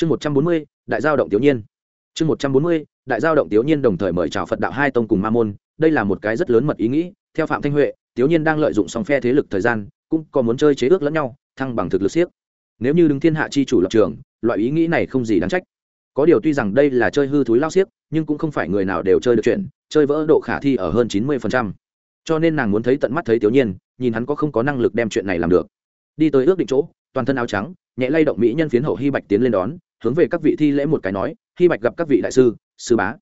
chương một trăm bốn mươi, đại giao động tiểu nhiên. Chương một trăm bốn mươi, đại giao động tiểu nhiên đồng thời mời chào phật đạo hai tông cùng ma môn. Đây là một cái rất lớn mật ý nghĩ. Theo phạm thanh huệ, tiểu nhiên đang lợi dụng song phe thế lực thời gian, cũng có muốn chơi chế ước lẫn nhau, thăng bằng thực lực siếc. Nếu như đứng thiên hạ chi chủ lập trường, loại ý nghĩ này không gì đáng trách. Có điều tuy rằng đây là chơi hư thúi lao siếc, nhưng cũng không phải người nào đều chơi được chuyện, chơi vỡ độ khả thi ở hơn chín mươi cho nên nàng muốn thấy tận mắt thấy tiểu nhiên, nhìn hắn có không có năng lực đem chuyện này làm được. Đi tới ước định chỗ, toàn thân áo trắng, nhẹ lay động mỹ nhân phiến hậu hy bạch tiến lên đón hướng về các vị thi lễ một cái nói hy bạch gặp các vị đại sư sư bá.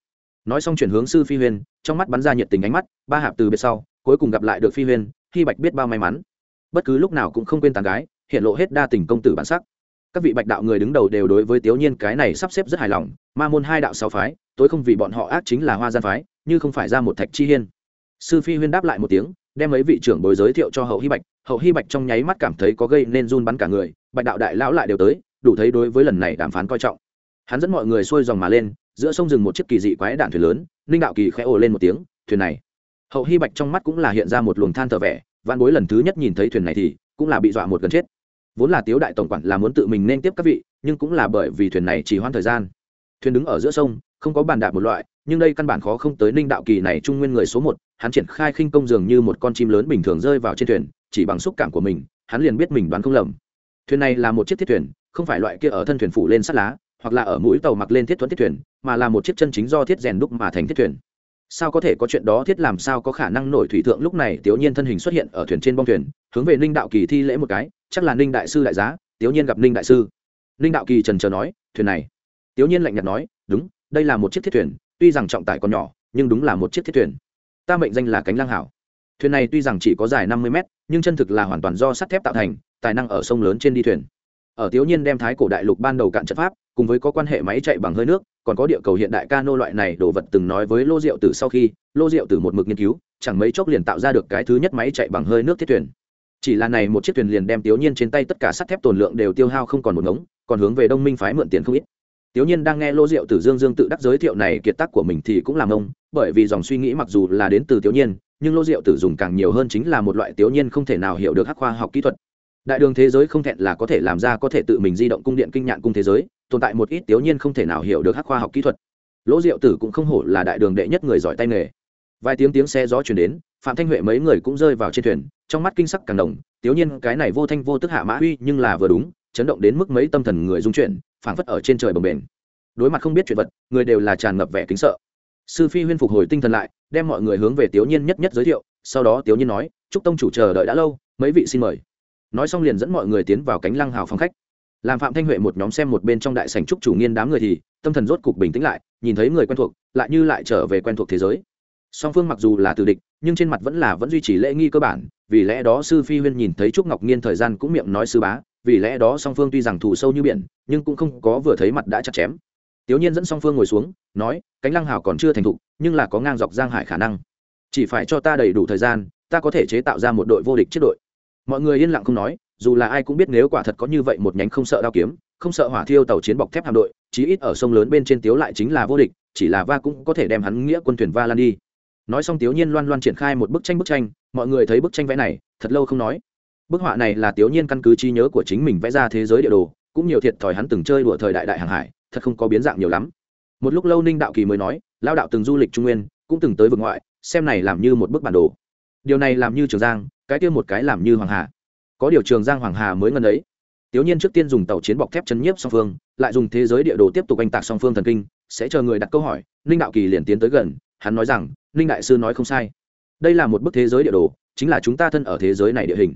Nói xong chuyển hướng sư phi huyên, trong mắt bắn ra nhiệt tình ánh mắt, ba hạp từ biệt sau, cuối cùng gặp lại được phi huyên hy bạch biết bao may mắn. Bất cứ lúc nào cũng không quên tàn gái, hiện lộ hết đa tình công tử bản sắc. Các vị bạch đạo người đứng đầu đều đối với tiểu nhiên cái này sắp xếp rất hài lòng, ma môn hai đạo sáu phái, tối không vì bọn họ ác chính là hoa gian phái, như không phải ra một thạch chi hiên. Sư phi huyên đáp lại một tiếng, đem mấy vị trưởng bồi giới thiệu cho hậu hy bạch. Hậu hy bạch trong nháy mắt cảm thấy có gây nên run bắn cả người, bạch đạo đại lão lại đều tới đủ thấy đối với lần này đàm phán coi trọng. Hắn dẫn mọi người xuôi dòng mà lên, giữa sông rừng một chiếc kỳ dị quái đạn thuyền lớn, ninh đạo kỳ khẽ ồ lên một tiếng, thuyền này. Hậu hy bạch trong mắt cũng là hiện ra một luồng than thở vẻ văn bối lần thứ nhất nhìn thấy thuyền này thì cũng là bị dọa một gần chết. Vốn là tiếu đại tổng quản là muốn tự mình nên tiếp các vị, nhưng cũng là bởi vì thuyền này chỉ hoãn thời gian. Thuyền đứng ở giữa sông, không có bàn đạp một loại, nhưng đây căn bản khó không tới ninh đạo kỳ này trung nguyên người số một, hắn triển khai khinh công dường như một con chim lớn bình thường rơi vào trên thuyền, chỉ bằng xúc cảm của mình, hắn liền biết mình đoán không lầm. Thuyền này là một chiếc thiết thuyền không phải loại kia ở thân thuyền phủ lên sắt lá, hoặc là ở mũi tàu mặc lên thiết thuẫn thiết thuyền, mà là một chiếc chân chính do thiết rèn đúc mà thành thiết thuyền. Sao có thể có chuyện đó thiết làm sao có khả năng nổi thủy thượng lúc này tiểu nhiên thân hình xuất hiện ở thuyền trên bong thuyền, hướng về ninh đạo kỳ thi lễ một cái, chắc là ninh đại sư đại giá, tiểu nhiên gặp ninh đại sư. Ninh đạo kỳ trần trờ nói, thuyền này. Tiểu nhiên lạnh nhạt nói, đúng, đây là một chiếc thiết thuyền, tuy rằng trọng tải còn nhỏ, nhưng đúng là một chiếc thiết thuyền. Ta mệnh danh là cánh lang hảo. Thuyền này tuy rằng chỉ có dài năm mươi mét, nhưng chân thực là hoàn toàn do sắt thép tạo thành, tài năng ở sông lớn trên đi thuyền ở thiếu niên đem thái cổ đại lục ban đầu cạn trận pháp, cùng với có quan hệ máy chạy bằng hơi nước, còn có địa cầu hiện đại cano loại này đồ vật từng nói với lô rượu từ sau khi, lô rượu từ một mực nghiên cứu, chẳng mấy chốc liền tạo ra được cái thứ nhất máy chạy bằng hơi nước thiết thuyền. Chỉ là này một chiếc thuyền liền đem tiểu nhiên trên tay tất cả sắt thép tồn lượng đều tiêu hao không còn một ngống, còn hướng về đông minh phái mượn tiền không ít. Tiểu nhiên đang nghe lô rượu từ dương dương tự đắc giới thiệu này, kiệt tác của mình thì cũng làm ông, bởi vì dòng suy nghĩ mặc dù là đến từ tiểu nhiên, nhưng lô rượu tử dùng càng nhiều hơn chính là một loại tiểu nhiên không thể nào hiểu được hắc khoa học kỹ thuật đại đường thế giới không thẹn là có thể làm ra có thể tự mình di động cung điện kinh nhạn cung thế giới, tồn tại một ít tiểu nhiên không thể nào hiểu được hắc khoa học kỹ thuật. Lỗ diệu tử cũng không hổ là đại đường đệ nhất người giỏi tay nghề. Vài tiếng tiếng xe gió chuyển đến, phạm thanh huệ mấy người cũng rơi vào trên thuyền, trong mắt kinh sắc càng đồng, tiểu nhiên cái này vô thanh vô tức hạ mã uy nhưng là vừa đúng, chấn động đến mức mấy tâm thần người dung chuyển, phảng phất ở trên trời bồng bềnh. Đối mặt không biết chuyện vật, người đều là tràn ngập vẻ kính sợ. Sư phi huyên phục hồi tinh thần lại, đem mọi người hướng về tiểu nhiên nhất nhất giới thiệu, sau đó tiểu nhiên nói, chúc tông chủ chờ đợi đã lâu, mấy vị xin mời nói xong liền dẫn mọi người tiến vào cánh lăng hào phòng khách. Làm phạm thanh huệ một nhóm xem một bên trong đại sảnh trúc chủ nghiên đám người thì tâm thần rốt cục bình tĩnh lại, nhìn thấy người quen thuộc, lại như lại trở về quen thuộc thế giới. Song phương mặc dù là từ địch, nhưng trên mặt vẫn là vẫn duy trì lễ nghi cơ bản, vì lẽ đó sư phi huyên nhìn thấy trúc ngọc nghiên thời gian cũng miệng nói sư bá, vì lẽ đó song phương tuy rằng thù sâu như biển, nhưng cũng không có vừa thấy mặt đã chặt chém. Tiểu nhiên dẫn song phương ngồi xuống, nói, cánh lăng hào còn chưa thành thục, nhưng là có ngang dọc giang hải khả năng. Chỉ phải cho ta đầy đủ thời gian, ta có thể chế tạo ra một đội vô địch chiếc đội mọi người yên lặng không nói, dù là ai cũng biết nếu quả thật có như vậy một nhánh không sợ đao kiếm, không sợ hỏa thiêu tàu chiến bọc thép hạm đội, chí ít ở sông lớn bên trên tiếu lại chính là vô địch, chỉ là va cũng có thể đem hắn nghĩa quân thuyền va lan đi. Nói xong tiếu nhiên loan loan triển khai một bức tranh bức tranh, mọi người thấy bức tranh vẽ này, thật lâu không nói. Bức họa này là tiếu nhiên căn cứ trí nhớ của chính mình vẽ ra thế giới địa đồ, cũng nhiều thiệt thòi hắn từng chơi đùa thời đại đại hàng hải, thật không có biến dạng nhiều lắm. Một lúc lâu ninh đạo kỳ mới nói lao đạo từng du lịch trung nguyên, cũng từng tới vực ngoại, xem này làm như một bức bản đồ. Điều này làm như trường giang cái kia một cái làm như hoàng hà. Có điều trường giang hoàng hà mới ngần ấy. Tiểu nhiên trước tiên dùng tàu chiến bọc thép chân nhiếp song phương, lại dùng thế giới địa đồ tiếp tục anh tạc song phương thần kinh, sẽ chờ người đặt câu hỏi, ninh đạo kỳ liền tiến tới gần, hắn nói rằng, ninh đại sư nói không sai. Đây là một bức thế giới địa đồ, chính là chúng ta thân ở thế giới này địa hình.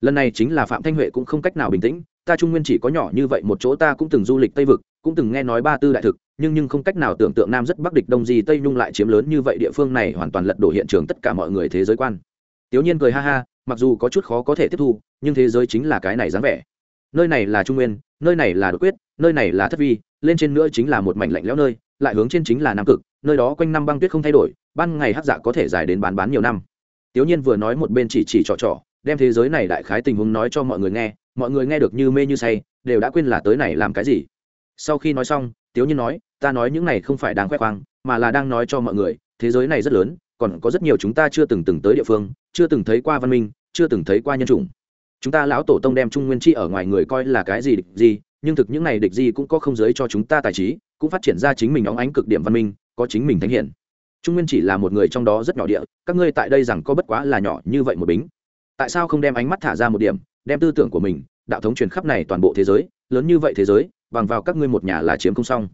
Lần này chính là phạm thanh huệ cũng không cách nào bình tĩnh, ta trung nguyên chỉ có nhỏ như vậy một chỗ ta cũng từng du lịch tây vực, cũng từng nghe nói ba tư đại thực, nhưng nhưng không cách nào tưởng tượng nam rất bắc địch đông gì tây nhung lại chiếm lớn như vậy địa phương này hoàn toàn lật đổ hiện trường tất cả mọi người thế giới quan tiểu nhiên cười ha ha, mặc dù có chút khó có thể tiếp thu, nhưng thế giới chính là cái này dáng vẻ. Nơi này là trung nguyên, nơi này là đột quyết, nơi này là thất vi, lên trên nữa chính là một mảnh lạnh lẽo nơi, lại hướng trên chính là nam cực, nơi đó quanh năm băng tuyết không thay đổi, ban ngày hát dạ có thể dài đến bán bán nhiều năm. Tiểu nhiên vừa nói một bên chỉ chỉ trò trò, đem thế giới này đại khái tình huống nói cho mọi người nghe, mọi người nghe được như mê như say, đều đã quên là tới này làm cái gì. Sau khi nói xong tiểu nhiên nói, ta nói những này không phải đang khoe khoang, mà là đang nói cho mọi người, thế giới này rất lớn còn có rất nhiều chúng ta chưa từng từng tới địa phương, chưa từng thấy qua văn minh, chưa từng thấy qua nhân chủng. Chúng ta lão tổ tông đem trung nguyên chi ở ngoài người coi là cái gì gì, nhưng thực những này địch gì cũng có không giới cho chúng ta tài trí, cũng phát triển ra chính mình óng ánh cực điểm văn minh, có chính mình thánh hiển. Trung nguyên chỉ là một người trong đó rất nhỏ địa, các ngươi tại đây rằng có bất quá là nhỏ như vậy một bính. Tại sao không đem ánh mắt thả ra một điểm, đem tư tưởng của mình, đạo thống truyền khắp này toàn bộ thế giới, lớn như vậy thế giới, bằng vào các ngươi một nhà là chiếm không xong.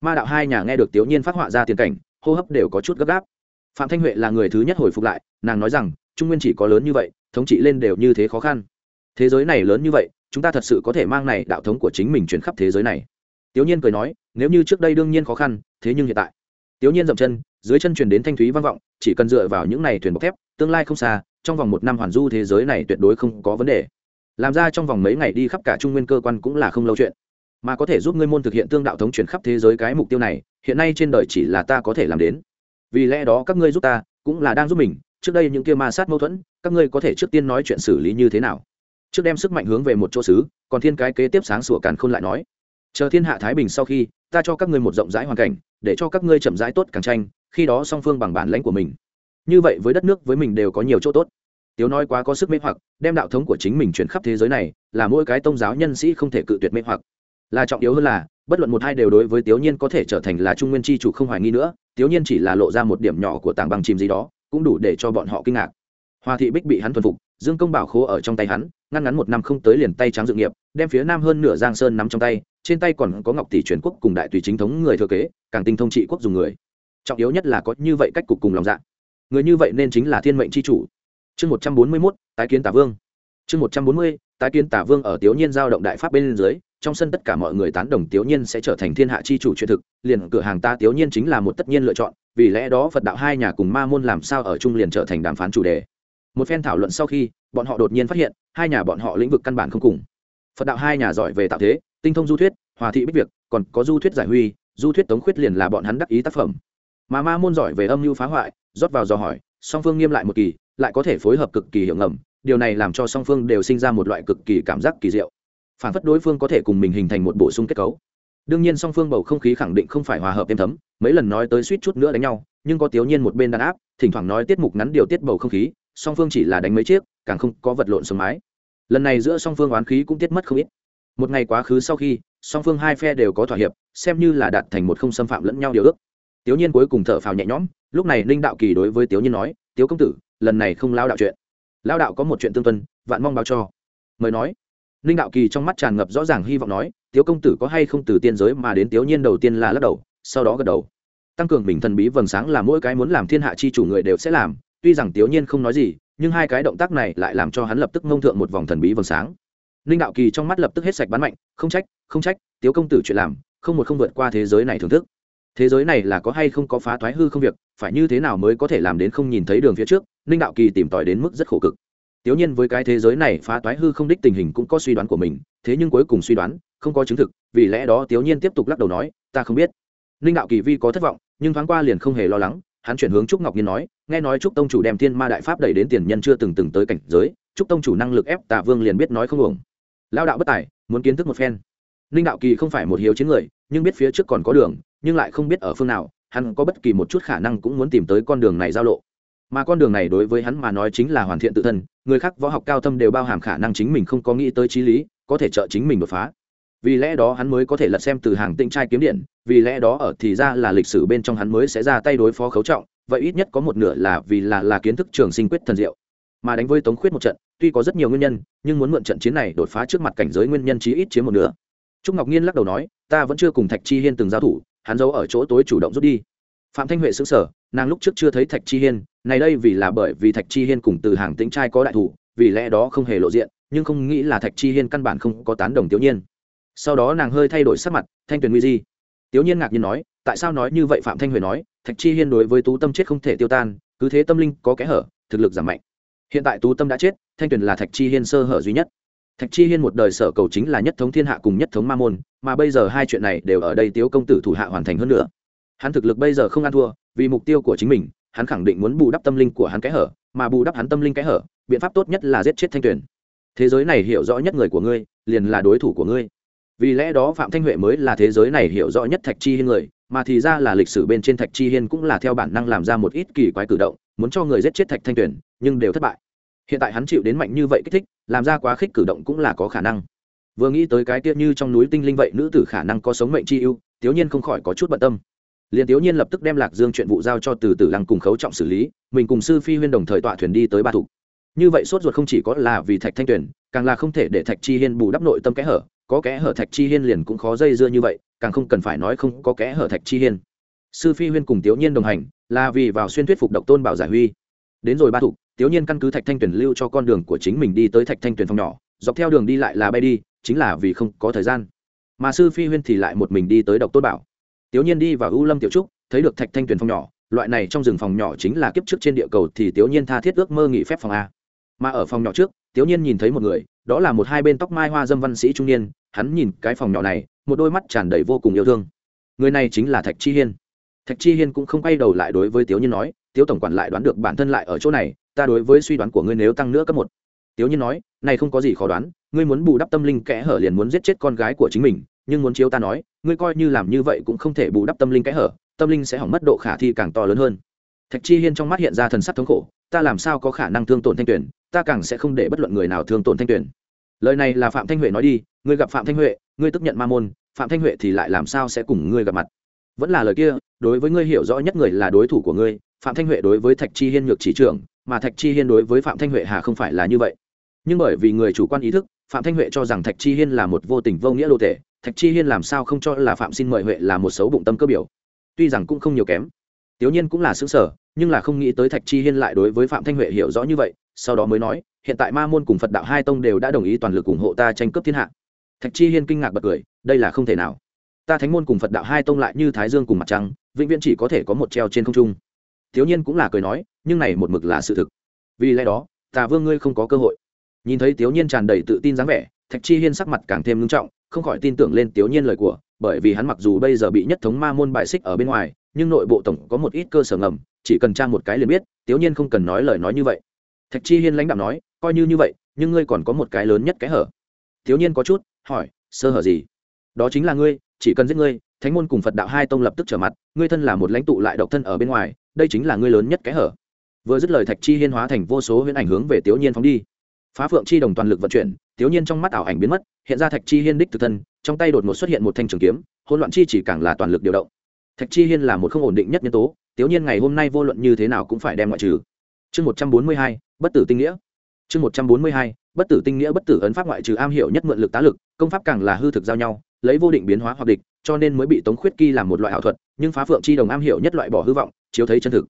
Ma đạo hai nhà nghe được tiểu nhiên phát họa ra tiền cảnh, hô hấp đều có chút gấp gáp phạm thanh huệ là người thứ nhất hồi phục lại, nàng nói rằng, trung nguyên chỉ có lớn như vậy, thống trị lên đều như thế khó khăn. Thế giới này lớn như vậy, chúng ta thật sự có thể mang này đạo thống của chính mình chuyển khắp thế giới này. Tiểu nhiên cười nói, nếu như trước đây đương nhiên khó khăn, thế nhưng hiện tại. Tiểu nhiên dậm chân, dưới chân truyền đến thanh thúy vang vọng, chỉ cần dựa vào những này thuyền bọc thép, tương lai không xa, trong vòng một năm hoàn du thế giới này tuyệt đối không có vấn đề. Làm ra trong vòng mấy ngày đi khắp cả trung nguyên cơ quan cũng là không lâu chuyện. Mà có thể giúp ngươi môn thực hiện tương đạo thống chuyển khắp thế giới cái mục tiêu này, hiện nay trên đời chỉ là ta có thể làm đến vì lẽ đó các ngươi giúp ta, cũng là đang giúp mình, trước đây những kia ma sát mâu thuẫn, các ngươi có thể trước tiên nói chuyện xử lý như thế nào? Trước đem sức mạnh hướng về một chỗ xứ, còn thiên cái kế tiếp sáng sủa càn khôn lại nói. Chờ thiên hạ thái bình sau khi, ta cho các ngươi một rộng rãi hoàn cảnh, để cho các ngươi chậm rãi tốt càng tranh, khi đó song phương bằng bản lãnh của mình. Như vậy với đất nước với mình đều có nhiều chỗ tốt. Tiếu nói quá có sức mê hoặc, đem đạo thống của chính mình chuyển khắp thế giới này, là mỗi cái tôn giáo nhân sĩ không thể cự tuyệt mê hoặc là trọng yếu hơn là, bất luận một hai đều đối với tiểu nhiên có thể trở thành là trung nguyên chi chủ không hoài nghi nữa tiểu nhiên chỉ là lộ ra một điểm nhỏ của tảng băng chìm gì đó, cũng đủ để cho bọn họ kinh ngạc. Hoa thị bích bị hắn thuần phục, dương công bảo khố ở trong tay hắn, ngăn ngắn một năm không tới liền tay trắng dự nghiệp, đem phía nam hơn nửa giang sơn nắm trong tay, trên tay còn có ngọc tỷ truyền quốc cùng đại tùy chính thống người thừa kế, càng tinh thông trị quốc dùng người. Trọng yếu nhất là có như vậy cách cục cùng lòng dạ. Người như vậy nên chính là thiên mệnh c h i chủ. Chương một trăm bốn mươi mốt, tái kiến tả vương. Chương một trăm bốn mươi, tái kiến tả vương ở tiểu nhiên giao động đại pháp bên dưới trong sân tất cả mọi người tán đồng tiểu nhiên sẽ trở thành thiên hạ chi chủ chuyện thực, liền cửa hàng ta tiểu nhiên chính là một tất nhiên lựa chọn, vì lẽ đó phật đạo hai nhà cùng ma môn làm sao ở chung liền trở thành đàm phán chủ đề. Một phen thảo luận sau khi, bọn họ đột nhiên phát hiện, hai nhà bọn họ lĩnh vực căn bản không cùng. Phật đạo hai nhà giỏi về tạo thế, tinh thông du thuyết, hòa thị bích việc, còn có du thuyết giải huy, du thuyết tống khuyết liền là bọn hắn đắc ý tác phẩm. Mà ma môn giỏi về âm mưu phá hoại, rót vào dò hỏi, song phương nghiêm lại một kỳ, lại có thể phối hợp cực kỳ hiệu ngầm, điều này làm cho song phương đều sinh ra một loại cực kỳ cảm giác kỳ diệu phản phất đối phương có thể cùng mình hình thành một bổ sung kết cấu. Đương nhiên song phương bầu không khí khẳng định không phải hòa hợp êm thấm, mấy lần nói tới suýt chút nữa đánh nhau, nhưng có tiểu nhiên một bên đàn áp, thỉnh thoảng nói tiết mục ngắn điều tiết bầu không khí, song phương chỉ là đánh mấy chiếc, càng không có vật lộn xuống mái lần này giữa song phương oán khí cũng tiết mất không ít. Một ngày quá khứ sau khi, song phương hai phe đều có thỏa hiệp, xem như là đạt thành một không xâm phạm lẫn nhau điều ước. Tiểu nhiên cuối cùng thở phào nhẹ nhõm, lúc này ninh đạo kỳ đối với tiểu nhiên nói, tiểu công tử, lần này không lao đạo chuyện. Lao đạo có một chuyện tương tuân, vạn mong báo cho. Mời nói ninh đạo kỳ trong mắt tràn ngập rõ ràng hy vọng nói, tiếu công tử có hay không từ tiên giới mà đến? Tiểu nhiên đầu tiên là lắc đầu, sau đó gật đầu. Tăng cường bình thần bí vầng sáng là mỗi cái muốn làm thiên hạ chi chủ người đều sẽ làm, tuy rằng tiểu nhiên không nói gì, nhưng hai cái động tác này lại làm cho hắn lập tức ngông thượng một vòng thần bí vầng sáng. Ninh đạo kỳ trong mắt lập tức hết sạch bắn mạnh, không trách không trách, tiếu công tử chuyện làm, không một không vượt qua thế giới này thưởng thức. Thế giới này là có hay không có phá thoái hư không việc, phải như thế nào mới có thể làm đến không nhìn thấy đường phía trước? Ninh đạo kỳ tìm tòi đến mức rất khổ cực. Tiểu nhiên với cái thế giới này phá toái hư không đích tình hình cũng có suy đoán của mình, thế nhưng cuối cùng suy đoán không có chứng thực, vì lẽ đó Tiểu nhiên tiếp tục lắc đầu nói, ta không biết. Linh đạo kỳ vi có thất vọng, nhưng thoáng qua liền không hề lo lắng, hắn chuyển hướng trúc ngọc nhiên nói, nghe nói trúc tông chủ đem thiên ma đại pháp đẩy đến tiền nhân chưa từng từng tới cảnh giới, trúc tông chủ năng lực ép Tà Vương liền biết nói không uổng. Lão đạo bất tài, muốn kiến thức một phen. Linh đạo kỳ không phải một hiếu chiến người, nhưng biết phía trước còn có đường, nhưng lại không biết ở phương nào, hắn có bất kỳ một chút khả năng cũng muốn tìm tới con đường này giao lộ mà con đường này đối với hắn mà nói chính là hoàn thiện tự thân, người khác võ học cao thâm đều bao hàm khả năng chính mình không có nghĩ tới trí lý, có thể trợ chính mình đột phá. Vì lẽ đó hắn mới có thể lật xem từ hàng tinh trai kiếm điện, vì lẽ đó ở thì ra là lịch sử bên trong hắn mới sẽ ra tay đối phó khấu trọng, vậy ít nhất có một nửa là vì là là kiến thức trường sinh quyết thần diệu. Mà đánh với tống khuyết một trận, tuy có rất nhiều nguyên nhân, nhưng muốn mượn trận chiến này đột phá trước mặt cảnh giới nguyên nhân chí ít chiếm một nửa. Trúc ngọc nhiên lắc đầu nói, ta vẫn chưa cùng thạch chi hiên từng giao thủ, hắn giấu ở chỗ tối chủ động rút đi. Phạm thanh huệ xứng sở nàng lúc trước chưa thấy thạch chi hiên này đây vì là bởi vì thạch chi hiên cùng từ hàng tĩnh trai có đại thủ, vì lẽ đó không hề lộ diện, nhưng không nghĩ là thạch chi hiên căn bản không có tán đồng tiểu nhiên. Sau đó nàng hơi thay đổi sắc mặt, thanh tuyền nguy di. Tiểu nhiên ngạc nhiên nói, tại sao nói như vậy? Phạm thanh huệ nói, thạch chi hiên đối với tú tâm chết không thể tiêu tan, cứ thế tâm linh có kẽ hở, thực lực giảm mạnh. Hiện tại tú tâm đã chết, thanh tuyền là thạch chi hiên sơ hở duy nhất. Thạch chi hiên một đời sở cầu chính là nhất thống thiên hạ cùng nhất thống ma môn, mà bây giờ hai chuyện này đều ở đây tiếu công tử thủ hạ hoàn thành hơn nữa. Hắn thực lực bây giờ không ăn thua, vì mục tiêu của chính mình hắn khẳng định muốn bù đắp tâm linh của hắn cái hở, mà bù đắp hắn tâm linh cái hở, biện pháp tốt nhất là giết chết thanh tuyền. Thế giới này hiểu rõ nhất người của ngươi, liền là đối thủ của ngươi. Vì lẽ đó phạm thanh huệ mới là thế giới này hiểu rõ nhất thạch chi hiên người, mà thì ra là lịch sử bên trên thạch chi hiên cũng là theo bản năng làm ra một ít kỳ quái cử động, muốn cho người giết chết thạch thanh tuyền, nhưng đều thất bại. Hiện tại hắn chịu đến mạnh như vậy kích thích, làm ra quá khích cử động cũng là có khả năng. Vừa nghĩ tới cái tiết như trong núi tinh linh vậy, nữ tử khả năng có sống mệnh chi ưu, thiếu nhiên không khỏi có chút bận tâm liền tiểu nhiên lập tức đem lạc dương chuyện vụ giao cho từ tử lăng cùng khấu trọng xử lý, mình cùng sư phi huyên đồng thời tọa thuyền đi tới ba thục. Như vậy sốt ruột không chỉ có là vì thạch thanh tuyền, càng là không thể để thạch chi hiên bù đắp nội tâm kẽ hở, có kẽ hở thạch chi hiên liền cũng khó dây dưa như vậy, càng không cần phải nói không có kẽ hở thạch chi hiên. Sư phi huyên cùng tiểu nhiên đồng hành, là vì vào xuyên thuyết phục độc tôn bảo giải huy. Đến rồi ba thục tiểu nhiên căn cứ thạch thanh tuyền lưu cho con đường của chính mình đi tới thạch thanh tuyền phòng nhỏ, dọc theo đường đi lại là bay đi, chính là vì không có thời gian. Mà sư phi huyên thì lại một mình đi tới độc tôn bảo tiểu nhiên đi vào u lâm tiểu trúc, thấy được thạch thanh tuyền phòng nhỏ, loại này trong rừng phòng nhỏ chính là kiếp trước trên địa cầu thì tiểu nhiên tha thiết ước mơ nghỉ phép phòng a. Mà ở phòng nhỏ trước tiểu nhiên nhìn thấy một người, đó là một hai bên tóc mai hoa dâm văn sĩ trung niên, hắn nhìn cái phòng nhỏ này, một đôi mắt tràn đầy vô cùng yêu thương. Người này chính là thạch chi hiên. Thạch chi hiên cũng không quay đầu lại đối với tiểu nhiên nói tiểu tổng quản lại đoán được bản thân lại ở chỗ này, ta đối với suy đoán của ngươi nếu tăng nữa cấp một. Tiểu nhiên nói, này không có gì khó đoán, ngươi muốn bù đắp tâm linh kẽ hở liền muốn giết chết con gái của chính mình nhưng muốn chiếu ta nói, ngươi coi như làm như vậy cũng không thể bù đắp tâm linh kẽ hở, tâm linh sẽ hỏng mất độ khả thi càng to lớn hơn. Thạch chi hiên trong mắt hiện ra thần sắc thống khổ, ta làm sao có khả năng thương tổn thanh tuyển, ta càng sẽ không để bất luận người nào thương tổn thanh tuyển. Lời này là phạm thanh huệ nói đi, ngươi gặp phạm thanh huệ, ngươi tức nhận ma môn, phạm thanh huệ thì lại làm sao sẽ cùng ngươi gặp mặt? Vẫn là lời kia, đối với ngươi hiểu rõ nhất người là đối thủ của ngươi, phạm thanh huệ đối với thạch chi hiên nhược chỉ trưởng, mà thạch chi hiên đối với phạm thanh huệ hà không phải là như vậy. Nhưng bởi vì người chủ quan ý thức, phạm thanh huệ cho rằng thạch chi hiên là một vô tình vô nghĩa đô thể thạch chi hiên làm sao không cho là phạm xin mời huệ là một xấu bụng tâm cơ biểu? Tuy rằng cũng không nhiều kém. Tiểu nhiên cũng là xứng sở nhưng là không nghĩ tới thạch chi hiên lại đối với phạm thanh huệ hiểu rõ như vậy, sau đó mới nói, hiện tại ma môn cùng phật đạo hai tông đều đã đồng ý toàn lực ủng hộ ta tranh cướp thiên hạ. Thạch chi hiên kinh ngạc bật cười, đây là không thể nào. Ta thánh môn cùng phật đạo hai tông lại như thái dương cùng mặt trăng, vĩnh viễn chỉ có thể có một treo trên không trung. Thiếu nhiên cũng là cười nói, nhưng này một mực là sự thực. Vì lẽ đó tà vương ngươi không có cơ hội. Nhìn thấy thiếu nhiên tràn đầy tự tin dáng vẻ, thạch chi hiên sắc mặt càng thêm ngưng trọng không khỏi tin tưởng lên tiểu nhiên lời của, bởi vì hắn mặc dù bây giờ bị nhất thống ma môn bại xích ở bên ngoài, nhưng nội bộ tổng có một ít cơ sở ngầm, chỉ cần tra một cái liền biết tiểu nhiên không cần nói lời nói như vậy. Thạch chi hiên lãnh đạo nói, coi như như vậy, nhưng ngươi còn có một cái lớn nhất cái hở. Tiểu nhiên có chút, hỏi, sơ hở gì? Đó chính là ngươi, chỉ cần giết ngươi, thánh môn cùng phật đạo hai tông lập tức trở mặt, ngươi thân là một lãnh tụ lại độc thân ở bên ngoài, đây chính là ngươi lớn nhất cái hở. Vừa dứt lời thạch chi hiên hóa thành vô số huyễn ảnh hướng về tiểu nhiên phóng đi phá phượng chi đồng toàn lực vận chuyển, thiếu nhiên trong mắt ảo ảnh biến mất, hiện ra thạch chi hiên đích thực thân, trong tay đột ngột xuất hiện một thanh trường kiếm, hỗn loạn chi chỉ càng là toàn lực điều động. Thạch chi hiên là một không ổn định nhất nhân tố, thiếu nhiên ngày hôm nay vô luận như thế nào cũng phải đem ngoại trừ. Chương một trăm bốn mươi hai, bất tử tinh nghĩa. Chương một trăm bốn mươi hai, bất tử tinh nghĩa bất tử ấn pháp ngoại trừ am hiểu nhất mượn lực tá lực, công pháp càng là hư thực giao nhau, lấy vô định biến hóa hoặc địch, cho nên mới bị tống khuyết kỳ làm một loại ảo thuật, nhưng phá phượng chi đồng am hiểu nhất loại bỏ hư vọng, chiếu thấy chân thực.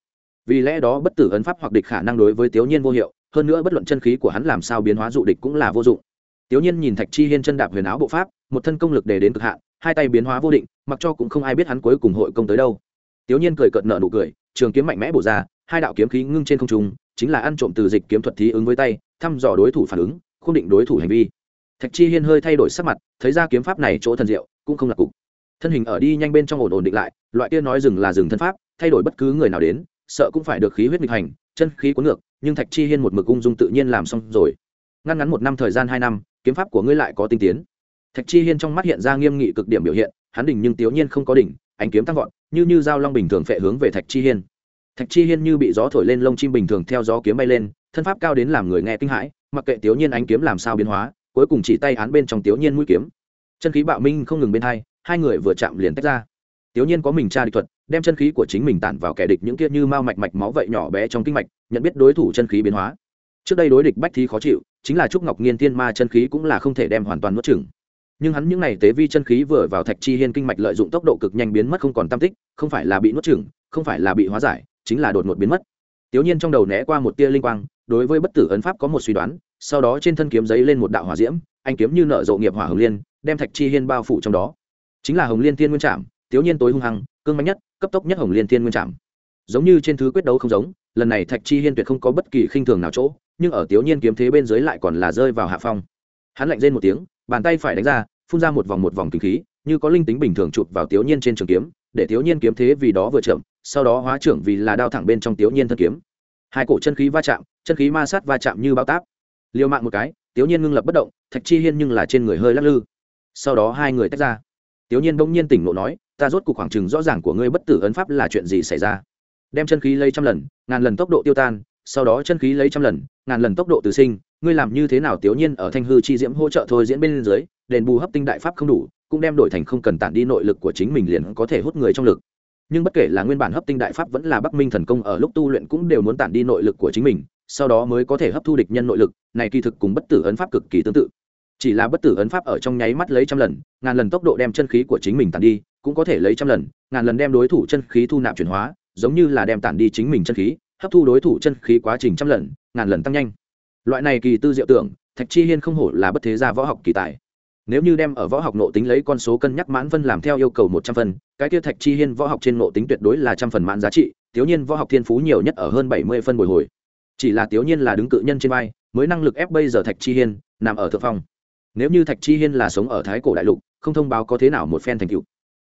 Vì lẽ đó bất tử ấn pháp hoặc địch khả năng đối với tiểu nhiên vô hiệu hơn nữa bất luận chân khí của hắn làm sao biến hóa dụ địch cũng là vô dụng. Tiểu nhiên nhìn thạch chi hiên chân đạp huyền áo bộ pháp, một thân công lực để đến cực hạn, hai tay biến hóa vô định, mặc cho cũng không ai biết hắn cuối cùng hội công tới đâu. Tiểu nhiên cười cợt nợ nụ cười, trường kiếm mạnh mẽ bổ ra, hai đạo kiếm khí ngưng trên không trung, chính là ăn trộm từ dịch kiếm thuật thí ứng với tay, thăm dò đối thủ phản ứng không định đối thủ hành vi. Thạch chi hiên hơi thay đổi sắc mặt, thấy ra kiếm pháp này chỗ thần diệu, cũng không là cục. Thân hình ở đi nhanh bên trong ổn ổn định lại, loại kia nói dừng là dừng thân pháp, thay đổi bất cứ người nào đến, sợ cũng phải được khí huyết nghịch hành, chân khí cuốn ngược nhưng thạch chi hiên một mực ung dung tự nhiên làm xong rồi ngăn ngắn một năm thời gian hai năm kiếm pháp của ngươi lại có tinh tiến thạch chi hiên trong mắt hiện ra nghiêm nghị cực điểm biểu hiện hắn đỉnh nhưng tiểu nhiên không có đỉnh ánh kiếm tăng vọt như như dao long bình thường phệ hướng về thạch chi hiên thạch chi hiên như bị gió thổi lên lông chim bình thường theo gió kiếm bay lên thân pháp cao đến làm người nghe kinh hãi mặc kệ tiểu nhiên ánh kiếm làm sao biến hóa cuối cùng chỉ tay án bên trong tiểu nhiên mũi kiếm chân khí bạo minh không ngừng bên hai hai người vừa chạm liền tách ra tiểu nhiên có mình tra địch thuật đem chân khí của chính mình tản vào kẻ địch những kia như mao mạch mạch máu vậy nhỏ bé trong kinh mạch, nhận biết đối thủ chân khí biến hóa. Trước đây đối địch bách thi khó chịu, chính là trúc ngọc nghiên thiên ma chân khí cũng là không thể đem hoàn toàn nuốt chửng. Nhưng hắn những n à y tế vi chân khí vừa vào thạch chi hiên kinh mạch lợi dụng tốc độ cực nhanh biến mất không còn tam tích, không phải là bị nuốt chửng, không phải là bị hóa giải, chính là đột ngột biến mất. Tiểu nhiên trong đầu né qua một tia linh quang, đối với bất tử ấn pháp có một suy đoán, sau đó trên thân kiếm giấy lên một đạo hỏa diễm, anh kiếm như nợ rộ nghiệp hỏa hồng liên, đem thạch chi hiên bao phủ trong đó. Chính là hồng liên thiên nguyên trạm tiểu nhiên tối hung hăng, cương mạnh nhất cấp tốc nhất hồng liên thiên nguyên trạm giống như trên thứ quyết đấu không giống, lần này thạch chi hiên tuyệt không có bất kỳ khinh thường nào chỗ, nhưng ở tiểu nhiên kiếm thế bên dưới lại còn là rơi vào hạ phong. Hắn lạnh rên một tiếng, bàn tay phải đánh ra, phun ra một vòng một vòng kinh khí, như có linh tính bình thường chụp vào tiểu nhiên trên trường kiếm, để tiểu nhiên kiếm thế vì đó vừa chậm, sau đó hóa trưởng vì là đao thẳng bên trong tiểu nhiên thân kiếm. Hai cổ chân khí va chạm, chân khí ma sát va chạm như bao táp. Liều mạng một cái tiểu nhiên ngưng lập bất động, thạch chi hiên nhưng là trên người hơi lắc lư. Sau đó hai người tách ra. Tiểu nhiên bỗng nhiên tỉnh ngộ nói ta rốt cuộc khoảng chừng rõ ràng của ngươi bất tử ấn pháp là chuyện gì xảy ra. Đem chân khí lấy trăm lần, ngàn lần tốc độ tiêu tan, sau đó chân khí lấy trăm lần, ngàn lần tốc độ từ sinh, ngươi làm như thế nào tiểu nhiên ở thanh hư chi diễm hỗ trợ thôi diễn bên dưới, đền bù hấp tinh đại pháp không đủ, cũng đem đổi thành không cần tản đi nội lực của chính mình liền có thể hút người trong lực. Nhưng bất kể là nguyên bản hấp tinh đại pháp vẫn là bắc minh thần công ở lúc tu luyện cũng đều muốn tản đi nội lực của chính mình, sau đó mới có thể hấp thu địch nhân nội lực, này kỳ thực cùng bất tử ấn pháp cực kỳ tương tự. Chỉ là bất tử ấn pháp ở trong nháy mắt lấy trăm lần, ngàn lần tốc độ đem chân khí của chính mình tản đi cũng có thể lấy trăm lần, ngàn lần đem đối thủ chân khí thu nạp chuyển hóa, giống như là đem tản đi chính mình chân khí, hấp thu đối thủ chân khí quá trình trăm lần, ngàn lần tăng nhanh. Loại này kỳ tư diệu tưởng, thạch chi hiên không hổ là bất thế gia võ học kỳ tài. Nếu như đem ở võ học nộ tính lấy con số cân nhắc mãn phân làm theo yêu cầu một trăm phần cái kia thạch chi hiên võ học trên nộ tính tuyệt đối là trăm phần mãn giá trị, Thiếu nhiên võ học thiên phú nhiều nhất ở hơn bảy mươi phân bồi hồi. Chỉ là thiếu nhiên là đứng cự nhân trên vai, mới năng lực ép bây giờ thạch chi hiên, nằm ở thượng phong. Nếu như thạch chi hiên là sống ở thái cổ đại lục, không thông báo có thế nào một phen thành cựu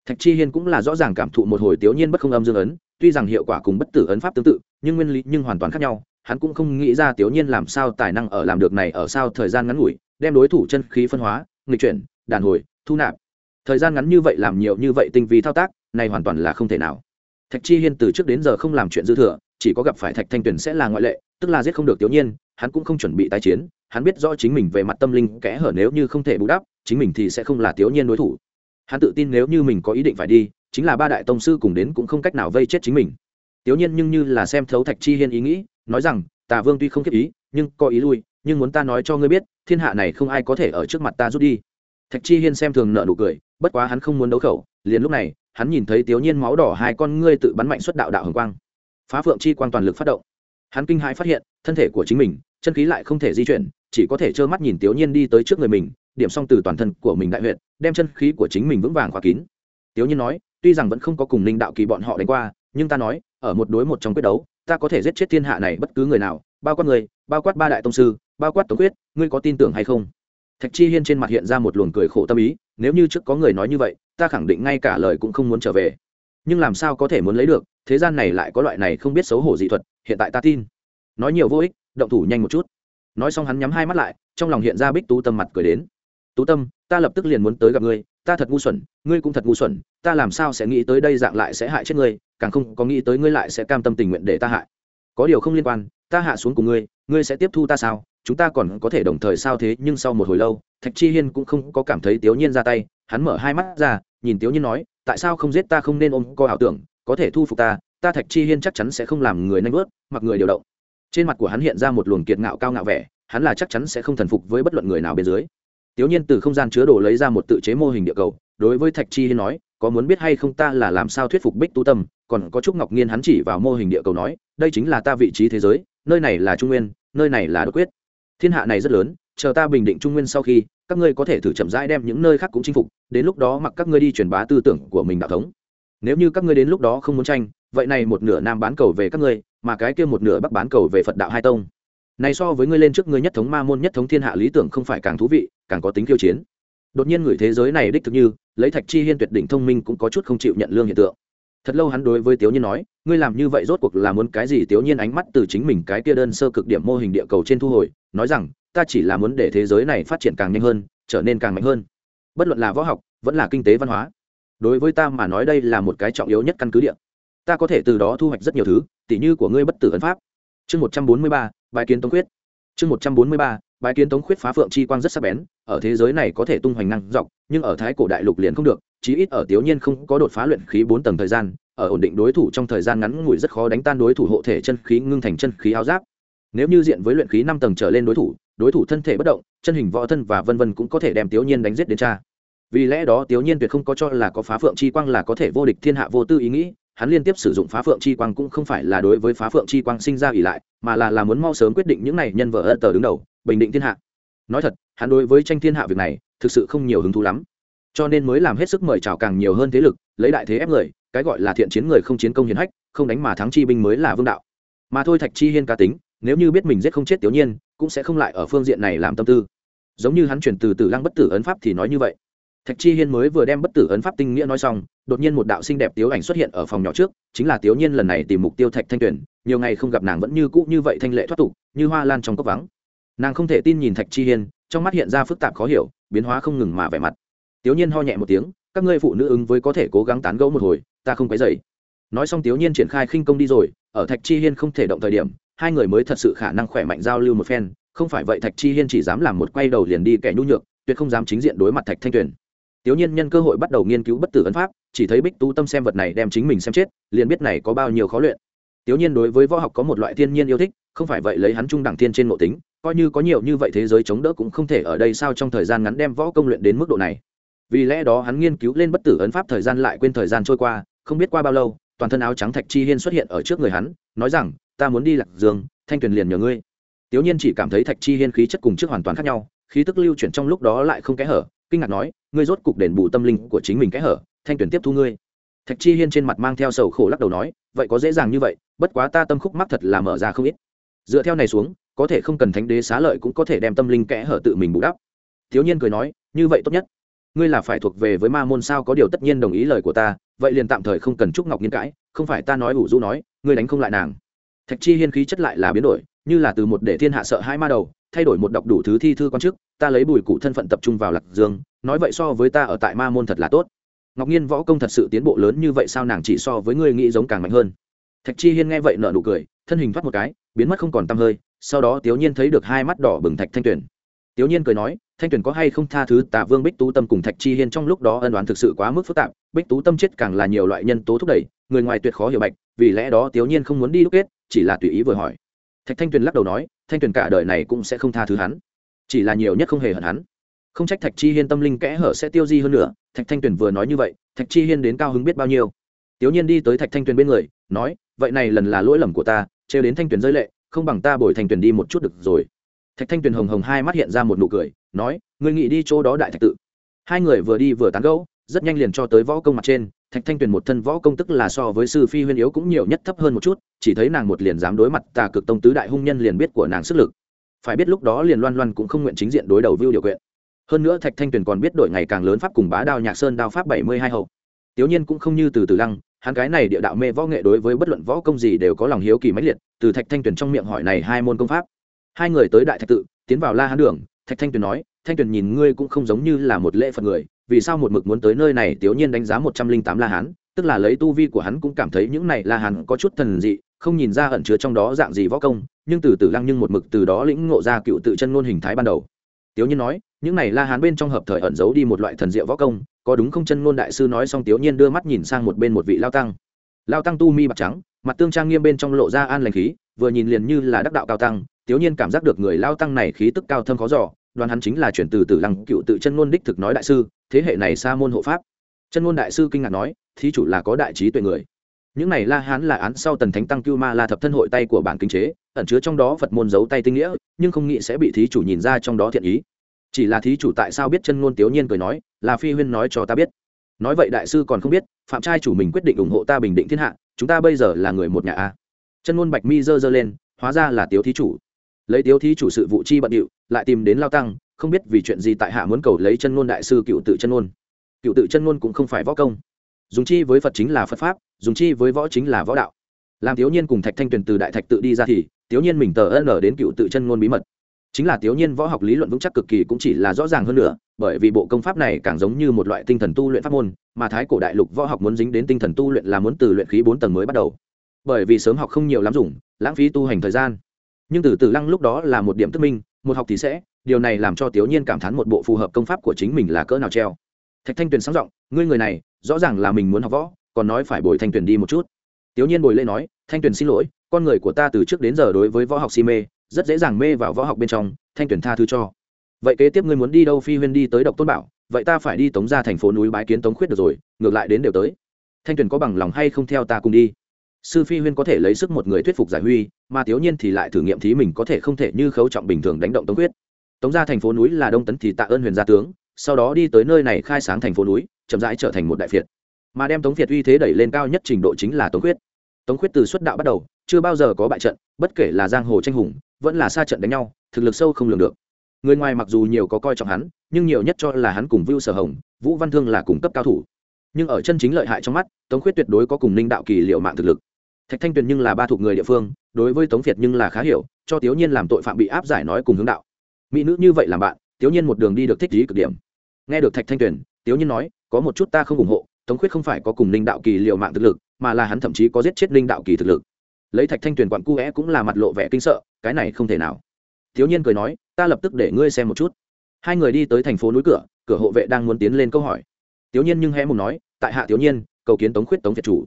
thạch chi hiên cũng là rõ ràng cảm thụ một hồi tiểu nhiên bất không âm dương ấn, tuy rằng hiệu quả cùng bất tử ấn pháp tương tự, nhưng nguyên lý nhưng hoàn toàn khác nhau. Hắn cũng không nghĩ ra tiểu nhiên làm sao tài năng ở làm được này ở sao thời gian ngắn ngủi, đem đối thủ chân khí phân hóa, nghịch chuyển, đàn hồi, thu nạp. Thời gian ngắn như vậy làm nhiều như vậy tinh vi thao tác, này hoàn toàn là không thể nào. Thạch chi hiên từ trước đến giờ không làm chuyện dư thừa, chỉ có gặp phải thạch thanh tuyền sẽ là ngoại lệ, tức là giết không được tiểu nhiên, hắn cũng không chuẩn bị tái chiến, hắn biết rõ chính mình về mặt tâm linh kẽ hở nếu như không thể bù đắp, chính mình thì sẽ không là tiểu nhiên đối thủ hắn tự tin nếu như mình có ý định phải đi, chính là ba đại tông sư cùng đến cũng không cách nào vây chết chính mình. Tiểu nhiên nhưng như là xem thấu thạch chi hiên ý nghĩ, nói rằng, tà vương tuy không kiếp ý, nhưng có ý lui, nhưng muốn ta nói cho ngươi biết, thiên hạ này không ai có thể ở trước mặt ta rút đi. Thạch chi hiên xem thường nợ nụ cười, bất quá hắn không muốn đấu khẩu, liền lúc này, hắn nhìn thấy tiểu nhiên máu đỏ hai con ngươi tự bắn mạnh xuất đạo đạo hồng quang. Phá phượng chi quang toàn lực phát động. Hắn kinh hãi phát hiện, thân thể của chính mình, chân khí lại không thể di chuyển, chỉ có thể trơ mắt nhìn tiểu nhiên đi tới trước người mình, điểm xong từ toàn thân của mình đại huyện đem chân khí của chính mình vững vàng khóa kín. Tiểu nhiên nói, tuy rằng vẫn không có cùng ninh đạo kỳ bọn họ đánh qua, nhưng ta nói, ở một đối một trong quyết đấu, ta có thể giết chết thiên hạ này bất cứ người nào, bao quát người, bao quát ba đại tông sư, bao quát tống quyết, ngươi có tin tưởng hay không? Thạch chi hiên trên mặt hiện ra một luồng cười khổ tâm ý, nếu như trước có người nói như vậy, ta khẳng định ngay cả lời cũng không muốn trở về. Nhưng làm sao có thể muốn lấy được, thế gian này lại có loại này không biết xấu hổ dị thuật, hiện tại ta tin. Nói nhiều vô ích, động thủ nhanh một chút. Nói xong hắn nhắm hai mắt lại, trong lòng hiện ra bích tú tâm mặt cười đến tú tâm, ta lập tức liền muốn tới gặp ngươi, ta thật ngu xuẩn, ngươi cũng thật ngu xuẩn, ta làm sao sẽ nghĩ tới đây dạng lại sẽ hại chết ngươi, càng không có nghĩ tới ngươi lại sẽ cam tâm tình nguyện để ta hại. Có điều không liên quan, ta hạ xuống cùng ngươi ngươi sẽ tiếp thu ta sao? Chúng ta còn có thể đồng thời sao thế, nhưng sau một hồi lâu, thạch chi hiên cũng không có cảm thấy tiểu nhiên ra tay, hắn mở hai mắt ra, nhìn tiểu nhiên nói, tại sao không giết ta không nên ôm co ảo tưởng, có thể thu phục ta ta thạch chi hiên chắc chắn sẽ không làm người nanh vớt mặc người điều động. Trên mặt của hắn hiện ra một luồng kiệt ngạo cao ngạo vẻ, hắn là chắc chắn sẽ không thần phục với bất luận người nào bên dưới tiểu nhiên từ không gian chứa đồ lấy ra một tự chế mô hình địa cầu, đối với thạch chi hiên nói, có muốn biết hay không ta là làm sao thuyết phục bích tu tâm, còn có trúc ngọc nhiên hắn chỉ vào mô hình địa cầu nói, đây chính là ta vị trí thế giới, nơi này là trung nguyên, nơi này là đột quyết. Thiên hạ này rất lớn, chờ ta bình định trung nguyên sau khi, các ngươi có thể thử chậm rãi đem những nơi khác cũng chinh phục, đến lúc đó mặc các ngươi đi truyền bá tư tưởng của mình đạo thống. Nếu như các ngươi đến lúc đó không muốn tranh, vậy này một nửa nam bán cầu về các ngươi, mà cái kia một nửa bắc bán cầu về phật đạo hai tông này so với ngươi lên trước ngươi nhất thống ma môn nhất thống thiên hạ lý tưởng không phải càng thú vị, càng có tính khiêu chiến. Đột nhiên người thế giới này đích thực như, lấy thạch chi hiên tuyệt đỉnh thông minh cũng có chút không chịu nhận lương hiện tượng. Thật lâu hắn đối với tiểu nhiên nói, ngươi làm như vậy rốt cuộc là muốn cái gì? Tiểu nhiên ánh mắt từ chính mình cái kia đơn sơ cực điểm mô hình địa cầu trên thu hồi, nói rằng, ta chỉ là muốn để thế giới này phát triển càng nhanh hơn, trở nên càng mạnh hơn. Bất luận là võ học, vẫn là kinh tế văn hóa. Đối với ta mà nói đây là một cái trọng yếu nhất căn cứ địa. Ta có thể từ đó thu hoạch rất nhiều thứ tỷ như của ngươi bất tử ấn pháp. Chương một trăm bốn mươi ba bài kiến tống khuyết. Chương một trăm bốn mươi ba bài kiến tống khuyết phá phượng chi quang rất sắc bén, ở thế giới này có thể tung hoành năng dọc, nhưng ở thái cổ đại lục liền không được, chí ít ở tiểu nhiên không có đột phá luyện khí bốn tầng thời gian, ở ổn định đối thủ trong thời gian ngắn ngủi rất khó đánh tan đối thủ hộ thể chân khí ngưng thành chân khí áo giáp. Nếu như diện với luyện khí năm tầng trở lên đối thủ đối thủ thân thể bất động, chân hình võ thân và vân vân cũng có thể đem tiểu nhiên đánh giết đến cha. Vì lẽ đó tiểu nhiên tuyệt không có cho là có phá phượng chi quang là có thể vô địch thiên hạ vô tư ý nghĩ hắn liên tiếp sử dụng phá phượng chi quang cũng không phải là đối với phá phượng chi quang sinh ra ỉ lại, mà là là muốn mau sớm quyết định những này nhân vợ ân tờ đứng đầu, bình định thiên hạ. Nói thật, hắn đối với tranh thiên hạ việc này, thực sự không nhiều hứng thú lắm. Cho nên mới làm hết sức mời chào càng nhiều hơn thế lực, lấy đại thế ép người, cái gọi là thiện chiến người không chiến công hiền hách, không đánh mà thắng chi binh mới là vương đạo. Mà thôi thạch chi hiên cá tính, nếu như biết mình giết không chết tiểu nhiên, cũng sẽ không lại ở phương diện này làm tâm tư. Giống như hắn chuyển từ từ lăng bất tử ấn pháp thì nói như vậy thạch chi hiên mới vừa đem bất tử ấn pháp tinh nghĩa nói xong, đột nhiên một đạo xinh đẹp tiếu ảnh xuất hiện ở phòng nhỏ trước, chính là tiếu nhiên lần này tìm mục tiêu thạch thanh tuyền, nhiều ngày không gặp nàng vẫn như cũ như vậy thanh lệ thoát tục, như hoa lan trong cốc vắng. Nàng không thể tin nhìn thạch chi hiên, trong mắt hiện ra phức tạp khó hiểu, biến hóa không ngừng mà vẻ mặt. Tiếu nhiên ho nhẹ một tiếng, các ngươi phụ nữ ứng với có thể cố gắng tán gẫu một hồi, ta không quấy rầy. nói xong tiếu nhiên triển khai khinh công đi rồi, ở thạch chi hiên không thể động thời điểm, hai người mới thật sự khả năng khỏe mạnh giao lưu một phen, không phải vậy thạch chi hiên chỉ dám làm một quay đầu liền đi kẻ nhu nhược, tuyệt không dám chính diện đối mặt thạch thanh tuyền tiểu nhiên nhân cơ hội bắt đầu nghiên cứu bất tử ấn pháp, chỉ thấy bích tú tâm xem vật này đem chính mình xem chết, liền biết này có bao nhiêu khó luyện. Tiểu nhiên đối với võ học có một loại thiên nhiên yêu thích, không phải vậy lấy hắn trung đẳng thiên trên nội tính, coi như có nhiều như vậy thế giới chống đỡ cũng không thể ở đây sao trong thời gian ngắn đem võ công luyện đến mức độ này. Vì lẽ đó hắn nghiên cứu lên bất tử ấn pháp thời gian lại quên thời gian trôi qua, không biết qua bao lâu, toàn thân áo trắng thạch chi hiên xuất hiện ở trước người hắn, nói rằng, ta muốn đi lạc dương, thanh tuyền liền nhờ ngươi. Tiểu nhiên chỉ cảm thấy thạch chi hiên khí chất cùng trước hoàn toàn khác nhau, khí tức lưu chuyển trong lúc đó lại không kẽ hở kinh ngạc nói, ngươi rốt cục đền bù tâm linh của chính mình kẽ hở, thanh tuyển tiếp thu ngươi. Thạch chi hiên trên mặt mang theo sầu khổ lắc đầu nói, vậy có dễ dàng như vậy, bất quá ta tâm khúc mắc thật là mở ra không ít. Dựa theo này xuống, có thể không cần thánh đế xá lợi cũng có thể đem tâm linh kẽ hở tự mình bù đắp. Thiếu nhiên cười nói, như vậy tốt nhất. Ngươi là phải thuộc về với ma môn sao có điều tất nhiên đồng ý lời của ta, vậy liền tạm thời không cần trúc ngọc nghiên cãi, không phải ta nói ủ du nói, ngươi đánh không lại nàng. Thạch chi hiên khí chất lại là biến đổi như là từ một để thiên hạ sợ hai ma đầu, thay đổi một đọc đủ thứ thi thư quan chức, ta lấy bùi cụ thân phận tập trung vào lạc dương, nói vậy so với ta ở tại ma môn thật là tốt. Ngọc nhiên võ công thật sự tiến bộ lớn như vậy sao nàng chỉ so với ngươi nghĩ giống càng mạnh hơn? Thạch chi hiên nghe vậy nở nụ cười, thân hình thoát một cái, biến mất không còn tăm hơi, sau đó tiểu nhiên thấy được hai mắt đỏ bừng thạch thanh tuyển tiểu nhiên cười nói, thanh tuyển có hay không tha thứ tả vương bích tú tâm cùng thạch chi hiên trong lúc đó ân đoán thực sự quá mức phức tạp, bích tú tâm chết càng là nhiều loại nhân tố thúc đẩy, người ngoài tuyệt khó hiểu bạch, vì lẽ đó tiểu nhiên không muốn đi đúc kết, chỉ là tùy ý vừa hỏi thạch thanh tuyền lắc đầu nói, thanh tuyền cả đời này cũng sẽ không tha thứ hắn. Chỉ là nhiều nhất không hề hận hắn. Không trách thạch chi hiên tâm linh kẽ hở sẽ tiêu di hơn nữa, thạch thanh tuyền vừa nói như vậy, thạch chi hiên đến cao hứng biết bao nhiêu. Tiểu nhiên đi tới thạch thanh tuyền bên người, nói, vậy này lần là lỗi lầm của ta, trêu đến thanh tuyền rơi lệ, không bằng ta bồi thanh tuyền đi một chút được rồi. Thạch thanh tuyền hồng hồng hai mắt hiện ra một nụ cười, nói người nghĩ đi chỗ đó đại thạch tự. Hai người vừa đi vừa tán gẫu, rất nhanh liền cho tới võ công mặt trên, thạch thanh tuyền một thân võ công tức là so với sư phi huyên yếu cũng nhiều nhất thấp hơn một chút chỉ thấy nàng một liền dám đối mặt tà cực tông tứ đại hung nhân liền biết của nàng sức lực. Phải biết lúc đó liền loan loan cũng không nguyện chính diện đối đầu vưu điều quyện. Hơn nữa thạch thanh tuyền còn biết đội ngày càng lớn pháp cùng bá đao nhạc sơn đao pháp bảy mươi hai hậu. Tiểu nhiên cũng không như từ từ lăng, hắn cái này địa đạo mê võ nghệ đối với bất luận võ công gì đều có lòng hiếu kỳ mãnh liệt, từ thạch thanh tuyền trong miệng hỏi này hai môn công pháp. Hai người tới đại thạch tự, tiến vào la hán đường, thạch thanh tuyền nói, thanh tuyền nhìn ngươi cũng không giống như là một lễ phật người, vì sao một mực muốn tới nơi này? Tiểu nhiên đánh giá một trăm linh tám la hán, tức là lấy tu vi của hắn cũng cảm thấy những này la hán có chút thần dị không nhìn ra ẩn chứa trong đó dạng gì võ công, nhưng từ từ lăng nhưng một mực từ đó lĩnh ngộ ra cựu tự chân ngôn hình thái ban đầu. Tiếu nhiên nói, những này la hán bên trong hợp thời ẩn giấu đi một loại thần diệu võ công, có đúng không chân ngôn đại sư nói xong tiểu nhiên đưa mắt nhìn sang một bên một vị lao tăng. Lao tăng tu mi bạc trắng, mặt tương trang nghiêm bên trong lộ ra an lành khí, vừa nhìn liền như là đắc đạo cao tăng, Tiếu nhiên cảm giác được người lao tăng này khí tức cao thâm khó giỏ đoán hắn chính là chuyển từ từ lăng cựu tự chân ngôn đích thực nói đại sư, thế hệ này xa môn hộ pháp. Chân ngôn đại sư kinh ngạc nói, thí chủ là có đại trí tuệ người những này la hán là án sau tần thánh tăng cưu ma la thập thân hội tay của bản kinh chế, ẩn chứa trong đó phật môn giấu tay tinh nghĩa, nhưng không nghĩ sẽ bị thí chủ nhìn ra trong đó thiện ý. Chỉ là thí chủ tại sao biết chân ngôn tiểu nhiên cười nói là phi huyên nói cho ta biết. Nói vậy đại sư còn không biết, phạm trai chủ mình quyết định ủng hộ ta bình định thiên hạ, chúng ta bây giờ là người một nhà a. Chân ngôn bạch mi dơ dơ lên, hóa ra là tiếu thí chủ. Lấy tiếu thí chủ sự vụ chi bận điệu, lại tìm đến lao tăng, không biết vì chuyện gì tại hạ muốn cầu lấy chân ngôn đại sư cựu tự chân ngôn. Cựu tự chân ngôn cũng không phải võ công. Dùng chi với phật chính là phật pháp dùng chi với võ chính là võ đạo. Làm thiếu niên cùng thạch thanh tuyền từ đại thạch tự đi ra thì, thiếu niên mình tờ ân ở đến cựu tự chân ngôn bí mật. Chính là thiếu niên võ học lý luận vững chắc cực kỳ cũng chỉ là rõ ràng hơn nữa, bởi vì bộ công pháp này càng giống như một loại tinh thần tu luyện pháp môn, mà thái cổ đại lục võ học muốn dính đến tinh thần tu luyện là muốn từ luyện khí bốn tầng mới bắt đầu. Bởi vì sớm học không nhiều lắm dùng, lãng phí tu hành thời gian. Nhưng từ từ lăng lúc đó là một điểm tức minh, một học thì sẽ, điều này làm cho tiểu niên cảm thán một bộ phù hợp công pháp của chính mình là cỡ nào treo. Thạch thanh tuyền sáng giọng, ngươi người này, rõ ràng là mình muốn học võ còn nói phải bồi thanh tuyền đi một chút. Tiểu nhiên bồi lê nói, thanh tuyền xin lỗi, con người của ta từ trước đến giờ đối với võ học si mê, rất dễ dàng mê vào võ học bên trong, thanh tuyền tha thứ cho. Vậy kế tiếp ngươi muốn đi đâu phi huyên đi tới độc tôn bảo, vậy ta phải đi tống ra thành phố núi bái kiến tống khuyết được rồi, ngược lại đến đều tới. Thanh tuyền có bằng lòng hay không theo ta cùng đi? Sư phi huyên có thể lấy sức một người thuyết phục giải huy, mà tiểu nhiên thì lại thử nghiệm thí mình có thể không thể như khấu trọng bình thường đánh động tống quyết tống ra thành phố núi là đông tấn thì tạ ơn huyền gia tướng, sau đó đi tới nơi này khai sáng thành phố núi, chậm rãi trở thành một đại việt mà đem tống việt uy thế đẩy lên cao nhất trình độ chính là tống quyết tống quyết từ xuất đạo bắt đầu, chưa bao giờ có bại trận, bất kể là giang hồ tranh hùng, vẫn là xa trận đánh nhau, thực lực sâu không lường được. Người ngoài mặc dù nhiều có coi trọng hắn, nhưng nhiều nhất cho là hắn cùng vưu sở hồng, vũ văn thương là cùng cấp cao thủ. Nhưng ở chân chính lợi hại trong mắt, tống khuyết tuyệt đối có cùng ninh đạo kỳ liệu mạng thực lực. Thạch thanh tuyền nhưng là ba thuộc người địa phương, đối với tống việt nhưng là khá hiểu, cho tiểu nhiên làm tội phạm bị áp giải nói cùng hướng đạo. Mỹ nữ như vậy làm bạn tiểu nhiên một đường đi được thích lý cực điểm. Nghe được thạch thanh tuyền tiểu nhiên nói, có một chút ta không ủng hộ tống khuyết không phải có cùng ninh đạo kỳ liệu mạng thực lực, mà là hắn thậm chí có giết chết ninh đạo kỳ thực lực. Lấy thạch thanh tuyền quặn cu é cũng là mặt lộ vẻ kinh sợ, cái này không thể nào. Thiếu nhiên cười nói, ta lập tức để ngươi xem một chút. Hai người đi tới thành phố núi cửa cửa hộ vệ đang muốn tiến lên câu hỏi. Thiếu nhiên nhưng hé mùng nói, tại hạ thiếu nhiên, cầu kiến tống khuyết tống việt chủ.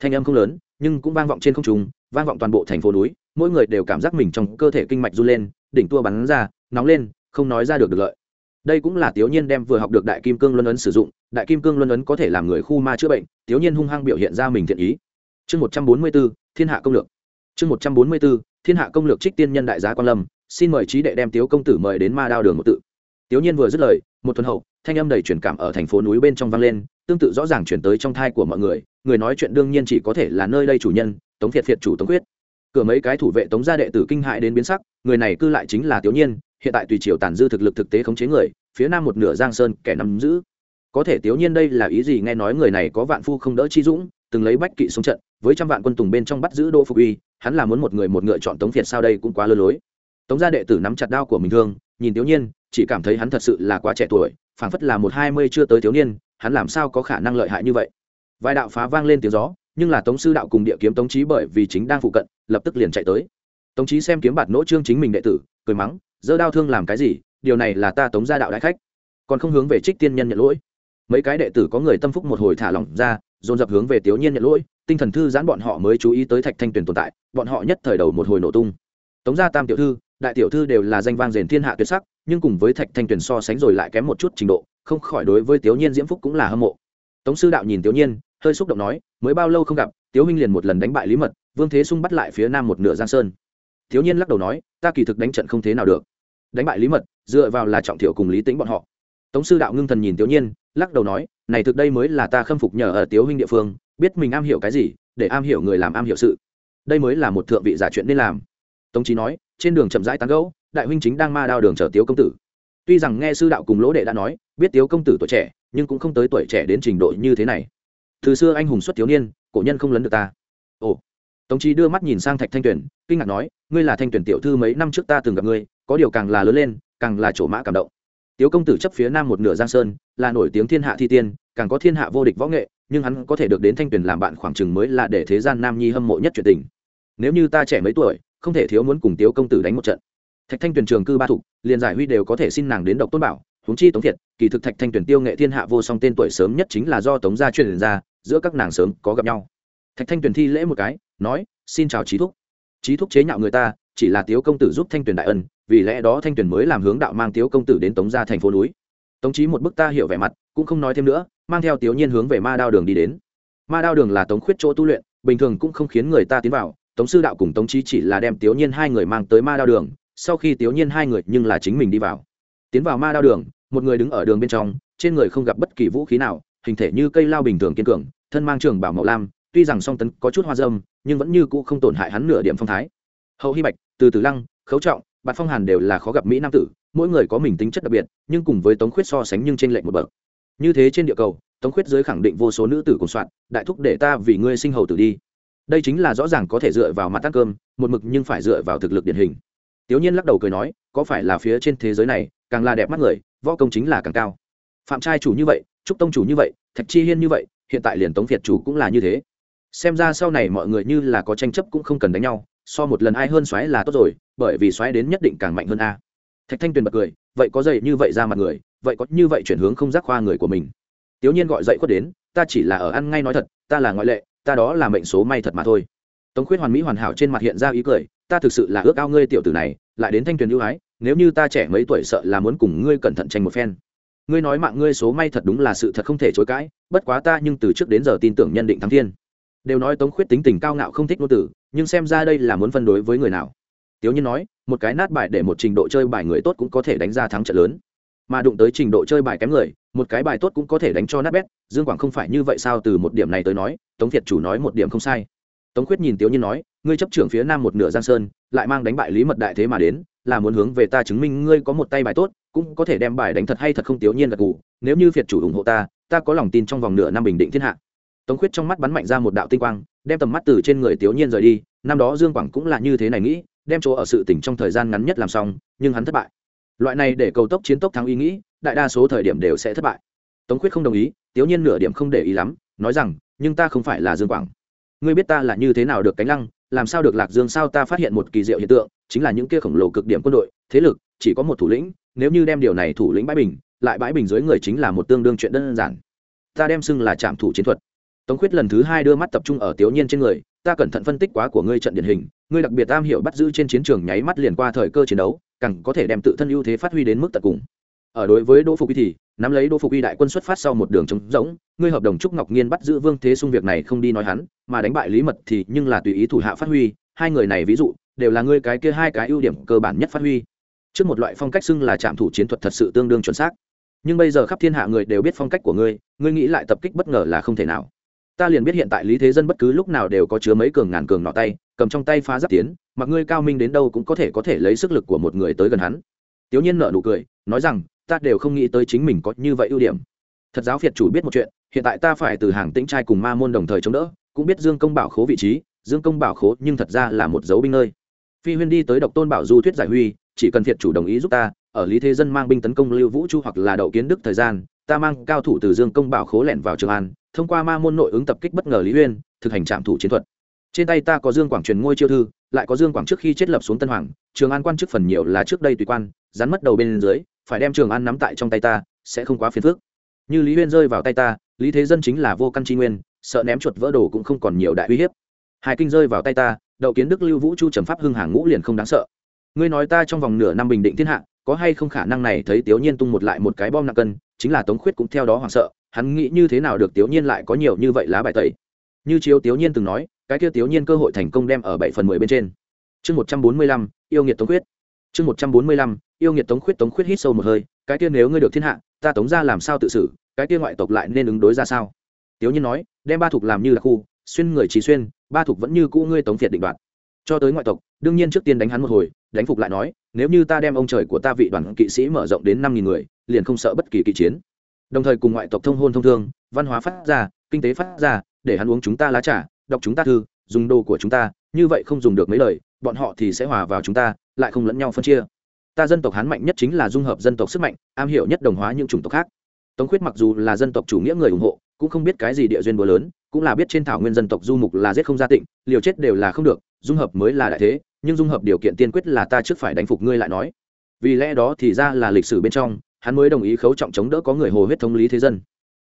Thanh âm không lớn, nhưng cũng vang vọng trên không trung, vang vọng toàn bộ thành phố núi, mỗi người đều cảm giác mình trong cơ thể kinh mạch run lên, đỉnh tua bắn ra, nóng lên, không nói ra được được lợi. Đây cũng là tiểu nhiên đem vừa học được đại kim cương luân ấn sử dụng đại kim cương luân ấn có thể làm người khu ma chữa bệnh tiểu nhiên hung hăng biểu hiện ra mình thiện ý. Chương một trăm bốn mươi b thiên hạ công lược. Chương một trăm bốn mươi b thiên hạ công lược trích tiên nhân đại giá quan lâm, xin mời trí đệ đem tiếu công tử mời đến ma đao đường một tự. Tiểu nhiên vừa dứt lời, một tuần hậu, thanh âm đầy truyền cảm ở thành phố núi bên trong vang lên, tương tự rõ ràng chuyển tới trong thai của mọi người người nói chuyện đương nhiên chỉ có thể là nơi đây chủ nhân, tống thiệt thiệt chủ tống quyết. Cửa mấy cái thủ vệ tống gia đệ tử kinh hại đến biến sắc, người này cư lại chính là tiểu nhiên, hiện tại tùy triều tàn dư thực lực thực tế khống chế người, phía nam một nửa giang sơn kẻ nắm giữ có thể tiểu nhiên đây là ý gì? Nghe nói người này có vạn phu không đỡ chi dũng, từng lấy bách kỵ xuống trận, với trăm vạn quân tùng bên trong bắt giữ đỗ phục uy, hắn là muốn một người một ngựa chọn tống việt sao đây cũng quá lơ lối. Tống gia đệ tử nắm chặt đao của mình thương, nhìn tiểu nhiên, chỉ cảm thấy hắn thật sự là quá trẻ tuổi, phảng phất là một hai mươi chưa tới thiếu niên hắn làm sao có khả năng lợi hại như vậy? Vài đạo phá vang lên tiếng gió, nhưng là tống sư đạo cùng địa kiếm tống trí bởi vì chính đang phụ cận, lập tức liền chạy tới. Tống trí xem kiếm bạt nỗ trương chính mình đệ tử, cười mắng dỡ đao thương làm cái gì? Điều này là ta tống gia đạo đại khách. Còn không hướng về trích tiên nhân nhận lỗi mấy cái đệ tử có người tâm phúc một hồi thả lỏng ra, dồn dập hướng về tiểu nhiên nhận lỗi, tinh thần thư giãn bọn họ mới chú ý tới thạch thanh tuyền tồn tại, bọn họ nhất thời đầu một hồi nổ tung. Tống gia tam tiểu thư, đại tiểu thư đều là danh vang rền thiên hạ tuyệt sắc, nhưng cùng với thạch thanh tuyền so sánh rồi lại kém một chút trình độ, không khỏi đối với tiểu nhiên diễm phúc cũng là hâm mộ. Tống sư đạo nhìn tiểu nhiên, hơi xúc động nói, mới bao lâu không gặp tiểu huynh liền một lần đánh bại lý mật, vương thế sung bắt lại phía nam một nửa giang sơn. Tiểu nhiên lắc đầu nói, ta kỳ thực đánh trận không thế nào được. Đánh bại lý mật, dựa vào là trọng thiểu cùng lý tĩnh bọn họ. Tống sư đạo ngưng thần nhìn tiểu nhiên lắc đầu nói, này thực đây mới là ta khâm phục nhờ ở Tiếu huynh địa phương, biết mình am hiểu cái gì, để am hiểu người làm am hiểu sự. Đây mới là một thượng vị giả chuyện nên làm. Tống trí nói, trên đường chậm rãi tán gẫu, đại huynh chính đang ma đao đường chở tiếu công tử. Tuy rằng nghe sư đạo cùng lỗ đệ đã nói, biết tiếu công tử tuổi trẻ, nhưng cũng không tới tuổi trẻ đến trình độ như thế này. Từ xưa anh hùng xuất thiếu niên, cổ nhân không lấn được ta. Ồ. Tống trí đưa mắt nhìn sang thạch thanh tuyển kinh ngạc nói, ngươi là thanh tuyển tiểu thư mấy năm trước ta từng gặp ngươi, có điều càng là lớn lên, càng là chỗ mã cảm động tiếu công tử chấp phía nam một nửa giang sơn, là nổi tiếng thiên hạ thi tiên, càng có thiên hạ vô địch võ nghệ, nhưng hắn có thể được đến thanh tuyển làm bạn khoảng chừng mới là để thế gian nam nhi hâm mộ nhất chuyện tình. Nếu như ta trẻ mấy tuổi, không thể thiếu muốn cùng tiếu công tử đánh một trận. Thạch thanh tuyển trường cư ba thục, liền giải huy đều có thể xin nàng đến độc tôn bảo, huống chi tống thiệt, kỳ thực thạch thanh tuyển tiêu nghệ thiên hạ vô song tên tuổi sớm nhất chính là do tống gia truyền ra, giữa các nàng sớm có gặp nhau. Thạch thanh tuyển thi lễ một cái, nói, xin chào trí thúc. Trí thúc chế nhạo người ta chỉ là tiếu công tử giúp thanh tuyển đại ân, vì lẽ đó thanh tuyển mới làm hướng đạo mang tiếu công tử đến tống gia thành phố núi. Tống trí một bức ta hiểu vẻ mặt, cũng không nói thêm nữa, mang theo tiểu nhiên hướng về ma đao đường đi đến. Ma đao đường là tống khuyết chỗ tu luyện, bình thường cũng không khiến người ta tiến vào, tống sư đạo cùng tống trí chỉ là đem tiểu nhiên hai người mang tới ma đao đường, sau khi tiểu nhiên hai người nhưng là chính mình đi vào. Tiến vào ma đao đường, một người đứng ở đường bên trong, trên người không gặp bất kỳ vũ khí nào, hình thể như cây lao bình thường kiên cường, thân mang trường bảo màu lam, tuy rằng song tấn có chút hoa dâm, nhưng vẫn như cũ không tổn hại hắn nửa điểm phong thái hậu hy bạch, từ từ lăng, khấu trọng, bạt phong hàn đều là khó gặp mỹ nam tử, mỗi người có mình tính chất đặc biệt, nhưng cùng với tống khuyết so sánh nhưng trên lệnh một bậc. Như thế trên địa cầu, tống khuyết giới khẳng định vô số nữ tử cùng soạn, đại thúc để ta vì ngươi sinh hầu tử đi. Đây chính là rõ ràng có thể dựa vào mặt ăn cơm, một mực nhưng phải dựa vào thực lực điển hình. Tiểu nhiên lắc đầu cười nói, có phải là phía trên thế giới này, càng là đẹp mắt người, võ công chính là càng cao. Phạm trai chủ như vậy, trúc tông chủ như vậy, thạch chi hiên như vậy, hiện tại liền tống việt chủ cũng là như thế. Xem ra sau này mọi người như là có tranh chấp cũng không cần đánh nhau so một lần ai hơn xoáy là tốt rồi, bởi vì xoáy đến nhất định càng mạnh hơn a. Thạch thanh tuyền bật cười, vậy có dậy như vậy ra mặt người, vậy có như vậy chuyển hướng không giác khoa người của mình. Tiểu nhiên gọi dậy khuất đến, ta chỉ là ở ăn ngay nói thật, ta là ngoại lệ, ta đó là mệnh số may thật mà thôi. Tống khuyết hoàn mỹ hoàn hảo trên mặt hiện ra ý cười, ta thực sự là ước ao ngươi tiểu tử này, lại đến thanh tuyền ưu ái, nếu như ta trẻ mấy tuổi sợ là muốn cùng ngươi cẩn thận tranh một phen. Ngươi nói mạng ngươi số may thật đúng là sự thật không thể chối cãi, bất quá ta nhưng từ trước đến giờ tin tưởng nhân định thắng thiên đều nói tống khuyết tính tình cao ngạo không thích ngôn tử nhưng xem ra đây là muốn phân đối với người nào. Tiếu nhiên nói, một cái nát bài để một trình độ chơi bài người tốt cũng có thể đánh ra thắng trận lớn. Mà đụng tới trình độ chơi bài kém người, một cái bài tốt cũng có thể đánh cho nát bét. Dương quảng không phải như vậy sao? Từ một điểm này tới nói, tống việt chủ nói một điểm không sai. Tống khuyết nhìn tiếu nhiên nói, ngươi chấp trưởng phía nam một nửa giang sơn, lại mang đánh bại lý mật đại thế mà đến, là muốn hướng về ta chứng minh ngươi có một tay bài tốt, cũng có thể đem bài đánh thật hay thật không tiếu nhiên gật gù. Nếu như việt chủ ủng hộ ta ta có lòng tin trong vòng nửa năm bình định thiên hạ tống khuyết trong mắt bắn mạnh ra một đạo tinh quang, đem tầm mắt từ trên người tiểu nhiên rời đi, năm đó dương quảng cũng là như thế này nghĩ, đem chỗ ở sự tỉnh trong thời gian ngắn nhất làm xong, nhưng hắn thất bại. Loại này để cầu tốc chiến tốc thắng ý nghĩ, đại đa số thời điểm đều sẽ thất bại. Tống khuyết không đồng ý tiểu nhiên nửa điểm không để ý lắm, nói rằng, nhưng ta không phải là dương quảng. Ngươi biết ta là như thế nào được cánh lăng, làm sao được lạc dương sao ta phát hiện một kỳ diệu hiện tượng, chính là những kia khổng lồ cực điểm quân đội, thế lực, chỉ có một thủ lĩnh, nếu như đem điều này thủ lĩnh bãi bình, lại bãi bình dưới người chính là một tương đương chuyện đơn giản. Ta đem xưng là trạm thủ chiến thuật tống khuyết lần thứ hai đưa mắt tập trung ở tiểu nhiên trên người, ta cẩn thận phân tích quá của ngươi trận điển hình, ngươi đặc biệt am hiểu bắt giữ trên chiến trường nháy mắt liền qua thời cơ chiến đấu, càng có thể đem tự thân ưu thế phát huy đến mức tận cùng. Ở đối với đỗ phục y thì, nắm lấy đỗ phục y đại quân xuất phát sau một đường trống rỗng, ngươi hợp đồng trúc ngọc nhiên bắt giữ vương thế xung việc này không đi nói hắn, mà đánh bại lý mật thì nhưng là tùy ý thủ hạ phát huy, hai người này ví dụ, đều là ngươi cái kia hai cái ưu điểm cơ bản nhất phát huy. Trước một loại phong cách xưng là trạm thủ chiến thuật thật sự tương đương chuẩn xác. Nhưng bây giờ khắp thiên hạ người đều biết phong cách của ngươi ngươi nghĩ lại tập kích bất ngờ là không thể nào ta liền biết hiện tại lý thế dân bất cứ lúc nào đều có chứa mấy cường ngàn cường nọ tay, cầm trong tay phá giáp tiến, mặc ngươi cao minh đến đâu cũng có thể có thể lấy sức lực của một người tới gần hắn. Tiểu nhiên nợ nụ cười, nói rằng, ta đều không nghĩ tới chính mình có như vậy ưu điểm. Thật giáo phiệt chủ biết một chuyện, hiện tại ta phải từ hàng tĩnh trai cùng ma môn đồng thời chống đỡ, cũng biết dương công bảo khố vị trí, dương công bảo khố nhưng thật ra là một dấu binh nơi. Phi huyên đi tới độc tôn bảo du thuyết giải huy, chỉ cần phiệt chủ đồng ý giúp ta, ở lý thế dân mang binh tấn công lưu vũ chu hoặc là đậu kiến đức thời gian, ta mang cao thủ từ dương công bảo khố lẻn vào trường an thông qua ma môn nội ứng tập kích bất ngờ lý uyên, thực hành trạm thủ chiến thuật. Trên tay ta có dương quảng truyền ngôi chiêu thư, lại có dương quảng trước khi chết lập xuống tân hoàng, trường an quan chức phần nhiều là trước đây tùy quan, rắn mất đầu bên dưới, phải đem trường an nắm tại trong tay ta, sẽ không quá phiền phức. Như lý uyên rơi vào tay ta, lý thế dân chính là vô căn tri nguyên, sợ ném chuột vỡ đồ cũng không còn nhiều đại uy hiếp. Hai kinh rơi vào tay ta, đậu kiến đức lưu vũ chu trầm pháp hưng hàng ngũ liền không đáng sợ. Ngươi nói ta trong vòng nửa năm bình định thiên hạ, có hay không khả năng này thấy tiểu nhiên tung một lại một cái bom nặng cân, chính là tống khuyết cũng theo đó hoảng sợ hắn nghĩ như thế nào được tiểu nhiên lại có nhiều như vậy lá bài tẩy? Như chiếu tiểu nhiên từng nói, cái kia tiểu nhiên cơ hội thành công đem ở bảy phần mười bên trên. Chương một trăm bốn mươi lăm, yêu nghiệt tống khuyết. Chương một trăm bốn mươi lăm, yêu nghiệt tống khuyết tống khuyết hít sâu một hơi, cái kia nếu ngươi được thiên hạ, ta tống ra làm sao tự xử, cái kia ngoại tộc lại nên ứng đối ra sao? Tiểu nhiên nói, đem ba thục làm như là khu, xuyên người chỉ xuyên, ba thục vẫn như cũ ngươi tống phiệt định đoạt. Cho tới ngoại tộc, đương nhiên trước tiên đánh hắn một hồi, đánh phục lại nói, nếu như ta đem ông trời của ta vị đoàn kỵ sĩ mở rộng đến năm nghìn người, liền không sợ bất kỳ kỵ chiến đồng thời cùng ngoại tộc thông hôn thông thương, văn hóa phát ra, kinh tế phát ra, để hắn uống chúng ta lá trà, đọc chúng ta thư, dùng đồ của chúng ta, như vậy không dùng được mấy lời, bọn họ thì sẽ hòa vào chúng ta, lại không lẫn nhau phân chia. Ta dân tộc hán mạnh nhất chính là dung hợp dân tộc sức mạnh, am hiểu nhất đồng hóa những chủng tộc khác. Tống khuyết mặc dù là dân tộc chủ nghĩa người ủng hộ, cũng không biết cái gì địa duyên búa lớn, cũng là biết trên thảo nguyên dân tộc du mục là giết không gia tịnh, liều chết đều là không được, dung hợp mới là đại thế, nhưng dung hợp điều kiện tiên quyết là ta trước phải đánh phục ngươi lại nói. Vì lẽ đó thì ra là lịch sử bên trong hắn mới đồng ý khấu trọng chống đỡ có người hồ huyết thống lý thế dân.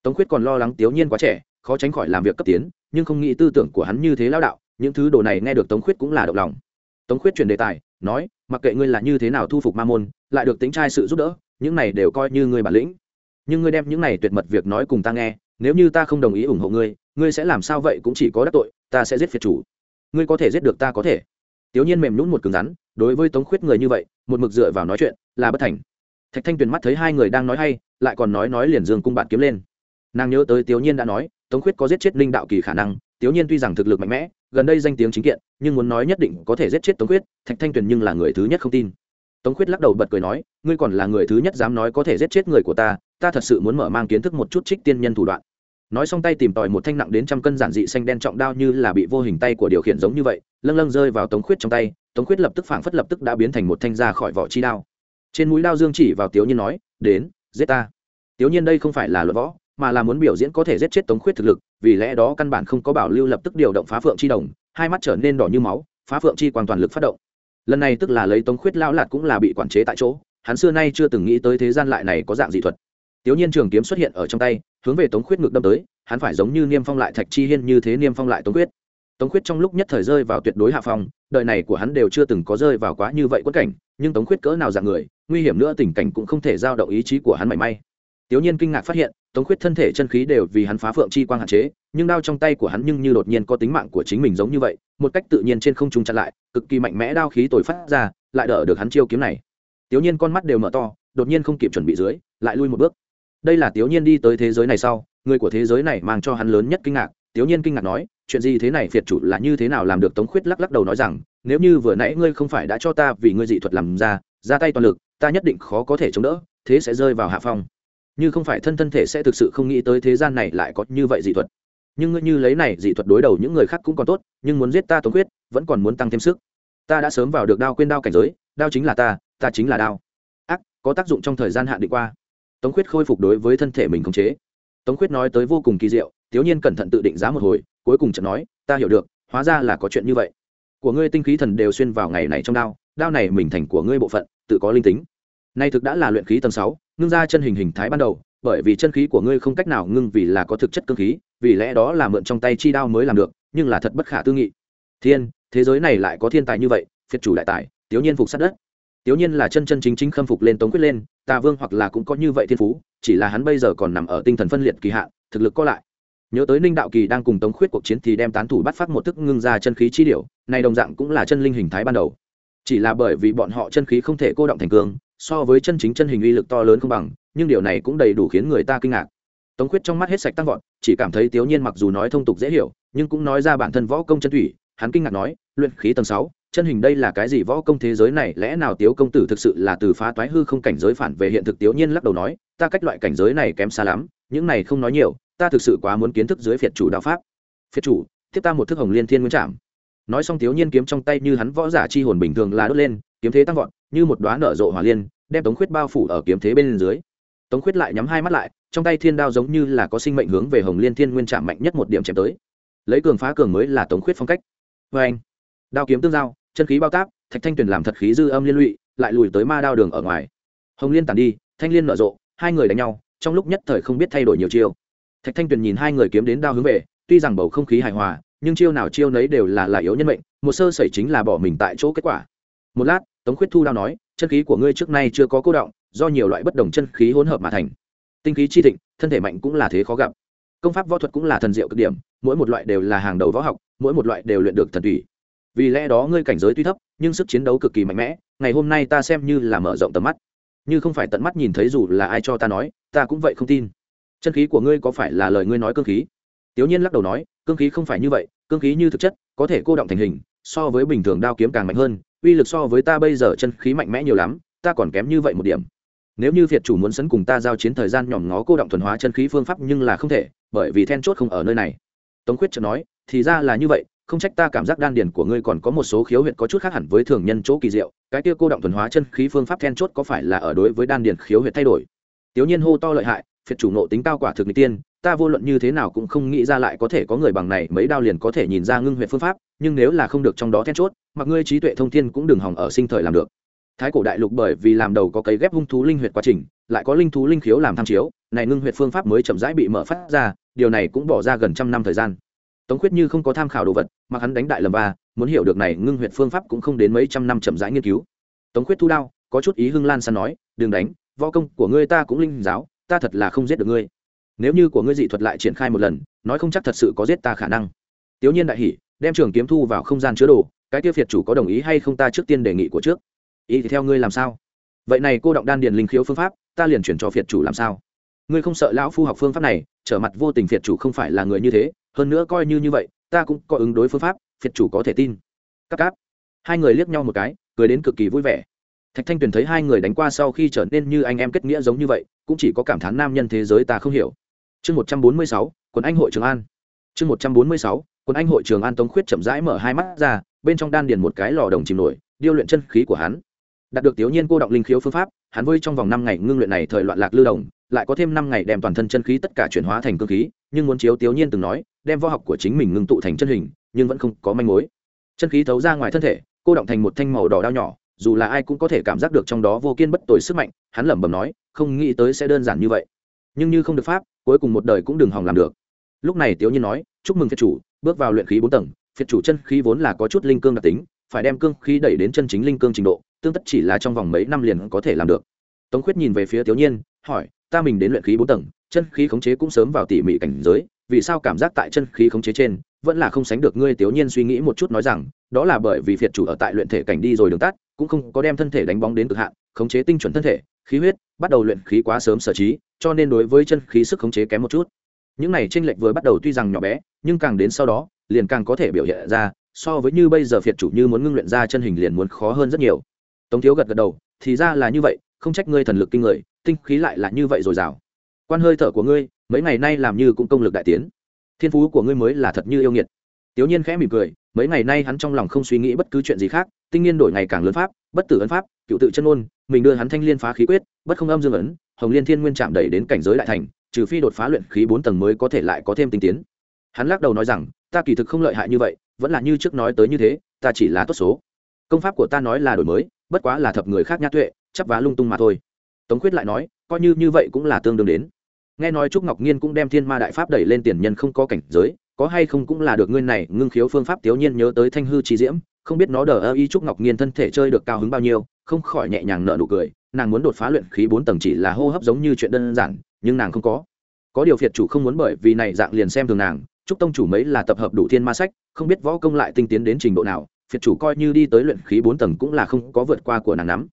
Tống khuyết còn lo lắng tiểu nhiên quá trẻ, khó tránh khỏi làm việc cấp tiến, nhưng không nghĩ tư tưởng của hắn như thế lao đạo, những thứ đồ này nghe được tống khuyết cũng là động lòng. Tống khuyết chuyển đề tài, nói, mặc kệ ngươi là như thế nào thu phục ma môn, lại được tính trai sự giúp đỡ, những này đều coi như ngươi bản lĩnh. Nhưng ngươi đem những này tuyệt mật việc nói cùng ta nghe, nếu như ta không đồng ý ủng hộ ngươi ngươi sẽ làm sao vậy cũng chỉ có đắc tội, ta sẽ giết phiệt chủ. Ngươi có thể giết được ta có thể. Tiểu nhiên mềm nhún một cứng rắn, đối với tống khuyết người như vậy, một mực dựa vào nói chuyện, là bất thành thạch thanh tuyền mắt thấy hai người đang nói hay, lại còn nói nói liền dương cung bạn kiếm lên. Nàng nhớ tới tiểu nhiên đã nói, tống khuyết có giết chết linh đạo kỳ khả năng tiểu nhiên tuy rằng thực lực mạnh mẽ, gần đây danh tiếng chính kiện, nhưng muốn nói nhất định có thể giết chết tống khuyết, thạch thanh tuyền nhưng là người thứ nhất không tin. Tống khuyết lắc đầu bật cười nói, ngươi còn là người thứ nhất dám nói có thể giết chết người của ta ta thật sự muốn mở mang kiến thức một chút trích tiên nhân thủ đoạn. Nói xong tay tìm tòi một thanh nặng đến trăm cân giản dị xanh đen trọng đao như là bị vô hình tay của điều khiển giống như vậy, lâng lâng rơi vào tống khuyết trong tay, tống khuyết lập tức phảng phất lập tức đã biến thành một thanh ra khỏi vỏ chi đao trên mũi đao dương chỉ vào tiểu nhiên nói, đến, giết ta. Tiểu nhiên đây không phải là luật võ, mà là muốn biểu diễn có thể giết chết tống khuyết thực lực, vì lẽ đó căn bản không có bảo lưu lập tức điều động phá phượng chi đồng, hai mắt trở nên đỏ như máu, phá phượng chi hoàn toàn lực phát động. Lần này tức là lấy tống khuyết lao lạt cũng là bị quản chế tại chỗ, hắn xưa nay chưa từng nghĩ tới thế gian lại này có dạng dị thuật. Tiểu nhiên trường kiếm xuất hiện ở trong tay, hướng về tống khuyết ngược đâm tới, hắn phải giống như niêm phong lại thạch chi hiên như thế niêm phong lại tống khuyết tống khuyết trong lúc nhất thời rơi vào tuyệt đối hạ phong, đời này của hắn đều chưa từng có rơi vào quá như vậy quất cảnh, nhưng tống khuyết cỡ nào dạng người, nguy hiểm nữa tình cảnh cũng không thể giao động ý chí của hắn mảy may. Tiểu nhiên kinh ngạc phát hiện, tống khuyết thân thể chân khí đều vì hắn phá phượng chi quang hạn chế, nhưng đao trong tay của hắn nhưng như đột nhiên có tính mạng của chính mình giống như vậy, một cách tự nhiên trên không trung chặn lại, cực kỳ mạnh mẽ đao khí tồi phát ra, lại đỡ được hắn chiêu kiếm này. Tiểu nhiên con mắt đều mở to, đột nhiên không kịp chuẩn bị dưới, lại lui một bước. Đây là tiểu nhiên đi tới thế giới này sau, người của thế giới này mang cho hắn lớn nhất kinh ngạc, tiểu nhiên kinh ngạc nói chuyện gì thế này phiệt chủ là như thế nào làm được tống khuyết lắc lắc đầu nói rằng, nếu như vừa nãy ngươi không phải đã cho ta vì ngươi dị thuật làm ra ra tay toàn lực, ta nhất định khó có thể chống đỡ, thế sẽ rơi vào hạ phong. Như không phải thân thân thể sẽ thực sự không nghĩ tới thế gian này lại có như vậy dị thuật. Nhưng ngươi như lấy này dị thuật đối đầu những người khác cũng còn tốt, nhưng muốn giết ta tống khuyết, vẫn còn muốn tăng thêm sức. Ta đã sớm vào được đao quên đao cảnh giới, đao chính là ta ta chính là đao. Ác, có tác dụng trong thời gian hạn định qua. Tống khuyết khôi phục đối với thân thể mình khống chế. Tống khuyết nói tới vô cùng kỳ diệu tiếu nhiên cẩn thận tự định giá một hồi, cuối cùng chợt nói, ta hiểu được, hóa ra là có chuyện như vậy. Của ngươi tinh khí thần đều xuyên vào ngày này trong đao đao này mình thành của ngươi bộ phận, tự có linh tính. Nay thực đã là luyện khí tầng sáu, ngưng ra chân hình hình thái ban đầu, bởi vì chân khí của ngươi không cách nào ngưng vì là có thực chất cương khí, vì lẽ đó là mượn trong tay chi đao mới làm được, nhưng là thật bất khả tư nghị. Thiên, thế giới này lại có thiên tài như vậy, phiệt chủ đại tài tiểu nhiên phục sát đất. Tiểu nhiên là chân chân chính chính khâm phục lên tống quyết lên, tà vương hoặc là cũng có như vậy thiên phú, chỉ là hắn bây giờ còn nằm ở tinh thần phân liệt kỳ hạn, thực lực có lại nhớ tới ninh đạo kỳ đang cùng tống khuyết cuộc chiến thì đem tán thủ bắt phát một thức ngưng ra chân khí chi điệu này đồng dạng cũng là chân linh hình thái ban đầu. Chỉ là bởi vì bọn họ chân khí không thể cô động thành cương, so với chân chính chân hình uy lực to lớn không bằng, nhưng điều này cũng đầy đủ khiến người ta kinh ngạc. Tống khuyết trong mắt hết sạch tăng vọt, chỉ cảm thấy tiếu nhiên mặc dù nói thông tục dễ hiểu, nhưng cũng nói ra bản thân võ công chân thủy, hắn kinh ngạc nói, luyện khí tầng sáu, chân hình đây là cái gì võ công thế giới này, lẽ nào tiếu công tử thực sự là từ phá toái hư không cảnh giới phản về hiện thực? Tiếu nhiên lắc đầu nói, ta cách loại cảnh giới này kém xa lắm, những này không nói nhiều ta thực sự quá muốn kiến thức dưới phiệt chủ đạo pháp. Phiệt chủ, tiếp ta một thức hồng liên thiên nguyên trảm. Nói xong thiếu nhiên kiếm trong tay như hắn võ giả chi hồn bình thường là đốt lên, kiếm thế tăng vọt, như một đoá nở rộ hỏa liên, đem tống khuyết bao phủ ở kiếm thế bên dưới. Tống khuyết lại nhắm hai mắt lại, trong tay thiên đao giống như là có sinh mệnh hướng về hồng liên thiên nguyên trạm mạnh nhất một điểm chém tới. Lấy cường phá cường mới là tống khuyết phong cách. Vê anh. Đao kiếm tương giao, chân khí bao táp thạch thanh tuyền làm thật khí dư âm liên lụy, lại lùi tới ma đao đường ở ngoài. Hồng liên tàn đi, thanh liên nở rộ, hai người đánh nhau, trong lúc nhất thời không biết thay đổi nhiều chiều thạch thanh tuyền nhìn hai người kiếm đến đao hướng về, tuy rằng bầu không khí hài hòa, nhưng chiêu nào chiêu nấy đều là là yếu nhân mệnh, một sơ sẩy chính là bỏ mình tại chỗ kết quả. Một lát, tống khuyết thu đao nói, chân khí của ngươi trước nay chưa có cố động, do nhiều loại bất đồng chân khí hỗn hợp mà thành. Tinh khí chi thịnh, thân thể mạnh cũng là thế khó gặp. Công pháp võ thuật cũng là thần diệu cực điểm, mỗi một loại đều là hàng đầu võ học, mỗi một loại đều luyện được thần thủy vì lẽ đó ngươi cảnh giới tuy thấp, nhưng sức chiến đấu cực kỳ mạnh mẽ, ngày hôm nay ta xem như là mở rộng tầm mắt. Như không phải tận mắt nhìn thấy dù là ai cho ta nói, ta cũng vậy không tin chân khí của ngươi có phải là lời ngươi nói cương khí? Tiểu nhiên lắc đầu nói, cương khí không phải như vậy, cương khí như thực chất, có thể cô động thành hình, so với bình thường đao kiếm càng mạnh hơn, uy lực so với ta bây giờ chân khí mạnh mẽ nhiều lắm, ta còn kém như vậy một điểm. Nếu như việt chủ muốn sấn cùng ta giao chiến thời gian nhòm ngó cô động thuần hóa chân khí phương pháp nhưng là không thể, bởi vì then chốt không ở nơi này. Tống khuyết chợt nói, thì ra là như vậy, không trách ta cảm giác đan điền của ngươi còn có một số khiếu huyệt có chút khác hẳn với thường nhân chỗ kỳ diệu, cái kia cô động thuần hóa chân khí phương pháp then chốt có phải là ở đối với đan điền khiếu huyệt thay đổi? Tiểu nhiên hô to lợi hại phiệt chủ nộ tính cao quả thực n tiên, ta vô luận như thế nào cũng không nghĩ ra lại có thể có người bằng này, mấy đao liền có thể nhìn ra ngưng huyệt phương pháp, nhưng nếu là không được trong đó then chốt, mặc ngươi trí tuệ thông thiên cũng đừng hỏng ở sinh thời làm được. Thái cổ đại lục bởi vì làm đầu có cấy ghép hung thú linh huyệt quá trình, lại có linh thú linh khiếu làm tham chiếu, này ngưng huyệt phương pháp mới chậm rãi bị mở phát ra, điều này cũng bỏ ra gần trăm năm thời gian. Tống khuyết như không có tham khảo đồ vật mà hắn đánh đại lầm ba muốn hiểu được này ngưng huyệt phương pháp cũng không đến mấy trăm năm chậm rãi nghiên cứu. Tống khuyết thu đao, có chút ý hưng lan san nói, đừng đánh, võ công của ngươi ta cũng linh giáo ta thật là không giết được ngươi. Nếu như của ngươi dị thuật lại triển khai một lần, nói không chắc thật sự có giết ta khả năng. Tiểu nhiên đại hỉ, đem trường kiếm thu vào không gian chứa đồ, cái tiêu phiệt chủ có đồng ý hay không ta trước tiên đề nghị của trước. Ý thì theo ngươi làm sao? Vậy này cô động đan điền linh khiếu phương pháp, ta liền chuyển cho phiệt chủ làm sao? Ngươi không sợ lão phu học phương pháp này, trở mặt vô tình phiệt chủ không phải là người như thế, hơn nữa coi như như vậy, ta cũng có ứng đối phương pháp, phiệt chủ có thể tin. Các cáp. Hai người liếc nhau một cái, cười đến cực kỳ vui vẻ thạch thanh tuyền thấy hai người đánh qua sau khi trở nên như anh em kết nghĩa giống như vậy, cũng chỉ có cảm thán nam nhân thế giới ta không hiểu. Chương một trăm bốn mươi sáu, quần anh hội trường an. Chương một trăm bốn mươi sáu, quần anh hội trường an tống khuyết chậm rãi mở hai mắt ra, bên trong đan điền một cái lò đồng chìm nổi, điêu luyện chân khí của hắn. Đạt được tiểu nhiên cô động linh khiếu phương pháp, hắn vơi trong vòng năm ngày ngưng luyện này thời loạn lạc lưu đồng, lại có thêm năm ngày đem toàn thân chân khí tất cả chuyển hóa thành cơ khí, nhưng muốn chiếu tiểu nhiên từng nói, đem võ học của chính mình ngưng tụ thành chân hình, nhưng vẫn không có manh mối. Chân khí thấu ra ngoài thân thể, cô động thành một thanh màu đỏ đao nhỏ dù là ai cũng có thể cảm giác được trong đó vô kiên bất tồi sức mạnh, hắn lẩm bẩm nói, không nghĩ tới sẽ đơn giản như vậy. Nhưng như không được pháp, cuối cùng một đời cũng đừng hòng làm được. Lúc này tiểu nhiên nói, chúc mừng phiệt chủ, bước vào luyện khí bốn tầng. Phiệt chủ chân khí vốn là có chút linh cương đặc tính, phải đem cương khí đẩy đến chân chính linh cương trình độ, tương tất chỉ là trong vòng mấy năm liền có thể làm được. Tống khuyết nhìn về phía tiểu nhiên, hỏi, ta mình đến luyện khí bốn tầng, chân khí khống chế cũng sớm vào tỉ mỉ cảnh giới, vì sao cảm giác tại chân khí khống chế trên vẫn là không sánh được ngươi tiểu nhiên suy nghĩ một chút nói rằng, đó là bởi vì phiệt chủ ở tại luyện thể cảnh đi rồi đường tắt, cũng không có đem thân thể đánh bóng đến cực hạn, khống chế tinh chuẩn thân thể, khí huyết, bắt đầu luyện khí quá sớm sở trí, cho nên đối với chân khí sức khống chế kém một chút. Những này tranh lệch vừa bắt đầu tuy rằng nhỏ bé, nhưng càng đến sau đó, liền càng có thể biểu hiện ra, so với như bây giờ phiệt chủ như muốn ngưng luyện ra chân hình liền muốn khó hơn rất nhiều. Tống thiếu gật gật đầu, thì ra là như vậy, không trách ngươi thần lực kinh người, tinh khí lại là như vậy dồi dào. Quan hơi thở của ngươi, mấy ngày nay làm như cũng công lực đại tiến thiên phú của ngươi mới là thật như yêu nghiệt. Tiểu nhiên khẽ mỉm cười, mấy ngày nay hắn trong lòng không suy nghĩ bất cứ chuyện gì khác, tinh nhiên đổi ngày càng lớn pháp, bất tử ấn pháp, cựu tự chân ôn, mình đưa hắn thanh liên phá khí quyết, bất không âm dương ấn, hồng liên thiên nguyên chạm đẩy đến cảnh giới đại thành, trừ phi đột phá luyện khí bốn tầng mới có thể lại có thêm tinh tiến. Hắn lắc đầu nói rằng, ta kỳ thực không lợi hại như vậy, vẫn là như trước nói tới như thế, ta chỉ là tốt số. Công pháp của ta nói là đổi mới, bất quá là thập người khác nhã tuệ chắp vá lung tung mà thôi. Tống khuyết lại nói, coi như như vậy cũng là tương đương đến nghe nói trúc ngọc nhiên cũng đem thiên ma đại pháp đẩy lên tiền nhân không có cảnh giới, có hay không cũng là được Ngươi này ngưng khiếu phương pháp thiếu nhiên nhớ tới thanh hư trí diễm, không biết nó đờ ơ y trúc ngọc nhiên thân thể chơi được cao hứng bao nhiêu, không khỏi nhẹ nhàng nợ nụ cười, nàng muốn đột phá luyện khí bốn tầng chỉ là hô hấp giống như chuyện đơn giản, nhưng nàng không có. Có điều phiệt chủ không muốn bởi vì này dạng liền xem thường nàng, trúc tông chủ mấy là tập hợp đủ thiên ma sách, không biết võ công lại tinh tiến đến trình độ nào, phiệt chủ coi như đi tới luyện khí bốn tầng cũng là không có vượt qua của nàng nắm.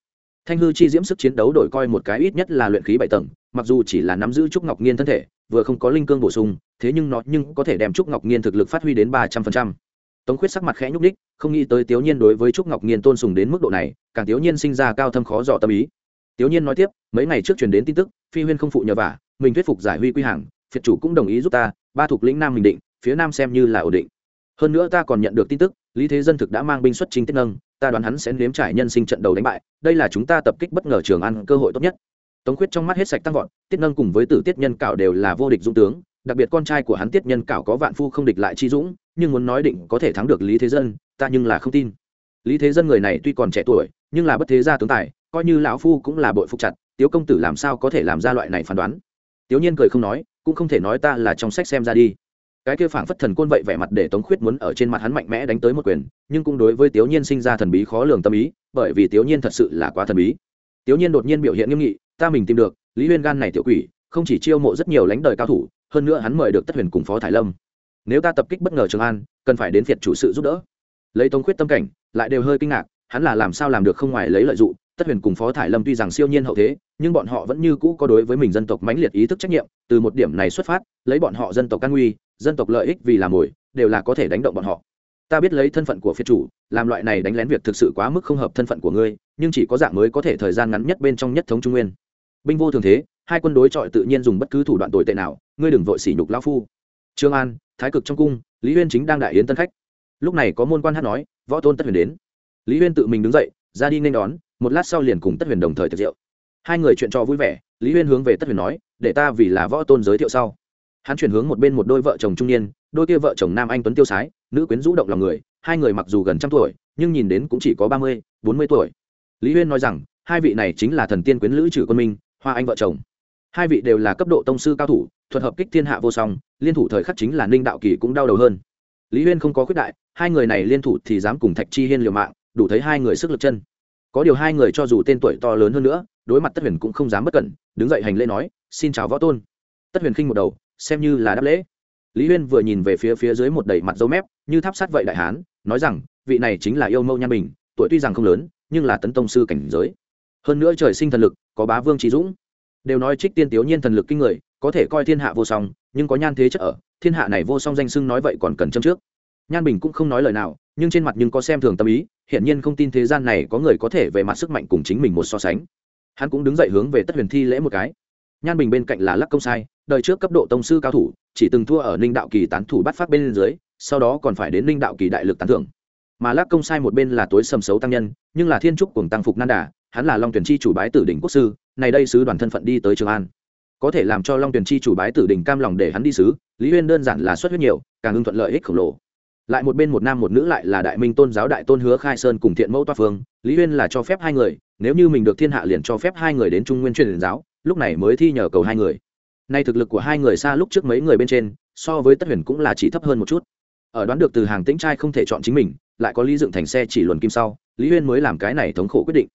Thanh hư chi diễm sức chiến đấu đổi coi một cái ít nhất là luyện khí bảy tầng mặc dù chỉ là nắm giữ trúc ngọc nghiên thân thể, vừa không có linh cương bổ sung, thế nhưng nó nhưng có thể đem trúc ngọc nghiên thực lực phát huy đến ba trăm phần trăm. Tống khuyết sắc mặt khẽ nhúc đích không nghĩ tới tiểu nhiên đối với trúc ngọc nghiên tôn sùng đến mức độ này, càng tiểu nhiên sinh ra cao thâm khó dò tâm ý. Tiểu nhiên nói tiếp, mấy ngày trước truyền đến tin tức, phi huyên không phụ nhờ vả, mình thuyết phục giải huy quy hàng phiệt chủ cũng đồng ý giúp ta, ba thuộc lĩnh nam bình định, phía nam xem như là ổn định. Hơn nữa ta còn nhận được tin tức, lý thế dân thực đã mang binh xuất chính tiết nâng, ta đoán hắn sẽ nếm trải nhân sinh trận đầu đánh bại, đây là chúng ta tập kích bất ngờ trường ăn cơ hội tốt nhất tống khuyết trong mắt hết sạch tăng vọt, tiết nâng cùng với tử tiết nhân cảo đều là vô địch dũng tướng, đặc biệt con trai của hắn tiết nhân cảo có vạn phu không địch lại chi dũng, nhưng muốn nói định có thể thắng được lý thế dân, ta nhưng là không tin. Lý thế dân người này tuy còn trẻ tuổi, nhưng là bất thế gia tướng tài, coi như lão phu cũng là bội phục chặt, tiếu công tử làm sao có thể làm ra loại này phán đoán? Tiếu nhiên cười không nói, cũng không thể nói ta là trong sách xem ra đi. Cái kia phảng phất thần côn vậy vẻ mặt để tống khuyết muốn ở trên mặt hắn mạnh mẽ đánh tới một quyền, nhưng cũng đối với tiểu nhiên sinh ra thần bí khó lường tâm ý, bởi vì tiểu nhiên thật sự là quá thần bí. Tiểu nhiên đột nhiên biểu hiện nghiêm nghị ta mình tìm được, lý huyên gan này tiểu quỷ, không chỉ chiêu mộ rất nhiều lãnh đời cao thủ, hơn nữa hắn mời được tất huyền cùng phó thải lâm. Nếu ta tập kích bất ngờ trường an, cần phải đến phiệt chủ sự giúp đỡ. Lấy tống khuyết tâm cảnh, lại đều hơi kinh ngạc, hắn là làm sao làm được không ngoài lấy lợi dụng, tất huyền cùng phó thải lâm tuy rằng siêu nhiên hậu thế, nhưng bọn họ vẫn như cũ có đối với mình dân tộc mãnh liệt ý thức trách nhiệm, từ một điểm này xuất phát, lấy bọn họ dân tộc căn nguy, dân tộc lợi ích vì làm mồi, đều là có thể đánh động bọn họ. Ta biết lấy thân phận của phiệt chủ, làm loại này đánh lén việc thực sự quá mức không hợp thân phận của ngươi, nhưng chỉ có dạng mới có thể thời gian ngắn nhất bên trong nhất thống trung nguyên binh vô thường thế, hai quân đối chọi tự nhiên dùng bất cứ thủ đoạn tồi tệ nào, ngươi đừng vội sỉ nhục lão phu. Trương an, thái cực trong cung, lý huyên chính đang đại yến tân khách. Lúc này có môn quan hát nói, võ tôn tất huyền đến. Lý huyên tự mình đứng dậy, ra đi nên đón, một lát sau liền cùng tất huyền đồng thời thực rượu. Hai người chuyện trò vui vẻ, lý huyên hướng về tất huyền nói, để ta vì là võ tôn giới thiệu sau. Hắn chuyển hướng một bên một đôi vợ chồng trung niên, đôi kia vợ chồng nam anh tuấn tiêu sái, nữ quyến rũ động lòng người, hai người mặc dù gần trăm tuổi, nhưng nhìn đến cũng chỉ có ba mươi, bốn mươi tuổi. Lý huyên nói rằng, hai vị này chính là thần tiên quyến lữ trừ quân minh hoa anh vợ chồng. Hai vị đều là cấp độ tông sư cao thủ, thuật hợp kích thiên hạ vô song, liên thủ thời khắc chính là ninh đạo kỳ cũng đau đầu hơn. Lý huyên không có khuyết đại, hai người này liên thủ thì dám cùng thạch chi hiên liều mạng, đủ thấy hai người sức lực chân. Có điều hai người cho dù tên tuổi to lớn hơn nữa, đối mặt tất huyền cũng không dám bất cẩn, đứng dậy hành lễ nói, xin chào võ tôn. Tất huyền khinh một đầu, xem như là đáp lễ. Lý huyên vừa nhìn về phía phía dưới một đầy mặt dấu mép, như tháp sát vậy đại hán, nói rằng, vị này chính là yêu mâu nhan bình, tuổi tuy rằng không lớn, nhưng là tấn tông sư cảnh giới. Hơn nữa trời sinh thần lực có bá vương trí dũng. Đều nói trích tiên tiểu nhiên thần lực kinh người, có thể coi thiên hạ vô song, nhưng có nhan thế chất ở, thiên hạ này vô song danh sưng nói vậy còn cần châm trước. Nhan bình cũng không nói lời nào, nhưng trên mặt nhưng có xem thường tâm ý, hiển nhiên không tin thế gian này có người có thể về mặt sức mạnh cùng chính mình một so sánh. Hắn cũng đứng dậy hướng về tất huyền thi lễ một cái. Nhan bình bên cạnh là lắc công sai, đời trước cấp độ tông sư cao thủ, chỉ từng thua ở ninh đạo kỳ tán thủ bắt phát bên dưới, sau đó còn phải đến ninh đạo kỳ đại lực tán thưởng. Mà lắc công sai một bên là tối sầm xấu tăng nhân, nhưng là thiên trúc cùng tăng phục nan đà hắn là long tuyển chi chủ bái tử đỉnh quốc sư này đây sứ đoàn thân phận đi tới trường an. Có thể làm cho long tuyển chi chủ bái tử đỉnh cam lòng để hắn đi sứ, lý huyên đơn giản là xuất huyết nhiều, càng ưng thuận lợi ích khổng lồ. Lại một bên một nam một nữ lại là đại minh tôn giáo đại tôn hứa khai sơn cùng thiện mẫu toa phương, lý huyên là cho phép hai người, nếu như mình được thiên hạ liền cho phép hai người đến trung nguyên truyền giáo, lúc này mới thi nhờ cầu hai người. Nay thực lực của hai người xa lúc trước mấy người bên trên, so với tất huyền cũng là chỉ thấp hơn một chút. Ở đoán được từ hàng tĩnh trai không thể chọn chính mình, lại có lý dựng thành xe chỉ luồn kim sau, lý huyên mới làm cái này thống khổ quyết định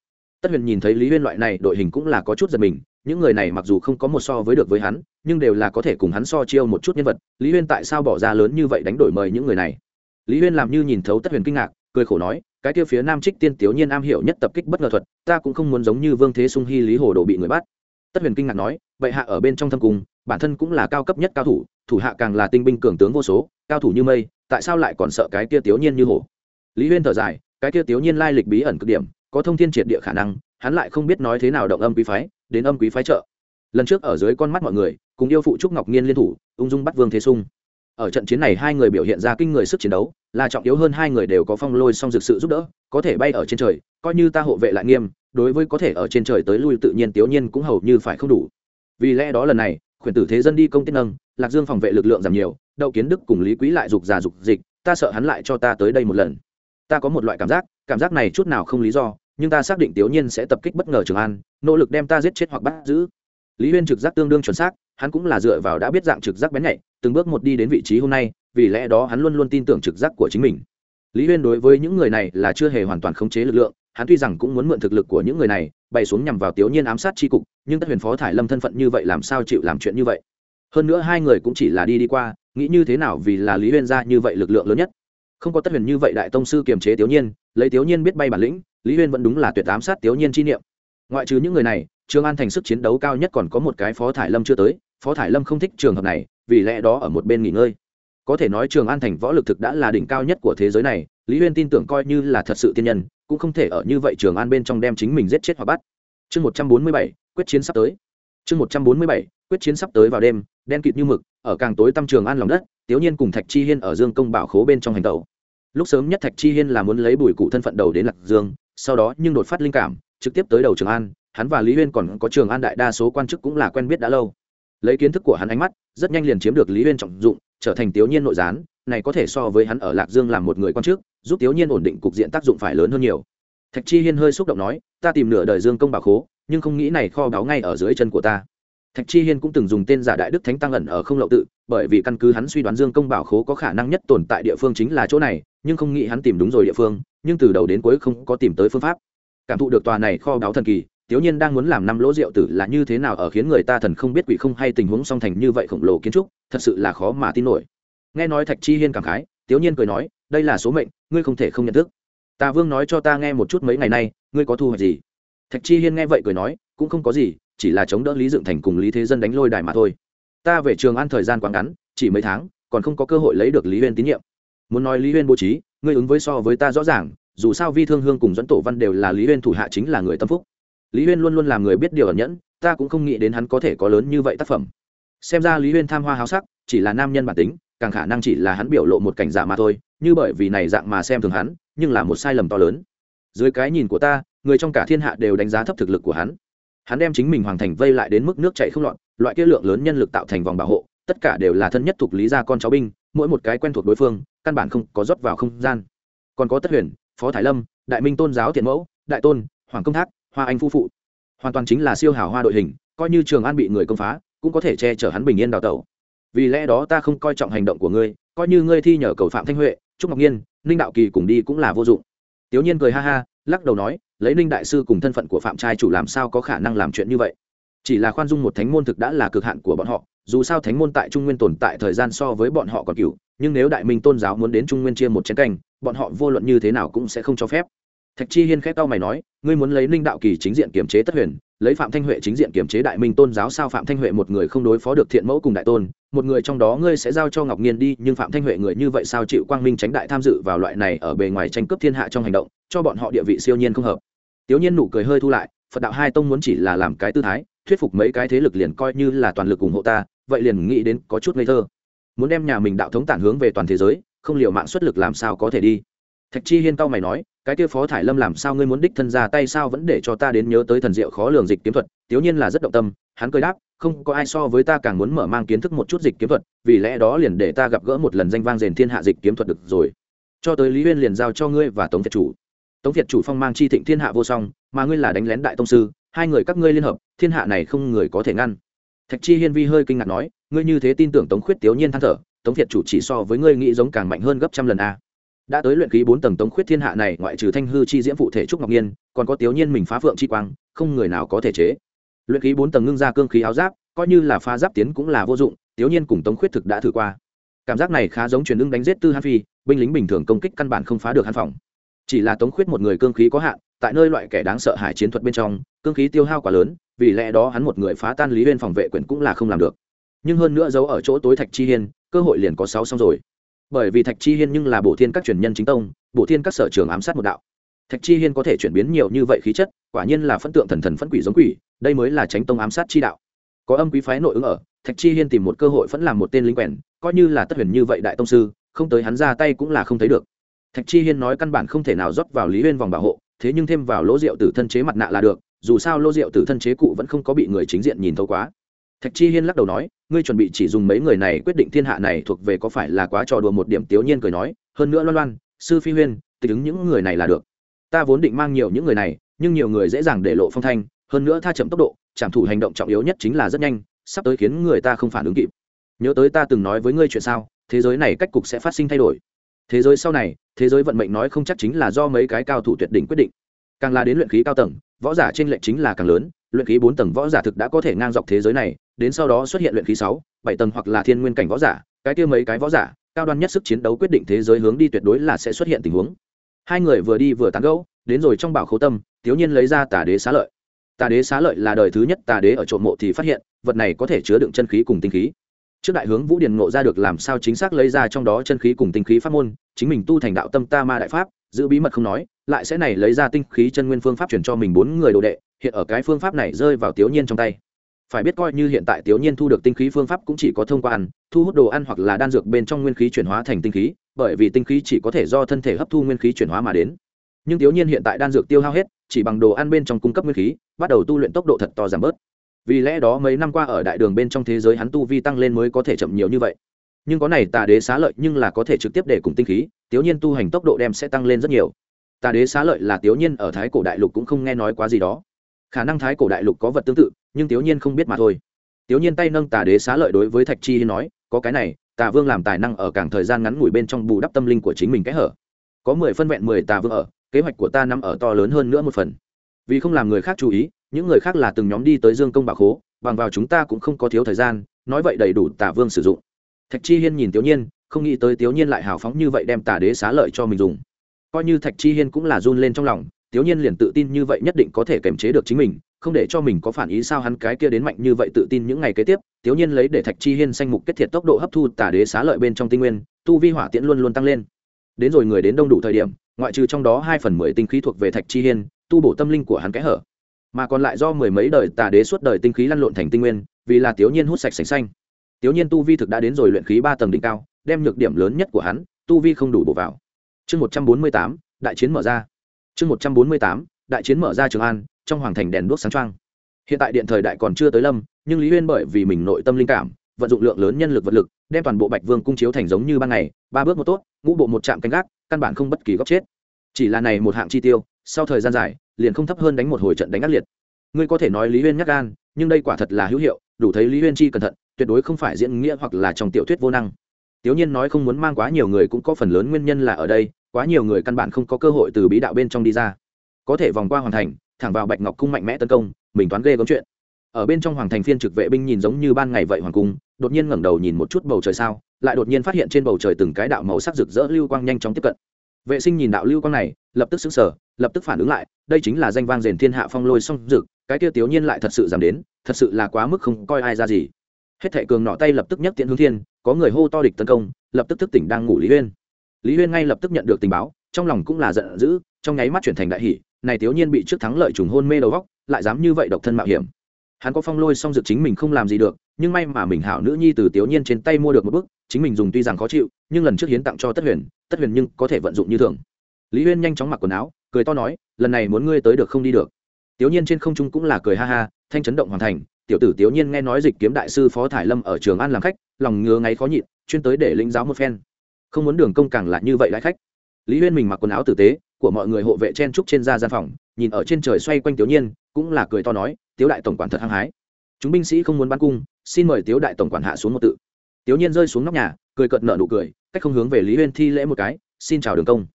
tất huyền nhìn thấy lý huyên loại này, đội hình cũng là có chút giật mình, những người này mặc dù không có một so với được với hắn, nhưng đều là có thể cùng hắn so chiêu một chút nhân vật. Lý huyên tại sao bỏ ra lớn như vậy đánh đổi mời những người này? Lý huyên làm như nhìn thấu tất huyền kinh ngạc, cười khổ nói, cái kia phía nam trích tiên tiểu nhiên am hiểu nhất tập kích bất ngờ thuật, ta cũng không muốn giống như vương thế sung hy, lý hồ đồ bị người bắt. Tất huyền kinh ngạc nói vậy hạ ở bên trong thâm cung, bản thân cũng là cao cấp nhất cao thủ thủ hạ càng là tinh binh cường tướng vô số, cao thủ như mây, tại sao lại còn sợ cái kia tiểu nhiên như hổ? Lý huyên thở dài, cái kia tiểu nhiên lai lịch bí ẩn cực điểm có thông thiên triệt địa khả năng, hắn lại không biết nói thế nào động âm quý phái, đến âm quý phái trợ. Lần trước ở dưới con mắt mọi người, cùng yêu phụ trúc ngọc nhiên liên thủ, ung dung bắt vương thế sung. Ở trận chiến này hai người biểu hiện ra kinh người sức chiến đấu, là trọng yếu hơn hai người đều có phong lôi song dược sự giúp đỡ, có thể bay ở trên trời, coi như ta hộ vệ lại nghiêm, đối với có thể ở trên trời tới lui tự nhiên tiểu nhiên cũng hầu như phải không đủ. Vì lẽ đó lần này, khuyển tử thế dân đi công tiết nâng, lạc dương phòng vệ lực lượng giảm nhiều, đậu kiến đức cùng lý quý lại dục già dục dịch, ta sợ hắn lại cho ta tới đây một lần. Ta có một loại cảm giác cảm giác này chút nào không lý do nhưng ta xác định tiểu nhiên sẽ tập kích bất ngờ trường an, nỗ lực đem ta giết chết hoặc bắt giữ. Lý huyên trực giác tương đương chuẩn xác, hắn cũng là dựa vào đã biết dạng trực giác bén nhạy, từng bước một đi đến vị trí hôm nay, vì lẽ đó hắn luôn luôn tin tưởng trực giác của chính mình. Lý huyên đối với những người này là chưa hề hoàn toàn khống chế lực lượng, hắn tuy rằng cũng muốn mượn thực lực của những người này bày xuống nhằm vào tiểu nhiên ám sát tri cục, nhưng tất huyền phó thải lâm thân phận như vậy làm sao chịu làm chuyện như vậy? Hơn nữa hai người cũng chỉ là đi đi qua, nghĩ như thế nào vì là lý huyên ra như vậy lực lượng lớn nhất. Không có tất huyền như vậy đại tông sư kiềm chế tiểu nhiên, lấy tiểu nhiên biết bay bản lĩnh lý huyên vẫn đúng là tuyệt ám sát tiểu nhiên chi niệm. Ngoại trừ những người này trường an thành sức chiến đấu cao nhất còn có một cái phó thải lâm chưa tới. Phó thải lâm không thích trường hợp này, vì lẽ đó ở một bên nghỉ ngơi. Có thể nói trường an thành võ lực thực đã là đỉnh cao nhất của thế giới này, lý huyên tin tưởng coi như là thật sự tiên nhân, cũng không thể ở như vậy trường an bên trong đem chính mình giết chết hoặc bắt. Chương một trăm bốn mươi bảy, quyết chiến sắp tới. Chương một trăm bốn mươi bảy, quyết chiến sắp tới vào đêm, đen kịt như mực, ở càng tối tăm trường an lòng đất tiểu nhiên cùng thạch chi hiên ở dương công bảo khố bên trong hành tàu lúc sớm nhất thạch chi hiên là muốn lấy bùi cụ thân phận đầu đến lạc dương sau đó nhưng đột phát linh cảm, trực tiếp tới đầu trường an, hắn và lý huyên còn có trường an đại đa số quan chức cũng là quen biết đã lâu. Lấy kiến thức của hắn ánh mắt, rất nhanh liền chiếm được lý huyên trọng dụng, trở thành tiểu nhiên nội gián, này có thể so với hắn ở lạc dương làm một người quan chức, giúp tiểu nhiên ổn định cục diện tác dụng phải lớn hơn nhiều. Thạch chi hiên hơi xúc động nói, ta tìm nửa đời dương công bảo khố, nhưng không nghĩ này kho báu ngay ở dưới chân của ta. Thạch chi hiên cũng từng dùng tên giả đại đức thánh tăng ẩn ở không lậu tự, bởi vì căn cứ hắn suy đoán dương công bảo khố có khả năng nhất tồn tại địa phương chính là chỗ này, nhưng không nghĩ hắn tìm đúng rồi địa phương nhưng từ đầu đến cuối không có tìm tới phương pháp cảm thụ được tòa này kho báu thần kỳ Tiểu Nhiên đang muốn làm năm lỗ rượu tử là như thế nào ở khiến người ta thần không biết quỷ không hay tình huống song thành như vậy khổng lồ kiến trúc, thật sự là khó mà tin nổi. Nghe nói Thạch Chi Hiên cảm khái, Tiểu Nhiên cười nói, đây là số mệnh, ngươi không thể không nhận thức. Tà Vương nói cho ta nghe một chút mấy ngày nay, ngươi có thu hoạch gì? Thạch Chi Hiên nghe vậy cười nói, cũng không có gì, chỉ là chống đỡ Lý Dựng Thành cùng Lý Thế Dân đánh lôi đài mà thôi. Ta về Trường An thời gian quá ngắn, chỉ mấy tháng, còn không có cơ hội lấy được Lý Huyên tín nhiệm. Muốn nói Lý Huyên bố trí, ngươi ứng với so với ta rõ ràng, dù sao Vi Thương Hương cùng dẫn Tổ Văn đều là Lý Huyên thủ hạ chính là người tâm phúc. Lý huyên luôn luôn làm người biết điều ẩn nhẫn ta cũng không nghĩ đến hắn có thể có lớn như vậy tác phẩm. Xem ra lý huyên tham hoa háo sắc chỉ là nam nhân bản tính càng khả năng chỉ là hắn biểu lộ một cảnh giả mà thôi như bởi vì này dạng mà xem thường hắn nhưng là một sai lầm to lớn. Dưới cái nhìn của ta người trong cả thiên hạ đều đánh giá thấp thực lực của hắn. Hắn đem chính mình hoàn thành vây lại đến mức nước chảy không lọt loại kia lượng lớn nhân lực tạo thành vòng bảo hộ tất cả đều là thân nhất thuộc lý gia con cháu binh mỗi một cái quen thuộc đối phương căn bản không có rót vào không gian. Còn có tất huyền, phó thái lâm, đại minh tôn giáo thiện mẫu, đại tôn, hoàng công thác, hoa anh phu phụ. Hoàn toàn chính là siêu hào hoa đội hình, coi như trường an bị người công phá, cũng có thể che chở hắn bình yên đào tẩu. Vì lẽ đó ta không coi trọng hành động của ngươi, coi như ngươi thi nhờ cầu phạm thanh huệ, trúc ngọc nhiên, ninh đạo kỳ cùng đi cũng là vô dụng. Tiểu nhiên cười ha ha, lắc đầu nói, lấy ninh đại sư cùng thân phận của phạm trai chủ làm sao có khả năng làm chuyện như vậy? Chỉ là khoan dung một thánh môn thực đã là cực hạn của bọn họ, dù sao thánh môn tại trung nguyên tồn tại thời gian so với bọn họ còn cựu nhưng nếu đại minh tôn giáo muốn đến trung nguyên chia một chén canh, bọn họ vô luận như thế nào cũng sẽ không cho phép. Thạch chi hiên khép tao mày nói, ngươi muốn lấy ninh đạo kỳ chính diện kiểm chế tất huyền, lấy phạm thanh huệ chính diện kiểm chế đại minh tôn giáo sao phạm thanh huệ một người không đối phó được thiện mẫu cùng đại tôn, một người trong đó ngươi sẽ giao cho ngọc nhiên đi, nhưng phạm thanh huệ người như vậy sao chịu quang minh tránh đại tham dự vào loại này ở bề ngoài tranh cướp thiên hạ trong hành động, cho bọn họ địa vị siêu nhiên không hợp. Tiểu nhiên nụ cười hơi thu lại, phật đạo hai tông muốn chỉ là làm cái tư thái, thuyết phục mấy cái thế lực liền coi như là toàn lực ủng hộ ta, vậy liền nghĩ đến có chút ngây thơ muốn đem nhà mình đạo thống tản hướng về toàn thế giới, không liệu mạng xuất lực làm sao có thể đi. Thạch chi hiên tao mày nói, cái kia phó thải lâm làm sao ngươi muốn đích thân ra tay sao vẫn để cho ta đến nhớ tới thần diệu khó lường dịch kiếm thuật tiếu nhiên là rất động tâm, hắn cười đáp, không có ai so với ta càng muốn mở mang kiến thức một chút dịch kiếm thuật, vì lẽ đó liền để ta gặp gỡ một lần danh vang rền thiên hạ dịch kiếm thuật được rồi. Cho tới lý huyên liền giao cho ngươi và tống việt chủ. Tống việt chủ phong mang chi thịnh thiên hạ vô song, mà ngươi là đánh lén đại tông sư, hai người các ngươi liên hợp, thiên hạ này không người có thể ngăn. Thạch chi hiên vi hơi kinh ngạc nói ngươi như thế tin tưởng tống khuyết tiểu nhiên than thở, tống việt chủ chỉ so với ngươi nghĩ giống càng mạnh hơn gấp trăm lần a. Đã tới luyện khí bốn tầng tống khuyết thiên hạ này, ngoại trừ thanh hư chi diễm phụ thể trúc ngọc nhiên, còn có tiểu nhiên mình phá phượng chi quang, không người nào có thể chế. Luyện khí bốn tầng ngưng ra cương khí áo giáp, coi như là phá giáp tiến cũng là vô dụng tiểu nhiên cùng tống khuyết thực đã thử qua. Cảm giác này khá giống truyền ưng đánh giết tư han phi, binh lính bình thường công kích căn bản không phá được hắn phòng. Chỉ là tống khuyết một người cương khí có hạn, tại nơi loại kẻ đáng sợ hãi chiến thuật bên trong, cương khí tiêu hao quá lớn, vì lẽ đó hắn một người phá tan lý viên phòng vệ quyền cũng là không làm được nhưng hơn nữa giấu ở chỗ tối thạch chi hiên, cơ hội liền có sáu xong rồi. Bởi vì thạch chi hiên nhưng là bổ thiên các truyền nhân chính tông, bổ thiên các sở trường ám sát một đạo. Thạch chi hiên có thể chuyển biến nhiều như vậy khí chất, quả nhiên là phân tượng thần thần phân quỷ giống quỷ, đây mới là tránh tông ám sát chi đạo. Có âm quý phái nội ứng ở, thạch chi hiên tìm một cơ hội vẫn làm một tên lính quèn, coi như là tất huyền như vậy đại tông sư, không tới hắn ra tay cũng là không thấy được. Thạch chi hiên nói căn bản không thể nào rót vào lý huyên vòng bảo hộ, thế nhưng thêm vào lỗ rượu tử thân chế mặt nạ là được, dù sao lỗ rượu tử thân chế cụ vẫn không có bị người chính diện nhìn thấu quá thạch chi hiên lắc đầu nói, ngươi chuẩn bị chỉ dùng mấy người này quyết định thiên hạ này thuộc về có phải là quá trò đùa một điểm tiểu nhiên cười nói, hơn nữa loan loan, sư phi huyên, tịch ứng những người này là được. Ta vốn định mang nhiều những người này, nhưng nhiều người dễ dàng để lộ phong thanh, hơn nữa tha chậm tốc độ trảm thủ hành động trọng yếu nhất chính là rất nhanh, sắp tới khiến người ta không phản ứng kịp. Nhớ tới ta từng nói với ngươi chuyện sao, thế giới này cách cục sẽ phát sinh thay đổi. Thế giới sau này, thế giới vận mệnh nói không chắc chính là do mấy cái cao thủ tuyệt đỉnh quyết định. Càng là đến luyện khí cao tầng, võ giả trên lệnh chính là càng lớn, luyện khí bốn tầng võ giả thực đã có thể ngang dọc thế giới này đến sau đó xuất hiện luyện khí sáu, bảy tầng hoặc là thiên nguyên cảnh võ giả, cái kia mấy cái võ giả, cao đoan nhất sức chiến đấu quyết định thế giới hướng đi tuyệt đối là sẽ xuất hiện tình huống. Hai người vừa đi vừa tán gẫu, đến rồi trong bảo khấu tâm, thiếu nhiên lấy ra tà đế xá lợi. Tà đế xá lợi là đời thứ nhất tà đế ở trộm mộ thì phát hiện, vật này có thể chứa đựng chân khí cùng tinh khí. Trước đại hướng vũ điền ngộ ra được làm sao chính xác lấy ra trong đó chân khí cùng tinh khí pháp môn, chính mình tu thành đạo tâm ta ma đại pháp, giữ bí mật không nói, lại sẽ này lấy ra tinh khí chân nguyên phương pháp chuyển cho mình bốn người đồ đệ, hiện ở cái phương pháp này rơi vào tiểu nhiên trong tay phải biết coi như hiện tại tiểu nhiên thu được tinh khí phương pháp cũng chỉ có thông qua ăn, thu hút đồ ăn hoặc là đan dược bên trong nguyên khí chuyển hóa thành tinh khí, bởi vì tinh khí chỉ có thể do thân thể hấp thu nguyên khí chuyển hóa mà đến. Nhưng tiểu nhiên hiện tại đan dược tiêu hao hết, chỉ bằng đồ ăn bên trong cung cấp nguyên khí, bắt đầu tu luyện tốc độ thật to giảm bớt. Vì lẽ đó mấy năm qua ở đại đường bên trong thế giới hắn tu vi tăng lên mới có thể chậm nhiều như vậy. Nhưng có này, tà đế xá lợi nhưng là có thể trực tiếp để cùng tinh khí, tiểu nhiên tu hành tốc độ đem sẽ tăng lên rất nhiều. Tà đế xá lợi là tiểu nhiên ở thái cổ đại lục cũng không nghe nói quá gì đó khả năng thái cổ đại lục có vật tương tự, nhưng tiểu nhiên không biết mà thôi. Tiểu nhiên tay nâng tà đế xá lợi đối với thạch chi hiên nói, có cái này, tà vương làm tài năng ở càng thời gian ngắn ngủi bên trong bù đắp tâm linh của chính mình cái hở. Có mười phân vẹn mười tà vương ở, kế hoạch của ta nằm ở to lớn hơn nữa một phần. Vì không làm người khác chú ý, những người khác là từng nhóm đi tới dương công bạc hố bằng vào chúng ta cũng không có thiếu thời gian, nói vậy đầy đủ tà vương sử dụng. Thạch chi hiên nhìn tiểu nhiên, không nghĩ tới tiểu nhiên lại hào phóng như vậy đem tà đế xá lợi cho mình dùng. Coi như thạch chi hiên cũng là run lên trong lòng tiểu nhiên liền tự tin như vậy nhất định có thể kiềm chế được chính mình, không để cho mình có phản ý sao hắn cái kia đến mạnh như vậy tự tin những ngày kế tiếp. Tiểu nhiên lấy để thạch chi hiên sanh mục kết thiệt tốc độ hấp thu Tả đế xá lợi bên trong tinh nguyên, tu vi hỏa tiễn luôn luôn tăng lên. Đến rồi người đến đông đủ thời điểm, ngoại trừ trong đó hai phần mười tinh khí thuộc về thạch chi hiên, tu bổ tâm linh của hắn kẽ hở. Mà còn lại do mười mấy đời tà đế suốt đời tinh khí lăn lộn thành tinh nguyên, vì là tiểu nhiên hút sạch sành xanh. Tiểu nhiên tu vi thực đã đến rồi luyện khí ba tầng đỉnh cao, đem nhược điểm lớn nhất của hắn, tu vi không đủ bổ vào. Chương một trăm bốn mươi tám, đại chiến mở ra chương một trăm bốn mươi tám, đại chiến mở ra trường an, trong hoàng thành đèn đuốc sáng trăng hiện tại điện thời đại còn chưa tới lâm, nhưng lý huyên bởi vì mình nội tâm linh cảm, vận dụng lượng lớn nhân lực vật lực, đem toàn bộ bạch vương cung chiếu thành giống như ban ngày, ba bước một tốt, ngũ bộ một trạm canh gác, căn bản không bất kỳ góc chết. Chỉ là này một hạng chi tiêu, sau thời gian dài, liền không thấp hơn đánh một hồi trận đánh ác liệt. Ngươi có thể nói lý huyên nhắc gan, nhưng đây quả thật là hữu hiệu, đủ thấy lý huyên chi cẩn thận, tuyệt đối không phải diễn nghĩa hoặc là trong tiểu thuyết vô năng. Tiểu nhiên nói không muốn mang quá nhiều người cũng có phần lớn nguyên nhân là ở đây quá nhiều người căn bản không có cơ hội từ bí đạo bên trong đi ra. Có thể vòng qua hoàn thành, thẳng vào bạch ngọc cung mạnh mẽ tấn công, mình toán ghê gớm chuyện. Ở bên trong hoàng thành phiên trực vệ binh nhìn giống như ban ngày vậy hoàng cung, đột nhiên ngẩng đầu nhìn một chút bầu trời sao, lại đột nhiên phát hiện trên bầu trời từng cái đạo màu sắc rực rỡ lưu quang nhanh chóng tiếp cận. Vệ sinh nhìn đạo lưu quang này, lập tức xứng sở lập tức phản ứng lại, đây chính là danh vang rền thiên hạ phong lôi song rực cái kia tiểu nhiên lại thật sự dám đến, thật sự là quá mức không coi ai ra gì. Hết thệ cường nọ tay lập tức nhấc tiện hướng thiên, có người hô to địch tấn công, lập tức thức tỉnh đang ngủ lý uyên lý huyên ngay lập tức nhận được tình báo, trong lòng cũng là giận dữ, trong nháy mắt chuyển thành đại hỷ này thiếu nhiên bị trước thắng lợi trùng hôn mê đầu góc lại dám như vậy độc thân mạo hiểm. Hắn có phong lôi song dược chính mình không làm gì được, nhưng may mà mình hảo nữ nhi từ tiểu nhiên trên tay mua được một bức, chính mình dùng tuy rằng khó chịu, nhưng lần trước hiến tặng cho tất huyền tất huyền nhưng có thể vận dụng như thường. Lý huyên nhanh chóng mặc quần áo, cười to nói, lần này muốn ngươi tới được không đi được. Tiểu nhiên trên không trung cũng là cười ha ha, thanh chấn động hoàn thành, tiểu tử tiểu nhiên nghe nói dịch kiếm đại sư phó thải lâm ở trường an làm khách, lòng ngứa ngáy khó nhịn, chuyên tới để lĩnh giáo một phen không muốn đường công càng là như vậy lại khách. Lý huyên mình mặc quần áo tử tế, của mọi người hộ vệ chen trúc trên ra gian phòng, nhìn ở trên trời xoay quanh tiểu nhiên, cũng là cười to nói, tiếu đại tổng quản thật hăng hái. Chúng binh sĩ không muốn bắn cung, xin mời tiếu đại tổng quản hạ xuống một tự. Tiểu nhiên rơi xuống nóc nhà, cười cợt nợ nụ cười, cách không hướng về lý huyên thi lễ một cái, xin chào đường công.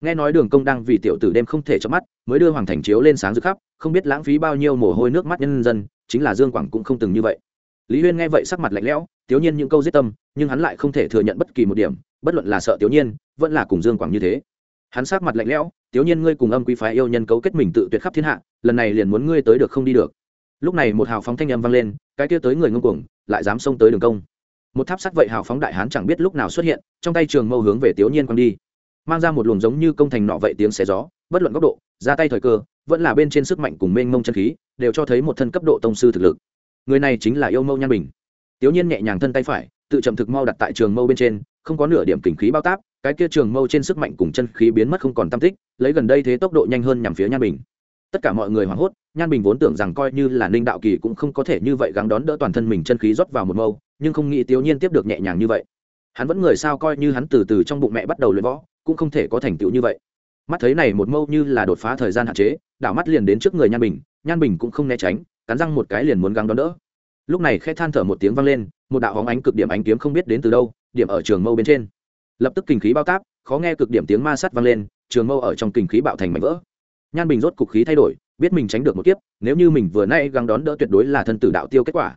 Nghe nói đường công đang vì tiểu tử đêm không thể chớp mắt, mới đưa hoàng thành chiếu lên sáng rực khắp, không biết lãng phí bao nhiêu mồ hôi nước mắt nhân dân, chính là dương quảng cũng không từng như vậy. Lý huyên nghe vậy sắc mặt lạnh lẽo tiểu nhiên những câu giết tâm, nhưng hắn lại không thể thừa nhận bất kỳ một điểm bất luận là sợ tiểu nhiên, vẫn là cùng dương quảng như thế. Hắn sắc mặt lạnh lẽo, tiểu nhiên ngươi cùng âm quý phái yêu nhân cấu kết mình tự tuyệt khắp thiên hạ, lần này liền muốn ngươi tới được không đi được. Lúc này một hào phóng thanh âm vang lên, cái kia tới người ngông cuồng, lại dám xông tới đường công. Một tháp sắt vậy hào phóng đại hán chẳng biết lúc nào xuất hiện, trong tay trường mâu hướng về tiểu nhiên quăng đi. Mang ra một luồng giống như công thành nọ vậy tiếng xé gió, bất luận góc độ, ra tay thời cơ, vẫn là bên trên sức mạnh cùng mênh mông chân khí, đều cho thấy một thân cấp độ tông sư thực lực. Người này chính là yêu mâu nhan bình. Tiểu nhiên nhẹ nhàng thân tay phải, tự chậm thực mau đặt tại trường mâu bên trên không có nửa điểm kình khí bao táp, cái kia trường mâu trên sức mạnh cùng chân khí biến mất không còn tam tích, lấy gần đây thế tốc độ nhanh hơn nhằm phía nhan bình. Tất cả mọi người hoảng hốt, nhan bình vốn tưởng rằng coi như là ninh đạo kỳ cũng không có thể như vậy gắng đón đỡ toàn thân mình chân khí rót vào một mâu, nhưng không nghĩ tiểu nhiên tiếp được nhẹ nhàng như vậy. Hắn vẫn người sao coi như hắn từ từ trong bụng mẹ bắt đầu luyện võ, cũng không thể có thành tựu như vậy. Mắt thấy này một mâu như là đột phá thời gian hạn chế, đảo mắt liền đến trước người nhan bình nhan bình cũng không né tránh, cắn răng một cái liền muốn gắng đón đỡ. Lúc này khẽ than thở một tiếng vang lên, một đạo hóng ánh cực điểm ánh kiếm không biết đến từ đâu điểm ở trường mâu bên trên. Lập tức kinh khí bao táp, khó nghe cực điểm tiếng ma sắt vang lên, trường mâu ở trong kinh khí bạo thành mảnh vỡ. Nhan bình rốt cục khí thay đổi, biết mình tránh được một kiếp, nếu như mình vừa nay gắng đón đỡ tuyệt đối là thân tử đạo tiêu kết quả.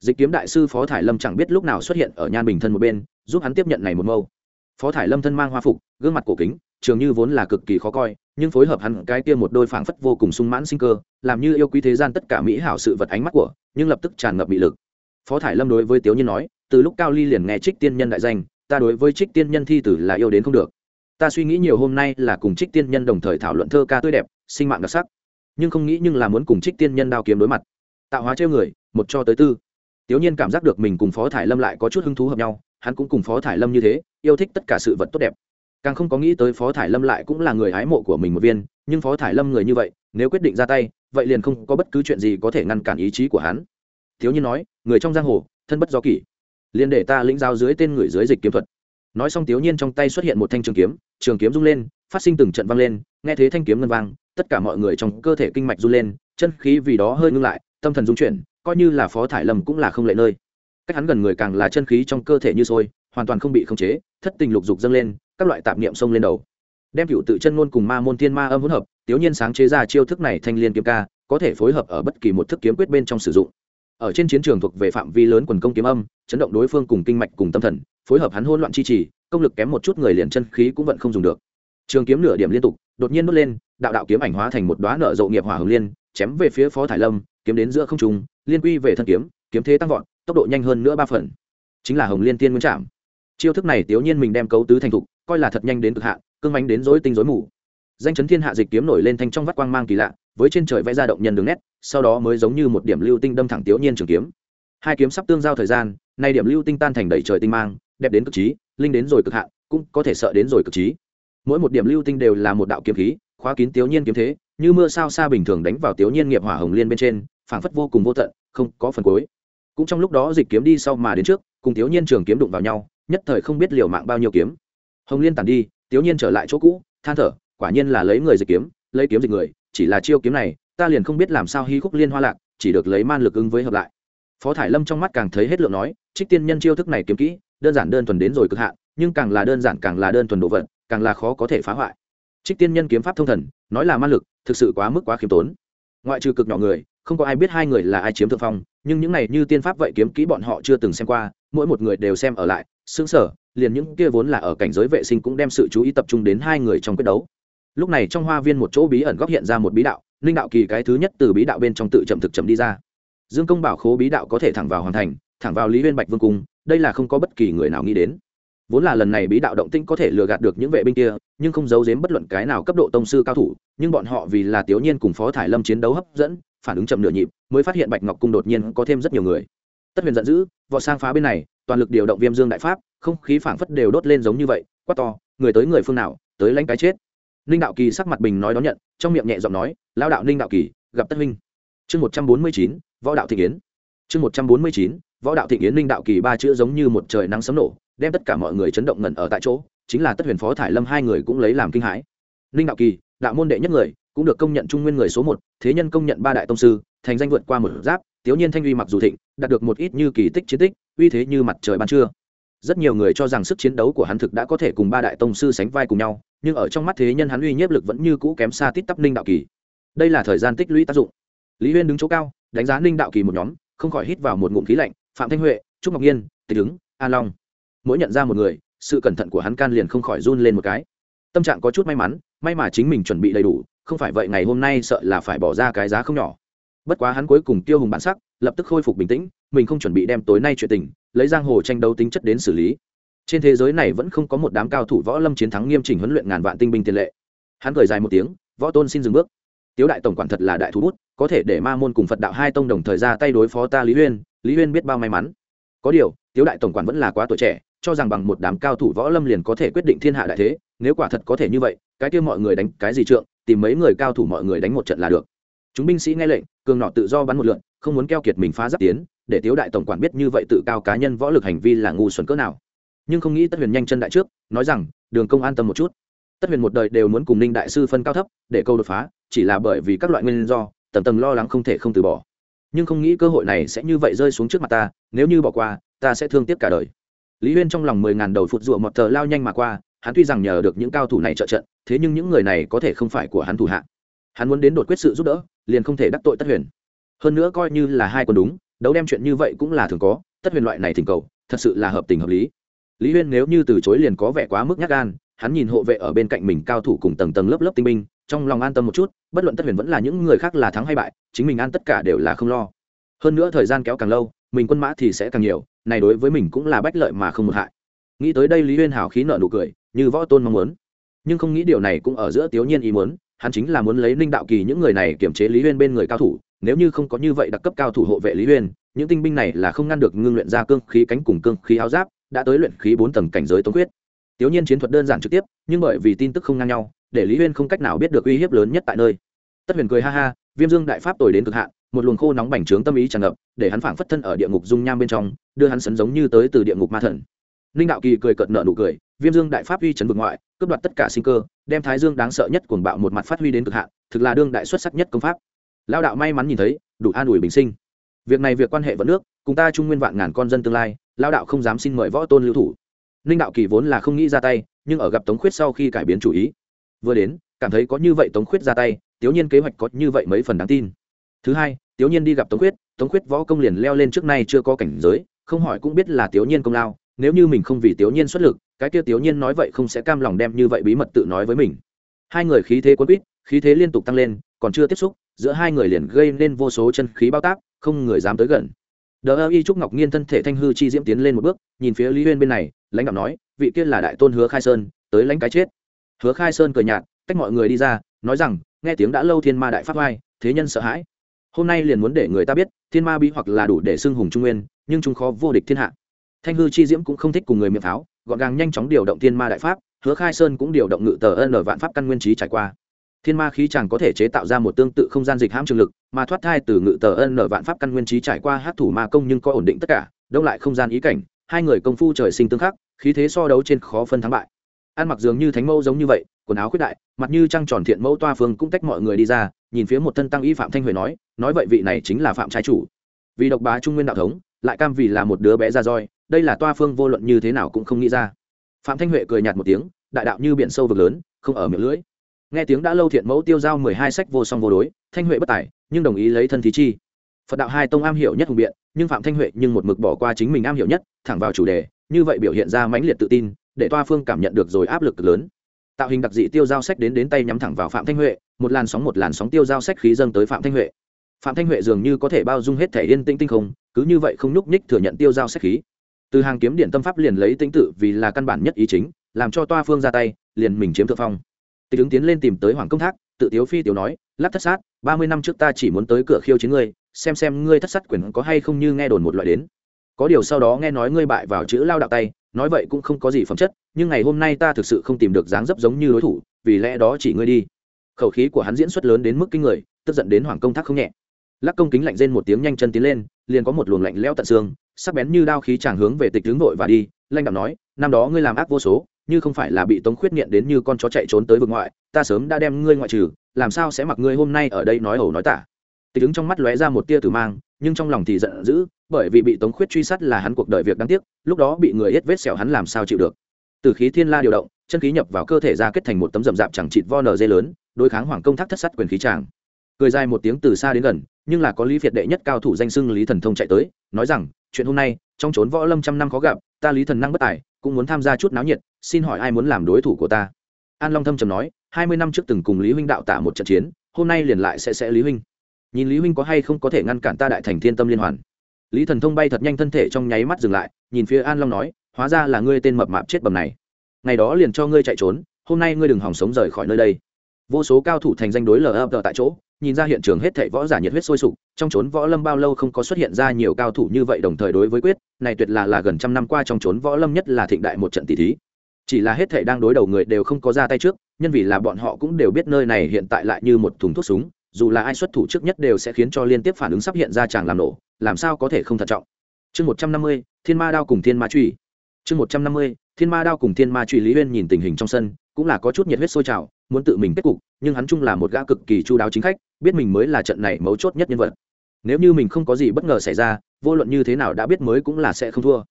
Dịch kiếm đại sư phó thải lâm chẳng biết lúc nào xuất hiện ở nhan bình thân một bên, giúp hắn tiếp nhận này một mâu. Phó thải lâm thân mang hoa phục, gương mặt cổ kính, trường như vốn là cực kỳ khó coi, nhưng phối hợp hắn cái kia một đôi phảng phất vô cùng sung mãn sinh cơ, làm như yêu quý thế gian tất cả mỹ hảo sự vật ánh mắt của, nhưng lập tức tràn ngập bị lực. Phó thải lâm đối với tiếu nhiên nói từ lúc cao ly liền nghe trích tiên nhân đại danh ta đối với trích tiên nhân thi tử là yêu đến không được. Ta suy nghĩ nhiều hôm nay là cùng trích tiên nhân đồng thời thảo luận thơ ca tươi đẹp sinh mạng đặc sắc. Nhưng không nghĩ nhưng là muốn cùng trích tiên nhân đao kiếm đối mặt. Tạo hóa trêu người một cho tới tư. Tiểu Nhiên cảm giác được mình cùng Phó Thải Lâm lại có chút hứng thú hợp nhau, hắn cũng cùng Phó Thải Lâm như thế, yêu thích tất cả sự vật tốt đẹp. Càng không có nghĩ tới Phó Thải Lâm lại cũng là người hái mộ của mình một viên, nhưng Phó Thải Lâm người như vậy, nếu quyết định ra tay, vậy liền không có bất cứ chuyện gì có thể ngăn cản ý chí của hắn. thiếu Nhiên nói, người trong giang hồ, thân bất do kỷ, liền để ta lĩnh giáo dưới tên người dưới dịch kiếm thuật. Nói xong Tiểu Nhiên trong tay xuất hiện một thanh trường kiếm, trường kiếm rung lên, phát sinh từng trận vang lên, nghe thế thanh kiếm ngân vang, tất cả mọi người trong cơ thể kinh mạch run lên, chân khí vì đó hơi ngưng lại, tâm thần rung chuyển, coi như là phó thải lâm cũng là không lệ nơi. Cách hắn gần người càng là chân khí trong cơ thể như sôi hoàn toàn không bị khống chế thất tình lục dục dâng lên các loại tạp niệm xông lên đầu. Đem cựu tự chân ngôn cùng ma môn thiên ma âm hỗn hợp tiểu nhiên sáng chế ra chiêu thức này thanh liên kiếm ca có thể phối hợp ở bất kỳ một thức kiếm quyết bên trong sử dụng ở trên chiến trường thuộc về phạm vi lớn quần công kiếm âm, chấn động đối phương cùng kinh mạch cùng tâm thần, phối hợp hắn hỗn loạn chi trì, công lực kém một chút người liền chân khí cũng vẫn không dùng được. Trường kiếm nửa điểm liên tục, đột nhiên nốt lên, đạo đạo kiếm ảnh hóa thành một đóa nợ rộ nghiệp hỏa hồng liên, chém về phía phó thải lâm, kiếm đến giữa không trung, liên quy về thân kiếm kiếm thế tăng vọt, tốc độ nhanh hơn nữa ba phần. Chính là hồng liên tiên nguyên trạm chiêu thức này tiểu nhiên mình đem cấu tứ thành thục, coi là thật nhanh đến cực hạn, cương mánh đến rối tinh rối mù. Danh chấn thiên hạ dịch kiếm nổi lên thanh trong vắt quang mang kỳ lạ với trên trời vẽ ra động nhân đường nét, sau đó mới giống như một điểm lưu tinh đâm thẳng tiểu nhiên trường kiếm. Hai kiếm sắp tương giao thời gian, nay điểm lưu tinh tan thành đầy trời tinh mang, đẹp đến cực trí, linh đến rồi cực hạn, cũng có thể sợ đến rồi cực trí. Mỗi một điểm lưu tinh đều là một đạo kiếm khí, khóa kín tiểu nhiên kiếm thế, như mưa sao xa bình thường đánh vào tiểu nhiên nghiệp hỏa hồng liên bên trên, phảng phất vô cùng vô tận, không có phần cuối. Cũng trong lúc đó dịch kiếm đi sau mà đến trước, cùng tiểu nhiên trường kiếm đụng vào nhau, nhất thời không biết liều mạng bao nhiêu kiếm. Hồng liên tàn đi, tiểu nhiên trở lại chỗ cũ, than thở, quả nhiên là lấy người dịch kiếm, lấy kiếm dịch người chỉ là chiêu kiếm này, ta liền không biết làm sao hy khúc liên hoa lạc, chỉ được lấy man lực ứng với hợp lại. Phó thải lâm trong mắt càng thấy hết lượng nói, trích tiên nhân chiêu thức này kiếm kỹ, đơn giản đơn thuần đến rồi cực hạn, nhưng càng là đơn giản càng là đơn thuần độ vận càng là khó có thể phá hoại. Trích tiên nhân kiếm pháp thông thần, nói là man lực, thực sự quá mức quá khiêm tốn. Ngoại trừ cực nhỏ người, không có ai biết hai người là ai chiếm thượng phong, nhưng những này như tiên pháp vậy kiếm kỹ bọn họ chưa từng xem qua, mỗi một người đều xem ở lại xứng sở liền những kia vốn là ở cảnh giới vệ sinh cũng đem sự chú ý tập trung đến hai người trong quyết đấu lúc này trong hoa viên một chỗ bí ẩn góc hiện ra một bí đạo linh đạo kỳ cái thứ nhất từ bí đạo bên trong tự chậm thực chậm đi ra. Dương công bảo khố bí đạo có thể thẳng vào hoàn thành, thẳng vào lý huyên bạch vương cung, đây là không có bất kỳ người nào nghĩ đến. Vốn là lần này bí đạo động tĩnh có thể lừa gạt được những vệ binh kia, nhưng không giấu giếm bất luận cái nào cấp độ tông sư cao thủ, nhưng bọn họ vì là tiểu nhiên cùng phó thải lâm chiến đấu hấp dẫn, phản ứng chậm nửa nhịp, mới phát hiện bạch ngọc cung đột nhiên có thêm rất nhiều người. Tất huyền giận dữ, vọt sang phá bên này, toàn lực điều động viêm dương đại pháp, không khí phảng phất đều đốt lên giống như vậy, quát to, người tới người phương nào, tới lãnh cái chết ninh đạo kỳ sắc mặt bình nói đón nhận, trong miệng nhẹ giọng nói lao đạo ninh đạo kỳ, gặp tất huynh chương một trăm bốn mươi chín, võ đạo thị kiến chương một trăm bốn mươi chín, võ đạo thị kiến ninh đạo kỳ ba chữ giống như một trời nắng sấm nổ, đem tất cả mọi người chấn động ngẩn ở tại chỗ, chính là tất huyền phó thải lâm hai người cũng lấy làm kinh hãi. Ninh đạo kỳ, đạo môn đệ nhất người, cũng được công nhận trung nguyên người số một, thế nhân công nhận ba đại tông sư, thành danh vượt qua một giáp tiểu nhiên thanh uy mặc dù thịnh, đạt được một ít như kỳ tích chiến tích, uy thế như mặt trời ban trưa. Rất nhiều người cho rằng sức chiến đấu của hắn thực đã có thể cùng ba đại tông sư sánh vai cùng nhau nhưng ở trong mắt thế nhân hắn uy nhiếp lực vẫn như cũ kém xa tít tắp ninh đạo kỳ. Đây là thời gian tích lũy tác dụng. Lý huyên đứng chỗ cao, đánh giá ninh đạo kỳ một nhóm, không khỏi hít vào một ngụm khí lạnh, phạm thanh huệ, trúc ngọc nhiên, tịch ứng an long. Mỗi nhận ra một người, sự cẩn thận của hắn can liền không khỏi run lên một cái. Tâm trạng có chút may mắn, may mà chính mình chuẩn bị đầy đủ, không phải vậy ngày hôm nay sợ là phải bỏ ra cái giá không nhỏ. Bất quá hắn cuối cùng tiêu hùng bản sắc, lập tức khôi phục bình tĩnh, mình không chuẩn bị đem tối nay chuyện tình, lấy giang hồ tranh đấu tính chất đến xử lý trên thế giới này vẫn không có một đám cao thủ võ lâm chiến thắng nghiêm chỉnh huấn luyện ngàn vạn tinh binh tiền lệ. Hắn cười dài một tiếng, võ tôn xin dừng bước. Tiếu đại tổng quản thật là đại thú bút, có thể để ma môn cùng phật đạo hai tông đồng thời ra tay đối phó ta lý huyên lý huyên biết bao may mắn. Có điều, tiếu đại tổng quản vẫn là quá tuổi trẻ, cho rằng bằng một đám cao thủ võ lâm liền có thể quyết định thiên hạ đại thế, nếu quả thật có thể như vậy, cái kia mọi người đánh cái gì trượng, tìm mấy người cao thủ mọi người đánh một trận là được. Chúng binh sĩ nghe lệnh, cường nọ tự do bắn một lượn, không muốn keo kiệt mình phá giáp tiến, để tiếu đại tổng quản biết như vậy tự cao cá nhân võ lực hành vi là ngu xuẩn cỡ nào nhưng không nghĩ tất huyền nhanh chân đại trước, nói rằng, đường công an tâm một chút. Tất huyền một đời đều muốn cùng ninh đại sư phân cao thấp, để câu đột phá, chỉ là bởi vì các loại nguyên do tầng tầng lo lắng không thể không từ bỏ. Nhưng không nghĩ cơ hội này sẽ như vậy rơi xuống trước mặt ta, nếu như bỏ qua, ta sẽ thương tiếc cả đời. Lý huyên trong lòng mười ngàn đầu phụt rụa một tờ lao nhanh mà qua, hắn tuy rằng nhờ được những cao thủ này trợ trận, thế nhưng những người này có thể không phải của hắn thủ hạ. Hắn muốn đến đột quyết sự giúp đỡ, liền không thể đắc tội tất huyền. Hơn nữa coi như là hai quân đúng, đấu đem chuyện như vậy cũng là thường có, tất huyền loại này thỉnh cầu, thật sự là hợp tình hợp lý lý huyên nếu như từ chối liền có vẻ quá mức nhát gan, hắn nhìn hộ vệ ở bên cạnh mình cao thủ cùng tầng tầng lớp lớp tinh binh, trong lòng an tâm một chút, bất luận tất huyền vẫn là những người khác là thắng hay bại, chính mình an tất cả đều là không lo. Hơn nữa thời gian kéo càng lâu, mình quân mã thì sẽ càng nhiều, này đối với mình cũng là bách lợi mà không một hại. Nghĩ tới đây lý huyên hào khí nợ nụ cười, như võ tôn mong muốn. Nhưng không nghĩ điều này cũng ở giữa tiểu nhiên ý muốn, hắn chính là muốn lấy ninh đạo kỳ những người này kiểm chế lý huyên bên người cao thủ, nếu như không có như vậy đặc cấp cao thủ hộ vệ lý huyên, những tinh binh này là không ngăn được ngưng luyện ra cương khí cánh cùng cương khí áo giáp đã tới luyện khí bốn tầng cảnh giới tống quyết tiểu nhiên chiến thuật đơn giản trực tiếp, nhưng bởi vì tin tức không ngang nhau, để lý huyên không cách nào biết được uy hiếp lớn nhất tại nơi. Tất huyền cười ha ha, viêm dương đại pháp tồi đến cực hạn, một luồng khô nóng bành trướng tâm ý tràn ngập, để hắn phảng phất thân ở địa ngục dung nham bên trong, đưa hắn sấn giống như tới từ địa ngục ma thần. Ninh đạo kỳ cười cợt nợ nụ cười, viêm dương đại pháp uy trấn vực ngoại, cướp đoạt tất cả sinh cơ, đem thái dương đáng sợ nhất cuồng bạo một mặt phát huy đến cực hạn, thực là đương đại xuất sắc nhất công pháp. Lao đạo may mắn nhìn thấy, đủ an ủi bình sinh việc này việc quan hệ vận nước, cùng ta trung nguyên vạn ngàn con dân tương lai lao đạo không dám xin mời võ tôn lưu thủ. Ninh đạo kỳ vốn là không nghĩ ra tay, nhưng ở gặp tống khuyết sau khi cải biến chủ ý, vừa đến, cảm thấy có như vậy tống khuyết ra tay tiểu nhiên kế hoạch có như vậy mấy phần đáng tin. Thứ hai tiểu nhiên đi gặp tống khuyết tống khuyết võ công liền leo lên trước nay chưa có cảnh giới, không hỏi cũng biết là tiểu nhiên công lao, nếu như mình không vì tiểu nhiên xuất lực, cái kia tiểu nhiên nói vậy không sẽ cam lòng đem như vậy bí mật tự nói với mình. Hai người khí thế quấn quýt, khí thế liên tục tăng lên, còn chưa tiếp xúc giữa hai người liền gây nên vô số chân khí bao tác, không người dám tới gần. Đờ ơ y trúc ngọc nhiên thân thể thanh hư chi diễm tiến lên một bước, nhìn phía lý huyên bên này, lãnh đạo nói, vị kia là đại tôn hứa khai sơn, tới lãnh cái chết. Hứa khai sơn cười nhạt cách mọi người đi ra, nói rằng, nghe tiếng đã lâu thiên ma đại pháp vai thế nhân sợ hãi. Hôm nay liền muốn để người ta biết, thiên ma bí hoặc là đủ để xưng hùng trung nguyên, nhưng chúng khó vô địch thiên hạ. Thanh hư chi diễm cũng không thích cùng người miệng pháo, gọn gàng nhanh chóng điều động thiên ma đại pháp, hứa khai sơn cũng điều động ngự tờ ân ở vạn pháp căn nguyên trí trải qua thiên ma khí chàng có thể chế tạo ra một tương tự không gian dịch hãm trường lực, mà thoát thai từ ngự tờ ân nở vạn pháp căn nguyên trí trải qua hát thủ ma công nhưng có ổn định tất cả, đông lại không gian ý cảnh, hai người công phu trời sinh tương khắc, khí thế so đấu trên khó phân thắng bại. Ăn mặc dường như thánh mẫu giống như vậy, quần áo khuyết đại, mặt như trăng tròn thiện mẫu toa phương cũng tách mọi người đi ra, nhìn phía một thân tăng y phạm thanh huệ nói nói vậy vị này chính là phạm trai chủ. Vì độc bá trung nguyên đạo thống, lại cam vì là một đứa bé ra roi, đây là toa phương vô luận như thế nào cũng không nghĩ ra. Phạm thanh huệ cười nhạt một tiếng, đại đạo như biển sâu vực lớn, không ở miệng lưỡi nghe tiếng đã lâu thiện mẫu tiêu giao mười hai sách vô song vô đối, thanh huệ bất tài, nhưng đồng ý lấy thân thí chi. Phật đạo hai tông am hiểu nhất hùng biện, nhưng phạm thanh huệ nhưng một mực bỏ qua chính mình am hiểu nhất, thẳng vào chủ đề, như vậy biểu hiện ra mãnh liệt tự tin, để toa phương cảm nhận được rồi áp lực lớn. Tạo hình đặc dị tiêu giao sách đến đến tay nhắm thẳng vào phạm thanh huệ, một làn sóng một làn sóng tiêu giao sách khí dâng tới phạm thanh huệ. Phạm thanh huệ dường như có thể bao dung hết thể yên tĩnh tinh không, cứ như vậy không nhúc nhích thừa nhận tiêu giao sách khí. Từ hàng kiếm điện tâm pháp liền lấy tính tự vì là căn bản nhất ý chính, làm cho toa phương ra tay, liền mình chiếm thượng phong tịch ứng tiến lên tìm tới hoàng công thác, tự tiếu phi tiểu nói lắc thất sát, ba mươi năm trước ta chỉ muốn tới cửa khiêu chiến ngươi, xem xem ngươi thất sát quyền có hay không như nghe đồn một loại đến. Có điều sau đó nghe nói ngươi bại vào chữ lao đạo tay, nói vậy cũng không có gì phẩm chất, nhưng ngày hôm nay ta thực sự không tìm được dáng dấp giống như đối thủ, vì lẽ đó chỉ ngươi đi. Khẩu khí của hắn diễn xuất lớn đến mức kinh người, tức giận đến hoàng công thác không nhẹ. Lắc công kính lạnh rên một tiếng nhanh chân tiến lên, liền có một luồng lạnh leo tận xương, sắc bén như đao khí chàng hướng về tịch tướng vội và đi, lanh đạo nói, năm đó ngươi làm ác vô số như không phải là bị tống khuyết nghiện đến như con chó chạy trốn tới vực ngoại, ta sớm đã đem ngươi ngoại trừ, làm sao sẽ mặc ngươi hôm nay ở đây nói ẩu nói tả? Tịch ứng trong mắt lóe ra một tia tử mang, nhưng trong lòng thì giận dữ, bởi vì bị tống khuyết truy sát là hắn cuộc đời việc đáng tiếc, lúc đó bị người hết vết sẹo hắn làm sao chịu được. Từ khí thiên la điều động, chân khí nhập vào cơ thể ra kết thành một tấm rậm rạp chẳng chịt vo nở dây lớn, đối kháng hoàng công thác thất sắt quyền khí tràng. Cười dài một tiếng từ xa đến gần, nhưng là có lý việt đệ nhất cao thủ danh xưng lý thần thông chạy tới, nói rằng, chuyện hôm nay, trong trốn võ lâm trăm năm khó gặp ta lý thần năng bất tài, cũng muốn tham gia chút náo nhiệt, xin hỏi ai muốn làm đối thủ của ta? An long thâm trầm nói, hai mươi năm trước từng cùng lý huynh đạo tả một trận chiến, hôm nay liền lại sẽ sẽ lý huynh. Nhìn lý huynh có hay không có thể ngăn cản ta đại thành thiên tâm liên hoàn. Lý thần thông bay thật nhanh thân thể trong nháy mắt dừng lại, nhìn phía an long nói, hóa ra là ngươi tên mập mạp chết bầm này. Ngày đó liền cho ngươi chạy trốn, hôm nay ngươi đừng hòng sống rời khỏi nơi đây. Vô số cao thủ thành danh đối lờ ập tại chỗ nhìn ra hiện trường hết thảy võ giả nhiệt huyết sôi sục, trong chốn võ lâm bao lâu không có xuất hiện ra nhiều cao thủ như vậy đồng thời đối với quyết, này tuyệt là là gần trăm năm qua trong chốn võ lâm nhất là thịnh đại một trận tỷ thí. Chỉ là hết thảy đang đối đầu người đều không có ra tay trước, nhân vì là bọn họ cũng đều biết nơi này hiện tại lại như một thùng thuốc súng, dù là ai xuất thủ trước nhất đều sẽ khiến cho liên tiếp phản ứng sắp hiện ra chàng làm nổ, làm sao có thể không thận trọng. Chương một trăm năm mươi, thiên ma đao cùng thiên ma chùy chương một trăm năm mươi, thiên ma đao cùng thiên ma chùy lý uyên nhìn tình hình trong sân, cũng là có chút nhiệt huyết sôi trào, muốn tự mình kết cục, nhưng hắn chung là một gã cực kỳ chu đáo chính khách biết mình mới là trận này mấu chốt nhất nhân vật. Nếu như mình không có gì bất ngờ xảy ra, vô luận như thế nào đã biết mới cũng là sẽ không thua.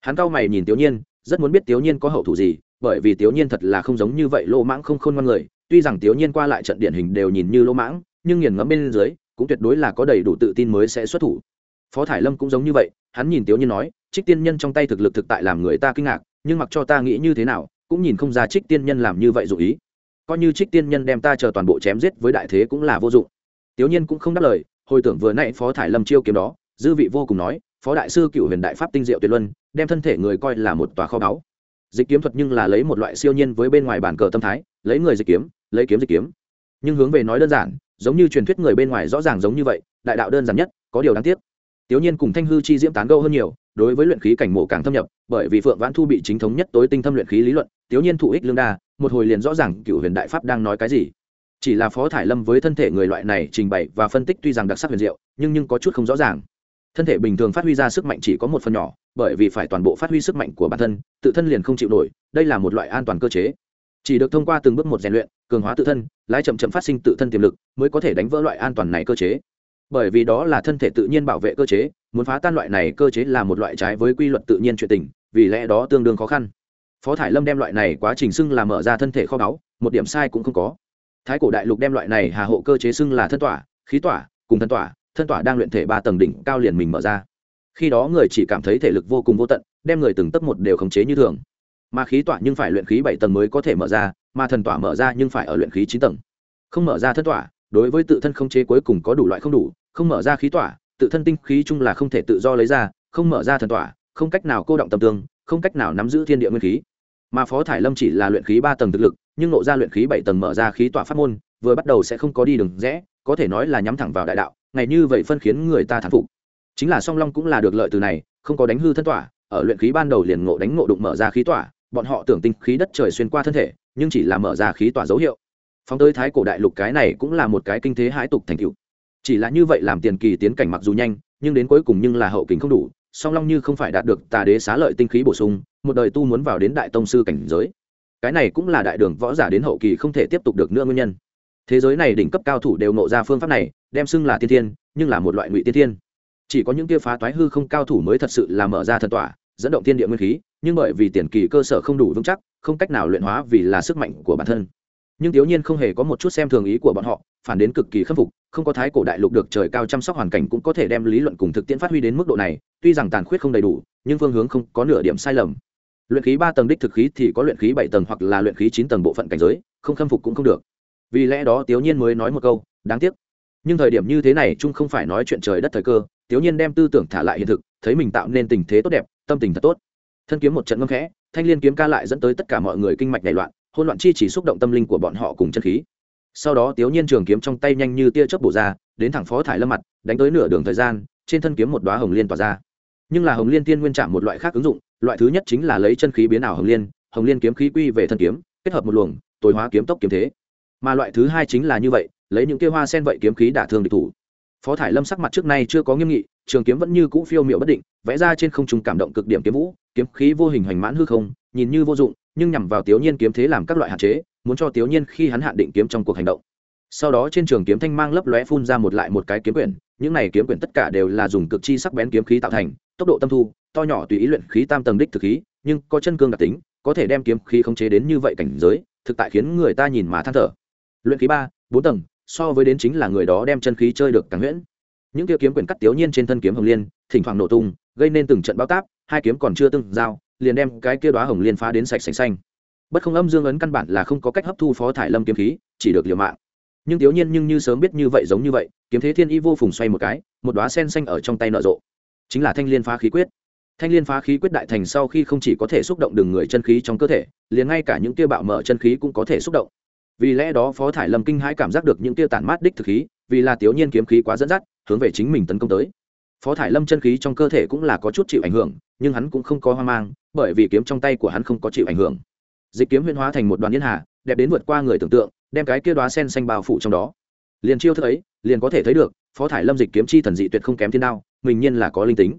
Hắn cao mày nhìn tiểu nhiên, rất muốn biết tiểu nhiên có hậu thủ gì, bởi vì tiểu nhiên thật là không giống như vậy lô mãng không khôn ngoan người. Tuy rằng tiểu nhiên qua lại trận điển hình đều nhìn như lô mãng, nhưng nghiền ngẫm bên dưới, cũng tuyệt đối là có đầy đủ tự tin mới sẽ xuất thủ. Phó thải lâm cũng giống như vậy, hắn nhìn tiểu nhiên nói, trích tiên nhân trong tay thực lực thực tại làm người ta kinh ngạc, nhưng mặc cho ta nghĩ như thế nào, cũng nhìn không ra trích tiên nhân làm như vậy dụ ý. Coi như trích tiên nhân đem ta chờ toàn bộ chém giết với đại thế cũng là vô dụng tiểu nhiên cũng không đáp lời, hồi tưởng vừa nãy phó thải lâm chiêu kiếm đó, dư vị vô cùng nói, phó đại sư cựu huyền đại pháp tinh diệu tuyệt luân, đem thân thể người coi là một tòa kho báu. Dịch kiếm thuật nhưng là lấy một loại siêu nhiên với bên ngoài bản cờ tâm thái, lấy người dịch kiếm, lấy kiếm dịch kiếm. Nhưng hướng về nói đơn giản, giống như truyền thuyết người bên ngoài rõ ràng giống như vậy, đại đạo đơn giản nhất, có điều đáng tiếc. Tiểu nhiên cùng thanh hư chi diễm tán gâu hơn nhiều, đối với luyện khí cảnh mộ càng thâm nhập, bởi vì phượng vãn thu bị chính thống nhất tối tinh thâm luyện khí lý luận, tiểu nhiên thụ ích lương đa, một hồi liền rõ ràng cựu huyền đại pháp đang nói cái gì chỉ là phó thải lâm với thân thể người loại này trình bày và phân tích tuy rằng đặc sắc huyền diệu, nhưng nhưng có chút không rõ ràng. Thân thể bình thường phát huy ra sức mạnh chỉ có một phần nhỏ, bởi vì phải toàn bộ phát huy sức mạnh của bản thân, tự thân liền không chịu nổi, đây là một loại an toàn cơ chế. Chỉ được thông qua từng bước một rèn luyện, cường hóa tự thân, lái chậm chậm phát sinh tự thân tiềm lực, mới có thể đánh vỡ loại an toàn này cơ chế. Bởi vì đó là thân thể tự nhiên bảo vệ cơ chế, muốn phá tan loại này cơ chế là một loại trái với quy luật tự nhiên chuyện tình, vì lẽ đó tương đương khó khăn. Phó thải lâm đem loại này quá trình xưng là mở ra thân thể kho báu, một điểm sai cũng không có thái cổ đại lục đem loại này hà hộ cơ chế xưng là thân tỏa, khí tỏa, cùng thân tỏa thân tỏa đang luyện thể ba tầng đỉnh cao liền mình mở ra. Khi đó người chỉ cảm thấy thể lực vô cùng vô tận, đem người từng tấp một đều khống chế như thường. Mà khí tỏa nhưng phải luyện khí bảy tầng mới có thể mở ra, mà thần tỏa mở ra nhưng phải ở luyện khí chín tầng. Không mở ra thân tỏa, đối với tự thân khống chế cuối cùng có đủ loại không đủ, không mở ra khí tỏa, tự thân tinh khí chung là không thể tự do lấy ra, không mở ra thần tỏa, không cách nào cô động tâm tương, không cách nào nắm giữ thiên địa nguyên khí. Mà phó thải lâm chỉ là luyện khí ba tầng thực lực nhưng nộ ra luyện khí bảy tầng mở ra khí tỏa pháp môn, vừa bắt đầu sẽ không có đi đường rẽ, có thể nói là nhắm thẳng vào đại đạo, ngày như vậy phân khiến người ta thán phục. Chính là song long cũng là được lợi từ này, không có đánh hư thân tỏa ở luyện khí ban đầu liền ngộ đánh ngộ đụng mở ra khí tỏa bọn họ tưởng tinh khí đất trời xuyên qua thân thể, nhưng chỉ là mở ra khí tỏa dấu hiệu. Phóng tới thái cổ đại lục cái này cũng là một cái kinh thế hãi tục thành cựu chỉ là như vậy làm tiền kỳ tiến cảnh mặc dù nhanh, nhưng đến cuối cùng nhưng là hậu kính không đủ, song long như không phải đạt được tà đế xá lợi tinh khí bổ sung, một đời tu muốn vào đến đại tông sư cảnh giới cái này cũng là đại đường võ giả đến hậu kỳ không thể tiếp tục được nữa nguyên nhân. Thế giới này đỉnh cấp cao thủ đều nộ ra phương pháp này, đem xưng là tiên thiên, nhưng là một loại ngụy tiên thiên. Chỉ có những kia phá toái hư không cao thủ mới thật sự là mở ra thần tỏa dẫn động thiên địa nguyên khí, nhưng bởi vì tiền kỳ cơ sở không đủ vững chắc, không cách nào luyện hóa vì là sức mạnh của bản thân. Nhưng thiếu nhiên không hề có một chút xem thường ý của bọn họ, phản đến cực kỳ khâm phục, không có thái cổ đại lục được trời cao chăm sóc hoàn cảnh cũng có thể đem lý luận cùng thực tiễn phát huy đến mức độ này, tuy rằng tàn khuyết không đầy đủ, nhưng phương hướng không có nửa điểm sai lầm luyện khí ba tầng đích thực khí thì có luyện khí bảy tầng hoặc là luyện khí chín tầng bộ phận cảnh giới, không khâm phục cũng không được. Vì lẽ đó tiểu nhiên mới nói một câu, đáng tiếc. Nhưng thời điểm như thế này chung không phải nói chuyện trời đất thời cơ tiểu nhiên đem tư tưởng thả lại hiện thực, thấy mình tạo nên tình thế tốt đẹp, tâm tình thật tốt. Thân kiếm một trận ngâm khẽ, thanh liên kiếm ca lại dẫn tới tất cả mọi người kinh mạch nảy loạn hôn loạn chi chỉ xúc động tâm linh của bọn họ cùng chân khí. Sau đó tiểu nhiên trường kiếm trong tay nhanh như tia chớp bổ ra, đến thẳng phó thải lâm mặt, đánh tới nửa đường thời gian, trên thân kiếm một đóa hồng liên tỏa ra nhưng là hồng liên tiên nguyên chạm một loại khác ứng dụng, loại thứ nhất chính là lấy chân khí biến ảo hồng liên hồng liên kiếm khí quy về thân kiếm, kết hợp một luồng, tối hóa kiếm tốc kiếm thế. Mà loại thứ hai chính là như vậy, lấy những kia hoa sen vậy kiếm khí đả thương địch thủ. Phó thải lâm sắc mặt trước nay chưa có nghiêm nghị, trường kiếm vẫn như cũ phiêu miệu bất định, vẽ ra trên không trung cảm động cực điểm kiếm vũ, kiếm khí vô hình hoành mãn hư không, nhìn như vô dụng, nhưng nhằm vào tiểu nhiên kiếm thế làm các loại hạn chế, muốn cho tiểu nhiên khi hắn hạn định kiếm trong cuộc hành động. Sau đó trên trường kiếm thanh mang lấp lóe phun ra một lại một cái kiếm quyển những này kiếm quyển tất cả đều là dùng cực chi sắc bén kiếm khí tạo thành, tốc độ tâm thu, to nhỏ tùy ý luyện khí tam tầng đích thực khí, nhưng có chân cương đặc tính, có thể đem kiếm khí khống chế đến như vậy cảnh giới, thực tại khiến người ta nhìn mà than thở. Luyện khí ba, bốn tầng, so với đến chính là người đó đem chân khí chơi được càng huyễn. Những kia kiếm quyển cắt tiểu nhiên trên thân kiếm hồng liên, thỉnh thoảng nổ tung, gây nên từng trận bao táp, hai kiếm còn chưa tương giao, liền đem cái kia đóa hồng liên phá đến sạch sành xanh. Bất không âm dương ấn căn bản là không có cách hấp thu phó thải lâm kiếm khí, chỉ được liều mạng. Nhưng tiểu nhiên nhưng như sớm biết như vậy giống như vậy kiếm thế thiên y vô phùng xoay một cái, một đóa sen xanh ở trong tay nở rộ. Chính là thanh liên phá khí quyết. Thanh liên phá khí quyết đại thành sau khi không chỉ có thể xúc động đường người chân khí trong cơ thể, liền ngay cả những tia bạo mở chân khí cũng có thể xúc động. Vì lẽ đó phó thải lâm kinh hãi cảm giác được những tia tản mát đích thực khí, vì là tiểu nhiên kiếm khí quá dẫn dắt, hướng về chính mình tấn công tới. Phó thải lâm chân khí trong cơ thể cũng là có chút chịu ảnh hưởng, nhưng hắn cũng không có hoang mang, bởi vì kiếm trong tay của hắn không có chịu ảnh hưởng. Dịch kiếm huyên hóa thành một đoàn yên hà, đẹp đến vượt qua người tưởng tượng, đem cái kia đoá sen xanh bao phủ trong đó liền chiêu thức ấy, liền có thể thấy được, phó thải lâm dịch kiếm chi thần dị tuyệt không kém thiên đao, mình nhiên là có linh tính.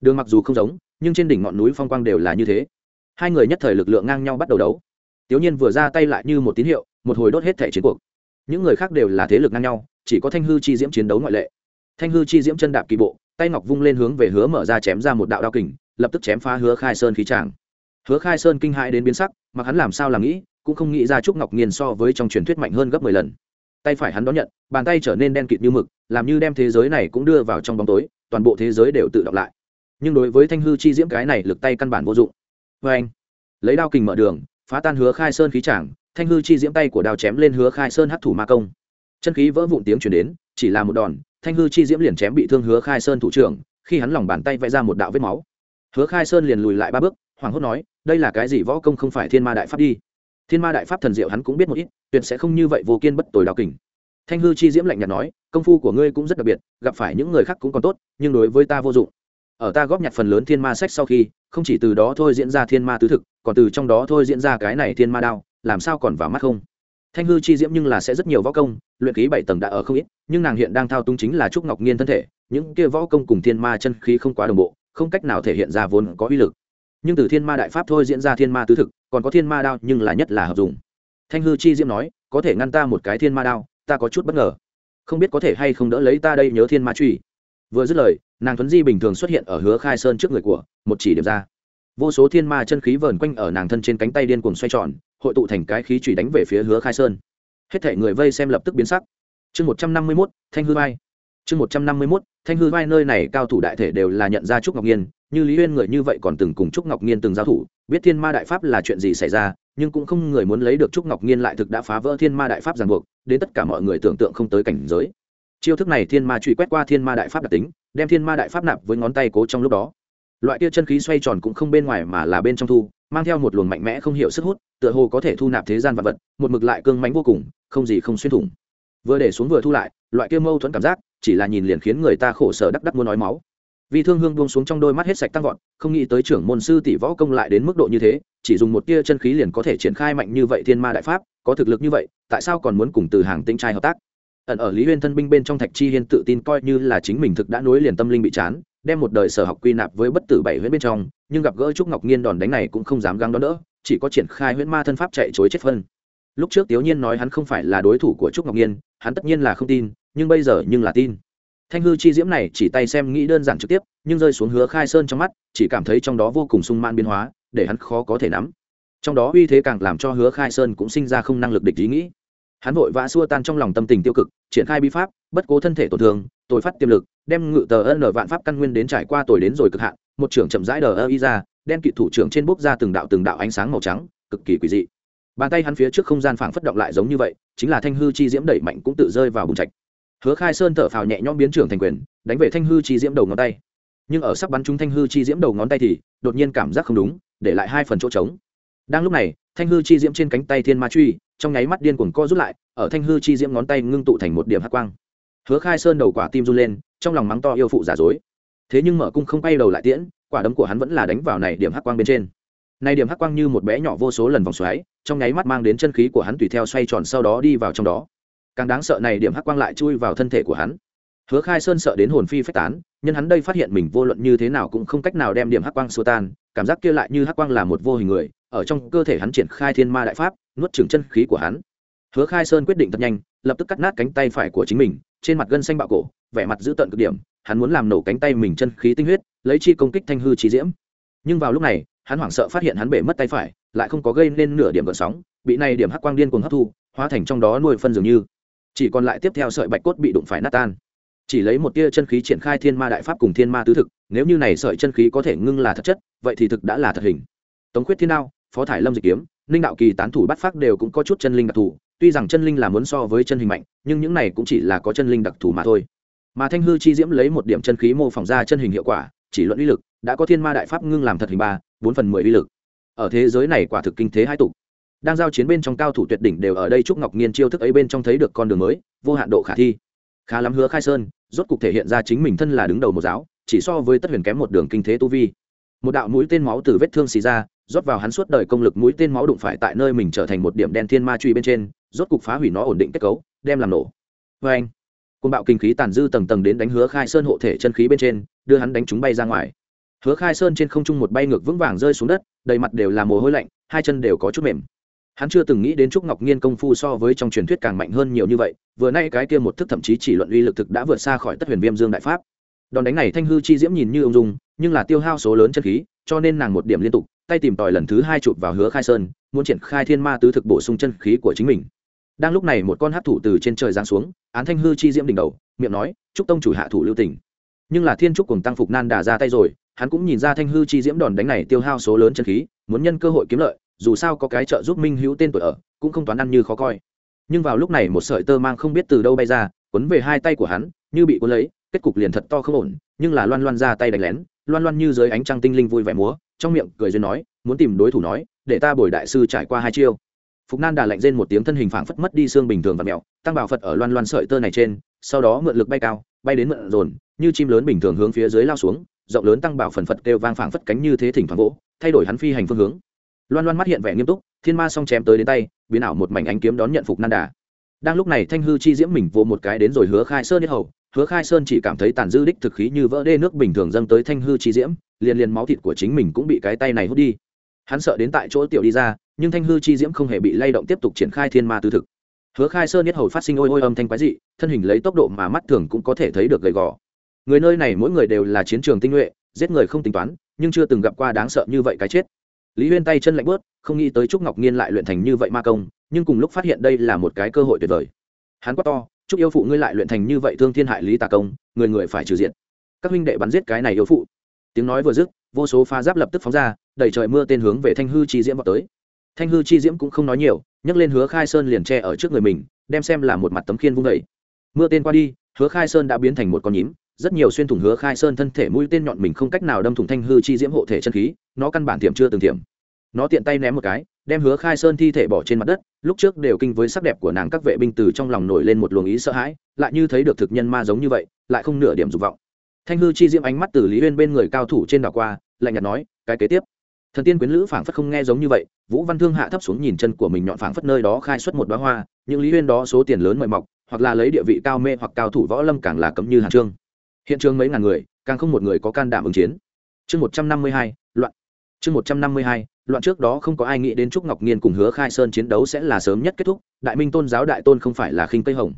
Đường mặc dù không giống, nhưng trên đỉnh ngọn núi phong quang đều là như thế. Hai người nhất thời lực lượng ngang nhau bắt đầu đấu. Tiểu nhiên vừa ra tay lại như một tín hiệu, một hồi đốt hết thể chiến cuộc. Những người khác đều là thế lực ngang nhau, chỉ có thanh hư chi diễm chiến đấu ngoại lệ. Thanh hư chi diễm chân đạp kỳ bộ, tay ngọc vung lên hướng về hứa mở ra chém ra một đạo đao kình, lập tức chém phá hứa khai sơn khí tràng. Hứa khai sơn kinh hãi đến biến sắc mà hắn làm sao làm nghĩ, cũng không nghĩ ra trúc ngọc nghiền so với trong truyền thuyết mạnh hơn gấp mười lần tay phải hắn đón nhận, bàn tay trở nên đen kịt như mực, làm như đem thế giới này cũng đưa vào trong bóng tối, toàn bộ thế giới đều tự động lại. Nhưng đối với thanh hư chi diễm cái này lực tay căn bản vô dụng. Vê anh, lấy đao kình mở đường, phá tan hứa khai sơn khí tràng, thanh hư chi diễm tay của đao chém lên hứa khai sơn hắc thủ ma công. Chân khí vỡ vụn tiếng chuyển đến, chỉ là một đòn, thanh hư chi diễm liền chém bị thương hứa khai sơn thủ trưởng, khi hắn lòng bàn tay vẽ ra một đạo vết máu. Hứa khai sơn liền lùi lại ba bước hoàng hốt nói, đây là cái gì võ công không phải thiên ma đại pháp đi? Thiên ma đại pháp thần diệu hắn cũng biết một ít, tuyệt sẽ không như vậy vô kiên bất tồi đào kình. Thanh hư chi diễm lạnh nhạt nói, công phu của ngươi cũng rất đặc biệt, gặp phải những người khác cũng còn tốt, nhưng đối với ta vô dụng. Ở ta góp nhặt phần lớn thiên ma sách sau khi, không chỉ từ đó thôi diễn ra thiên ma tứ thực, còn từ trong đó thôi diễn ra cái này thiên ma đao, làm sao còn vào mắt không? Thanh hư chi diễm nhưng là sẽ rất nhiều võ công, luyện khí bảy tầng đã ở không ít, nhưng nàng hiện đang thao túng chính là trúc ngọc nhiên thân thể, những kia võ công cùng thiên ma chân khí không quá đồng bộ, không cách nào thể hiện ra vốn có uy lực. Nhưng từ thiên ma đại pháp thôi diễn ra thiên ma tứ thực còn có thiên ma đao nhưng là nhất là hợp dụng thanh hư chi diễm nói, có thể ngăn ta một cái thiên ma đao, ta có chút bất ngờ. Không biết có thể hay không đỡ lấy ta đây nhớ thiên ma truy. Vừa dứt lời, nàng thuấn di bình thường xuất hiện ở hứa khai sơn trước người của, một chỉ điểm ra. Vô số thiên ma chân khí vờn quanh ở nàng thân trên cánh tay điên cuồng xoay tròn, hội tụ thành cái khí chùy đánh về phía hứa khai sơn. Hết thể người vây xem lập tức biến sắc. Chương một trăm năm mươi mốt, thanh hư vai. Chương một trăm năm mươi mốt, thanh hư vai nơi này cao thủ đại thể đều là nhận ra trúc ngọc nhiên như lý huyên người như vậy còn từng cùng trúc ngọc nhiên từng giao thủ biết thiên ma đại pháp là chuyện gì xảy ra, nhưng cũng không người muốn lấy được trúc ngọc nhiên lại thực đã phá vỡ thiên ma đại pháp ràng buộc, đến tất cả mọi người tưởng tượng không tới cảnh giới. Chiêu thức này thiên ma truy quét qua thiên ma đại pháp đặc tính, đem thiên ma đại pháp nạp với ngón tay cố trong lúc đó. Loại kia chân khí xoay tròn cũng không bên ngoài mà là bên trong thu, mang theo một luồng mạnh mẽ không hiểu sức hút, tựa hồ có thể thu nạp thế gian vật vật, một mực lại cương mánh vô cùng, không gì không xuyên thủng. Vừa để xuống vừa thu lại, loại kia mâu thuẫn cảm giác, chỉ là nhìn liền khiến người ta khổ sở đắc đắc muốn nói máu vì thương hương buông xuống trong đôi mắt hết sạch tăng vọt, không nghĩ tới trưởng môn sư tỷ võ công lại đến mức độ như thế, chỉ dùng một tia chân khí liền có thể triển khai mạnh như vậy thiên ma đại pháp, có thực lực như vậy, tại sao còn muốn cùng từ hàng tĩnh trai hợp tác? Ẩn ở lý huyên thân binh bên trong thạch chi hiên tự tin coi như là chính mình thực đã nối liền tâm linh bị chán, đem một đời sở học quy nạp với bất tử bảy huyễn bên trong, nhưng gặp gỡ trúc ngọc nhiên đòn đánh này cũng không dám găng đón đỡ, chỉ có triển khai huyễn ma thân pháp chạy chối chết phân. Lúc trước tiểu nhiên nói hắn không phải là đối thủ của trúc ngọc nhiên hắn tất nhiên là không tin, nhưng bây giờ nhưng là tin thanh hư chi diễm này chỉ tay xem nghĩ đơn giản trực tiếp, nhưng rơi xuống hứa khai sơn trong mắt, chỉ cảm thấy trong đó vô cùng sung man biến hóa, để hắn khó có thể nắm. Trong đó uy thế càng làm cho hứa khai sơn cũng sinh ra không năng lực địch ý nghĩ. Hắn vội vã xua tan trong lòng tâm tình tiêu cực, triển khai bi pháp, bất cố thân thể tổn thương, tội phát tiềm lực, đem ngự tờ ân ở vạn pháp căn nguyên đến trải qua tuổi đến rồi cực hạn, một trưởng chậm rãi đờ ơ y ra, đen kỵ thủ trưởng trên bốc ra từng đạo từng đạo ánh sáng màu trắng, cực kỳ quỷ dị. Bàn tay hắn phía trước không gian phảng phất động lại giống như vậy, chính là thanh hư chi diễm đẩy mạnh cũng tự rơi vào bùn trạch hứa khai sơn thở phào nhẹ nhõm biến trưởng thành quyền, đánh về thanh hư chi diễm đầu ngón tay. Nhưng ở sắp bắn trúng thanh hư chi diễm đầu ngón tay thì, đột nhiên cảm giác không đúng, để lại hai phần chỗ trống. Đang lúc này, thanh hư chi diễm trên cánh tay thiên ma truy, trong nháy mắt điên cuồng co rút lại, ở thanh hư chi diễm ngón tay ngưng tụ thành một điểm hắc quang. Hứa khai sơn đầu quả tim run lên, trong lòng mắng to yêu phụ giả dối. Thế nhưng mở cung không bay đầu lại tiễn, quả đấm của hắn vẫn là đánh vào này điểm hắc quang bên trên. Này điểm hắc quang như một bé nhỏ vô số lần vòng xoáy, trong nháy mắt mang đến chân khí của hắn tùy theo xoay tròn sau đó đi vào trong đó càng đáng sợ này điểm hắc quang lại chui vào thân thể của hắn. Hứa khai sơn sợ đến hồn phi phách tán, nhân hắn đây phát hiện mình vô luận như thế nào cũng không cách nào đem điểm hắc quang xua tan, cảm giác kia lại như hắc quang là một vô hình người, ở trong cơ thể hắn triển khai thiên ma đại pháp, nuốt trừng chân khí của hắn. Hứa khai sơn quyết định thật nhanh, lập tức cắt nát cánh tay phải của chính mình, trên mặt gân xanh bạo cổ, vẻ mặt giữ tận cực điểm, hắn muốn làm nổ cánh tay mình chân khí tinh huyết, lấy chi công kích thanh hư trí diễm. Nhưng vào lúc này, hắn hoảng sợ phát hiện hắn bể mất tay phải, lại không có gây nên nửa điểm gợn sóng, bị này điểm hắc quang điên cuồng hấp thu, hóa thành trong đó nuôi phân dường như chỉ còn lại tiếp theo sợi bạch cốt bị đụng phải nát tan. Chỉ lấy một tia chân khí triển khai thiên ma đại pháp cùng thiên ma tứ thực, nếu như này sợi chân khí có thể ngưng là thật chất, vậy thì thực đã là thật hình. Tống khuyết thiên đao, phó thải lâm dịch kiếm, ninh đạo kỳ tán thủ bắt phát đều cũng có chút chân linh đặc thù, tuy rằng chân linh là muốn so với chân hình mạnh, nhưng những này cũng chỉ là có chân linh đặc thù mà thôi. Mà thanh hư chi diễm lấy một điểm chân khí mô phỏng ra chân hình hiệu quả, chỉ luận uy lực, đã có thiên ma đại pháp ngưng làm thật hình ba, bốn phần mười uy lực. Ở thế giới này quả thực kinh thế hai tục đang giao chiến bên trong cao thủ tuyệt đỉnh đều ở đây trúc ngọc nghiên chiêu thức ấy bên trong thấy được con đường mới, vô hạn độ khả thi. Khá lắm hứa khai sơn, rốt cục thể hiện ra chính mình thân là đứng đầu một giáo, chỉ so với tất huyền kém một đường kinh thế tu vi. Một đạo mũi tên máu từ vết thương xì ra, rót vào hắn suốt đời công lực mũi tên máu đụng phải tại nơi mình trở thành một điểm đen thiên ma truy bên trên, rốt cục phá hủy nó ổn định kết cấu, đem làm nổ. Vê anh. Côn bạo kinh khí tàn dư tầng tầng đến đánh hứa khai sơn hộ thể chân khí bên trên, đưa hắn đánh chúng bay ra ngoài. Hứa khai sơn trên không trung một bay ngược vững vàng rơi xuống đất, đầy mặt đều là mồ hôi lạnh, hai chân đều có chút mềm hắn chưa từng nghĩ đến trúc ngọc nhiên công phu so với trong truyền thuyết càng mạnh hơn nhiều như vậy, vừa nay cái kia một thức thậm chí chỉ luận uy lực thực đã vượt xa khỏi tất huyền viêm dương đại pháp. Đòn đánh này thanh hư chi diễm nhìn như ung dung, nhưng là tiêu hao số lớn chân khí, cho nên nàng một điểm liên tục, tay tìm tòi lần thứ hai chụp vào hứa khai sơn, muốn triển khai thiên ma tứ thực bổ sung chân khí của chính mình. Đang lúc này một con hát thủ từ trên trời giáng xuống, án thanh hư chi diễm đỉnh đầu, miệng nói, Trúc tông chủ hạ thủ lưu tình. Nhưng là thiên trúc cùng tăng phục nan đà ra tay rồi, hắn cũng nhìn ra thanh hư chi diễm đòn đánh này tiêu hao số lớn chân khí, muốn nhân cơ hội kiếm lợi dù sao có cái trợ giúp minh hữu tên tuổi ở, cũng không toán ăn như khó coi. Nhưng vào lúc này một sợi tơ mang không biết từ đâu bay ra, quấn về hai tay của hắn, như bị cuốn lấy, kết cục liền thật to không ổn, nhưng là loan loan ra tay đánh lén, loan loan như dưới ánh trăng tinh linh vui vẻ múa, trong miệng cười duyên nói, muốn tìm đối thủ nói, để ta bồi đại sư trải qua hai chiêu. Phục nan đà lạnh rên một tiếng thân hình phảng phất mất đi xương bình thường và mẹo, tăng bảo phật ở loan loan sợi tơ này trên, sau đó mượn lực bay cao, bay đến mượn dồn, như chim lớn bình thường hướng phía dưới lao xuống, rộng lớn tăng bảo phần phật kêu vang phảng phất cánh như thế thỉnh thoảng vỗ, thay đổi hắn phi hành phương hướng loan loan mắt hiện vẻ nghiêm túc, thiên ma song chém tới đến tay, biến ảo một mảnh ánh kiếm đón nhận phục nan đà đang lúc này thanh hư chi diễm mình vô một cái đến rồi hứa khai sơn nhất hầu. Hứa khai sơn chỉ cảm thấy tàn dư đích thực khí như vỡ đê nước bình thường dâng tới thanh hư chi diễm, liền liền máu thịt của chính mình cũng bị cái tay này hút đi. Hắn sợ đến tại chỗ tiểu đi ra, nhưng thanh hư chi diễm không hề bị lay động tiếp tục triển khai thiên ma tư thực. Hứa khai sơn nhất hầu phát sinh ôi ôi âm thanh quái dị, thân hình lấy tốc độ mà mắt thường cũng có thể thấy được gầy gò. Người nơi này mỗi người đều là chiến trường tinh nhuệ, giết người không tính toán, nhưng chưa từng gặp qua đáng sợ như vậy cái chết lý huyên tay chân lạnh bớt, không nghĩ tới trúc ngọc nhiên lại luyện thành như vậy ma công, nhưng cùng lúc phát hiện đây là một cái cơ hội tuyệt vời. Hắn quát to chúc yêu phụ ngươi lại luyện thành như vậy thương thiên hại lý tà công, người người phải trừ diện. Các huynh đệ bắn giết cái này yêu phụ. Tiếng nói vừa dứt, vô số pha giáp lập tức phóng ra đẩy trời mưa tên hướng về thanh hư chi diễm vào tới. Thanh hư chi diễm cũng không nói nhiều, nhấc lên hứa khai sơn liền tre ở trước người mình, đem xem là một mặt tấm khiên vung vẩy mưa tên qua đi, hứa khai sơn đã biến thành một con nhím rất nhiều xuyên thủng hứa khai sơn thân thể mũi tên nhọn mình không cách nào đâm thủng thanh hư chi diễm hộ thể chân khí, nó căn bản tiệm chưa từng tiệm nó tiện tay ném một cái, đem hứa khai sơn thi thể bỏ trên mặt đất, lúc trước đều kinh với sắc đẹp của nàng các vệ binh từ trong lòng nổi lên một luồng ý sợ hãi, lại như thấy được thực nhân ma giống như vậy, lại không nửa điểm dục vọng. Thanh hư chi diễm ánh mắt từ lý huyên bên người cao thủ trên đảo qua, lạnh nhạt nói, cái kế tiếp. Thần tiên quyến lữ phảng phất không nghe giống như vậy, vũ văn thương hạ thấp xuống nhìn chân của mình nhọn phảng phất nơi đó khai xuất một đoá hoa những lý huyên đó số tiền lớn mời mọc, hoặc là lấy địa vị cao mê hoặc cao thủ võ lâm càng là cấm như hàn trương hiện trường mấy ngàn người, càng không một người có can đảm ứng chiến. Chương một trăm năm mươi hai, loạn. Chương một trăm năm mươi hai, loạn trước đó không có ai nghĩ đến trúc ngọc nhiên cùng hứa khai sơn chiến đấu sẽ là sớm nhất kết thúc, đại minh tôn giáo đại tôn không phải là khinh tây hồng.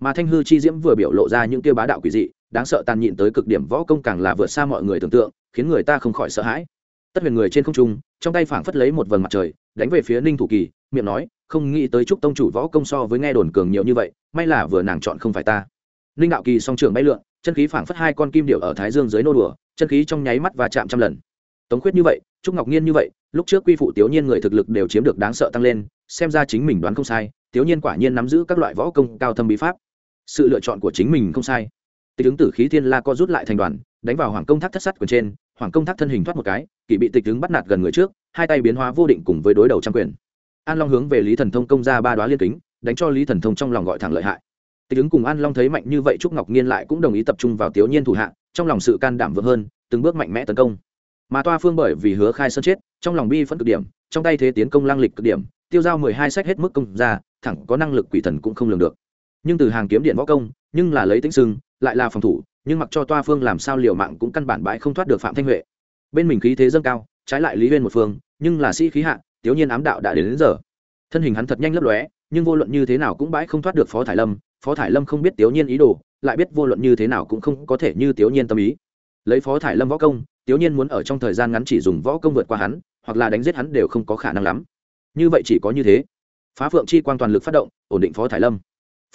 Mà thanh hư chi diễm vừa biểu lộ ra những tiêu bá đạo quỷ dị, đáng sợ tàn nhịn tới cực điểm võ công càng là vượt xa mọi người tưởng tượng, khiến người ta không khỏi sợ hãi. Tất huyền người trên không trung, trong tay phảng phất lấy một vầng mặt trời, đánh về phía ninh thủ kỳ, miệng nói, không nghĩ tới trúc tông chủ võ công so với nghe đồn cường nhiều như vậy, may là vừa nàng chọn không phải ta. Ninh đạo kỳ song trường bay lượn chân khí phảng phất hai con kim điệu ở thái dương dưới nô đùa, chân khí trong nháy mắt và chạm trăm lần. Tống khuyết như vậy, trúc ngọc nhiên như vậy, lúc trước quy phụ tiểu nhiên người thực lực đều chiếm được đáng sợ tăng lên, xem ra chính mình đoán không sai tiểu nhiên quả nhiên nắm giữ các loại võ công cao thâm bí pháp. Sự lựa chọn của chính mình không sai. Tịch ứng tử khí thiên la co rút lại thành đoàn, đánh vào hoàng công thác thất sắt quyền trên, hoàng công thác thân hình thoát một cái, kỵ bị tịch ứng bắt nạt gần người trước, hai tay biến hóa vô định cùng với đối đầu trang quyền. An long hướng về lý thần thông công ra ba đoá liên kính, đánh cho lý thần thông trong lòng gọi thẳng lợi hại tịch ứng cùng an long thấy mạnh như vậy trúc ngọc nhiên lại cũng đồng ý tập trung vào tiểu nhiên thủ hạ trong lòng sự can đảm vững hơn từng bước mạnh mẽ tấn công. Mà toa phương bởi vì hứa khai sơn chết trong lòng bi phân cực điểm trong tay thế tiến công lang lịch cực điểm tiêu giao mười hai sách hết mức công ra thẳng có năng lực quỷ thần cũng không lường được. Nhưng từ hàng kiếm điện võ công nhưng là lấy tính sưng lại là phòng thủ nhưng mặc cho toa phương làm sao liều mạng cũng căn bản bãi không thoát được phạm thanh huệ. Bên mình khí thế dâng cao trái lại lý huyên một phương nhưng là sĩ khí hạ tiểu nhiên ám đạo đã đến, đến giờ. Thân hình hắn thật nhanh lấp lóe nhưng vô luận như thế nào cũng bãi không thoát được phó thải lâm, phó thải lâm không biết tiểu nhiên ý đồ, lại biết vô luận như thế nào cũng không có thể như tiểu nhiên tâm ý. Lấy phó thải lâm võ công tiểu nhiên muốn ở trong thời gian ngắn chỉ dùng võ công vượt qua hắn, hoặc là đánh giết hắn đều không có khả năng lắm. Như vậy chỉ có như thế. Phá phượng chi quang toàn lực phát động, ổn định phó thải lâm.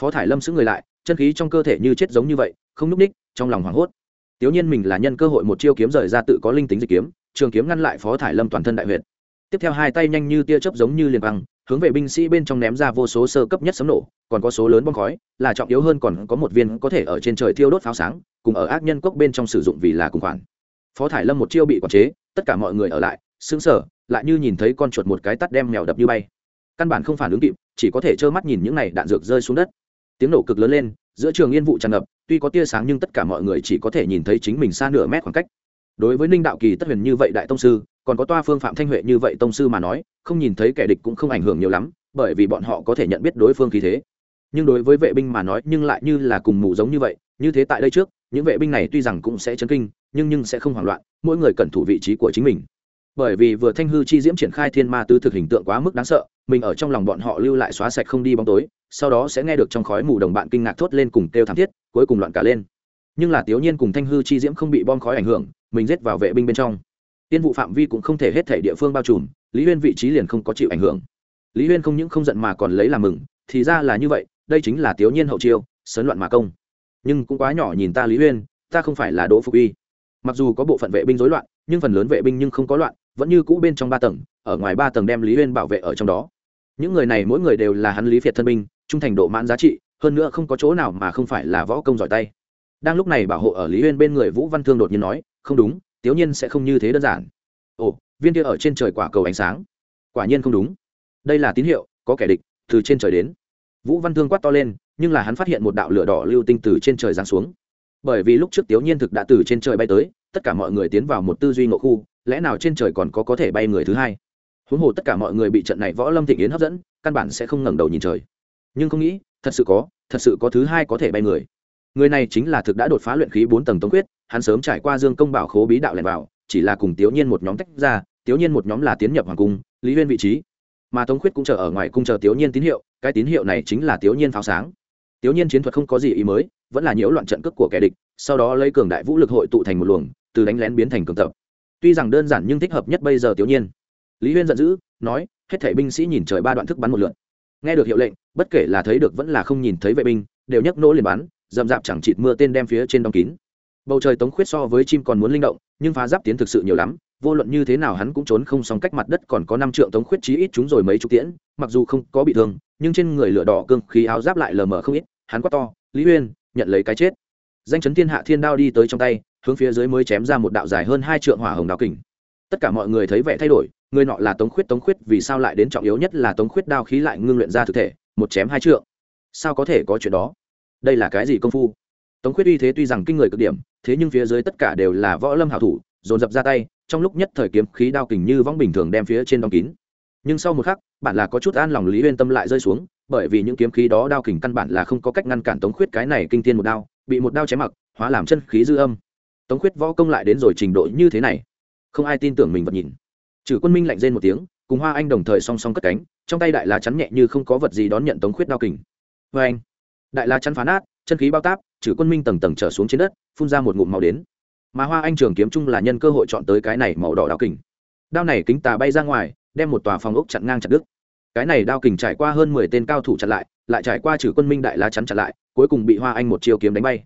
Phó thải lâm xứng người lại, chân khí trong cơ thể như chết giống như vậy, không núp ních, trong lòng hoảng hốt. Tiểu nhiên mình là nhân cơ hội một chiêu kiếm rời ra tự có linh tính dịch kiếm, trường kiếm ngăn lại phó thải lâm toàn thân đại huyệt tiếp theo hai tay nhanh như tia chớp giống như liền băng hướng về binh sĩ bên trong ném ra vô số sơ cấp nhất sấm nổ, còn có số lớn bom khói, là trọng yếu hơn còn có một viên có thể ở trên trời thiêu đốt pháo sáng, cùng ở ác nhân cốc bên trong sử dụng vì là cùng khoản. Phó thải lâm một chiêu bị quản chế, tất cả mọi người ở lại xứng sở lại như nhìn thấy con chuột một cái tắt đem mèo đập như bay. Căn bản không phản ứng kịp, chỉ có thể trơ mắt nhìn những này đạn dược rơi xuống đất. Tiếng nổ cực lớn lên, giữa trường yên vụ tràn ngập, tuy có tia sáng nhưng tất cả mọi người chỉ có thể nhìn thấy chính mình xa nửa mét khoảng cách. Đối với ninh đạo kỳ tất huyền như vậy đại tông sư còn có toa phương phạm thanh huệ như vậy tông sư mà nói, không nhìn thấy kẻ địch cũng không ảnh hưởng nhiều lắm, bởi vì bọn họ có thể nhận biết đối phương khí thế. Nhưng đối với vệ binh mà nói, nhưng lại như là cùng mù giống như vậy, như thế tại đây trước, những vệ binh này tuy rằng cũng sẽ chấn kinh, nhưng nhưng sẽ không hoảng loạn, mỗi người cần thủ vị trí của chính mình. Bởi vì vừa thanh hư chi diễm triển khai thiên ma tứ thực hình tượng quá mức đáng sợ, mình ở trong lòng bọn họ lưu lại xóa sạch không đi bóng tối, sau đó sẽ nghe được trong khói mù đồng bạn kinh ngạc thốt lên cùng kêu thảm thiết, cuối cùng loạn cả lên. Nhưng là tiểu nhiên cùng thanh hư chi diễm không bị bom khói ảnh hưởng, mình rết vào vệ binh bên trong tiên vụ phạm vi cũng không thể hết thể địa phương bao trùm, lý huyên vị trí liền không có chịu ảnh hưởng. Lý huyên không những không giận mà còn lấy làm mừng, thì ra là như vậy, đây chính là tiểu nhiên hậu chiêu, sấn loạn mà công. Nhưng cũng quá nhỏ nhìn ta lý huyên, ta không phải là đỗ phục y. Mặc dù có bộ phận vệ binh rối loạn, nhưng phần lớn vệ binh nhưng không có loạn, vẫn như cũ bên trong ba tầng, ở ngoài ba tầng đem lý huyên bảo vệ ở trong đó. Những người này mỗi người đều là hắn lý việt thân binh, trung thành độ mãn giá trị, hơn nữa không có chỗ nào mà không phải là võ công giỏi tay. Đang lúc này bảo hộ ở lý huyên bên người vũ văn thương đột nhiên nói, không đúng tiểu nhiên sẽ không như thế đơn giản. Ồ, viên kia ở trên trời quả cầu ánh sáng. Quả nhiên không đúng. Đây là tín hiệu, có kẻ địch, từ trên trời đến. Vũ văn thương quát to lên, nhưng là hắn phát hiện một đạo lửa đỏ lưu tinh từ trên trời giáng xuống. Bởi vì lúc trước tiểu nhiên thực đã từ trên trời bay tới, tất cả mọi người tiến vào một tư duy ngộ khu, lẽ nào trên trời còn có có thể bay người thứ hai? Huống hồ tất cả mọi người bị trận này võ lâm thịnh yến hấp dẫn, căn bản sẽ không ngẩng đầu nhìn trời. Nhưng không nghĩ, thật sự có, thật sự có thứ hai có thể bay người. Người này chính là thực đã đột phá luyện khí bốn tầng tống quyết hắn sớm trải qua dương công bảo khố bí đạo lẻn vào, chỉ là cùng tiểu nhiên một nhóm tách ra tiểu nhiên một nhóm là tiến nhập hoàng cung, lý huyên vị trí. Mà tống quyết cũng chờ ở ngoài cung chờ tiểu nhiên tín hiệu, cái tín hiệu này chính là tiểu nhiên pháo sáng. Tiểu nhiên chiến thuật không có gì ý mới, vẫn là nhiễu loạn trận cước của kẻ địch, sau đó lấy cường đại vũ lực hội tụ thành một luồng, từ đánh lén biến thành cường tập. Tuy rằng đơn giản nhưng thích hợp nhất bây giờ tiểu nhiên. Lý huyên giận dữ, nói, hết thảy binh sĩ nhìn trời ba đoạn thức bắn một lượt. Nghe được hiệu lệnh, bất kể là thấy được vẫn là không nhìn thấy vệ binh, đều nhấc nỗ liền bắn dầm dạp chẳng chịt mưa tên đem phía trên đóng kín bầu trời tống khuyết so với chim còn muốn linh động, nhưng phá giáp tiến thực sự nhiều lắm, vô luận như thế nào hắn cũng trốn không xong cách mặt đất còn có năm trượng tống khuyết chí ít chúng rồi mấy chục tiễn, mặc dù không có bị thương, nhưng trên người lửa đỏ cương khí áo giáp lại lờ mờ không ít, hắn quát to, lý uyên, nhận lấy cái chết. Danh chấn thiên hạ thiên đao đi tới trong tay, hướng phía dưới mới chém ra một đạo dài hơn hai trượng hỏa hồng đào kình. Tất cả mọi người thấy vẻ thay đổi, người nọ là tống khuyết tống khuyết vì sao lại đến trọng yếu nhất là tống khuyết đao khí lại ngưng luyện ra thực thể, một chém hai trượng. Sao có thể có chuyện đó? Đây là cái gì công phu? Tống khuyết uy thế tuy rằng kinh người cực điểm, thế nhưng phía dưới tất cả đều là võ lâm hảo thủ, dồn dập ra tay, trong lúc nhất thời kiếm khí đao kình như võng bình thường đem phía trên đóng kín. Nhưng sau một khắc, bạn là có chút an lòng lý uyên tâm lại rơi xuống, bởi vì những kiếm khí đó đao kình căn bản là không có cách ngăn cản tống khuyết cái này kinh thiên một đao, bị một đao chém mặc, hóa làm chân khí dư âm. Tống khuyết võ công lại đến rồi trình độ như thế này. Không ai tin tưởng mình vật nhìn. Trừ quân minh lạnh rên một tiếng, cùng hoa anh đồng thời song song cất cánh, trong tay đại lá chắn nhẹ như không có vật gì đón nhận tống khuyết đao kình. Vê anh đại lá chắn phá nát, chân khí bao táp trừ quân minh tầng tầng trở xuống trên đất, phun ra một ngụm màu đến. Mà hoa anh trường kiếm chung là nhân cơ hội chọn tới cái này màu đỏ đao kình. Đao này kính tà bay ra ngoài, đem một tòa phòng ốc chặn ngang chặt đứt. Cái này đao kình trải qua hơn mười tên cao thủ chặn lại lại trải qua trừ quân minh đại lá chắn chặn lại, cuối cùng bị hoa anh một chiều kiếm đánh bay.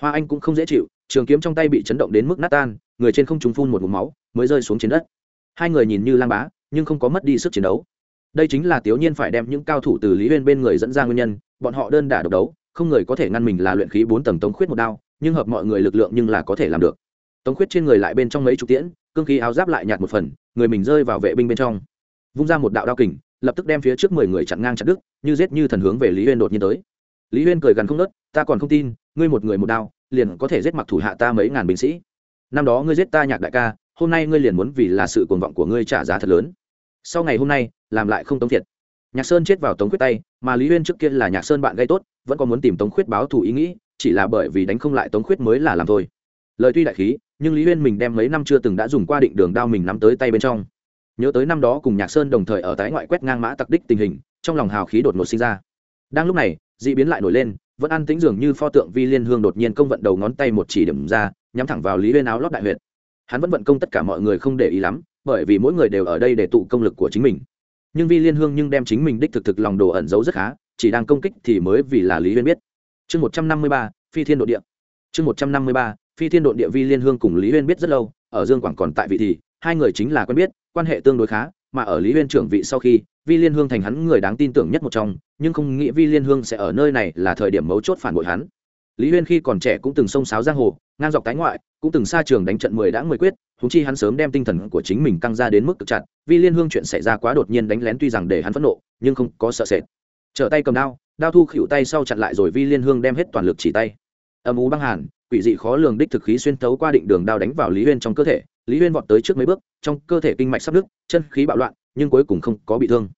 Hoa anh cũng không dễ chịu, trường kiếm trong tay bị chấn động đến mức nát tan, người trên không trúng phun một ngụm máu, mới rơi xuống trên đất. Hai người nhìn như lang bá, nhưng không có mất đi sức chiến đấu. Đây chính là tiểu nhiên phải đem những cao thủ từ lý huyên bên người dẫn ra nguyên nhân, bọn họ đơn đả độc đấu không người có thể ngăn mình là luyện khí bốn tầng tống khuyết một đao, nhưng hợp mọi người lực lượng nhưng là có thể làm được. Tống khuyết trên người lại bên trong mấy chục tiễn, cương khí áo giáp lại nhạt một phần, người mình rơi vào vệ binh bên trong. Vung ra một đạo đao kình, lập tức đem phía trước mười người chặn ngang chặt đứt, như giết như thần hướng về lý huyên đột nhiên tới. Lý huyên cười gần không nớt, ta còn không tin, ngươi một người một đao, liền có thể giết mặc thủ hạ ta mấy ngàn binh sĩ. Năm đó ngươi giết ta nhạc đại ca, hôm nay ngươi liền muốn vì là sự cuồng vọng của ngươi trả giá thật lớn. Sau ngày hôm nay, làm lại không tống thiệt. Nhạc sơn chết vào tống quyết tay, mà lý huyên trước kia là nhạc sơn bạn gây tốt vẫn có muốn tìm tống khuyết báo thù ý nghĩ, chỉ là bởi vì đánh không lại tống khuyết mới là làm thôi. Lời tuy đại khí, nhưng lý huyên mình đem mấy năm chưa từng đã dùng qua định đường đao mình nắm tới tay bên trong. Nhớ tới năm đó cùng nhạc sơn đồng thời ở tái ngoại quét ngang mã tặc đích tình hình, trong lòng hào khí đột ngột sinh ra. Đang lúc này d ị biến lại nổi lên, vẫn an tĩnh dường như pho tượng vi liên hương đột nhiên công vận đầu ngón tay một chỉ điểm ra, nhắm thẳng vào lý huyên áo lót đại huyện hắn vẫn vận công tất cả mọi người không để ý lắm, bởi vì mỗi người đều ở đây để tụ công lực của chính mình. Nhưng vi liên hương nhưng đem chính mình đích thực thực lòng đồ ẩn giấu rất khá chỉ đang công kích thì mới vì là lý huyên biết. Chương một trăm năm mươi ba, phi thiên đ ộ địa. Chương một trăm năm mươi ba, phi thiên đ ộ địa vi liên hương cùng lý huyên biết rất lâu, ở dương quảng còn tại vị thì, hai người chính là quen biết, quan hệ tương đối khá, mà ở lý huyên trưởng vị sau khi, vi liên hương thành hắn người đáng tin tưởng nhất một trong, nhưng không nghĩ vi liên hương sẽ ở nơi này là thời điểm mấu chốt phản bội hắn. Lý huyên khi còn trẻ cũng từng xông sáo giang hồ, ngang dọc tái ngoại, cũng từng xa trường đánh trận mười đã mười quyết thú chi hắn sớm đem tinh thần của chính mình căng ra đến mức cực chặt, Vi liên hương chuyện xảy ra quá đột nhiên đánh lén tuy rằng để hắn phẫn nộ, nhưng không có sợ sệt trở tay cầm đao đao thu khỉu tay sau chặn lại rồi vi liên hương đem hết toàn lực chỉ tay. Âm ú băng hàn, quỷ dị khó lường đích thực khí xuyên thấu qua định đường đao đánh vào lý huyên trong cơ thể. Lý huyên vọt tới trước mấy bước, trong cơ thể kinh mạch sắp nứt, chân khí bạo loạn, nhưng cuối cùng không có bị thương.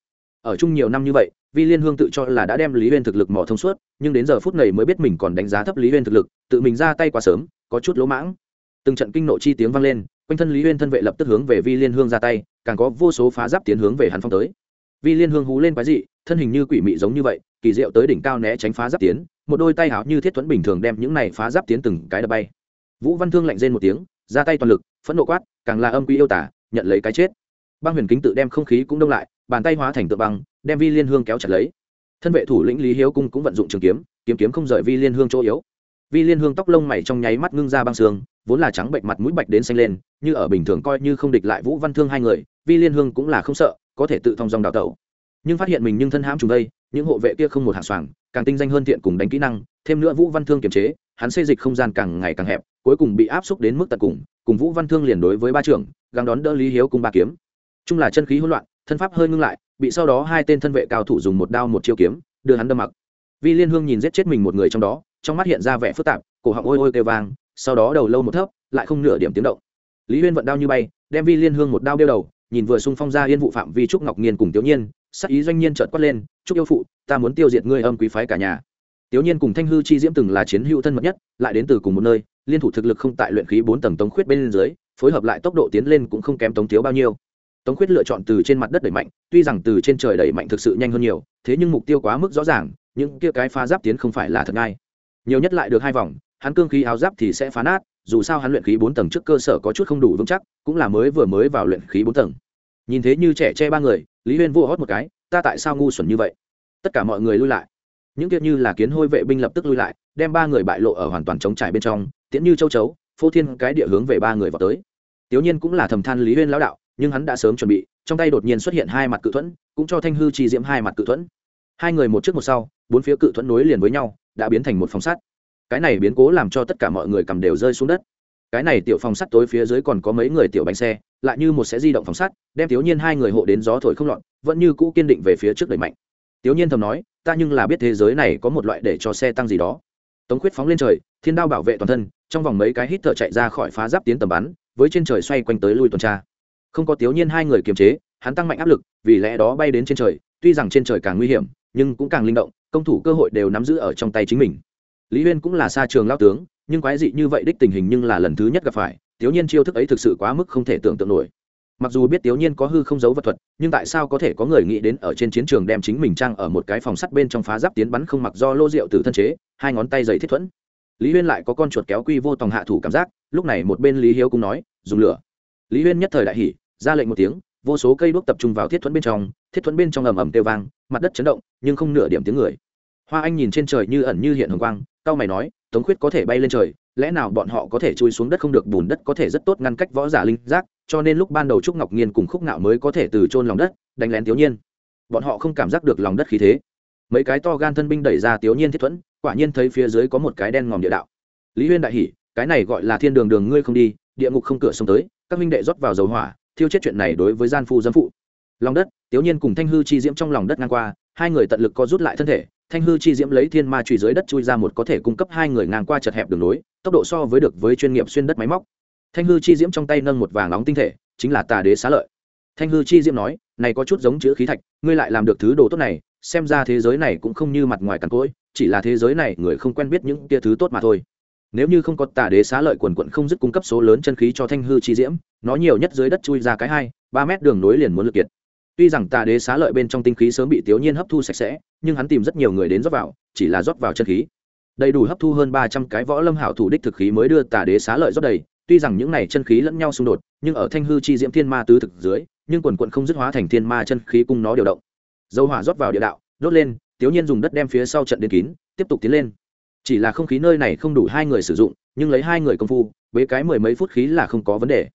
Ở chung nhiều năm như vậy, vi liên hương tự cho là đã đem lý huyên thực lực mò thông suốt, nhưng đến giờ phút này mới biết mình còn đánh giá thấp lý huyên thực lực, tự mình ra tay quá sớm, có chút lỗ mãng. Từng trận kinh nộ chi tiếng vang lên, quanh thân lý huyên thân vệ lập tức hướng về vi liên hương ra tay, càng có vô số phá giáp tiến hướng về hắn phong tới. Vi liên hương hú lên quái dị thân hình như quỷ mị giống như vậy, kỳ diệu tới đỉnh cao né tránh phá giáp tiến, một đôi tay háo như thiết thuẫn bình thường đem những này phá giáp tiến từng cái đập bay. Vũ văn thương lạnh rên một tiếng, ra tay toàn lực, phẫn nộ quát, càng là âm quy yêu tả, nhận lấy cái chết. Băng huyền kính tự đem không khí cũng đông lại, bàn tay hóa thành tượng băng, đem vi liên hương kéo chặt lấy. Thân vệ thủ lĩnh lý hiếu cung cũng vận dụng trường kiếm kiếm kiếm không rời vi liên hương chỗ yếu. Vi liên hương tóc lông mày trong nháy mắt ngưng ra băng xương, vốn là trắng bệnh mặt mũi bạch đến xanh lên, như ở bình thường coi như không địch lại vũ văn thương hai người, vi liên hương cũng là không sợ, có thể tự thông dòng đào tẩu nhưng phát hiện mình nhưng thân hãm trùng đây, những hộ vệ kia không một hạng soảng càng tinh danh hơn thiện cùng đánh kỹ năng, thêm nữa vũ văn thương kiềm chế, hắn xây dịch không gian càng ngày càng hẹp, cuối cùng bị áp xúc đến mức tận cùng cùng vũ văn thương liền đối với ba trưởng, gắng đón đỡ lý hiếu cùng ba kiếm. Chung là chân khí hỗn loạn, thân pháp hơi ngưng lại, bị sau đó hai tên thân vệ cao thủ dùng một đao một chiêu kiếm, đưa hắn đâm mặc. Vi liên hương nhìn giết chết mình một người trong đó, trong mắt hiện ra vẻ phức tạp, cổ họng ôi ôi kêu vang, sau đó đầu lâu một thấp, lại không nửa điểm tiếng động. Lý huyên vận đao như bay, đem vi liên hương một đao đeo đầu, nhìn vừa xung phong ra yên vụ phạm vi trúc ngọc nghiên cùng tiểu nhiên sắc ý doanh nhiên chợt quát lên, chúc yêu phụ, ta muốn tiêu diệt ngươi âm quý phái cả nhà. Tiểu nhiên cùng thanh hư chi diễm từng là chiến hữu thân mật nhất, lại đến từ cùng một nơi, liên thủ thực lực không tại luyện khí bốn tầng tống khuyết bên dưới, phối hợp lại tốc độ tiến lên cũng không kém tống thiếu bao nhiêu. Tống khuyết lựa chọn từ trên mặt đất đẩy mạnh, tuy rằng từ trên trời đẩy mạnh thực sự nhanh hơn nhiều, thế nhưng mục tiêu quá mức rõ ràng, những kia cái phá giáp tiến không phải là thật ngay. Nhiều nhất lại được hai vòng, hắn cương khí áo giáp thì sẽ phá nát, dù sao hắn luyện khí bốn tầng trước cơ sở có chút không đủ vững chắc, cũng là mới vừa mới vào luyện khí bốn tầng. Nhìn thế như trẻ che ba người lý huyên vô hót một cái, ta tại sao ngu xuẩn như vậy? Tất cả mọi người lui lại. Những kiệt như là kiến hôi vệ binh lập tức lui lại, đem ba người bại lộ ở hoàn toàn chống trải bên trong, tiễn như châu chấu, phô thiên cái địa hướng về ba người vào tới. Tiểu nhiên cũng là thầm than lý huyên lão đạo, nhưng hắn đã sớm chuẩn bị, trong tay đột nhiên xuất hiện hai mặt cự thuẫn, cũng cho thanh hư chi diễm hai mặt cự thuẫn. Hai người một trước một sau, bốn phía cự thuẫn nối liền với nhau, đã biến thành một phòng sắt. Cái này biến cố làm cho tất cả mọi người cầm đều rơi xuống đất cái này tiểu phòng sắt tối phía dưới còn có mấy người tiểu bánh xe, lại như một sẽ di động phòng sắt, đem thiếu nhiên hai người hộ đến gió thổi không lọt, vẫn như cũ kiên định về phía trước đẩy mạnh. Thiếu nhiên thầm nói, ta nhưng là biết thế giới này có một loại để cho xe tăng gì đó. Tống khuyết phóng lên trời, thiên đao bảo vệ toàn thân, trong vòng mấy cái hít thở chạy ra khỏi phá giáp tiến tầm bắn, với trên trời xoay quanh tới lui tuần tra. Không có thiếu nhiên hai người kiềm chế, hắn tăng mạnh áp lực, vì lẽ đó bay đến trên trời, tuy rằng trên trời càng nguy hiểm, nhưng cũng càng linh động, công thủ cơ hội đều nắm giữ ở trong tay chính mình. Lý huyên cũng là xa trường lao tướng nhưng quái dị như vậy đích tình hình nhưng là lần thứ nhất gặp phải tiểu nhiên chiêu thức ấy thực sự quá mức không thể tưởng tượng nổi. Mặc dù biết tiểu nhiên có hư không giấu vật thuật, nhưng tại sao có thể có người nghĩ đến ở trên chiến trường đem chính mình trang ở một cái phòng sắt bên trong phá giáp tiến bắn không mặc do lô rượu từ thân chế, hai ngón tay dày thiết thuẫn. Lý huyên lại có con chuột kéo quy vô tòng hạ thủ cảm giác, lúc này một bên lý hiếu cũng nói, dùng lửa. Lý huyên nhất thời đại hỉ, ra lệnh một tiếng, vô số cây đuốc tập trung vào thiết thuẫn bên trong, thiết thuẫn bên trong ầm ầm tiêu vang, mặt đất chấn động, nhưng không nửa điểm tiếng người. Hoa anh nhìn trên trời như ẩn như hiện hồng quang cao mày nói tống khuyết có thể bay lên trời, lẽ nào bọn họ có thể chui xuống đất không được? Bùn đất có thể rất tốt ngăn cách võ giả linh giác, cho nên lúc ban đầu trúc ngọc nhiên cùng khúc ngạo mới có thể từ chôn lòng đất, đánh lén thiếu nhiên. Bọn họ không cảm giác được lòng đất khí thế. Mấy cái to gan thân binh đẩy ra thiếu nhiên thiết thuẫn, quả nhiên thấy phía dưới có một cái đen ngòm địa đạo. Lý huyên đại hỉ, cái này gọi là thiên đường đường ngươi không đi, địa ngục không cửa xông tới, các minh đệ rót vào dầu hỏa, thiêu chết chuyện này đối với gian phu dâm phụ. Lòng đất thiếu nhiên cùng thanh hư chi diễm trong lòng đất ngang qua, hai người tận lực co rút lại thân thể thanh hư chi diễm lấy thiên ma truy dưới đất chui ra một có thể cung cấp hai người ngang qua chật hẹp đường nối tốc độ so với được với chuyên nghiệp xuyên đất máy móc. Thanh hư chi diễm trong tay nâng một vàng nóng tinh thể, chính là tà đế xá lợi. Thanh hư chi diễm nói, này có chút giống chữ khí thạch, ngươi lại làm được thứ đồ tốt này, xem ra thế giới này cũng không như mặt ngoài cằn cỗi, chỉ là thế giới này người không quen biết những kia thứ tốt mà thôi. Nếu như không có tà đế xá lợi quần quận không dứt cung cấp số lớn chân khí cho thanh hư chi diễm, nó nhiều nhất dưới đất chui ra cái hai, ba mét đường nối liền muốn lực kiệt. Tuy rằng tà đế xá lợi bên trong tinh khí sớm bị tiểu nhiên hấp thu sạch sẽ nhưng hắn tìm rất nhiều người đến rót vào, chỉ là rót vào chân khí. Đầy đủ hấp thu hơn ba trăm cái võ lâm hảo thủ đích thực khí mới đưa tà đế xá lợi rót đầy. Tuy rằng những này chân khí lẫn nhau xung đột, nhưng ở thanh hư chi diễm thiên ma tứ thực dưới, nhưng quần quận không dứt hóa thành thiên ma chân khí cung nó điều động. Dầu hỏa rót vào địa đạo, đốt lên, tiếu nhiên dùng đất đem phía sau trận đến kín, tiếp tục tiến lên. Chỉ là không khí nơi này không đủ hai người sử dụng, nhưng lấy hai người công phu với cái mười mấy phút khí là không có vấn đề.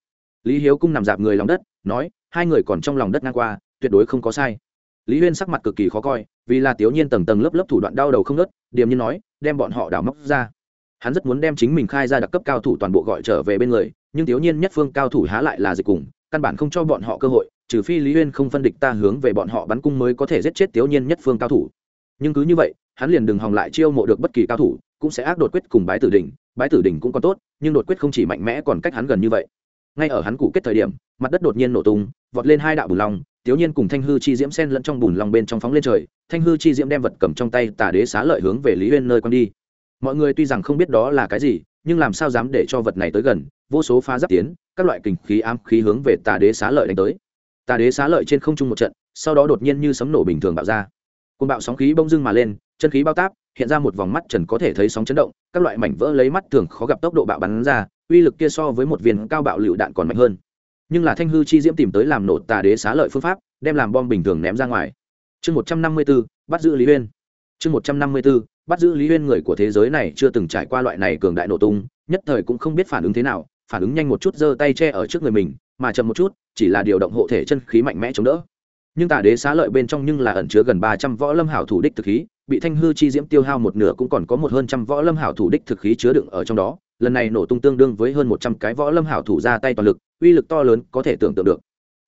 Lý hiếu cung nằm dạp người lòng đất, nói, hai người còn trong lòng đất ngang qua, tuyệt đối không có sai. Lý huyên sắc mặt cực kỳ khó coi vì là tiểu nhiên tầng tầng lớp lớp thủ đoạn đau đầu không nớt, điềm nhiên nói, đem bọn họ đào móc ra. Hắn rất muốn đem chính mình khai ra đặc cấp cao thủ toàn bộ gọi trở về bên người, nhưng tiểu nhiên nhất phương cao thủ há lại là dịch cùng, căn bản không cho bọn họ cơ hội, trừ phi lý Uyên không phân địch ta hướng về bọn họ bắn cung mới có thể giết chết tiểu nhiên nhất phương cao thủ. Nhưng cứ như vậy, hắn liền đừng hòng lại chiêu mộ được bất kỳ cao thủ, cũng sẽ ác đột quyết cùng bái tử đỉnh, bái tử đỉnh cũng còn tốt, nhưng đột quyết không chỉ mạnh mẽ còn cách hắn gần như vậy. Ngay ở hắn cụ kết thời điểm, mặt đất đột nhiên nổ tung, vọt lên hai đạo bù long tiếu nhiên cùng thanh hư chi diễm sen lẫn trong bùn lòng bên trong phóng lên trời, thanh hư chi diễm đem vật cầm trong tay tà đế xá lợi hướng về lý huyên nơi con đi. Mọi người tuy rằng không biết đó là cái gì, nhưng làm sao dám để cho vật này tới gần, vô số phá giáp tiến, các loại kình khí ám khí hướng về tà đế xá lợi đánh tới. Tà đế xá lợi trên không trung một trận, sau đó đột nhiên như sấm nổ bình thường bạo ra. Côn bạo sóng khí bông dưng mà lên, chân khí bao táp, hiện ra một vòng mắt trần có thể thấy sóng chấn động, các loại mảnh vỡ lấy mắt thường khó gặp tốc độ bạo bắn ra, uy lực kia so với một viên cao bạo lựu đạn còn mạnh hơn nhưng là thanh hư chi diễm tìm tới làm nổ tà đế xá lợi phương pháp, đem làm bom bình thường ném ra ngoài. Chương một trăm năm mươi b ố bắt giữ lý huyên chương một trăm năm mươi b ố bắt giữ lý huyên người của thế giới này chưa từng trải qua loại này cường đại nổ tung, nhất thời cũng không biết phản ứng thế nào, phản ứng nhanh một chút giơ tay che ở trước người mình, mà chậm một chút, chỉ là điều động hộ thể chân khí mạnh mẽ chống đỡ. Nhưng tà đế xá lợi bên trong nhưng là ẩn chứa gần ba trăm võ lâm hảo thủ đích thực khí, bị thanh hư chi diễm tiêu hao một nửa cũng còn có một hơn trăm võ lâm hảo thủ đích thực khí chứa đựng ở trong đó lần này nổ tung tương đương với hơn một trăm cái võ lâm hảo thủ ra tay toàn lực, uy lực to lớn có thể tưởng tượng được.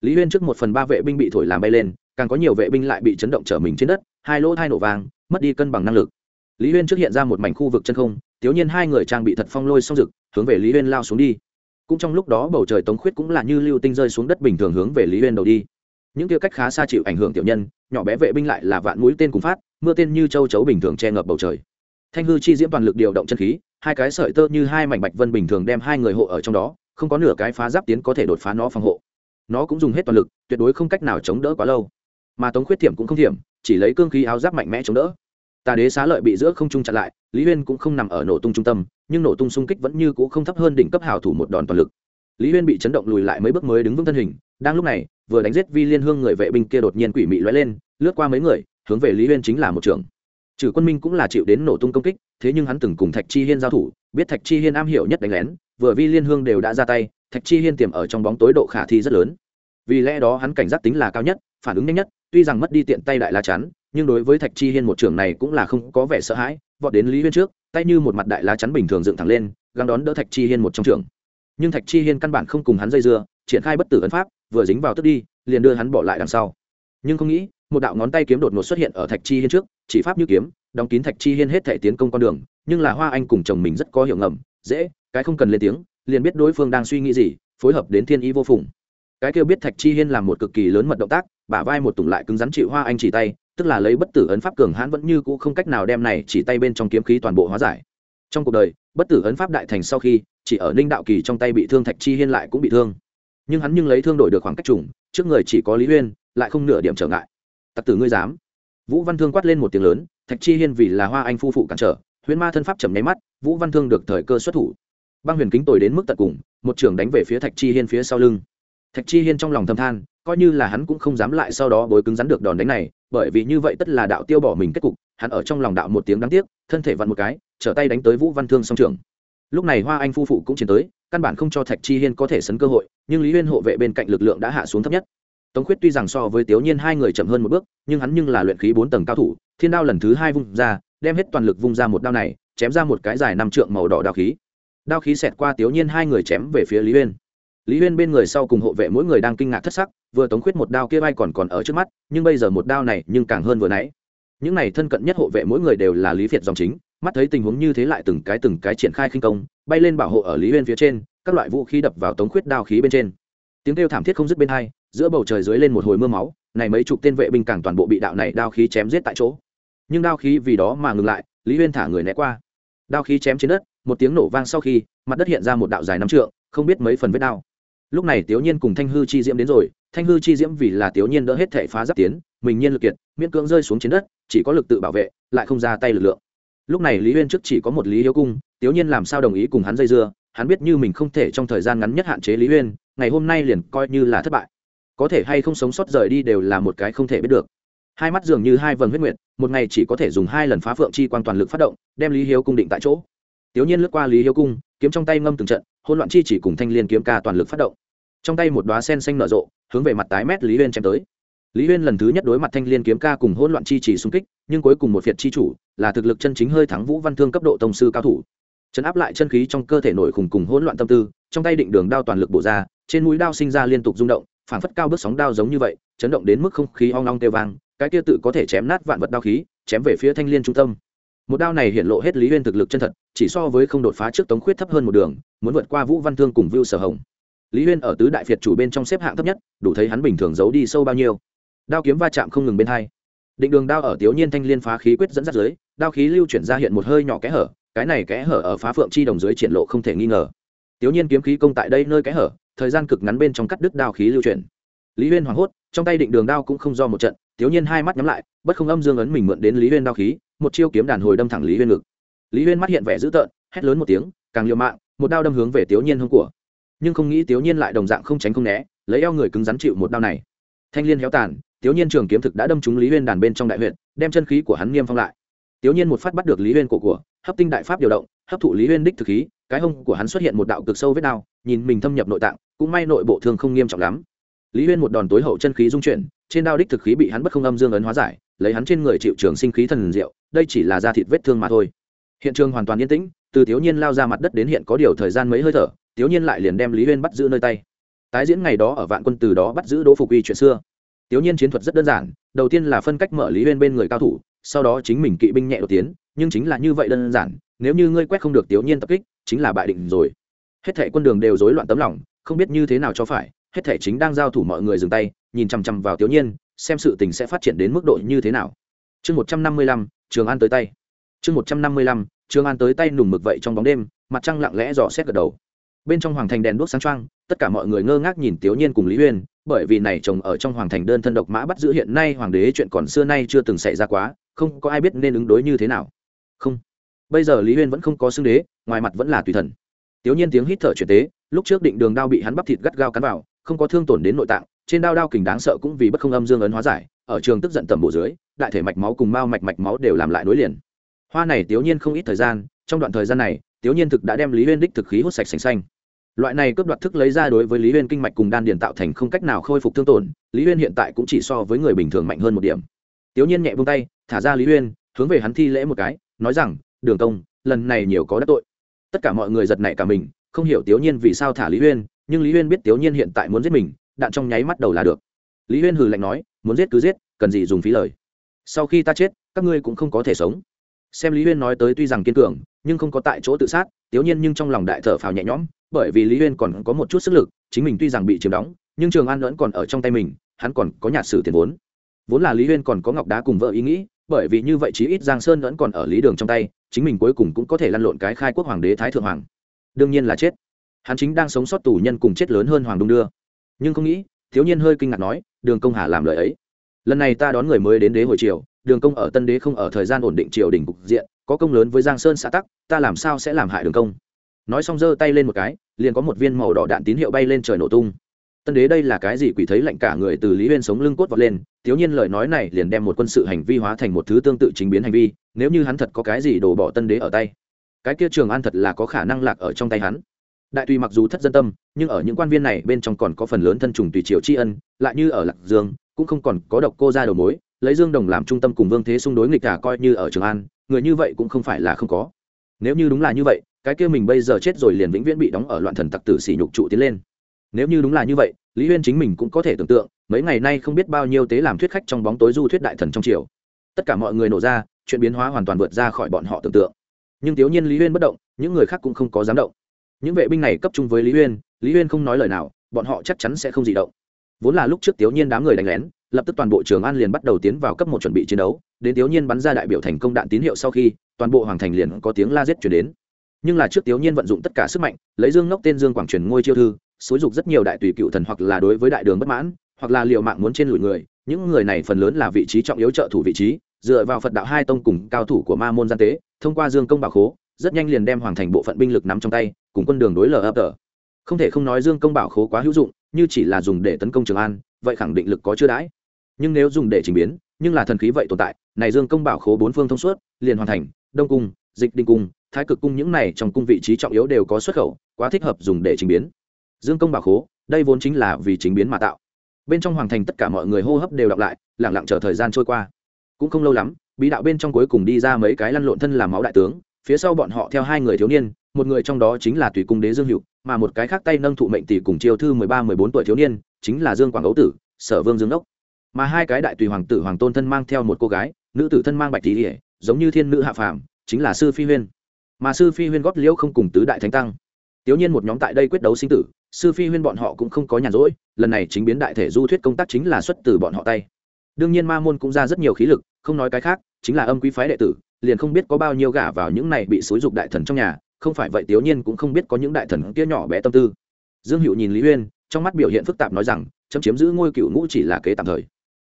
Lý huyên trước một phần ba vệ binh bị thổi làm bay lên, càng có nhiều vệ binh lại bị chấn động trở mình trên đất, hai lỗ hai nổ vàng mất đi cân bằng năng lực. Lý huyên trước hiện ra một mảnh khu vực chân không, thiếu nhiên hai người trang bị thật phong lôi xong rực hướng về lý huyên lao xuống đi. Cũng trong lúc đó bầu trời tống khuyết cũng là như lưu tinh rơi xuống đất bình thường hướng về lý huyên đầu đi. Những kia cách khá xa chịu ảnh hưởng tiểu nhân, nhỏ bé vệ binh lại là vạn mũi tên cùng phát, mưa tên như châu chấu bình thường che ngập bầu trời thanh hư chi diễm toàn lực điều động chân khí, hai cái sợi tơ như hai mảnh bạch vân bình thường đem hai người hộ ở trong đó, không có nửa cái phá giáp tiến có thể đột phá nó phòng hộ. Nó cũng dùng hết toàn lực, tuyệt đối không cách nào chống đỡ quá lâu. Mà tống khuyết thiểm cũng không thiểm, chỉ lấy cương khí áo giáp mạnh mẽ chống đỡ. Tà đế xá lợi bị giữa không trung chặn lại, lý huyên cũng không nằm ở nổ tung trung tâm, nhưng nổ tung xung kích vẫn như c ũ không thấp hơn đỉnh cấp hào thủ một đòn toàn lực. Lý huyên bị chấn động lùi lại mấy bước mới đứng vững thân hình, đang lúc này, vừa đánh giết vi liên hương người vệ binh kia đột nhiên quỷ mị lóe lên, lướt qua mấy người, hướng về lý huyên chính là một trường trừ quân minh cũng là chịu đến nổ tung công kích, thế nhưng hắn từng cùng thạch chi hiên giao thủ, biết thạch chi hiên am hiểu nhất đánh lén, vừa vi liên hương đều đã ra tay, thạch chi hiên tiềm ở trong bóng tối độ khả thi rất lớn. Vì lẽ đó hắn cảnh giác tính là cao nhất, phản ứng nhanh nhất, tuy rằng mất đi tiện tay đại la chắn, nhưng đối với thạch chi hiên một trường này cũng là không có vẻ sợ hãi, vọt đến lý huyên trước, tay như một mặt đại lá chắn bình thường dựng thẳng lên găng đón đỡ thạch chi hiên một trong trường nhưng thạch chi hiên căn bản không cùng hắn dây dưa, triển khai bất tử ấn pháp, vừa dính vào tức đi, liền đưa hắn bỏ lại đằng sau. Nhưng không nghĩ một đạo ngón tay kiếm đột ngột xuất hiện ở thạch chi hiên trước, chỉ pháp như kiếm, đóng kín thạch chi hiên hết thể tiến công con đường, nhưng là hoa anh cùng chồng mình rất có hiểu ngầm, dễ, cái không cần lên tiếng, liền biết đối phương đang suy nghĩ gì, phối hợp đến thiên ý vô phùng. Cái kêu biết thạch chi hiên làm một cực kỳ lớn mật động tác, bả vai một tùng lại cứng rắn chịu hoa anh chỉ tay, tức là lấy bất tử ấn pháp cường hãn vẫn như cũ không cách nào đem này chỉ tay bên trong kiếm khí toàn bộ hóa giải. Trong cuộc đời, bất tử ấn pháp đại thành sau khi, chỉ ở ninh đạo kỳ trong tay bị thương thạch chi hiên lại cũng bị thương. Nhưng hắn nhưng lấy thương đổi được khoảng cách trùng, trước người chỉ có lý huyên lại không nửa điểm trở ngại tặc tử ngươi dám. Vũ văn thương quát lên một tiếng lớn, thạch chi hiên vì là hoa anh phu phụ cản trở huyễn ma thân pháp chầm nháy mắt, vũ văn thương được thời cơ xuất thủ. Băng huyền kính tồi đến mức tận cùng, một trưởng đánh về phía thạch chi hiên phía sau lưng. Thạch chi hiên trong lòng thâm than, coi như là hắn cũng không dám lại sau đó bối cứng rắn được đòn đánh này, bởi vì như vậy tất là đạo tiêu bỏ mình kết cục, hắn ở trong lòng đạo một tiếng đáng tiếc, thân thể vặn một cái, trở tay đánh tới vũ văn thương song trường lúc này hoa anh phu phụ cũng chiến tới, căn bản không cho thạch chi hiên có thể sấn cơ hội, nhưng lý huyên hộ vệ bên cạnh lực lượng đã hạ xuống thấp nhất tống khuyết tuy rằng so với tiểu nhiên hai người chậm hơn một bước, nhưng hắn nhưng là luyện khí bốn tầng cao thủ, thiên đao lần thứ hai vung ra, đem hết toàn lực vung ra một đao này, chém ra một cái dài năm trượng màu đỏ đao khí. Đao khí xẹt qua tiểu nhiên hai người chém về phía lý huyên. Lý huyên bên người sau cùng hộ vệ mỗi người đang kinh ngạc thất sắc, vừa tống khuyết một đao kia bay còn còn ở trước mắt, nhưng bây giờ một đao này nhưng càng hơn vừa nãy. Những này thân cận nhất hộ vệ mỗi người đều là lý việt dòng chính, mắt thấy tình huống như thế lại từng cái từng cái triển khai khinh công, bay lên bảo hộ ở lý huyên phía trên, các loại vũ khí đập vào tống khuyết đao khí bên trên. Tiếng kêu thảm thiết không dứt bên hai giữa bầu trời dưới lên một hồi mưa máu, này mấy chục tên vệ binh càng toàn bộ bị đạo này đao khí chém giết tại chỗ. Nhưng đao khí vì đó mà ngừng lại, lý huyên thả người né qua. Đao khí chém trên đất, một tiếng nổ vang sau khi, mặt đất hiện ra một đạo dài năm trượng, không biết mấy phần vết đao. Lúc này tiểu nhiên cùng thanh hư chi diễm đến rồi, thanh hư chi diễm vì là tiểu nhiên đỡ hết thể phá giáp tiến, mình nhiên lực kiệt, miễn cưỡng rơi xuống trên đất, chỉ có lực tự bảo vệ, lại không ra tay lực lượng. Lúc này lý huyên trước chỉ có một lý hiếu cung tiểu nhiên làm sao đồng ý cùng hắn dây dưa, hắn biết như mình không thể trong thời gian ngắn nhất hạn chế lý huyên ngày hôm nay liền coi như là thất bại có thể hay không sống sót rời đi đều là một cái không thể biết được. Hai mắt dường như hai vầng huyết nguyện một ngày chỉ có thể dùng hai lần phá phượng chi quan toàn lực phát động, đem lý hiếu cung định tại chỗ. Tiểu nhiên lướt qua lý hiếu cung, kiếm trong tay ngâm từng trận hôn loạn chi chỉ cùng thanh liên kiếm ca toàn lực phát động. Trong tay một đoá sen xanh nở rộ, hướng về mặt tái mét lý huyên chém tới. Lý huyên lần thứ nhất đối mặt thanh liên kiếm ca cùng hôn loạn chi chỉ xung kích, nhưng cuối cùng một phiệt chi chủ, là thực lực chân chính hơi thắng vũ văn thương cấp độ tông sư cao thủ. Chấn áp lại chân khí trong cơ thể nổi khủng cùng hỗn loạn tâm tư, trong tay định đường đao toàn lực bổ ra, trên mũi đao sinh ra liên tục rung động phảng phất cao bước sóng đao giống như vậy, chấn động đến mức không khí ong ong kêu vang, cái kia tự có thể chém nát vạn vật đao khí, chém về phía thanh liên trung tâm. Một đao này hiện lộ hết lý huyên thực lực chân thật, chỉ so với không đột phá trước tống khuyết thấp hơn một đường, muốn vượt qua vũ văn thương cùng vưu sở hồng. Lý huyên ở tứ đại phiệt chủ bên trong xếp hạng thấp nhất, đủ thấy hắn bình thường giấu đi sâu bao nhiêu. Đao kiếm va chạm không ngừng bên hai. Định đường đao ở tiểu nhiên thanh liên phá khí quyết dẫn dắt dưới, đao khí lưu chuyển ra hiện một hơi nhỏ kẽ hở, cái này kẽ hở ở phá phượng chi đồng dưới triển lộ không thể nghi ngờ. Tiểu nhiên kiếm khí công tại đây nơi kẽ hở thời gian cực ngắn bên trong cắt đứt đao khí lưu chuyển. Lý huyên hoảng hốt, trong tay định đường đao cũng không do một trận, thiếu nhiên hai mắt nhắm lại, bất không âm dương ấn mình mượn đến lý huyên đao khí, một chiêu kiếm đàn hồi đâm thẳng lý huyên ngực. Lý huyên mắt hiện vẻ dữ tợn, hét lớn một tiếng, càng liều mạng, một đao đâm hướng về thiếu nhiên hông của. Nhưng không nghĩ thiếu nhiên lại đồng dạng không tránh không né, lấy eo người cứng rắn chịu một đao này. Thanh liên héo tàn thiếu nhiên trường kiếm thực đã đâm trúng lý huyên đàn bên trong đại huyện đem chân khí của hắn niêm phong lại. Thiếu nhiên một phát bắt được lý huyên cổ của hấp tinh đại pháp điều động, hấp thụ lý huyên đích thực khí, cái hông của hắn xuất hiện một đạo cực sâu vết đao, nhìn mình thâm nhập nội tạng, cũng may nội bộ thương không nghiêm trọng lắm. Lý huyên một đòn tối hậu chân khí dung chuyển, trên đao đích thực khí bị hắn bất không âm dương ấn hóa giải, lấy hắn trên người chịu trường sinh khí thần diệu, đây chỉ là da thịt vết thương mà thôi. Hiện trường hoàn toàn yên tĩnh, từ thiếu niên lao ra mặt đất đến hiện có điều thời gian mấy hơi thở, thiếu niên lại liền đem lý huyên bắt giữ nơi tay. Tái diễn ngày đó ở vạn quân từ đó bắt giữ đỗ phục uy chuyện xưa. Thiếu niên chiến thuật rất đơn giản, đầu tiên là phân cách mở lý huyên bên người cao thủ, sau đó chính mình kỵ binh nhẹ đột tiến nhưng chính là như vậy đơn giản, nếu như ngươi quét không được tiểu nhiên tập kích, chính là bại định rồi. Hết thảy quân đường đều rối loạn tấm lòng, không biết như thế nào cho phải, hết thảy chính đang giao thủ mọi người dừng tay, nhìn chằm chằm vào tiểu nhiên, xem sự tình sẽ phát triển đến mức độ như thế nào. Chương một trăm năm mươi lăm, trường an tới tay. Chương một trăm năm mươi lăm, trường an tới tay nùng mực vậy trong bóng đêm, mặt trăng lặng lẽ dò xét gật đầu. Bên trong hoàng thành đèn đuốc sáng trăng tất cả mọi người ngơ ngác nhìn tiểu nhiên cùng lý uyên, bởi vì này chồng ở trong hoàng thành đơn thân độc mã bắt giữ hiện nay hoàng đế chuyện còn xưa nay chưa từng xảy ra quá, không có ai biết nên ứng đối như thế nào không. Bây giờ lý uyên vẫn không có xưng đế, ngoài mặt vẫn là tùy thần. Tiểu nhiên tiếng hít thở chuyển tế, lúc trước định đường đao bị hắn bắp thịt gắt gao cắn vào, không có thương tổn đến nội tạng, trên đao đao kình đáng sợ cũng vì bất không âm dương ấn hóa giải, ở trường tức giận tầm bộ dưới, đại thể mạch máu cùng mao mạch mạch máu đều làm lại nối liền. Hoa này tiểu nhiên không ít thời gian, trong đoạn thời gian này tiểu nhiên thực đã đem lý uyên đích thực khí hút sạch sành xanh. Loại này cướp đoạt thức lấy ra đối với lý uyên kinh mạch cùng đan điền tạo thành không cách nào khôi phục thương tổn, lý uyên hiện tại cũng chỉ so với người bình thường mạnh hơn một điểm. Tiểu nhiên nhẹ vung tay, thả ra lý uyên hướng về hắn thi lễ một cái nói rằng đường công lần này nhiều có đắc tội. Tất cả mọi người giật nảy cả mình không hiểu tiểu nhiên vì sao thả lý Huyên, nhưng lý Huyên biết tiểu nhiên hiện tại muốn giết mình đạn trong nháy mắt đầu là được. Lý Huyên hừ lạnh nói muốn giết cứ giết cần gì dùng phí lời. Sau khi ta chết các ngươi cũng không có thể sống. Xem lý Huyên nói tới tuy rằng kiên cường nhưng không có tại chỗ tự sát tiểu nhiên nhưng trong lòng đại thở phào nhẹ nhõm bởi vì lý Huyên còn có một chút sức lực chính mình tuy rằng bị chiếm đóng nhưng trường an vẫn còn ở trong tay mình hắn còn có nhạt sử tiền vốn. Vốn là lý Huyên còn có ngọc đá cùng vợ ý nghĩ bởi vì như vậy chí ít giang sơn vẫn còn ở lý đường trong tay, chính mình cuối cùng cũng có thể lăn lộn cái khai quốc hoàng đế thái thượng hoàng. Đương nhiên là chết. Hắn chính đang sống sót tù nhân cùng chết lớn hơn hoàng đung đưa. Nhưng không nghĩ, thiếu nhiên hơi kinh ngạc nói, đường công hà làm lời ấy. Lần này ta đón người mới đến đế hồi triều, đường công ở tân đế không ở thời gian ổn định triều đình cục diện, có công lớn với giang sơn xã tắc, ta làm sao sẽ làm hại đường công? Nói xong giơ tay lên một cái, liền có một viên màu đỏ đạn tín hiệu bay lên trời nổ tung tân đế đây là cái gì quỷ thấy lạnh cả người từ lý huyên sống lưng cốt vọt lên, thiếu nhiên lời nói này liền đem một quân sự hành vi hóa thành một thứ tương tự chính biến hành vi, nếu như hắn thật có cái gì đổ bỏ tân đế ở tay, cái kia trường an thật là có khả năng lạc ở trong tay hắn. Đại tùy mặc dù thất dân tâm, nhưng ở những quan viên này bên trong còn có phần lớn thân trùng tùy triều tri ân, lại như ở lạc dương, cũng không còn có độc cô ra đầu mối, lấy dương đồng làm trung tâm cùng vương thế xung đối nghịch cả coi như ở trường an, người như vậy cũng không phải là không có. Nếu như đúng là như vậy, cái kia mình bây giờ chết rồi liền vĩnh viễn bị đóng ở loạn thần tặc tử sỉ nhục trụ tiến lên nếu như đúng là như vậy, lý huyên chính mình cũng có thể tưởng tượng, mấy ngày nay không biết bao nhiêu tế làm thuyết khách trong bóng tối du thuyết đại thần trong triều. Tất cả mọi người nổ ra, chuyện biến hóa hoàn toàn vượt ra khỏi bọn họ tưởng tượng. Nhưng thiếu nhiên lý huyên bất động, những người khác cũng không có dám động. Những vệ binh này cấp chung với lý huyên lý huyên không nói lời nào, bọn họ chắc chắn sẽ không di động. Vốn là lúc trước thiếu nhiên đám người đánh lén, lập tức toàn bộ trường an liền bắt đầu tiến vào cấp một chuẩn bị chiến đấu, đến thiếu nhiên bắn ra đại biểu thành công đạn tín hiệu sau khi, toàn bộ hoàng thành liền có tiếng la giết chuyển đến. Nhưng là trước thiếu nhiên vận dụng tất cả sức mạnh, lấy dương ngốc tên dương quảng truyền ngôi chiêu thư xúi dục rất nhiều đại tùy cựu thần hoặc là đối với đại đường bất mãn, hoặc là liệu mạng muốn trên lùi người. Những người này phần lớn là vị trí trọng yếu trợ thủ vị trí, dựa vào phật đạo hai tông cùng cao thủ của ma môn gian tế, thông qua dương công bảo khố, rất nhanh liền đem hoàng thành bộ phận binh lực nắm trong tay, cùng quân đường đối lờ ấp tờ. Không thể không nói dương công bảo khố quá hữu dụng, như chỉ là dùng để tấn công trường an, vậy khẳng định lực có chưa đãi. Nhưng nếu dùng để trình biến, nhưng là thần khí vậy tồn tại, này dương công bảo khố bốn phương thông suốt, liền hoàn thành, đông cung, dịch đinh cung, thái cực cung những này trong cung vị trí trọng yếu đều có xuất khẩu, quá thích hợp dùng để trình biến dương công bảo khố, đây vốn chính là vì chính biến mà tạo. Bên trong hoàng thành tất cả mọi người hô hấp đều đọc lại lẳng lặng chờ thời gian trôi qua. Cũng không lâu lắm, bí đạo bên trong cuối cùng đi ra mấy cái lăn lộn thân làm máu đại tướng, phía sau bọn họ theo hai người thiếu niên, một người trong đó chính là tùy cung đế dương hữu, mà một cái khác tay nâng thụ mệnh tỷ cùng chiêu thư mười ba, mười bốn tuổi thiếu niên, chính là dương quảng ấu tử, sở vương dương đốc. Mà hai cái đại tùy hoàng tử hoàng tôn thân mang theo một cô gái, nữ tử thân mang bạch tỷ ỉa giống như thiên nữ hạ phàm, chính là sư phi huyên. Mà sư phi huyên góp liễu không cùng tứ đại thánh tăng. Tiểu nhiên một nhóm tại đây quyết đấu sinh tử sư phi huyên bọn họ cũng không có nhàn rỗi, lần này chính biến đại thể du thuyết công tác chính là xuất từ bọn họ tay. Đương nhiên ma môn cũng ra rất nhiều khí lực, không nói cái khác, chính là âm quý phái đệ tử, liền không biết có bao nhiêu gả vào những này bị xúi dục đại thần trong nhà, không phải vậy tiểu nhiên cũng không biết có những đại thần kia nhỏ bé tâm tư. Dương hữu nhìn lý uyên, trong mắt biểu hiện phức tạp nói rằng, chấm chiếm giữ ngôi cựu ngũ chỉ là kế tạm thời.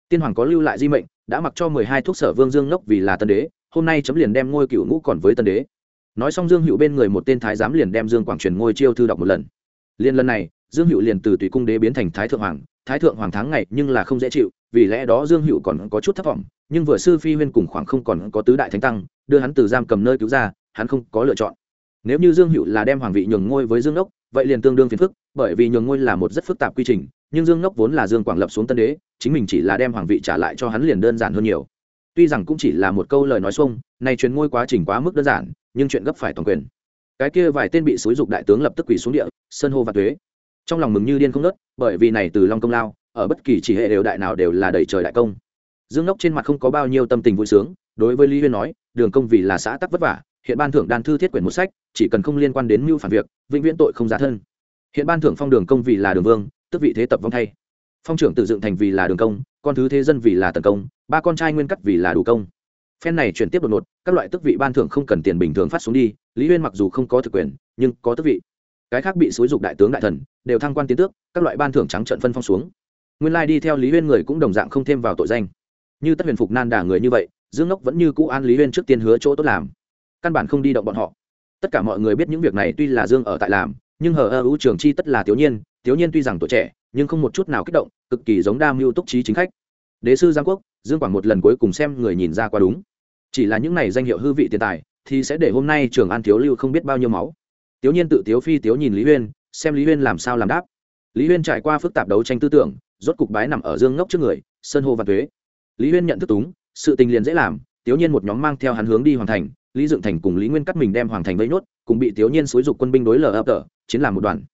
Tiên hoàng có lưu lại di mệnh, đã mặc cho mười hai thuốc sở vương dương ngốc vì là tân đế, hôm nay chấm liền đem ngôi cựu ngũ còn với tân đế. Nói xong dương hữu bên người một tên thái giám liền đem dương quảng truyền ngôi chiêu thư đọc một lần liên lần này, dương hữu liền từ tùy cung đế biến thành thái thượng hoàng. Thái thượng hoàng tháng ngày nhưng là không dễ chịu, vì lẽ đó dương hữu còn có chút thất vọng, nhưng vừa sư phi huyên cùng khoảng không còn có tứ đại thánh tăng, đưa hắn từ giam cầm nơi cứu ra, hắn không có lựa chọn. Nếu như dương hữu là đem hoàng vị nhường ngôi với dương ốc vậy liền tương đương phiền phức, bởi vì nhường ngôi là một rất phức tạp quy trình, nhưng dương ốc vốn là dương quảng lập xuống tân đế, chính mình chỉ là đem hoàng vị trả lại cho hắn liền đơn giản hơn nhiều. Tuy rằng cũng chỉ là một câu lời nói xuông này truyền ngôi quá trình quá mức đơn giản, nhưng chuyện gấp phải toàn quyền cái kia vài tên bị xúi dục đại tướng lập tức quỳ xuống địa sân hô và thuế trong lòng mừng như điên không nớt bởi vì này từ long công lao, ở bất kỳ chỉ hệ đều đại nào đều là đầy trời đại công. Dương ngốc trên mặt không có bao nhiêu tâm tình vui sướng, đối với lý huyên nói, đường công vì là xã tắc vất vả, hiện ban thưởng đan thư thiết quyển một sách, chỉ cần không liên quan đến mưu phản việc, vĩnh viễn tội không giá thân. Hiện ban thưởng phong đường công vì là đường vương, tức vị thế tập vong thay. Phong trưởng tự dựng thành vì là đường công, con thứ thế dân vì là tần công, ba con trai nguyên cắt vì là đủ công phen này chuyển tiếp đột ngột, các loại tức vị ban thưởng không cần tiền bình thường phát xuống đi, lý huyên mặc dù không có thực quyền, nhưng có tức vị. Cái khác bị xúi dục đại tướng đại thần, đều thăng quan tiến tước, các loại ban thưởng trắng trận phân phong xuống. Nguyên lai đi theo lý huyên người cũng đồng dạng không thêm vào tội danh. Như tất huyền phục nan đà người như vậy, dương ngốc vẫn như cũ an lý huyên trước tiên hứa chỗ tốt làm. Căn bản không đi động bọn họ. Tất cả mọi người biết những việc này tuy là dương ở tại làm, nhưng hờ ơ ưu trường chi tất là thiếu nhiên thiếu nhiên tuy rằng tuổi trẻ, nhưng không một chút nào kích động, cực kỳ giống đa mưu túc trí chính khách. Đế sư giang quốc, dương quảng một lần cuối cùng xem người nhìn ra qua đúng chỉ là những này danh hiệu hư vị tiền tài, thì sẽ để hôm nay trường an thiếu lưu không biết bao nhiêu máu. Tiểu nhiên tự tiếu phi, tiếu nhìn lý huyên, xem lý huyên làm sao làm đáp. Lý huyên trải qua phức tạp đấu tranh tư tưởng, rốt cục bái nằm ở dương ngốc trước người, sơn hô và thuế. Lý huyên nhận thức túng, sự tình liền dễ làm, tiếu nhiên một nhóm mang theo hắn hướng đi hoàn thành, lý dựng thành cùng lý nguyên cắt mình đem hoàng thành vây nốt, cùng bị tiếu nhiên xúi dục quân binh đối lờ ập tờ, chiến làm một đoàn.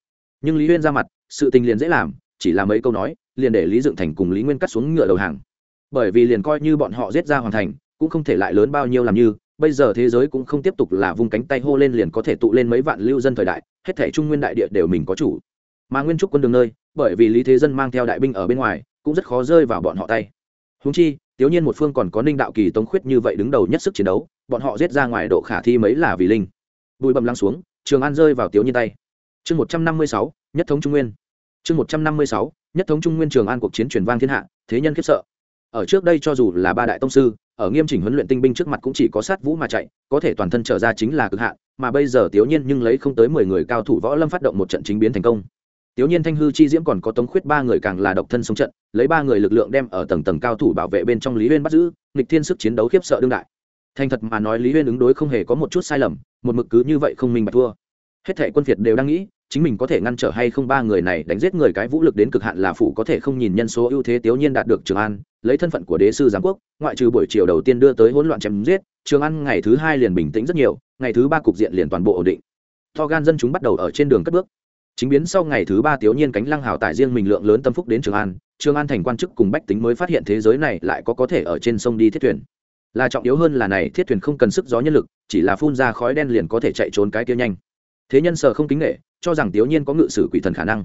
Nhưng lý huyên ra mặt, sự tình liền dễ làm, chỉ là mấy câu nói, liền để lý dựng thành cùng lý nguyên cắt xuống ngựa đầu hàng. Bởi vì liền coi như bọn họ giết ra hoàn thành cũng không thể lại lớn bao nhiêu làm như, bây giờ thế giới cũng không tiếp tục là vung cánh tay hô lên liền có thể tụ lên mấy vạn lưu dân thời đại, hết thể trung nguyên đại địa đều mình có chủ. Mà nguyên trúc quân đường nơi, bởi vì lý thế dân mang theo đại binh ở bên ngoài, cũng rất khó rơi vào bọn họ tay. Húng chi tiếu nhiên một phương còn có ninh đạo kỳ tống khuyết như vậy đứng đầu nhất sức chiến đấu, bọn họ giết ra ngoài độ khả thi mấy là vì linh. Bụi bầm lăng xuống, trường an rơi vào tiếu nhiên tay. Chương một trăm năm mươi sáu, nhất thống trung nguyên. Chương một trăm năm mươi sáu, nhất thống trung nguyên trường an cuộc chiến truyền vang thiên hạ, thế nhân khiếp sợ ở trước đây cho dù là ba đại tông sư, ở nghiêm chỉnh huấn luyện tinh binh trước mặt cũng chỉ có sát vũ mà chạy, có thể toàn thân trở ra chính là cực hạn, mà bây giờ tiểu nhiên nhưng lấy không tới mười người cao thủ võ lâm phát động một trận chính biến thành công. Tiểu nhiên thanh hư chi diễm còn có tống khuyết ba người càng là độc thân sống trận, lấy ba người lực lượng đem ở tầng tầng cao thủ bảo vệ bên trong lý huyên bắt giữ, nghịch thiên sức chiến đấu khiếp sợ đương đại. Thành thật mà nói lý huyên ứng đối không hề có một chút sai lầm, một mực cứ như vậy không minh bạch thua. Hết thệ quân việt đều đang nghĩ chính mình có thể ngăn trở hay không ba người này đánh giết người cái vũ lực đến cực hạn là phủ có thể không nhìn nhân số ưu thế tiểu nhiên đạt được trường an, lấy thân phận của đế sư giám quốc, ngoại trừ buổi chiều đầu tiên đưa tới hỗn loạn chém giết, trường an ngày thứ hai liền bình tĩnh rất nhiều, ngày thứ ba cục diện liền toàn bộ ổn định. To gan dân chúng bắt đầu ở trên đường cất bước. Chính biến sau ngày thứ ba tiểu nhiên cánh lăng hào tại riêng mình lượng lớn tâm phúc đến trường an trường an thành quan chức cùng bách tính mới phát hiện thế giới này lại có có thể ở trên sông đi thiết thuyền. Là trọng yếu hơn là này, thiết thuyền không cần sức gió nhân lực, chỉ là phun ra khói đen liền có thể chạy trốn cái tiêu nhanh. Thế nhân sợ không kính nghệ cho rằng tiểu nhiên có ngự sử quỷ thần khả năng.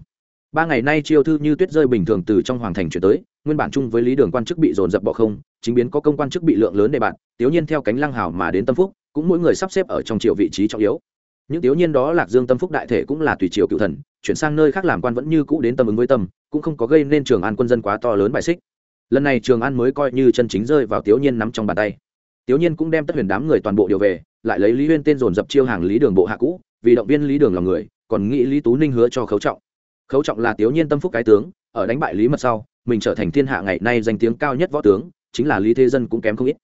Ba ngày nay chiêu thư như tuyết rơi bình thường từ trong hoàng thành chuyển tới, nguyên bản chung với lý đường quan chức bị dồn dập bỏ không, chính biến có công quan chức bị lượng lớn đề bạn, tiểu nhiên theo cánh lăng hào mà đến tâm phúc, cũng mỗi người sắp xếp ở trong triều vị trí trọng yếu. Những tiểu nhiên đó lạc dương tâm phúc đại thể cũng là tùy triều cựu thần, chuyển sang nơi khác làm quan vẫn như cũ đến tâm ứng với tâm, cũng không có gây nên trường an quân dân quá to lớn bài xích. Lần này trường an mới coi như chân chính rơi vào tiểu nhiên nắm trong bàn tay. Tiểu nhiên cũng đem tất huyền đám người toàn bộ điều về, lại lấy lý huyên tên dồn dập chiêu hàng lý đường bộ hạ cũ, vì động viên lý đường lòng người còn nghĩ lý tú ninh hứa cho khấu trọng. Khấu trọng là tiểu nhiên tâm phúc cái tướng, ở đánh bại lý mật sau, mình trở thành thiên hạ ngày nay danh tiếng cao nhất võ tướng, chính là lý thế dân cũng kém không ít.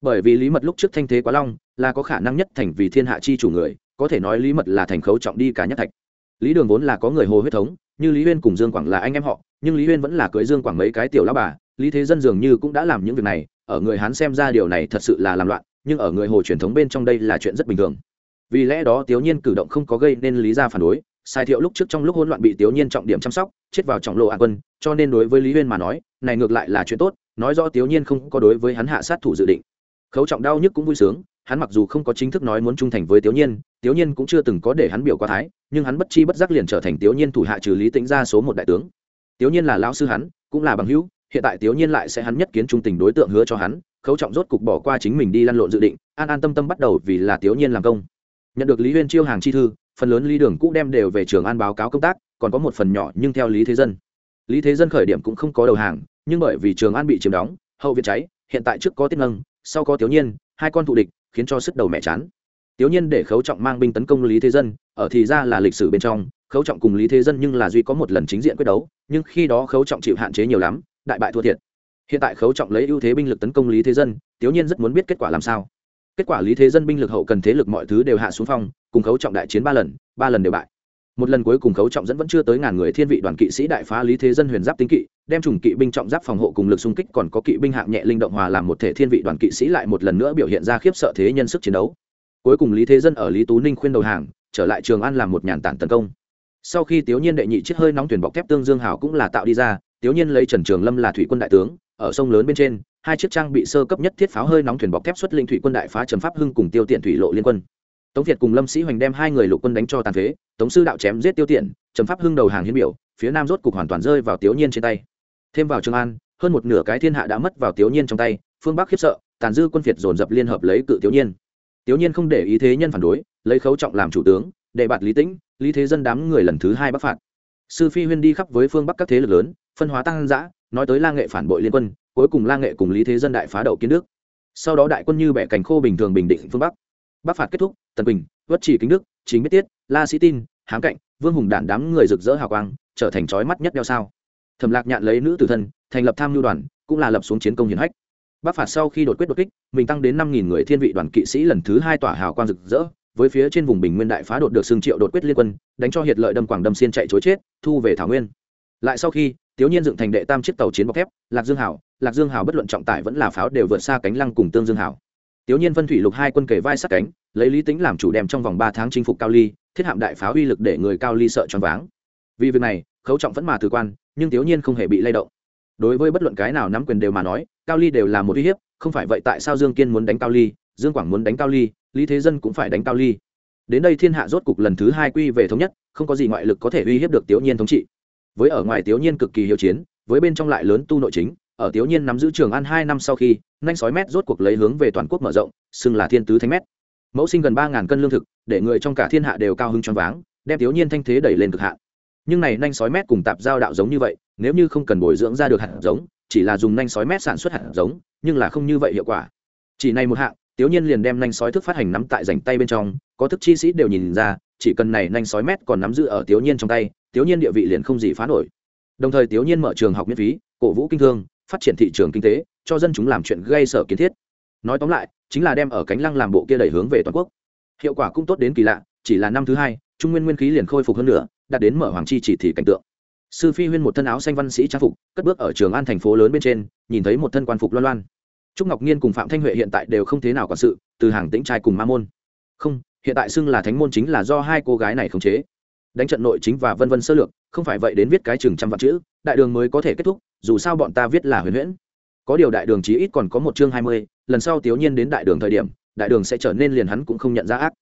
Bởi vì lý mật lúc trước thanh thế quá long, là có khả năng nhất thành vì thiên hạ chi chủ người, có thể nói lý mật là thành khấu trọng đi cả nhất thạch. Lý đường vốn là có người hồ huyết thống, như lý huyên cùng dương quảng là anh em họ, nhưng lý huyên vẫn là cưới dương quảng mấy cái tiểu lao bà, lý thế dân dường như cũng đã làm những việc này, ở người hán xem ra điều này thật sự là làm loạn, nhưng ở người hồ truyền thống bên trong đây là chuyện rất bình thường vì lẽ đó tiểu nhiên cử động không có gây nên lý ra phản đối. Sai thiệu lúc trước trong lúc hỗn loạn bị tiểu nhiên trọng điểm chăm sóc, chết vào trọng lộ an quân, cho nên đối với lý huyên mà nói, này ngược lại là chuyện tốt, nói rõ tiểu nhiên không có đối với hắn hạ sát thủ dự định. Khấu trọng đau nhức cũng vui sướng, hắn mặc dù không có chính thức nói muốn trung thành với tiểu nhiên tiểu nhiên cũng chưa từng có để hắn biểu qua thái, nhưng hắn bất chi bất giác liền trở thành tiểu nhiên thủ hạ trừ lý tĩnh ra số một đại tướng. Tiểu nhiên là lão sư hắn, cũng là bằng hữu, hiện tại tiểu nhiên lại sẽ hắn nhất kiến trung tình đối tượng hứa cho hắn, khấu trọng rốt cục bỏ qua chính mình đi lăn lộn dự định, an an tâm tâm bắt đầu vì là tiểu nhiên làm công nhận được lý huyên chiêu hàng chi thư, phần lớn lý đường cũ đem đều về trường an báo cáo công tác, còn có một phần nhỏ nhưng theo lý thế dân. Lý thế dân khởi điểm cũng không có đầu hàng, nhưng bởi vì trường an bị chiếm đóng, hậu viện cháy, hiện tại trước có tiết ngân, sau có tiểu nhiên, hai con thù địch, khiến cho sức đầu mẹ chán. Tiểu nhiên để khấu trọng mang binh tấn công lý thế dân, ở thì ra là lịch sử bên trong, khấu trọng cùng lý thế dân nhưng là duy có một lần chính diện quyết đấu, nhưng khi đó khấu trọng chịu hạn chế nhiều lắm, đại bại thua thiệt. Hiện tại khấu trọng lấy ưu thế binh lực tấn công lý thế dân, tiểu nhiên rất muốn biết kết quả làm sao kết quả lý thế dân binh lực hậu cần thế lực mọi thứ đều hạ xuống phong, cùng khấu trọng đại chiến ba lần ba lần đều bại. Một lần cuối cùng khấu trọng dẫn vẫn chưa tới ngàn người thiên vị đoàn kỵ sĩ đại phá lý thế dân huyền giáp tinh kỵ, đem trùng kỵ binh trọng giáp phòng hộ cùng lực xung kích còn có kỵ binh hạng nhẹ linh động hòa làm một thể thiên vị đoàn kỵ sĩ lại một lần nữa biểu hiện ra khiếp sợ thế nhân sức chiến đấu. Cuối cùng lý thế dân ở lý tú ninh khuyên đầu hàng, trở lại trường an làm một nhàn tản tấn công. Sau khi tiểu nhiên đệ nhị chiếc hơi nóng tuyển bọc thép tương dương hảo cũng là tạo đi ra tiểu nhiên lấy trần trường lâm là thủy quân đại tướng, ở sông lớn bên trên hai chiếc trang bị sơ cấp nhất thiết pháo hơi nóng thuyền bọc thép xuất linh thủy quân đại phá trầm pháp hưng cùng tiêu tiện thủy lộ liên quân. Tống việt cùng lâm sĩ hoành đem hai người lục quân đánh cho tàn phế, tống sư đạo chém giết tiêu tiện, trầm pháp hưng đầu hàng hiến biểu, phía nam rốt cục hoàn toàn rơi vào tiểu nhiên trên tay. Thêm vào trường an, hơn một nửa cái thiên hạ đã mất vào tiểu nhiên trong tay, phương bắc khiếp sợ, tàn dư quân việt dồn dập liên hợp lấy cự tiểu nhiên. Tiểu nhiên không để ý thế nhân phản đối, lấy khấu trọng làm chủ tướng đệ bạt lý tĩnh, lý thế dân đám người lần thứ hai bắc phạt. Sư phi huyên đi khắp với phương bắc các thế lực lớn, phân hóa tăng giã nói tới la nghệ phản bội liên quân cuối cùng la nghệ cùng lý thế dân đại phá đậu kiến đức. Sau đó đại quân như bẻ cành khô bình thường bình định phương bắc. Bắc phạt kết thúc, tần bình vất chỉ kính đức, chính biết tiết, la sĩ tin, hám cạnh, vương hùng đản đám người rực rỡ hào quang, trở thành trói mắt nhất đeo sao. Thẩm lạc nhạn lấy nữ tử thân, thành lập tham mưu đoàn, cũng là lập xuống chiến công hiển hách. Bắc phạt sau khi đột quyết đột kích, mình tăng đến năm nghìn người thiên vị đoàn kỵ sĩ lần thứ hai tỏa hào quang rực rỡ, với phía trên vùng bình nguyên đại phá đột được xương triệu đột quyết liên quân, đánh cho hiệt lợi đâm quảng đâm xiên chạy chối chết, thu về thảo nguyên lại sau khi Tiếu Nhiên dựng thành đệ tam chiếc tàu chiến bọc thép, Lạc Dương Hảo, Lạc Dương Hảo bất luận trọng tải vẫn là pháo đều vượt xa cánh lăng cùng Tương Dương Hảo. Tiếu Nhiên phân thủy lục hai quân kề vai sát cánh, lấy lý tính làm chủ đem trong vòng ba tháng chinh phục Cao Ly, thiết hạm đại pháo uy lực để người Cao Ly sợ choáng váng. Vì việc này, Khấu Trọng vẫn mà từ quan, nhưng Tiếu Nhiên không hề bị lay động. Đối với bất luận cái nào nắm quyền đều mà nói, Cao Ly đều là một uy hiếp, không phải vậy tại sao Dương Kiên muốn đánh Cao Ly, Dương Quảng muốn đánh Cao Ly, Lý Thế Dân cũng phải đánh Cao Ly. Đến đây thiên hạ rốt cục lần thứ hai quy về thống nhất, không có gì ngoại lực có thể uy hiếp được Tiểu Nhiên thống trị. Với ở ngoài tiểu Nhiên cực kỳ hiệu chiến, với bên trong lại lớn tu nội chính ở tiểu nhiên nắm giữ trường an hai năm sau khi nhanh sói mét rốt cuộc lấy hướng về toàn quốc mở rộng xưng là thiên tứ thánh mét. Mẫu sinh gần ba ngàn cân lương thực để người trong cả thiên hạ đều cao hứng choáng váng đem tiểu nhiên thanh thế đẩy lên cực hạn. Nhưng này nhanh sói mét cùng tạp giao đạo giống như vậy nếu như không cần bồi dưỡng ra được hạt giống chỉ là dùng nhanh sói mét sản xuất hạt giống nhưng là không như vậy hiệu quả. Chỉ này một hạng tiểu nhiên liền đem nhanh sói thức phát hành nắm tại rảnh tay bên trong có thức chi sĩ đều nhìn ra chỉ cần này nhanh sói mét còn nắm giữ ở tiểu nhiên trong tay tiểu nhiên địa vị liền không gì phá nổi. Đồng thời tiểu nhiên mở trường học miễn phí, cổ vũ kinh thương, phát triển thị trường kinh tế, cho dân chúng làm chuyện gây sở kiến thiết. Nói tóm lại, chính là đem ở cánh lăng làm bộ kia đẩy hướng về toàn quốc. Hiệu quả cũng tốt đến kỳ lạ, chỉ là năm thứ hai, trung nguyên nguyên khí liền khôi phục hơn nữa, đạt đến mở hoàng chi chỉ thị cảnh tượng. Sư phi huyên một thân áo xanh văn sĩ trang phục, cất bước ở trường an thành phố lớn bên trên, nhìn thấy một thân quan phục loan loan. Trúc ngọc nhiên cùng phạm thanh huệ hiện tại đều không thế nào quản sự, từ hàng tĩnh trai cùng ma môn. Không, hiện tại xưng là thánh môn chính là do hai cô gái này khống chế đánh trận nội chính và vân vân sơ lược, không phải vậy đến viết cái chừng trăm vạn chữ, đại đường mới có thể kết thúc, dù sao bọn ta viết là huyền huyễn. Có điều đại đường chí ít còn có một chương hai mươi, lần sau tiểu nhiên đến đại đường thời điểm, đại đường sẽ trở nên liền hắn cũng không nhận ra ác.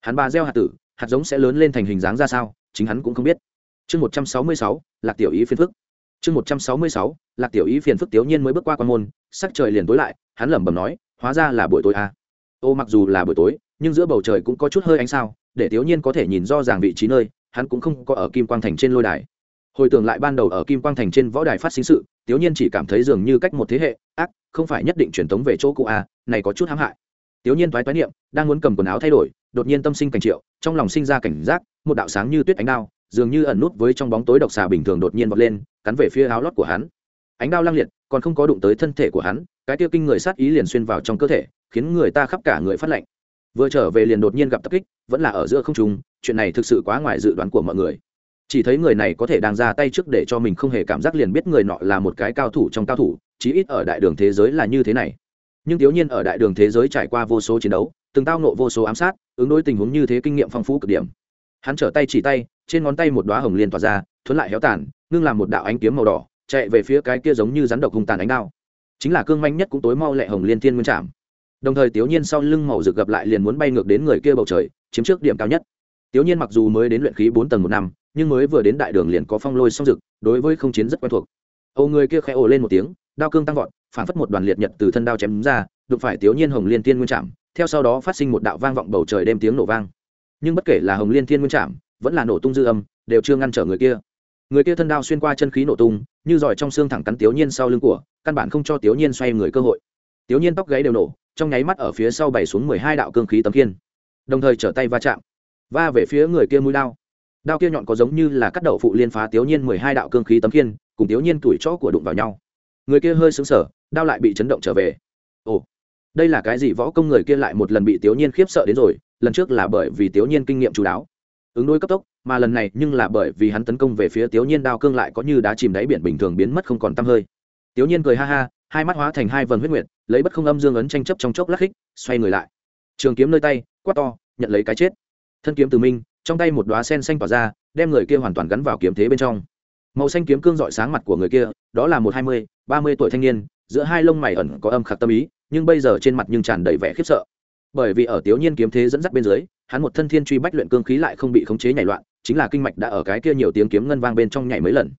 Hắn ba gieo hạt tử, hạt giống sẽ lớn lên thành hình dáng ra sao, chính hắn cũng không biết. Chương một trăm sáu mươi sáu, lạc tiểu ý phiền phức. Chương một trăm sáu mươi sáu, lạc tiểu ý phiền phức tiểu nhiên mới bước qua quan môn, sắc trời liền tối lại, hắn lẩm bẩm nói, hóa ra là buổi tối à. ô, mặc dù là buổi tối, nhưng giữa bầu trời cũng có chút hơi ánh sao, để tiểu nhiên có thể nhìn do ràng vị trí nơi hắn cũng không có ở kim quang thành trên lôi đài. Hồi tưởng lại ban đầu ở kim quang thành trên võ đài phát sinh sự tiểu nhiên chỉ cảm thấy dường như cách một thế hệ, ác, không phải nhất định truyền tống về chỗ cụ a à, này có chút hãm hại. Tiểu nhiên toái toái niệm, đang muốn cầm quần áo thay đổi, đột nhiên tâm sinh cảnh triệu, trong lòng sinh ra cảnh giác, một đạo sáng như tuyết ánh đao, dường như ẩn nút với trong bóng tối độc xà bình thường đột nhiên vọt lên, cắn về phía áo lót của hắn. Ánh đao lăng liệt, còn không có đụng tới thân thể của hắn, cái tiêu kinh người sát ý liền xuyên vào trong cơ thể, khiến người ta khắp cả người phát lạnh. Vừa trở về liền đột nhiên gặp tập kích, vẫn là ở giữa không trung chuyện này thực sự quá ngoài dự đoán của mọi người. Chỉ thấy người này có thể đang ra tay trước để cho mình không hề cảm giác liền biết người nọ là một cái cao thủ trong cao thủ, chí ít ở đại đường thế giới là như thế này. Nhưng thiếu nhiên ở đại đường thế giới trải qua vô số chiến đấu, từng tao nộ vô số ám sát, ứng đối tình huống như thế kinh nghiệm phong phú cực điểm. Hắn trở tay chỉ tay, trên ngón tay một đoá hồng liên tỏa ra, thuấn lại héo tàn, ngưng làm một đạo ánh kiếm màu đỏ, chạy về phía cái kia giống như rắn độc hung tàn ánh đao. Chính là cương manh nhất cũng tối mau lẹ hồng liên thiên nguyên trạm đồng thời tiểu nhiên sau lưng màu rực gặp lại liền muốn bay ngược đến người kia bầu trời, chiếm trước điểm cao nhất tiểu nhiên mặc dù mới đến luyện khí bốn tầng một năm nhưng mới vừa đến đại đường liền có phong lôi song dực, đối với không chiến rất quen thuộc. Âu người kia khẽ ồ lên một tiếng đao cương tăng vọt phản phất một đoàn liệt nhật từ thân đao chém ra đụng phải tiểu nhiên hồng liên tiên nguyên trạm theo sau đó phát sinh một đạo vang vọng bầu trời đêm tiếng nổ vang. Nhưng bất kể là hồng liên thiên nguyên trạm vẫn là nổ tung dư âm đều chưa ngăn trở người kia. Người kia thân đao xuyên qua chân khí nổ tung như giỏi trong xương thẳng cắn tiểu nhiên sau lưng của căn bản không cho tiểu nhiên xoay người cơ hội. Tiểu nhiên tóc gáy đều nổ trong nháy mắt ở phía sau bày xuống mười hai đạo cương khí tấm kiên đồng thời trở tay va chạm va về phía người kia mũi đao. Đao kia nhọn có giống như là cắt đậu phụ liên phá tiểu nhiên mười hai đạo cương khí tấm kiên cùng tiểu nhiên tuổi chó của đụng vào nhau. Người kia hơi sững sờ, đao lại bị chấn động trở về. Ồ, đây là cái gì võ công người kia lại một lần bị tiểu nhiên khiếp sợ đến rồi, lần trước là bởi vì tiểu nhiên kinh nghiệm chú đáo. Ứng đối cấp tốc, mà lần này nhưng là bởi vì hắn tấn công về phía tiểu nhiên đao cương lại có như đá chìm đáy biển bình thường biến mất không còn tăm hơi. Tiểu nhiên cười ha ha, hai mắt hóa thành hai vần huyết nguyệt, lấy bất không âm dương ấn tranh chấp trong chốc lắc khích, xoay người lại. Trường kiếm nơi tay, quát to, nhận lấy cái chết thân kiếm từ minh, trong tay một đoá sen xanh tỏa ra, đem người kia hoàn toàn gắn vào kiếm thế bên trong. Màu xanh kiếm cương dọi sáng mặt của người kia, đó là một hai mươi, ba mươi tuổi thanh niên, giữa hai lông mày ẩn có âm khạc tâm ý, nhưng bây giờ trên mặt nhưng tràn đầy vẻ khiếp sợ. Bởi vì ở tiểu nhiên kiếm thế dẫn dắt bên dưới, hắn một thân thiên truy bách luyện cương khí lại không bị khống chế nhảy loạn, chính là kinh mạch đã ở cái kia nhiều tiếng kiếm ngân vang bên trong nhảy mấy lần.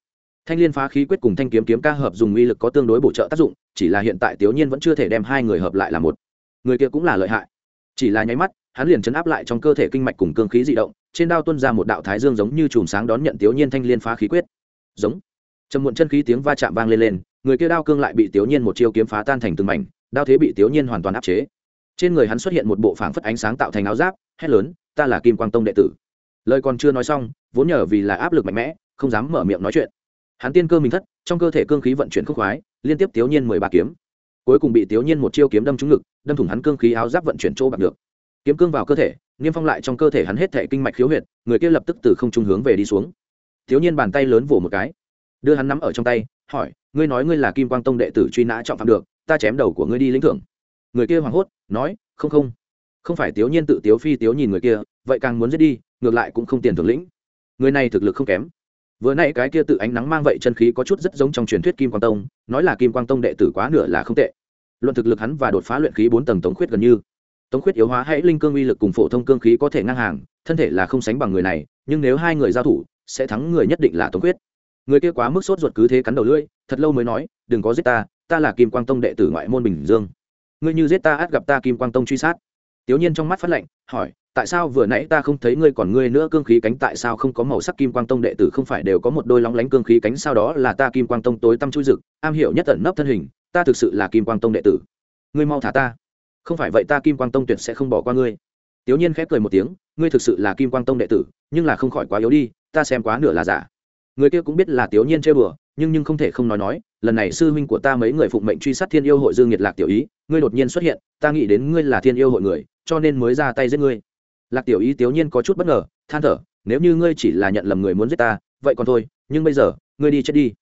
Thanh liên phá khí quyết cùng thanh kiếm kiếm ca hợp dùng uy lực có tương đối bổ trợ tác dụng, chỉ là hiện tại tiểu nhiên vẫn chưa thể đem hai người hợp lại là một. Người kia cũng là lợi hại. Chỉ là nháy mắt hắn liền chấn áp lại trong cơ thể kinh mạch cùng cương khí dị động, trên đao tuân ra một đạo thái dương giống như chùm sáng đón nhận tiểu nhiên thanh liên phá khí quyết. Giống. Trầm muộn chân khí tiếng va chạm vang lên lên, người kia đao cương lại bị tiểu nhiên một chiêu kiếm phá tan thành từng mảnh, đao thế bị tiểu nhiên hoàn toàn áp chế. Trên người hắn xuất hiện một bộ phảng phất ánh sáng tạo thành áo giáp, hét lớn, ta là kim quang tông đệ tử. Lời còn chưa nói xong, vốn nhờ vì là áp lực mạnh mẽ, không dám mở miệng nói chuyện. Hắn tiên cơ mình thất, trong cơ thể cương khí vận chuyển khúc khoái, liên tiếp tiểu nhiên mười ba kiếm. Cuối cùng bị tiểu nhiên một chiêu kiếm đâm trúng ngực, đâm thủng hắn cương khí áo giáp vận chuyển chỗ bạc được kiếm cương vào cơ thể, niêm phong lại trong cơ thể hắn hết thể kinh mạch khiếu huyệt, người kia lập tức từ không trung hướng về đi xuống. Thiếu niên bàn tay lớn vỗ một cái, đưa hắn nắm ở trong tay, hỏi, ngươi nói ngươi là kim quang tông đệ tử truy nã trọng phạm được, ta chém đầu của ngươi đi lĩnh thưởng. Người kia hoảng hốt, nói, không không. Không phải thiếu niên tự tiếu phi tiếu nhìn người kia, vậy càng muốn giết đi, ngược lại cũng không tiền thưởng lĩnh. Người này thực lực không kém. Vừa nãy cái kia tự ánh nắng mang vậy chân khí có chút rất giống trong truyền thuyết kim quang tông, nói là kim quang tông đệ tử quá nửa là không tệ. Luận thực lực hắn và đột phá luyện khí bốn tầng tống khuyết gần như tống khuyết yếu hóa hãy linh cương uy lực cùng phổ thông cương khí có thể ngang hàng, thân thể là không sánh bằng người này, nhưng nếu hai người giao thủ, sẽ thắng người nhất định là tống khuyết. Người kia quá mức sốt ruột cứ thế cắn đầu lưỡi, thật lâu mới nói, đừng có giết ta ta là kim quang tông đệ tử ngoại môn bình dương. Ngươi như giết ta át gặp ta kim quang tông truy sát. Tiểu nhiên trong mắt phát lệnh hỏi, tại sao vừa nãy ta không thấy ngươi còn ngươi nữa cương khí cánh, tại sao không có màu sắc kim quang tông đệ tử, không phải đều có một đôi lóng lánh cương khí cánh, sau đó là ta kim quang tông tối tăm chui rực, am hiểu nhất tận nấp thân hình, ta thực sự là kim quang tông đệ tử. Ngươi mau thả ta không phải vậy ta kim quang tông tuyệt sẽ không bỏ qua ngươi. Tiểu nhiên khép cười một tiếng, ngươi thực sự là kim quang tông đệ tử, nhưng là không khỏi quá yếu đi, ta xem quá nửa là giả. Người kia cũng biết là tiểu nhiên chơi bừa nhưng nhưng không thể không nói nói, lần này sư huynh của ta mấy người phụng mệnh truy sát thiên yêu hội dương nhiệt lạc tiểu ý, ngươi đột nhiên xuất hiện, ta nghĩ đến ngươi là thiên yêu hội người, cho nên mới ra tay giết ngươi. Lạc tiểu ý tiểu nhiên có chút bất ngờ, than thở, nếu như ngươi chỉ là nhận lầm người muốn giết ta, vậy còn thôi, nhưng bây giờ, ngươi đi chết đi.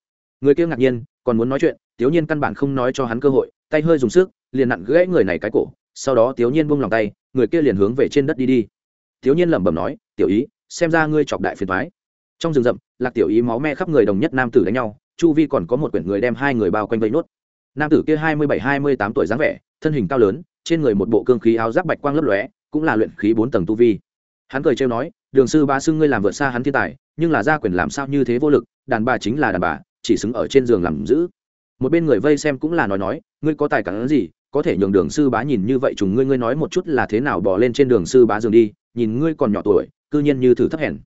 Người kia ngạc nhiên, còn muốn nói chuyện tiểu nhiên căn bản không nói cho hắn cơ hội, tay hơi dùng sức liền nặn gãy người này cái cổ, sau đó tiểu nhiên buông lòng tay, người kia liền hướng về trên đất đi đi. Tiểu nhiên lẩm bẩm nói, tiểu ý, xem ra ngươi chọc đại phiền thoái trong rừng rậm, lạc tiểu ý máu me khắp người đồng nhất nam tử đánh nhau, chu vi còn có một quyển người đem hai người bao quanh vây nốt. Nam tử kia hai mươi bảy, hai mươi tám tuổi dáng vẻ, thân hình cao lớn, trên người một bộ cương khí áo giáp bạch quang lấp lóe, cũng là luyện khí bốn tầng tu vi. Hắn cười trêu nói, đường sư ba xưng ngươi làm vượt xa hắn thiên tài, nhưng là gia quyền làm sao như thế vô lực, đàn bà chính là đàn bà, chỉ xứng ở trên giường làm giữ. Một bên người vây xem cũng là nói nói, ngươi có tài cản gì có thể nhường đường sư bá nhìn như vậy trùng ngươi ngươi nói một chút là thế nào bỏ lên trên đường sư bá giường đi, nhìn ngươi còn nhỏ tuổi, cư nhiên như thử thấp hèn.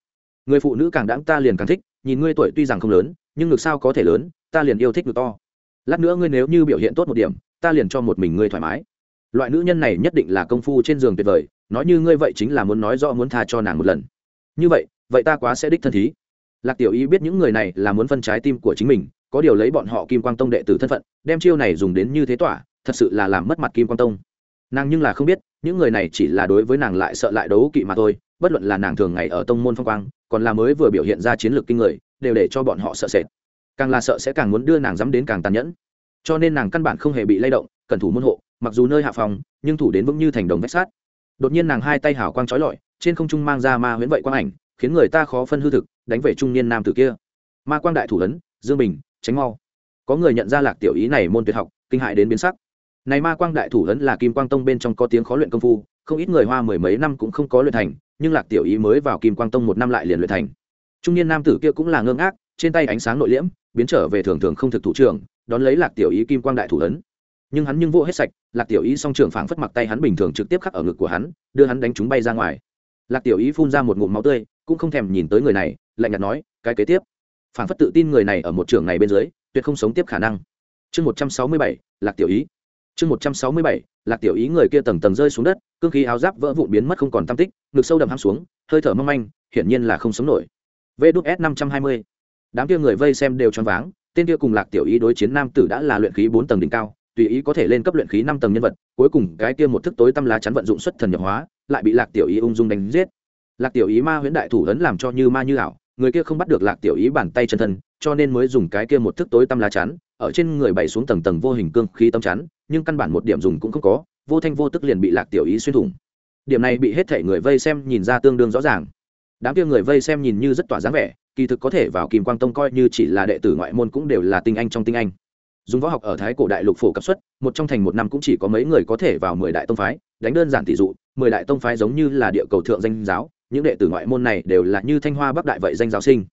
Người phụ nữ càng đãng ta liền càng thích, nhìn ngươi tuổi tuy rằng không lớn, nhưng ngực sao có thể lớn, ta liền yêu thích ngực to. Lát nữa ngươi nếu như biểu hiện tốt một điểm, ta liền cho một mình ngươi thoải mái. Loại nữ nhân này nhất định là công phu trên giường tuyệt vời, nói như ngươi vậy chính là muốn nói rõ muốn tha cho nàng một lần. Như vậy vậy ta quá sẽ đích thân thí. Lạc tiểu y biết những người này là muốn phân trái tim của chính mình, có điều lấy bọn họ kim quang tông đệ tử thân phận, đem chiêu này dùng đến như thế tỏa thật sự là làm mất mặt kim quang tông. Nàng nhưng là không biết, những người này chỉ là đối với nàng lại sợ lại đấu kỵ mà thôi, bất luận là nàng thường ngày ở tông môn phong quang, còn là mới vừa biểu hiện ra chiến lược kinh người, đều để cho bọn họ sợ sệt. Càng là sợ sẽ càng muốn đưa nàng dám đến càng tàn nhẫn. Cho nên nàng căn bản không hề bị lay động cần thủ môn hộ, mặc dù nơi hạ phòng, nhưng thủ đến vững như thành đồng vách sát đột nhiên nàng hai tay hào quang trói lọi, trên không trung mang ra ma huyễn vậy quang ảnh, khiến người ta khó phân hư thực, đánh về trung niên nam tử kia. Ma quang đại thủ ấn, dương bình, tránh mau. Có người nhận ra lạc tiểu ý này môn tuyệt học, kinh hại đến biến sắc này ma quang đại thủ ấn là kim quang tông bên trong có tiếng khó luyện công phu, không ít người hoa mười mấy năm cũng không có luyện thành, nhưng lạc tiểu ý mới vào kim quang tông một năm lại liền luyện thành. Trung niên nam tử kia cũng là ngơ ngác, trên tay ánh sáng nội liễm, biến trở về thường thường không thực thủ trưởng, đón lấy lạc tiểu ý kim quang đại thủ ấn. Nhưng hắn nhưng vô hết sạch, lạc tiểu ý song trưởng phảng phất mặc tay hắn bình thường trực tiếp khắc ở ngực của hắn, đưa hắn đánh chúng bay ra ngoài. Lạc tiểu ý phun ra một ngụm máu tươi, cũng không thèm nhìn tới người này, lạnh nhạt nói, cái kế tiếp. Phảng phất tự tin người này ở một trường này bên dưới, tuyệt không sống tiếp khả năng. Chương một trăm sáu mươi bảy, lạc tiểu ý chương một trăm sáu mươi bảy, lạc tiểu ý người kia tầng tầng rơi xuống đất, cương khí áo giáp vỡ vụn biến mất không còn tam tích, ngực sâu đầm ham xuống, hơi thở mâm anh hiển nhiên là không sống nổi. Vê đúc s năm trăm hai mươi. Đám kia người vây xem đều choáng váng, tên kia cùng lạc tiểu ý đối chiến nam tử đã là luyện khí bốn tầng đỉnh cao, tùy ý có thể lên cấp luyện khí năm tầng nhân vật, cuối cùng cái kia một thức tối tâm lá chắn vận dụng xuất thần nhập hóa, lại bị lạc tiểu ý ung dung đánh giết. Lạc tiểu ý ma huyễn đại thủ ấn làm cho như ma như ảo, người kia không bắt được lạc tiểu ý bàn tay chân thân, cho nên mới dùng cái kia một thức tối tâm lá chắn, ở trên người bày xuống tầng tầng vô hình cương khí tâm chắn nhưng căn bản một điểm dùng cũng không có, vô thanh vô tức liền bị lạc tiểu ý xuyên thủng. Điểm này bị hết thể người vây xem nhìn ra tương đương rõ ràng. Đám kia người vây xem nhìn như rất tỏa dáng vẻ, kỳ thực có thể vào kim quang tông coi như chỉ là đệ tử ngoại môn cũng đều là tinh anh trong tinh anh. Dùng võ học ở thái cổ đại lục phổ cấp xuất, một trong thành một năm cũng chỉ có mấy người có thể vào mười đại tông phái, đánh đơn giản tỷ dụ, mười đại tông phái giống như là địa cầu thượng danh giáo, những đệ tử ngoại môn này đều là như thanh hoa bắc đại vậy danh giáo sinh.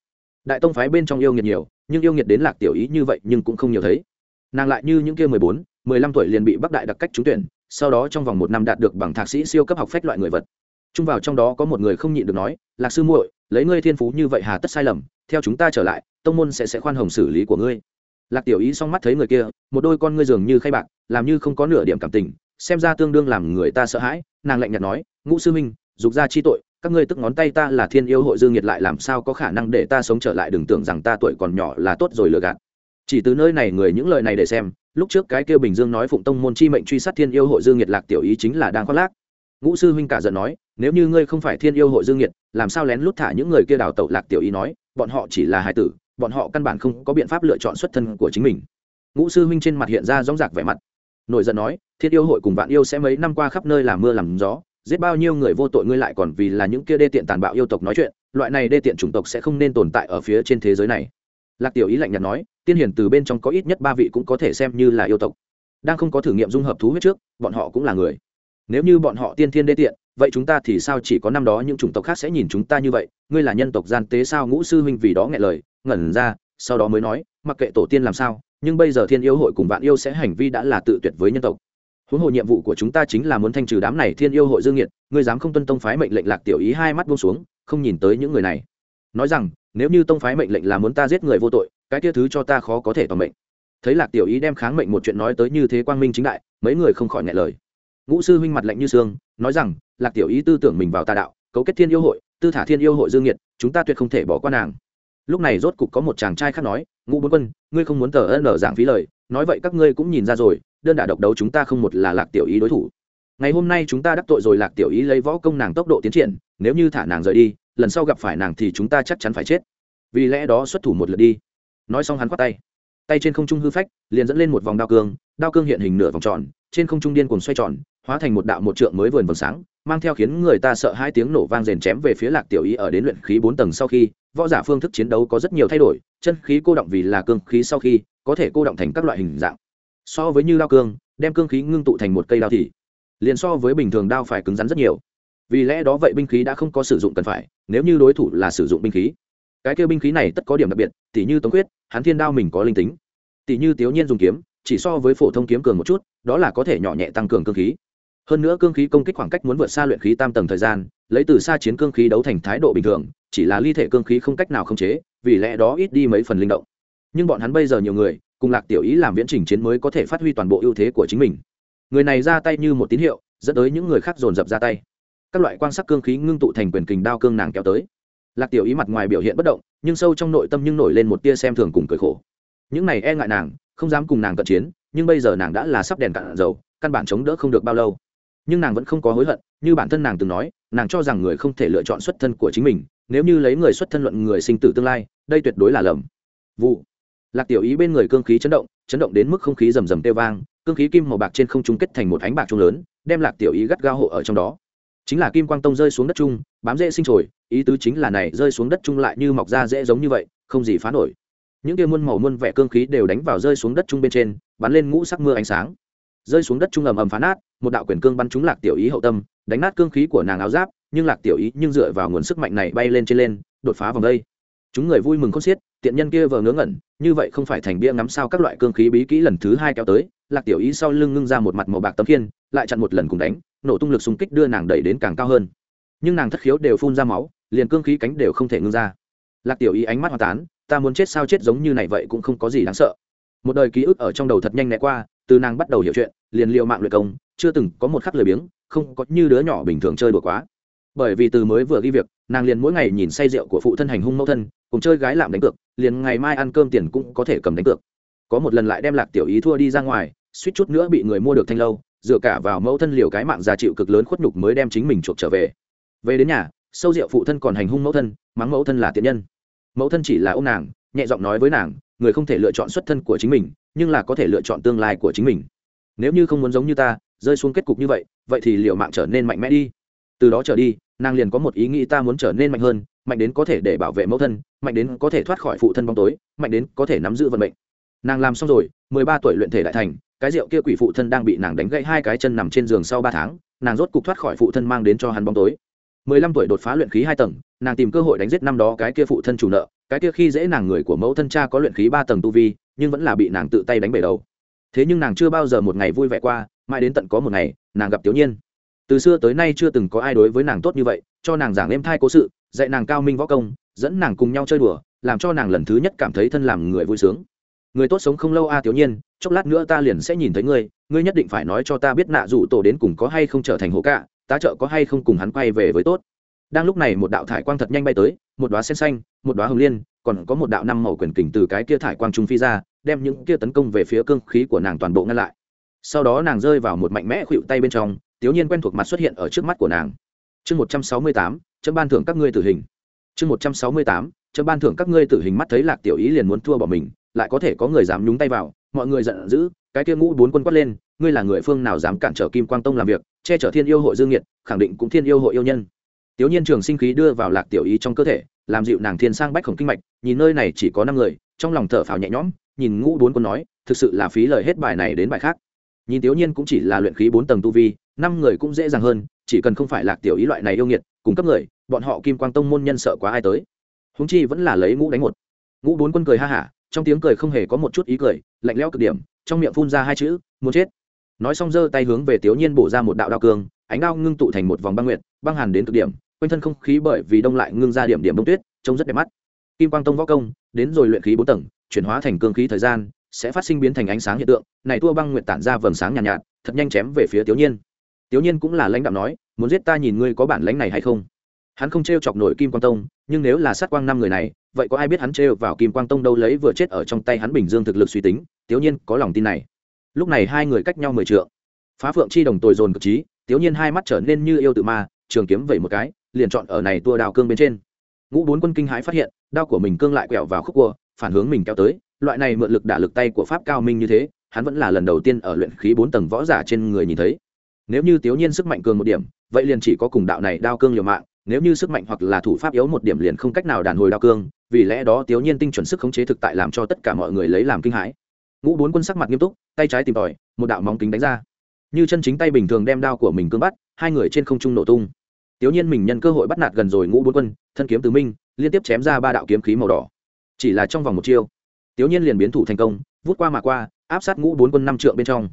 Đại tông phái bên trong yêu nghiệt nhiều, nhưng yêu nghiệt đến lạc tiểu ý như vậy nhưng cũng không nhiều thấy nàng lại như những kia mười bốn, mười lăm tuổi liền bị bắc đại đặc cách trúng tuyển, sau đó trong vòng một năm đạt được bằng thạc sĩ siêu cấp học phách loại người vật. Chung vào trong đó có một người không nhịn được nói, lạc sư muội, lấy ngươi thiên phú như vậy hà tất sai lầm, theo chúng ta trở lại, tông môn sẽ sẽ khoan hồng xử lý của ngươi. Lạc tiểu ý xong mắt thấy người kia, một đôi con ngươi dường như khay bạc, làm như không có nửa điểm cảm tình, xem ra tương đương làm người ta sợ hãi, nàng lạnh nhạt nói, ngũ sư minh, dục ra chi tội, các ngươi tức ngón tay ta là thiên yêu hội dương nhiệt lại làm sao có khả năng để ta sống trở lại đừng tưởng rằng ta tuổi còn nhỏ là tốt rồi lừa gạt chỉ từ nơi này người những lời này để xem, lúc trước cái kêu bình dương nói phụng tông môn chi mệnh truy sát thiên yêu hội dương nhiệt lạc tiểu ý chính là đang khoác lác. Ngũ sư huynh cả giận nói, nếu như ngươi không phải thiên yêu hội dương nhiệt, làm sao lén lút thả những người kia đào tẩu lạc tiểu ý nói, bọn họ chỉ là hài tử, bọn họ căn bản không có biện pháp lựa chọn xuất thân của chính mình. Ngũ sư huynh trên mặt hiện ra rong rạc vẻ mặt, nổi giận nói, thiên yêu hội cùng vạn yêu sẽ mấy năm qua khắp nơi làm mưa làm gió, giết bao nhiêu người vô tội ngươi lại còn vì là những kia đê tiện tàn bạo yêu tộc nói chuyện, loại này đê tiện chủng tộc sẽ không nên tồn tại ở phía trên thế giới này. Lạc tiểu ý lạnh nhạt nói tiên hiển từ bên trong có ít nhất ba vị cũng có thể xem như là yêu tộc. Đang không có thử nghiệm dung hợp thú huyết trước, bọn họ cũng là người. Nếu như bọn họ tiên thiên đê tiện, vậy chúng ta thì sao chỉ có năm đó những chủng tộc khác sẽ nhìn chúng ta như vậy? Ngươi là nhân tộc gian tế sao ngũ sư huynh vì đó nghe lời, ngẩn ra, sau đó mới nói, mặc kệ tổ tiên làm sao, nhưng bây giờ thiên yêu hội cùng vạn yêu sẽ hành vi đã là tự tuyệt với nhân tộc. Huống hồ nhiệm vụ của chúng ta chính là muốn thanh trừ đám này thiên yêu hội dương nhiệt ngươi dám không tuân tông phái mệnh lệnh lạc tiểu ý hai mắt buông xuống, không nhìn tới những người này. Nói rằng, nếu như tông phái mệnh lệnh là muốn ta giết người vô tội cái kia thứ cho ta khó có thể toàn mệnh. Thấy lạc tiểu ý đem kháng mệnh một chuyện nói tới như thế quang minh chính đại, mấy người không khỏi ngại lời. Ngũ sư huynh mặt lạnh như xương, nói rằng, lạc tiểu ý tư tưởng mình vào tà đạo, cấu kết thiên yêu hội, tư thả thiên yêu hội dương nhiệt chúng ta tuyệt không thể bỏ qua nàng. Lúc này rốt cục có một chàng trai khác nói, ngũ bốn quân, ngươi không muốn tờ ân ở giảng phí lời, nói vậy các ngươi cũng nhìn ra rồi, đơn đả độc đấu chúng ta không một là lạc tiểu ý đối thủ. Ngày hôm nay chúng ta đắc tội rồi lạc tiểu ý lấy võ công nàng tốc độ tiến triển, nếu như thả nàng rời đi, lần sau gặp phải nàng thì chúng ta chắc chắn phải chết. Vì lẽ đó xuất thủ một lượt đi nói xong hắn khoát tay. Tay trên không trung hư phách, liền dẫn lên một vòng đao cương đao cương hiện hình nửa vòng tròn, trên không trung điên cuồng xoay tròn, hóa thành một đạo một trượng mới vườn vầng sáng, mang theo khiến người ta sợ hai tiếng nổ vang rền chém về phía lạc tiểu ý ở đến luyện khí bốn tầng sau khi, võ giả phương thức chiến đấu có rất nhiều thay đổi, chân khí cô động vì là cương khí sau khi, có thể cô động thành các loại hình dạng. So với như đao cương, đem cương khí ngưng tụ thành một cây đao thì, liền so với bình thường đao phải cứng rắn rất nhiều. Vì lẽ đó vậy binh khí đã không có sử dụng cần phải, nếu như đối thủ là sử dụng binh khí cái kêu binh khí này tất có điểm đặc biệt, tỉ như tống quyết hắn thiên đao mình có linh tính. Tỉ như tiểu nhiên dùng kiếm, chỉ so với phổ thông kiếm cường một chút, đó là có thể nhỏ nhẹ tăng cường cương khí. Hơn nữa cương khí công kích khoảng cách muốn vượt xa luyện khí tam tầng thời gian, lấy từ xa chiến cương khí đấu thành thái độ bình thường, chỉ là ly thể cương khí không cách nào khống chế, vì lẽ đó ít đi mấy phần linh động. Nhưng bọn hắn bây giờ nhiều người, cùng lạc tiểu ý làm viễn trình chiến mới có thể phát huy toàn bộ ưu thế của chính mình. Người này ra tay như một tín hiệu, dẫn tới những người khác dồn dập ra tay. Các loại quan sắc cương khí ngưng tụ thành quyền kình đao cương nàng kéo tới lạc tiểu ý mặt ngoài biểu hiện bất động, nhưng sâu trong nội tâm nhưng nổi lên một tia xem thường cùng cười khổ. Những này e ngại nàng, không dám cùng nàng cận chiến, nhưng bây giờ nàng đã là sắp đèn cạn dầu, căn bản chống đỡ không được bao lâu. Nhưng nàng vẫn không có hối hận, như bản thân nàng từng nói, nàng cho rằng người không thể lựa chọn xuất thân của chính mình, nếu như lấy người xuất thân luận người sinh tử tương lai, đây tuyệt đối là lầm. Vụ. Lạc tiểu ý bên người cương khí chấn động chấn động đến mức không khí rầm rầm tê vang, cương khí kim màu bạc trên không trung kết thành một ánh bạc trung lớn, đem lạc tiểu ý gắt gao hộ ở trong đó. Chính là kim quang tông rơi xuống đất trung, bám dễ sinh trồi ý tứ chính là này rơi xuống đất trung lại như mọc ra dễ giống như vậy, không gì phá nổi. Những kia muôn màu muôn vẻ cương khí đều đánh vào rơi xuống đất trung bên trên, bắn lên ngũ sắc mưa ánh sáng. Rơi xuống đất trung ầm ầm phá nát, một đạo quyền cương bắn trúng lạc tiểu ý hậu tâm, đánh nát cương khí của nàng áo giáp, nhưng lạc tiểu ý nhưng dựa vào nguồn sức mạnh này bay lên trên lên, đột phá vòng đây. Chúng người vui mừng khôn xiết, tiện nhân kia vờ ngớ ngẩn, như vậy không phải thành bia ngắm sao các loại cương khí bí kỹ lần thứ hai kéo tới, lạc tiểu ý sau lưng ngưng ra một mặt màu bạc tấm khiên, lại chặn một lần cùng đánh, nổ tung lực xung kích đưa nàng đẩy đến càng cao hơn. Nhưng nàng thất khiếu đều phun ra máu liền cương khí cánh đều không thể ngưng ra. Lạc tiểu ý ánh mắt hoa tán, ta muốn chết sao chết giống như này vậy cũng không có gì đáng sợ. Một đời ký ức ở trong đầu thật nhanh né qua, từ nàng bắt đầu hiểu chuyện, liền liệu mạng luyện công, chưa từng có một khắc lười biếng, không có như đứa nhỏ bình thường chơi đùa quá. Bởi vì từ mới vừa ghi việc, nàng liền mỗi ngày nhìn say rượu của phụ thân hành hung mẫu thân, cùng chơi gái làm đánh cược, liền ngày mai ăn cơm tiền cũng có thể cầm đánh cược. Có một lần lại đem lạc tiểu ý thua đi ra ngoài, suýt chút nữa bị người mua được thanh lâu, dựa cả vào mẫu thân liều cái mạng già chịu cực lớn khuất nhục mới đem chính mình chuộc trở về. Về đến nhà sâu rượu phụ thân còn hành hung mẫu thân, mắng mẫu thân là tiện nhân. Mẫu thân chỉ là ô nàng, nhẹ giọng nói với nàng, người không thể lựa chọn xuất thân của chính mình, nhưng là có thể lựa chọn tương lai của chính mình. Nếu như không muốn giống như ta, rơi xuống kết cục như vậy vậy thì liệu mạng trở nên mạnh mẽ đi. Từ đó trở đi, nàng liền có một ý nghĩ ta muốn trở nên mạnh hơn, mạnh đến có thể để bảo vệ mẫu thân, mạnh đến có thể thoát khỏi phụ thân bóng tối, mạnh đến có thể nắm giữ vận mệnh. Nàng làm xong rồi, mười ba tuổi luyện thể đại thành, cái rượu kia quỷ phụ thân đang bị nàng đánh gãy hai cái chân nằm trên giường sau ba tháng, nàng rốt cục thoát khỏi phụ thân mang đến cho hắn bóng tối mười lăm tuổi đột phá luyện khí hai tầng, nàng tìm cơ hội đánh giết năm đó cái kia phụ thân chủ nợ. Cái kia khi dễ nàng người của mẫu thân cha có luyện khí ba tầng tu vi, nhưng vẫn là bị nàng tự tay đánh bể đầu. Thế nhưng nàng chưa bao giờ một ngày vui vẻ qua, mãi đến tận có một ngày, nàng gặp tiểu nhiên. Từ xưa tới nay chưa từng có ai đối với nàng tốt như vậy, cho nàng giảng êm thai cố sự, dạy nàng cao minh võ công, dẫn nàng cùng nhau chơi đùa, làm cho nàng lần thứ nhất cảm thấy thân làm người vui sướng. Người tốt sống không lâu a à, tiểu nhiên, chốc lát nữa ta liền sẽ nhìn thấy ngươi ngươi nhất định phải nói cho ta biết nạ dụ tổ đến cùng có hay không trở thành hố cạ tá trợ có hay không cùng hắn quay về với tốt. Đang lúc này một đạo thải quang thật nhanh bay tới, một đoá sen xanh, một đoá hồng liên, còn có một đạo năm màu quyền kình từ cái kia thải quang trung phi ra, đem những kia tấn công về phía cương khí của nàng toàn bộ ngăn lại. Sau đó nàng rơi vào một mạnh mẽ khuỵu tay bên trong tiểu nhiên quen thuộc mặt xuất hiện ở trước mắt của nàng. Chương một trăm sáu mươi tám, chấm ban thưởng các ngươi tử hình. Chương một trăm sáu mươi tám, chấm ban thưởng các ngươi tử hình mắt thấy lạc tiểu ý liền muốn thua bỏ mình, lại có thể có người dám nhúng tay vào, mọi người giận dữ, cái kia ngũ bốn quân quát lên ngươi là người phương nào dám cản trở kim quang tông làm việc, che chở thiên yêu hội dương nhiệt, khẳng định cũng thiên yêu hội yêu nhân. Tiểu nhiên trường sinh khí đưa vào lạc tiểu ý trong cơ thể, làm dịu nàng thiên sang bách khổng kinh mạch, nhìn nơi này chỉ có năm người, trong lòng thở phào nhẹ nhõm, nhìn ngũ bốn quân nói, thực sự là phí lời hết bài này đến bài khác. Nhìn tiểu nhiên cũng chỉ là luyện khí bốn tầng tu vi, năm người cũng dễ dàng hơn, chỉ cần không phải lạc tiểu ý loại này yêu nghiệt, cùng cấp người, bọn họ kim quang tông môn nhân sợ quá ai tới. Húng chi vẫn là lấy ngũ đánh một. Ngũ bốn quân cười ha hả, trong tiếng cười không hề có một chút ý cười, lạnh lẽo cực điểm, trong miệng phun ra hai chữ, muốn chết nói xong giơ tay hướng về tiểu nhiên bổ ra một đạo đao cương ánh đao ngưng tụ thành một vòng băng nguyệt băng hàn đến cực điểm quanh thân không khí bởi vì đông lại ngưng ra điểm điểm đông tuyết trông rất đẹp mắt. Kim quang tông võ công đến rồi luyện khí bốn tầng chuyển hóa thành cương khí thời gian sẽ phát sinh biến thành ánh sáng hiện tượng này tua băng nguyệt tản ra vầng sáng nhàn nhạt, nhạt thật nhanh chém về phía tiểu nhiên. Tiểu nhiên cũng là lãnh đạo nói muốn giết ta nhìn ngươi có bản lãnh này hay không? Hắn không t chọc nổi kim quang tông nhưng nếu là sát quang năm người này vậy có ai biết hắn t vào kim quang tông đâu lấy vừa chết ở trong tay hắn bình dương thực lực suy tính tiểu nhiên có lòng tin này lúc này hai người cách nhau mười trượng. Phá phượng chi đồng tồi dồn cực trí, tiểu nhiên hai mắt trở nên như yêu tự ma, trường kiếm vẩy một cái, liền chọn ở này tua đào cương bên trên. Ngũ bốn quân kinh hãi phát hiện, đao của mình cương lại quẹo vào khúc cua, phản hướng mình kéo tới, loại này mượn lực đả lực tay của pháp cao minh như thế, hắn vẫn là lần đầu tiên ở luyện khí bốn tầng võ giả trên người nhìn thấy. Nếu như tiểu nhiên sức mạnh cường một điểm, vậy liền chỉ có cùng đạo này đao cương liều mạng, nếu như sức mạnh hoặc là thủ pháp yếu một điểm liền không cách nào đàn hồi đao cương, vì lẽ đó tiểu nhiên tinh chuẩn sức khống chế thực tại làm cho tất cả mọi người lấy làm kinh hãi ngũ bốn quân sắc mặt nghiêm túc, tay trái tìm tòi, một đạo móng kính đánh ra. Như chân chính tay bình thường đem đao của mình cương bắt, hai người trên không trung nổ tung. Tiểu nhiên mình nhân cơ hội bắt nạt gần rồi ngũ bốn quân, thân kiếm tứ minh, liên tiếp chém ra ba đạo kiếm khí màu đỏ. Chỉ là trong vòng một chiêu, tiểu nhiên liền biến thủ thành công, vút qua mà qua, áp sát ngũ bốn quân năm trượng bên trong.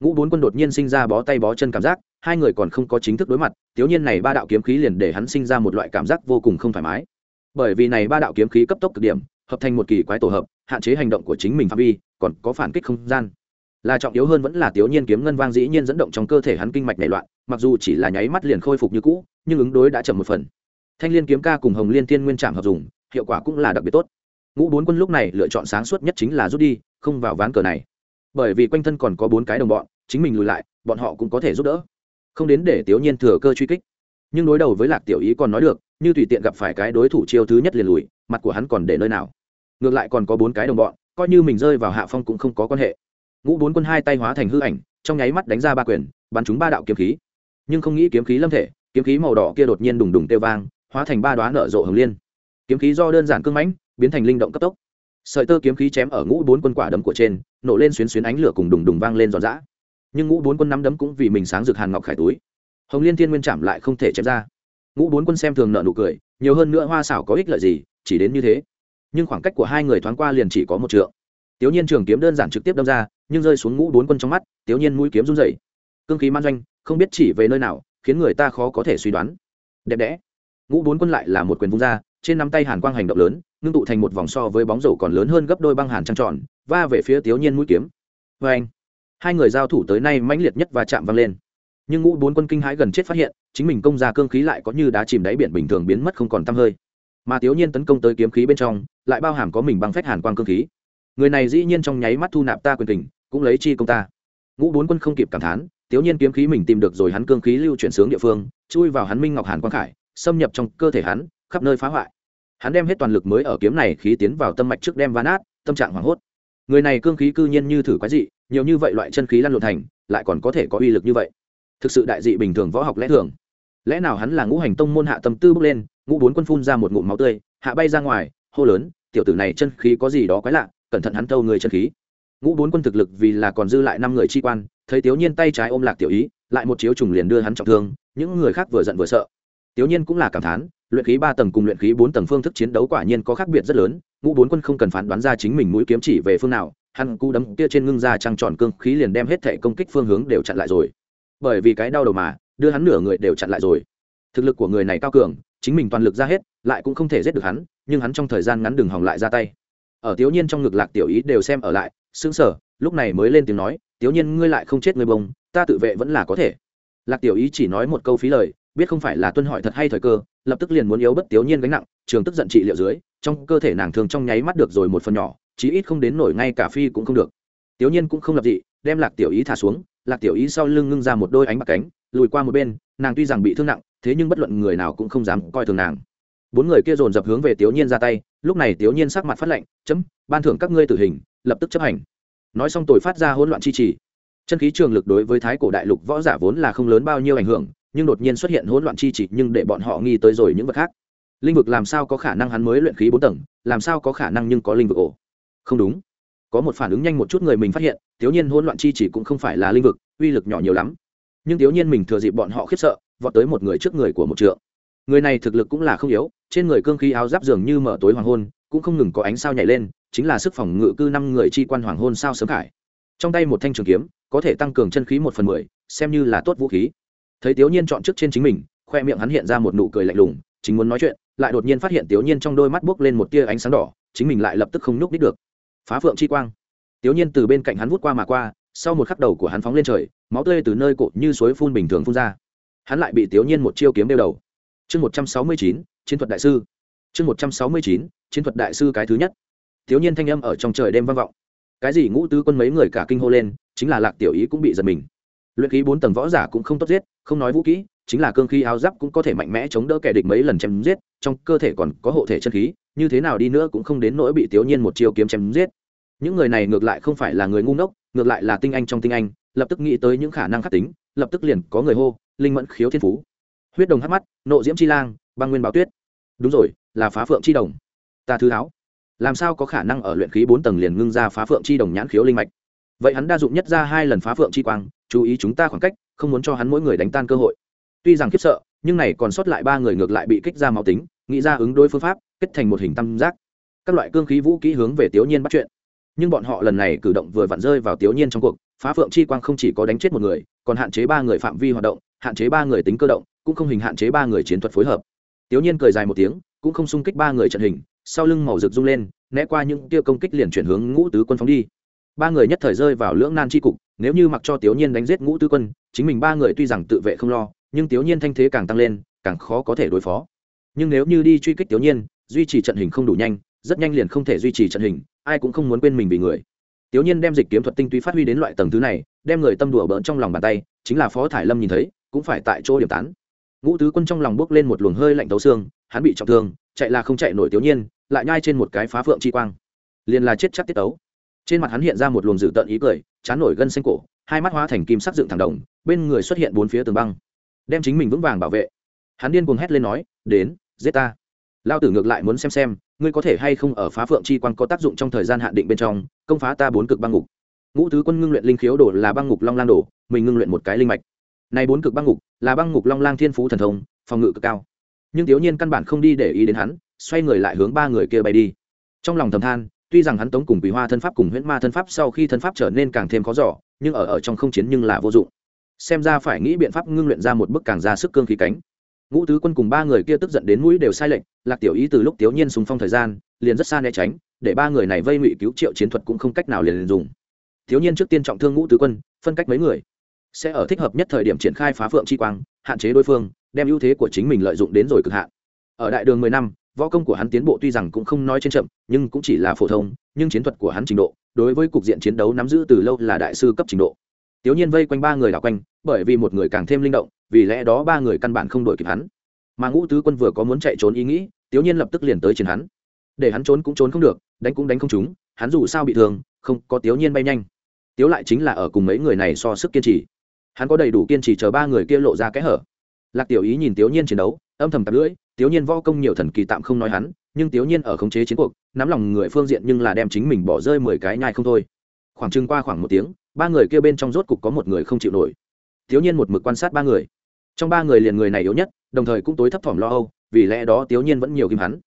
Ngũ bốn quân đột nhiên sinh ra bó tay bó chân cảm giác, hai người còn không có chính thức đối mặt, tiểu nhiên này ba đạo kiếm khí liền để hắn sinh ra một loại cảm giác vô cùng không thoải mái. Bởi vì này ba đạo kiếm khí cấp tốc cực điểm hợp thành một kỳ quái tổ hợp, hạn chế hành động của chính mình phạm vi, còn có phản kích không gian. Là trọng yếu hơn vẫn là tiểu nhiên kiếm ngân vang dĩ nhiên dẫn động trong cơ thể hắn kinh mạch nảy loạn, mặc dù chỉ là nháy mắt liền khôi phục như cũ, nhưng ứng đối đã chậm một phần. Thanh liên kiếm ca cùng hồng liên tiên nguyên trạm hợp dùng, hiệu quả cũng là đặc biệt tốt. Ngũ bốn quân lúc này lựa chọn sáng suốt nhất chính là rút đi, không vào ván cờ này. Bởi vì quanh thân còn có bốn cái đồng bọn, chính mình lùi lại, bọn họ cũng có thể giúp đỡ. Không đến để tiểu nhiên thừa cơ truy kích. Nhưng đối đầu với lạc tiểu ý còn nói được, như tùy tiện gặp phải cái đối thủ chiêu thứ nhất liền lùi, mặt của hắn còn để nơi nào? Ngược lại còn có bốn cái đồng bọn, coi như mình rơi vào hạ phong cũng không có quan hệ. Ngũ bốn quân hai tay hóa thành hư ảnh, trong nháy mắt đánh ra ba quyền, bắn chúng ba đạo kiếm khí. Nhưng không nghĩ kiếm khí lâm thể, kiếm khí màu đỏ kia đột nhiên đùng đùng tiêu vang, hóa thành ba đoá nở rộ hồng liên. Kiếm khí do đơn giản cưng mãnh, biến thành linh động cấp tốc. Sợi tơ kiếm khí chém ở ngũ bốn quân quả đấm của trên, nổ lên xuyến xuyến ánh lửa cùng đùng đùng vang lên giòn giã. Nhưng ngũ bốn quân năm đấm cũng vì mình sáng rực hàn ngọc khải túi. Hồng liên thiên nguyên chạm lại không thể chém ra. Ngũ bốn quân xem thường nợ nụ cười, nhiều hơn nữa hoa xảo có ích lợi gì, chỉ đến như thế nhưng khoảng cách của hai người thoáng qua liền chỉ có một trượng. Tiểu nhiên trường kiếm đơn giản trực tiếp đâm ra, nhưng rơi xuống ngũ bốn quân trong mắt tiểu nhiên mũi kiếm run rẩy. Cương khí man doanh, không biết chỉ về nơi nào, khiến người ta khó có thể suy đoán. Đẹp đẽ. Ngũ bốn quân lại là một quyền vung ra, trên nắm tay hàn quang hành động lớn, ngưng tụ thành một vòng so với bóng rổ còn lớn hơn gấp đôi băng hàn trăng tròn, va về phía tiểu nhiên mũi kiếm. Vê anh, hai người giao thủ tới nay mãnh liệt nhất và chạm vang lên. Nhưng ngũ bốn quân kinh hãi gần chết phát hiện, chính mình công ra cương khí lại có như đá chìm đáy biển bình thường biến mất không còn tăm hơi mà thiếu nhiên tấn công tới kiếm khí bên trong, lại bao hàm có mình bằng phách hàn quang cương khí. Người này dĩ nhiên trong nháy mắt thu nạp ta quyền tình cũng lấy chi công ta. Ngũ bốn quân không kịp cảm thán, thiếu nhiên kiếm khí mình tìm được rồi hắn cương khí lưu chuyển sướng địa phương, chui vào hắn minh ngọc hàn quang khải, xâm nhập trong cơ thể hắn, khắp nơi phá hoại. Hắn đem hết toàn lực mới ở kiếm này khí tiến vào tâm mạch trước đem van át tâm trạng hoảng hốt. Người này cương khí cư nhiên như thử quái dị, nhiều như vậy loại chân khí lăn lộn thành, lại còn có thể có uy lực như vậy. Thực sự đại dị bình thường võ học lẽ thường lẽ nào hắn là ngũ hành tông môn hạ tâm tư bước lên, ngũ bốn quân phun ra một ngụm máu tươi, hạ bay ra ngoài, hô lớn, tiểu tử này chân khí có gì đó quái lạ, cẩn thận hắn thâu người chân khí. Ngũ bốn quân thực lực vì là còn dư lại năm người chi quan, thấy tiểu nhiên tay trái ôm lạc tiểu ý, lại một chiếu trùng liền đưa hắn trọng thương, những người khác vừa giận vừa sợ. Tiểu nhiên cũng là cảm thán, luyện khí ba tầng cùng luyện khí bốn tầng phương thức chiến đấu quả nhiên có khác biệt rất lớn, ngũ bốn quân không cần phán đoán ra chính mình mũi kiếm chỉ về phương nào, hắn cú đấm kia trên ngưng ra trăng tròn cương khí liền đem hết thể công kích phương hướng đều chặn lại rồi. Bởi vì cái đau đầu mà đưa hắn nửa người đều chặn lại rồi. Thực lực của người này cao cường, chính mình toàn lực ra hết, lại cũng không thể giết được hắn, nhưng hắn trong thời gian ngắn đừng hòng lại ra tay. Ở tiểu nhiên trong ngực lạc tiểu ý đều xem ở lại, sững sờ, lúc này mới lên tiếng nói tiểu nhiên, ngươi lại không chết người bông, ta tự vệ vẫn là có thể. Lạc tiểu ý chỉ nói một câu phí lời, biết không phải là tuân hỏi thật hay thời cơ, lập tức liền muốn yếu bất tiểu nhiên gánh nặng, trường tức giận trị liệu dưới, trong cơ thể nàng thường trong nháy mắt được rồi một phần nhỏ, chí ít không đến nổi ngay cả phi cũng không được. Tiểu nhiên cũng không lập dị, đem lạc tiểu ý thả xuống, lạc tiểu ý sau lưng ngưng ra một đôi ánh bạc cánh lùi qua một bên, nàng tuy rằng bị thương nặng, thế nhưng bất luận người nào cũng không dám coi thường nàng. Bốn người kia dồn dập hướng về tiểu nhiên ra tay, lúc này tiểu nhiên sắc mặt phát lệnh chấm, ban thưởng các ngươi tử hình, lập tức chấp hành. Nói xong tội phát ra hỗn loạn chi trì chân khí trường lực đối với thái cổ đại lục võ giả vốn là không lớn bao nhiêu ảnh hưởng, nhưng đột nhiên xuất hiện hỗn loạn chi trì nhưng để bọn họ nghi tới rồi những vật khác. Linh vực làm sao có khả năng hắn mới luyện khí bốn tầng, làm sao có khả năng nhưng có linh vực ổ? Không đúng. Có một phản ứng nhanh một chút người mình phát hiện thiếu nhiên hỗn loạn chi chỉ cũng không phải là linh vực, uy lực nhỏ nhiều lắm nhưng thiếu nhiên mình thừa dịp bọn họ khiếp sợ, vọt tới một người trước người của một trượng. Người này thực lực cũng là không yếu, trên người cương khí áo giáp dường như mở tối hoàng hôn, cũng không ngừng có ánh sao nhảy lên, chính là sức phòng ngự cư năm người chi quan hoàng hôn sao sớm khải. Trong tay một thanh trường kiếm, có thể tăng cường chân khí một phần mười, xem như là tốt vũ khí. Thấy thiếu nhiên chọn trước trên chính mình, khoe miệng hắn hiện ra một nụ cười lạnh lùng, chính muốn nói chuyện, lại đột nhiên phát hiện thiếu nhiên trong đôi mắt buốc lên một tia ánh sáng đỏ, chính mình lại lập tức không nhúc đích được. Phá phượng chi quang. Thiếu nhiên từ bên cạnh hắn vút qua mà qua sau một khắc đầu của hắn phóng lên trời, máu tươi từ nơi cột như suối phun bình thường phun ra. Hắn lại bị tiểu nhiên một chiêu kiếm đeo đầu. Chương một trăm sáu mươi chín, chiến thuật đại sư. Chương một trăm sáu mươi chín, chiến thuật đại sư cái thứ nhất. Tiểu nhiên thanh âm ở trong trời đêm vang vọng. Cái gì ngũ tứ quân mấy người cả kinh hô lên, chính là lạc tiểu ý cũng bị giật mình. Luyện khí bốn tầng võ giả cũng không tốt giết, không nói vũ kỹ, chính là cương khí áo giáp cũng có thể mạnh mẽ chống đỡ kẻ địch mấy lần chém giết, trong cơ thể còn có hộ thể chân khí, như thế nào đi nữa cũng không đến nỗi bị tiểu nhiên một chiêu kiếm chém giết. Những người này ngược lại không phải là người ngu ngốc ngược lại là tinh anh trong tinh anh, lập tức nghĩ tới những khả năng khắc tính, lập tức liền có người hô, linh mẫn khiếu thiên phú. Huyết đồng hắc mắt, nộ diễm chi lang, băng nguyên báo tuyết. Đúng rồi, là phá phượng chi đồng. Ta thứ áo làm sao có khả năng ở luyện khí bốn tầng liền ngưng ra phá phượng chi đồng nhãn khiếu linh mạch? Vậy hắn đa dụng nhất ra hai lần phá phượng chi quang, chú ý chúng ta khoảng cách, không muốn cho hắn mỗi người đánh tan cơ hội. Tuy rằng khiếp sợ, nhưng này còn sót lại ba người ngược lại bị kích ra máu tính, nghĩ ra ứng đối phương pháp, kết thành một hình tam giác. Các loại cương khí vũ kỹ hướng về tiểu nhiên bắt chuyện nhưng bọn họ lần này cử động vừa vặn rơi vào tiểu nhiên trong cuộc, phá phượng chi quang không chỉ có đánh chết một người, còn hạn chế ba người phạm vi hoạt động, hạn chế ba người tính cơ động, cũng không hình hạn chế ba người chiến thuật phối hợp. Tiểu nhiên cười dài một tiếng, cũng không xung kích ba người trận hình, sau lưng màu rực rung lên, né qua những tia công kích liền chuyển hướng ngũ tứ quân phóng đi. Ba người nhất thời rơi vào lưỡng nan tri cục, nếu như mặc cho tiểu nhiên đánh giết ngũ tứ quân, chính mình ba người tuy rằng tự vệ không lo, nhưng tiểu nhiên thanh thế càng tăng lên, càng khó có thể đối phó. Nhưng nếu như đi truy kích tiểu nhiên, duy trì trận hình không đủ nhanh, rất nhanh liền không thể duy trì trận hình ai cũng không muốn quên mình vì người. Tiểu nhiên đem dịch kiếm thuật tinh túy phát huy đến loại tầng thứ này, đem người tâm đùa bỡn trong lòng bàn tay, chính là phó thải lâm nhìn thấy, cũng phải tại chỗ điểm tán. Ngũ tứ quân trong lòng bước lên một luồng hơi lạnh tấu xương, hắn bị trọng thương, chạy là không chạy nổi tiểu nhiên, lại nhai trên một cái phá phượng chi quang. Liền là chết chắc tiết tấu. Trên mặt hắn hiện ra một luồng dữ tợn ý cười, chán nổi gân xanh cổ, hai mắt hóa thành kim sắc dựng thẳng đồng, bên người xuất hiện bốn phía tường băng. Đem chính mình vững vàng bảo vệ. Hắn điên cuồng hét lên nói, đến, giết ta. Lao tử ngược lại muốn xem xem ngươi có thể hay không ở phá phượng chi quan có tác dụng trong thời gian hạn định bên trong, công phá ta bốn cực băng ngục. Ngũ thứ quân ngưng luyện linh khiếu đồ là băng ngục long lang đồ, mình ngưng luyện một cái linh mạch. Này bốn cực băng ngục là băng ngục long lang thiên phú thần thông, phòng ngự cực cao. Nhưng thiếu nhiên căn bản không đi để ý đến hắn, xoay người lại hướng ba người kia bay đi. Trong lòng thầm than, tuy rằng hắn tống cùng quỷ hoa thân pháp cùng huyễn ma thân pháp sau khi thân pháp trở nên càng thêm khó giỏ nhưng ở ở trong không chiến nhưng là vô dụng. Xem ra phải nghĩ biện pháp ngưng luyện ra một bức càng ra sức cương khí cánh ngũ tứ quân cùng ba người kia tức giận đến mũi đều sai lệnh. lạc tiểu ý từ lúc tiểu nhiên sùng phong thời gian liền rất xa né tránh để ba người này vây ngụy cứu triệu chiến thuật cũng không cách nào liền, liền dùng. Thiếu nhiên trước tiên trọng thương ngũ tứ quân phân cách mấy người. Sẽ ở thích hợp nhất thời điểm triển khai phá phượng chi quang hạn chế đối phương đem ưu thế của chính mình lợi dụng đến rồi cực hạn. Ở đại đường mười năm võ công của hắn tiến bộ tuy rằng cũng không nói trên chậm nhưng cũng chỉ là phổ thông nhưng chiến thuật của hắn trình độ đối với cục diện chiến đấu nắm giữ từ lâu là đại sư cấp trình độ tiểu nhiên vây quanh ba người đảo quanh, bởi vì một người càng thêm linh động, vì lẽ đó ba người căn bản không đổi kịp hắn. Mà ngũ tứ quân vừa có muốn chạy trốn ý nghĩ, tiểu nhiên lập tức liền tới chiến hắn. Để hắn trốn cũng trốn không được, đánh cũng đánh không trúng, hắn dù sao bị thương, không, có tiểu nhiên bay nhanh. Tiểu lại chính là ở cùng mấy người này so sức kiên trì. Hắn có đầy đủ kiên trì chờ ba người kia lộ ra kẽ hở. Lạc tiểu ý nhìn tiểu nhiên chiến đấu, âm thầm tạp lưỡi, tiểu nhiên võ công nhiều thần kỳ tạm không nói hắn, nhưng tiểu nhiên ở khống chế chiến cuộc, nắm lòng người phương diện nhưng là đem chính mình bỏ rơi mười cái nhai không thôi. Khoảng chừng qua khoảng một tiếng ba người kia bên trong rốt cục có một người không chịu nổi. Thiếu nhiên một mực quan sát ba người. Trong ba người liền người này yếu nhất, đồng thời cũng tối thấp thỏm lo âu, vì lẽ đó thiếu nhiên vẫn nhiều kim hắn.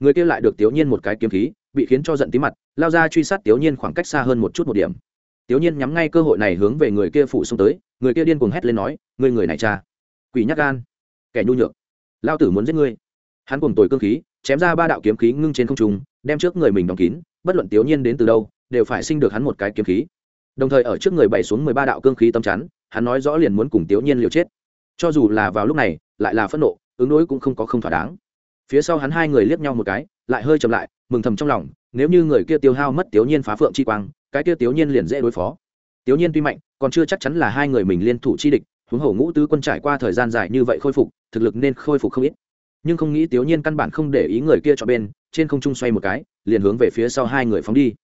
Người kia lại được thiếu nhiên một cái kiếm khí, bị khiến cho giận tí mặt, lao ra truy sát thiếu nhiên khoảng cách xa hơn một chút một điểm. Thiếu nhiên nhắm ngay cơ hội này hướng về người kia phủ xuống tới, người kia điên cuồng hét lên nói người người này cha, quỷ nhắc gan, kẻ nhu nhược, lao tử muốn giết ngươi. Hắn cùng tồi cương khí, chém ra ba đạo kiếm khí ngưng trên không trung, đem trước người mình đóng kín, bất luận thiếu nhiên đến từ đâu, đều phải sinh được hắn một cái kiếm khí đồng thời ở trước người bày xuống mười ba đạo cương khí tâm chắn, hắn nói rõ liền muốn cùng tiểu nhiên liều chết. Cho dù là vào lúc này, lại là phẫn nộ, ứng đối cũng không có không thỏa đáng. Phía sau hắn hai người liếc nhau một cái, lại hơi chậm lại, mừng thầm trong lòng, nếu như người kia tiêu hao mất tiểu nhiên phá phượng chi quang, cái kia tiểu nhiên liền dễ đối phó. Tiểu nhiên tuy mạnh, còn chưa chắc chắn là hai người mình liên thủ chi địch, huống hổ ngũ tứ quân trải qua thời gian dài như vậy khôi phục, thực lực nên khôi phục không ít. Nhưng không nghĩ tiểu nhiên căn bản không để ý người kia cho bên, trên không trung xoay một cái, liền hướng về phía sau hai người phóng đi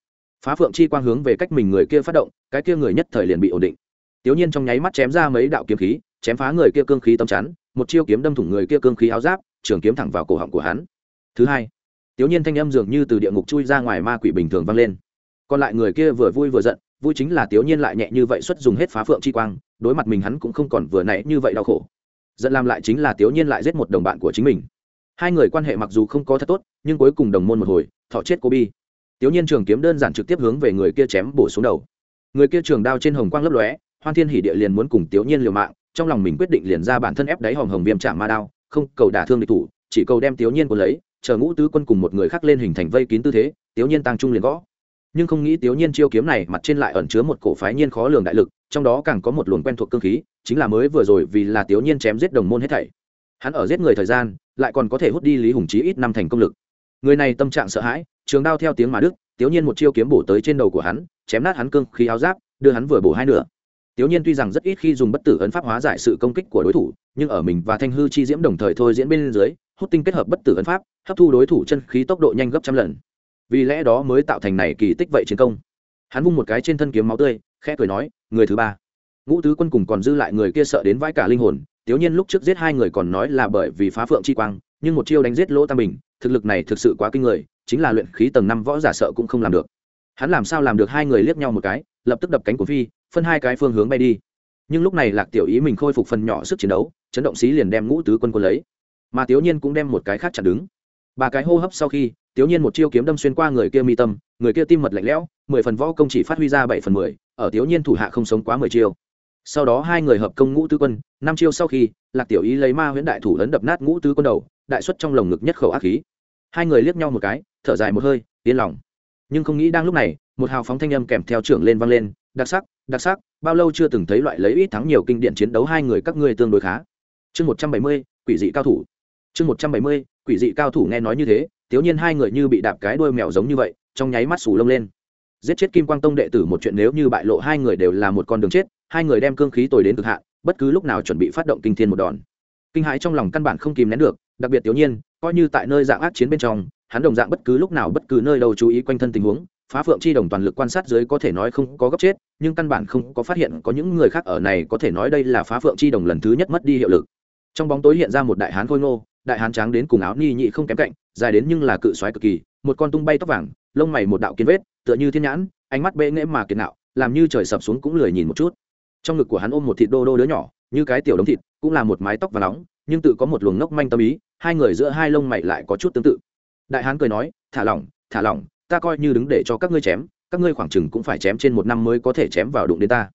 phá phượng chi quang hướng về cách mình người kia phát động, cái kia người nhất thời liền bị ổn định. Tiểu nhiên trong nháy mắt chém ra mấy đạo kiếm khí, chém phá người kia cương khí tâm chắn, một chiêu kiếm đâm thủng người kia cương khí áo giáp, trường kiếm thẳng vào cổ họng của hắn. Thứ hai tiểu nhiên thanh âm dường như từ địa ngục chui ra ngoài ma quỷ bình thường vang lên. Còn lại người kia vừa vui vừa giận, vui chính là tiểu nhiên lại nhẹ như vậy xuất dùng hết phá phượng chi quang, đối mặt mình hắn cũng không còn vừa nãy như vậy đau khổ. Giận làm lại chính là tiểu nhiên lại giết một đồng bạn của chính mình. Hai người quan hệ mặc dù không có thật tốt, nhưng cuối cùng đồng môn một hồi, thọ chết cô bi tiểu nhiên trường kiếm đơn giản trực tiếp hướng về người kia chém bổ xuống đầu. Người kia trường đao trên hồng quang lấp lóe, hoan thiên hỉ địa liền muốn cùng tiểu nhiên liều mạng, trong lòng mình quyết định liền ra bản thân ép đáy hồng hồng viêm chạm ma đao, không cầu đả thương địch thủ, chỉ cầu đem tiểu nhiên cuốn lấy, chờ ngũ tứ quân cùng một người khác lên hình thành vây kín tư thế, tiểu nhiên tăng trung liền gõ. Nhưng không nghĩ tiểu nhiên chiêu kiếm này mặt trên lại ẩn chứa một cổ phái nhiên khó lường đại lực, trong đó càng có một luồng quen thuộc cương khí, chính là mới vừa rồi vì là tiểu nhiên chém giết đồng môn hết thảy. Hắn ở giết người thời gian, lại còn có thể hút đi lý hùng chí ít năm thành công lực. Người này tâm trạng sợ hãi trường đao theo tiếng mà đức tiểu nhiên một chiêu kiếm bổ tới trên đầu của hắn, chém nát hắn cương khí áo giáp, đưa hắn vừa bổ hai nửa. Tiểu nhiên tuy rằng rất ít khi dùng bất tử ấn pháp hóa giải sự công kích của đối thủ, nhưng ở mình và thanh hư chi diễm đồng thời thôi diễn bên dưới, hút tinh kết hợp bất tử ấn pháp, hấp thu đối thủ chân khí tốc độ nhanh gấp trăm lần. Vì lẽ đó mới tạo thành này kỳ tích vậy chiến công. Hắn vung một cái trên thân kiếm máu tươi, khẽ cười nói, người thứ ba. Ngũ tứ quân cùng còn dư lại người kia sợ đến vãi cả linh hồn tiểu nhiên lúc trước giết hai người còn nói là bởi vì phá phượng chi quang, nhưng một chiêu đánh giết lỗ tam bình, thực lực này thực sự quá kinh người chính là luyện khí tầng năm võ giả sợ cũng không làm được. Hắn làm sao làm được hai người liếc nhau một cái, lập tức đập cánh của phi, phân hai cái phương hướng bay đi. Nhưng lúc này lạc tiểu ý mình khôi phục phần nhỏ sức chiến đấu, chấn động xí liền đem ngũ tứ quân quân lấy. Mà tiểu nhiên cũng đem một cái khác chặn đứng. Ba cái hô hấp sau khi tiểu nhiên một chiêu kiếm đâm xuyên qua người kia mi tâm, người kia tim mật lạnh lẽo, mười phần võ công chỉ phát huy ra bảy phần mười, ở tiểu nhiên thủ hạ không sống quá mười chiêu. Sau đó hai người hợp công ngũ tứ quân, năm chiêu sau khi, lạc tiểu ý lấy ma huyễn đại thủ lớn đập nát ngũ tứ quân đầu, đại xuất trong lồng ngực nhất khẩu ác khí hai người liếc nhau một cái, thở dài một hơi, yên lòng. Nhưng không nghĩ đang lúc này, một hào phóng thanh âm kèm theo trưởng lên vang lên, đặc sắc đặc sắc, bao lâu chưa từng thấy loại lấy ít thắng nhiều kinh điển chiến đấu hai người các ngươi tương đối khá. Chương một trăm bảy mươi, quỷ dị cao thủ. Chương một trăm bảy mươi, quỷ dị cao thủ nghe nói như thế, thiếu nhiên hai người như bị đạp cái đuôi mèo giống như vậy, trong nháy mắt sù lông lên. Giết chết kim quang tông đệ tử một chuyện nếu như bại lộ hai người đều là một con đường chết, hai người đem cương khí tồi đến cực hạn, bất cứ lúc nào chuẩn bị phát động kinh thiên một đòn. Kinh hãi trong lòng căn bản không kìm nén được, đặc biệt thiếu nhiên coi như tại nơi dạng ác chiến bên trong, hắn đồng dạng bất cứ lúc nào bất cứ nơi đâu chú ý quanh thân tình huống, phá phượng chi đồng toàn lực quan sát dưới có thể nói không có gấp chết, nhưng căn bản không có phát hiện có những người khác ở này có thể nói đây là phá phượng chi đồng lần thứ nhất mất đi hiệu lực. Trong bóng tối hiện ra một đại hán khôi ngô, đại hán tráng đến cùng áo ni nhị không kém cạnh, dài đến nhưng là cự xoáy cực kỳ, một con tung bay tóc vàng, lông mày một đạo kiến vết, tựa như thiên nhãn, ánh mắt bệ nghễ mà kiệt nạo, làm như trời sập xuống cũng lười nhìn một chút. Trong ngực của hắn ôm một thịt đô đô đứa nhỏ, như cái tiểu đống thịt, cũng là một mái tóc và nóng, nhưng tự có một luồng ngốc manh tâm ý hai người giữa hai lông mày lại có chút tương tự. Đại hán cười nói, thả lỏng thả lỏng, ta coi như đứng để cho các ngươi chém, các ngươi khoảng chừng cũng phải chém trên một năm mới có thể chém vào đụng đến ta.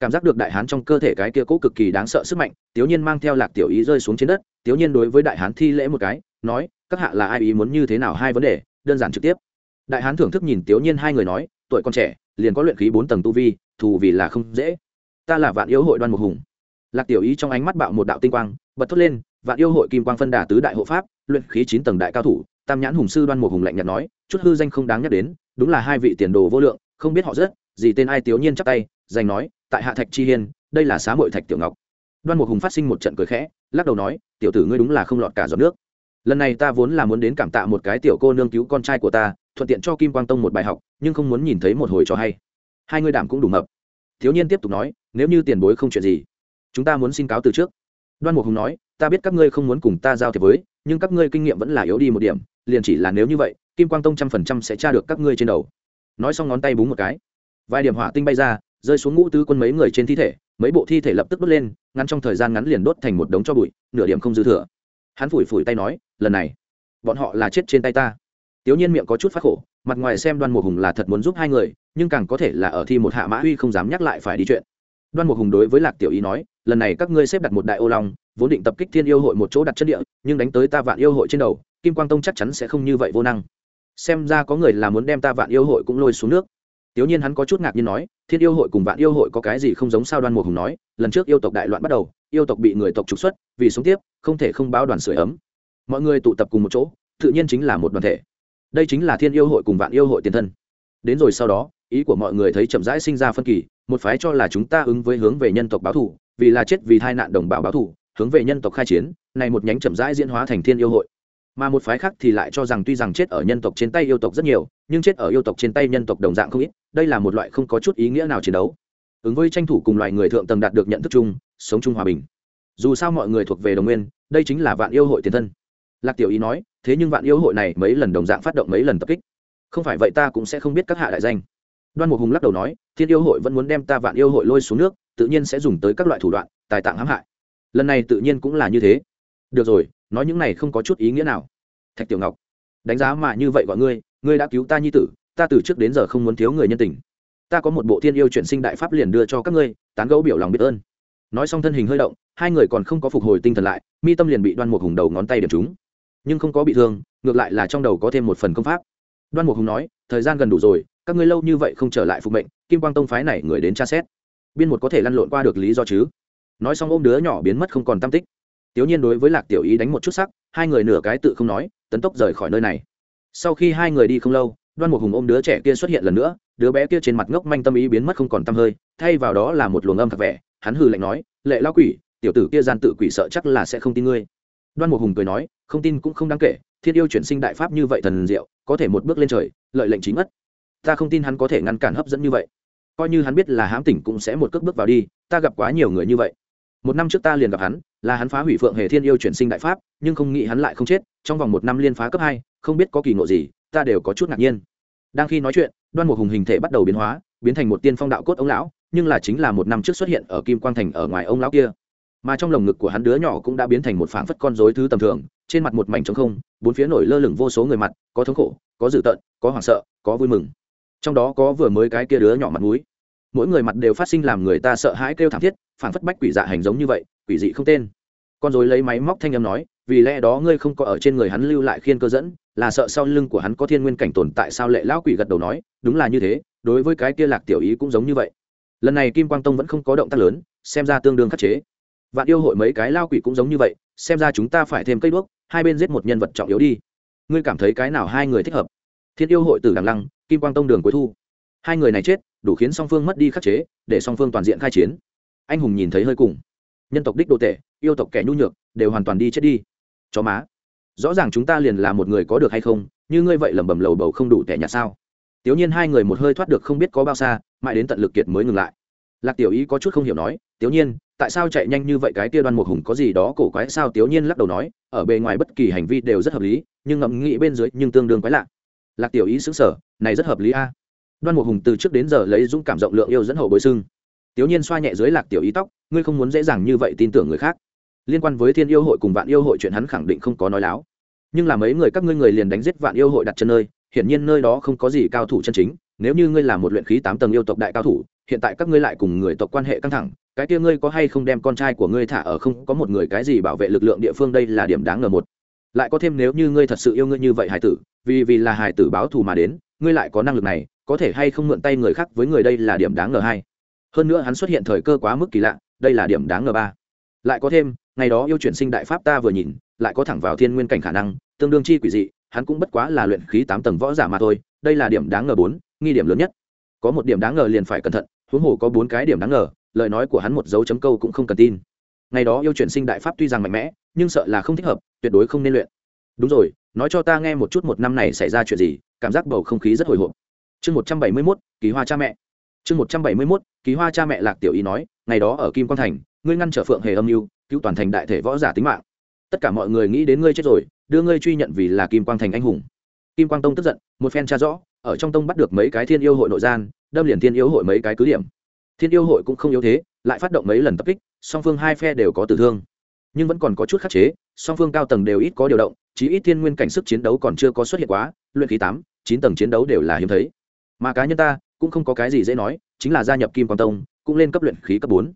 Cảm giác được đại hán trong cơ thể cái kia cố cực kỳ đáng sợ sức mạnh tiểu nhiên mang theo lạc tiểu ý rơi xuống trên đất tiểu nhiên đối với đại hán thi lễ một cái, nói, các hạ là ai ý muốn như thế nào hai vấn đề, đơn giản trực tiếp. Đại hán thưởng thức nhìn tiểu nhiên hai người nói, tuổi con trẻ, liền có luyện khí bốn tầng tu vi, thù vì là không dễ. Ta là vạn yêu hội đoan một hùng. Lạc tiểu ý trong ánh mắt bạo một đạo tinh quang, bật thốt lên vạn yêu hội kim quang phân đà tứ đại hộ pháp, luyện khí chín tầng đại cao thủ, tam nhãn hùng sư đoan một hùng lạnh nhạt nói, chút hư danh không đáng nhắc đến, đúng là hai vị tiền đồ vô lượng, không biết họ rất, gì tên ai tiểu nhiên chắp tay giành nói, tại hạ thạch chi hiên, đây là xá mội thạch tiểu ngọc. Đoan một hùng phát sinh một trận cười khẽ, lắc đầu nói, tiểu tử ngươi đúng là không lọt cả giọt nước. Lần này ta vốn là muốn đến cảm tạ một cái tiểu cô nương cứu con trai của ta, thuận tiện cho kim quang tông một bài học, nhưng không muốn nhìn thấy một hồi cho hay. Hai ngươi đảm cũng đủ mập. Thiếu niên tiếp tục nói, nếu như tiền bối không chuyện gì, chúng ta muốn xin cáo từ trước đoan mục hùng nói, ta biết các ngươi không muốn cùng ta giao thiệp với, nhưng các ngươi kinh nghiệm vẫn là yếu đi một điểm, liền chỉ là nếu như vậy, kim quang tông trăm phần trăm sẽ tra được các ngươi trên đầu. Nói xong ngón tay búng một cái. Vài điểm hỏa tinh bay ra, rơi xuống ngũ tứ quân mấy người trên thi thể, mấy bộ thi thể lập tức đốt lên, ngắn trong thời gian ngắn liền đốt thành một đống cho bụi, nửa điểm không dư thừa. Hắn phủi phủi tay nói, lần này, bọn họ là chết trên tay ta. Tiểu nhiên miệng có chút phát khổ, mặt ngoài xem đoan mục hùng là thật muốn giúp hai người, nhưng càng có thể là ở thi một hạ mã uy không dám nhắc lại phải đi chuyện. Đoan mục hùng đối với lạc tiểu ý nói lần này các ngươi xếp đặt một đại ô long, vốn định tập kích thiên yêu hội một chỗ đặt chân địa, nhưng đánh tới ta vạn yêu hội trên đầu, kim quang tông chắc chắn sẽ không như vậy vô năng. Xem ra có người là muốn đem ta vạn yêu hội cũng lôi xuống nước. Tiếu nhiên hắn có chút ngạc nhiên nói, thiên yêu hội cùng vạn yêu hội có cái gì không giống sao đoan mục hùng nói, lần trước yêu tộc đại loạn bắt đầu, yêu tộc bị người tộc trục xuất, vì sống tiếp, không thể không báo đoàn sửa ấm. Mọi người tụ tập cùng một chỗ, tự nhiên chính là một đoàn thể. Đây chính là thiên yêu hội cùng vạn yêu hội tiền thân. Đến rồi sau đó, ý của mọi người thấy chậm rãi sinh ra phân kỳ, một phái cho là chúng ta ứng với hướng về nhân tộc báo thù vì là chết vì tai nạn đồng bào báo thù, hướng về nhân tộc khai chiến, này một nhánh chậm rãi diễn hóa thành thiên yêu hội. Mà một phái khác thì lại cho rằng tuy rằng chết ở nhân tộc trên tay yêu tộc rất nhiều, nhưng chết ở yêu tộc trên tay nhân tộc đồng dạng không ít, đây là một loại không có chút ý nghĩa nào chiến đấu. Ứng với tranh thủ cùng loài người thượng tầng đạt được nhận thức chung, sống chung hòa bình. Dù sao mọi người thuộc về đồng nguyên, đây chính là vạn yêu hội tiền thân. Lạc tiểu ý nói, thế nhưng vạn yêu hội này mấy lần đồng dạng phát động mấy lần tập kích. Không phải vậy ta cũng sẽ không biết các hạ đại danh. Đoan mục hùng lắc đầu nói, thiên yêu hội vẫn muốn đem ta vạn yêu hội lôi xuống nước tự nhiên sẽ dùng tới các loại thủ đoạn, tài tạng hãm hại. Lần này tự nhiên cũng là như thế. Được rồi, nói những này không có chút ý nghĩa nào. Thạch tiểu ngọc, đánh giá mà như vậy gọi ngươi ngươi đã cứu ta nhi tử, ta từ trước đến giờ không muốn thiếu người nhân tình. Ta có một bộ thiên yêu chuyển sinh đại pháp liền đưa cho các ngươi, tán gẫu biểu lòng biết ơn. Nói xong thân hình hơi động, hai người còn không có phục hồi tinh thần lại, mi tâm liền bị đoan mục hùng đầu ngón tay điểm chúng nhưng không có bị thương, ngược lại là trong đầu có thêm một phần công pháp. Đoan mục hùng nói, thời gian gần đủ rồi, các ngươi lâu như vậy không trở lại phục mệnh, kim quang tông phái này người đến tra xét biên một có thể lăn lộn qua được lý do chứ. Nói xong ôm đứa nhỏ biến mất không còn tam tích. Tiểu nhiên đối với lạc tiểu ý đánh một chút sắc, hai người nửa cái tự không nói, tấn tốc rời khỏi nơi này. Sau khi hai người đi không lâu, đoan một hùng ôm đứa trẻ kia xuất hiện lần nữa, đứa bé kia trên mặt ngốc manh tâm ý biến mất không còn t hơi, thay vào đó là một luồng âm thật vẻ, hắn hừ lạnh nói, lệ lao quỷ, tiểu tử kia gian tự quỷ sợ chắc là sẽ không tin ngươi. Đoan một hùng cười nói, không tin cũng không đáng kể, thiên yêu chuyển sinh đại pháp như vậy thần diệu, có thể một bước lên trời, lợi lệnh chính mất ta không tin hắn có thể ngăn cản hấp dẫn như vậy coi như hắn biết là hãm tỉnh cũng sẽ một cước bước vào đi, ta gặp quá nhiều người như vậy. Một năm trước ta liền gặp hắn, là hắn phá hủy phượng hề thiên yêu chuyển sinh đại pháp, nhưng không nghĩ hắn lại không chết, trong vòng một năm liên phá cấp hai, không biết có kỳ ngộ gì, ta đều có chút ngạc nhiên. Đang khi nói chuyện, đoan một hùng hình thể bắt đầu biến hóa, biến thành một tiên phong đạo cốt ông lão, nhưng là chính là một năm trước xuất hiện ở kim quang thành ở ngoài ông lão kia. Mà trong lồng ngực của hắn đứa nhỏ cũng đã biến thành một phảng phất con rối thứ tầm thường, trên mặt một mảnh trống không, bốn phía nổi lơ lửng vô số người mặt, có thống khổ, có dữ tợn, có hoảng sợ, có vui mừng trong đó có vừa mới cái kia đứa nhỏ mặt mũi. Mỗi người mặt đều phát sinh làm người ta sợ hãi kêu thảm thiết, phảng phất bách quỷ dạ hành giống như vậy, quỷ dị không tên. Con dối lấy máy móc thanh âm nói, vì lẽ đó ngươi không có ở trên người hắn lưu lại khiên cơ dẫn, là sợ sau lưng của hắn có thiên nguyên cảnh tồn tại sao lệ lão quỷ gật đầu nói, đúng là như thế, đối với cái kia lạc tiểu ý cũng giống như vậy. Lần này kim quang tông vẫn không có động tác lớn, xem ra tương đương khắc chế. Vạn yêu hội mấy cái lao quỷ cũng giống như vậy, xem ra chúng ta phải thêm cây đuốc, hai bên giết một nhân vật trọng yếu đi. Ngươi cảm thấy cái nào hai người thích hợp? Thiên yêu hội tử đằng lăng kim quang tông đường cuối thu. Hai người này chết, đủ khiến song phương mất đi khắc chế, để song phương toàn diện khai chiến. Anh hùng nhìn thấy hơi cùng. Nhân tộc đích đồ tệ yêu tộc kẻ nhu nhược, đều hoàn toàn đi chết đi. Chó má, rõ ràng chúng ta liền là một người có được hay không, như ngươi vậy lẩm bẩm lầu bầu không đủ tẻ nhạt sao? Tiểu nhiên hai người một hơi thoát được không biết có bao xa, mãi đến tận lực kiệt mới ngừng lại. Lạc tiểu ý có chút không hiểu nói, tiểu nhiên, tại sao chạy nhanh như vậy cái kia đoan một hùng có gì đó cổ quái sao? Tiểu nhiên lắc đầu nói, ở bề ngoài bất kỳ hành vi đều rất hợp lý, nhưng ngẫm nghĩ bên dưới nhưng tương đương quái lạ lạc tiểu ý xứng sở này rất hợp lý a. Đoan mục hùng từ trước đến giờ lấy dũng cảm rộng lượng yêu dẫn hậu bối xưng. Tiểu nhiên xoa nhẹ dưới lạc tiểu ý tóc, ngươi không muốn dễ dàng như vậy tin tưởng người khác. Liên quan với thiên yêu hội cùng vạn yêu hội chuyện hắn khẳng định không có nói láo. Nhưng là mấy người các ngươi người liền đánh giết vạn yêu hội đặt chân nơi, hiển nhiên nơi đó không có gì cao thủ chân chính, nếu như ngươi là một luyện khí tám tầng yêu tộc đại cao thủ, hiện tại các ngươi lại cùng người tộc quan hệ căng thẳng, cái kia ngươi có hay không đem con trai của ngươi thả ở không? Có một người cái gì bảo vệ lực lượng địa phương đây là điểm đáng ngờ một lại có thêm nếu như ngươi thật sự yêu ngươi như vậy hải tử, vì vì là hải tử báo thù mà đến, ngươi lại có năng lực này, có thể hay không mượn tay người khác với người đây là điểm đáng ngờ hai. Hơn nữa hắn xuất hiện thời cơ quá mức kỳ lạ, đây là điểm đáng ngờ ba. Lại có thêm, ngày đó yêu chuyển sinh đại pháp ta vừa nhìn, lại có thẳng vào thiên nguyên cảnh khả năng, tương đương chi quỷ dị, hắn cũng bất quá là luyện khí tám tầng võ giả mà thôi, đây là điểm đáng ngờ bốn, nghi điểm lớn nhất. Có một điểm đáng ngờ liền phải cẩn thận, huống hồ có bốn cái điểm đáng ngờ, lời nói của hắn một dấu chấm câu cũng không cần tin ngày đó yêu chuyển sinh đại pháp tuy rằng mạnh mẽ, nhưng sợ là không thích hợp, tuyệt đối không nên luyện. Đúng rồi, nói cho ta nghe một chút một năm này xảy ra chuyện gì, cảm giác bầu không khí rất hồi hộp. Chương một trăm bảy mươi mốt ký hoa cha mẹ. Chương một trăm bảy mươi mốt ký hoa cha mẹ lạc tiểu y nói, ngày đó ở kim quang thành, ngươi ngăn trở phượng hề âm mưu, cứu toàn thành đại thể võ giả tính mạng. Tất cả mọi người nghĩ đến ngươi chết rồi, đưa ngươi truy nhận vì là kim quang thành anh hùng. Kim quang tông tức giận, một phen tra rõ, ở trong tông bắt được mấy cái thiên yêu hội nội gian, đâm liền thiên yêu hội mấy cái cứ điểm. Thiên yêu hội cũng không yếu thế, lại phát động mấy lần tập kích song phương hai phe đều có tử thương. Nhưng vẫn còn có chút khắc chế, song phương cao tầng đều ít có điều động, chí ít thiên nguyên cảnh sức chiến đấu còn chưa có xuất hiện quá, luyện khí tám, chín tầng chiến đấu đều là hiếm thấy. Mà cá nhân ta cũng không có cái gì dễ nói, chính là gia nhập kim quang tông, cũng lên cấp luyện khí cấp bốn.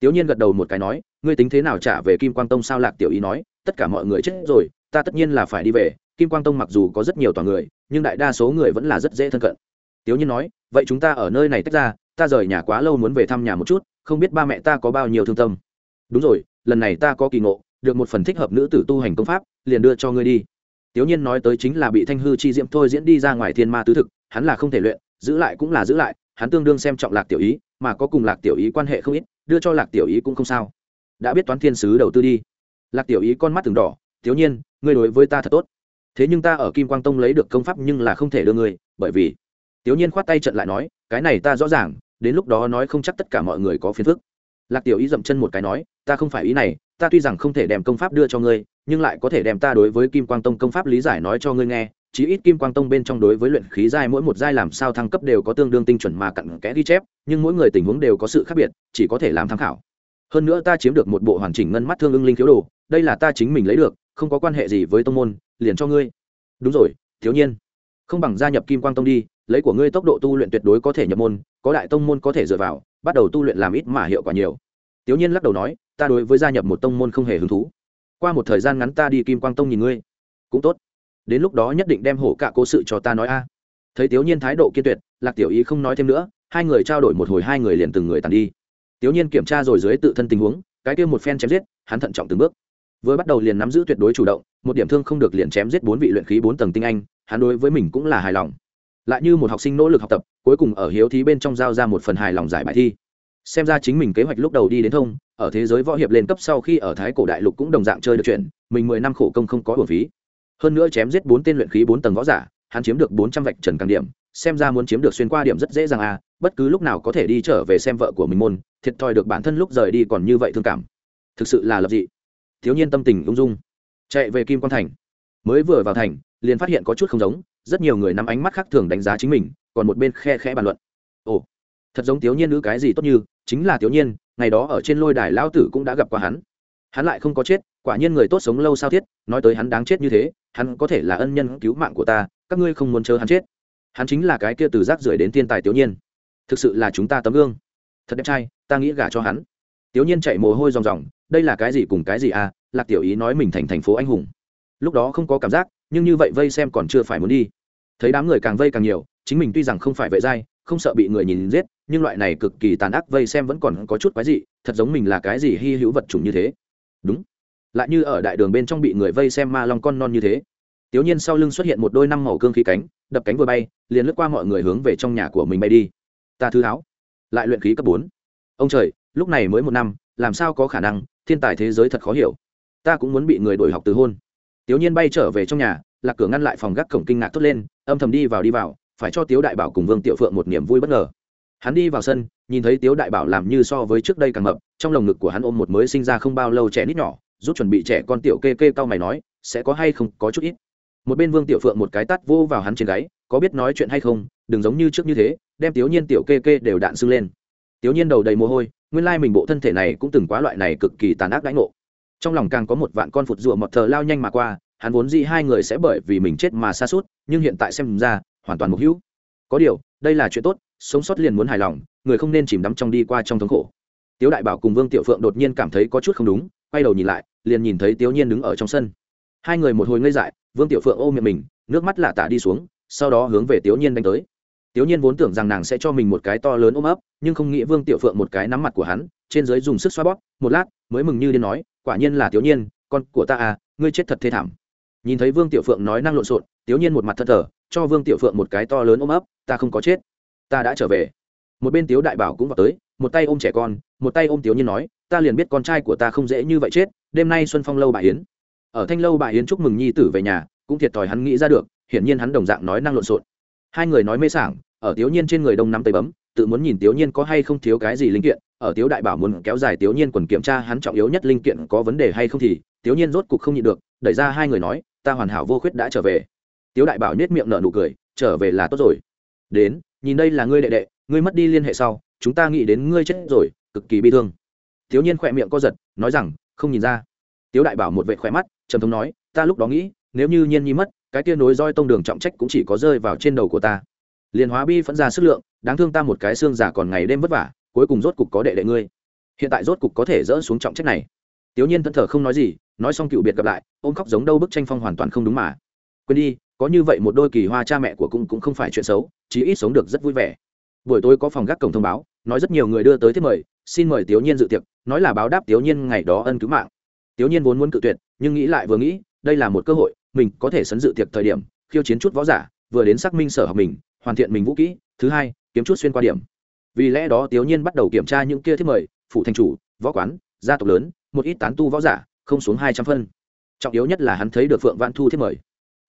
Tiểu nhiên gật đầu một cái nói, ngươi tính thế nào trả về kim quang tông sao? Lạc tiểu ý nói, tất cả mọi người chết rồi, ta tất nhiên là phải đi về. Kim quang tông mặc dù có rất nhiều toàn người, nhưng đại đa số người vẫn là rất dễ thân cận. Tiểu nhiên nói, vậy chúng ta ở nơi này tách ra, ta rời nhà quá lâu muốn về thăm nhà một chút không biết ba mẹ ta có bao nhiêu thương tâm. Đúng rồi, lần này ta có kỳ ngộ, được một phần thích hợp nữ tử tu hành công pháp, liền đưa cho ngươi đi. Tiểu nhiên nói tới chính là bị thanh hư chi diễm thôi diễn đi ra ngoài thiên ma tứ thực, hắn là không thể luyện, giữ lại cũng là giữ lại, hắn tương đương xem trọng lạc tiểu ý, mà có cùng lạc tiểu ý quan hệ không ít, đưa cho lạc tiểu ý cũng không sao. Đã biết toán thiên sứ đầu tư đi. Lạc tiểu ý con mắt từng đỏ thiếu nhiên, ngươi đối với ta thật tốt. Thế nhưng ta ở kim quang tông lấy được công pháp nhưng là không thể đưa ngươi, bởi vì tiểu nhiên khoát tay trận lại nói, cái này ta rõ ràng đến lúc đó nói không chắc tất cả mọi người có phiền phức. Lạc tiểu ý dậm chân một cái nói, ta không phải ý này, ta tuy rằng không thể đem công pháp đưa cho ngươi, nhưng lại có thể đem ta đối với kim quang tông công pháp lý giải nói cho ngươi nghe, chí ít kim quang tông bên trong đối với luyện khí giai mỗi một giai làm sao thăng cấp đều có tương đương tinh chuẩn mà cặn kẽ ghi chép, nhưng mỗi người tình huống đều có sự khác biệt, chỉ có thể làm tham khảo. Hơn nữa ta chiếm được một bộ hoàn chỉnh ngân mắt thương ưng linh thiếu đồ, đây là ta chính mình lấy được, không có quan hệ gì với tông môn, liền cho ngươi. Đúng rồi, thiếu nhiên không bằng gia nhập kim quang tông đi lấy của ngươi tốc độ tu luyện tuyệt đối có thể nhập môn, có đại tông môn có thể dựa vào, bắt đầu tu luyện làm ít mà hiệu quả nhiều. Tiểu nhiên lắc đầu nói, ta đối với gia nhập một tông môn không hề hứng thú. Qua một thời gian ngắn ta đi kim quang tông nhìn ngươi. Cũng tốt. Đến lúc đó nhất định đem hổ cả cố sự cho ta nói a. Thấy tiểu nhiên thái độ kiên tuyệt, lạc tiểu ý không nói thêm nữa, hai người trao đổi một hồi hai người liền từng người tàn đi. Tiểu nhiên kiểm tra rồi dưới tự thân tình huống, cái kia một phen chém giết, hắn thận trọng từng bước. Vừa bắt đầu liền nắm giữ tuyệt đối chủ động, một điểm thương không được liền chém giết bốn vị luyện khí bốn tầng tinh anh, hắn đối với mình cũng là hài lòng lại như một học sinh nỗ lực học tập, cuối cùng ở hiếu thí bên trong giao ra một phần hài lòng giải bài thi. Xem ra chính mình kế hoạch lúc đầu đi đến thông, ở thế giới võ hiệp lên cấp sau khi ở thái cổ đại lục cũng đồng dạng chơi được chuyện, mình mười năm khổ công không có hồn phí. Hơn nữa chém giết bốn tên luyện khí bốn tầng võ giả, hắn chiếm được bốn trăm vạch trần càng điểm, xem ra muốn chiếm được xuyên qua điểm rất dễ dàng à bất cứ lúc nào có thể đi trở về xem vợ của mình môn, thiệt thòi được bản thân lúc rời đi còn như vậy thương cảm. Thực sự là lập dị. Thiếu nhiên tâm tình ung dung. Chạy về kim quan thành. Mới vừa vào thành, liền phát hiện có chút không giống rất nhiều người nắm ánh mắt khác thường đánh giá chính mình, còn một bên khe khẽ bàn luận. Ồ, thật giống thiếu nhiên nữ cái gì tốt như, chính là thiếu nhiên ngày đó ở trên lôi đài lão tử cũng đã gặp qua hắn. Hắn lại không có chết, quả nhiên người tốt sống lâu sao thiết, nói tới hắn đáng chết như thế, hắn có thể là ân nhân cứu mạng của ta, các ngươi không muốn chờ hắn chết. Hắn chính là cái kia từ rác rưởi đến thiên tài tiểu nhiên thực sự là chúng ta tấm gương. Thật đẹp trai, ta nghĩ gả cho hắn. Tiểu nhiên chạy mồ hôi ròng ròng, đây là cái gì cùng cái gì à lạc tiểu ý nói mình thành thành phố anh hùng. Lúc đó không có cảm giác nhưng như vậy vây xem còn chưa phải muốn đi. Thấy đám người càng vây càng nhiều, chính mình tuy rằng không phải vệ giai, không sợ bị người nhìn giết, nhưng loại này cực kỳ tàn ác vây xem vẫn còn có chút quái dị, thật giống mình là cái gì hy hữu vật chủng như thế. Đúng. Lại như ở đại đường bên trong bị người vây xem ma long con non như thế. Tiểu nhiên sau lưng xuất hiện một đôi năm màu cương khí cánh, đập cánh vừa bay, liền lướt qua mọi người hướng về trong nhà của mình bay đi. Ta thứ háo lại luyện khí cấp bốn. Ông trời, lúc này mới một năm, làm sao có khả năng, thiên tài thế giới thật khó hiểu. Ta cũng muốn bị người đổi học từ hôn tiểu nhiên bay trở về trong nhà, lạc cửa ngăn lại phòng gác cổng kinh ngạc thốt lên, âm thầm đi vào đi vào, phải cho tiếu đại bảo cùng vương tiểu phượng một niềm vui bất ngờ. Hắn đi vào sân, nhìn thấy tiếu đại bảo làm như so với trước đây càng mập, trong lồng ngực của hắn ôm một mới sinh ra không bao lâu trẻ nít nhỏ rút chuẩn bị trẻ con tiểu kê kê cao mày nói, sẽ có hay không, có chút ít. Một bên vương tiểu phượng một cái tắt vô vào hắn trên gáy, có biết nói chuyện hay không, đừng giống như trước như thế, đem tiểu nhiên tiểu kê kê đều đạn sưng lên. Tiểu nhiên đầu đầy mồ hôi, nguyên lai mình bộ thân thể này cũng từng quá loại này cực kỳ tàn ác đãi ngộ trong lòng càng có một vạn con phụt rùa mọt thờ lao nhanh mà qua, hắn vốn dĩ hai người sẽ bởi vì mình chết mà xa suốt nhưng hiện tại xem ra, hoàn toàn mục hữu. Có điều, đây là chuyện tốt, sống sót liền muốn hài lòng, người không nên chìm đắm trong đi qua trong thống khổ. Tiếu đại bảo cùng vương tiểu phượng đột nhiên cảm thấy có chút không đúng, quay đầu nhìn lại, liền nhìn thấy tiếu nhiên đứng ở trong sân. Hai người một hồi ngây dại, vương tiểu phượng ôm miệng mình, nước mắt lạ tả đi xuống, sau đó hướng về tiếu nhiên đánh tới. Tiếu nhiên vốn tưởng rằng nàng sẽ cho mình một cái to lớn ôm ấp, nhưng không nghĩ vương tiểu phượng một cái nắm mặt của hắn trên dưới dùng sức xoa bóp, một lát, mới mừng như điên nói, quả nhiên là tiểu nhiên, con của ta à ngươi chết thật thê thảm. Nhìn thấy vương tiểu phượng nói năng lộn xộn, tiểu nhiên một mặt thân thờ, cho vương tiểu phượng một cái to lớn ôm ấp, ta không có chết. Ta đã trở về. Một bên tiếu đại bảo cũng vào tới, một tay ôm trẻ con, một tay ôm tiểu nhiên nói, ta liền biết con trai của ta không dễ như vậy chết, đêm nay xuân phong lâu bà yến. Ở thanh lâu bà yến chúc mừng nhi tử về nhà, cũng thiệt thòi hắn nghĩ ra được, hiển nhiên hắn đồng dạng nói năng lộn xộn. Hai người nói mê sảng, ở tiểu nhiên trên người đông năm tây bấm, tự muốn nhìn tiểu nhiên có hay không thiếu cái gì linh kiện ở tiếu đại bảo muốn kéo dài tiếu nhiên quần kiểm tra hắn trọng yếu nhất linh kiện có vấn đề hay không thì tiếu nhiên rốt cục không nhịn được, đẩy ra hai người nói, ta hoàn hảo vô khuyết đã trở về. Tiếu đại bảo nết miệng nở nụ cười, trở về là tốt rồi. Đến, nhìn đây là ngươi đệ đệ, ngươi mất đi liên hệ sau, chúng ta nghĩ đến ngươi chết rồi, cực kỳ bi thương. Tiếu nhiên khỏe miệng co giật, nói rằng, không nhìn ra. Tiếu đại bảo một vệ khỏe mắt, trầm thống nói, ta lúc đó nghĩ, nếu như nhiên nhi mất, cái kia nối roi tông đường trọng trách cũng chỉ có rơi vào trên đầu của ta. Liền hóa bi phẫn ra sức lượng, đáng thương ta một cái xương giả còn ngày đêm vất vả cuối cùng rốt cục có đệ đệ ngươi. Hiện tại rốt cục có thể dỡ xuống trọng trách này. Tiểu nhiên thân thờ không nói gì, nói xong cựu biệt gặp lại, ôm khóc giống đâu bức tranh phong hoàn toàn không đúng mà. Quên đi, có như vậy một đôi kỳ hoa cha mẹ của cũng cũng không phải chuyện xấu, chí ít sống được rất vui vẻ. Buổi tối có phòng gác cổng thông báo, nói rất nhiều người đưa tới thiết mời, xin mời tiểu nhiên dự tiệc, nói là báo đáp tiểu nhiên ngày đó ân cứu mạng. Tiểu nhiên vốn muốn cự tuyệt, nhưng nghĩ lại vừa nghĩ, đây là một cơ hội, mình có thể sấn dự tiệc thời điểm, khiêu chiến chút võ giả, vừa đến xác minh sở học mình, hoàn thiện mình vũ kỹ, thứ hai, kiếm chút xuyên qua điểm vì lẽ đó tiểu nhiên bắt đầu kiểm tra những kia thiết mời phụ thành chủ, võ quán, gia tộc lớn, một ít tán tu võ giả, không xuống hai trăm phân. Trọng yếu nhất là hắn thấy được phượng văn thu thiết mời.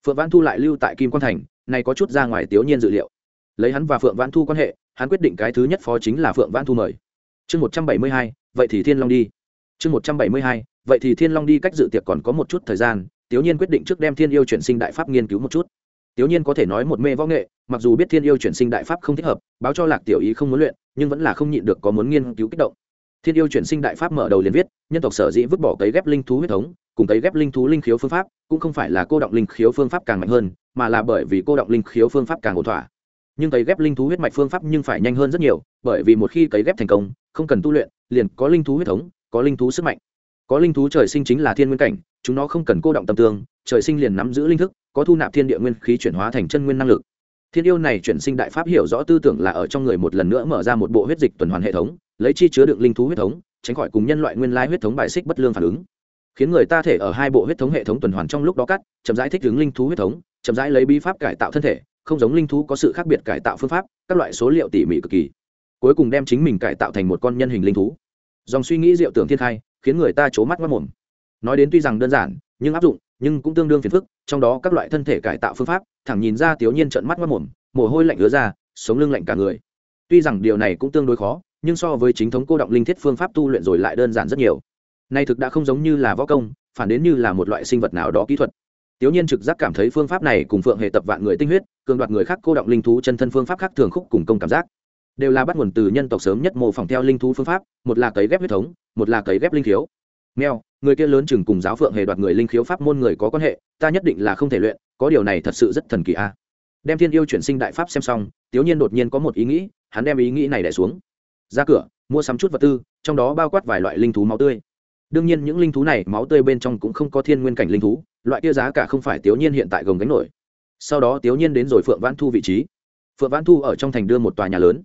Phượng văn thu lại lưu tại kim quan thành, này có chút ra ngoài tiểu nhiên dự liệu. Lấy hắn và phượng văn thu quan hệ, hắn quyết định cái thứ nhất phó chính là phượng văn thu mời. Chương một trăm bảy mươi hai, vậy thì thiên long đi. Chương một trăm bảy mươi hai, vậy thì thiên long đi cách dự tiệc còn có một chút thời gian tiểu nhiên quyết định trước đem thiên yêu chuyển sinh đại pháp nghiên cứu một chút. Tiểu nhiên có thể nói một mê võ nghệ mặc dù biết thiên yêu chuyển sinh đại pháp không thích hợp, báo cho lạc tiểu ý không muốn luyện, nhưng vẫn là không nhịn được có muốn nghiên cứu kích động. Thiên yêu chuyển sinh đại pháp mở đầu liền viết, nhân tộc sở dĩ vứt bỏ cấy ghép linh thú huyết thống, cùng cấy ghép linh thú linh khiếu phương pháp, cũng không phải là cô động linh khiếu phương pháp càng mạnh hơn, mà là bởi vì cô động linh khiếu phương pháp càng ổn thỏa. Nhưng cấy ghép linh thú huyết mạch phương pháp nhưng phải nhanh hơn rất nhiều, bởi vì một khi cấy ghép thành công, không cần tu luyện, liền có linh thú huyết thống, có linh thú sức mạnh. Có linh thú trời sinh chính là thiên nguyên cảnh, chúng nó không cần cô động tâm tương, trời sinh liền nắm giữ linh thức, có thu nạp thiên địa nguyên khí chuyển hóa thành chân nguyên năng lực thiên yêu này chuyển sinh đại pháp hiểu rõ tư tưởng là ở trong người một lần nữa mở ra một bộ huyết dịch tuần hoàn hệ thống, lấy chi chứa đựng linh thú huyết thống, tránh khỏi cùng nhân loại nguyên lai huyết thống bài xích bất lương phản ứng. Khiến người ta thể ở hai bộ huyết thống hệ thống tuần hoàn trong lúc đó cắt, chậm rãi thích ứng linh thú huyết thống, chậm rãi lấy bí pháp cải tạo thân thể, không giống linh thú có sự khác biệt cải tạo phương pháp, các loại số liệu tỉ mỉ cực kỳ. Cuối cùng đem chính mình cải tạo thành một con nhân hình linh thú. Dòng suy nghĩ diệu tưởng thiên khai, khiến người ta c mắt mất mồm. Nói đến tuy rằng đơn giản nhưng áp dụng nhưng cũng tương đương phiền phức trong đó các loại thân thể cải tạo phương pháp thẳng nhìn ra tiểu nhiên trận mắt mất mồm mồ hôi lạnh ứa ra sống lưng lạnh cả người. Tuy rằng điều này cũng tương đối khó nhưng so với chính thống cô động linh thiết phương pháp tu luyện rồi lại đơn giản rất nhiều. Nay thực đã không giống như là võ công phản đến như là một loại sinh vật nào đó kỹ thuật. Tiểu Nhiên trực giác cảm thấy phương pháp này cùng Phượng Hệ tập vạn người tinh huyết, cường đoạt người khác cô động linh thú chân thân phương pháp khác thường khúc cùng công cảm giác, đều là bắt nguồn từ nhân tộc sớm nhất mô phỏng theo linh thú phương pháp, một là cấy ghép huyết thống, một là cấy ghép linh thiếu. Meo, người kia lớn chừng cùng giáo Phượng hề đoạt người linh khiếu pháp môn người có quan hệ, ta nhất định là không thể luyện, có điều này thật sự rất thần kỳ a. Đem Thiên yêu chuyển sinh đại pháp xem xong, Tiểu Nhiên đột nhiên có một ý nghĩ, hắn đem ý nghĩ này đè xuống. Ra cửa, mua sắm chút vật tư, trong đó bao quát vài loại linh thú máu tươi. Đương nhiên những linh thú này máu tươi bên trong cũng không có thiên nguyên cảnh linh thú loại kia giá cả không phải tiểu nhiên hiện tại gồng gánh nổi. Sau đó tiểu nhiên đến rồi phượng vãn thu vị trí. Phượng vãn thu ở trong thành đưa một tòa nhà lớn.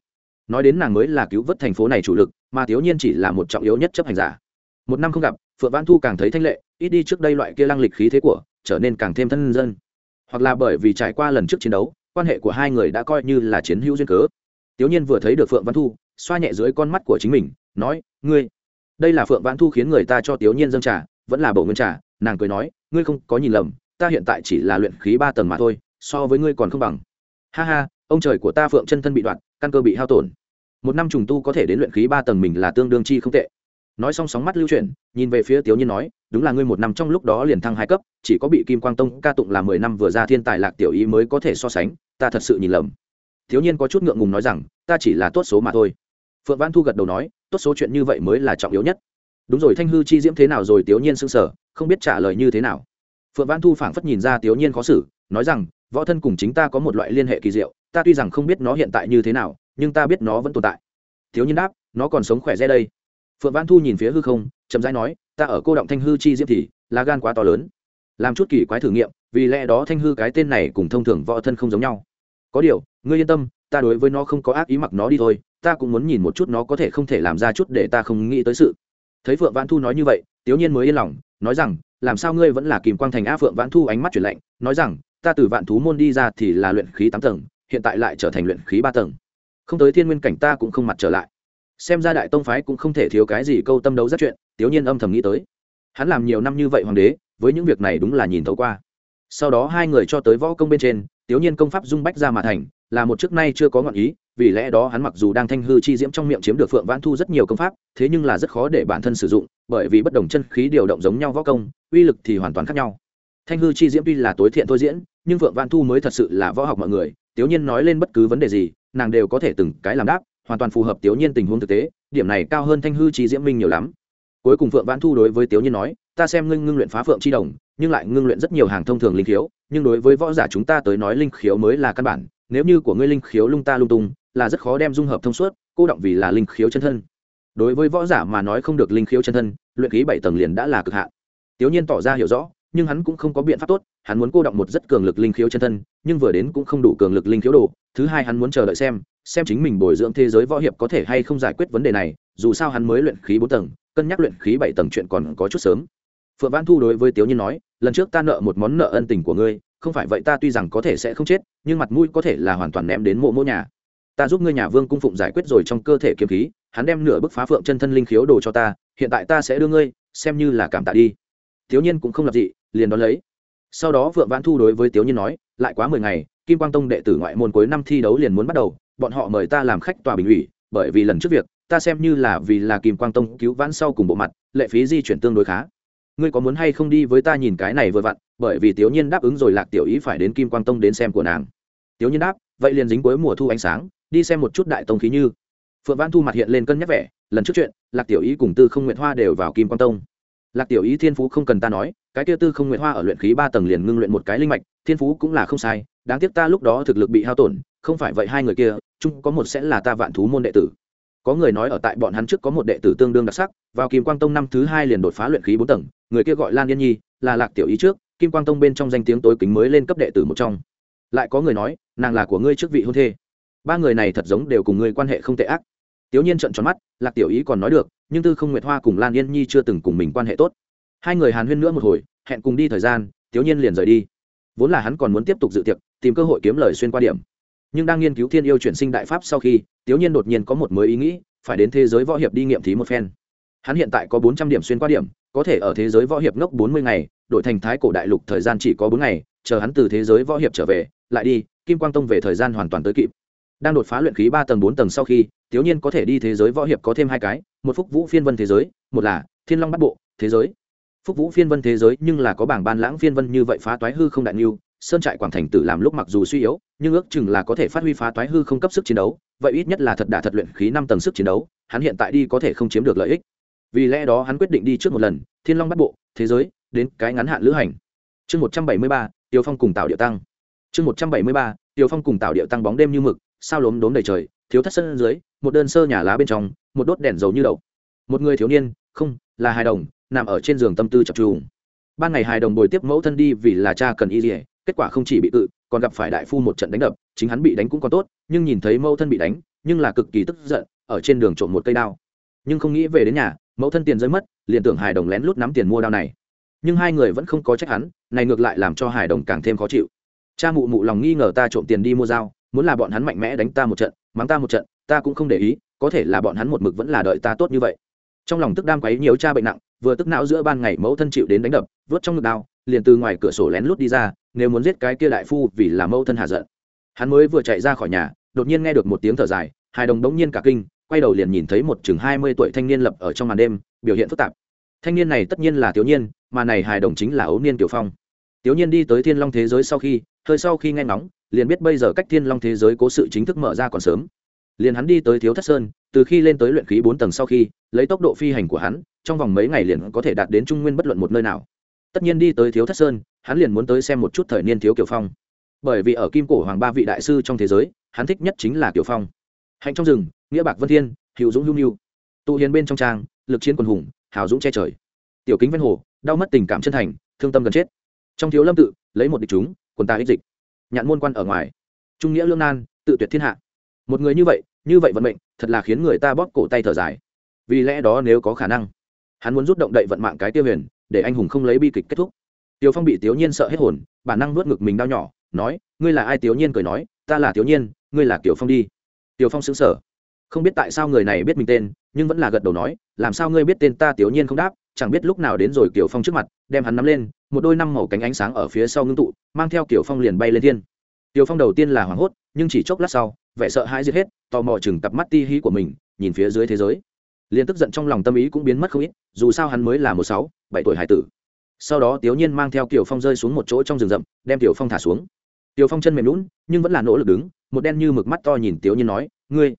Nói đến nàng mới là cứu vớt thành phố này chủ lực mà tiểu nhiên chỉ là một trọng yếu nhất chấp hành giả một năm không gặp, phượng Văn thu càng thấy thanh lệ, ít đi trước đây loại kia lăng lịch khí thế của, trở nên càng thêm thân dân. Hoặc là bởi vì trải qua lần trước chiến đấu, quan hệ của hai người đã coi như là chiến hữu duyên cớ. Tiểu nhiên vừa thấy được phượng văn thu, xoa nhẹ dưới con mắt của chính mình, nói, ngươi, đây là phượng Văn thu khiến người ta cho tiểu nhiên dâng trà, vẫn là bổ nguyên trà. Nàng cười nói, ngươi không có nhìn lầm, ta hiện tại chỉ là luyện khí ba tầng mà thôi, so với ngươi còn không bằng. Ha ha, ông trời của ta phượng chân thân bị đoạn căn cơ bị hao tổn. Một năm trùng tu có thể đến luyện khí ba tầng mình là tương đương chi không tệ nói xong sóng mắt lưu chuyển, nhìn về phía tiểu nhiên nói, đúng là ngươi một năm trong lúc đó liền thăng hai cấp, chỉ có bị kim quang tông ca tụng là mười năm vừa ra thiên tài lạc tiểu ý mới có thể so sánh, ta thật sự nhìn lầm. Thiếu nhiên có chút ngượng ngùng nói rằng, ta chỉ là tốt số mà thôi. Phượng văn thu gật đầu nói, tốt số chuyện như vậy mới là trọng yếu nhất. Đúng rồi, thanh hư chi diễm thế nào rồi? Tiểu nhiên sững sờ, không biết trả lời như thế nào. Phượng văn thu phảng phất nhìn ra tiểu nhiên khó xử, nói rằng, võ thân cùng chính ta có một loại liên hệ kỳ diệu, ta tuy rằng không biết nó hiện tại như thế nào, nhưng ta biết nó vẫn tồn tại. Thiếu nhiên đáp, nó còn sống khỏe ra đây phượng văn thu nhìn phía hư không, chậm rãi nói, ta ở cô động thanh hư chi diễm thì, lá gan quá to lớn. Làm chút kỳ quái thử nghiệm, vì lẽ đó thanh hư cái tên này cùng thông thường võ thân không giống nhau. Có điều, ngươi yên tâm, ta đối với nó không có ác ý mặc nó đi thôi, ta cũng muốn nhìn một chút nó có thể không thể làm ra chút để ta không nghĩ tới sự. Thấy phượng vãn thu nói như vậy, Tiếu nhiên mới yên lòng, nói rằng, làm sao ngươi vẫn là kìm quang thành a phượng vãn thu ánh mắt chuyển lạnh, nói rằng, ta từ vạn thú môn đi ra thì là luyện khí tám tầng, hiện tại lại trở thành luyện khí ba tầng. Không tới thiên nguyên cảnh ta cũng không mặt trở lại xem ra đại tông phái cũng không thể thiếu cái gì câu tâm đấu rất chuyện tiểu nhiên âm thầm nghĩ tới. Hắn làm nhiều năm như vậy hoàng đế, với những việc này đúng là nhìn thấu qua. Sau đó hai người cho tới võ công bên trên tiểu nhiên công pháp dung bách ra mà thành, là một trước nay chưa có ngọn ý, vì lẽ đó hắn mặc dù đang thanh hư chi diễm trong miệng chiếm được phượng vãn thu rất nhiều công pháp, thế nhưng là rất khó để bản thân sử dụng, bởi vì bất đồng chân khí điều động giống nhau võ công, uy lực thì hoàn toàn khác nhau. Thanh hư chi diễm tuy là tối thiện thôi diễn, nhưng phượng vãn thu mới thật sự là võ học mọi người tiểu nhiên nói lên bất cứ vấn đề gì, nàng đều có thể từng cái làm đáp hoàn toàn phù hợp tiểu nhiên tình huống thực tế, điểm này cao hơn thanh hư chi diễm minh nhiều lắm. Cuối cùng phượng vãn thu đối với tiểu nhiên nói, ta xem ngưng ngưng luyện phá phượng chi đồng, nhưng lại ngưng luyện rất nhiều hàng thông thường linh khiếu, nhưng đối với võ giả chúng ta tới nói linh khiếu mới là căn bản, nếu như của ngươi linh khiếu lung ta lung tung, là rất khó đem dung hợp thông suốt, cô động vì là linh khiếu chân thân. Đối với võ giả mà nói không được linh khiếu chân thân, luyện khí bảy tầng liền đã là cực hạn. Tiểu nhiên tỏ ra hiểu rõ, nhưng hắn cũng không có biện pháp tốt, hắn muốn cô động một rất cường lực linh khiếu chân thân, nhưng vừa đến cũng không đủ cường lực linh khiếu đồ, thứ hai hắn muốn chờ đợi xem xem chính mình bồi dưỡng thế giới võ hiệp có thể hay không giải quyết vấn đề này, dù sao hắn mới luyện khí bốn tầng, cân nhắc luyện khí bảy tầng chuyện còn có chút sớm. Phượng văn thu đối với tiếu nhiên nói, lần trước ta nợ một món nợ ân tình của ngươi, không phải vậy ta tuy rằng có thể sẽ không chết, nhưng mặt mũi có thể là hoàn toàn ném đến mộ mỗ nhà. Ta giúp ngươi nhà vương cung phụng giải quyết rồi trong cơ thể kiếm khí, hắn đem nửa bức phá phượng chân thân linh khiếu đồ cho ta, hiện tại ta sẽ đưa ngươi, xem như là cảm tạ đi. Thiếu nhiên cũng không lập dị, liền đón lấy. Sau đó vượng vãn thu đối với thiếu nhiên nói, lại quá mười ngày, kim quang tông đệ tử ngoại môn cuối năm thi đấu liền muốn bắt đầu bọn họ mời ta làm khách tòa bình ủy, bởi vì lần trước việc, ta xem như là vì là kim quang tông cứu vãn sau cùng bộ mặt, lệ phí di chuyển tương đối khá. Ngươi có muốn hay không đi với ta nhìn cái này vừa vặn, bởi vì tiểu nhiên đáp ứng rồi lạc tiểu ý phải đến kim quang tông đến xem của nàng. Tiểu nhiên đáp, vậy liền dính cuối mùa thu ánh sáng, đi xem một chút đại tông khí như. Phượng văn thu mặt hiện lên cân nhắc vẻ, lần trước chuyện, lạc tiểu ý cùng tư không nguyện hoa đều vào kim quang tông. Lạc tiểu ý thiên phú không cần ta nói, cái kia tư không nguyện hoa ở luyện khí ba tầng liền ngưng luyện một cái linh mạch, thiên phú cũng là không sai, đáng tiếc ta lúc đó thực lực bị hao tổn không phải vậy hai người kia, chung có một sẽ là ta vạn thú môn đệ tử. Có người nói ở tại bọn hắn trước có một đệ tử tương đương đặc sắc, vào kim quang tông năm thứ hai liền đột phá luyện khí bốn tầng, người kia gọi lan yên nhi, là lạc tiểu ý trước, kim quang tông bên trong danh tiếng tối kính mới lên cấp đệ tử một trong. Lại có người nói, nàng là của ngươi trước vị hôn thê. Ba người này thật giống đều cùng ngươi quan hệ không tệ ác. Tiểu nhiên trợn tròn mắt, lạc tiểu ý còn nói được, nhưng tư không nguyệt hoa cùng lan yên nhi chưa từng cùng mình quan hệ tốt. Hai người hàn huyên nữa một hồi, hẹn cùng đi thời gian, tiểu nhiên liền rời đi. Vốn là hắn còn muốn tiếp tục dự tiệc, tìm cơ hội kiếm lời xuyên qua điểm nhưng đang nghiên cứu thiên yêu chuyển sinh đại pháp sau khi, tiếu nhiên đột nhiên có một mới ý nghĩ, phải đến thế giới võ hiệp đi nghiệm thí một phen. Hắn hiện tại có bốn trăm điểm xuyên qua điểm, có thể ở thế giới võ hiệp ngốc bốn mươi ngày, đổi thành thái cổ đại lục thời gian chỉ có bốn ngày, chờ hắn từ thế giới võ hiệp trở về, lại đi, kim quang tông về thời gian hoàn toàn tới kịp. Đang đột phá luyện khí ba tầng bốn tầng sau khi, tiếu nhiên có thể đi thế giới võ hiệp có thêm hai cái, một phúc vũ phiên vân thế giới, một là thiên long bắt bộ thế giới. Phúc vũ phiên vân thế giới nhưng là có bảng ban lãng phiên vân như vậy phá toái hư không đại niu sơn trại quảng thành tử làm lúc mặc dù suy yếu nhưng ước chừng là có thể phát huy phá toái hư không cấp sức chiến đấu, vậy ít nhất là thật đả thật luyện khí năm tầng sức chiến đấu, hắn hiện tại đi có thể không chiếm được lợi ích. Vì lẽ đó hắn quyết định đi trước một lần, thiên long bắt bộ, thế giới, đến cái ngắn hạn lữ hành. Chương một trăm bảy mươi ba, tiêu phong cùng tạo điệu tăng. Chương một trăm bảy mươi ba, tiêu phong cùng tạo điệu tăng bóng đêm như mực, sao lốm đốm đầy trời, thiếu thất sân dưới, một đơn sơ nhà lá bên trong, một đốt đèn dầu như đậu. Một người thiếu niên, không, là hài đồng, nằm ở trên giường tâm tư chập trùng. Ban ngày hài đồng bồi tiếp mẫu thân đi vì là cha cần y dỉa kết quả không chỉ bị cự còn gặp phải đại phu một trận đánh đập, chính hắn bị đánh cũng còn tốt, nhưng nhìn thấy mẫu thân bị đánh, nhưng là cực kỳ tức giận, ở trên đường trộm một cây đao. Nhưng không nghĩ về đến nhà, mẫu thân tiền rơi mất, liền tưởng hài đồng lén lút nắm tiền mua đao này. Nhưng hai người vẫn không có trách hắn, này ngược lại làm cho hài đồng càng thêm khó chịu. Cha mụ mụ lòng nghi ngờ ta trộm tiền đi mua dao, muốn là bọn hắn mạnh mẽ đánh ta một trận, mắng ta một trận, ta cũng không để ý, có thể là bọn hắn một mực vẫn là đợi ta tốt như vậy. Trong lòng tức đam quấy nhiều cha bệnh nặng, vừa tức não giữa ban ngày mẫu thân chịu đến đánh đập, vớt trong ngực đao liền từ ngoài cửa sổ lén lút đi ra nếu muốn giết cái kia đại phu vì là mâu thân hạ giận. Hắn mới vừa chạy ra khỏi nhà đột nhiên nghe được một tiếng thở dài hai đồng đống nhiên cả kinh quay đầu liền nhìn thấy một chừng hai mươi tuổi thanh niên lập ở trong màn đêm biểu hiện phức tạp. Thanh niên này tất nhiên là thiếu niên, mà này hài đồng chính là ấu niên tiểu phong. Tiểu nhiên đi tới thiên long thế giới sau khi hơi sau khi nghe ngóng liền biết bây giờ cách thiên long thế giới cố sự chính thức mở ra còn sớm. Liền hắn đi tới thiếu thất sơn từ khi lên tới luyện khí bốn tầng sau khi lấy tốc độ phi hành của hắn trong vòng mấy ngày liền có thể đạt đến trung nguyên bất luận một nơi nào tất nhiên đi tới thiếu thất sơn, hắn liền muốn tới xem một chút thời niên thiếu kiều phong. Bởi vì ở kim cổ hoàng ba vị đại sư trong thế giới, hắn thích nhất chính là kiều phong. Hạnh trong rừng, nghĩa bạc vân thiên, hữu dũng hữu nhu tụ hiền bên trong trang, lực chiến quần hùng hào dũng che trời. Tiểu kính ven hồ, đau mất tình cảm chân thành, thương tâm gần chết. Trong thiếu lâm tự, lấy một địch chúng, quần ta ích dịch. Nhạn môn quan ở ngoài. Trung nghĩa lương nan, tự tuyệt thiên hạ. Một người như vậy như vậy vận mệnh, thật là khiến người ta bóp cổ tay thở dài. Vì lẽ đó nếu có khả năng, hắn muốn rút động đậy vận mạng cái tiêu huyền để anh hùng không lấy bi kịch kết thúc. Tiểu phong bị tiểu nhiên sợ hết hồn bản năng nuốt ngực mình đau nhỏ, nói, ngươi là ai? Tiểu nhiên cười nói, ta là tiểu nhiên, ngươi là tiểu phong đi. Tiểu phong xứng sở không biết tại sao người này biết mình tên, nhưng vẫn là gật đầu nói, làm sao ngươi biết tên ta? Tiểu nhiên không đáp, chẳng biết lúc nào đến rồi tiểu phong trước mặt, đem hắn nắm lên, một đôi năm màu cánh ánh sáng ở phía sau ngưng tụ, mang theo tiểu phong liền bay lên thiên. Tiểu phong đầu tiên là hoảng hốt, nhưng chỉ chốc lát sau, vẻ sợ hãi giết hết, tò mò chừng cặp mắt ti hí của mình, nhìn phía dưới thế giới liền tức giận trong lòng tâm ý cũng biến mất không ít, dù sao hắn mới là một sáu, bảy tuổi hải tử. Sau đó tiểu nhiên mang theo tiểu phong rơi xuống một chỗ trong rừng rậm, đem tiểu phong thả xuống. Tiểu phong chân mềm lún nhưng vẫn là nỗ lực đứng, một đen như mực mắt to nhìn tiểu nhiên nói, ngươi,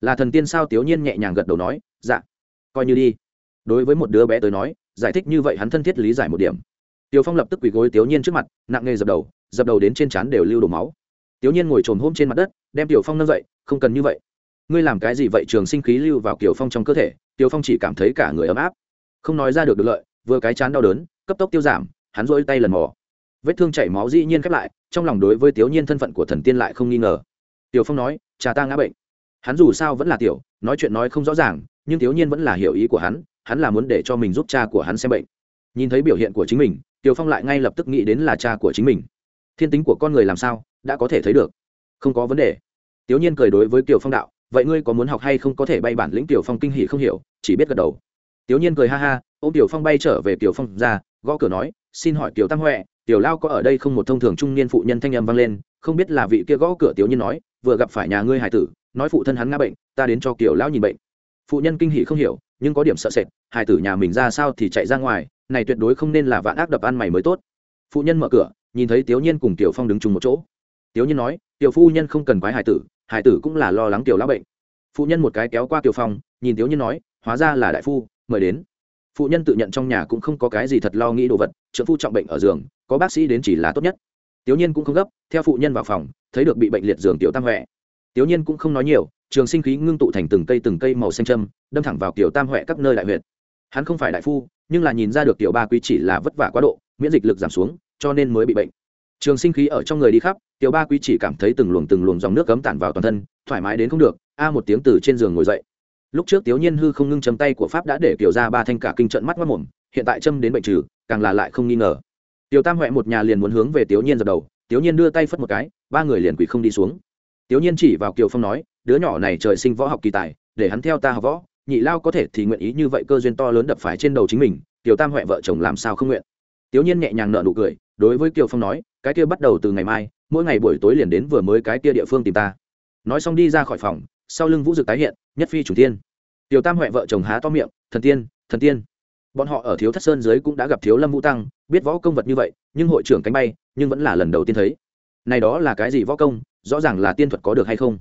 là thần tiên sao? Tiểu nhiên nhẹ nhàng gật đầu nói dạ coi như đi. Đối với một đứa bé tới nói, giải thích như vậy hắn thân thiết lý giải một điểm. Tiểu phong lập tức quỳ gối tiểu nhiên trước mặt, nặng nề dập đầu dập đầu đến trên trán đều lưu đổ máu. Tiểu nhiên ngồi trồm hôm trên mặt đất, đem tiểu phong nâng dậy, không cần như vậy ngươi làm cái gì vậy? Trường sinh khí lưu vào tiểu phong trong cơ thể tiểu phong chỉ cảm thấy cả người ấm áp. Không nói ra được được lợi, vừa cái chán đau đớn, cấp tốc tiêu giảm, hắn rỗi tay lần mò. Vết thương chảy máu dĩ nhiên khép lại, trong lòng đối với tiểu nhiên thân phận của thần tiên lại không nghi ngờ. Tiểu phong nói, cha ta ngã bệnh. Hắn dù sao vẫn là tiểu, nói chuyện nói không rõ ràng, nhưng tiểu nhiên vẫn là hiểu ý của hắn hắn là muốn để cho mình giúp cha của hắn xem bệnh. Nhìn thấy biểu hiện của chính mình, tiểu phong lại ngay lập tức nghĩ đến là cha của chính mình. Thiên tính của con người làm sao, đã có thể thấy được. Không có vấn đề. Tiểu nhiên cười đối với tiểu phong đạo vậy ngươi có muốn học hay không có thể bay bản lĩnh tiểu phong kinh hỉ không hiểu, chỉ biết gật đầu. Tiểu nhiên cười ha ha ô tiểu phong bay trở về tiểu phong ra, gõ cửa nói, xin hỏi tiểu tam huệ, tiểu lao có ở đây không một thông thường trung niên phụ nhân thanh âm vang lên, không biết là vị kia gõ cửa tiểu nhiên nói, vừa gặp phải nhà ngươi hải tử, nói phụ thân hắn ngã bệnh, ta đến cho kiểu lão nhìn bệnh. Phụ nhân kinh hỉ không hiểu, nhưng có điểm sợ sệt, hải tử nhà mình ra sao thì chạy ra ngoài, này tuyệt đối không nên là vạn ác đập ăn mày mới tốt. Phụ nhân mở cửa, nhìn thấy tiểu nhiên cùng tiểu phong đứng chung một chỗ. Tiểu nhiên nói, tiểu phu nhân không cần quái hải tử hải tử cũng là lo lắng tiểu lão bệnh. Phụ nhân một cái kéo qua tiểu phong, nhìn tiểu nhiên nói, hóa ra là đại phu, mời đến. Phụ nhân tự nhận trong nhà cũng không có cái gì thật lo nghĩ đồ vật trợ phu trọng bệnh ở giường, có bác sĩ đến chỉ là tốt nhất. Tiểu nhiên cũng không gấp, theo phụ nhân vào phòng, thấy được bị bệnh liệt giường tiểu tam huệ. Tiểu nhiên cũng không nói nhiều, trường sinh khí ngưng tụ thành từng cây từng cây màu xanh châm, đâm thẳng vào Tiểu tam huệ các nơi đại huyệt. hắn không phải đại phu, nhưng là nhìn ra được tiểu ba quý chỉ là vất vả quá độ, miễn dịch lực giảm xuống, cho nên mới bị bệnh. Trường sinh khí ở trong người đi khắp tiểu ba quý chỉ cảm thấy từng luồng từng luồng dòng nước cấm tản vào toàn thân, thoải mái đến không được, a một tiếng từ trên giường ngồi dậy. Lúc trước tiểu nhiên hư không ngưng chấm tay của pháp đã để kiểu ra ba thanh cả kinh trận mắt mất mồm hiện tại châm đến bệnh trừ, càng là lại không nghi ngờ. Tiểu tam huệ một nhà liền muốn hướng về tiểu nhiên dập đầu, tiểu nhiên đưa tay phất một cái, ba người liền quỳ không đi xuống. Tiểu nhiên chỉ vào kiều phong nói, đứa nhỏ này trời sinh võ học kỳ tài, để hắn theo ta học võ, nhị lao có thể thì nguyện ý như vậy cơ duyên to lớn đập phải trên đầu chính mình, tiểu tam huệ vợ chồng làm sao không nguyện? Tiểu nhiên nhẹ nhàng nợ nụ cười, đối với kiều phong nói, cái kia bắt đầu từ ngày mai mỗi ngày buổi tối liền đến vừa mới cái kia địa phương tìm ta. Nói xong đi ra khỏi phòng sau lưng vũ dực tái hiện nhất phi chủ tiên. Tiểu tam huệ vợ chồng há to miệng thần tiên thần tiên. Bọn họ ở thiếu thất sơn dưới cũng đã gặp thiếu lâm vũ tăng biết võ công vật như vậy nhưng hội trưởng cánh bay nhưng vẫn là lần đầu tiên thấy. Này đó là cái gì võ công rõ ràng là tiên thuật có được hay không?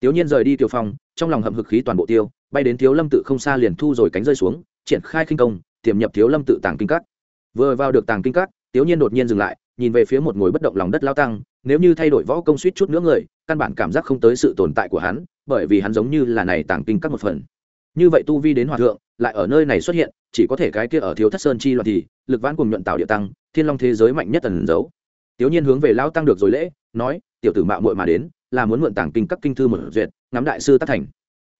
Tiểu nhiên rời đi tiểu phòng, trong lòng hậm hực khí toàn bộ tiêu bay đến thiếu lâm tự không xa liền thu rồi cánh rơi xuống triển khai khinh công tiềm nhập thiếu lâm tự tàng kinh các. Vừa vào được tàng kinh các tiểu nhiên đột nhiên dừng lại nhìn về phía một ngồi bất động lòng đất lao tăng, nếu như thay đổi võ công suýt chút nữa người, căn bản cảm giác không tới sự tồn tại của hắn, bởi vì hắn giống như là này tàng kinh các một phần. Như vậy tu vi đến hòa thượng, lại ở nơi này xuất hiện, chỉ có thể cái kia ở thiếu thất sơn chi loạn thì, lực vãn cùng nhuận tạo địa tăng, thiên long thế giới mạnh nhất tần giấu. Tiểu nhiên hướng về lao tăng được rồi lễ, nói, tiểu tử mạo muội mà đến, là muốn mượn tàng kinh các kinh thư một duyệt, ngắm đại sư tác thành.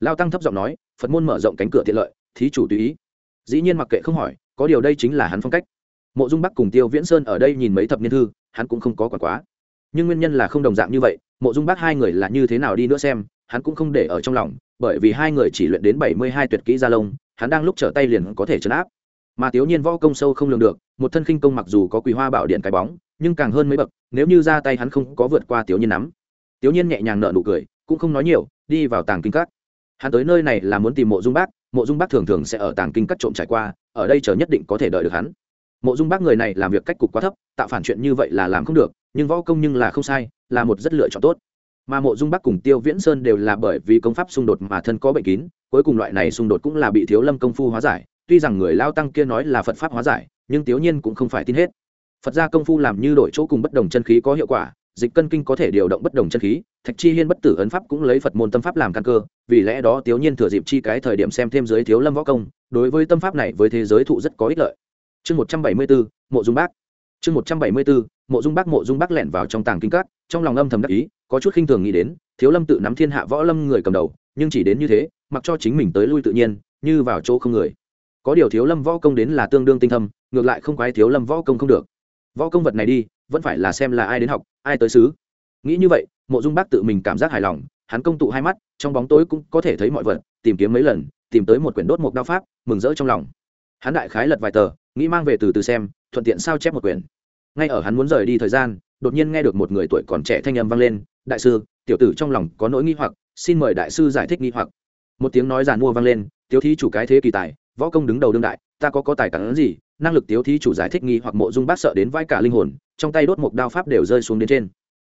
Lao tăng thấp giọng nói, phật môn mở rộng cánh cửa tiện lợi, thí chủ tùy ý. Dĩ nhiên mặc kệ không hỏi, có điều đây chính là hắn phong cách mộ dung bắc cùng tiêu viễn sơn ở đây nhìn mấy thập niên thư, hắn cũng không có quả quá. Nhưng nguyên nhân là không đồng dạng như vậy, mộ dung bắc hai người là như thế nào đi nữa xem, hắn cũng không để ở trong lòng, bởi vì hai người chỉ luyện đến bảy mươi hai tuyệt kỹ gia lông, hắn đang lúc trở tay liền có thể chấn áp. Mà thiếu nhiên võ công sâu không lường được, một thân khinh công mặc dù có quý hoa bảo điện cái bóng, nhưng càng hơn mấy bậc, nếu như ra tay hắn không có vượt qua thiếu nhiên nắm. Thiếu nhiên nhẹ nhàng nợ nụ cười, cũng không nói nhiều, đi vào tàng kinh các. Hắn tới nơi này là muốn tìm mộ dung bác mộ dung bác thường thường sẽ ở tàng kinh các trộm trải qua, ở đây chờ nhất định có thể đợi được hắn mộ dung bác người này làm việc cách cục quá thấp, tạo phản chuyện như vậy là làm không được, nhưng võ công nhưng là không sai, là một rất lựa chọn tốt. Mà mộ dung bắc cùng tiêu viễn sơn đều là bởi vì công pháp xung đột mà thân có bệnh kín, cuối cùng loại này xung đột cũng là bị thiếu lâm công phu hóa giải. Tuy rằng người lao tăng kia nói là phật pháp hóa giải, nhưng tiếu nhiên cũng không phải tin hết. Phật gia công phu làm như đổi chỗ cùng bất đồng chân khí có hiệu quả, dịch cân kinh có thể điều động bất đồng chân khí, thạch chi hiên bất tử ấn pháp cũng lấy phật môn tâm pháp làm căn cơ, vì lẽ đó tiếu nhiên thừa dịp chi cái thời điểm xem thêm giới thiếu lâm võ công, đối với tâm pháp này với thế giới thụ rất có ích lợi chương một trăm bảy mươi bốn, mộ dung bác. Chương một trăm bảy mươi bốn, mộ dung bác, mộ dung bác lẻn vào trong tàng kinh các, trong lòng âm thầm đắc ý, có chút khinh thường nghĩ đến, thiếu lâm tự nắm thiên hạ võ lâm người cầm đầu, nhưng chỉ đến như thế, mặc cho chính mình tới lui tự nhiên, như vào chỗ không người. Có điều thiếu lâm võ công đến là tương đương tinh thâm, ngược lại không quái thiếu lâm võ công không được. Võ công vật này đi, vẫn phải là xem là ai đến học, ai tới xứ nghĩ như vậy, mộ dung bác tự mình cảm giác hài lòng, hắn công tụ hai mắt, trong bóng tối cũng có thể thấy mọi vật, tìm kiếm mấy lần, tìm tới một quyển đốt mục đao pháp, mừng rỡ trong lòng hắn đại khái lật vài tờ, nghĩ mang về từ từ xem, thuận tiện sao chép một quyển. Ngay ở hắn muốn rời đi thời gian, đột nhiên nghe được một người tuổi còn trẻ thanh âm vang lên, đại sư, tiểu tử trong lòng có nỗi nghi hoặc, xin mời đại sư giải thích nghi hoặc. Một tiếng nói giàn mua vang lên, tiếu thí chủ cái thế kỳ tài, võ công đứng đầu đương đại, ta có có tài cản gì, năng lực tiếu thí chủ giải thích nghi hoặc mộ dung bác sợ đến vai cả linh hồn, trong tay đốt một đao pháp đều rơi xuống đến trên.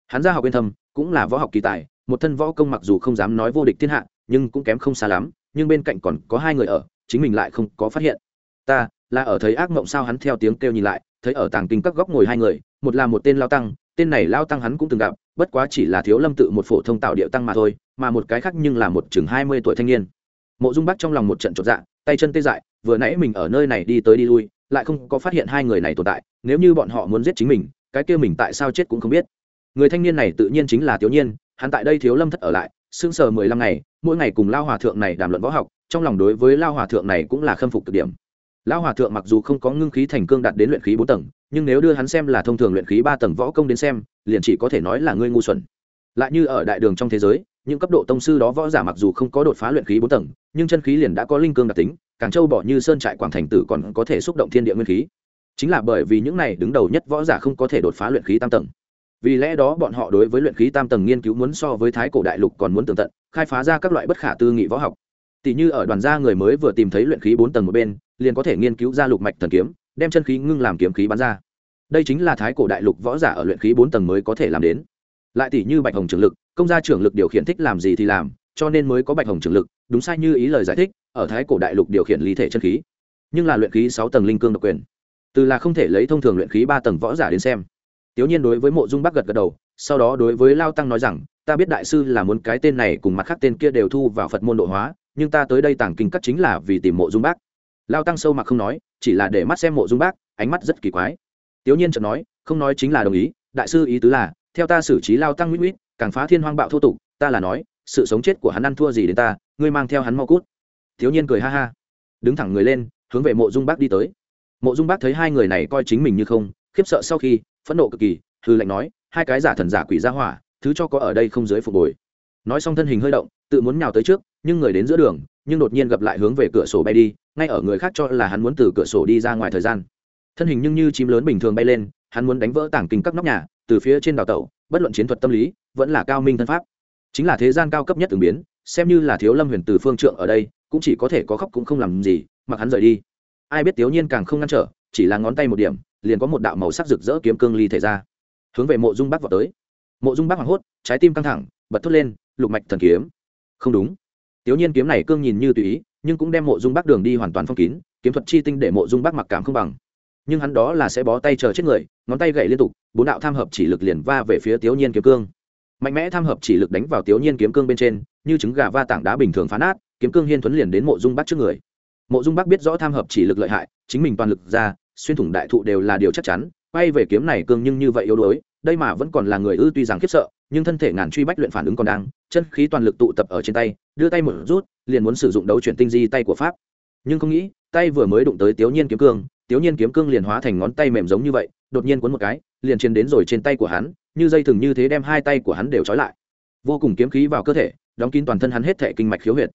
Hắn ra học yên thâm, cũng là võ học kỳ tài, một thân võ công mặc dù không dám nói vô địch thiên hạ, nhưng cũng kém không xa lắm, nhưng bên cạnh còn có hai người ở, chính mình lại không có phát hiện ta là ở thấy ác mộng sao hắn theo tiếng kêu nhìn lại thấy ở tàng kinh các góc ngồi hai người một là một tên lao tăng tên này lao tăng hắn cũng từng gặp bất quá chỉ là thiếu lâm tự một phổ thông tạo điệu tăng mà thôi mà một cái khác nhưng là một chừng hai mươi tuổi thanh niên. Mộ dung bắc trong lòng một trận chột dạ tay chân tê dại vừa nãy mình ở nơi này đi tới đi lui lại không có phát hiện hai người này tồn tại nếu như bọn họ muốn giết chính mình cái kia mình tại sao chết cũng không biết. Người thanh niên này tự nhiên chính là thiếu niên, hắn tại đây thiếu lâm thất ở lại sương sờ mười lăm ngày mỗi ngày cùng lao hòa thượng này đàm luận võ học trong lòng đối với lao hòa thượng này cũng là khâm phục cực điểm. Lão hòa thượng mặc dù không có ngưng khí thành cương đạt đến luyện khí bốn tầng, nhưng nếu đưa hắn xem là thông thường luyện khí ba tầng võ công đến xem, liền chỉ có thể nói là ngươi ngu xuẩn. Lại như ở đại đường trong thế giới, những cấp độ tông sư đó võ giả mặc dù không có đột phá luyện khí bốn tầng, nhưng chân khí liền đã có linh cương đặc tính, càng châu bỏ như sơn trại quảng thành tử còn có thể xúc động thiên địa nguyên khí. Chính là bởi vì những này đứng đầu nhất võ giả không có thể đột phá luyện khí tam tầng. Vì lẽ đó bọn họ đối với luyện khí tam tầng nghiên cứu muốn so với thái cổ đại lục còn muốn tường tận, khai phá ra các loại bất khả tư nghị võ học. Tỷ như ở đoàn gia người mới vừa tìm thấy luyện khí bốn tầng một bên liền có thể nghiên cứu ra lục mạch thần kiếm, đem chân khí ngưng làm kiếm khí bắn ra. Đây chính là thái cổ đại lục võ giả ở luyện khí bốn tầng mới có thể làm đến. Lại tỷ như bạch hồng trường lực, công gia trưởng lực điều khiển thích làm gì thì làm, cho nên mới có bạch hồng trường lực, đúng sai như ý lời giải thích, ở thái cổ đại lục điều khiển lý thể chân khí. Nhưng là luyện khí sáu tầng linh cương độc quyền, từ là không thể lấy thông thường luyện khí ba tầng võ giả đến xem. Tiểu nhiên đối với mộ dung bắc gật gật đầu, sau đó đối với lao tăng nói rằng, ta biết đại sư là muốn cái tên này cùng mặt khác tên kia đều thu vào phật môn độ hóa, nhưng ta tới đây tàng kinh cắt chính là vì tìm mộ dung bác lao tăng sâu mặc không nói, chỉ là để mắt xem mộ dung bác, ánh mắt rất kỳ quái. Tiểu nhiên chợt nói, không nói chính là đồng ý, đại sư ý tứ là, theo ta xử trí lao tăng nguyễn nguyễn, càng phá thiên hoang bạo thô tục, ta là nói, sự sống chết của hắn ăn thua gì đến ta, ngươi mang theo hắn mau cút. Thiếu nhiên cười ha ha, đứng thẳng người lên, hướng về mộ dung bác đi tới. Mộ dung bác thấy hai người này coi chính mình như không, khiếp sợ sau khi, phẫn nộ cực kỳ hư lệnh nói, hai cái giả thần giả quỷ ra hỏa, thứ cho có ở đây không dưới phục hồi nói xong thân hình hơi động, tự muốn nhào tới trước, nhưng người đến giữa đường, nhưng đột nhiên gặp lại hướng về cửa sổ bay đi ngay ở người khác cho là hắn muốn từ cửa sổ đi ra ngoài thời gian. Thân hình nhưng như chim lớn bình thường bay lên, hắn muốn đánh vỡ tảng kinh các nóc nhà, từ phía trên đào tẩu, bất luận chiến thuật tâm lý, vẫn là cao minh thân pháp. Chính là thế gian cao cấp nhất ứng biến, xem như là thiếu lâm huyền từ phương trượng ở đây, cũng chỉ có thể có khóc cũng không làm gì, mặc hắn rời đi. Ai biết thiếu nhiên càng không ngăn trở, chỉ là ngón tay một điểm, liền có một đạo màu sắc rực rỡ kiếm cương ly thể ra. Hướng về mộ dung bắc vào tới. Mộ dung bắc hoảng hốt, trái tim căng thẳng, bật thốt lên, lục mạch thần kiếm. Không đúng. Tiểu nhiên kiếm này cương nhìn như tùy ý nhưng cũng đem mộ dung bắc đường đi hoàn toàn phong kín, kiếm thuật chi tinh để mộ dung bắc mặc cảm không bằng. Nhưng hắn đó là sẽ bó tay chờ chết người, ngón tay gậy liên tục, bốn đạo tham hợp chỉ lực liền va về phía tiểu nhiên kiếm cương. Mạnh mẽ tham hợp chỉ lực đánh vào tiểu nhiên kiếm cương bên trên, như trứng gà va tảng đá bình thường phá nát, kiếm cương hiên thuấn liền đến mộ dung bắc trước người. Mộ dung bắc biết rõ tham hợp chỉ lực lợi hại, chính mình toàn lực ra, xuyên thủng đại thụ đều là điều chắc chắn, quay về kiếm này cương nhưng như vậy yếu đuối đây mà vẫn còn là người ư tuy rằng khiếp sợ, nhưng thân thể ngàn truy bách luyện phản ứng còn đang, chân khí toàn lực tụ tập ở trên tay, đưa tay một rút, liền muốn sử dụng đấu chuyển tinh di tay của pháp. Nhưng không nghĩ, tay vừa mới đụng tới tiểu nhiên kiếm cương tiểu nhiên kiếm cương liền hóa thành ngón tay mềm giống như vậy, đột nhiên cuốn một cái, liền trên đến rồi trên tay của hắn, như dây thừng như thế đem hai tay của hắn đều trói lại. Vô cùng kiếm khí vào cơ thể, đóng kín toàn thân hắn hết thể kinh mạch khiếu huyệt.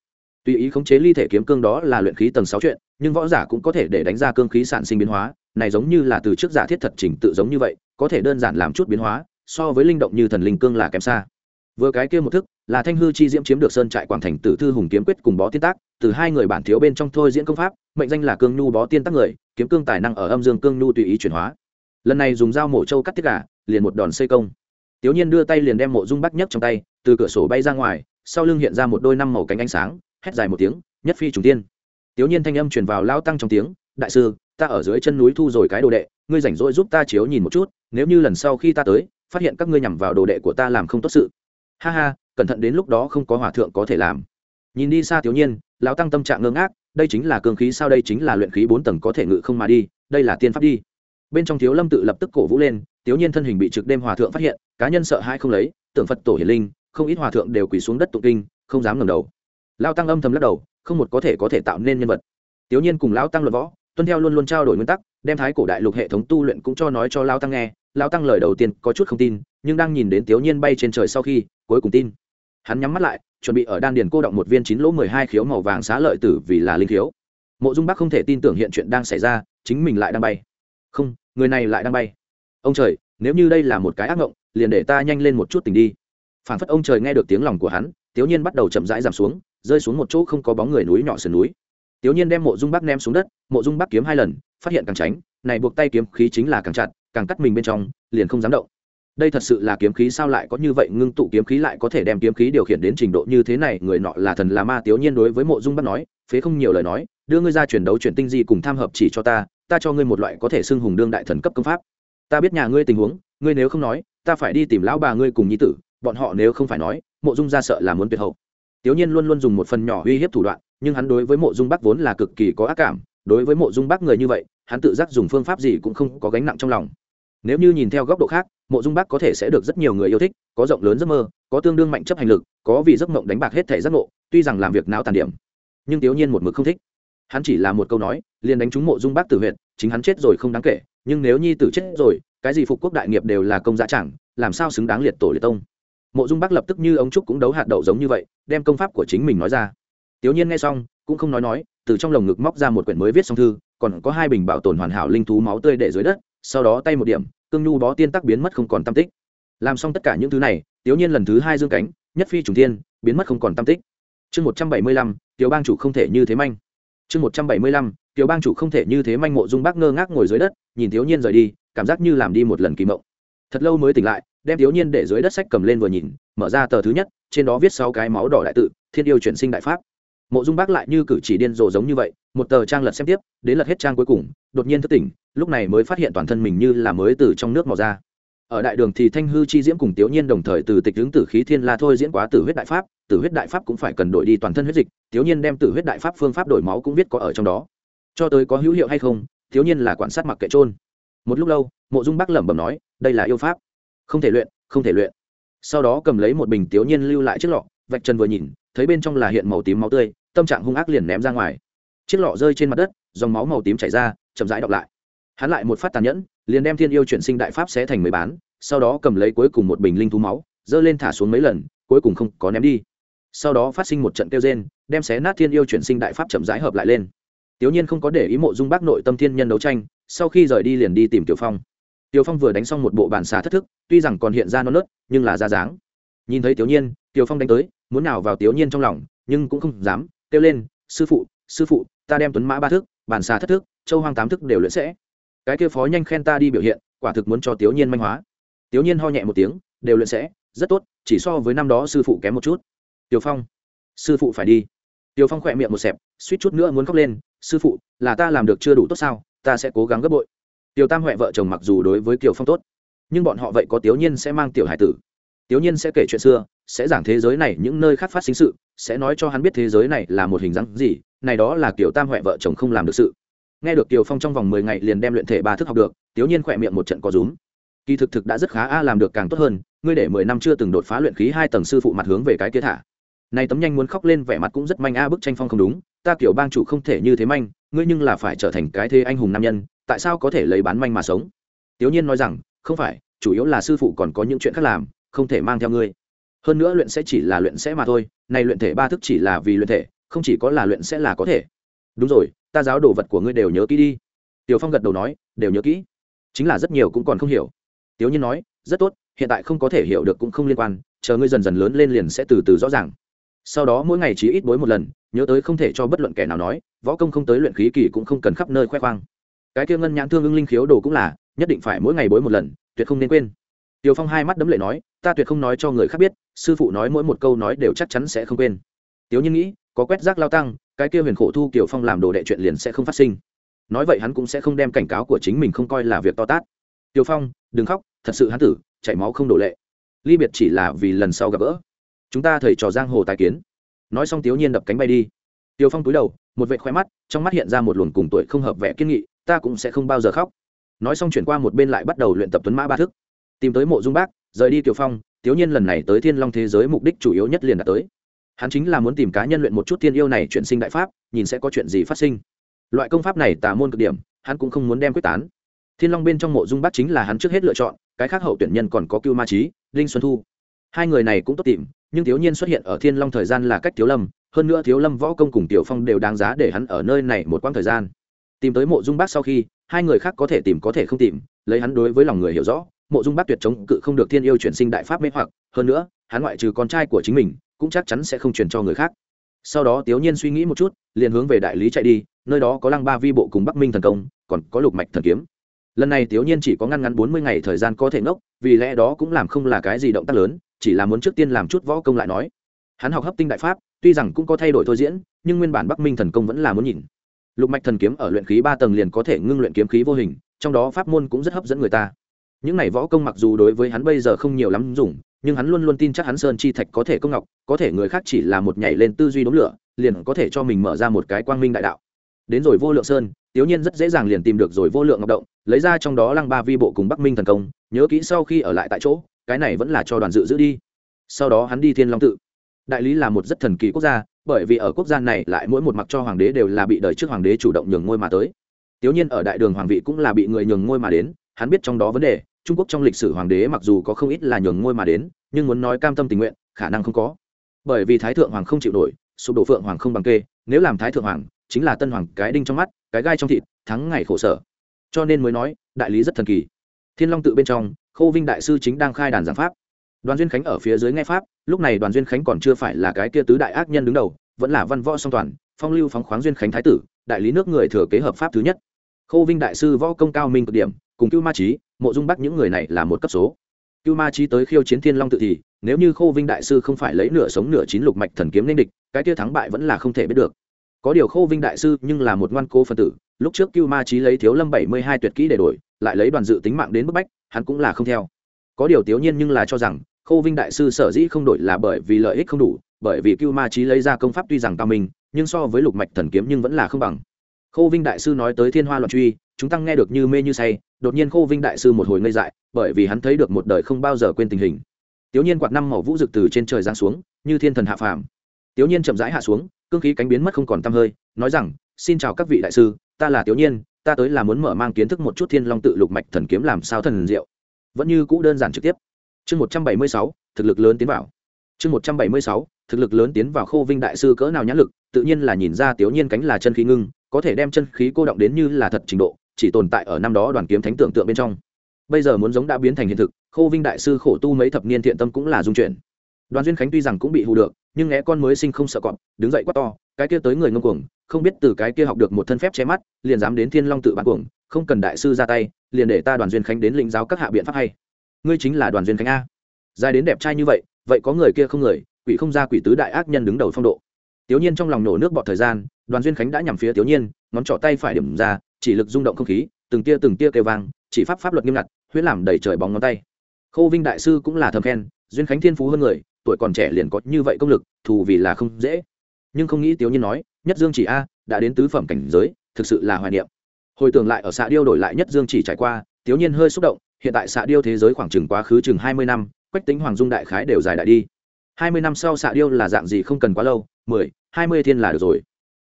Tùy ý khống chế ly thể kiếm cương đó là luyện khí tầng sáu chuyện, nhưng võ giả cũng có thể để đánh ra cương khí sản sinh biến hóa này giống như là từ trước giả thiết thật chỉnh tự giống như vậy, có thể đơn giản làm chút biến hóa, so với linh động như thần linh cương là kém xa. Vừa cái kia một thức, là thanh hư chi diễm chiếm được sơn trại quảng thành tử thư hùng kiếm quyết cùng bó tiên tác, từ hai người bản thiếu bên trong thôi diễn công pháp, mệnh danh là cương nhu bó tiên tác người, kiếm cương tài năng ở âm dương cương nhu tùy ý chuyển hóa. Lần này dùng dao mổ trâu cắt tiết gà, liền một đòn xây công. Tiểu nhiên đưa tay liền đem mộ dung bắt nhất trong tay, từ cửa sổ bay ra ngoài, sau lưng hiện ra một đôi năm màu cánh ánh sáng, hét dài một tiếng, nhất phi trùng tiên. Tiểu nhiên thanh âm truyền vào lao tăng trong tiếng đại sư, ta ở dưới chân núi thu rồi cái đồ đệ, ngươi rảnh rỗi giúp ta chiếu nhìn một chút, nếu như lần sau khi ta tới, phát hiện các ngươi nhằm vào đồ đệ của ta làm không tốt sự. Ha ha, cẩn thận đến lúc đó không có hòa thượng có thể làm. Nhìn đi xa tiểu nhiên, lão tăng tâm trạng ngơ ngác, đây chính là cương khí sao, đây chính là luyện khí bốn tầng có thể ngự không mà đi, đây là tiên pháp đi. Bên trong thiếu lâm tự lập tức cổ vũ lên, tiểu nhiên thân hình bị trực đêm hòa thượng phát hiện, cá nhân sợ hai không lấy, tưởng phật tổ hiển linh, không ít hòa thượng đều quỳ xuống đất tụng kinh, không dám ngẩng đầu. Lao tăng âm thầm lắc đầu, không một có thể có thể tạo nên nhân vật. Tiểu nhiên cùng lão tăng luận võ tuân theo luôn luôn trao đổi nguyên tắc, đem thái cổ đại lục hệ thống tu luyện cũng cho nói cho lao tăng nghe, lao tăng lời đầu tiên có chút không tin, nhưng đang nhìn đến tiểu nhiên bay trên trời sau khi, cuối cùng tin. Hắn nhắm mắt lại, chuẩn bị ở đan điền cô động một viên chín lỗ mười hai khiếu màu vàng xá lợi tử vì là linh khiếu. Mộ dung bắc không thể tin tưởng hiện chuyện đang xảy ra, chính mình lại đang bay. Không, người này lại đang bay. Ông trời, nếu như đây là một cái ác mộng liền để ta nhanh lên một chút tình đi. Phản phất ông trời nghe được tiếng lòng của hắn tiểu nhiên bắt đầu chậm rãi giảm xuống, rơi xuống một chỗ không có bóng người núi nhỏ sườn núi tiểu nhiên đem mộ dung bắc ném xuống đất, mộ dung bắc kiếm hai lần, phát hiện càng tránh, này buộc tay kiếm khí chính là càng chặt, càng cắt mình bên trong, liền không dám động. Đây thật sự là kiếm khí sao lại có như vậy, ngưng tụ kiếm khí lại có thể đem kiếm khí điều khiển đến trình độ như thế này, người nọ là thần là ma tiểu nhiên đối với mộ dung bắc nói, phế không nhiều lời nói, đưa ngươi ra chuyển đấu chuyển tinh di cùng tham hợp chỉ cho ta ta cho ngươi một loại có thể xưng hùng đương đại thần cấp công pháp. Ta biết nhà ngươi tình huống, ngươi nếu không nói, ta phải đi tìm lão bà ngươi cùng nhi tử, bọn họ nếu không phải nói, mộ dung ra sợ là muốn tuyệt hậu. Tiểu nhiên luôn luôn dùng một phần nhỏ uy hiếp thủ đoạn nhưng hắn đối với mộ dung bắc vốn là cực kỳ có ác cảm, đối với mộ dung bắc người như vậy, hắn tự giác dùng phương pháp gì cũng không có gánh nặng trong lòng. Nếu như nhìn theo góc độ khác, mộ dung bắc có thể sẽ được rất nhiều người yêu thích, có rộng lớn giấc mơ, có tương đương mạnh chấp hành lực, có vì giấc mộng đánh bạc hết thể giấc ngộ, tuy rằng làm việc não tàn điểm, nhưng tiểu nhiên một mực không thích. Hắn chỉ là một câu nói, liền đánh trúng mộ dung bác tử huyện chính hắn chết rồi không đáng kể, nhưng nếu nhi tử chết rồi, cái gì phục quốc đại nghiệp đều là công giá chẳng, làm sao xứng đáng liệt tổ liệt tông? Mộ dung bác lập tức như ông trúc cũng đấu hạt đậu giống như vậy, đem công pháp của chính mình nói ra tiểu nhiên nghe xong, cũng không nói nói, từ trong lồng ngực móc ra một quyển mới viết xong thư, còn có hai bình bảo tồn hoàn hảo linh thú máu tươi để dưới đất, sau đó tay một điểm, cương nhu bó tiên tắc biến mất không còn tâm tích. Làm xong tất cả những thứ này, tiểu nhiên lần thứ hai dương cánh, nhất phi trùng tiên biến mất không còn tâm tích. Chương một trăm bảy mươi lăm, tiểu bang chủ không thể như thế manh. Chương một trăm bảy mươi lăm, tiểu bang chủ không thể như thế manh mộ dung bác ngơ ngác ngồi dưới đất, nhìn tiểu nhiên rời đi, cảm giác như làm đi một lần kỳ mộng. Thật lâu mới tỉnh lại, đem tiểu nhiên để dưới đất sách cầm lên vừa nhìn, mở ra tờ thứ nhất, trên đó viết sáu cái máu đỏ đại tự, thiên yêu chuyển sinh đại pháp mộ dung bác lại như cử chỉ điên rồ giống như vậy, một tờ trang lật xem tiếp, đến lật hết trang cuối cùng, đột nhiên thức tỉnh, lúc này mới phát hiện toàn thân mình như là mới từ trong nước mò ra. Ở đại đường thì thanh hư chi diễm cùng tiểu nhiên đồng thời từ tịch hướng tử khí thiên la thôi diễn quá tử huyết đại pháp, tử huyết đại pháp cũng phải cần đổi đi toàn thân huyết dịch tiểu nhiên đem tử huyết đại pháp phương pháp đổi máu cũng viết có ở trong đó. Cho tới có hữu hiệu hay không tiểu nhiên là quan sát mặc kệ trôn một lúc lâu, mộ dung Bác lẩm bẩm nói, đây là yêu pháp. Không thể luyện, không thể luyện. Sau đó cầm lấy một bình tiểu nhiên lưu lại chiếc lọ, vạch chân vừa nhìn thấy bên trong là hiện màu tím máu tươi, tâm trạng hung ác liền ném ra ngoài. Chiếc lọ rơi trên mặt đất, dòng máu màu tím chảy ra, chậm rãi đọc lại. Hắn lại một phát tàn nhẫn, liền đem thiên yêu chuyển sinh đại pháp xé thành mười bán, sau đó cầm lấy cuối cùng một bình linh thú máu dơ lên thả xuống mấy lần, cuối cùng không có ném đi. Sau đó phát sinh một trận kêu rên, đem xé nát thiên yêu chuyển sinh đại pháp chậm rãi hợp lại lên. Tiểu nhiên không có để ý mộ dung bác nội tâm thiên nhân đấu tranh, sau khi rời đi liền đi tìm tiểu phong. Tiểu phong vừa đánh xong một bộ bàn xà thất thức, tuy rằng còn hiện ra non nớt, nhưng là ra dáng. Nhìn thấy tiểu nhiên tiểu phong đánh tới muốn nào vào tiểu nhiên trong lòng nhưng cũng không dám kêu lên sư phụ sư phụ ta đem tuấn mã ba thước, bàn xà thất thước, châu hoang tám thước đều luyện sẽ. Cái kia phó nhanh khen ta đi biểu hiện quả thực muốn cho tiểu nhiên manh hóa. Tiểu nhiên ho nhẹ một tiếng đều luyện sẽ rất tốt chỉ so với năm đó sư phụ kém một chút. Tiểu phong sư phụ phải đi. Tiểu phong khỏe miệng một xẹp suýt chút nữa muốn khóc lên sư phụ là ta làm được chưa đủ tốt sao ta sẽ cố gắng gấp bội. Tiểu tam huệ vợ chồng mặc dù đối với tiểu phong tốt nhưng bọn họ vậy có tiểu nhiên sẽ mang tiểu hải tử tiểu nhiên sẽ kể chuyện xưa, sẽ giảng thế giới này những nơi khác phát sinh sự, sẽ nói cho hắn biết thế giới này là một hình dáng gì, này đó là kiểu tam huệ vợ chồng không làm được sự. Nghe được Tiểu phong trong vòng mười ngày liền đem luyện thể ba thức học được tiểu nhiên khỏe miệng một trận có rúm. Kỳ thực thực đã rất khá a, làm được càng tốt hơn, ngươi để mười năm chưa từng đột phá luyện khí hai tầng sư phụ mặt hướng về cái kia thả. Này tấm nhanh muốn khóc lên vẻ mặt cũng rất manh a, bức tranh phong không đúng, ta kiểu bang chủ không thể như thế manh, ngươi nhưng là phải trở thành cái thế anh hùng nam nhân, tại sao có thể lấy bán manh mà sống? Tiểu nhiên nói rằng, không phải, chủ yếu là sư phụ còn có những chuyện khác làm không thể mang theo ngươi. Hơn nữa luyện sẽ chỉ là luyện sẽ mà thôi, này luyện thể ba thức chỉ là vì luyện thể, không chỉ có là luyện sẽ là có thể. Đúng rồi, ta giáo đồ vật của ngươi đều nhớ kỹ đi. Tiểu phong gật đầu nói, đều nhớ kỹ. Chính là rất nhiều cũng còn không hiểu. Tiểu nhiên nói, rất tốt, hiện tại không có thể hiểu được cũng không liên quan, chờ ngươi dần dần lớn lên liền sẽ từ từ rõ ràng. Sau đó mỗi ngày chỉ ít bối một lần, nhớ tới không thể cho bất luận kẻ nào nói, võ công không tới luyện khí kỳ cũng không cần khắp nơi khoe khoang. Cái kia ngân nhãn thương ưng linh khiếu đồ cũng là, nhất định phải mỗi ngày bối một lần, tuyệt không nên quên. Tiểu Phong hai mắt đấm lệ nói, ta tuyệt không nói cho người khác biết, sư phụ nói mỗi một câu nói đều chắc chắn sẽ không quên. Tiểu Nhiên nghĩ, có quét rác lao tăng, cái kia huyền khổ thu Tiểu Phong làm đồ đệ chuyện liền sẽ không phát sinh. nói vậy hắn cũng sẽ không đem cảnh cáo của chính mình không coi là việc to tát. Tiêu phong đừng khóc thật sự hắn tử chảy máu không đổ lệ. Ly biệt chỉ là vì lần sau gặp gỡ. Chúng ta thầy trò giang hồ tài kiến. Nói xong tiểu nhiên đập cánh bay đi. Tiêu phong túi đầu một vệ khoe mắt trong mắt hiện ra một luồng cùng tuổi không hợp vẻ kiên nghị ta cũng sẽ không bao giờ khóc. Nói xong chuyển qua một bên lại bắt đầu luyện tập tuấn mã ba thức tìm tới mộ dung bác, rời đi tiểu phong tiểu nhiên lần này tới thiên long thế giới mục đích chủ yếu nhất liền đã tới. Hắn chính là muốn tìm cá nhân luyện một chút thiên yêu này chuyển sinh đại pháp, nhìn sẽ có chuyện gì phát sinh. Loại công pháp này tà môn cực điểm, hắn cũng không muốn đem quyết tán. Thiên long bên trong mộ dung bác chính là hắn trước hết lựa chọn, cái khác hậu tuyển nhân còn có cưu ma trí linh xuân thu. Hai người này cũng tốt tìm, nhưng thiếu nhiên xuất hiện ở thiên long thời gian là cách thiếu lâm, hơn nữa thiếu lâm võ công cùng tiểu phong đều đáng giá để hắn ở nơi này một quãng thời gian. Tìm tới mộ dung bác sau khi, hai người khác có thể tìm có thể không tìm, lấy hắn đối với lòng người hiểu rõ mộ dung bác tuyệt chống cự không được thiên yêu chuyển sinh đại pháp mê hoặc, hơn nữa, hắn ngoại trừ con trai của chính mình, cũng chắc chắn sẽ không truyền cho người khác. Sau đó tiểu nhiên suy nghĩ một chút, liền hướng về đại lý chạy đi, nơi đó có lăng ba vi bộ cùng bắc minh thần công, còn có lục mạch thần kiếm. Lần này tiểu nhiên chỉ có ngăn ngắn bốn mươi ngày thời gian có thể ngốc, vì lẽ đó cũng làm không là cái gì động tác lớn, chỉ là muốn trước tiên làm chút võ công lại nói. Hắn học hấp tinh đại pháp, tuy rằng cũng có thay đổi thôi diễn, nhưng nguyên bản bắc minh thần công vẫn là muốn nhìn. Lục mạch thần kiếm ở luyện khí ba tầng liền có thể ngưng luyện kiếm khí vô hình, trong đó pháp môn cũng rất hấp dẫn người ta những này võ công mặc dù đối với hắn bây giờ không nhiều lắm dùng, nhưng hắn luôn luôn tin chắc hắn sơn chi thạch có thể công ngọc, có thể người khác chỉ là một nhảy lên tư duy đống lửa, liền có thể cho mình mở ra một cái quang minh đại đạo. Đến rồi vô lượng sơn tiểu nhiên rất dễ dàng liền tìm được rồi vô lượng ngọc động, lấy ra trong đó lăng ba vi bộ cùng bắc minh thần công, nhớ kỹ sau khi ở lại tại chỗ, cái này vẫn là cho đoàn dự giữ đi. Sau đó hắn đi thiên long tự. Đại lý là một rất thần kỳ quốc gia, bởi vì ở quốc gia này lại mỗi một mặc cho hoàng đế đều là bị đời trước hoàng đế chủ động nhường ngôi mà tới. Tiểu nhiên ở đại đường hoàng vị cũng là bị người nhường ngôi mà đến, hắn biết trong đó vấn đề trung quốc trong lịch sử hoàng đế mặc dù có không ít là nhường ngôi mà đến, nhưng muốn nói cam tâm tình nguyện, khả năng không có. Bởi vì thái thượng hoàng không chịu nổi, sụp đổ phượng hoàng không bằng kê, nếu làm thái thượng hoàng, chính là tân hoàng cái đinh trong mắt, cái gai trong thịt, thắng ngày khổ sở. Cho nên mới nói, đại lý rất thần kỳ. Thiên long tự bên trong, khâu vinh đại sư chính đang khai đàn giảng pháp. Đoàn duyên khánh ở phía dưới nghe pháp, lúc này đoàn duyên khánh còn chưa phải là cái kia tứ đại ác nhân đứng đầu, vẫn là văn võ song toàn, phong lưu phóng khoáng duyên khánh thái tử, đại lý nước người thừa kế hợp pháp thứ nhất. Khâu vinh đại sư võ công cao minh cực điểm cùng cưu ma trí mộ dung bắc những người này là một cấp số. Cưu ma trí tới khiêu chiến thiên long tự thì, nếu như khâu vinh đại sư không phải lấy nửa sống nửa chín lục mạch thần kiếm nên địch, cái kia thắng bại vẫn là không thể biết được. Có điều khâu vinh đại sư nhưng là một ngoan cố phân tử, lúc trước cưu ma trí lấy thiếu lâm bảy mươi hai tuyệt kỹ để đổi, lại lấy đoàn dự tính mạng đến bức bách, hắn cũng là không theo. Có điều tiểu nhiên nhưng là cho rằng khâu vinh đại sư sở dĩ không đổi là bởi vì lợi ích không đủ, bởi vì cưu ma trí lấy ra công pháp tuy rằng cao minh, nhưng so với lục mạch thần kiếm nhưng vẫn là không bằng. Khô vinh đại sư nói tới thiên hoa loạn truy, chúng tăng nghe được như mê như say, đột nhiên Khô vinh đại sư một hồi ngây dại, bởi vì hắn thấy được một đời không bao giờ quên tình hình. Tiểu nhiên quạt năm màu vũ rực từ trên trời giáng xuống, như thiên thần hạ phàm. Tiểu nhiên chậm rãi hạ xuống, cương khí cánh biến mất không còn tăm hơi, nói rằng, xin chào các vị đại sư, ta là tiểu nhiên, ta tới là muốn mở mang kiến thức một chút thiên long tự lục mạch thần kiếm làm sao thần diệu. Vẫn như cũ đơn giản trực tiếp. Chương một trăm bảy mươi sáu, thực lực lớn tiến vào. Chương một trăm bảy mươi sáu, thực lực lớn tiến vào khô vinh đại sư cỡ nào nhãn lực, tự nhiên là nhìn ra tiểu nhiên cánh là chân khí ngưng có thể đem chân khí cô động đến như là thật trình độ, chỉ tồn tại ở năm đó đoàn kiếm thánh tưởng tượng bên trong. Bây giờ muốn giống đã biến thành hiện thực, khô vinh đại sư khổ tu mấy thập niên thiện tâm cũng là dung chuyển. Đoàn duyên khánh tuy rằng cũng bị hù được, nhưng nghe con mới sinh không sợ cọp, đứng dậy quát to, cái kia tới người ngông cuồng, không biết từ cái kia học được một thân phép che mắt, liền dám đến thiên long tự bán cuồng, không cần đại sư ra tay, liền để ta đoàn duyên khánh đến lĩnh giáo các hạ biện pháp hay. Ngươi chính là đoàn duyên khánh a. Dài đến đẹp trai như vậy vậy có người kia không người, quỷ không ra quỷ tứ đại ác nhân đứng đầu phong độ. Tiểu nhiên trong lòng nổ nước bọt thời gian đoàn duyên khánh đã nhằm phía tiểu nhiên, ngón trỏ tay phải điểm ra, chỉ lực rung động không khí, từng tia từng tia kêu vang, chỉ pháp pháp luật nghiêm ngặt huyết làm đầy trời bóng ngón tay. Khô vinh đại sư cũng là thầm khen, duyên khánh thiên phú hơn người, tuổi còn trẻ liền có như vậy công lực, thù vì là không dễ. Nhưng không nghĩ tiểu nhiên nói, nhất dương chỉ a, đã đến tứ phẩm cảnh giới, thực sự là hoài niệm. Hồi tưởng lại ở xạ điêu đổi lại nhất dương chỉ trải qua tiểu nhiên hơi xúc động, hiện tại xạ điêu thế giới khoảng chừng quá khứ chừng hai mươi năm, quách tính hoàng dung đại khái đều dài đại đi. hai mươi năm sau xạ điêu là dạng gì không cần quá lâu, mười, hai mươi thiên là được rồi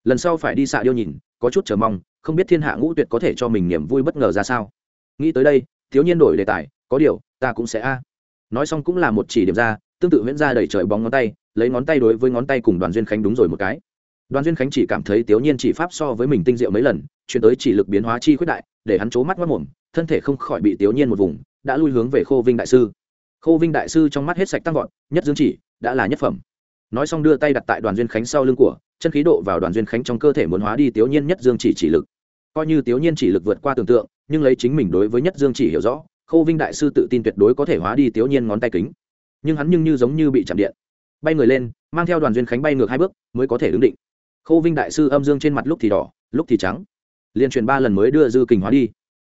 lần sau phải đi xạ điêu nhìn, có chút chờ mong, không biết thiên hạ ngũ tuyệt có thể cho mình niềm vui bất ngờ ra sao. Nghĩ tới đây, thiếu nhiên đổi đề tài, có điều, ta cũng sẽ a. Nói xong cũng là một chỉ điểm ra, tương tự nguyễn ra đẩy trời bóng ngón tay, lấy ngón tay đối với ngón tay cùng đoàn duyên khánh đúng rồi một cái. Đoàn duyên khánh chỉ cảm thấy thiếu nhiên chỉ pháp so với mình tinh diệu mấy lần, chuyển tới chỉ lực biến hóa chi khuyết đại, để hắn c mắt mất mồm, thân thể không khỏi bị thiếu nhiên một vùng, đã lui hướng về khô vinh đại sư. Khô vinh đại sư trong mắt hết sạch tăng vọt, nhất dương chỉ, đã là nhất phẩm nói xong đưa tay đặt tại đoàn duyên khánh sau lưng của, chân khí độ vào đoàn duyên khánh trong cơ thể muốn hóa đi tiểu nhiên nhất dương chỉ chỉ lực. Coi như tiểu nhiên chỉ lực vượt qua tưởng tượng, nhưng lấy chính mình đối với nhất dương chỉ hiểu rõ, khâu vinh đại sư tự tin tuyệt đối có thể hóa đi tiểu nhiên ngón tay kính. Nhưng hắn nhưng như giống như bị chạm điện. Bay người lên, mang theo đoàn duyên khánh bay ngược hai bước, mới có thể đứng định. Khâu vinh đại sư âm dương trên mặt lúc thì đỏ, lúc thì trắng. Liên truyền ba lần mới đưa dư kình hóa đi.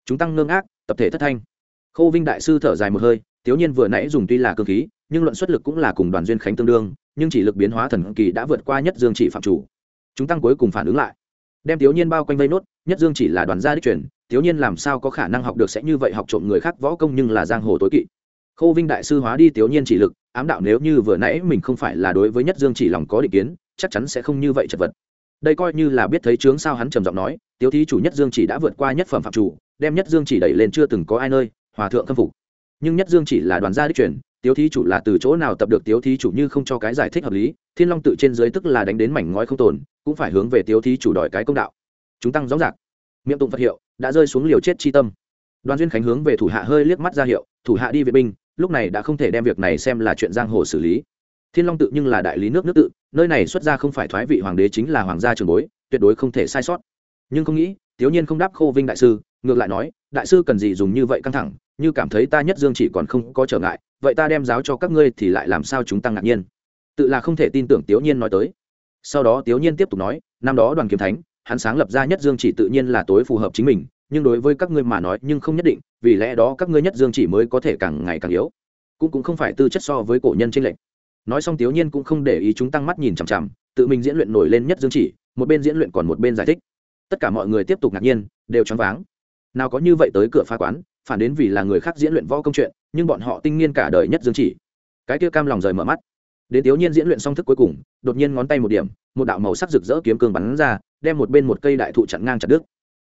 Chúng tăng ngưng ác tập thể thất thanh. Khâu vinh đại sư thở dài một hơi tiểu nhiên vừa nãy dùng tuy là cơ khí nhưng luận xuất lực cũng là cùng đoàn duyên khánh tương đương, nhưng chỉ lực biến hóa thần kỳ đã vượt qua nhất dương chỉ phạm chủ. Chúng tăng cuối cùng phản ứng lại. Đem thiếu niên bao quanh vây nốt, nhất dương chỉ là đoàn gia đích truyền thiếu niên làm sao có khả năng học được sẽ như vậy học trộm người khác võ công nhưng là giang hồ tối kỵ. Khâu vinh đại sư hóa đi thiếu niên chỉ lực, ám đạo nếu như vừa nãy mình không phải là đối với nhất dương chỉ lòng có định kiến, chắc chắn sẽ không như vậy chật vật. Đây coi như là biết thấy chướng sao hắn trầm giọng nói, tiếu thí chủ nhất dương chỉ đã vượt qua nhất phẩm phạm chủ, đem nhất dương chỉ đẩy lên chưa từng có ai nơi, hòa thượng khâm phục. Nhưng nhất dương chỉ là đoàn gia đích truyền tiếu thí chủ là từ chỗ nào tập được tiếu thí chủ như không cho cái giải thích hợp lý, thiên long tự trên dưới tức là đánh đến mảnh ngói không tồn, cũng phải hướng về tiếu thí chủ đòi cái công đạo. Chúng tăng rõ rạc miệng tụng phật hiệu, đã rơi xuống liều chết chi tâm. Đoàn duyên khánh hướng về thủ hạ hơi liếc mắt ra hiệu, thủ hạ đi vệ binh, lúc này đã không thể đem việc này xem là chuyện giang hồ xử lý. Thiên long tự nhưng là đại lý nước nước tự, nơi này xuất ra không phải thoái vị hoàng đế chính là hoàng gia trường bối, tuyệt đối không thể sai sót. Nhưng không nghĩ thiếu nhiên không đáp khô vinh đại sư, ngược lại nói, đại sư cần gì dùng như vậy căng thẳng, như cảm thấy ta nhất dương chỉ còn không có trở ngại vậy ta đem giáo cho các ngươi thì lại làm sao chúng tăng ngạc nhiên? Tự là không thể tin tưởng tiểu nhiên nói tới. Sau đó tiểu nhiên tiếp tục nói, năm đó đoàn kiếm thánh, hắn sáng lập ra nhất dương chỉ tự nhiên là tối phù hợp chính mình, nhưng đối với các ngươi mà nói nhưng không nhất định, vì lẽ đó các ngươi nhất dương chỉ mới có thể càng ngày càng yếu. Cũng cũng không phải tư chất so với cổ nhân tranh lệch. Nói xong tiểu nhiên cũng không để ý chúng tăng mắt nhìn chằm chằm, tự mình diễn luyện nổi lên nhất dương chỉ, một bên diễn luyện còn một bên giải thích. Tất cả mọi người tiếp tục ngạc nhiên, đều choáng váng. Nào có như vậy tới cửa phá quán phản đến vì là người khác diễn luyện võ công chuyện, nhưng bọn họ tinh nghiên cả đời nhất dương chỉ. Cái kia cam lòng rời mở mắt. Đến tiểu nhiên diễn luyện xong thức cuối cùng, đột nhiên ngón tay một điểm, một đạo màu sắc rực rỡ kiếm cương bắn ra, đem một bên một cây đại thụ chặn ngang chặt đứt.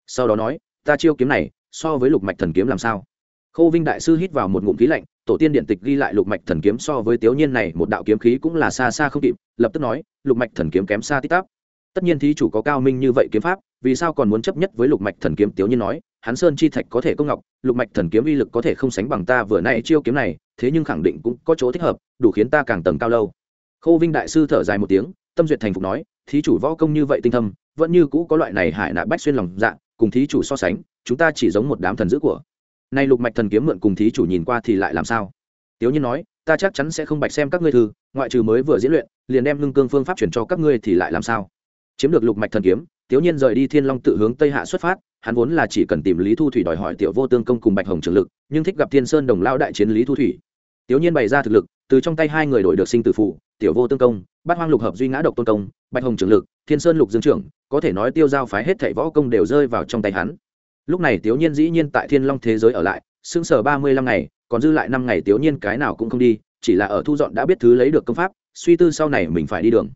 Sau đó nói, ta chiêu kiếm này, so với lục mạch thần kiếm làm sao? Khâu vinh đại sư hít vào một ngụm khí lạnh, tổ tiên điện tịch ghi lại lục mạch thần kiếm so với tiểu nhiên này, một đạo kiếm khí cũng là xa xa không kịp, lập tức nói, lục mạch thần kiếm kém xa tít tắp tất nhiên thí chủ có cao minh như vậy kiếm pháp, vì sao còn muốn chấp nhất với lục mạch thần kiếm? Tiểu nhiên nói, hắn sơn chi thạch có thể công ngọc, lục mạch thần kiếm uy lực có thể không sánh bằng ta vừa nay chiêu kiếm này, thế nhưng khẳng định cũng có chỗ thích hợp, đủ khiến ta càng tầng cao lâu. Khâu vinh đại sư thở dài một tiếng, tâm duyệt thành phục nói, thí chủ võ công như vậy tinh thâm, vẫn như cũ có loại này hải nạ bách xuyên lòng dạ cùng thí chủ so sánh, chúng ta chỉ giống một đám thần dữ của. Nay lục mạch thần kiếm mượn cùng thí chủ nhìn qua thì lại làm sao? Tiếu nhiên nói, ta chắc chắn sẽ không bạch xem các ngươi thư, ngoại trừ mới vừa diễn luyện, liền đem lưng cương phương pháp chuyển cho các ngươi thì lại làm sao? Chiếm được lục mạch thần kiếm tiểu nhiên rời đi thiên long tự hướng tây hạ xuất phát, hắn vốn là chỉ cần tìm lý thu thủy đòi hỏi tiểu vô tương công cùng bạch hồng trường lực, nhưng thích gặp thiên sơn đồng lao đại chiến lý thu thủy. Tiểu nhiên bày ra thực lực, từ trong tay hai người đổi được sinh tử phụ tiểu vô tương công, bát hoang lục hợp duy ngã độc tôn công, bạch hồng trường lực, thiên sơn lục dương trưởng, có thể nói tiêu giao phái hết thảy võ công đều rơi vào trong tay hắn. Lúc này tiểu nhiên dĩ nhiên tại thiên long thế giới ở lại xương sở ba mươi lăm ngày, còn dư lại năm ngày tiểu nhiên cái nào cũng không đi, chỉ là ở thu dọn đã biết thứ lấy được công pháp, suy tư sau này mình phải đi đường.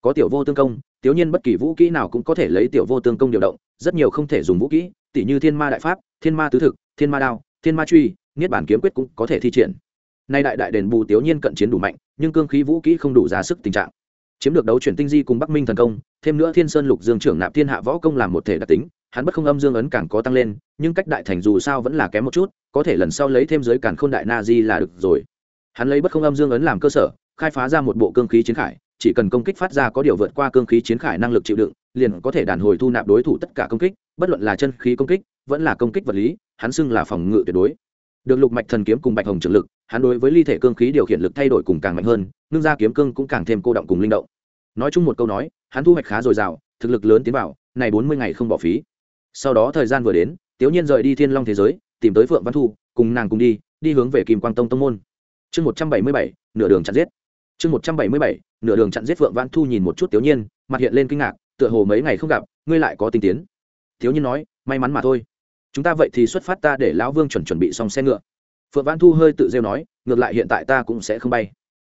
Có tiểu vô tương công tiểu nhiên bất kỳ vũ kỹ nào cũng có thể lấy tiểu vô tương công điều động, rất nhiều không thể dùng vũ kỹ tỷ như thiên ma đại pháp, thiên ma tứ thực, thiên ma đao, thiên ma truy, niết bản kiếm quyết cũng có thể thi triển. Nay đại đại đền bù tiểu nhiên cận chiến đủ mạnh, nhưng cương khí vũ kỹ không đủ ra sức tình trạng. Chiếm được đấu chuyển tinh di cùng bắc minh thần công, thêm nữa thiên sơn lục dương trưởng nạp thiên hạ võ công làm một thể đặc tính, hắn bất không âm dương ấn càng có tăng lên, nhưng cách đại thành dù sao vẫn là kém một chút, có thể lần sau lấy thêm giới càn khôn đại na di là được rồi. Hắn lấy bất không âm dương ấn làm cơ sở, khai phá ra một bộ cương khí chiến khải chỉ cần công kích phát ra có điều vượt qua cương khí chiến khải năng lực chịu đựng, liền có thể đàn hồi thu nạp đối thủ tất cả công kích, bất luận là chân khí công kích, vẫn là công kích vật lý, hắn xưng là phòng ngự tuyệt đối. Được lục mạch thần kiếm cùng bạch hồng trường lực, hắn đối với ly thể cương khí điều khiển lực thay đổi cùng càng mạnh hơn, nương ra kiếm cương cũng càng thêm cô động cùng linh động. Nói chung một câu nói, hắn thu hoạch khá dồi dào, thực lực lớn tiến vào, này bốn mươi ngày không bỏ phí. Sau đó thời gian vừa đến tiểu nhiên rời đi thiên long thế giới, tìm tới phượng văn thu, cùng nàng cùng đi đi hướng về kim quang tông tông môn. Chương một trăm bảy mươi bảy, nửa đường chặn giết. Chương một trăm bảy mươi bảy nửa đường chặn giết phượng văn thu nhìn một chút tiểu nhiên, mặt hiện lên kinh ngạc, tựa hồ mấy ngày không gặp, ngươi lại có tinh tiến. Tiểu nhiên nói, may mắn mà thôi. Chúng ta vậy thì xuất phát ta để lão vương chuẩn chuẩn bị xong xe ngựa. Phượng văn thu hơi tự rêu nói, ngược lại hiện tại ta cũng sẽ không bay.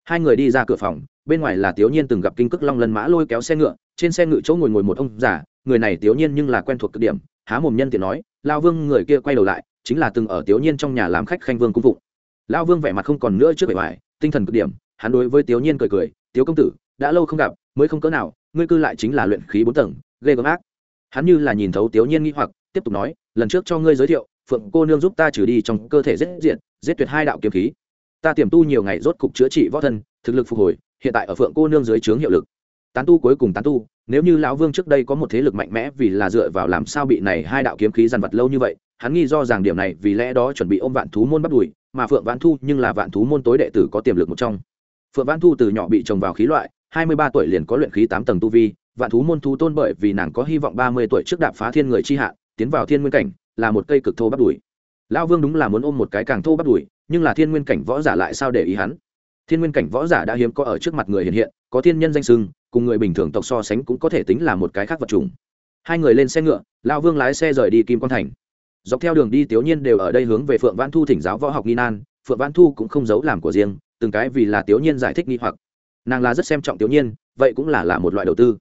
Hai người đi ra cửa phòng, bên ngoài là tiểu nhiên từng gặp kinh cước long lân mã lôi kéo xe ngựa, trên xe ngựa chỗ ngồi ngồi một ông già, người này tiểu nhiên nhưng là quen thuộc cực điểm, há mồm nhân tiện nói lao vương người kia quay đầu lại, chính là từng ở tiểu nhiên trong nhà làm khách khanh vương cung phụng lao vương vẻ mặt không còn nữa trước bề ngoài, tinh thần cực điểm, hắn đối với tiểu nhiên cười cười tiểu công tử, đã lâu không gặp, mới không cỡ nào, ngươi cư lại chính là luyện khí bốn tầng, ghê gớm ác. Hắn như là nhìn thấu Tiếu nhiên nghĩ hoặc, tiếp tục nói, lần trước cho ngươi giới thiệu, phượng cô nương giúp ta trừ đi trong cơ thể giết diện giết tuyệt hai đạo kiếm khí. Ta tiềm tu nhiều ngày rốt cục chữa trị võ thân, thực lực phục hồi, hiện tại ở phượng cô nương dưới trướng hiệu lực. Tán tu cuối cùng tán tu, nếu như lão vương trước đây có một thế lực mạnh mẽ vì là dựa vào làm sao bị này hai đạo kiếm khí dằn vặt lâu như vậy, hắn nghi do rằng điểm này vì lẽ đó chuẩn bị ôm vạn thú môn bắt đùi mà phượng Vạn thu nhưng là vạn thú môn tối đệ tử có tiềm lực một trong phượng vãn thu từ nhỏ bị trồng vào khí loại, hai mươi ba tuổi liền có luyện khí tám tầng tu vi, vạn thú môn thú tôn bởi vì nàng có hy vọng ba mươi tuổi trước đạp phá thiên người chi hạ, tiến vào thiên nguyên cảnh, là một cây cực thô bắt đùi. Lão vương đúng là muốn ôm một cái càng thô bắt đùi, nhưng là thiên nguyên cảnh võ giả lại sao để ý hắn? Thiên nguyên cảnh võ giả đã hiếm có ở trước mặt người hiện hiện, có thiên nhân danh sưng, cùng người bình thường tộc so sánh cũng có thể tính là một cái khác vật chủng. Hai người lên xe ngựa, lão vương lái xe rời đi kim Quan thành. Dọc theo đường đi tiểu nhiên đều ở đây hướng về phượng văn thu thỉnh giáo võ học nghi nan, phượng văn thu cũng không giấu làm của riêng từng cái vì là tiểu nhiên giải thích nghi hoặc. Nàng là rất xem trọng tiểu nhiên, vậy cũng là là một loại đầu tư.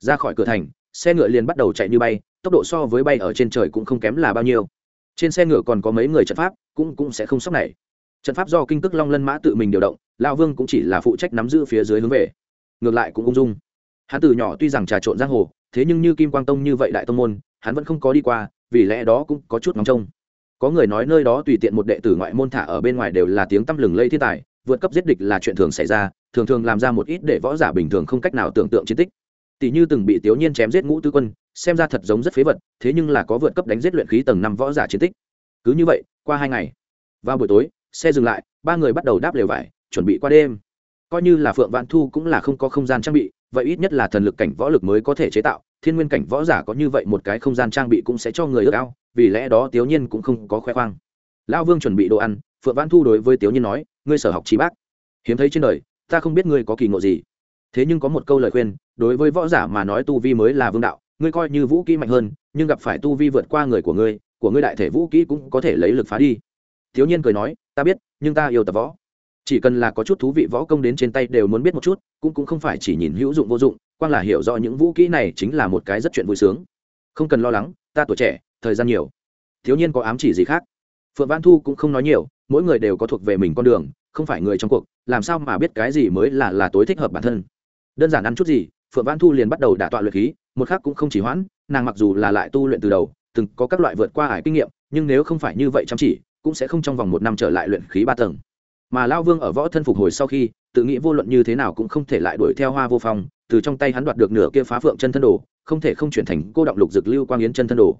Ra khỏi cửa thành, xe ngựa liền bắt đầu chạy như bay, tốc độ so với bay ở trên trời cũng không kém là bao nhiêu. Trên xe ngựa còn có mấy người trận pháp, cũng cũng sẽ không sốc này. Trận pháp do kinh tức long lân mã tự mình điều động lao vương cũng chỉ là phụ trách nắm giữ phía dưới hướng về. Ngược lại cũng ung dung. Hắn từ nhỏ tuy rằng trà trộn giang hồ, thế nhưng như kim quang tông như vậy đại tông môn, hắn vẫn không có đi qua, vì lẽ đó cũng có chút ngóng trông. Có người nói nơi đó tùy tiện một đệ tử ngoại môn thả ở bên ngoài đều là tiếng tăm lừng lây thiên tài vượt cấp giết địch là chuyện thường xảy ra, thường thường làm ra một ít để võ giả bình thường không cách nào tưởng tượng chiến tích. Tỷ như từng bị tiểu nhiên chém giết ngũ tư quân, xem ra thật giống rất phế vật, thế nhưng là có vượt cấp đánh giết luyện khí tầng năm võ giả chiến tích. Cứ như vậy, qua hai ngày, vào buổi tối, xe dừng lại, ba người bắt đầu đáp lều vải, chuẩn bị qua đêm. Coi như là phượng vạn thu cũng là không có không gian trang bị, vậy ít nhất là thần lực cảnh võ lực mới có thể chế tạo, thiên nguyên cảnh võ giả có như vậy một cái không gian trang bị cũng sẽ cho người ước ao, vì lẽ đó tiểu nhiên cũng không có khoe khoang. Lão vương chuẩn bị đồ ăn phượng văn thu đối với tiểu nhiên nói, ngươi sở học trí bác. Hiếm thấy trên đời, ta không biết ngươi có kỳ ngộ gì. Thế nhưng có một câu lời khuyên, đối với võ giả mà nói tu vi mới là vương đạo, ngươi coi như vũ kỹ mạnh hơn, nhưng gặp phải tu vi vượt qua người của ngươi của ngươi đại thể vũ kỹ cũng có thể lấy lực phá đi. Thiếu nhiên cười nói, ta biết, nhưng ta yêu tập võ. Chỉ cần là có chút thú vị võ công đến trên tay đều muốn biết một chút, cũng cũng không phải chỉ nhìn hữu dụng vô dụng quan là hiểu rõ những vũ kỹ này chính là một cái rất chuyện vui sướng. Không cần lo lắng, ta tuổi trẻ, thời gian nhiều. Thiếu nhiên có ám chỉ gì khác? Phượng văn thu cũng không nói nhiều mỗi người đều có thuộc về mình con đường, không phải người trong cuộc, làm sao mà biết cái gì mới là là tối thích hợp bản thân. Đơn giản ăn chút gì, phượng văn thu liền bắt đầu đả tọa luyện khí, một khác cũng không chỉ hoãn, nàng mặc dù là lại tu luyện từ đầu, từng có các loại vượt qua ải kinh nghiệm, nhưng nếu không phải như vậy chăm chỉ, cũng sẽ không trong vòng một năm trở lại luyện khí ba tầng. Mà lao vương ở võ thân phục hồi sau khi, tự nghĩ vô luận như thế nào cũng không thể lại đuổi theo hoa vô phong, từ trong tay hắn đoạt được nửa kia phá phượng chân thân đồ, không thể không chuyển thành cô động lục dực lưu quang yến chân thân đồ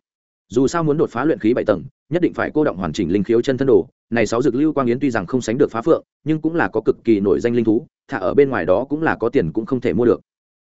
dù sao muốn đột phá luyện khí bảy tầng nhất định phải cô động hoàn chỉnh linh khiếu chân thân đồ. Này sáu dược lưu quang yến tuy rằng không sánh được phá phượng nhưng cũng là có cực kỳ nổi danh linh thú thả ở bên ngoài đó cũng là có tiền cũng không thể mua được.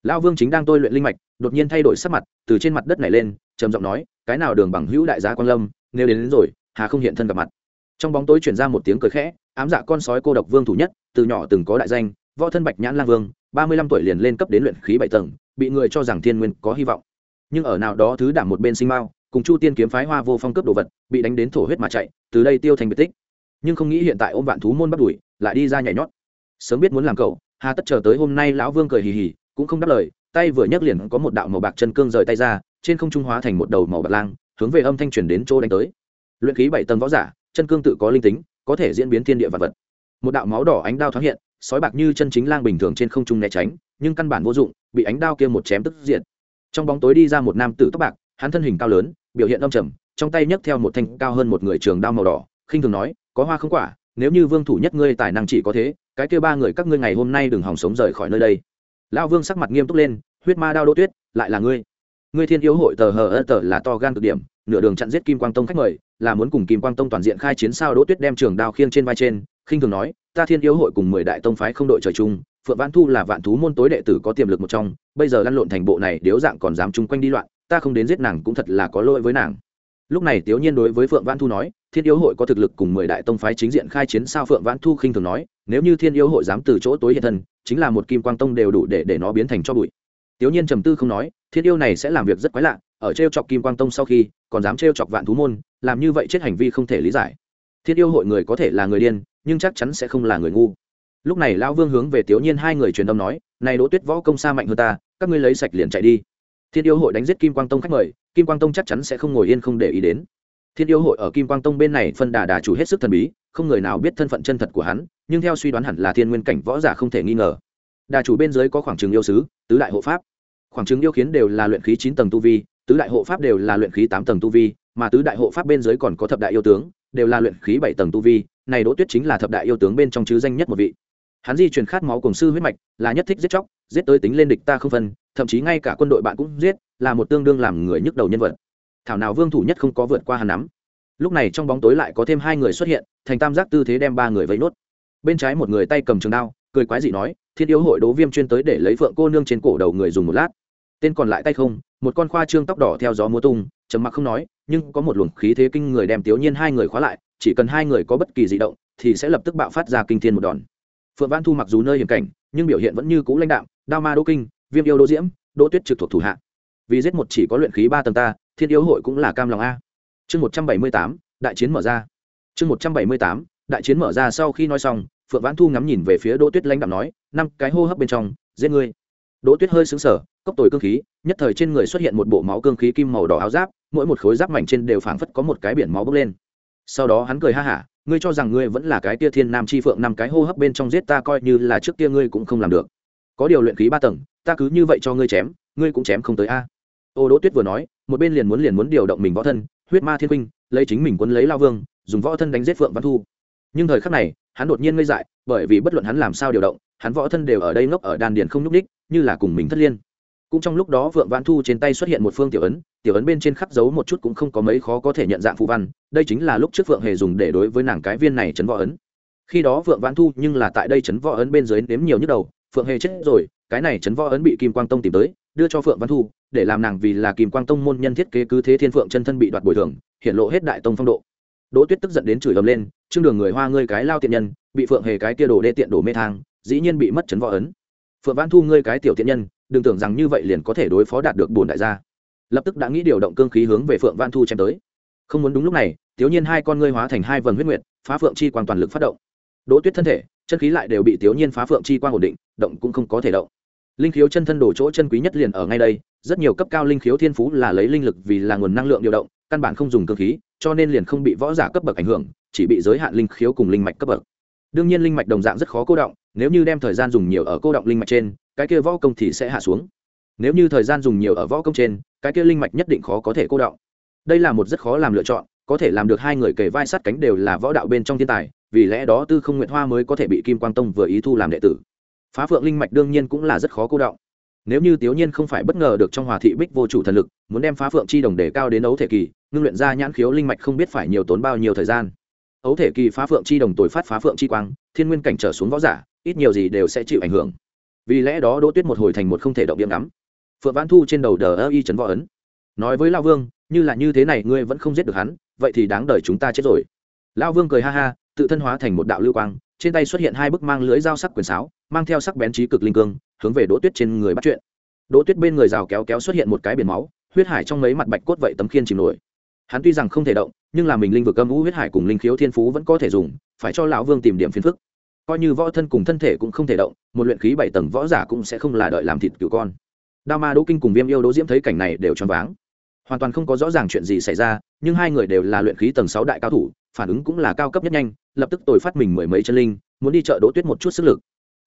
Lão vương chính đang tôi luyện linh mạch đột nhiên thay đổi sắc mặt từ trên mặt đất này lên trầm giọng nói cái nào đường bằng hữu đại gia quan lâm nếu đến, đến rồi hà không hiện thân gặp mặt. Trong bóng tối chuyển ra một tiếng cười khẽ ám dạ con sói cô độc vương thủ nhất từ nhỏ từng có đại danh võ thân bạch nhãn lang vương ba mươi lăm tuổi liền lên cấp đến luyện khí bảy tầng bị người cho rằng thiên nguyên có hy vọng. Nhưng ở nào đó thứ đảm một bên sinh mao cùng chu tiên kiếm phái hoa vô phong cướp đồ vật, bị đánh đến thổ huyết mà chạy, từ đây tiêu thành biệt tích. Nhưng không nghĩ hiện tại ôm vạn thú môn bắt đuổi, lại đi ra nhảy nhót. Sớm biết muốn làm cậu, hà tất chờ tới hôm nay lão vương cười hì hì, cũng không đáp lời, tay vừa nhấc liền có một đạo màu bạc chân cương rời tay ra, trên không trung hóa thành một đầu màu bạc lang, hướng về âm thanh chuyển đến chỗ đánh tới. Luyện khí bảy tầng võ giả, chân cương tự có linh tính, có thể diễn biến thiên địa vật vật. Một đạo máu đỏ ánh đao thoáng hiện, sói bạc như chân chính lang bình thường trên không trung né tránh, nhưng căn bản vô dụng, bị ánh đao kia một chém tức diện trong bóng tối đi ra một nam tử tóc bạc, hắn thân hình cao lớn biểu hiện âm trầm, trong tay nhấc theo một thanh cao hơn một người trường đao màu đỏ, khinh thường nói, có hoa không quả, nếu như vương thủ nhất ngươi tài năng chỉ có thế, cái kêu ba người các ngươi ngày hôm nay đừng hòng sống rời khỏi nơi đây. Lão vương sắc mặt nghiêm túc lên, huyết ma đao đỗ tuyết, lại là ngươi. Ngươi thiên yếu hội tờ hờ ơ tờ là to gan cực điểm, nửa đường chặn giết kim quang tông khách mời, là muốn cùng kim quang tông toàn diện khai chiến sao đỗ tuyết đem trường đao khiêng trên vai trên, khinh thường nói, ta thiên yếu hội cùng mười đại tông phái không đội trời chung, phượng văn thu là vạn thú môn tối đệ tử có tiềm lực một trong, bây giờ lăn lộn thành bộ này, điếu dạng còn dám chung quanh đi loạn ta không đến giết nàng cũng thật là có lỗi với nàng. Lúc này tiểu nhiên đối với phượng văn thu nói, thiên yêu hội có thực lực cùng mười đại tông phái chính diện khai chiến sao phượng văn thu khinh thường nói, nếu như thiên yêu hội dám từ chỗ tối hiện thân, chính là một kim quang tông đều đủ để để nó biến thành cho bụi. Tiểu nhiên trầm tư không nói, thiên yêu này sẽ làm việc rất quái lạ, ở t chọc kim quang tông sau khi, còn dám t chọc vạn thú môn, làm như vậy chết hành vi không thể lý giải. Thiên yêu hội người có thể là người điên, nhưng chắc chắn sẽ không là người ngu. Lúc này lão vương hướng về tiểu nhiên hai người truyền âm nói, này đỗ tuyết võ công xa mạnh hơn ta, các ngươi lấy sạch liền chạy đi thiên yêu hội đánh giết kim quang tông khách mời, kim quang tông chắc chắn sẽ không ngồi yên không để ý đến. Thiên yêu hội ở kim quang tông bên này phân đà đà chủ hết sức thần bí, không người nào biết thân phận chân thật của hắn, nhưng theo suy đoán hẳn là thiên nguyên cảnh võ giả không thể nghi ngờ. Đà chủ bên dưới có khoảng trường yêu sứ, tứ đại hộ pháp. Khoảng trường yêu khiến đều là luyện khí chín tầng tu vi, tứ đại hộ pháp đều là luyện khí tám tầng tu vi, mà tứ đại hộ pháp bên dưới còn có thập đại yêu tướng, đều là luyện khí bảy tầng tu vi, này đỗ tuyết chính là thập đại yêu tướng bên trong chứ danh nhất một vị. Hắn di truyền khát máu cùng sư huyết mạch, là nhất thích giết chóc giết tới tính lên địch ta không phân, thậm chí ngay cả quân đội bạn cũng giết, là một tương đương làm người nhức đầu nhân vật. Thảo nào vương thủ nhất không có vượt qua hắn nắm. Lúc này trong bóng tối lại có thêm hai người xuất hiện, thành tam giác tư thế đem ba người vây nốt. Bên trái một người tay cầm trường đao, cười quái dị nói thiên yếu hội đố viêm chuyên tới để lấy phượng cô nương trên cổ đầu người dùng một lát. Tên còn lại tay không, một con khoa trương tóc đỏ theo gió múa tung, trầm mặc không nói, nhưng có một luồng khí thế kinh người đem tiểu nhiên hai người khóa lại, chỉ cần hai người có bất kỳ di động, thì sẽ lập tức bạo phát ra kinh thiên một đòn phượng văn thu mặc dù nơi hiểm cảnh, nhưng biểu hiện vẫn như cũ lãnh đạm, đao ma đô kinh, viêm yêu đỗ diễm, đỗ tuyết trực thuộc thủ hạ. Vì giết một chỉ có luyện khí ba tầng ta, thiên yêu hội cũng là cam lòng a. Chương một trăm bảy mươi tám, đại chiến mở ra. Chương một trăm bảy mươi tám, đại chiến mở ra sau khi nói xong, phượng vãn thu ngắm nhìn về phía đỗ tuyết lãnh đạm nói, năm, cái hô hấp bên trong, giết ngươi. Đỗ tuyết hơi xứng sở cốc tồi cương khí, nhất thời trên người xuất hiện một bộ máu cương khí kim màu đỏ áo giáp, mỗi một khối giáp mảnh trên đều phảng phất có một cái biển máu bốc lên. Sau đó hắn cười ha hả ngươi cho rằng ngươi vẫn là cái tia thiên nam chi phượng năm cái hô hấp bên trong giết ta coi như là trước kia ngươi cũng không làm được. Có điều luyện khí ba tầng, ta cứ như vậy cho ngươi chém, ngươi cũng chém không tới a. Ô đỗ tuyết vừa nói, một bên liền muốn liền muốn điều động mình võ thân, huyết ma thiên huynh lấy chính mình quấn lấy lao vương, dùng võ thân đánh giết phượng văn thu. Nhưng thời khắc này, hắn đột nhiên ngây dại, bởi vì bất luận hắn làm sao điều động, hắn võ thân đều ở đây ngốc ở đan điền không nhúc ních như là cùng mình thất liên. Cũng trong lúc đó vượng văn thu trên tay xuất hiện một phương tiểu ấn tiểu ấn bên trên khắc dấu một chút cũng không có mấy khó có thể nhận dạng phù văn, đây chính là lúc trước vượng hề dùng để đối với nàng cái viên này chấn võ ấn. Khi đó vượng vãn thu nhưng là tại đây chấn võ ấn bên dưới nếm nhiều nhức đầu, phượng hề chết rồi, cái này chấn võ ấn bị kim quang tông tìm tới, đưa cho phượng văn thu, để làm nàng vì là kim quang tông môn nhân thiết kế cứ thế thiên phượng chân thân bị đoạt bồi thường, hiện lộ hết đại tông phong độ. Đỗ tuyết tức giận đến chửi ầm lên chương đường người hoa ngươi cái lao tiện nhân, bị phượng hề cái kia đồ đê tiện đổ mê thang, dĩ nhiên bị mất chấn võ ấn. Phượng văn thu ngươi cái tiểu tiện nhân, đừng tưởng rằng như vậy liền có thể đối phó đạt được bổn đại gia lập tức đã nghĩ điều động cương khí hướng về phượng văn thu chém tới. Không muốn đúng lúc này tiểu nhiên hai con ngươi hóa thành hai vầng huyết nguyệt, phá phượng chi quang toàn lực phát động. Đỗ tuyết thân thể, chân khí lại đều bị tiểu nhiên phá phượng chi quang ổn định, động cũng không có thể động. Linh khiếu chân thân đổ chỗ chân quý nhất liền ở ngay đây, rất nhiều cấp cao linh khiếu thiên phú là lấy linh lực vì là nguồn năng lượng điều động, căn bản không dùng cơ khí, cho nên liền không bị võ giả cấp bậc ảnh hưởng, chỉ bị giới hạn linh khiếu cùng linh mạch cấp bậc. Đương nhiên linh mạch đồng dạng rất khó cô động, nếu như đem thời gian dùng nhiều ở cô động linh mạch trên, cái kia võ công thì sẽ hạ xuống nếu như thời gian dùng nhiều ở võ công trên, cái kia linh mạch nhất định khó có thể cô động. Đây là một rất khó làm lựa chọn, có thể làm được hai người kề vai sát cánh đều là võ đạo bên trong thiên tài, vì lẽ đó tư không nguyện hoa mới có thể bị kim quang tông vừa ý thu làm đệ tử. Phá phượng linh mạch đương nhiên cũng là rất khó cô động. Nếu như tiểu nhiên không phải bất ngờ được trong hòa thị bích vô chủ thần lực, muốn đem phá phượng chi đồng đề cao đến ấu thể kỳ, ngưng luyện ra nhãn khiếu linh mạch không biết phải nhiều tốn bao nhiêu thời gian. Ấu thể kỳ phá phượng chi đồng tồi phát phá phượng chi quang, thiên nguyên cảnh trở xuống võ giả, ít nhiều gì đều sẽ chịu ảnh hưởng. Vì lẽ đó đỗ tuyết một hồi thành một không thể động điểm lắm phượng vãn thu trên đầu đờ ơ y chấn võ ấn. Nói với lao vương, như là như thế này ngươi vẫn không giết được hắn, vậy thì đáng đời chúng ta chết rồi. Lao vương cười ha ha, tự thân hóa thành một đạo lưu quang, trên tay xuất hiện hai bức mang lưới dao sắc quyền sáo, mang theo sắc bén trí cực linh cương, hướng về đỗ tuyết trên người bắt chuyện. Đỗ tuyết bên người rào kéo kéo xuất hiện một cái biển máu, huyết hải trong mấy mặt bạch cốt vậy tấm khiên chìm nổi. Hắn tuy rằng không thể động, nhưng là mình linh vực âm vũ huyết hải cùng linh khiếu thiên phú vẫn có thể dùng, phải cho lão vương tìm điểm phiền phức. Coi như võ thân cùng thân thể cũng không thể động, một luyện khí bảy tầng võ giả cũng sẽ không là đợi làm thịt cựu con đao ma đỗ kinh cùng viêm yêu đỗ diễm thấy cảnh này đều choáng váng. Hoàn toàn không có rõ ràng chuyện gì xảy ra, nhưng hai người đều là luyện khí tầng sáu đại cao thủ, phản ứng cũng là cao cấp nhất nhanh, lập tức tồi phát mình mười mấy chân linh, muốn đi chợ đỗ tuyết một chút sức lực.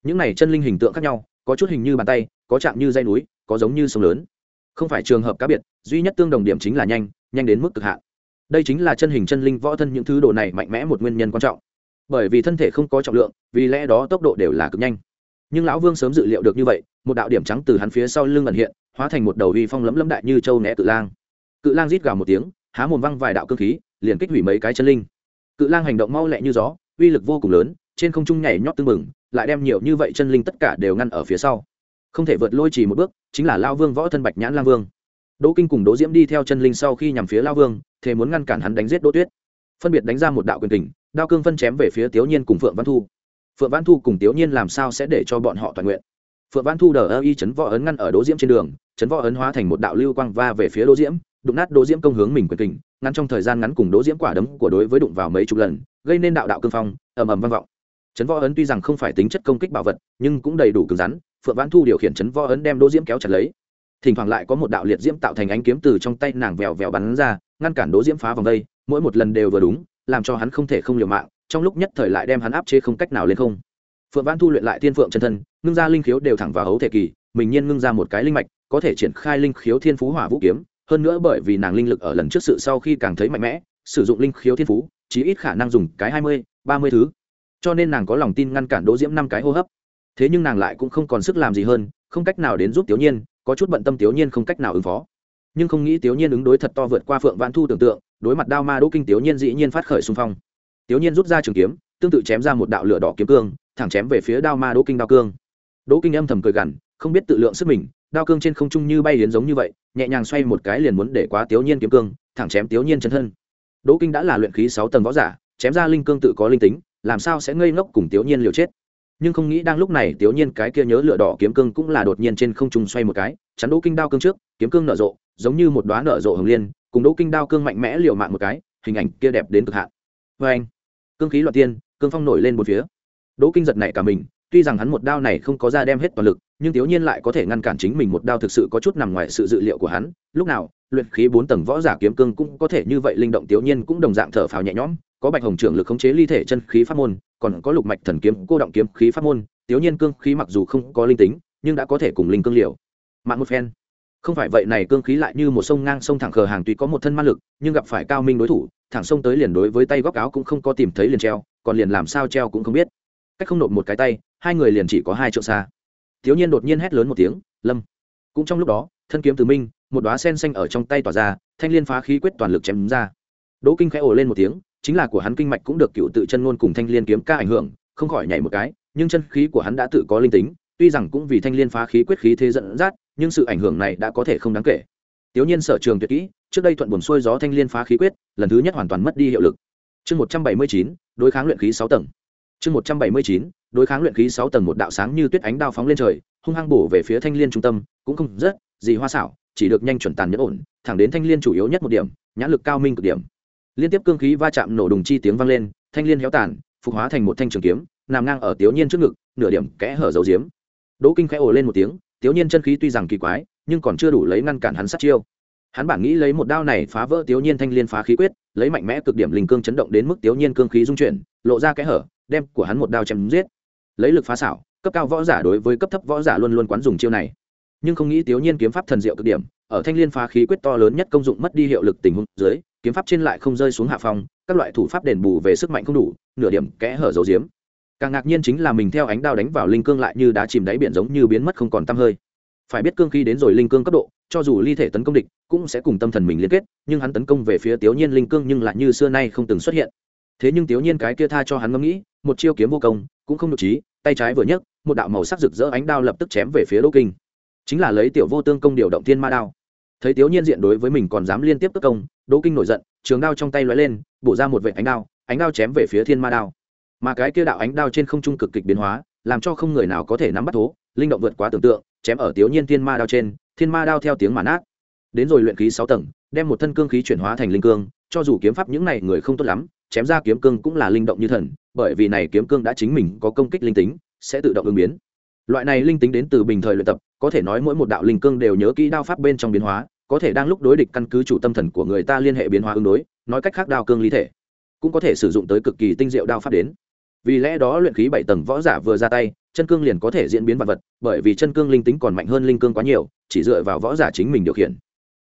Những này chân linh hình tượng khác nhau, có chút hình như bàn tay, có chạm như dây núi, có giống như sông lớn. Không phải trường hợp cá biệt, duy nhất tương đồng điểm chính là nhanh nhanh đến mức cực hạn. Đây chính là chân hình chân linh võ thân những thứ đồ này mạnh mẽ một nguyên nhân quan trọng. Bởi vì thân thể không có trọng lượng, vì lẽ đó tốc độ đều là cực nhanh nhưng lão vương sớm dự liệu được như vậy, một đạo điểm trắng từ hắn phía sau lưng ẩn hiện, hóa thành một đầu uy phong lẫm lẫm đại như châu né cự lang. Cự lang rít gào một tiếng, há mồm văng vài đạo cơ khí, liền kích hủy mấy cái chân linh. Cự lang hành động mau lẹ như gió, uy lực vô cùng lớn, trên không trung nhảy nhót tưng bừng, lại đem nhiều như vậy chân linh tất cả đều ngăn ở phía sau. Không thể vượt lôi chỉ một bước, chính là lao vương võ thân bạch nhãn lang vương. Đỗ kinh cùng đỗ diễm đi theo chân linh sau khi nhằm phía lao vương thế muốn ngăn cản hắn đánh giết đỗ tuyết. Phân biệt đánh ra một đạo quyền tình đao cương phân chém về phía tiểu nhiên cùng phượng văn thu phượng văn thu cùng tiểu nhiên làm sao sẽ để cho bọn họ toàn nguyện? Phượng văn thu đờ ơ y chấn võ ấn ngăn ở đỗ diễm trên đường, chấn võ ấn hóa thành một đạo lưu quang va về phía đỗ diễm, đụng nát đỗ diễm công hướng mình quyền kình, ngăn trong thời gian ngắn cùng đỗ diễm quả đấm của đối với đụng vào mấy chục lần, gây nên đạo đạo cương phong, ầm ầm vang vọng. Chấn võ ấn tuy rằng không phải tính chất công kích bảo vật, nhưng cũng đầy đủ cứng rắn, phượng văn thu điều khiển chấn võ ấn đem đỗ diễm kéo chặt lấy. Thỉnh thoảng lại có một đạo liệt diễm tạo thành ánh kiếm từ trong tay nàng vèo vèo bắn ra, ngăn cản đỗ diễm phá vòng đây mỗi một lần đều vừa đúng, làm cho hắn không thể không liều mạng trong lúc nhất thời lại đem hắn áp chế không cách nào lên không. Phượng Vãn thu luyện lại thiên phượng chân thân, ngưng ra linh khiếu đều thẳng vào hấu thể kỳ, mình nhiên ngưng ra một cái linh mạch, có thể triển khai linh khiếu thiên phú hỏa vũ kiếm, hơn nữa bởi vì nàng linh lực ở lần trước sự sau khi càng thấy mạnh mẽ, sử dụng linh khiếu thiên phú, chí ít khả năng dùng cái hai mươi, ba mươi thứ. Cho nên nàng có lòng tin ngăn cản đỗ diễm năm cái hô hấp. Thế nhưng nàng lại cũng không còn sức làm gì hơn, không cách nào đến giúp tiểu nhiên, có chút bận tâm tiểu nhiên không cách nào ứng phó. Nhưng không nghĩ tiểu nhiên ứng đối thật to vượt qua phượng vãn thu tưởng tượng, đối mặt đao ma đỗ kinh tiểu nhiên dĩ nhiên phát khởi xung phong tiểu nhiên rút ra trường kiếm, tương tự chém ra một đạo lửa đỏ kiếm cương, thẳng chém về phía đao ma đỗ kinh đao cương. Đỗ kinh âm thầm cười gằn, không biết tự lượng sức mình, đao cương trên không trung như bay đến giống như vậy, nhẹ nhàng xoay một cái liền muốn để quá tiểu nhiên kiếm cương, thẳng chém tiểu nhiên chân thân. Đỗ kinh đã là luyện khí sáu tầng võ giả, chém ra linh cương tự có linh tính, làm sao sẽ ngây ngốc cùng tiểu nhiên liều chết? Nhưng không nghĩ đang lúc này tiểu nhiên cái kia nhớ lửa đỏ kiếm cương cũng là đột nhiên trên không trung xoay một cái, chắn đỗ kinh đao cương trước, kiếm cương nở rộ, giống như một đóa nở rộ hồng liên, cùng đỗ kinh đao cương mạnh mẽ liều mạng một cái, hình ảnh kia đẹp đến cực hạn. Vê anh cương khí loạn tiên, cương phong nổi lên một phía. Đỗ kinh giật nảy cả mình, tuy rằng hắn một đao này không có ra đem hết toàn lực, nhưng tiểu nhiên lại có thể ngăn cản chính mình một đao thực sự có chút nằm ngoài sự dự liệu của hắn. Lúc nào, luyện khí bốn tầng võ giả kiếm cương cũng có thể như vậy linh động tiểu nhiên cũng đồng dạng thở phào nhẹ nhõm, có bạch hồng trưởng lực khống chế ly thể chân khí pháp môn, còn có lục mạch thần kiếm, cô động kiếm khí pháp môn tiểu nhiên cương khí mặc dù không có linh tính, nhưng đã có thể cùng linh cương liệu. mạng một phen không phải vậy này cương khí lại như một sông ngang sông thẳng khờ hàng tuy có một thân ma lực, nhưng gặp phải cao minh đối thủ, thẳng sông tới liền đối với tay góc áo cũng không có tìm thấy liền treo, còn liền làm sao treo cũng không biết. Cách không nộp một cái tay, hai người liền chỉ có hai trượng xa. Thiếu nhiên đột nhiên hét lớn một tiếng, lâm! Cũng trong lúc đó, thân kiếm từ minh, một đóa sen xanh ở trong tay tỏa ra, thanh liên phá khí quyết toàn lực chém ra. Đỗ kinh khẽ ồ lên một tiếng, chính là của hắn kinh mạch cũng được cựu tự chân ngôn cùng thanh liên kiếm ca ảnh hưởng, không khỏi nhảy một cái, nhưng chân khí của hắn đã tự có linh tính tuy rằng cũng vì thanh liên phá khí quyết khí thế dẫn dắt, nhưng sự ảnh hưởng này đã có thể không đáng kể. Tiểu nhiên sở trường tuyệt kỹ, trước đây thuận buồn xuôi gió thanh liên phá khí quyết, lần thứ nhất hoàn toàn mất đi hiệu lực. Chương một trăm bảy mươi chín, đối kháng luyện khí sáu tầng. Chương một trăm bảy mươi chín, đối kháng luyện khí sáu tầng một đạo sáng như tuyết ánh đao phóng lên trời, hung hăng bổ về phía thanh liên trung tâm, cũng không rất gì hoa xảo, chỉ được nhanh chuẩn tàn nhất ổn, thẳng đến thanh liên chủ yếu nhất một điểm, nhãn lực cao minh cực điểm. Liên tiếp cương khí va chạm nổ đùng chi tiếng vang lên, thanh liên héo tàn, phục hóa thành một thanh trường kiếm, nằm ngang ở tiểu nhiên trước ngực, nửa điểm kẽ hở dấu diếm đỗ kinh khẽ ồ lên một tiếng tiểu nhiên chân khí tuy rằng kỳ quái, nhưng còn chưa đủ lấy ngăn cản hắn sát chiêu. Hắn bản nghĩ lấy một đao này phá vỡ tiểu nhiên thanh liên phá khí quyết, lấy mạnh mẽ cực điểm linh cương chấn động đến mức tiểu nhiên cương khí dung chuyển, lộ ra kẽ hở, đem của hắn một đao chém giết. Lấy lực phá xảo, cấp cao võ giả đối với cấp thấp võ giả luôn luôn quán dùng chiêu này. Nhưng không nghĩ tiểu nhiên kiếm pháp thần diệu cực điểm, ở thanh liên phá khí quyết to lớn nhất công dụng mất đi hiệu lực tình huống dưới, kiếm pháp trên lại không rơi xuống hạ phong, các loại thủ pháp đền bù về sức mạnh không đủ, nửa điểm kẽ hở dấu diếm càng ngạc nhiên chính là mình theo ánh đao đánh vào linh cương lại như đá chìm đáy biển giống như biến mất không còn tăm hơi. Phải biết cương khi đến rồi linh cương cấp độ, cho dù ly thể tấn công địch, cũng sẽ cùng tâm thần mình liên kết, nhưng hắn tấn công về phía tiểu nhiên linh cương nhưng lại như xưa nay không từng xuất hiện. Thế nhưng tiểu nhiên cái kia tha cho hắn ngẫm nghĩ, một chiêu kiếm vô công, cũng không được trí, tay trái vừa nhấc, một đạo màu sắc rực rỡ ánh đao lập tức chém về phía đỗ kinh. Chính là lấy tiểu vô tương công điều động thiên ma đao. Thấy tiểu nhiên diện đối với mình còn dám liên tiếp tấn công, đỗ kinh nổi giận, trường đao trong tay lóe lên, bổ ra một vệ ánh đao ánh đao chém về phía thiên ma đao mà cái kia đạo ánh đao trên không trung cực kịch biến hóa, làm cho không người nào có thể nắm bắt thố, linh động vượt quá tưởng tượng, chém ở tiểu nhiên thiên ma đao trên, thiên ma đao theo tiếng mà nát. Đến rồi luyện khí sáu tầng, đem một thân cương khí chuyển hóa thành linh cương, cho dù kiếm pháp những này người không tốt lắm, chém ra kiếm cương cũng là linh động như thần, bởi vì này kiếm cương đã chính mình có công kích linh tính, sẽ tự động ứng biến. Loại này linh tính đến từ bình thời luyện tập, có thể nói mỗi một đạo linh cương đều nhớ kỹ đao pháp bên trong biến hóa, có thể đang lúc đối địch căn cứ chủ tâm thần của người ta liên hệ biến hóa ứng đối, nói cách khác đao cương lý thể cũng có thể sử dụng tới cực kỳ tinh diệu đao pháp đến vì lẽ đó luyện khí bảy tầng võ giả vừa ra tay, chân cương liền có thể diễn biến vật vật, bởi vì chân cương linh tính còn mạnh hơn linh cương quá nhiều, chỉ dựa vào võ giả chính mình điều khiển.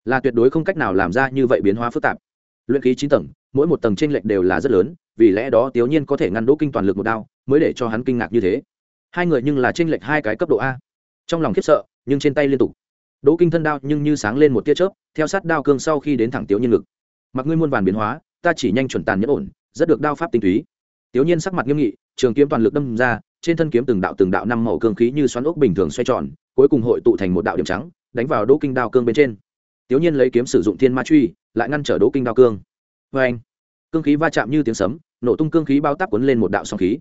Là tuyệt đối không cách nào làm ra như vậy biến hóa phức tạp. Luyện khí chín tầng, mỗi một tầng tranh lệch đều là rất lớn, vì lẽ đó tiểu nhiên có thể ngăn đỗ kinh toàn lực một đao, mới để cho hắn kinh ngạc như thế. Hai người nhưng là tranh lệch hai cái cấp độ a. Trong lòng khiếp sợ, nhưng trên tay liên tục. Đỗ kinh thân đao nhưng như sáng lên một tia chớp, theo sát đao cương sau khi đến thẳng tiểu nhiên ngực. Mặc ngươi muôn vàn biến hóa, ta chỉ nhanh chuẩn tàn nhất ổn, rất được đao pháp tinh túy tiểu nhiên sắc mặt nghiêm nghị, trường kiếm toàn lực đâm ra, trên thân kiếm từng đạo từng đạo năm màu cương khí như xoắn ốc bình thường xoay tròn, cuối cùng hội tụ thành một đạo điểm trắng, đánh vào đỗ kinh đao cương bên trên. Tiểu nhiên lấy kiếm sử dụng thiên ma truy, lại ngăn trở đỗ kinh đao cương. Oeng! cương khí va chạm như tiếng sấm, nổ tung cương khí bao tác cuốn lên một đạo sóng khí.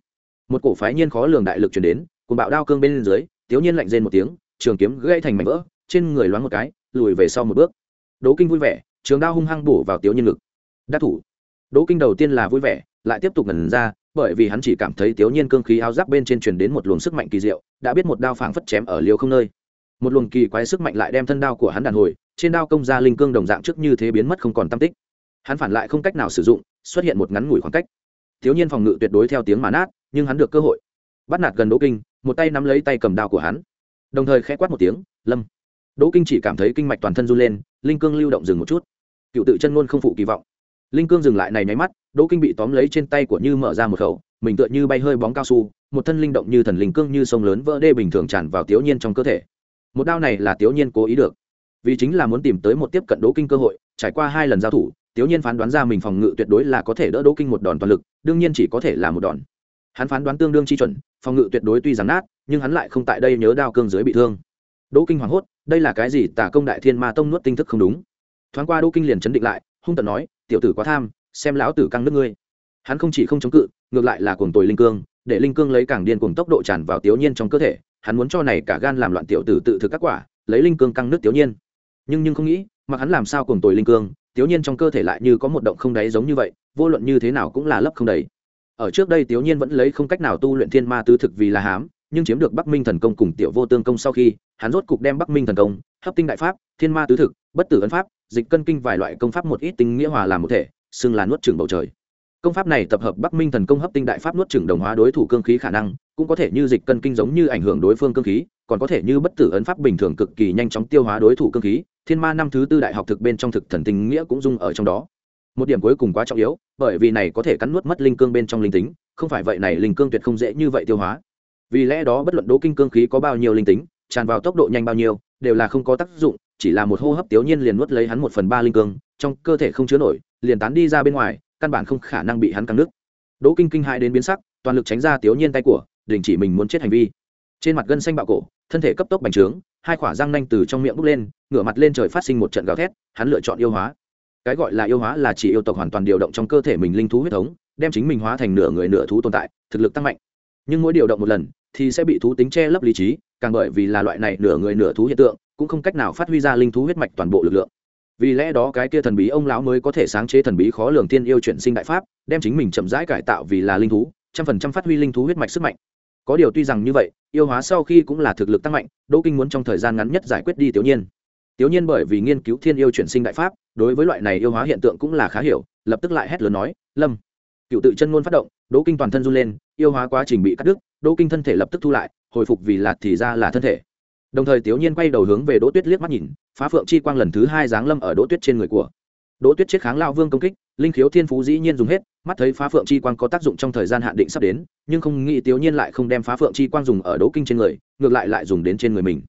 Một cổ phái nhiên khó lường đại lực truyền đến, cùng bạo đao cương bên dưới tiểu nhiên lạnh rên một tiếng, trường kiếm gãy thành mảnh vỡ, trên người loáng một cái, lùi về sau một bước. Đỗ kinh vui vẻ, trường đao hung hăng bổ vào tiểu nhiên ngực. Đắc thủ. Đỗ kinh đầu tiên là vui vẻ lại tiếp tục ngẩn ra, bởi vì hắn chỉ cảm thấy thiếu nhiên cương khí áo giáp bên trên truyền đến một luồng sức mạnh kỳ diệu, đã biết một đao phảng phất chém ở liều không nơi. Một luồng kỳ quái sức mạnh lại đem thân đao của hắn đàn hồi, trên đao công gia linh cương đồng dạng trước như thế biến mất không còn tâm tích. Hắn phản lại không cách nào sử dụng, xuất hiện một ngắn ngủi khoảng cách. Thiếu nhiên phòng ngự tuyệt đối theo tiếng mà nát, nhưng hắn được cơ hội. Bắt nạt gần đỗ kinh, một tay nắm lấy tay cầm đao của hắn. Đồng thời khẽ quát một tiếng, lâm. Đỗ kinh chỉ cảm thấy kinh mạch toàn thân run lên, linh cương lưu động dừng một chút. Cựu tự chân ngôn không phụ kỳ vọng linh cương dừng lại này nháy mắt, đỗ kinh bị tóm lấy trên tay của như mở ra một khẩu, mình tựa như bay hơi bóng cao su, một thân linh động như thần linh cương như sông lớn vỡ đê bình thường tràn vào tiểu nhiên trong cơ thể. Một đao này là tiểu nhiên cố ý được. Vì chính là muốn tìm tới một tiếp cận đỗ kinh cơ hội, trải qua hai lần giao thủ tiểu nhiên phán đoán ra mình phòng ngự tuyệt đối là có thể đỡ đỗ kinh một đòn toàn lực, đương nhiên chỉ có thể là một đòn. Hắn phán đoán tương đương chi chuẩn, phòng ngự tuyệt đối tuy rằng nát, nhưng hắn lại không tại đây nhớ đao cương dưới bị thương. Đỗ kinh hoảng hốt, đây là cái gì tả công đại thiên ma tông nuốt tinh thức không đúng? Thoáng qua đỗ kinh liền chấn định lại, hung tận nói tiểu tử quá tham, xem lão tử căng nước ngươi. Hắn không chỉ không chống cự, ngược lại là cuồng tồi linh cương, để linh cương lấy càng điên cùng tốc độ tràn vào tiểu nhiên trong cơ thể, hắn muốn cho này cả gan làm loạn tiểu tử tự thực các quả, lấy linh cương căng nước tiểu nhiên. Nhưng nhưng không nghĩ mà hắn làm sao cuồng tồi linh cương, tiểu nhiên trong cơ thể lại như có một động không đáy giống như vậy, vô luận như thế nào cũng là lấp không đầy. Ở trước đây tiểu nhiên vẫn lấy không cách nào tu luyện thiên ma tứ thực vì là hám nhưng chiếm được bắc minh thần công cùng tiểu vô tương công sau khi, hắn rốt cục đem bắc minh thần công, hấp tinh đại pháp, thiên ma tứ thực, bất tử ấn pháp, dịch cân kinh vài loại công pháp một ít tinh nghĩa hòa làm một thể, xưng là nuốt trừng bầu trời. Công pháp này tập hợp bắc minh thần công, hấp tinh đại pháp nuốt trừng đồng hóa đối thủ cương khí khả năng, cũng có thể như dịch cân kinh giống như ảnh hưởng đối phương cương khí, còn có thể như bất tử ấn pháp bình thường cực kỳ nhanh chóng tiêu hóa đối thủ cương khí, thiên ma năm thứ tư đại học thực bên trong thực thần tinh nghĩa cũng dung ở trong đó. Một điểm cuối cùng quá trọng yếu, bởi vì này có thể cắn nuốt mất linh cương bên trong linh tính, không phải vậy này linh cương tuyệt không dễ như vậy tiêu hóa vì lẽ đó bất luận đố kinh cương khí có bao nhiêu linh tính, tràn vào tốc độ nhanh bao nhiêu, đều là không có tác dụng, chỉ là một hô hấp tiểu nhiên liền nuốt lấy hắn một phần ba linh cương, trong cơ thể không chứa nổi, liền tán đi ra bên ngoài, căn bản không khả năng bị hắn căng nước. Đỗ kinh kinh hại đến biến sắc, toàn lực tránh ra tiểu nhiên tay của, đình chỉ mình muốn chết hành vi. Trên mặt gân xanh bạo cổ, thân thể cấp tốc bành trướng, hai khỏa răng nanh từ trong miệng bốc lên, ngửa mặt lên trời phát sinh một trận gào thét, hắn lựa chọn yêu hóa. Cái gọi là yêu hóa là chỉ yêu tộc hoàn toàn điều động trong cơ thể mình linh thú huyết thống, đem chính mình hóa thành nửa người nửa thú tồn tại, thực lực tăng mạnh. Nhưng mỗi điều động một lần thì sẽ bị thú tính che lấp lý trí, càng bởi vì là loại này nửa người nửa thú hiện tượng, cũng không cách nào phát huy ra linh thú huyết mạch toàn bộ lực lượng. Vì lẽ đó cái kia thần bí ông lão mới có thể sáng chế thần bí khó lường tiên yêu chuyển sinh đại pháp, đem chính mình chậm rãi cải tạo vì là linh thú, trăm phần trăm phát huy linh thú huyết mạch sức mạnh. Có điều tuy rằng như vậy, yêu hóa sau khi cũng là thực lực tăng mạnh, đỗ kinh muốn trong thời gian ngắn nhất giải quyết đi tiểu nhiên. Tiểu nhiên bởi vì nghiên cứu thiên yêu chuyển sinh đại pháp, đối với loại này yêu hóa hiện tượng cũng là khá hiểu, lập tức lại hét lớn nói, lâm cựu tự chân ngôn phát động, đỗ kinh toàn thân run lên, yêu hóa quá trình bị cắt đứt, đỗ kinh thân thể lập tức thu lại, hồi phục vì lạt thì ra là thân thể. Đồng thời tiểu nhiên quay đầu hướng về đỗ tuyết liếc mắt nhìn, phá phượng chi quang lần thứ hai giáng lâm ở đỗ tuyết trên người của. Đỗ tuyết chết kháng lao vương công kích, linh khiếu thiên phú dĩ nhiên dùng hết, mắt thấy phá phượng chi quang có tác dụng trong thời gian hạn định sắp đến, nhưng không nghĩ tiểu nhiên lại không đem phá phượng chi quang dùng ở đỗ kinh trên người, ngược lại lại dùng đến trên người mình.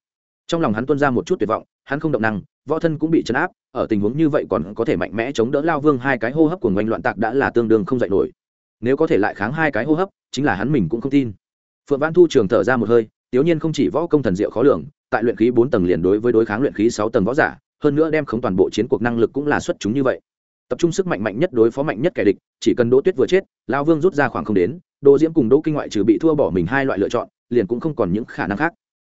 Trong lòng hắn tuôn ra một chút tuyệt vọng hắn không động năng, võ thân cũng bị chấn áp, ở tình huống như vậy còn có thể mạnh mẽ chống đỡ lao vương hai cái hô hấp của ngoanh loạn tạc đã là tương đương không dạy nổi. Nếu có thể lại kháng hai cái hô hấp, chính là hắn mình cũng không tin. Phượng văn thu trường thở ra một hơi, tiểu nhiên không chỉ võ công thần diệu khó lường, tại luyện khí bốn tầng liền đối với đối kháng luyện khí sáu tầng võ giả, hơn nữa đem khống toàn bộ chiến cuộc năng lực cũng là xuất chúng như vậy. Tập trung sức mạnh mạnh nhất đối phó mạnh nhất kẻ địch, chỉ cần đỗ tuyết vừa chết, lao vương rút ra khoảng không đến, đỗ diễm cùng đỗ kinh ngoại trừ bị thua bỏ mình hai loại lựa chọn, liền cũng không còn những khả năng khác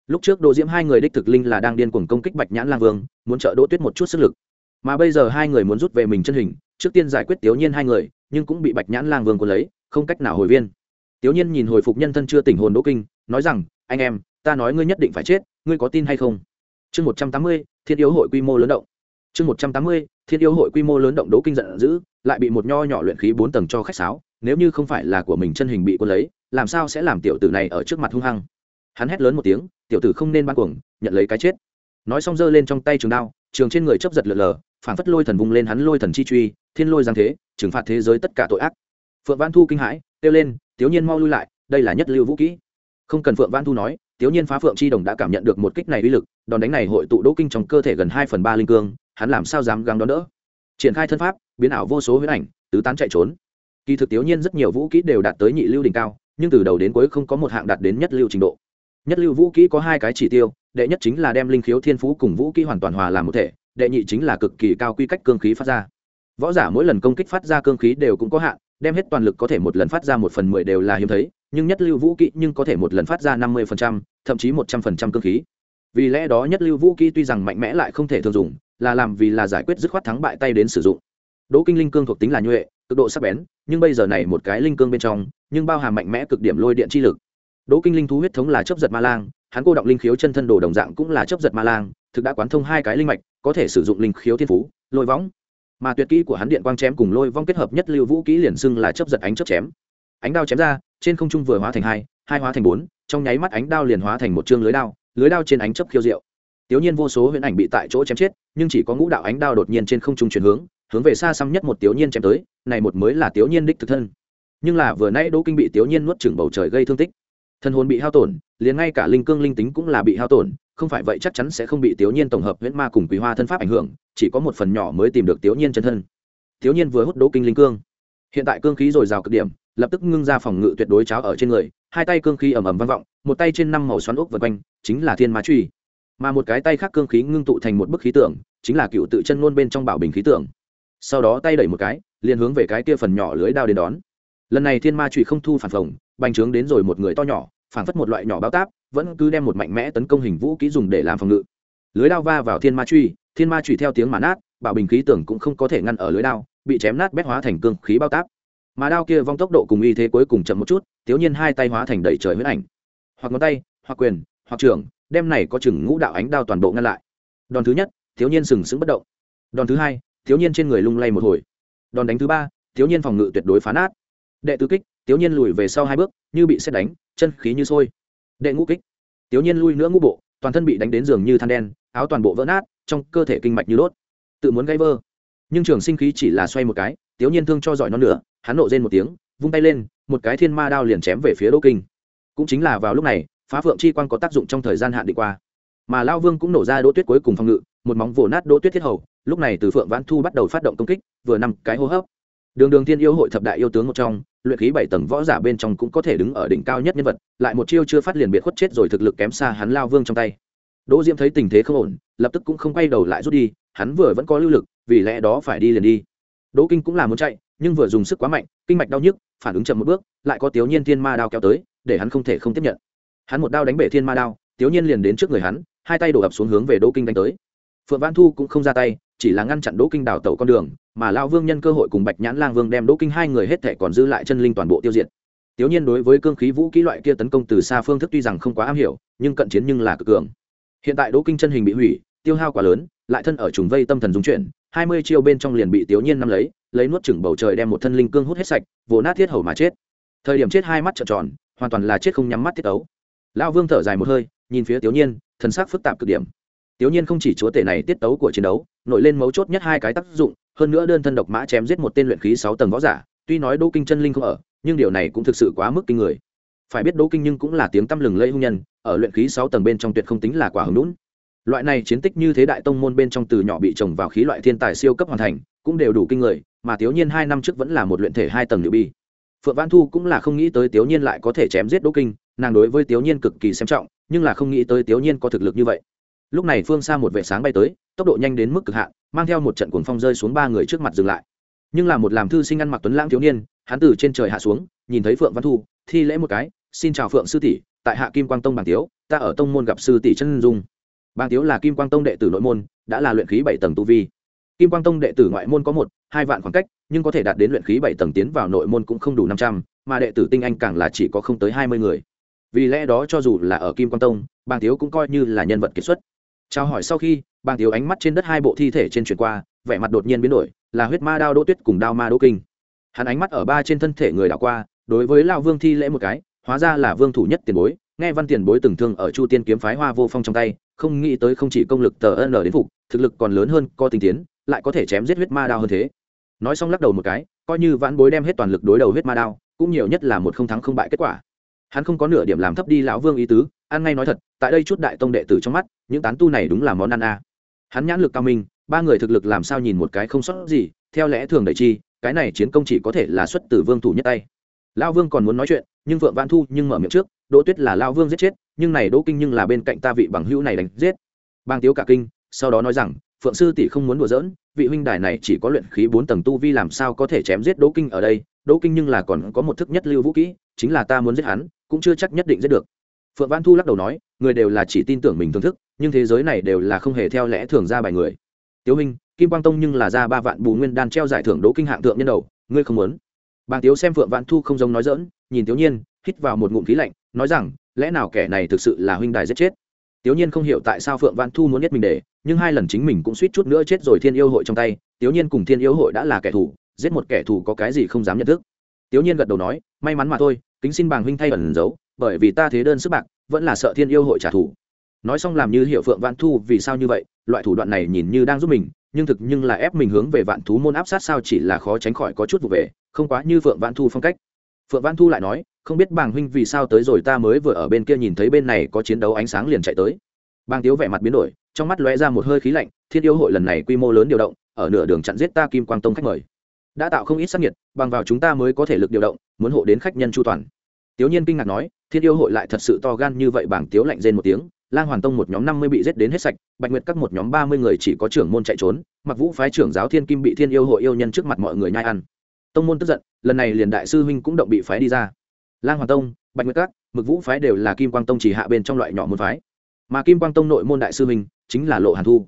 lúc trước đỗ diễm hai người đích thực linh là đang điên cuồng công kích bạch nhãn lang vương, muốn trợ đỗ tuyết một chút sức lực. Mà bây giờ hai người muốn rút về mình chân hình, trước tiên giải quyết tiểu nhiên hai người, nhưng cũng bị bạch nhãn lang vương quân lấy, không cách nào hồi viên. Tiểu nhiên nhìn hồi phục nhân thân chưa tỉnh hồn đỗ kinh, nói rằng, anh em, ta nói ngươi nhất định phải chết, ngươi có tin hay không? Chương một trăm tám mươi, thiên yếu hội quy mô lớn động. Chương một trăm tám mươi, thiên yếu hội quy mô lớn động đỗ kinh giận dữ, lại bị một nho nhỏ luyện khí bốn tầng cho khách sáo, nếu như không phải là của mình chân hình bị quân lấy, làm sao sẽ làm tiểu tử này ở trước mặt hung hăng? Hắn hét lớn một tiếng, tiểu tử không nên ban cuồng, nhận lấy cái chết. Nói xong giơ lên trong tay trường đao, trường trên người chấp giật lượn lờ, phản phất lôi thần vung lên hắn lôi thần chi truy, thiên lôi giang thế, trừng phạt thế giới tất cả tội ác. Phượng văn thu kinh hãi, kêu lên, tiểu nhiên mau lui lại, đây là nhất lưu vũ kỹ. Không cần phượng văn thu nói, tiểu nhiên phá phượng chi đồng đã cảm nhận được một kích này uy lực, đòn đánh này hội tụ đỗ kinh trong cơ thể gần hai phần ba linh cương, hắn làm sao dám gắng đón đỡ? Triển khai thân pháp, biến ảo vô số huyết ảnh, tứ tán chạy trốn. Kỳ thực tiểu nhiên rất nhiều vũ kỹ đều đạt tới nhị lưu đỉnh cao, nhưng từ đầu đến cuối không có một hạng đạt đến nhất lưu trình độ nhất lưu vũ kỹ có hai cái chỉ tiêu đệ nhất chính là đem linh khiếu thiên phú cùng vũ kỹ hoàn toàn hòa làm một thể đệ nhị chính là cực kỳ cao quy cách cương khí phát ra. Võ giả mỗi lần công kích phát ra cương khí đều cũng có hạn đem hết toàn lực có thể một lần phát ra một phần mười đều là hiếm thấy nhưng nhất lưu vũ kỹ nhưng có thể một lần phát ra năm mươi phần trăm, thậm chí một trăm phần trăm cương khí. Vì lẽ đó nhất lưu vũ kỹ tuy rằng mạnh mẽ lại không thể thường dùng là làm vì là giải quyết dứt khoát thắng bại tay đến sử dụng. Đỗ kinh linh cương thuộc tính là nhuệ cực độ sắc bén nhưng bây giờ này một cái linh cương bên trong nhưng bao hàm mạnh mẽ cực điểm lôi điện chi lực đỗ kinh linh thú huyết thống là chấp giật ma lang, hắn cô động linh khiếu chân thân đồ đồng dạng cũng là chấp giật ma lang, thực đã quán thông hai cái linh mạch, có thể sử dụng linh khiếu thiên phú, lôi võng. Mà tuyệt kỹ của hắn điện quang chém cùng lôi vong kết hợp nhất lưu vũ kỹ liền xưng là chấp giật ánh chấp chém. Ánh đao chém ra, trên không trung vừa hóa thành hai hai hóa thành bốn, trong nháy mắt ánh đao liền hóa thành một chương lưới đao lưới đao trên ánh chấp khiêu diệu. Tiểu nhiên vô số huyễn ảnh bị tại chỗ chém chết, nhưng chỉ có ngũ đạo ánh đao đột nhiên trên không trung chuyển hướng hướng về xa xăm nhất một tiểu nhiên chém tới, này một mới là tiểu nhiên đích thực thân. Nhưng là vừa nãy đỗ kinh bị tiểu nhiên nuốt chửng bầu trời gây thương tích thân hồn bị hao tổn, liền ngay cả linh cương linh tính cũng là bị hao tổn, không phải vậy chắc chắn sẽ không bị tiểu nhiên tổng hợp huyễn ma cùng quý hoa thân pháp ảnh hưởng, chỉ có một phần nhỏ mới tìm được tiểu nhiên chân thân. Tiểu nhiên vừa hút đỗ kinh linh cương. Hiện tại cương khí dồi dào cực điểm, lập tức ngưng ra phòng ngự tuyệt đối cháo ở trên người, hai tay cương khí ầm ầm vang vọng, một tay trên năm màu xoắn ốc vần quanh, chính là thiên ma truy. Mà một cái tay khác cương khí ngưng tụ thành một bức khí tượng, chính là cựu tự chân ngôn bên trong bảo bình khí tượng. Sau đó tay đẩy một cái, liền hướng về cái kia phần nhỏ lưới đao đến đón lần này thiên ma trụy không thu phản phồng, bành trướng đến rồi một người to nhỏ phản phất một loại nhỏ bao táp, vẫn cứ đem một mạnh mẽ tấn công hình vũ kỹ dùng để làm phòng ngự. Lưới đao va vào thiên ma truy thiên ma truy theo tiếng mà nát, bảo bình khí tưởng cũng không có thể ngăn ở lưới đao, bị chém nát bét hóa thành cương khí bao táp. Mà đao kia vong tốc độ cùng y thế cuối cùng chậm một chút, thiếu nhiên hai tay hóa thành đầy trời huyết ảnh. Hoặc ngón tay, hoặc quyền, hoặc trường, đem này có chừng ngũ đạo ánh đao toàn bộ ngăn lại. Đòn thứ nhất, thiếu nhiên sừng sững bất động. Đòn thứ hai, thiếu nhiên trên người lung lay một hồi. Đòn đánh thứ ba, thiếu nhiên phòng ngự tuyệt đối phá nát đệ tứ kích tiểu nhiên lùi về sau hai bước như bị xét đánh chân khí như sôi. Đệ ngũ kích tiểu nhiên lui nữa ngũ bộ toàn thân bị đánh đến giường như than đen áo toàn bộ vỡ nát trong cơ thể kinh mạch như đốt. Tự muốn gây vơ nhưng trường sinh khí chỉ là xoay một cái tiểu nhiên thương cho giỏi non nửa, hắn nộ rên một tiếng vung tay lên một cái thiên ma đao liền chém về phía đô kinh. Cũng chính là vào lúc này phá phượng chi quan có tác dụng trong thời gian hạn định qua. Mà lao vương cũng nổ ra đỗ tuyết cuối cùng phòng ngự một móng vồ nát đỗ tuyết thiết hầu lúc này từ phượng vãn thu bắt đầu phát động công kích vừa nằm cái hô hấp đường đường thiên yêu hội thập đại yêu tướng một trong, luyện khí bảy tầng võ giả bên trong cũng có thể đứng ở đỉnh cao nhất nhân vật, lại một chiêu chưa phát liền biệt khuất chết rồi thực lực kém xa hắn lao vương trong tay. Đỗ diễm thấy tình thế không ổn, lập tức cũng không quay đầu lại rút đi, hắn vừa vẫn có lưu lực, vì lẽ đó phải đi liền đi. Đỗ kinh cũng là muốn chạy, nhưng vừa dùng sức quá mạnh, kinh mạch đau nhức, phản ứng chậm một bước, lại có tiểu nhiên thiên ma đao kéo tới, để hắn không thể không tiếp nhận. Hắn một đao đánh bể thiên ma đao tiểu nhiên liền đến trước người hắn, hai tay đổ ập xuống hướng về đỗ kinh đánh tới phượng văn thu cũng không ra tay, chỉ là ngăn chặn đỗ kinh đào tẩu con đường, mà lao vương nhân cơ hội cùng bạch nhãn lang vương đem đỗ kinh hai người hết thể còn giữ lại chân linh toàn bộ tiêu diệt. Tiểu nhiên đối với cương khí vũ kỹ loại kia tấn công từ xa phương thức tuy rằng không quá am hiểu, nhưng cận chiến nhưng là cực cường. Hiện tại đỗ kinh chân hình bị hủy, tiêu hao quá lớn, lại thân ở trùng vây tâm thần dung chuyển, hai mươi chiêu bên trong liền bị tiểu nhiên nắm lấy lấy nuốt chửng bầu trời đem một thân linh cương hút hết sạch, vồ nát thiết hầu mà chết. Thời điểm chết hai mắt trợn tròn, hoàn toàn là chết không nhắm mắt tiết ấu. lão vương thở dài một hơi, nhìn phía tiểu nhiên, thần sắc phức tạp cực điểm tiểu nhiên không chỉ chúa tể này tiết tấu của chiến đấu, nổi lên mấu chốt nhất hai cái tác dụng, hơn nữa đơn thân độc mã chém giết một tên luyện khí sáu tầng võ giả, tuy nói đỗ kinh chân linh không ở, nhưng điều này cũng thực sự quá mức kinh người. Phải biết đỗ kinh nhưng cũng là tiếng tăm lừng lẫy hung nhân, ở luyện khí sáu tầng bên trong tuyệt không tính là quả hứng lũn loại này chiến tích như thế đại tông môn bên trong từ nhỏ bị trồng vào khí loại thiên tài siêu cấp hoàn thành, cũng đều đủ kinh người, mà tiểu nhiên hai năm trước vẫn là một luyện thể hai tầng nữ bi. Phượng Vãn thu cũng là không nghĩ tới tiểu nhiên lại có thể chém giết đỗ kinh, nàng đối với tiểu nhiên cực kỳ xem trọng, nhưng là không nghĩ tới tiểu nhiên có thực lực như vậy lúc này phương xa một vệ sáng bay tới, tốc độ nhanh đến mức cực hạn, mang theo một trận cuồng phong rơi xuống ba người trước mặt dừng lại. Nhưng là một làm thư sinh ăn mặc tuấn lãng thiếu niên, hắn từ trên trời hạ xuống, nhìn thấy phượng văn thu, thi lễ một cái, xin chào phượng sư tỷ, tại hạ kim quang tông bàng tiếu ta ở tông môn gặp sư tỷ chân dung. Bàng tiếu là kim quang tông đệ tử nội môn, đã là luyện khí bảy tầng tu vi. Kim quang tông đệ tử ngoại môn có một, hai vạn khoảng cách, nhưng có thể đạt đến luyện khí bảy tầng tiến vào nội môn cũng không đủ năm trăm, mà đệ tử tinh anh càng là chỉ có không tới hai mươi người. Vì lẽ đó cho dù là ở kim quang tông bàng tiếu cũng coi như là nhân vật kiệt xuất chào hỏi sau khi, bàng tiếu ánh mắt trên đất hai bộ thi thể trên chuyển qua, vẻ mặt đột nhiên biến đổi, là huyết ma đao đỗ tuyết cùng đao ma đỗ kinh. Hắn ánh mắt ở ba trên thân thể người đảo qua, đối với lao vương thi lễ một cái, hóa ra là vương thủ nhất tiền bối, nghe văn tiền bối từng thương ở chu tiên kiếm phái hoa vô phong trong tay, không nghĩ tới không chỉ công lực tờ ân đến phục, thực lực còn lớn hơn, có tinh tiến, lại có thể chém giết huyết ma đao hơn thế. Nói xong lắc đầu một cái, coi như vãn bối đem hết toàn lực đối đầu huyết ma đao, cũng nhiều nhất là một không thắng không bại kết quả. Hắn không có nửa điểm làm thấp đi lão vương ý tứ ăn ngay nói thật, tại đây chút đại tông đệ tử trong mắt, những tán tu này đúng là món ăn a. Hắn nhãn lực cao minh, ba người thực lực làm sao nhìn một cái không sót gì, theo lẽ thường đẩy chi, cái này chiến công chỉ có thể là xuất từ vương thủ nhất tay. Lao vương còn muốn nói chuyện, nhưng vượng văn thu nhưng mở miệng trước, đỗ tuyết là lao vương giết chết, nhưng này đỗ kinh nhưng là bên cạnh ta vị bằng hữu này đánh giết. Bang tiếu cả kinh, sau đó nói rằng, phượng sư tỷ không muốn đùa giỡn, vị huynh đài này chỉ có luyện khí bốn tầng tu vi làm sao có thể chém giết đỗ kinh ở đây, đỗ kinh nhưng là còn có một thức nhất lưu vũ kỹ, chính là ta muốn giết hắn, cũng chưa chắc nhất định giết được phượng văn thu lắc đầu nói, người đều là chỉ tin tưởng mình thưởng thức, nhưng thế giới này đều là không hề theo lẽ thường ra bài người. Tiếu hình kim quang tông nhưng là ra ba vạn bù nguyên đan treo giải thưởng đỗ kinh hạng thượng nhân đầu, ngươi không muốn. Bàng tiếu xem phượng vạn thu không giống nói dỡn nhìn tiểu nhiên, hít vào một ngụm khí lạnh, nói rằng, lẽ nào kẻ này thực sự là huynh đài giết chết? Tiểu nhiên không hiểu tại sao phượng vạn thu muốn giết mình để, nhưng hai lần chính mình cũng suýt chút nữa chết rồi thiên yêu hội trong tay tiểu nhiên cùng thiên yêu hội đã là kẻ thù, giết một kẻ thù có cái gì không dám nhận thức? Tiểu nhiên gật đầu nói, may mắn mà thôi, kính xin bàng huynh thay ẩn giấu bởi vì ta thế đơn sức bạc, vẫn là sợ thiên yêu hội trả thù. Nói xong làm như hiệu phượng vạn thu vì sao như vậy, loại thủ đoạn này nhìn như đang giúp mình, nhưng thực nhưng là ép mình hướng về vạn thú môn áp sát sao chỉ là khó tránh khỏi có chút vụ về, không quá như phượng vạn thu phong cách. Phượng vạn thu lại nói, không biết bàng huynh vì sao tới rồi ta mới vừa ở bên kia nhìn thấy bên này có chiến đấu ánh sáng liền chạy tới. Bàng tiếu vẻ mặt biến đổi, trong mắt lóe ra một hơi khí lạnh, thiên yêu hội lần này quy mô lớn điều động, ở nửa đường chặn giết ta kim quang tông khách mời. Đã tạo không ít sắc nhiệt bằng vào chúng ta mới có thể lực điều động, muốn hộ đến khách nhân chu toàn. Tiếu Nhiên kinh ngạc nói, Thiên yêu hội lại thật sự to gan như vậy bảng tiếu lạnh rên một tiếng, lang hoàn tông một nhóm năm mươi bị giết đến hết sạch bạch nguyệt các một nhóm ba mươi người chỉ có trưởng môn chạy trốn mặc vũ phái trưởng giáo thiên kim bị thiên yêu hội yêu nhân trước mặt mọi người nhai ăn. Tông môn tức giận lần này liền đại sư huynh cũng động bị phái đi ra. Lang hoàn tông bạch nguyệt các mực vũ phái đều là kim quang tông chỉ hạ bên trong loại nhỏ môn phái. Mà kim quang tông nội môn đại sư huynh chính là lộ hàn thu.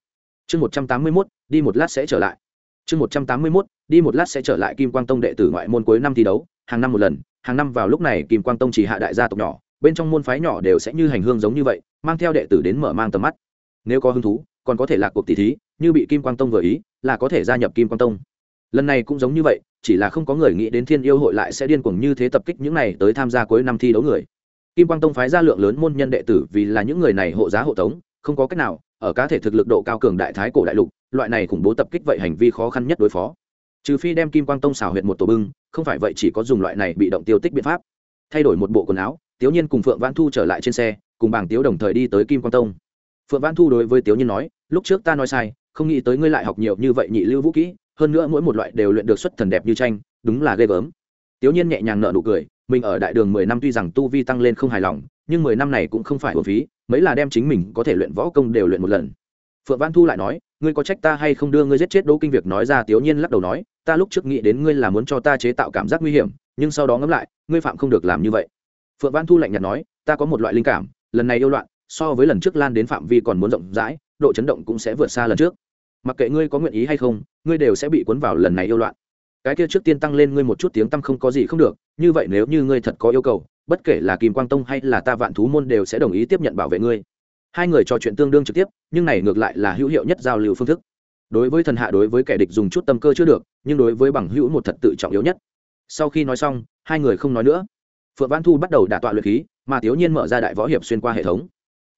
Chương một trăm tám mươi mốt đi một lát sẽ trở lại. Chương một trăm tám mươi mốt đi một lát sẽ trở lại kim quang tông đệ tử ngoại môn cuối năm thi đấu hàng năm một lần, hàng năm vào lúc này kim quang tông chỉ hạ đại gia tộc nhỏ, bên trong môn phái nhỏ đều sẽ như hành hương giống như vậy, mang theo đệ tử đến mở mang tầm mắt. Nếu có hứng thú, còn có thể là cuộc tỷ thí, như bị kim quang tông vừa ý, là có thể gia nhập kim quang tông. Lần này cũng giống như vậy, chỉ là không có người nghĩ đến thiên yêu hội lại sẽ điên cuồng như thế tập kích những này tới tham gia cuối năm thi đấu người. Kim quang tông phái ra lượng lớn môn nhân đệ tử vì là những người này hộ giá hộ tống, không có cách nào, ở cá thể thực lực độ cao cường đại thái cổ đại lục, loại này khủng bố tập kích vậy hành vi khó khăn nhất đối phó trừ phi đem kim quang tông xào huyện một tổ bưng, không phải vậy chỉ có dùng loại này bị động tiêu tích biện pháp. Thay đổi một bộ quần áo, tiếu nhiên cùng phượng văn thu trở lại trên xe, cùng bảng tiếu đồng thời đi tới kim quang tông. Phượng văn thu đối với tiếu nhiên nói, lúc trước ta nói sai, không nghĩ tới ngươi lại học nhiều như vậy nhị lưu vũ kỹ, hơn nữa mỗi một loại đều luyện được xuất thần đẹp như tranh, đúng là ghê gớm. Tiếu nhiên nhẹ nhàng nợ nụ cười, mình ở đại đường mười năm tuy rằng tu vi tăng lên không hài lòng, nhưng mười năm này cũng không phải hồn phí, mấy là đem chính mình có thể luyện võ công đều luyện một lần. Phượng văn thu lại nói ngươi có trách ta hay không đưa ngươi giết chết đỗ kinh việc nói ra tiểu nhiên lắc đầu nói, ta lúc trước nghĩ đến ngươi là muốn cho ta chế tạo cảm giác nguy hiểm, nhưng sau đó ngẫm lại, ngươi phạm không được làm như vậy. Phượng văn thu lạnh nhạt nói, ta có một loại linh cảm, lần này yêu loạn, so với lần trước lan đến phạm vi còn muốn rộng rãi, độ chấn động cũng sẽ vượt xa lần trước. Mặc kệ ngươi có nguyện ý hay không, ngươi đều sẽ bị cuốn vào lần này yêu loạn. Cái kia trước tiên tăng lên ngươi một chút tiếng tăm không có gì không được, như vậy nếu như ngươi thật có yêu cầu, bất kể là kim quang tông hay là ta vạn thú môn đều sẽ đồng ý tiếp nhận bảo vệ ngươi hai người trò chuyện tương đương trực tiếp, nhưng này ngược lại là hữu hiệu nhất giao lưu phương thức. Đối với thần hạ, đối với kẻ địch dùng chút tâm cơ chưa được, nhưng đối với bằng hữu một thật tự trọng yếu nhất. Sau khi nói xong, hai người không nói nữa. Phượng văn thu bắt đầu đả tọa luyện khí, mà thiếu nhiên mở ra đại võ hiệp xuyên qua hệ thống.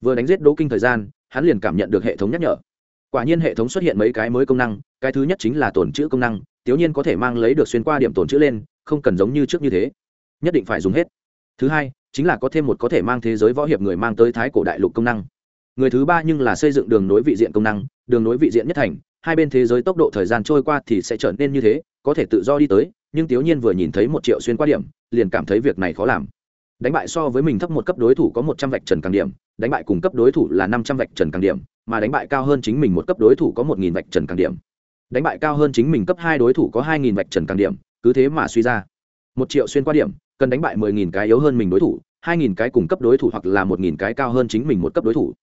Vừa đánh giết đỗ kinh thời gian, hắn liền cảm nhận được hệ thống nhắc nhở. Quả nhiên hệ thống xuất hiện mấy cái mới công năng, cái thứ nhất chính là tổn chữ công năng thiếu nhiên có thể mang lấy được xuyên qua điểm tổn chữ lên, không cần giống như trước như thế. Nhất định phải dùng hết. Thứ hai, chính là có thêm một có thể mang thế giới võ hiệp người mang tới thái cổ đại lục công năng người thứ ba nhưng là xây dựng đường nối vị diện công năng, đường nối vị diện nhất thành, hai bên thế giới tốc độ thời gian trôi qua thì sẽ trở nên như thế, có thể tự do đi tới, nhưng tiểu nhiên vừa nhìn thấy một triệu xuyên qua điểm, liền cảm thấy việc này khó làm. Đánh bại so với mình thấp một cấp đối thủ có một trăm vạch trần càng điểm, đánh bại cùng cấp đối thủ là năm trăm vạch trần càng điểm, mà đánh bại cao hơn chính mình một cấp đối thủ có một nghìn vạch trần càng điểm. Đánh bại cao hơn chính mình cấp hai đối thủ có hai nghìn vạch trần càng điểm, cứ thế mà suy ra. Một triệu xuyên qua điểm, cần đánh bại mười nghìn cái yếu hơn mình đối thủ, hai nghìn cái cùng cấp đối thủ hoặc là một nghìn cái cao hơn chính mình một cấp đối thủ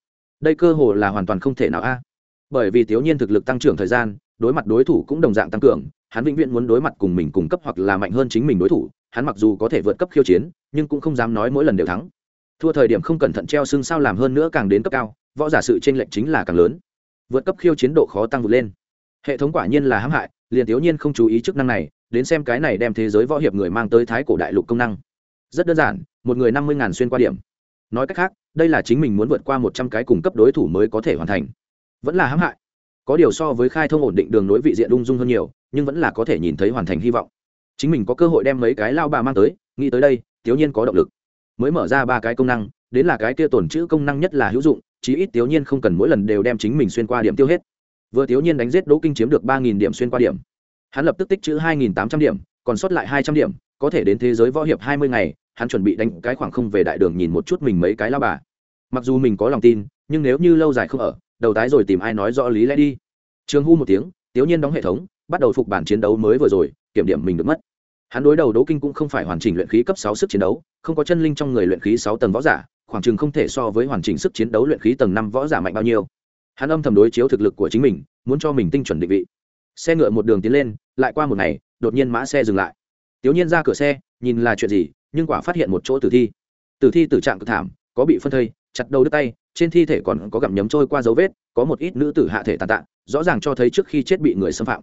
đây cơ hồ là hoàn toàn không thể nào a. Bởi vì thiếu nhiên thực lực tăng trưởng thời gian, đối mặt đối thủ cũng đồng dạng tăng cường, hắn vĩnh viễn muốn đối mặt cùng mình cùng cấp hoặc là mạnh hơn chính mình đối thủ, hắn mặc dù có thể vượt cấp khiêu chiến, nhưng cũng không dám nói mỗi lần đều thắng. Thua thời điểm không cẩn thận treo xương sao làm hơn nữa càng đến cấp cao, võ giả sự t r ê n lệch chính là càng lớn. Vượt cấp khiêu chiến độ khó tăng vượt lên. Hệ thống quả nhiên là hãm hại, liền thiếu nhiên không chú ý chức năng này, đến xem cái này đem thế giới võ hiệp người mang tới thái cổ đại lục công năng. Rất đơn giản, một người năm mươi ngàn xuyên qua điểm nói cách khác, đây là chính mình muốn vượt qua một trăm cái cung cấp đối thủ mới có thể hoàn thành. Vẫn là hãm hại. Có điều so với khai thông ổn định đường nối vị diện ung dung hơn nhiều, nhưng vẫn là có thể nhìn thấy hoàn thành hy vọng. Chính mình có cơ hội đem mấy cái lao bà mang tới, nghĩ tới đây tiểu nhiên có động lực. Mới mở ra ba cái công năng, đến là cái kia tổn chữ công năng nhất là hữu dụng, chí ít tiểu nhiên không cần mỗi lần đều đem chính mình xuyên qua điểm tiêu hết. Vừa tiểu nhiên đánh giết đỗ kinh chiếm được ba nghìn điểm xuyên qua điểm. Hắn lập tức tích chữ hai nghìn tám trăm điểm, còn sót lại hai trăm điểm, có thể đến thế giới võ hiệp hai mươi ngày hắn chuẩn bị đánh cái khoảng không về đại đường nhìn một chút mình mấy cái lao bà. Mặc dù mình có lòng tin, nhưng nếu như lâu dài không ở, đầu tái rồi tìm ai nói rõ lý lẽ đi. Trường hu một tiếng Tiếu nhiên đóng hệ thống, bắt đầu phục bản chiến đấu mới vừa rồi, kiểm điểm mình được mất. Hắn đối đầu đấu kinh cũng không phải hoàn chỉnh luyện khí cấp sáu sức chiến đấu, không có chân linh trong người luyện khí sáu tầng võ giả, khoảng chừng không thể so với hoàn chỉnh sức chiến đấu luyện khí tầng năm võ giả mạnh bao nhiêu. Hắn âm thầm đối chiếu thực lực của chính mình, muốn cho mình tinh chuẩn định vị. Xe ngựa một đường tiến lên, lại qua một ngày, đột nhiên mã xe dừng lại. Tiểu nhiên ra cửa xe, nhìn là chuyện gì nhưng quả phát hiện một chỗ tử thi. Tử thi tử trạng cực thảm, có bị phân thây, chặt đầu đứt tay, trên thi thể còn có gặm nhấm trôi qua dấu vết, có một ít nữ tử hạ thể tàn tạ, rõ ràng cho thấy trước khi chết bị người xâm phạm.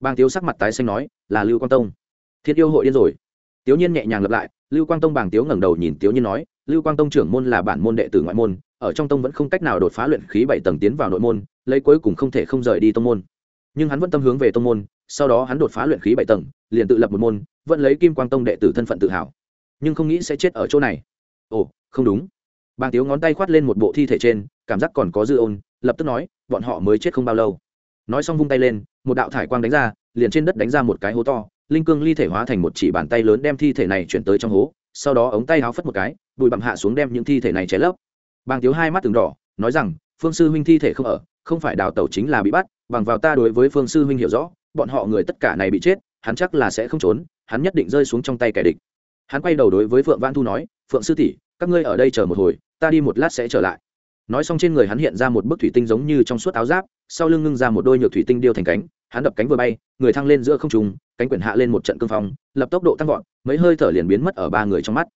Bang tiếu sắc mặt tái xanh nói, là lưu quang tông. Thiên yêu hội điên rồi. Tiếu nhiên nhẹ nhàng lập lại, lưu quang tông bàng tiếu ngẩng đầu nhìn tiếu nhiên nói, lưu quang tông trưởng môn là bản môn đệ tử ngoại môn, ở trong tông vẫn không cách nào đột phá luyện khí bảy tầng tiến vào nội môn, lấy cuối cùng không thể không rời đi tông môn. Nhưng hắn vẫn tâm hướng về tông môn, sau đó hắn đột phá luyện khí bảy tầng, liền tự lập một môn, vẫn lấy kim quang tông đệ tử thân phận tự hào nhưng không nghĩ sẽ chết ở chỗ này. Ồ, không đúng. Bàng tiếu ngón tay khoát lên một bộ thi thể trên, cảm giác còn có dư ôn, lập tức nói, bọn họ mới chết không bao lâu. Nói xong vung tay lên, một đạo thải quang đánh ra, liền trên đất đánh ra một cái hố to, linh cương ly thể hóa thành một chỉ bàn tay lớn đem thi thể này chuyển tới trong hố, sau đó ống tay háo phất một cái, bụi bặm hạ xuống đem những thi thể này cháy lấp. Bàng tiếu hai mắt từng đỏ, nói rằng, phương sư huynh thi thể không ở, không phải đào tẩu chính là bị bắt, bằng vào ta đối với phương sư huynh hiểu rõ, bọn họ người tất cả này bị chết, hắn chắc là sẽ không trốn, hắn nhất định rơi xuống trong tay kẻ địch hắn quay đầu đối với phượng văn thu nói, phượng sư tỷ, các ngươi ở đây chờ một hồi, ta đi một lát sẽ trở lại. Nói xong trên người hắn hiện ra một bức thủy tinh giống như trong suốt áo giáp, sau lưng ngưng ra một đôi nhược thủy tinh điêu thành cánh, hắn đập cánh vừa bay, người thăng lên giữa không trùng cánh quyển hạ lên một trận cương phong, lập tốc độ tăng vọt, mấy hơi thở liền biến mất ở ba người trong mắt.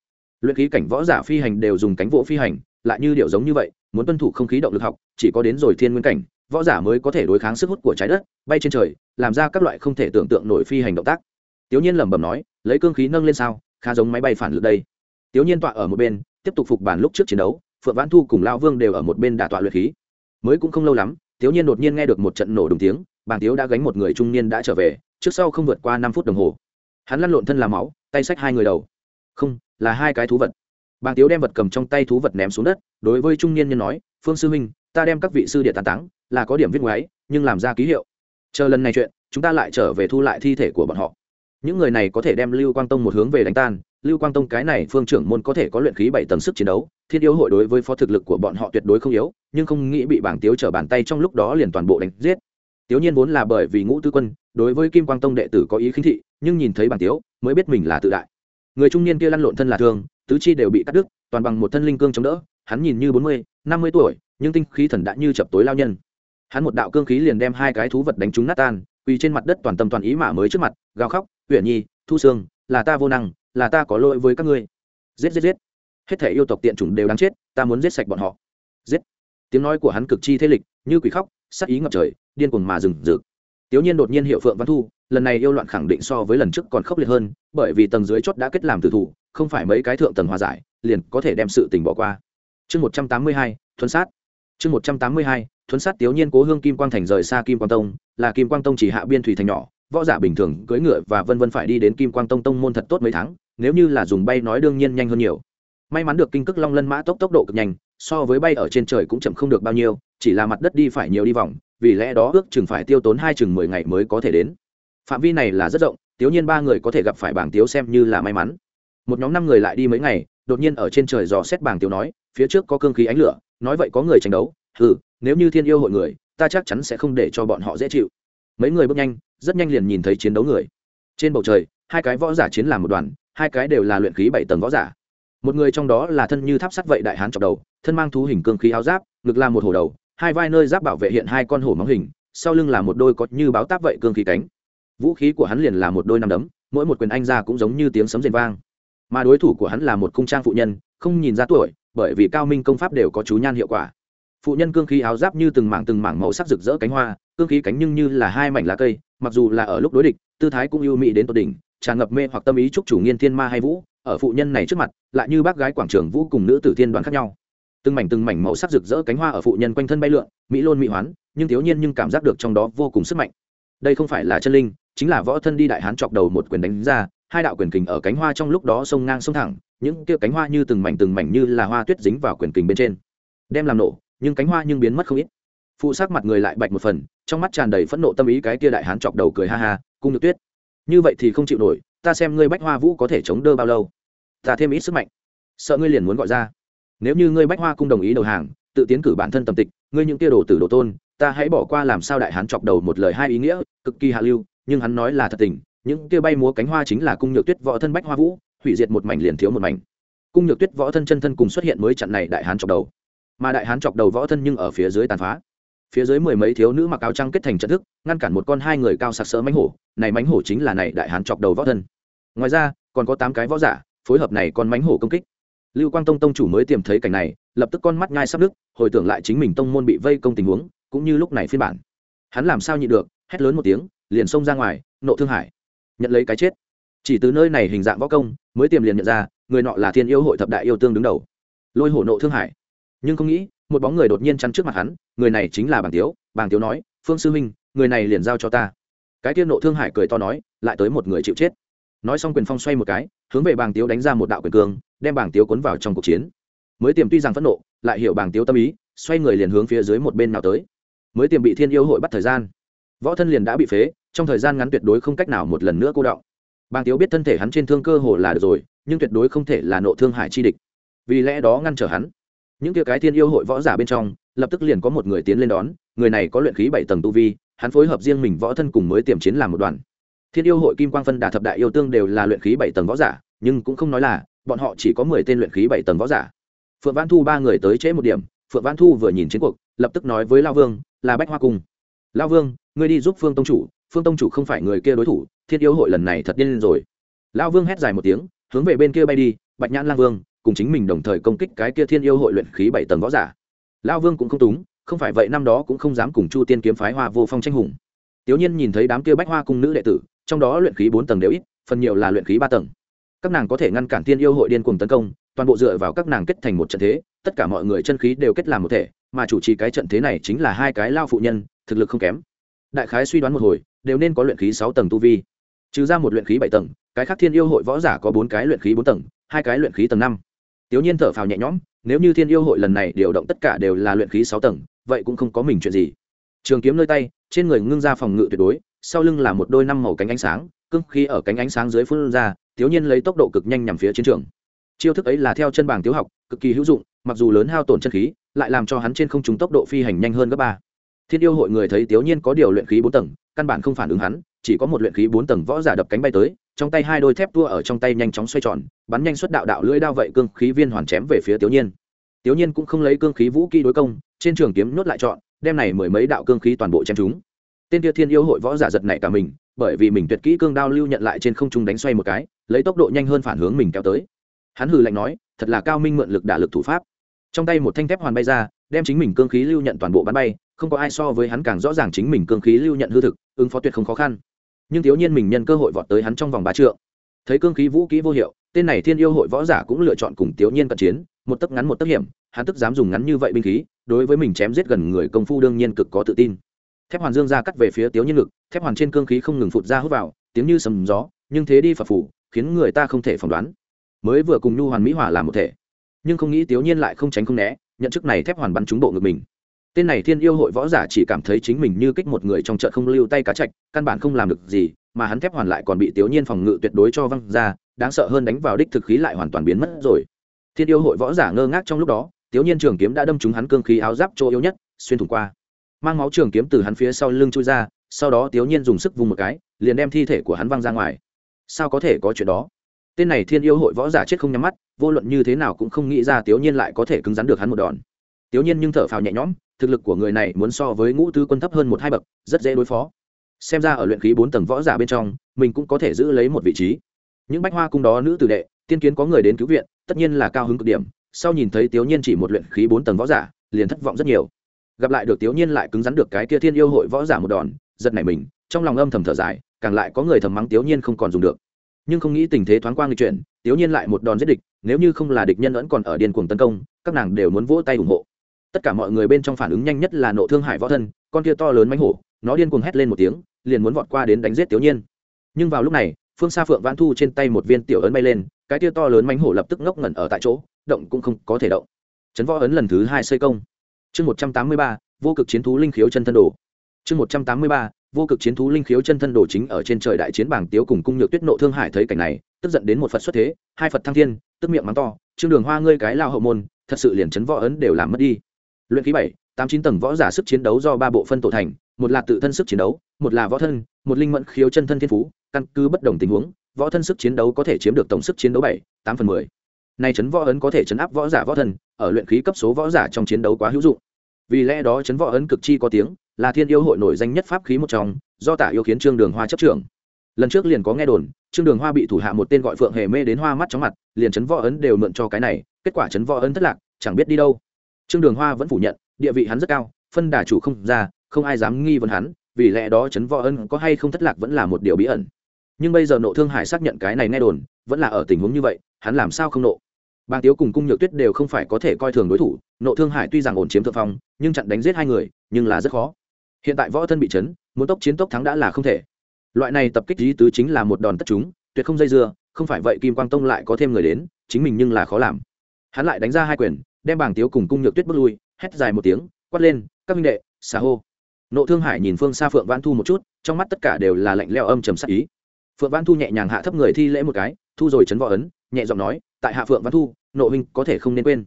Luyện khí cảnh võ giả phi hành đều dùng cánh vỗ phi hành, lại như điệu giống như vậy, muốn tuân thủ không khí động lực học, chỉ có đến rồi thiên nguyên cảnh, võ giả mới có thể đối kháng sức hút của trái đất, bay trên trời, làm ra các loại không thể tưởng tượng nổi phi hành động tác. Tiểu nhiên lẩm bẩm nói, lấy cương khí nâng lên sao? Khá giống máy bay phản lực đây. Tiểu nhiên tọa ở một bên, tiếp tục phục bản lúc trước chiến đấu, phượng vãn thu cùng lao vương đều ở một bên đả tọa luyện khí. Mới cũng không lâu lắm tiểu nhiên đột nhiên nghe được một trận nổ đùng tiếng, bàng tiếu đã gánh một người trung niên đã trở về, trước sau không vượt qua năm phút đồng hồ. Hắn lăn lộn thân làm máu, tay xách hai người đầu. Không, là hai cái thú vật. Bàng tiếu đem vật cầm trong tay thú vật ném xuống đất, đối với trung niên nhân nói, phương sư huynh, ta đem các vị sư địa tàn táng, là có điểm viết ngoáy, nhưng làm ra ký hiệu. Chờ lần này chuyện, chúng ta lại trở về thu lại thi thể của bọn họ những người này có thể đem lưu quang tông một hướng về đánh tan. Lưu quang tông cái này phương trưởng môn có thể có luyện khí bảy tầng sức chiến đấu, thiên yếu hội đối với phó thực lực của bọn họ tuyệt đối không yếu, nhưng không nghĩ bị bảng tiếu trở bàn tay trong lúc đó liền toàn bộ đánh giết. Tiếu nhiên vốn là bởi vì ngũ tư quân, đối với kim quang tông đệ tử có ý khinh thị, nhưng nhìn thấy bảng tiếu, mới biết mình là tự đại. Người trung niên kia lăn lộn thân là thương, tứ chi đều bị cắt đứt, toàn bằng một thân linh cương chống đỡ, hắn nhìn như bốn mươi, năm mươi tuổi, nhưng tinh khí thần đã như chập tối lao nhân. Hắn một đạo cương khí liền đem hai cái thú vật đánh trúng nát tan, quỳ trên mặt đất toàn tâm toàn ý mà mới trước mặt, gào khóc huyện nhi, thu sương, là ta vô năng, là ta có lỗi với các ngươi. Giết giết giết. Hết thể yêu tộc tiện chủng đều đáng chết, ta muốn giết sạch bọn họ. Giết. Tiếng nói của hắn cực chi thế lịch, như quỷ khóc sắc ý ngập trời, điên cuồng mà rừng rực. Tiểu nhiên đột nhiên hiệu phượng văn thu, lần này yêu loạn khẳng định so với lần trước còn khốc liệt hơn, bởi vì tầng dưới chót đã kết làm tử thủ, không phải mấy cái thượng tầng hòa giải, liền có thể đem sự tình bỏ qua. Chương một trăm tám mươi hai, thuấn sát. Chương một trăm tám mươi hai, thuấn sát tiểu nhiên cố hương kim quang thành rời xa kim quang tông, là kim quang tông chỉ hạ biên thủy thành nhỏ võ giả bình thường cưỡi ngựa và vân vân phải đi đến kim quang tông tông môn thật tốt mấy tháng, nếu như là dùng bay nói đương nhiên nhanh hơn nhiều. May mắn được kinh cước long lân mã tốc tốc độ cực nhanh, so với bay ở trên trời cũng chậm không được bao nhiêu, chỉ là mặt đất đi phải nhiều đi vòng, vì lẽ đó ước chừng phải tiêu tốn hai chừng mười ngày mới có thể đến. Phạm vi này là rất rộng tiếu nhiên ba người có thể gặp phải bảng tiếu xem như là may mắn. Một nhóm năm người lại đi mấy ngày, đột nhiên ở trên trời dò xét bảng tiếu nói, phía trước có cương khí ánh lửa, nói vậy có người tranh đấu ừ nếu như thiên yêu hội người, ta chắc chắn sẽ không để cho bọn họ dễ chịu. Mấy người bước nhanh rất nhanh liền nhìn thấy chiến đấu người. Trên bầu trời, hai cái võ giả chiến làm một đoàn, hai cái đều là luyện khí bảy tầng võ giả. Một người trong đó là thân như tháp sắt vậy đại hán chọc đầu, thân mang thú hình cương khí áo giáp, ngực là một hổ đầu, hai vai nơi giáp bảo vệ hiện hai con hổ móng hình, sau lưng là một đôi có như báo táp vậy cương khí cánh. Vũ khí của hắn liền là một đôi năm đấm, mỗi một quyền anh ra cũng giống như tiếng sấm rền vang. Mà đối thủ của hắn là một cung trang phụ nhân, không nhìn ra tuổi, bởi vì cao minh công pháp đều có chú nhan hiệu quả. Phụ nhân cương khí áo giáp như từng mảng từng mảng màu sắc rực rỡ cánh hoa, cương khí cánh nhưng như là hai mảnh lá cây mặc dù là ở lúc đối địch, tư thái cũng ưu mỹ đến tột đỉnh, tràn ngập mê hoặc tâm ý chúc chủ nghiên thiên ma hay vũ, ở phụ nhân này trước mặt, lại như bác gái quảng trường vũ cùng nữ tử thiên đoàn khác nhau. Từng mảnh từng mảnh màu sắc rực rỡ cánh hoa ở phụ nhân quanh thân bay lượn, mỹ lôn mỹ hoán, nhưng thiếu nhiên nhưng cảm giác được trong đó vô cùng sức mạnh. Đây không phải là chân linh, chính là võ thân đi đại hán chọc đầu một quyền đánh ra, hai đạo quyền kình ở cánh hoa trong lúc đó sông ngang sông thẳng, những kia cánh hoa như từng mảnh từng mảnh như là hoa tuyết dính vào quyền kình bên trên. Đem làm nổ, nhưng cánh hoa nhưng biến mất không ít phụ sắc mặt người lại bạch một phần, trong mắt tràn đầy phẫn nộ tâm ý cái kia đại hán chọc đầu cười ha ha, cung nhược tuyết. Như vậy thì không chịu nổi, ta xem ngươi bách hoa vũ có thể chống đỡ bao lâu? Ta thêm ít sức mạnh. Sợ ngươi liền muốn gọi ra. Nếu như ngươi bách hoa cung đồng ý đầu hàng, tự tiến cử bản thân tầm tịch, ngươi những kia đồ tử đồ tôn, ta hãy bỏ qua làm sao đại hán chọc đầu một lời hai ý nghĩa, cực kỳ hạ lưu, nhưng hắn nói là thật tình, những kia bay múa cánh hoa chính là cung nhược tuyết võ thân bách hoa vũ, hủy diệt một mảnh liền thiếu một mảnh. Cung nhược tuyết võ thân chân thân cùng xuất hiện mới chặn này đại hán chọc đầu. Mà đại hán chọc đầu võ thân nhưng ở phía dưới tàn phá phía dưới mười mấy thiếu nữ mặc áo trăng kết thành trận thức, ngăn cản một con hai người cao sặc sỡ mánh hổ. Này mánh hổ chính là này đại hán chọc đầu võ thân. Ngoài ra, còn có tám cái võ giả, phối hợp này con mánh hổ công kích. Lưu quang tông tông chủ mới tìm thấy cảnh này, lập tức con mắt nhai sắp đứt hồi tưởng lại chính mình tông môn bị vây công tình huống, cũng như lúc này phiên bản. Hắn làm sao nhịn được, hét lớn một tiếng, liền xông ra ngoài, nộ thương hải. Nhận lấy cái chết. Chỉ từ nơi này hình dạng võ công, mới tiềm liền nhận ra, người nọ là thiên yêu hội thập đại yêu tương đứng đầu. Lôi hổ nộ thương hải. Nhưng không nghĩ một bóng người đột nhiên chắn trước mặt hắn, người này chính là bàng tiếu. Bàng tiếu nói, phương sư huynh, người này liền giao cho ta. Cái tiên nộ thương hải cười to nói, lại tới một người chịu chết. Nói xong quyền phong xoay một cái, hướng về bàng tiếu đánh ra một đạo quyền cương, đem bàng tiếu cuốn vào trong cuộc chiến. Mới tiềm tuy rằng phẫn nộ, lại hiểu bàng tiếu tâm ý, xoay người liền hướng phía dưới một bên nào tới. Mới tiềm bị thiên yêu hội bắt thời gian, võ thân liền đã bị phế, trong thời gian ngắn tuyệt đối không cách nào một lần nữa cô đọng. Bàng tiếu biết thân thể hắn trên thương cơ hồ là được rồi, nhưng tuyệt đối không thể là nộ thương hải chi địch. Vì lẽ đó ngăn trở hắn những kia cái thiên yêu hội võ giả bên trong, lập tức liền có một người tiến lên đón, người này có luyện khí bảy tầng tu vi, hắn phối hợp riêng mình võ thân cùng mới tiềm chiến làm một đoàn. Thiên yêu hội kim quang phân đà thập đại yêu tương đều là luyện khí bảy tầng võ giả, nhưng cũng không nói là, bọn họ chỉ có mười tên luyện khí bảy tầng võ giả. Phượng văn thu ba người tới trễ một điểm, phượng văn thu vừa nhìn chiến cuộc, lập tức nói với lao vương, là bách hoa cung. Lao vương, ngươi đi giúp phương tông chủ, phương tông chủ không phải người kia đối thủ, thiên yêu hội lần này thật điên rồi. Lao vương hét dài một tiếng, hướng về bên kia bay đi, bạch nhãn lang vương cùng chính mình đồng thời công kích cái kia thiên yêu hội luyện khí bảy tầng võ giả. Lao vương cũng không túng, không phải vậy năm đó cũng không dám cùng chu tiên kiếm phái hoa vô phong tranh hùng. Tiểu nhiên nhìn thấy đám kia bách hoa cung nữ đệ tử, trong đó luyện khí bốn tầng đều ít, phần nhiều là luyện khí ba tầng. Các nàng có thể ngăn cản tiên yêu hội điên cuồng tấn công, toàn bộ dựa vào các nàng kết thành một trận thế, tất cả mọi người chân khí đều kết làm một thể, mà chủ trì cái trận thế này chính là hai cái lao phụ nhân, thực lực không kém. Đại khái suy đoán một hồi, đều nên có luyện khí sáu tầng tu vi. Trừ ra một luyện khí bảy tầng, cái khác thiên yêu hội võ giả có bốn cái luyện khí bốn tầng, hai cái luyện khí tầng năm tiểu nhiên thở phào nhẹ nhõm, nếu như thiên yêu hội lần này điều động tất cả đều là luyện khí sáu tầng, vậy cũng không có mình chuyện gì. Trường kiếm nơi tay, trên người ngưng ra phòng ngự tuyệt đối, sau lưng là một đôi năm màu cánh ánh sáng, cương khí ở cánh ánh sáng dưới phun ra tiểu nhiên lấy tốc độ cực nhanh nhằm phía chiến trường. Chiêu thức ấy là theo chân bảng tiểu học, cực kỳ hữu dụng, mặc dù lớn hao tổn chân khí, lại làm cho hắn trên không trung tốc độ phi hành nhanh hơn gấp ba. Thiên yêu hội người thấy tiểu nhiên có điều luyện khí bốn tầng, căn bản không phản ứng hắn chỉ có một luyện khí bốn tầng võ giả đập cánh bay tới, trong tay hai đôi thép tua ở trong tay nhanh chóng xoay tròn, bắn nhanh xuất đạo đạo lưỡi đao vậy cương khí viên hoàn chém về phía tiểu nhiên. Tiểu nhiên cũng không lấy cương khí vũ kỹ đối công, trên trường kiếm nhốt lại chọn đem này mười mấy đạo cương khí toàn bộ chém chúng tên kia thiên yêu hội võ giả giật nảy cả mình, bởi vì mình tuyệt kỹ cương đao lưu nhận lại trên không trung đánh xoay một cái, lấy tốc độ nhanh hơn phản hướng mình kéo tới. Hắn hừ lạnh nói, thật là cao minh mượn lực đả lực thủ pháp. Trong tay một thanh thép hoàn bay ra, đem chính mình cương khí lưu nhận toàn bộ bắn bay, không có ai so với hắn càng rõ ràng chính mình cương khí lưu nhận hư thực, ứng phó tuyệt không khó khăn nhưng thiếu nhiên mình nhân cơ hội vọt tới hắn trong vòng ba trượng. Thấy cương khí vũ kỹ vô hiệu, tên này thiên yêu hội võ giả cũng lựa chọn cùng thiếu nhiên cận chiến, một tấc ngắn một tấc hiểm, hắn tức dám dùng ngắn như vậy binh khí, đối với mình chém giết gần người công phu đương nhiên cực có tự tin. Thép hoàn dương ra cắt về phía tiếu nhiên lực, thép hoàn trên cương khí không ngừng phụt ra hút vào, tiếng như sầm gió, nhưng thế đi phập phủ khiến người ta không thể phỏng đoán. Mới vừa cùng nhu hoàn mỹ hòa làm một thể, nhưng không nghĩ tiếu nhiên lại không tránh không né, nhận chức này thép hoàn bắn trúng bộ ngực mình tên này thiên yêu hội võ giả chỉ cảm thấy chính mình như kích một người trong chợ không lưu tay cá chạch, căn bản không làm được gì, mà hắn thép hoàn lại còn bị tiểu nhiên phòng ngự tuyệt đối cho văng ra, đáng sợ hơn đánh vào đích thực khí lại hoàn toàn biến mất rồi. Thiên yêu hội võ giả ngơ ngác trong lúc đó, tiểu nhiên trường kiếm đã đâm trúng hắn cương khí áo giáp chỗ yếu nhất, xuyên thủng qua. Mang máu trường kiếm từ hắn phía sau lưng chui ra, sau đó tiểu nhiên dùng sức vùng một cái, liền đem thi thể của hắn văng ra ngoài. Sao có thể có chuyện đó? Tên này thiên yêu hội võ giả chết không nhắm mắt, vô luận như thế nào cũng không nghĩ ra tiểu nhiên lại có thể cứng rắn được hắn một đòn. Tiểu nhiên nhưng thở phào nhẹ nhõm thực lực của người này muốn so với ngũ tứ quân thấp hơn một hai bậc, rất dễ đối phó. Xem ra ở luyện khí bốn tầng võ giả bên trong, mình cũng có thể giữ lấy một vị trí. Những bách hoa cung đó nữ tử đệ, tiên kiến có người đến cứu viện, tất nhiên là cao hứng cực điểm. Sau nhìn thấy tiểu nhiên chỉ một luyện khí bốn tầng võ giả, liền thất vọng rất nhiều. Gặp lại được tiểu nhiên lại cứng rắn được cái kia thiên yêu hội võ giả một đòn, giật nảy mình, trong lòng âm thầm thở dài, càng lại có người thầm mắng tiểu nhiên không còn dùng được. Nhưng không nghĩ tình thế thoáng qua người chuyện tiểu nhiên lại một đòn giết địch, nếu như không là địch nhân vẫn còn ở điên cuồng tấn công, các nàng đều muốn vỗ tay ủng hộ tất cả mọi người bên trong phản ứng nhanh nhất là nộ thương hải võ thân, con kia to lớn mánh hổ, nó điên cuồng hét lên một tiếng, liền muốn vọt qua đến đánh giết tiểu nhiên. Nhưng vào lúc này, phương xa phượng vãn thu trên tay một viên tiểu ấn bay lên, cái kia to lớn mánh hổ lập tức ngốc ngẩn ở tại chỗ, động cũng không có thể động. Chấn võ ấn lần thứ hai xây công. Chương một trăm tám mươi ba, vô cực chiến thú linh khiếu chân thân đồ. Chương một trăm tám mươi ba, vô cực chiến thú linh khiếu chân thân đồ chính ở trên trời đại chiến bảng tiếu cùng cung nhược tuyết nộ thương hải thấy cảnh này, tức giận đến một phật xuất thế, hai phật thăng thiên, tức miệng mắng to, trương đường hoa ngươi cái lao hậu môn, thật sự liền chấn võ ấn đều làm mất đi luyện khí bảy, tám chín tầng võ giả sức chiến đấu do ba bộ phân tổ thành, một là tự thân sức chiến đấu, một là võ thân, một linh mẫn khiếu chân thân thiên phú, căn cứ bất đồng tình huống, võ thân sức chiến đấu có thể chiếm được tổng sức chiến đấu bảy, tám phần mười. Nay chấn võ ấn có thể chấn áp võ giả võ thân, ở luyện khí cấp số võ giả trong chiến đấu quá hữu dụng. Vì lẽ đó chấn võ ấn cực chi có tiếng, là thiên yêu hội nổi danh nhất pháp khí một trong, do tả yêu khiến trương đường hoa chấp trưởng. Lần trước liền có nghe đồn, trương đường hoa bị thủ hạ một tên gọi phượng hề mê đến hoa mắt chóng mặt, liền chấn võ ấn đều mượn cho cái này, kết quả chấn võ ấn thất lạc, chẳng biết đi đâu trương đường hoa vẫn phủ nhận, địa vị hắn rất cao, phân đà chủ không ra, không ai dám nghi vấn hắn, vì lẽ đó chấn võ ân có hay không thất lạc vẫn là một điều bí ẩn. Nhưng bây giờ nộ thương hải xác nhận cái này nghe đồn, vẫn là ở tình huống như vậy, hắn làm sao không nộ? Bàng tiếu cùng cung nhược tuyết đều không phải có thể coi thường đối thủ, nộ thương hải tuy rằng ổn chiếm thượng phong, nhưng chặn đánh giết hai người, nhưng là rất khó. Hiện tại võ thân bị chấn, muốn tốc chiến tốc thắng đã là không thể. Loại này tập kích lý tứ chính là một đòn tất chúng, tuyệt không dây dưa, không phải vậy kim quang tông lại có thêm người đến, chính mình nhưng là khó làm. Hắn lại đánh ra hai quyền đem bàng tiếu cùng cung nhược tuyết bước lui, hét dài một tiếng, quát lên, các minh đệ, xà hô. Nộ thương hải nhìn phương xa phượng văn thu một chút, trong mắt tất cả đều là lạnh leo âm trầm sắc ý. Phượng văn thu nhẹ nhàng hạ thấp người thi lễ một cái, thu rồi chấn võ ấn, nhẹ giọng nói, tại hạ phượng văn thu, nộ huynh có thể không nên quên.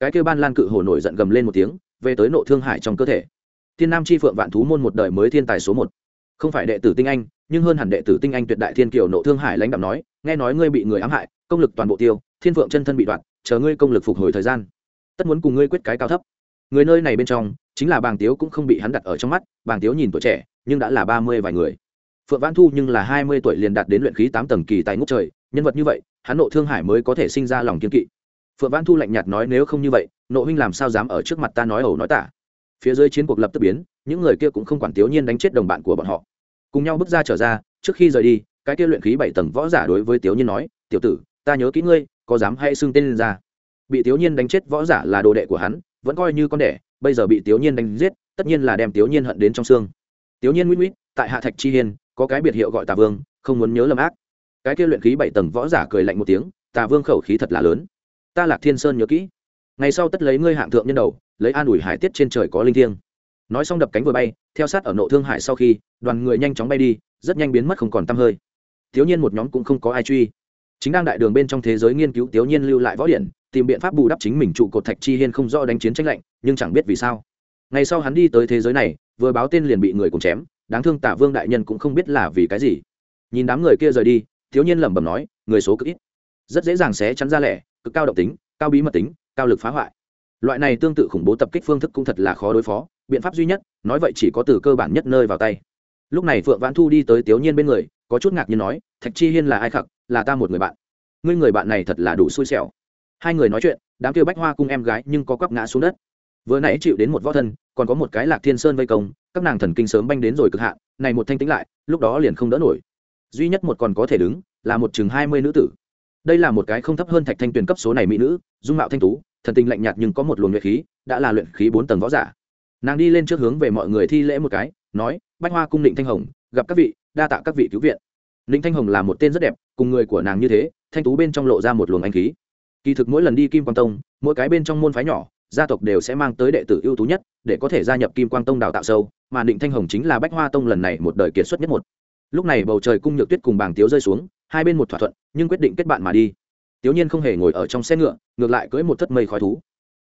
Cái kêu ban lan cự hồ nổi giận gầm lên một tiếng, về tới nộ thương hải trong cơ thể. Thiên nam chi phượng vạn thú môn một đời mới thiên tài số một. Không phải đệ tử tinh anh, nhưng hơn hẳn đệ tử tinh anh tuyệt đại thiên kiều nộ thương hải lãnh đạo nói, nghe nói ngươi bị người ám hại, công lực toàn bộ tiêu, thiên phượng chân thân bị đoạn, chờ ngươi công lực phục hồi thời gian tất muốn cùng ngươi quyết cái cao thấp. Người nơi này bên trong, chính là bàng tiếu cũng không bị hắn đặt ở trong mắt, bàng tiếu nhìn tuổi trẻ, nhưng đã là ba mươi vài người. Phượng văn thu nhưng là hai mươi tuổi liền đạt đến luyện khí tám tầng kỳ tài ngốc trời, nhân vật như vậy, hắn nộ thương hải mới có thể sinh ra lòng kiên kỵ. Phượng văn thu lạnh nhạt nói nếu không như vậy, nộ huynh làm sao dám ở trước mặt ta nói ẩu nói tả? Phía dưới chiến cuộc lập tức biến, những người kia cũng không quản tiếu nhiên đánh chết đồng bạn của bọn họ. Cùng nhau bước ra trở ra, trước khi rời đi, cái kia luyện khí bảy tầng võ giả đối với tiếu nhiên nói, tiểu tử, ta nhớ kỹ ngươi, có dám hay xưng tên lên ra? Bị thiếu nhiên đánh chết võ giả là đồ đệ của hắn, vẫn coi như con đẻ, bây giờ bị thiếu nhiên đánh giết, tất nhiên là đem thiếu nhiên hận đến trong xương. Thiếu nhiên nguyễn nguyễn, tại hạ thạch chi hiên, có cái biệt hiệu gọi tà vương, không muốn nhớ lầm ác. Cái kia luyện khí bảy tầng võ giả cười lạnh một tiếng, tà vương khẩu khí thật là lớn. Ta lạc thiên sơn nhớ kỹ. Ngày sau tất lấy ngươi hạng thượng nhân đầu, lấy an ủi hải tiết trên trời có linh thiêng. Nói xong đập cánh vừa bay, theo sát ở nộ thương hải sau khi, đoàn người nhanh chóng bay đi, rất nhanh biến mất không còn t hơi. Thiếu nhiên một nhóm cũng không có ai truy. Chính đang đại đường bên trong thế giới nghiên cứu thiếu nhiên lưu lại võ điển tìm biện pháp bù đắp chính mình trụ cột thạch chi hiên không rõ đánh chiến tranh lạnh, nhưng chẳng biết vì sao. Ngày sau hắn đi tới thế giới này, vừa báo tên liền bị người cùng chém, đáng thương tả vương đại nhân cũng không biết là vì cái gì. Nhìn đám người kia rời đi, thiếu nhiên lẩm bẩm nói, người số cực ít. Rất dễ dàng xé chắn ra lẻ, cực cao độc tính, cao bí mật tính, cao lực phá hoại. Loại này tương tự khủng bố tập kích phương thức cũng thật là khó đối phó, biện pháp duy nhất, nói vậy chỉ có từ cơ bản nhất nơi vào tay. Lúc này phượng vãn thu đi tới thiếu nhiên bên người, có chút ngạc nhiên nói, thạch chi hiên là ai khặc? Là ta một người bạn. Ngươi người bạn này thật là đủ xui xẻo hai người nói chuyện, đám kêu bách hoa cung em gái nhưng có quắp ngã xuống đất. Vừa nãy chịu đến một võ thân, còn có một cái lạc thiên sơn vây công, các nàng thần kinh sớm banh đến rồi cực hạn, này một thanh tính lại, lúc đó liền không đỡ nổi. Duy nhất một còn có thể đứng, là một chừng hai mươi nữ tử. Đây là một cái không thấp hơn thạch thanh tuyền cấp số này mỹ nữ, dung mạo thanh tú, thần tình lạnh nhạt nhưng có một luồng luyện khí, đã là luyện khí bốn tầng võ giả. Nàng đi lên trước hướng về mọi người thi lễ một cái, nói, bách hoa cung định thanh hồng, gặp các vị, đa tạ các vị cứu viện. Ninh thanh hồng là một tên rất đẹp, cùng người của nàng như thế, thanh tú bên trong lộ ra một luồng anh khí kỳ thực mỗi lần đi kim quang tông mỗi cái bên trong môn phái nhỏ gia tộc đều sẽ mang tới đệ tử ưu tú nhất để có thể gia nhập kim quang tông đào tạo sâu mà định thanh hồng chính là bách hoa tông lần này một đời kiệt xuất nhất một lúc này bầu trời cung nhược tuyết cùng bảng tiếu rơi xuống hai bên một thỏa thuận nhưng quyết định kết bạn mà đi Tiếu Nhiên không hề ngồi ở trong xe ngựa, ngược lại cưỡi một thất mây khói thú.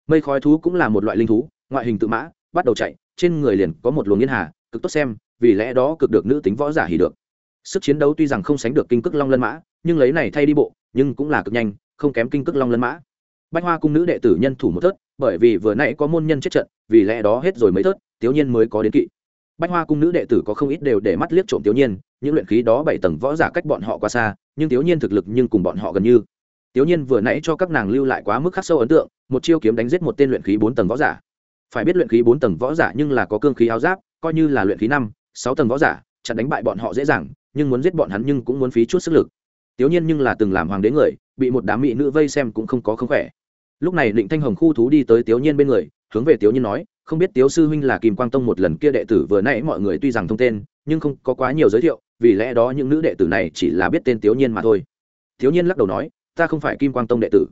Mây khói thú cũng là một loại linh thú, ngoại hình tự mã, bắt đầu chạy, trên người liền có một luồng yên hà, cực tốt xem, vì lẽ đó cực được nữ tính võ giả hỉ được. Sức chiến đấu tuy rằng không sánh được kinh cước long lân mã, nhưng lấy này thay đi bộ, nhưng cũng là cực nhanh, không kém kinh cước long lân mã. Bách Hoa cung nữ đệ tử nhân thủ một thớt, bởi vì vừa nãy có môn nhân chết trận, vì lẽ đó hết rồi mấy thớt, tiểu Nhiên mới có đến kỵ. Bách Hoa cung nữ đệ tử có không ít đều để mắt liếc trộm tiểu Nhiên, những luyện khí đó bảy tầng võ giả cách bọn họ quá xa, nhưng tiểu Nhiên thực lực nhưng cùng bọn họ gần như. tiểu Nhiên vừa nãy cho các nàng lưu lại quá mức khắc sâu ấn tượng, một chiêu kiếm đánh giết một tên luyện khí bốn tầng võ giả. Phải biết luyện khí bốn tầng võ giả nhưng là có cương khí áo giáp, coi như là luyện khí năm, sáu tầng võ giả, chặn đánh bại bọn họ dễ dàng, nhưng muốn giết bọn hắn nhưng cũng muốn phí chút sức lực. Tiểu Nhiên nhưng là từng làm hoàng đế người, bị một đám mỹ nữ vây xem cũng không có không khỏe. Lúc này Định Thanh Hồng khu thú đi tới Tiểu Nhiên bên người, hướng về Tiểu Nhiên nói, không biết Tiểu sư huynh là Kim Quang Tông một lần kia đệ tử vừa nãy mọi người tuy rằng thông tên, nhưng không có quá nhiều giới thiệu, vì lẽ đó những nữ đệ tử này chỉ là biết tên Tiểu Nhiên mà thôi. Tiểu Nhiên lắc đầu nói, ta không phải kim quang tông đệ tử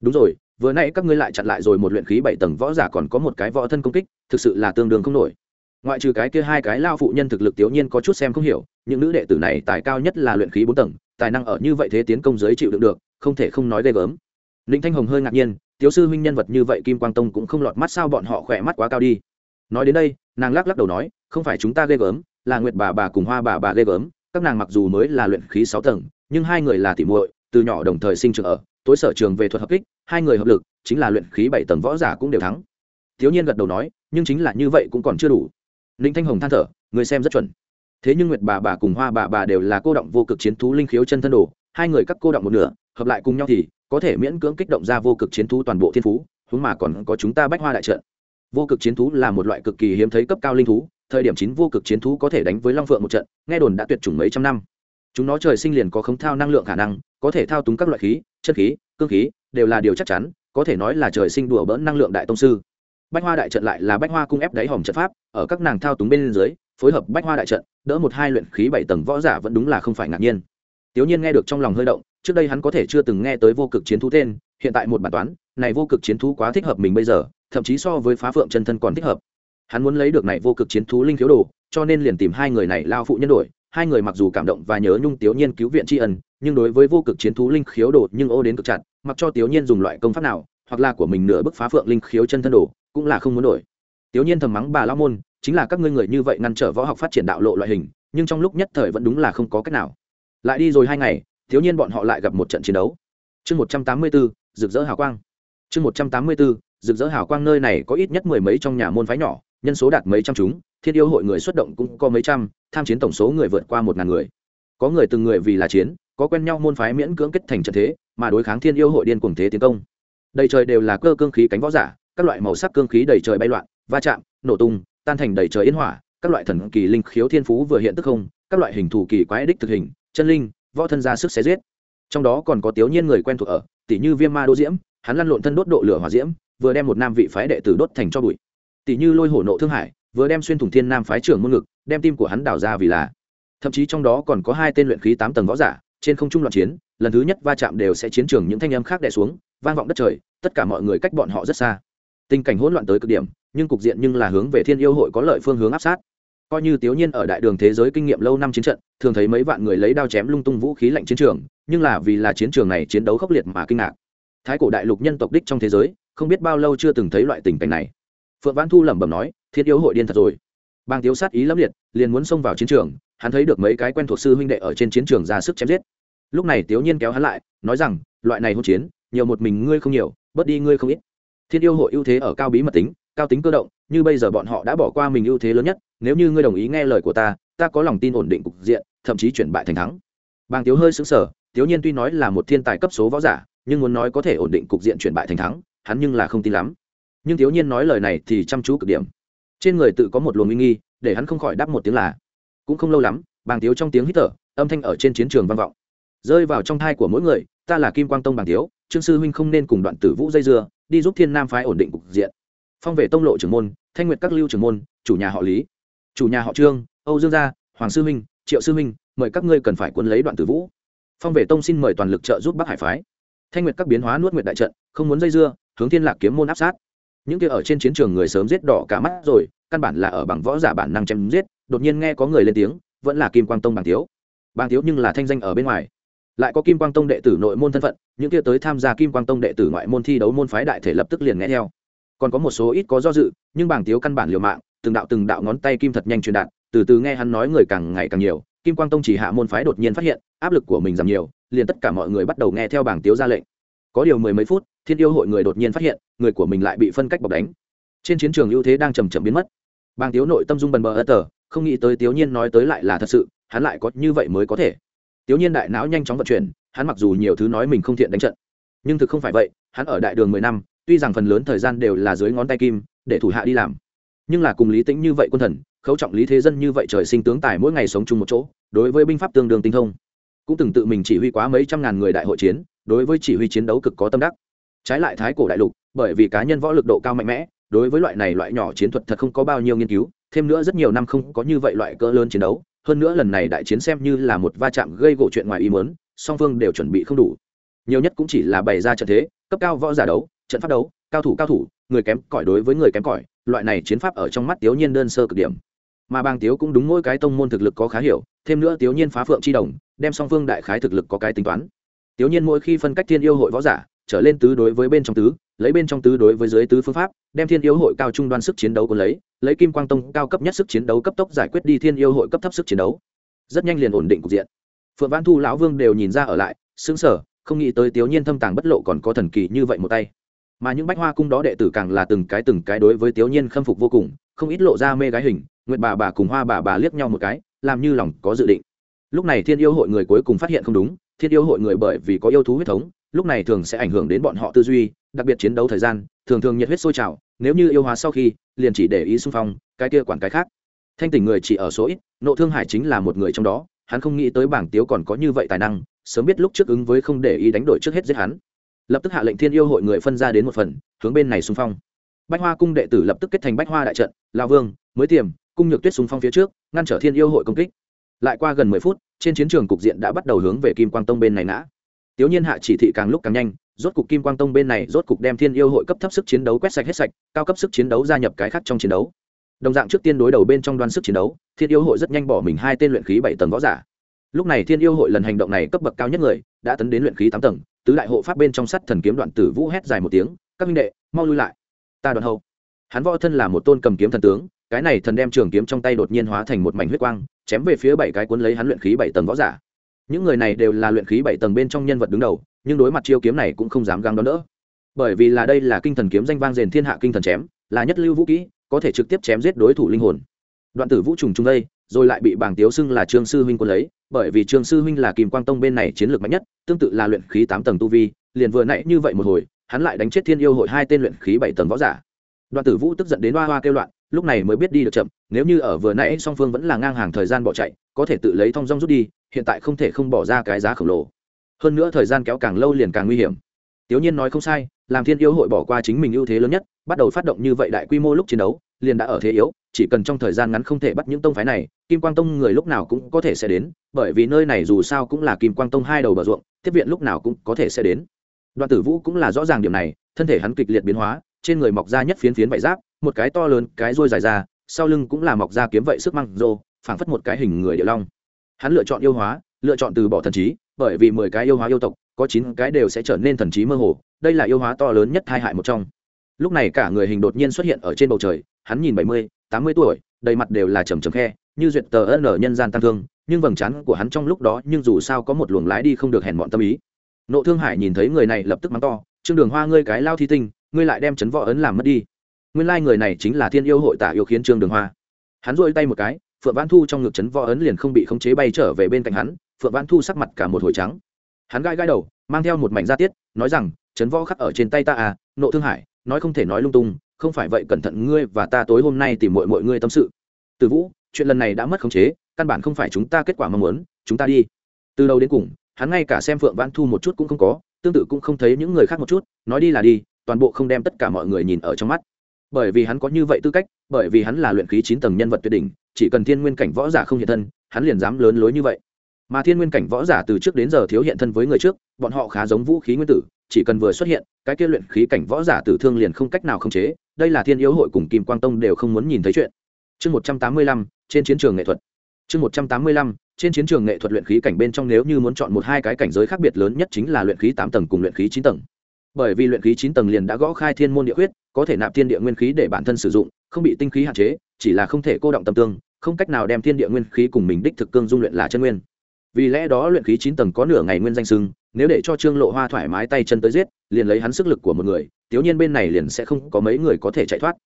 đúng rồi vừa nãy các ngươi lại chặn lại rồi một luyện khí bảy tầng võ giả còn có một cái võ thân công kích thực sự là tương đương không nổi ngoại trừ cái kia hai cái lao phụ nhân thực lực tiểu nhiên có chút xem không hiểu những nữ đệ tử này tài cao nhất là luyện khí bốn tầng tài năng ở như vậy thế tiến công giới chịu đựng được, không thể không nói ghê gớm. Ninh thanh hồng hơi ngạc nhiên tiếu sư huynh nhân vật như vậy kim quang tông cũng không lọt mắt sao bọn họ khỏe mắt quá cao đi? Nói đến đây, nàng lắc lắc đầu nói, không phải chúng ta ghê gớm, là nguyệt bà bà cùng hoa bà bà ghê gớm, các nàng mặc dù mới là luyện khí sáu tầng, nhưng hai người là tỉ muội, từ nhỏ đồng thời sinh trưởng ở, tối sở trường về thuật hợp kích, hai người hợp lực, chính là luyện khí bảy tầng võ giả cũng đều thắng. Thiếu nhiên gật đầu nói, nhưng chính là như vậy cũng còn chưa đủ. Ninh thanh hồng than thở, người xem rất chuẩn thế nhưng nguyệt bà bà cùng hoa bà bà đều là cô động vô cực chiến thú linh khiếu chân thân đồ, hai người các cô động một nửa, hợp lại cùng nhau thì có thể miễn cưỡng kích động ra vô cực chiến thú toàn bộ thiên phú, huống mà còn có chúng ta bách hoa đại trận. Vô cực chiến thú là một loại cực kỳ hiếm thấy cấp cao linh thú, thời điểm chín vô cực chiến thú có thể đánh với long phượng một trận, nghe đồn đã tuyệt chủng mấy trăm năm. Chúng nó trời sinh liền có khống thao năng lượng khả năng, có thể thao túng các loại khí chân khí cương khí, đều là điều chắc chắn, có thể nói là trời sinh đùa bỡn năng lượng đại tông sư. Bách hoa đại trận lại là bách hoa cung ép đáy hòm trận pháp, ở các nàng thao túng bên dưới phối hợp bách hoa đại trận, đỡ một hai luyện khí bảy tầng võ giả vẫn đúng là không phải ngạc nhiên. Tiểu nhiên nghe được trong lòng hơi động, trước đây hắn có thể chưa từng nghe tới vô cực chiến thú tên, hiện tại một bản toán, này vô cực chiến thú quá thích hợp mình bây giờ, thậm chí so với phá phượng chân thân còn thích hợp. Hắn muốn lấy được này vô cực chiến thú linh khiếu đồ, cho nên liền tìm hai người này lao phụ nhân đổi. Hai người mặc dù cảm động và nhớ nhung tiểu nhiên cứu viện tri ân, nhưng đối với vô cực chiến thú linh khiếu đồ nhưng ô đến cực chặt, mặc cho tiểu nhiên dùng loại công pháp nào, hoặc là của mình nửa bức phá phượng linh khiếu chân thân đồ, cũng là không muốn đổi. Tiểu nhiên thầm mắng bà lao môn chính là các ngươi người như vậy ngăn trở võ học phát triển đạo lộ loại hình, nhưng trong lúc nhất thời vẫn đúng là không có cách nào. Lại đi rồi hai ngày, thiếu nhiên bọn họ lại gặp một trận chiến đấu. Chương một trăm tám mươi bốn rực rỡ hào quang. Chương một trăm tám mươi bốn rực rỡ hào quang nơi này có ít nhất mười mấy trong nhà môn phái nhỏ, nhân số đạt mấy trăm chúng, thiên yêu hội người xuất động cũng có mấy trăm, tham chiến tổng số người vượt qua một ngàn người. Có người từng người vì là chiến, có quen nhau môn phái miễn cưỡng kết thành trận thế, mà đối kháng thiên yêu hội điên cuồng thế tiến công. Đầy trời đều là cơ cương khí cánh võ giả, các loại màu sắc cương khí đầy trời bay loạn, va chạm, nổ tung tan thành đầy trời yên hỏa, các loại thần kỳ linh khiếu thiên phú vừa hiện tức không, các loại hình thù kỳ quái đích thực hình, chân linh, võ thân ra sức xé giết. Trong đó còn có tiểu nhiên người quen thuộc ở, tỷ như viêm ma đô diễm, hắn lăn lộn thân đốt độ lửa hỏa diễm, vừa đem một nam vị phái đệ tử đốt thành cho bụi. Tỷ như lôi hổ nộ thương hải, vừa đem xuyên thủng thiên nam phái trưởng môn ngực, đem tim của hắn đào ra vì là. Thậm chí trong đó còn có hai tên luyện khí tám tầng võ giả, trên không trung loạn chiến, lần thứ nhất va chạm đều sẽ chiến trường những thanh âm khác đè xuống, vang vọng đất trời, tất cả mọi người cách bọn họ rất xa. Tình cảnh hỗn loạn tới cực điểm nhưng cục diện nhưng là hướng về thiên yêu hội có lợi phương hướng áp sát. Coi như tiểu nhiên ở đại đường thế giới kinh nghiệm lâu năm chiến trận, thường thấy mấy vạn người lấy đao chém lung tung vũ khí lạnh chiến trường, nhưng là vì là chiến trường này chiến đấu khốc liệt mà kinh ngạc. Thái cổ đại lục nhân tộc đích trong thế giới, không biết bao lâu chưa từng thấy loại tình cảnh này. Phượng văn thu lẩm bẩm nói, thiên yêu hội điên thật rồi. Bang tiếu sát ý lắm liệt, liền muốn xông vào chiến trường, hắn thấy được mấy cái quen thuộc sư huynh đệ ở trên chiến trường ra sức chém giết. Lúc này tiểu nhiên kéo hắn lại, nói rằng, loại này hỗn chiến, nhiều một mình ngươi không nhiều, bớt đi ngươi không ít. Thiên yêu hội ưu thế ở cao bí mật tính cao tính cơ động, như bây giờ bọn họ đã bỏ qua mình ưu thế lớn nhất, nếu như ngươi đồng ý nghe lời của ta ta có lòng tin ổn định cục diện, thậm chí chuyển bại thành thắng. Bàng tiếu hơi xứng sở tiếu nhiên tuy nói là một thiên tài cấp số võ giả, nhưng muốn nói có thể ổn định cục diện chuyển bại thành thắng, hắn nhưng là không tin lắm. Nhưng tiếu nhiên nói lời này thì chăm chú cực điểm. Trên người tự có một luồng uy nghi, để hắn không khỏi đáp một tiếng là, cũng không lâu lắm. Bàng tiếu trong tiếng hít thở, âm thanh ở trên chiến trường vang vọng. Rơi vào trong thai của mỗi người, ta là kim quang tông bàng tiếu, trương sư huynh không nên cùng đoạn tử vũ dây dưa, đi giúp thiên nam phái ổn định cục diện phong về tông lộ trưởng môn thanh nguyệt các lưu trưởng môn chủ nhà họ lý chủ nhà họ trương âu dương gia hoàng sư Minh, triệu sư Minh, mời các ngươi cần phải quân lấy đoạn tử vũ. Phong vệ tông xin mời toàn lực trợ giúp bắc hải phái. Thanh nguyệt các biến hóa nuốt nguyệt đại trận không muốn dây dưa hướng thiên lạc kiếm môn áp sát. Những kia ở trên chiến trường người sớm giết đỏ cả mắt rồi căn bản là ở bằng võ giả bản năng chém giết đột nhiên nghe có người lên tiếng vẫn là kim quang tông bàng thiếu. Bàng thiếu nhưng là thanh danh ở bên ngoài. Lại có kim quang tông đệ tử nội môn thân phận những kia tới tham gia kim quang tông đệ tử ngoại môn thi đấu môn phái đại thể lập tức liền nghe theo còn có một số ít có do dự, nhưng bảng thiếu căn bản liều mạng, từng đạo từng đạo ngón tay kim thật nhanh truyền đạt, từ từ nghe hắn nói người càng ngày càng nhiều, kim quang tông chỉ hạ môn phái đột nhiên phát hiện, áp lực của mình giảm nhiều, liền tất cả mọi người bắt đầu nghe theo bảng tiếu ra lệnh. Có điều mười mấy phút, thiên yêu hội người đột nhiên phát hiện, người của mình lại bị phân cách bọc đánh. Trên chiến trường ưu thế đang chầm chậm biến mất. Bàng tiếu nội tâm dung bần bờ ơ tờ, không nghĩ tới tiếu nhiên nói tới lại là thật sự, hắn lại có như vậy mới có thể. Tiếu nhiên đại não nhanh chóng vận chuyển, hắn mặc dù nhiều thứ nói mình không thiện đánh trận, nhưng thực không phải vậy, hắn ở đại đường mười năm tuy rằng phần lớn thời gian đều là dưới ngón tay kim, để thủ hạ đi làm. Nhưng là cùng lý tĩnh như vậy quân thần, khấu trọng lý thế dân như vậy trời sinh tướng tài mỗi ngày sống chung một chỗ, đối với binh pháp tương đương tinh thông. Cũng từng tự mình chỉ huy quá mấy trăm ngàn người đại hội chiến, đối với chỉ huy chiến đấu cực có tâm đắc. Trái lại thái cổ đại lục, bởi vì cá nhân võ lực độ cao mạnh mẽ, đối với loại này loại nhỏ chiến thuật thật không có bao nhiêu nghiên cứu, thêm nữa rất nhiều năm không có như vậy loại cỡ lớn chiến đấu, hơn nữa lần này đại chiến xem như là một va chạm gây gỗ chuyện ngoài ý mớn song phương đều chuẩn bị không đủ. Nhiều nhất cũng chỉ là bày ra trận thế, cấp cao võ giả đấu trận pháp đấu, cao thủ cao thủ, người kém cỏi đối với người kém cỏi, loại này chiến pháp ở trong mắt tiểu nhiên đơn sơ cực điểm. Mà bang tiếu cũng đúng mỗi cái tông môn thực lực có khá hiểu, thêm nữa tiểu nhiên phá phượng chi đồng, đem song phương đại khái thực lực có cái tính toán. Tiểu nhiên mỗi khi phân cách thiên yêu hội võ giả, trở lên tứ đối với bên trong tứ, lấy bên trong tứ đối với dưới tứ phương pháp, đem thiên yêu hội cao trung đoan sức chiến đấu của lấy lấy kim quang tông cao cấp nhất sức chiến đấu cấp tốc giải quyết đi thiên yêu hội cấp thấp sức chiến đấu. Rất nhanh liền ổn định cục diện. Phượng văn thu lão vương đều nhìn ra ở lại xứng sở không nghĩ tới tiểu nhiên thâm tàng bất lộ còn có thần kỳ như vậy một tay mà những bách hoa cung đó đệ tử càng là từng cái từng cái đối với tiểu nhiên khâm phục vô cùng, không ít lộ ra mê gái hình, nguyệt bà bà cùng hoa bà bà liếc nhau một cái, làm như lòng có dự định. Lúc này thiên yêu hội người cuối cùng phát hiện không đúng, thiên yêu hội người bởi vì có yêu thú huyết thống, lúc này thường sẽ ảnh hưởng đến bọn họ tư duy, đặc biệt chiến đấu thời gian, thường thường nhiệt huyết sôi trào, nếu như yêu hóa sau khi, liền chỉ để ý xung phong, cái kia quản cái khác. Thanh tỉnh người chỉ ở số ít, nộ thương hải chính là một người trong đó, hắn không nghĩ tới bảng tiếu còn có như vậy tài năng, sớm biết lúc trước ứng với không để ý đánh đổi trước hết giết hắn lập tức hạ lệnh thiên yêu hội người phân ra đến một phần, hướng bên này xung phong. Bách hoa cung đệ tử lập tức kết thành bách hoa đại trận, lao vương, mới tiềm, cung nhược tuyết xung phong phía trước, ngăn trở thiên yêu hội công kích. Lại qua gần mười phút, trên chiến trường cục diện đã bắt đầu hướng về kim quang tông bên này nã tiểu nhiên hạ chỉ thị càng lúc càng nhanh, rốt cục kim quang tông bên này rốt cục đem thiên yêu hội cấp thấp sức chiến đấu quét sạch hết sạch, cao cấp sức chiến đấu gia nhập cái khác trong chiến đấu. Đồng dạng trước tiên đối đầu bên trong đoan sức chiến đấu, thiên yêu hội rất nhanh bỏ mình hai tên luyện khí bảy tầng võ giả lúc này thiên yêu hội lần hành động này cấp bậc cao nhất người, đã tấn đến luyện khí tám tầng, tứ đại hộ pháp bên trong sắt thần kiếm đoạn tử vũ hét dài một tiếng, các minh đệ, mau lui lại. Ta đoạn hậu. Hắn võ thân là một tôn cầm kiếm thần tướng, cái này thần đem trường kiếm trong tay đột nhiên hóa thành một mảnh huyết quang, chém về phía bảy cái cuốn lấy hắn luyện khí bảy tầng võ giả. Những người này đều là luyện khí bảy tầng bên trong nhân vật đứng đầu, nhưng đối mặt chiêu kiếm này cũng không dám găng đón đỡ. Bởi vì là đây là kinh thần kiếm danh vang rền thiên hạ kinh thần chém, là nhất lưu vũ kỹ, có thể trực tiếp chém giết đối thủ linh hồn. Đoạn tử vũ trùng trung đây rồi lại bị bảng tiếu xưng là trương sư huynh quân lấy, bởi vì trương sư huynh là kim quang tông bên này chiến lược mạnh nhất, tương tự là luyện khí tám tầng tu vi, liền vừa nãy như vậy một hồi, hắn lại đánh chết thiên yêu hội hai tên luyện khí bảy tầng võ giả. Đoạn tử vũ tức giận đến hoa hoa kêu loạn, lúc này mới biết đi được chậm, nếu như ở vừa nãy song phương vẫn là ngang hàng thời gian bỏ chạy, có thể tự lấy thong dong rút đi, hiện tại không thể không bỏ ra cái giá khổng lồ. Hơn nữa thời gian kéo càng lâu liền càng nguy hiểm. Tiểu nhiên nói không sai, làm thiên yêu hội bỏ qua chính mình ưu thế lớn nhất, bắt đầu phát động như vậy đại quy mô lúc chiến đấu liền đã ở thế yếu, chỉ cần trong thời gian ngắn không thể bắt những tông phái này, kim quang tông người lúc nào cũng có thể sẽ đến, bởi vì nơi này dù sao cũng là kim quang tông hai đầu bờ ruộng, tiếp viện lúc nào cũng có thể sẽ đến. Đoạn tử vũ cũng là rõ ràng điểm này, thân thể hắn kịch liệt biến hóa, trên người mọc ra nhất phiến phiến vải giáp, một cái to lớn, cái rôi dài ra, sau lưng cũng là mọc ra kiếm vậy sức măng rô, phảng phất một cái hình người địa long. Hắn lựa chọn yêu hóa, lựa chọn từ bỏ thần trí, bởi vì mười cái yêu hóa yêu tộc, có chín cái đều sẽ trở nên thần trí mơ hồ, đây là yêu hóa to lớn nhất hai hại một trong. Lúc này cả người hình đột nhiên xuất hiện ở trên bầu trời hắn nhìn bảy mươi, tám mươi tuổi, đầy mặt đều là trầm trầm khe, như duyệt tờ ân ở nhân gian tăng thương, nhưng vầng trán của hắn trong lúc đó nhưng dù sao có một luồng lái đi không được hèn mọn tâm ý. Nộ thương hải nhìn thấy người này lập tức mắng to, trương đường hoa, ngươi cái lao thi tinh, ngươi lại đem chấn võ ấn làm mất đi. Nguyên lai người này chính là thiên yêu hội tả yêu khiến trương đường hoa. Hắn dội tay một cái, phượng văn thu trong ngực chấn võ ấn liền không bị khống chế bay trở về bên cạnh hắn, phượng văn thu sắc mặt cả một hồi trắng. Hắn gai gai đầu, mang theo một mảnh da tiết, nói rằng chấn võ khắc ở trên tay ta à nộ thương hải, nói không thể nói lung tung không phải vậy cẩn thận ngươi và ta tối hôm nay tìm mọi mọi ngươi tâm sự. Từ vũ, chuyện lần này đã mất khống chế, căn bản không phải chúng ta kết quả mong muốn, chúng ta đi. Từ đầu đến cùng, hắn ngay cả xem phượng vãn thu một chút cũng không có, tương tự cũng không thấy những người khác một chút, nói đi là đi, toàn bộ không đem tất cả mọi người nhìn ở trong mắt. Bởi vì hắn có như vậy tư cách, bởi vì hắn là luyện khí chín tầng nhân vật tuyệt đỉnh, chỉ cần thiên nguyên cảnh võ giả không hiện thân, hắn liền dám lớn lối như vậy. Mà thiên nguyên cảnh võ giả từ trước đến giờ thiếu hiện thân với người trước, bọn họ khá giống vũ khí nguyên tử chỉ cần vừa xuất hiện, cái kia luyện khí cảnh võ giả tử thương liền không cách nào khống chế, đây là thiên yếu hội cùng kim quang tông đều không muốn nhìn thấy chuyện. Chương một trăm tám mươi lăm, trên chiến trường nghệ thuật. Chương một trăm tám mươi lăm, trên chiến trường nghệ thuật luyện khí cảnh bên trong nếu như muốn chọn một hai cái cảnh giới khác biệt lớn nhất chính là luyện khí tám tầng cùng luyện khí chín tầng. Bởi vì luyện khí chín tầng liền đã gõ khai thiên môn địa huyết có thể nạp thiên địa nguyên khí để bản thân sử dụng, không bị tinh khí hạn chế, chỉ là không thể cô động tâm tương, không cách nào đem thiên địa nguyên khí cùng mình đích thực cương dung luyện là chân nguyên. Vì lẽ đó luyện khí chín tầng có nửa ngày nguyên danh sưng nếu để cho trương lộ hoa thoải mái tay chân tới giết, liền lấy hắn sức lực của một người, tiểu nhiên bên này liền sẽ không có mấy người có thể chạy thoát.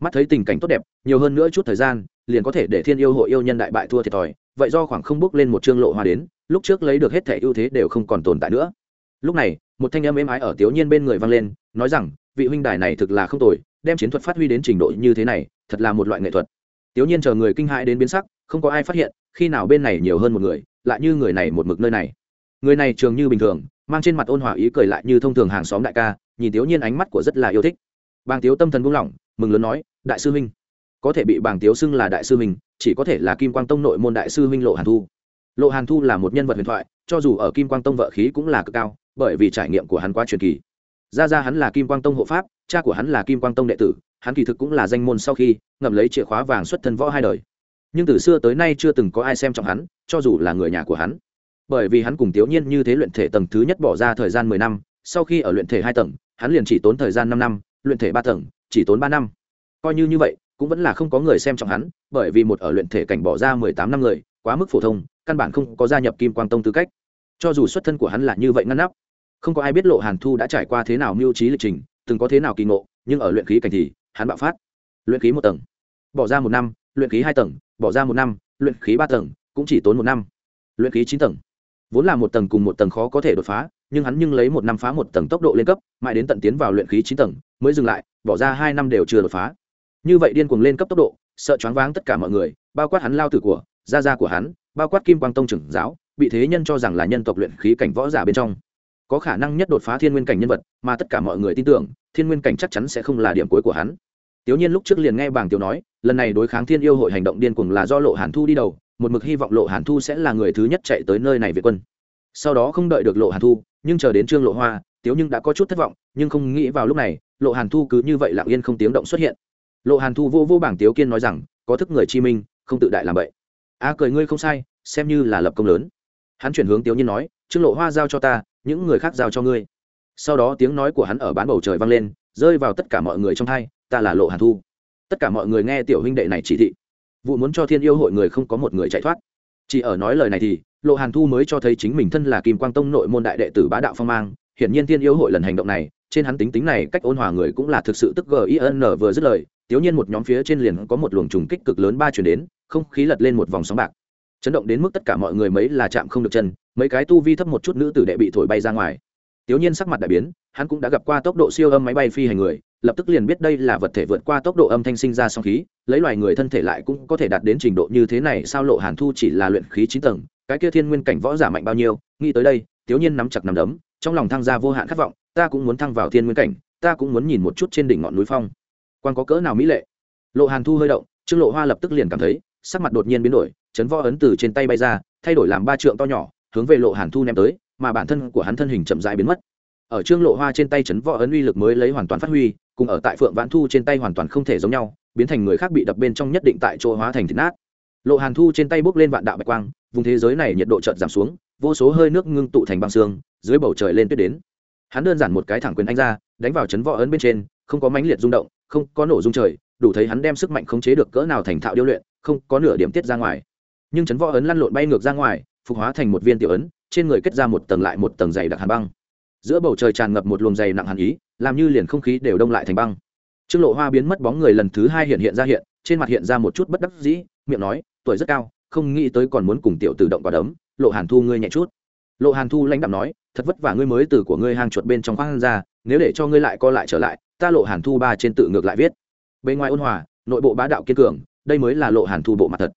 Mắt thấy tình cảnh tốt đẹp, nhiều hơn nữa chút thời gian, liền có thể để thiên yêu hội yêu nhân đại bại thua thiệt thòi, vậy do khoảng không bước lên một trương lộ hoa đến, lúc trước lấy được hết thẻ ưu thế đều không còn tồn tại nữa. Lúc này, một thanh âm êm ái ở tiểu nhiên bên người vang lên, nói rằng, vị huynh đài này thực là không tồi, đem chiến thuật phát huy đến trình độ như thế này, thật là một loại nghệ thuật. Tiểu nhiên chờ người kinh hãi đến biến sắc, không có ai phát hiện, khi nào bên này nhiều hơn một người, lại như người này một mực nơi này người này trường như bình thường, mang trên mặt ôn hòa ý cười lại như thông thường hàng xóm đại ca, nhìn thiếu nhiên ánh mắt của rất là yêu thích. Bàng tiếu tâm thần buông lỏng, mừng lớn nói, đại sư huynh. Có thể bị bàng tiếu xưng là đại sư huynh, chỉ có thể là kim quang tông nội môn đại sư huynh lộ hàn thu. Lộ hàn thu là một nhân vật huyền thoại, cho dù ở kim quang tông vợ khí cũng là cực cao, bởi vì trải nghiệm của hắn quá truyền kỳ. Ra ra hắn là kim quang tông hộ pháp, cha của hắn là kim quang tông đệ tử, hắn kỳ thực cũng là danh môn sau khi ngậm lấy chìa khóa vàng xuất thân võ hai đời. Nhưng từ xưa tới nay chưa từng có ai xem trọng hắn, cho dù là người nhà của hắn bởi vì hắn cùng tiểu nhiên như thế luyện thể tầng thứ nhất bỏ ra thời gian mười năm, sau khi ở luyện thể hai tầng, hắn liền chỉ tốn thời gian năm năm, luyện thể ba tầng, chỉ tốn ba năm. Coi như như vậy, cũng vẫn là không có người xem trọng hắn, bởi vì một ở luyện thể cảnh bỏ ra mười tám năm người, quá mức phổ thông, căn bản không có gia nhập kim quang tông tư cách. Cho dù xuất thân của hắn là như vậy ngăn nắp, không có ai biết lộ hàn thu đã trải qua thế nào mưu trí lịch trình, từng có thế nào kỳ ngộ, nhưng ở luyện khí cảnh thì, hắn bạo phát. Luyện khí một tầng, bỏ ra một năm, luyện khí hai tầng, bỏ ra một năm, luyện khí ba tầng, cũng chỉ tốn một năm. Luyện khí chín tầng vốn là một tầng cùng một tầng khó có thể đột phá nhưng hắn nhưng lấy một năm phá một tầng tốc độ lên cấp mãi đến tận tiến vào luyện khí chín tầng mới dừng lại bỏ ra hai năm đều chưa đột phá. Như vậy điên cuồng lên cấp tốc độ sợ choáng váng tất cả mọi người bao quát hắn lao tử của gia gia của hắn bao quát kim quang tông trưởng giáo bị thế nhân cho rằng là nhân tộc luyện khí cảnh võ giả bên trong. Có khả năng nhất đột phá thiên nguyên cảnh nhân vật mà tất cả mọi người tin tưởng thiên nguyên cảnh chắc chắn sẽ không là điểm cuối của hắn. Tiểu Nhiên lúc trước liền nghe bảng tiểu nói, lần này đối kháng Thiên yêu hội hành động điên cuồng là do Lộ Hàn Thu đi đầu, một mực hy vọng Lộ Hàn Thu sẽ là người thứ nhất chạy tới nơi này về quân. Sau đó không đợi được Lộ Hàn Thu, nhưng chờ đến Trương Lộ Hoa, Tiếu Nhưng đã có chút thất vọng, nhưng không nghĩ vào lúc này, Lộ Hàn Thu cứ như vậy lặng yên không tiếng động xuất hiện. Lộ Hàn Thu vô vô bảng Tiếu Kiên nói rằng, có thức người chi minh, không tự đại làm vậy. A cười ngươi không sai, xem như là lập công lớn. Hắn chuyển hướng Tiếu Nhiên nói, Trương Lộ Hoa giao cho ta, những người khác giao cho ngươi. Sau đó tiếng nói của hắn ở bán bầu trời vang lên, rơi vào tất cả mọi người trong thai ta là lộ hàn thu tất cả mọi người nghe tiểu huynh đệ này chỉ thị vụ muốn cho thiên yêu hội người không có một người chạy thoát. Chỉ ở nói lời này thì, lộ hàn thu mới cho thấy chính mình thân là kim quang tông nội môn đại đệ tử bá đạo phong mang. Hiển nhiên thiên yêu hội lần hành động này, trên hắn tính tính này cách ôn hòa người cũng là thực sự tức gin vừa dứt lời tiếu nhiên một nhóm phía trên liền có một luồng trùng kích cực lớn ba chuyển đến, không khí lật lên một vòng sóng bạc. Chấn động đến mức tất cả mọi người mấy là chạm không được chân, mấy cái tu vi thấp một chút nữ tử đệ bị thổi bay ra ngoài. Tiểu nhiên sắc mặt đại biến, hắn cũng đã gặp qua tốc độ siêu âm máy bay phi hành người, lập tức liền biết đây là vật thể vượt qua tốc độ âm thanh sinh ra song khí, lấy loài người thân thể lại cũng có thể đạt đến trình độ như thế này, sao lộ hàn thu chỉ là luyện khí chín tầng, cái kia thiên nguyên cảnh võ giả mạnh bao nhiêu, nghĩ tới đây tiểu nhiên nắm chặt nắm đấm, trong lòng thăng ra vô hạn khát vọng, ta cũng muốn thăng vào thiên nguyên cảnh, ta cũng muốn nhìn một chút trên đỉnh ngọn núi phong. Quan có cỡ nào mỹ lệ? Lộ hàn thu hơi động, trương lộ hoa lập tức liền cảm thấy, sắc mặt đột nhiên biến đổi, chấn võ ấn từ trên tay bay ra, thay đổi làm ba trượng to nhỏ, hướng về lộ hàn thu ném tới mà bản thân của hắn thân hình chậm rãi biến mất. Ở trương lộ hoa trên tay chấn võ ấn uy lực mới lấy hoàn toàn phát huy, cùng ở tại phượng vãn thu trên tay hoàn toàn không thể giống nhau, biến thành người khác bị đập bên trong nhất định tại chỗ hóa thành thịt nát. Lộ hàn thu trên tay bốc lên vạn đạo bạch quang, vùng thế giới này nhiệt độ chợt giảm xuống, vô số hơi nước ngưng tụ thành băng xương, dưới bầu trời lên tuyết đến. Hắn đơn giản một cái thẳng quyền anh ra, đánh vào chấn võ ấn bên trên, không có mãnh liệt rung động, không có nổ rung trời, đủ thấy hắn đem sức mạnh khống chế được cỡ nào thành thạo điêu luyện, không có nửa điểm tiết ra ngoài. Nhưng chấn võ ấn lăn lộn bay ngược ra ngoài, phục hóa thành một viên tiểu ấn trên người kết ra một tầng lại một tầng dày đặc hàn băng. Giữa bầu trời tràn ngập một luồng dày nặng hàn ý, làm như liền không khí đều đông lại thành băng. Trương lộ hoa biến mất bóng người lần thứ hai hiện hiện ra hiện, trên mặt hiện ra một chút bất đắc dĩ, miệng nói, tuổi rất cao, không nghĩ tới còn muốn cùng tiểu tự động quả đấm, lộ hàn thu ngươi nhẹ chút. Lộ hàn thu lãnh đạm nói, thật vất vả ngươi mới từ của ngươi hang chuột bên trong khoang ra, nếu để cho ngươi lại co lại trở lại, ta lộ hàn thu ba trên tự ngược lại viết. Bên ngoài ôn hòa, nội bộ bá đạo kiên cường, đây mới là lộ hàn thu bộ mặt thật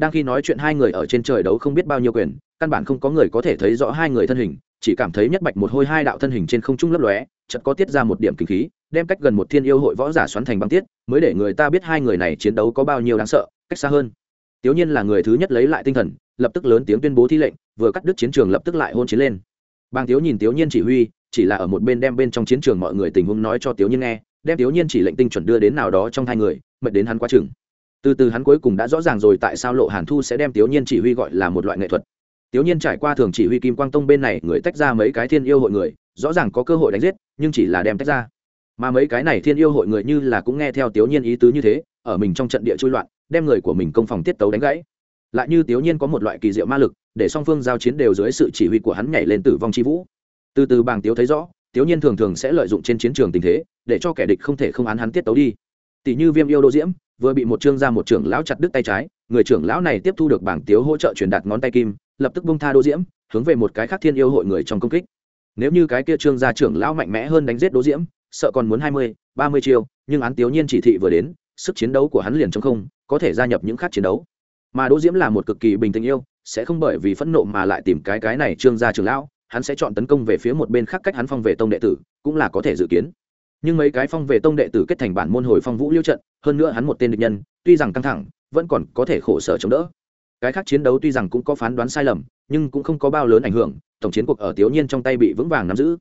đang khi nói chuyện hai người ở trên trời đấu không biết bao nhiêu quyền căn bản không có người có thể thấy rõ hai người thân hình chỉ cảm thấy nhất bạch một hôi hai đạo thân hình trên không trung lấp lóe chợt có tiết ra một điểm kinh khí đem cách gần một thiên yêu hội võ giả xoắn thành băng tiết mới để người ta biết hai người này chiến đấu có bao nhiêu đáng sợ cách xa hơn Tiểu Nhiên là người thứ nhất lấy lại tinh thần, lập tức lớn tiếng tuyên bố thi lệnh, vừa cắt đứt chiến trường lập tức lại hôn chiến lên. Bang thiếu nhìn Tiểu Nhiên chỉ huy, chỉ là ở một bên đem bên trong chiến trường mọi người tình huống nói cho Tiểu Nhiên nghe, đem Tiểu Nhiên chỉ lệnh tinh chuẩn đưa đến nào đó trong hai người, mệt đến hắn quá chừng. Từ từ hắn cuối cùng đã rõ ràng rồi tại sao Lộ Hàn Thu sẽ đem Tiểu Nhiên chỉ huy gọi là một loại nghệ thuật. Tiểu Nhiên trải qua thường chỉ huy Kim Quang Tông bên này, người tách ra mấy cái thiên yêu hội người, rõ ràng có cơ hội đánh giết, nhưng chỉ là đem tách ra. Mà mấy cái này thiên yêu hội người như là cũng nghe theo Tiểu Nhiên ý tứ như thế, ở mình trong trận địa chui loạn, đem người của mình công phòng tiết tấu đánh gãy lại như tiểu nhiên có một loại kỳ diệu ma lực để song phương giao chiến đều dưới sự chỉ huy của hắn nhảy lên tử vong chi vũ từ từ bàng tiếu thấy rõ tiểu nhiên thường thường sẽ lợi dụng trên chiến trường tình thế để cho kẻ địch không thể không án hắn tiết tấu đi tỷ như viêm yêu đô diễm vừa bị một trương ra một trưởng lão chặt đứt tay trái, người trưởng lão này tiếp thu được bảng tiếu hỗ trợ truyền đạt ngón tay kim, lập tức bung tha đỗ diễm, hướng về một cái khác thiên yêu hội người trong công kích. Nếu như cái kia trương gia trưởng lão mạnh mẽ hơn đánh giết đỗ diễm, sợ còn muốn hai mươi, ba mươi chiêu, nhưng án tiếu nhiên chỉ thị vừa đến, sức chiến đấu của hắn liền trong không, có thể gia nhập những khác chiến đấu. Mà đỗ diễm là một cực kỳ bình tĩnh yêu, sẽ không bởi vì phẫn nộ mà lại tìm cái cái này trương gia trưởng lão, hắn sẽ chọn tấn công về phía một bên khác cách hắn phong về tông đệ tử, cũng là có thể dự kiến nhưng mấy cái phong về tông đệ tử kết thành bản môn hồi phong vũ liêu trận hơn nữa hắn một tên địch nhân tuy rằng căng thẳng vẫn còn có thể khổ sở chống đỡ. Cái khác chiến đấu tuy rằng cũng có phán đoán sai lầm nhưng cũng không có bao lớn ảnh hưởng tổng chiến cuộc ở tiểu nhiên trong tay bị vững vàng nắm giữ.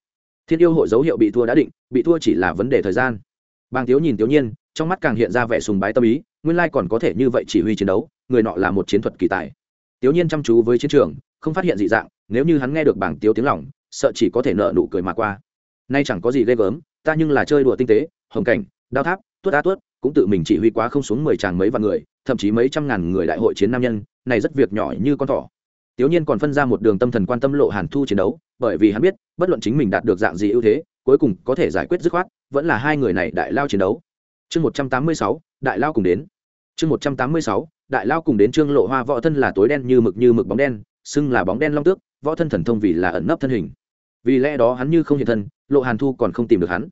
Thiên yêu hội dấu hiệu bị thua đã định bị thua chỉ là vấn đề thời gian. Bàng tiếu nhìn tiểu nhiên trong mắt càng hiện ra vẻ sùng bái tâm ý nguyên lai còn có thể như vậy chỉ huy chiến đấu người nọ là một chiến thuật kỳ tài. Tiểu nhiên chăm chú với chiến trường không phát hiện dị dạng nếu như hắn nghe được bảng tiếu tiếng lỏng, sợ chỉ có thể nợ nụ cười mà qua. Nay chẳng có gì ghê gớm ta nhưng là chơi đùa tinh tế, hồng cảnh, đao tháp, tuốt á tuốt, cũng tự mình chỉ huy quá không xuống mười tràng mấy vạn người, thậm chí mấy trăm ngàn người đại hội chiến nam nhân, này rất việc nhỏ như con thỏ. Tiểu nhiên còn phân ra một đường tâm thần quan tâm lộ hàn thu chiến đấu, bởi vì hắn biết, bất luận chính mình đạt được dạng gì ưu thế, cuối cùng có thể giải quyết dứt khoát, vẫn là hai người này đại lao chiến đấu. Chương một trăm tám mươi sáu, đại lao cùng đến. Chương một trăm tám mươi sáu, đại lao cùng đến trương lộ hoa võ thân là tối đen như mực như mực bóng đen, xưng là bóng đen long tước, võ thân thần thông vì là ẩn nấp thân hình. Vì lẽ đó hắn như không hiện thân lộ hàn thu còn không tìm được hắn.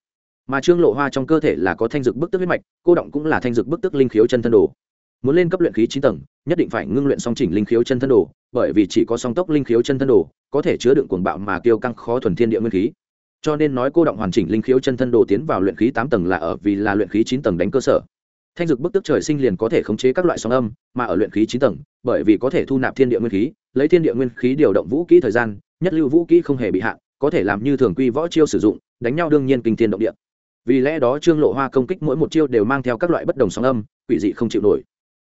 Mà trương lộ hoa trong cơ thể là có thanh dược bức tức huyết mạch, cô động cũng là thanh dược bức tức linh khiếu chân thân đồ. Muốn lên cấp luyện khí chín tầng, nhất định phải ngưng luyện song chỉnh linh khiếu chân thân đồ, bởi vì chỉ có song tốc linh khiếu chân thân đồ, có thể chứa đựng cuồng bạo mà kiêu căng khó thuần thiên địa nguyên khí. Cho nên nói cô động hoàn chỉnh linh khiếu chân thân đồ tiến vào luyện khí tám tầng là ở vì là luyện khí chín tầng đánh cơ sở. Thanh dược bức tức trời sinh liền có thể khống chế các loại sóng âm, mà ở luyện khí chín tầng, bởi vì có thể thu nạp thiên địa nguyên khí, lấy thiên địa nguyên khí điều động vũ kỹ thời gian, nhất lưu vũ kỹ không hề bị hạn có thể làm như thường quy võ chiêu sử dụng, đánh nhau đương nhiên kinh thiên động địa. Vì lẽ đó trương lộ hoa công kích mỗi một chiêu đều mang theo các loại bất đồng sóng âm, quỷ dị không chịu nổi.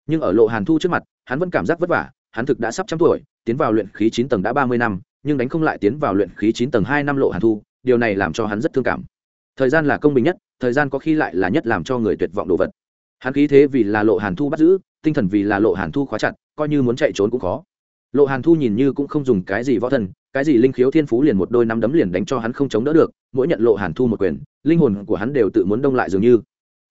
Nhưng ở lộ hàn thu trước mặt, hắn vẫn cảm giác vất vả, hắn thực đã sắp trăm tuổi, tiến vào luyện khí chín tầng đã ba mươi năm, nhưng đánh không lại tiến vào luyện khí chín tầng hai năm lộ hàn thu, điều này làm cho hắn rất thương cảm. Thời gian là công bình nhất, thời gian có khi lại là nhất làm cho người tuyệt vọng đồ vật. Hắn khí thế vì là lộ hàn thu bắt giữ, tinh thần vì là lộ hàn thu khóa chặt, coi như muốn chạy trốn cũng khó. Lộ hàn thu nhìn như cũng không dùng cái gì võ thần cái gì linh khiếu thiên phú liền một đôi năm đấm liền đánh cho hắn không chống đỡ được, mỗi nhận lộ hàn thu một quyền, linh hồn của hắn đều tự muốn đông lại dường như.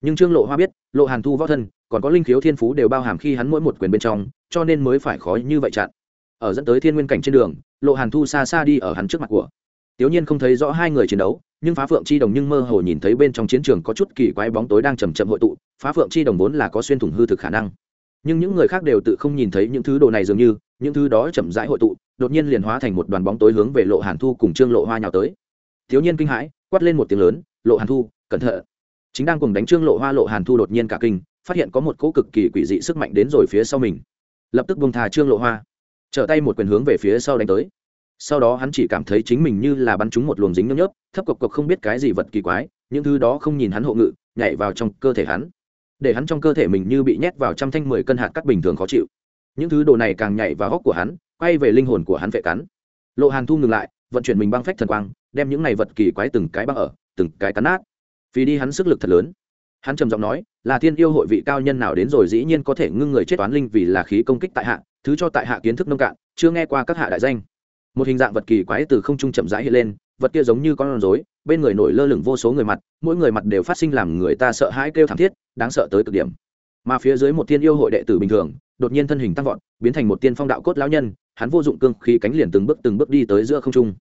Nhưng trương lộ hoa biết, lộ hàn thu võ thân, còn có linh khiếu thiên phú đều bao hàm khi hắn mỗi một quyền bên trong, cho nên mới phải khó như vậy chặn. Ở dẫn tới thiên nguyên cảnh trên đường, lộ hàn thu xa xa đi ở hắn trước mặt của. Tiểu nhiên không thấy rõ hai người chiến đấu, nhưng phá phượng chi đồng nhưng mơ hồ nhìn thấy bên trong chiến trường có chút kỳ quái bóng tối đang chầm chậm hội tụ, phá phượng chi đồng vốn là có xuyên thủng hư thực khả năng. Nhưng những người khác đều tự không nhìn thấy những thứ đồ này dường như những thứ đó chậm rãi hội tụ, đột nhiên liền hóa thành một đoàn bóng tối hướng về lộ hàn thu cùng trương lộ hoa nhào tới. Thiếu niên kinh hãi, quát lên một tiếng lớn, lộ hàn thu, cẩn thận. Chính đang cùng đánh trương lộ hoa, lộ hàn thu đột nhiên cả kinh, phát hiện có một cỗ cực kỳ quỷ dị sức mạnh đến rồi phía sau mình. Lập tức buông thà trương lộ hoa, trở tay một quyền hướng về phía sau đánh tới. Sau đó hắn chỉ cảm thấy chính mình như là bắn trúng một luồng dính nhớp nhớp, thấp cộc cộc không biết cái gì vật kỳ quái, những thứ đó không nhìn hắn hộ ngự, nhảy vào trong cơ thể hắn. Để hắn trong cơ thể mình như bị nhét vào trăm thanh mười cân hạt cắt bình thường khó chịu những thứ đồ này càng nhảy vào góc của hắn, quay về linh hồn của hắn vệ cắn. Lộ hàn thu ngừng lại, vận chuyển mình băng phách thần quang, đem những này vật kỳ quái từng cái băng ở, từng cái cắn nát. Vì đi hắn sức lực thật lớn. Hắn trầm giọng nói, là thiên yêu hội vị cao nhân nào đến rồi dĩ nhiên có thể ngưng người chết toán linh vì là khí công kích tại hạ, thứ cho tại hạ kiến thức nông cạn, chưa nghe qua các hạ đại danh. Một hình dạng vật kỳ quái từ không trung chậm rãi hiện lên, vật kia giống như con rối, bên người nổi lơ lửng vô số người mặt, mỗi người mặt đều phát sinh làm người ta sợ hãi kêu thảm thiết, đáng sợ tới cực điểm. Mà phía dưới một thiên yêu hội đệ tử bình thường đột nhiên thân hình tăng vọt, biến thành một tiên phong đạo cốt lão nhân, hắn vô dụng cương khí cánh liền từng bước từng bước đi tới giữa không trung.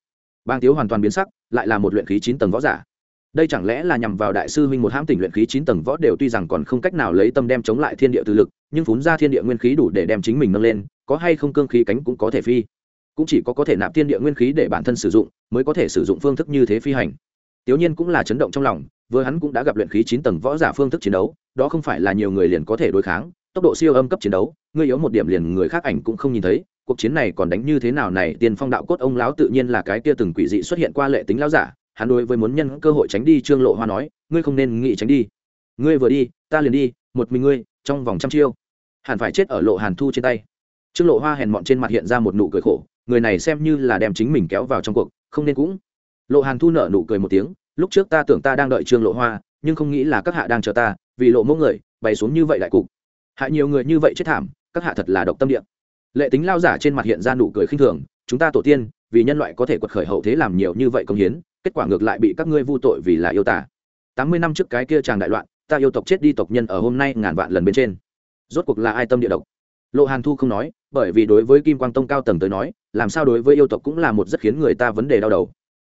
Bang tiếu hoàn toàn biến sắc, lại là một luyện khí chín tầng võ giả. Đây chẳng lẽ là nhằm vào đại sư huynh một hãm tỉnh luyện khí chín tầng võ đều tuy rằng còn không cách nào lấy tâm đem chống lại thiên địa từ lực, nhưng phún ra thiên địa nguyên khí đủ để đem chính mình nâng lên, có hay không cương khí cánh cũng có thể phi. Cũng chỉ có có thể nạp thiên địa nguyên khí để bản thân sử dụng, mới có thể sử dụng phương thức như thế phi hành. Tiểu nhiên cũng là chấn động trong lòng, vừa hắn cũng đã gặp luyện khí chín tầng võ giả phương thức chiến đấu, đó không phải là nhiều người liền có thể đối kháng tốc độ siêu âm cấp chiến đấu, ngươi yếu một điểm liền người khác ảnh cũng không nhìn thấy. Cuộc chiến này còn đánh như thế nào này tiền phong đạo cốt ông lão tự nhiên là cái kia từng quỷ dị xuất hiện qua lệ tính lão giả. Hắn đối với muốn nhân cơ hội tránh đi trương lộ hoa nói, ngươi không nên nghĩ tránh đi. Ngươi vừa đi, ta liền đi, một mình ngươi, trong vòng trăm chiêu. Hẳn phải chết ở lộ hàn thu trên tay. Trương lộ hoa hèn mọn trên mặt hiện ra một nụ cười khổ, người này xem như là đem chính mình kéo vào trong cuộc, không nên cũng. Lộ hàn thu nở nụ cười một tiếng, lúc trước ta tưởng ta đang đợi trương lộ hoa, nhưng không nghĩ là các hạ đang chờ ta, vì lộ mẫu người, bày xuống như vậy đại cục hại nhiều người như vậy chết thảm, các hạ thật là độc tâm địa. Lệ tính lao giả trên mặt hiện ra nụ cười khinh thường, chúng ta tổ tiên, vì nhân loại có thể quật khởi hậu thế làm nhiều như vậy công hiến, kết quả ngược lại bị các ngươi vu tội vì là yêu tả tám mươi năm trước cái kia tràng đại loạn, ta yêu tộc chết đi tộc nhân ở hôm nay ngàn vạn lần bên trên. Rốt cuộc là ai tâm địa độc? Lộ hàn thu không nói, bởi vì đối với kim quang tông cao tầng tới nói, làm sao đối với yêu tộc cũng là một rất khiến người ta vấn đề đau đầu.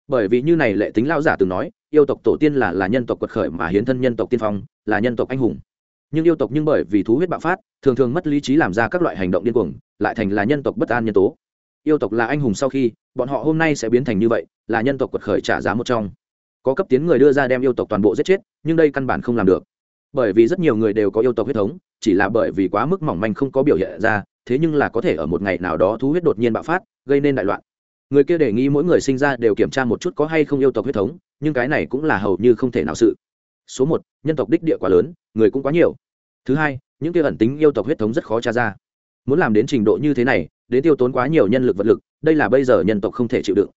Bởi vì như này lệ tính lao giả từng nói, yêu tộc tổ tiên là là nhân tộc quật khởi mà hiến thân nhân tộc tiên phong, là nhân tộc anh hùng nhưng yêu tộc nhưng bởi vì thú huyết bạo phát, thường thường mất lý trí làm ra các loại hành động điên cuồng, lại thành là nhân tộc bất an nhân tố. Yêu tộc là anh hùng sau khi, bọn họ hôm nay sẽ biến thành như vậy, là nhân tộc quật khởi trả giá một trong. Có cấp tiến người đưa ra đem yêu tộc toàn bộ giết chết, nhưng đây căn bản không làm được. Bởi vì rất nhiều người đều có yêu tộc huyết thống, chỉ là bởi vì quá mức mỏng manh không có biểu hiện ra, thế nhưng là có thể ở một ngày nào đó thú huyết đột nhiên bạo phát, gây nên đại loạn. Người kia đề nghị mỗi người sinh ra đều kiểm tra một chút có hay không yêu tộc huyết thống, nhưng cái này cũng là hầu như không thể nào sự. Số một, nhân tộc đích địa quá lớn, người cũng quá nhiều thứ hai, những kia ẩn tính yêu tộc huyết thống rất khó tra ra. Muốn làm đến trình độ như thế này, đến tiêu tốn quá nhiều nhân lực vật lực, đây là bây giờ nhân tộc không thể chịu đựng.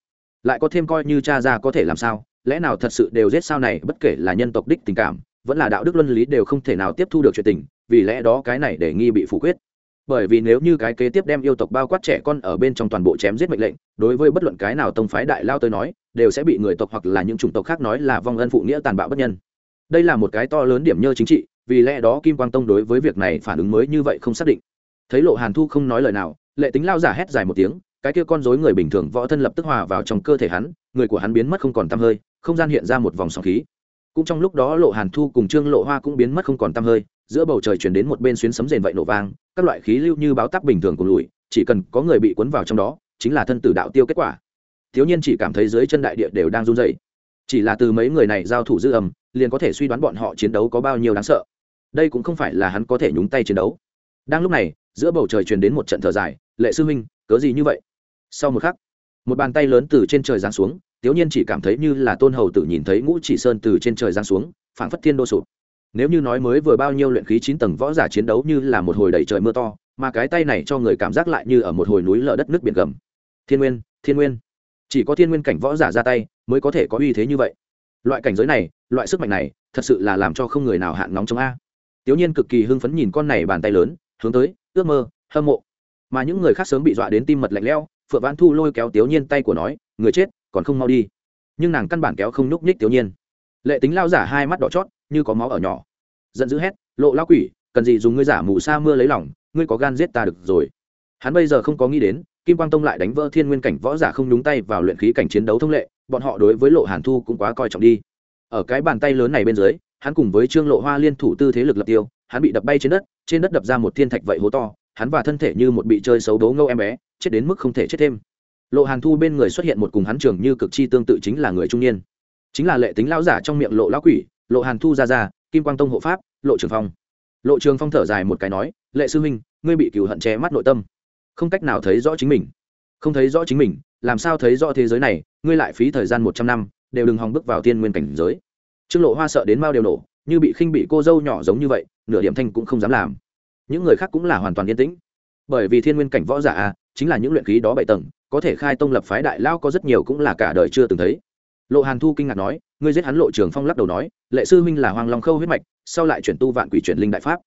Lại có thêm coi như cha ra có thể làm sao, lẽ nào thật sự đều giết sao này, bất kể là nhân tộc đích tình cảm, vẫn là đạo đức luân lý đều không thể nào tiếp thu được chuyện tình, vì lẽ đó cái này để nghi bị phủ quyết. Bởi vì nếu như cái kế tiếp đem yêu tộc bao quát trẻ con ở bên trong toàn bộ chém giết mệnh lệnh, đối với bất luận cái nào tông phái đại lao tới nói, đều sẽ bị người tộc hoặc là những chủng tộc khác nói là vong ân phụ nghĩa tàn bạo bất nhân. Đây là một cái to lớn điểm nhơ chính trị vì lẽ đó kim quang tông đối với việc này phản ứng mới như vậy không xác định. Thấy lộ hàn thu không nói lời nào, lệ tính lao giả hét dài một tiếng, cái kia con dối người bình thường võ thân lập tức hòa vào trong cơ thể hắn, người của hắn biến mất không còn t hơi, không gian hiện ra một vòng sóng khí. Cũng trong lúc đó lộ hàn thu cùng trương lộ hoa cũng biến mất không còn t hơi, giữa bầu trời chuyển đến một bên xuyến sấm rền vậy nổ vang, các loại khí lưu như báo tắc bình thường cùng lùi, chỉ cần có người bị cuốn vào trong đó, chính là thân tử đạo tiêu kết quả. Thiếu nhiên chỉ cảm thấy dưới chân đại địa đều đang run dày chỉ là từ mấy người này giao thủ dư âm, liền có thể suy đoán bọn họ chiến đấu có bao nhiêu đáng sợ đây cũng không phải là hắn có thể nhúng tay chiến đấu. Đang lúc này, giữa bầu trời truyền đến một trận thở dài, lệ sư huynh, cớ gì như vậy? Sau một khắc, một bàn tay lớn từ trên trời giáng xuống, tiếu nhiên chỉ cảm thấy như là tôn hầu tử nhìn thấy ngũ chỉ sơn từ trên trời giáng xuống, phảng phất thiên đô sụp. Nếu như nói mới vừa bao nhiêu luyện khí chín tầng võ giả chiến đấu như là một hồi đầy trời mưa to, mà cái tay này cho người cảm giác lại như ở một hồi núi lở đất nước biển gầm. Thiên nguyên thiên nguyên. Chỉ có thiên nguyên cảnh võ giả ra tay mới có thể có uy thế như vậy. Loại cảnh giới này, loại sức mạnh này, thật sự là làm cho không người nào hạn nóng chống a tiểu nhiên cực kỳ hưng phấn nhìn con này bàn tay lớn, hướng tới, ước mơ, hâm mộ. Mà những người khác sớm bị dọa đến tim mật lạnh lẽo, phượng vãn thu lôi kéo tiểu nhiên tay của nói, người chết, còn không mau đi. Nhưng nàng căn bản kéo không nhúc nhích tiểu nhiên. Lệ tính lao giả hai mắt đỏ chót, như có máu ở nhỏ. Giận dữ hét, lộ lao quỷ, cần gì dùng ngươi giả mù sa mưa lấy lòng, ngươi có gan giết ta được rồi. Hắn bây giờ không có nghĩ đến, kim quang tông lại đánh vỡ thiên nguyên cảnh võ giả không nhúng tay vào luyện khí cảnh chiến đấu thông lệ, bọn họ đối với lộ hàn thu cũng quá coi trọng đi. Ở cái bàn tay lớn này bên dưới hắn cùng với trương lộ hoa liên thủ tư thế lực lập tiêu, hắn bị đập bay trên đất trên đất đập ra một thiên thạch vậy hố to, hắn và thân thể như một bị chơi xấu đố ngâu em bé, chết đến mức không thể chết thêm. Lộ hàn thu bên người xuất hiện một cùng hắn trường như cực chi tương tự chính là người trung niên. Chính là lệ tính lão giả trong miệng lộ lão quỷ, lộ hàn thu ra ra, kim quang tông hộ pháp, lộ trường phong. Lộ trường phong thở dài một cái nói, lệ sư huynh, ngươi bị cựu hận che mắt nội tâm. Không cách nào thấy rõ chính mình. Không thấy rõ chính mình, làm sao thấy rõ thế giới này, ngươi lại phí thời gian một trăm năm, đều đừng hòng bước vào tiên nguyên cảnh giới trương lộ hoa sợ đến mao đều nổ như bị khinh bị cô dâu nhỏ giống như vậy nửa điểm thanh cũng không dám làm. Những người khác cũng là hoàn toàn yên tĩnh. Bởi vì thiên nguyên cảnh võ giả à, chính là những luyện khí đó bảy tầng có thể khai tông lập phái đại lao có rất nhiều cũng là cả đời chưa từng thấy. Lộ hàn thu kinh ngạc nói ngươi giết hắn lộ trường phong lắc đầu nói lệ sư huynh là hoàng long khâu huyết mạch sau lại chuyển tu vạn quỷ chuyển linh đại pháp.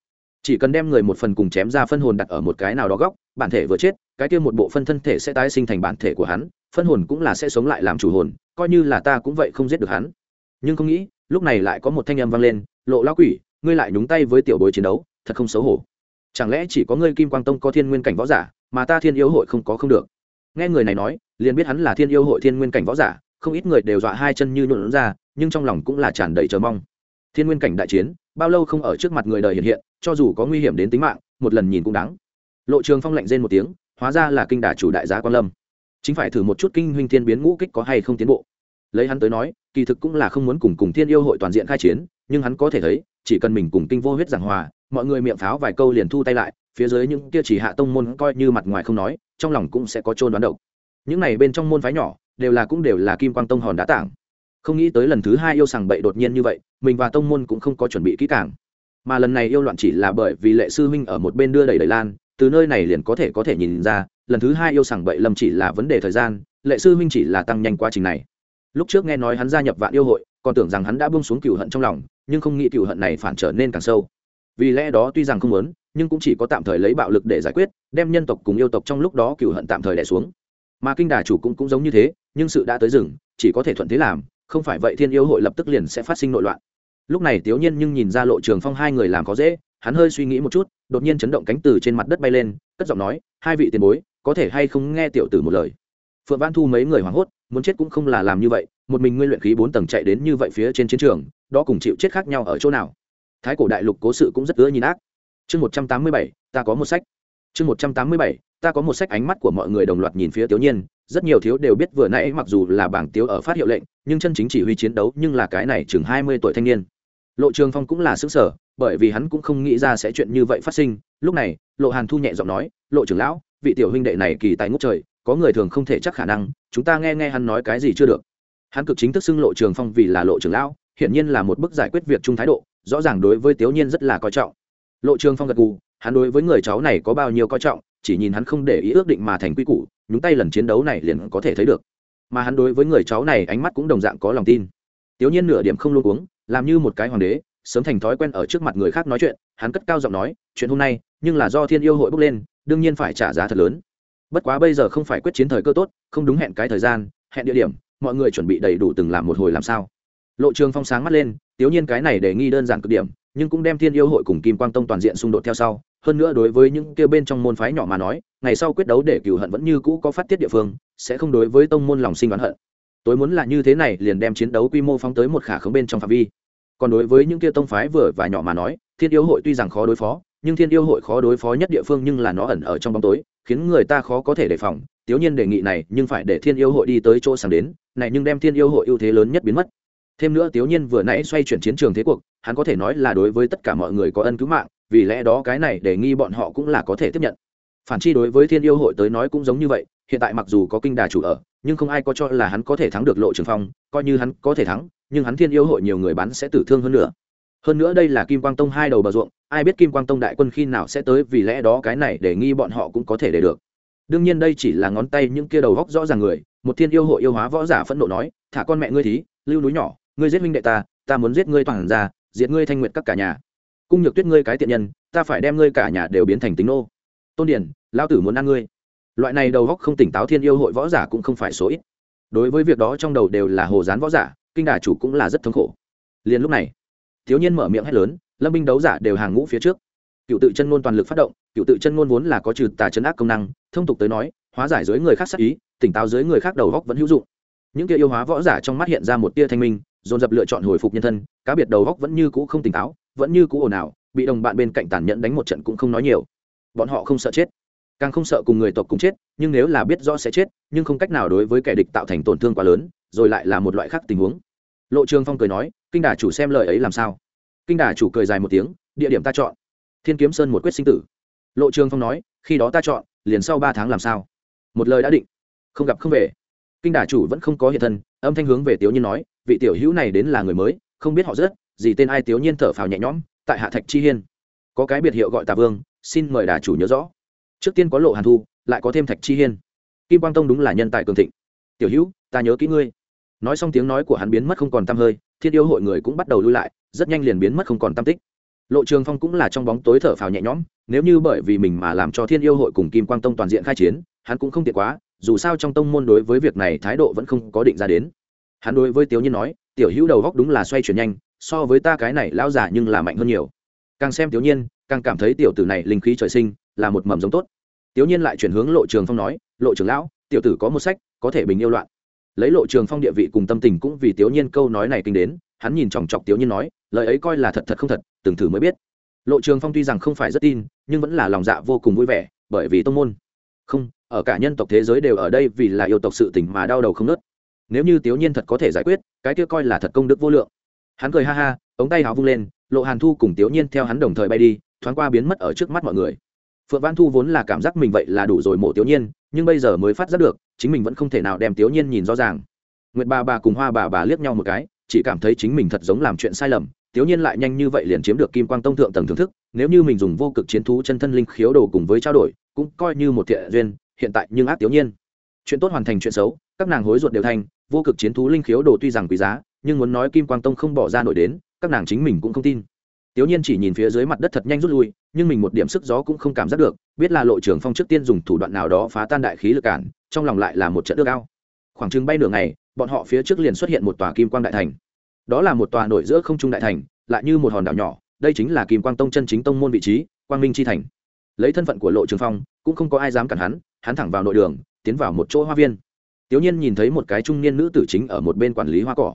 Chỉ cần đem người một phần cùng chém ra phân hồn đặt ở một cái nào đó góc bản thể vừa chết cái kia một bộ phân thân thể sẽ tái sinh thành bản thể của hắn phân hồn cũng là sẽ sống lại làm chủ hồn coi như là ta cũng vậy không giết được hắn. Nhưng không nghĩ lúc này lại có một thanh âm vang lên, lộ lão quỷ, ngươi lại nhúng tay với tiểu bối chiến đấu, thật không xấu hổ. Chẳng lẽ chỉ có ngươi kim quang tông có thiên nguyên cảnh võ giả, mà ta thiên yêu hội không có không được? Nghe người này nói, liền biết hắn là thiên yêu hội thiên nguyên cảnh võ giả, không ít người đều dọa hai chân như nhuộn ra, nhưng trong lòng cũng là tràn đầy chờ mong. Thiên nguyên cảnh đại chiến, bao lâu không ở trước mặt người đời hiện hiện, cho dù có nguy hiểm đến tính mạng, một lần nhìn cũng đáng. Lộ trường phong lạnh rên một tiếng, hóa ra là kinh đà chủ đại giá quan lâm. Chính phải thử một chút kinh huynh thiên biến ngũ kích có hay không tiến bộ lấy hắn tới nói, kỳ thực cũng là không muốn cùng cùng thiên yêu hội toàn diện khai chiến, nhưng hắn có thể thấy, chỉ cần mình cùng kinh vô huyết giảng hòa, mọi người miệng pháo vài câu liền thu tay lại, phía dưới những kia chỉ hạ tông môn coi như mặt ngoài không nói, trong lòng cũng sẽ có trôn đoán độc. Những này bên trong môn phái nhỏ, đều là cũng đều là kim quang tông hòn đá tảng. Không nghĩ tới lần thứ hai yêu sằng bậy đột nhiên như vậy, mình và tông môn cũng không có chuẩn bị kỹ càng. Mà lần này yêu loạn chỉ là bởi vì lệ sư huynh ở một bên đưa đẩy đẩy lan, từ nơi này liền có thể có thể nhìn ra, lần thứ hai yêu sằng bậy lâm chỉ là vấn đề thời gian, lệ sư huynh chỉ là tăng nhanh quá trình này lúc trước nghe nói hắn gia nhập vạn yêu hội, còn tưởng rằng hắn đã buông xuống cựu hận trong lòng, nhưng không nghĩ cựu hận này phản trở nên càng sâu. Vì lẽ đó tuy rằng không muốn, nhưng cũng chỉ có tạm thời lấy bạo lực để giải quyết, đem nhân tộc cùng yêu tộc trong lúc đó cựu hận tạm thời đẻ xuống. Mà kinh đà chủ cũng cũng giống như thế, nhưng sự đã tới rừng, chỉ có thể thuận thế làm, không phải vậy thiên yêu hội lập tức liền sẽ phát sinh nội loạn. Lúc này tiểu nhiên nhưng nhìn ra lộ trường phong hai người làm có dễ, hắn hơi suy nghĩ một chút, đột nhiên chấn động cánh từ trên mặt đất bay lên, cất giọng nói, hai vị tiền bối, có thể hay không nghe tiểu tử một lời? Phượng văn thu mấy người hoảng hốt muốn chết cũng không là làm như vậy, một mình nguyên luyện khí bốn tầng chạy đến như vậy phía trên chiến trường, đó cùng chịu chết khác nhau ở chỗ nào? Thái cổ đại lục cố sự cũng rất ưa nhìn ác. Chương một trăm tám mươi bảy, ta có một sách. Chương một trăm tám mươi bảy, ta có một sách ánh mắt của mọi người đồng loạt nhìn phía tiểu nhiên, rất nhiều thiếu đều biết vừa nãy mặc dù là bảng tiếu ở phát hiệu lệnh, nhưng chân chính chỉ huy chiến đấu nhưng là cái này chừng hai mươi tuổi thanh niên. Lộ trường phong cũng là xứng sở bởi vì hắn cũng không nghĩ ra sẽ chuyện như vậy phát sinh. Lúc này, lộ hàn thu nhẹ giọng nói, lộ trưởng lão, vị tiểu huynh đệ này kỳ tài ngốc trời có người thường không thể chắc khả năng, chúng ta nghe nghe hắn nói cái gì chưa được. Hắn cực chính thức xưng lộ trường phong vì là lộ trưởng lão, hiển nhiên là một bức giải quyết việc chung thái độ, rõ ràng đối với tiểu nhiên rất là coi trọng. Lộ trường phong gật gù, hắn đối với người cháu này có bao nhiêu coi trọng, chỉ nhìn hắn không để ý ước định mà thành quy củ, nhúng tay lần chiến đấu này liền có thể thấy được. Mà hắn đối với người cháu này ánh mắt cũng đồng dạng có lòng tin. Tiểu nhiên nửa điểm không luôn uống làm như một cái hoàng đế, sớm thành thói quen ở trước mặt người khác nói chuyện, hắn cất cao giọng nói, chuyện hôm nay, nhưng là do thiên yêu hội bước lên, đương nhiên phải trả giá thật lớn bất quá bây giờ không phải quyết chiến thời cơ tốt, không đúng hẹn cái thời gian, hẹn địa điểm, mọi người chuẩn bị đầy đủ từng làm một hồi làm sao. Lộ trường phong sáng mắt lên, tiểu nhiên cái này đề nghi đơn giản cực điểm, nhưng cũng đem thiên yêu hội cùng kim quang tông toàn diện xung đột theo sau. Hơn nữa đối với những kia bên trong môn phái nhỏ mà nói, ngày sau quyết đấu để cửu hận vẫn như cũ có phát tiết địa phương, sẽ không đối với tông môn lòng sinh oán hận. Tối muốn là như thế này liền đem chiến đấu quy mô phóng tới một khả khống bên trong phạm vi. Còn đối với những kia tông phái vừa và nhỏ mà nói, thiên yêu hội tuy rằng khó đối phó nhưng thiên yêu hội khó đối phó nhất địa phương nhưng là nó ẩn ở trong bóng tối, khiến người ta khó có thể đề phòng. Tiểu nhiên đề nghị này, nhưng phải để thiên yêu hội đi tới chỗ sàng đến, này nhưng đem thiên yêu hội ưu thế lớn nhất biến mất. Thêm nữa tiểu nhiên vừa nãy xoay chuyển chiến trường thế cuộc, hắn có thể nói là đối với tất cả mọi người có ân cứu mạng, vì lẽ đó cái này để nghi bọn họ cũng là có thể tiếp nhận. Phản chi đối với thiên yêu hội tới nói cũng giống như vậy, hiện tại mặc dù có kinh đà chủ ở, nhưng không ai có cho là hắn có thể thắng được lộ trường phong, coi như hắn có thể thắng, nhưng hắn thiên yêu hội nhiều người bắn sẽ tử thương hơn nữa hơn nữa đây là kim quang tông hai đầu bờ ruộng, ai biết kim quang tông đại quân khi nào sẽ tới, vì lẽ đó cái này để nghi bọn họ cũng có thể để được. Đương nhiên đây chỉ là ngón tay những kia đầu góc rõ ràng người, một thiên yêu hội yêu hóa võ giả phẫn nộ nói, thả con mẹ ngươi thí, lưu núi nhỏ, ngươi giết minh đệ ta ta muốn giết ngươi toàn ra, diệt ngươi thanh nguyện các cả nhà. Cung nhược tuyết ngươi cái tiện nhân, ta phải đem ngươi cả nhà đều biến thành tính nô. Tôn điển lao tử muốn ăn ngươi. Loại này đầu góc không tỉnh táo thiên yêu hội võ giả cũng không phải số ít. Đối với việc đó trong đầu đều là hồ dán võ giả, kinh đà chủ cũng là rất thống khổ. Liền lúc này thiếu nhiên mở miệng hét lớn, lâm binh đấu giả đều hàng ngũ phía trước. Cựu tự chân ngôn toàn lực phát động, cựu tự chân ngôn vốn là có trừ tà chấn ác công năng, thông tục tới nói, hóa giải dưới người khác sắc ý, tỉnh táo dưới người khác đầu góc vẫn hữu dụng. Những kia yêu hóa võ giả trong mắt hiện ra một tia thanh minh, dồn dập lựa chọn hồi phục nhân thân, cá biệt đầu góc vẫn như cũ không tỉnh táo, vẫn như cũ ồn ào, bị đồng bạn bên cạnh tàn nhẫn đánh một trận cũng không nói nhiều. Bọn họ không sợ chết, càng không sợ cùng người tộc cùng chết, nhưng nếu là biết rõ sẽ chết, nhưng không cách nào đối với kẻ địch tạo thành tổn thương quá lớn, rồi lại là một loại khác tình huống. Lộ trường phong cười nói kinh đà chủ xem lời ấy làm sao? Kinh đà chủ cười dài một tiếng, địa điểm ta chọn. Thiên kiếm sơn một quyết sinh tử. Lộ trường phong nói, khi đó ta chọn, liền sau ba tháng làm sao? Một lời đã định. Không gặp không về. Kinh đà chủ vẫn không có hiện thân, âm thanh hướng về tiểu nhiên nói, vị tiểu hữu này đến là người mới, không biết họ rất, gì tên ai tiểu nhiên thở phào nhẹ nhõm, tại hạ thạch chi hiên. Có cái biệt hiệu gọi tà vương, xin mời đà chủ nhớ rõ. Trước tiên có lộ hàn thu, lại có thêm thạch chi hiên. Kim quang tông đúng là nhân tài cường thịnh. Tiểu hữu, ta nhớ kỹ ngươi nói xong tiếng nói của hắn biến mất không còn t hơi, thiên yêu hội người cũng bắt đầu lui lại, rất nhanh liền biến mất không còn tam tích. Lộ trường phong cũng là trong bóng tối thở phào nhẹ nhõm, nếu như bởi vì mình mà làm cho thiên yêu hội cùng kim quang tông toàn diện khai chiến, hắn cũng không tiện quá, dù sao trong tông môn đối với việc này thái độ vẫn không có định ra đến. Hắn đối với tiểu nhiên nói, tiểu hữu đầu góc đúng là xoay chuyển nhanh, so với ta cái này lao giả nhưng là mạnh hơn nhiều. Càng xem tiểu nhiên, càng cảm thấy tiểu tử này linh khí trời sinh, là một mầm giống tốt. Tiểu nhiên lại chuyển hướng lộ trường phong nói, lộ trường lão, tiểu tử có một sách, có thể bình yêu loạn lấy lộ trường phong địa vị cùng tâm tình cũng vì tiểu nhiên câu nói này kinh đến, hắn nhìn chòng chọc tiểu nhiên nói, lời ấy coi là thật thật không thật, từng thử mới biết. Lộ trường phong tuy rằng không phải rất tin, nhưng vẫn là lòng dạ vô cùng vui vẻ, bởi vì tông môn. Không, ở cả nhân tộc thế giới đều ở đây vì là yêu tộc sự tình mà đau đầu không nớt nếu như tiểu nhiên thật có thể giải quyết, cái kia coi là thật công đức vô lượng. Hắn cười ha ha, ống tay háo vung lên, lộ hàn thu cùng tiểu nhiên theo hắn đồng thời bay đi, thoáng qua biến mất ở trước mắt mọi người. Phượng văn thu vốn là cảm giác mình vậy là đủ rồi mổ tiểu nhiên, nhưng bây giờ mới phát giác được chính mình vẫn không thể nào đem tiểu nhiên nhìn rõ ràng. Nguyệt bà bà cùng hoa bà bà liếc nhau một cái, chỉ cảm thấy chính mình thật giống làm chuyện sai lầm tiểu nhiên lại nhanh như vậy liền chiếm được kim quang tông thượng tầng thưởng thức, nếu như mình dùng vô cực chiến thú chân thân linh khiếu đồ cùng với trao đổi, cũng coi như một thiện duyên, hiện tại nhưng ác tiểu nhiên. Chuyện tốt hoàn thành chuyện xấu, các nàng hối ruột đều thành, vô cực chiến thú linh khiếu đồ tuy rằng quý giá, nhưng muốn nói kim quang tông không bỏ ra nổi đến, các nàng chính mình cũng không tin. Tiểu nhiên chỉ nhìn phía dưới mặt đất thật nhanh rút lui, nhưng mình một điểm sức gió cũng không cảm giác được, biết là lộ trưởng phong trước tiên dùng thủ đoạn nào đó phá tan đại khí lực cản trong lòng lại là một trận ước ao. Khoảng chừng bay nửa ngày, bọn họ phía trước liền xuất hiện một tòa kim quang đại thành. Đó là một tòa nổi giữa không trung đại thành, lại như một hòn đảo nhỏ, đây chính là kim quang tông chân chính tông môn vị trí, quang minh chi thành. Lấy thân phận của lộ trường phong, cũng không có ai dám cản hắn hắn thẳng vào nội đường, tiến vào một chỗ hoa viên. Tiểu nhiên nhìn thấy một cái trung niên nữ tử chính ở một bên quản lý hoa cỏ.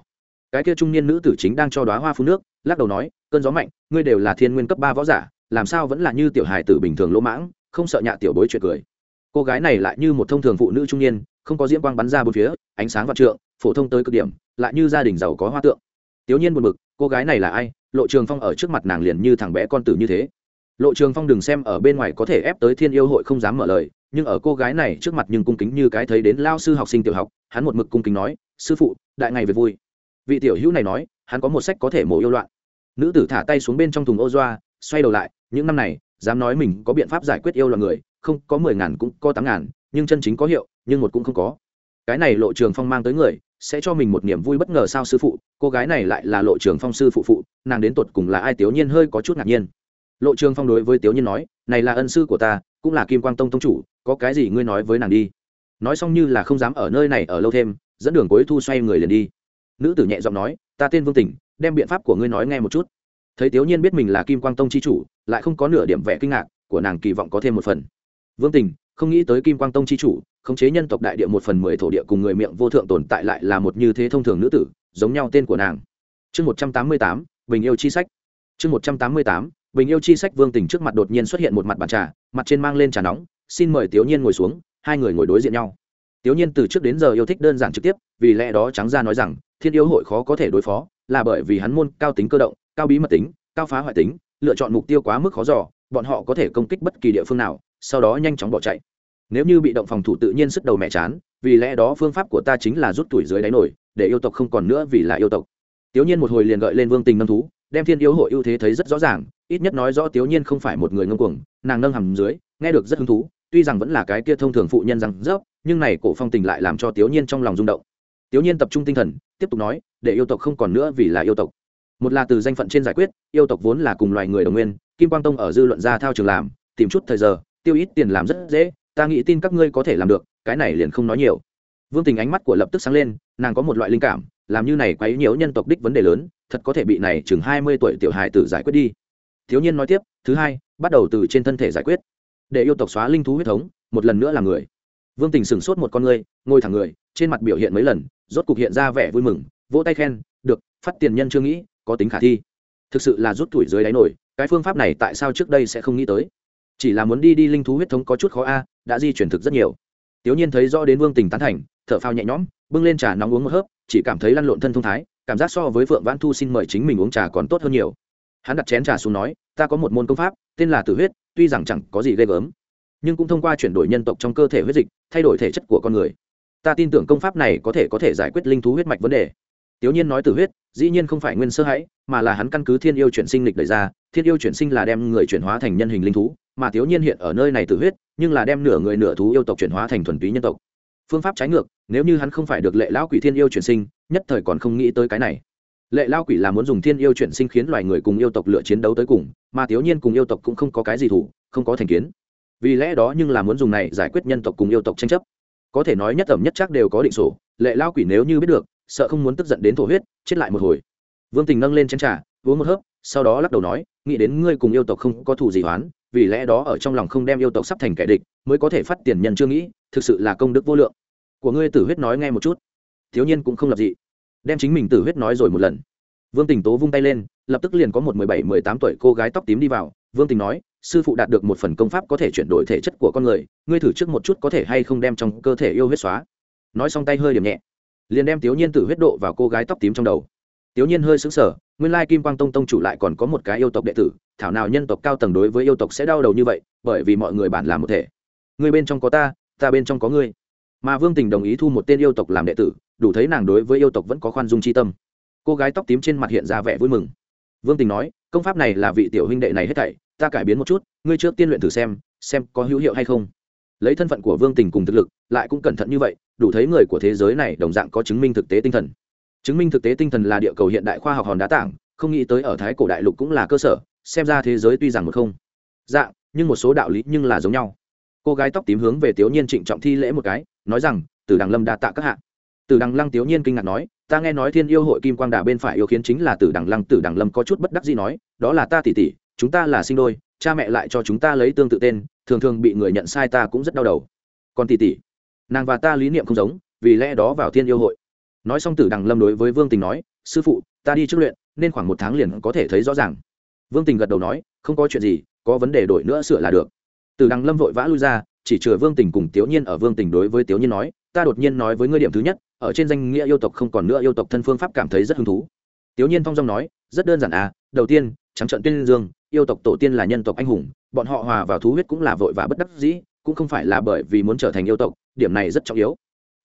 Cái kia trung niên nữ tử chính đang cho đoá hoa phun nước, lắc đầu nói, cơn gió mạnh, ngươi đều là thiên nguyên cấp ba võ giả, làm sao vẫn là như tiểu hài tử bình thường lỗ mãng, không sợ nhạ tiểu bối chuyện cười cô gái này lại như một thông thường phụ nữ trung niên, không có diễm quang bắn ra bốn phía, ánh sáng và trượng, phổ thông tới cực điểm, lại như gia đình giàu có hoa tượng. Tiểu nhiên buồn bực, cô gái này là ai? Lộ trường phong ở trước mặt nàng liền như thằng bé con tử như thế. Lộ trường phong đừng xem ở bên ngoài có thể ép tới thiên yêu hội không dám mở lời, nhưng ở cô gái này trước mặt nhưng cung kính như cái thấy đến lao sư học sinh tiểu học, hắn một mực cung kính nói, sư phụ, đại ngày về vui. Vị tiểu hữu này nói, hắn có một sách có thể mổ yêu loạn. Nữ tử thả tay xuống bên trong thùng ô doa, xoay đầu lại, những năm này, dám nói mình có biện pháp giải quyết yêu loạn người không có mười ngàn cũng có tám ngàn, nhưng chân chính có hiệu, nhưng một cũng không có. Cái này lộ trường phong mang tới người, sẽ cho mình một niềm vui bất ngờ sao sư phụ, cô gái này lại là lộ trường phong sư phụ phụ, nàng đến tột cùng là ai tiểu nhiên hơi có chút ngạc nhiên. Lộ trường phong đối với tiểu nhiên nói, này là ân sư của ta, cũng là kim quang tông tông chủ, có cái gì ngươi nói với nàng đi. Nói xong như là không dám ở nơi này ở lâu thêm, dẫn đường cuối thu xoay người liền đi. Nữ tử nhẹ giọng nói, ta tên vương tỉnh, đem biện pháp của ngươi nói nghe một chút. Thấy tiểu nhiên biết mình là kim quang tông chi chủ, lại không có nửa điểm vẻ kinh ngạc, của nàng kỳ vọng có thêm một phần vương tình, không nghĩ tới kim quang tông chi chủ, khống chế nhân tộc đại địa một phần mười thổ địa cùng người miệng vô thượng tồn tại lại là một như thế thông thường nữ tử, giống nhau tên của nàng. Chương một trăm tám mươi tám, bình yêu chi sách. Chương một trăm tám mươi tám, bình yêu chi sách, vương tình trước mặt đột nhiên xuất hiện một mặt bàn trà, mặt trên mang lên trà nóng, xin mời tiểu nhiên ngồi xuống, hai người ngồi đối diện nhau. Tiểu nhiên từ trước đến giờ yêu thích đơn giản trực tiếp, vì lẽ đó trắng ra nói rằng, thiên yêu hội khó có thể đối phó, là bởi vì hắn môn cao tính cơ động, cao bí mật tính, cao phá hoại tính, lựa chọn mục tiêu quá mức khó dò bọn họ có thể công kích bất kỳ địa phương nào, sau đó nhanh chóng bỏ chạy. Nếu như bị động phòng thủ tự nhiên sức đầu mẹ chán, vì lẽ đó phương pháp của ta chính là rút tuổi dưới đáy nổi, để yêu tộc không còn nữa vì là yêu tộc. Tiểu nhiên một hồi liền gợi lên vương tình nâng thú, đem thiên yêu hội ưu thế thấy rất rõ ràng, ít nhất nói rõ tiểu nhiên không phải một người ngông cuồng, nàng nâng hầm dưới, nghe được rất hứng thú, tuy rằng vẫn là cái kia thông thường phụ nhân rằng dốc nhưng này cổ phong tình lại làm cho tiểu nhiên trong lòng rung động. Tiểu nhiên tập trung tinh thần, tiếp tục nói, để yêu tộc không còn nữa vì là yêu tộc một là từ danh phận trên giải quyết, yêu tộc vốn là cùng loài người đồng nguyên, kim quang tông ở dư luận ra thao trường làm, tìm chút thời giờ, tiêu ít tiền làm rất dễ, ta nghĩ tin các ngươi có thể làm được, cái này liền không nói nhiều. Vương tình ánh mắt của lập tức sáng lên, nàng có một loại linh cảm, làm như này quấy nhiễu nhân tộc đích vấn đề lớn, thật có thể bị này chừng hai mươi tuổi tiểu hài tử giải quyết đi. Thiếu nhiên nói tiếp, thứ hai, bắt đầu từ trên thân thể giải quyết. Để yêu tộc xóa linh thú huyết thống, một lần nữa là người. Vương tình sửng sốt một con ngươi ngồi thẳng người, trên mặt biểu hiện mấy lần, rốt cục hiện ra vẻ vui mừng, vỗ tay khen, được, phát tiền nhân chưa nghĩ có tính khả thi. Thực sự là rút tuổi dưới đáy nổi, cái phương pháp này tại sao trước đây sẽ không nghĩ tới? Chỉ là muốn đi đi linh thú huyết thống có chút khó a, đã di chuyển thực rất nhiều. Tiểu nhiên thấy rõ đến vương tình tán thành, thở phao nhẹ nhõm, bưng lên trà nóng uống một hớp, chỉ cảm thấy lăn lộn thân thông thái, cảm giác so với phượng vãn thu xin mời chính mình uống trà còn tốt hơn nhiều. Hắn đặt chén trà xuống nói, ta có một môn công pháp, tên là tử huyết, tuy rằng chẳng có gì ghê gớm, nhưng cũng thông qua chuyển đổi nhân tộc trong cơ thể huyết dịch, thay đổi thể chất của con người. Ta tin tưởng công pháp này có thể có thể giải quyết linh thú huyết mạch vấn đề tiểu nhiên nói tử huyết, dĩ nhiên không phải nguyên sơ hãy, mà là hắn căn cứ thiên yêu chuyển sinh lịch đẩy ra, thiên yêu chuyển sinh là đem người chuyển hóa thành nhân hình linh thú, mà tiểu nhiên hiện ở nơi này tử huyết, nhưng là đem nửa người nửa thú yêu tộc chuyển hóa thành thuần túy nhân tộc. Phương pháp trái ngược, nếu như hắn không phải được lệ lão quỷ thiên yêu chuyển sinh, nhất thời còn không nghĩ tới cái này. Lệ lao quỷ là muốn dùng thiên yêu chuyển sinh khiến loài người cùng yêu tộc lựa chiến đấu tới cùng, mà tiểu nhiên cùng yêu tộc cũng không có cái gì thủ, không có thành kiến. Vì lẽ đó nhưng là muốn dùng này giải quyết nhân tộc cùng yêu tộc tranh chấp. Có thể nói nhất ẩm nhất chắc đều có định sổ, lệ lao quỷ nếu như biết được sợ không muốn tức giận đến thổ huyết, chết lại một hồi. Vương tình nâng lên chén trà, uống một hớp, sau đó lắc đầu nói, nghĩ đến ngươi cùng yêu tộc không có thù gì hoán vì lẽ đó ở trong lòng không đem yêu tộc sắp thành kẻ địch, mới có thể phát tiền nhân chưa nghĩ, thực sự là công đức vô lượng. Của ngươi tử huyết nói nghe một chút. Thiếu nhiên cũng không lập dị. Đem chính mình tử huyết nói rồi một lần. Vương tình tố vung tay lên, lập tức liền có một mười bảy, mười tám tuổi cô gái tóc tím đi vào. Vương tình nói, sư phụ đạt được một phần công pháp có thể chuyển đổi thể chất của con người, ngươi thử trước một chút có thể hay không đem trong cơ thể yêu huyết xóa. Nói xong tay hơi điểm nhẹ liền đem tiểu nhiên tử huyết độ vào cô gái tóc tím trong đầu. Tiểu nhiên hơi sững sờ, nguyên lai kim quang tông tông chủ lại còn có một cái yêu tộc đệ tử, thảo nào nhân tộc cao tầng đối với yêu tộc sẽ đau đầu như vậy, bởi vì mọi người bản làm một thể. Người bên trong có ta ta bên trong có ngươi. Mà vương tình đồng ý thu một tên yêu tộc làm đệ tử, đủ thấy nàng đối với yêu tộc vẫn có khoan dung c h i tâm. Cô gái tóc tím trên mặt hiện ra vẻ vui mừng. Vương tình nói, công pháp này là vị tiểu huynh đệ này hết thảy, ta cải biến một chút, ngươi trước tiên luyện thử xem xem có hữu hiệu hay không. Lấy thân phận của vương tình cùng thực lực, lại cũng cẩn thận như vậy đủ thấy người của thế giới này đồng dạng có chứng minh thực tế tinh thần. Chứng minh thực tế tinh thần là địa cầu hiện đại khoa học hòn đá tảng, không nghĩ tới ở thái cổ đại lục cũng là cơ sở, xem ra thế giới tuy rằng một không. Dạng, nhưng một số đạo lý nhưng là giống nhau. Cô gái tóc tím hướng về tiểu nhiên trịnh trọng thi lễ một cái, nói rằng, từ đằng lâm đa tạ các hạ. Từ đằng lăng tiểu nhiên kinh ngạc nói, ta nghe nói thiên yêu hội kim quang đà bên phải yêu khiến chính là từ đằng lăng, từ đằng lâm có chút bất đắc gì nói, đó là ta tỷ tỷ chúng ta là sinh đôi, cha mẹ lại cho chúng ta lấy tương tự tên, thường thường bị người nhận sai ta cũng rất đau đầu. Còn tỷ tỷ nàng và ta lý niệm không giống, vì lẽ đó vào thiên yêu hội. Nói xong tử đằng lâm đối với vương tình nói, sư phụ, ta đi trước luyện, nên khoảng một tháng liền có thể thấy rõ ràng. Vương tình gật đầu nói, không có chuyện gì, có vấn đề đổi nữa sửa là được. Tử đằng lâm vội vã lui ra, chỉ chừa vương tình cùng tiểu nhiên ở vương tình đối với tiểu nhiên nói, ta đột nhiên nói với ngươi điểm thứ nhất, ở trên danh nghĩa yêu tộc không còn nữa yêu tộc thân phương pháp cảm thấy rất hứng thú. Tiểu nhiên thong dong nói, rất đơn giản à đầu tiên, trắng trận tuyên dương, yêu tộc tổ tiên là nhân tộc anh hùng, bọn họ hòa vào thú huyết cũng là vội và bất đắc dĩ cũng không phải là bởi vì muốn trở thành yêu tộc, điểm này rất trọng yếu.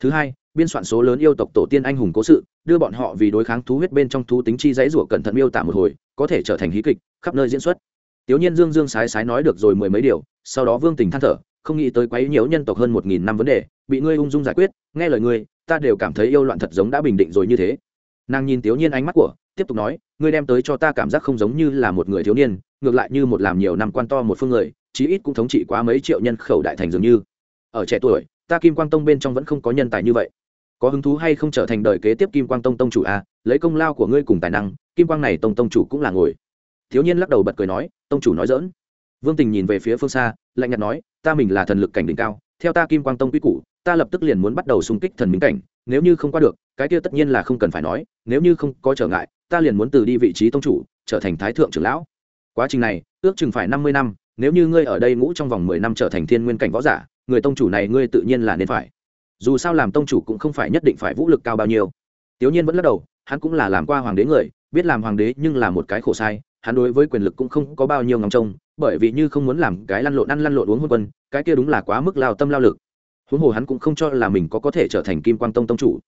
Thứ hai, biên soạn số lớn yêu tộc tổ tiên anh hùng cố sự, đưa bọn họ vì đối kháng thú huyết bên trong thú tính chi dãy rủa cẩn thận miêu tả một hồi, có thể trở thành hí kịch, khắp nơi diễn xuất. Tiểu nhiên dương dương sái sái nói được rồi mười mấy điều, sau đó vương tình than thở, không nghĩ tới quấy nhiễu nhân tộc hơn một nghìn năm vấn đề, bị ngươi ung dung giải quyết, nghe lời ngươi, ta đều cảm thấy yêu loạn thật giống đã bình định rồi như thế. Nàng nhìn tiểu nhiên ánh mắt của, tiếp tục nói, ngươi đem tới cho ta cảm giác không giống như là một người thiếu niên ngược lại như một làm nhiều năm quan to một phương người, chí ít cũng thống trị quá mấy triệu nhân khẩu đại thành dường như. Ở trẻ tuổi, ta kim quang tông bên trong vẫn không có nhân tài như vậy. Có hứng thú hay không trở thành đời kế tiếp kim quang tông tông chủ a à? lấy công lao của ngươi cùng tài năng, kim quang này tông tông chủ cũng là ngồi. Thiếu nhiên lắc đầu bật cười nói, tông chủ nói dỡn vương tình nhìn về phía phương xa, lạnh nhạt nói, ta mình là thần lực cảnh đỉnh cao, theo ta kim quang tông quy củ, ta lập tức liền muốn bắt đầu xung kích thần minh cảnh, nếu như không qua được, cái kia tất nhiên là không cần phải nói, nếu như không có trở ngại, ta liền muốn từ đi vị trí tông chủ, trở thành thái thượng trưởng lão quá trình này, ước chừng phải năm mươi năm, nếu như ngươi ở đây ngũ trong vòng mười năm trở thành thiên nguyên cảnh võ giả, người tông chủ này ngươi tự nhiên là nên phải. Dù sao làm tông chủ cũng không phải nhất định phải vũ lực cao bao nhiêu. Tiểu nhiên vẫn lắc đầu, hắn cũng là làm qua hoàng đế người, biết làm hoàng đế nhưng là một cái khổ sai, hắn đối với quyền lực cũng không có bao nhiêu ngóng trông, bởi vì như không muốn làm cái lăn lộn ăn lăn lộn uống hôn quân, cái kia đúng là quá mức lao tâm lao lực. Huống hồ hắn cũng không cho là mình có có thể trở thành kim quang tông tông chủ.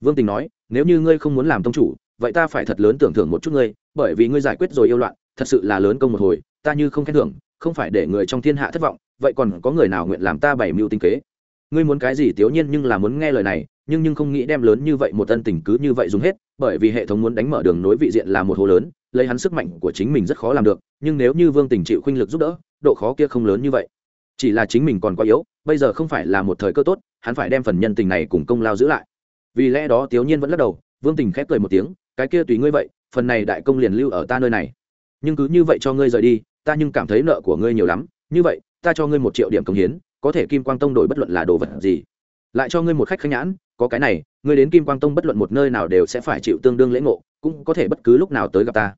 Vương tình nói, nếu như ngươi không muốn làm tông chủ, vậy ta phải thật lớn tưởng thưởng một chút ngươi, bởi vì ngươi giải quyết rồi yêu loạn thật sự là lớn công một hồi, ta như không khen thưởng, không phải để người trong thiên hạ thất vọng, vậy còn có người nào nguyện làm ta bảy mưu tinh kế? Ngươi muốn cái gì tiểu nhiên nhưng là muốn nghe lời này, nhưng nhưng không nghĩ đem lớn như vậy một ân tình cứ như vậy dùng hết, bởi vì hệ thống muốn đánh mở đường nối vị diện là một hồ lớn, lấy hắn sức mạnh của chính mình rất khó làm được, nhưng nếu như vương tình chịu khuynh lực giúp đỡ, độ khó kia không lớn như vậy. Chỉ là chính mình còn quá yếu, bây giờ không phải là một thời cơ tốt, hắn phải đem phần nhân tình này cùng công lao giữ lại. Vì lẽ đó tiểu nhiên vẫn lắc đầu, vương tình khép cười một tiếng, cái kia tùy ngươi vậy, phần này đại công liền lưu ở ta nơi này nhưng cứ như vậy cho ngươi rời đi, ta nhưng cảm thấy nợ của ngươi nhiều lắm, như vậy, ta cho ngươi một triệu điểm công hiến, có thể kim quang tông đổi bất luận là đồ vật gì. Lại cho ngươi một khách khanh nhãn, có cái này, ngươi đến kim quang tông bất luận một nơi nào đều sẽ phải chịu tương đương lễ ngộ, cũng có thể bất cứ lúc nào tới gặp ta.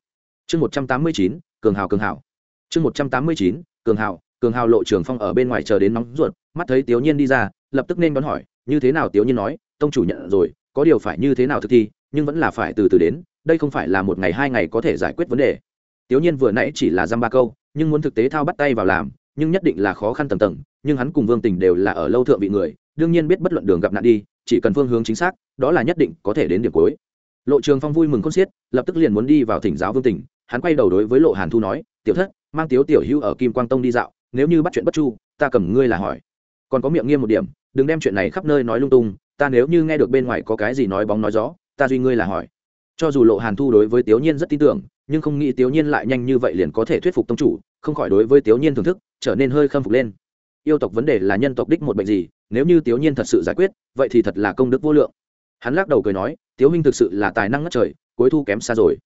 Chương một trăm tám mươi chín, cường hào cường hào. Chương một trăm tám mươi chín, cường hào cường hào lộ trường phong ở bên ngoài chờ đến nóng ruột, mắt thấy tiểu nhiên đi ra, lập tức nên đón hỏi, như thế nào tiểu nhiên nói, tông chủ nhận rồi, có điều phải như thế nào thực thi, nhưng vẫn là phải từ từ đến, đây không phải là một ngày hai ngày có thể giải quyết vấn đề tiểu nhiên vừa nãy chỉ là dăm ba câu, nhưng muốn thực tế thao bắt tay vào làm, nhưng nhất định là khó khăn tầng tầng, nhưng hắn cùng vương tình đều là ở lâu thượng vị người, đương nhiên biết bất luận đường gặp nạn đi, chỉ cần phương hướng chính xác, đó là nhất định có thể đến điểm cuối. Lộ trường phong vui mừng khôn xiết, lập tức liền muốn đi vào thỉnh giáo vương tình, hắn quay đầu đối với lộ hàn thu nói, tiểu thất, mang tiếu tiểu hữu ở kim quang tông đi dạo, nếu như bắt chuyện bất chu, ta cầm ngươi là hỏi. Còn có miệng nghiêm một điểm, đừng đem chuyện này khắp nơi nói lung tung, ta nếu như nghe được bên ngoài có cái gì nói bóng nói gió, ta duy ngươi là hỏi. Cho dù lộ hàn thu đối với tiểu nhiên rất tin tưởng nhưng không nghĩ tiểu nhiên lại nhanh như vậy liền có thể thuyết phục tông chủ, không khỏi đối với tiểu nhiên thưởng thức, trở nên hơi khâm phục lên. Yêu tộc vấn đề là nhân tộc đích một bệnh gì, nếu như tiểu nhiên thật sự giải quyết, vậy thì thật là công đức vô lượng. Hắn lắc đầu cười nói tiểu huynh thực sự là tài năng ngất trời, cuối thu kém xa rồi.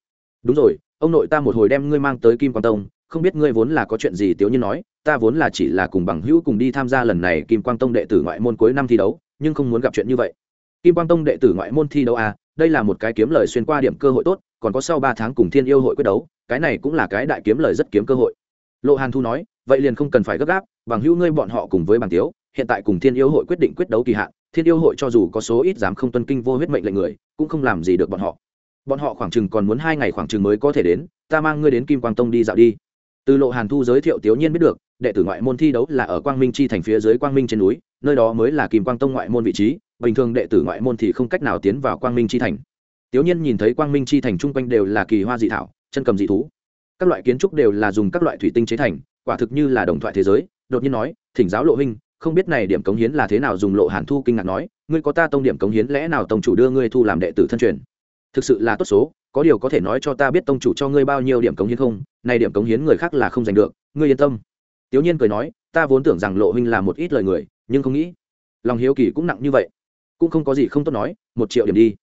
Đúng rồi, ông nội ta một hồi đem ngươi mang tới kim quang tông, không biết ngươi vốn là có chuyện gì? Tiểu nhiên nói, ta vốn là chỉ là cùng bằng hữu cùng đi tham gia lần này kim quang tông đệ tử ngoại môn cuối năm thi đấu, nhưng không muốn gặp chuyện như vậy kim quang tông đệ tử ngoại môn thi đấu à đây là một cái kiếm lời xuyên qua điểm cơ hội tốt, còn có sau ba tháng cùng thiên yêu hội quyết đấu, cái này cũng là cái đại kiếm lời rất kiếm cơ hội. Lộ hàn thu nói, vậy liền không cần phải gấp gáp, bằng hữu ngươi bọn họ cùng với bằng tiếu, hiện tại cùng thiên yêu hội quyết định quyết đấu kỳ hạn, thiên yêu hội cho dù có số ít dám không tuân kinh vô huyết mệnh lệnh người, cũng không làm gì được bọn họ. Bọn họ khoảng chừng còn muốn hai ngày khoảng chừng mới có thể đến, ta mang ngươi đến kim quang tông đi dạo đi. Từ lộ hàn thu giới thiệu tiểu nhiên biết được đệ tử ngoại môn thi đấu là ở quang minh chi thành phía dưới quang minh trên núi, nơi đó mới là kim quang tông ngoại môn vị trí, bình thường đệ tử ngoại môn thì không cách nào tiến vào quang minh chi thành. Tiểu nhiên nhìn thấy quang minh chi thành chung quanh đều là kỳ hoa dị thảo, chân cầm dị thú. Các loại kiến trúc đều là dùng các loại thủy tinh chế thành, quả thực như là đồng thoại thế giới, đột nhiên nói, thỉnh giáo lộ huynh, không biết này điểm cống hiến là thế nào? Dùng lộ hàn thu kinh ngạc nói, ngươi có ta tông điểm cống hiến lẽ nào tông chủ đưa ngươi thu làm đệ tử thân truyền? Thực sự là tốt số, có điều có thể nói cho ta biết tông chủ cho ngươi bao nhiêu điểm cống hiến không? Này điểm cống hiến người khác là không giành được, ngươi yên tâm tiểu nhiên cười nói, ta vốn tưởng rằng lộ huynh là một ít lời người, nhưng không nghĩ. Lòng hiếu kỳ cũng nặng như vậy. Cũng không có gì không tốt nói, một triệu điểm đi.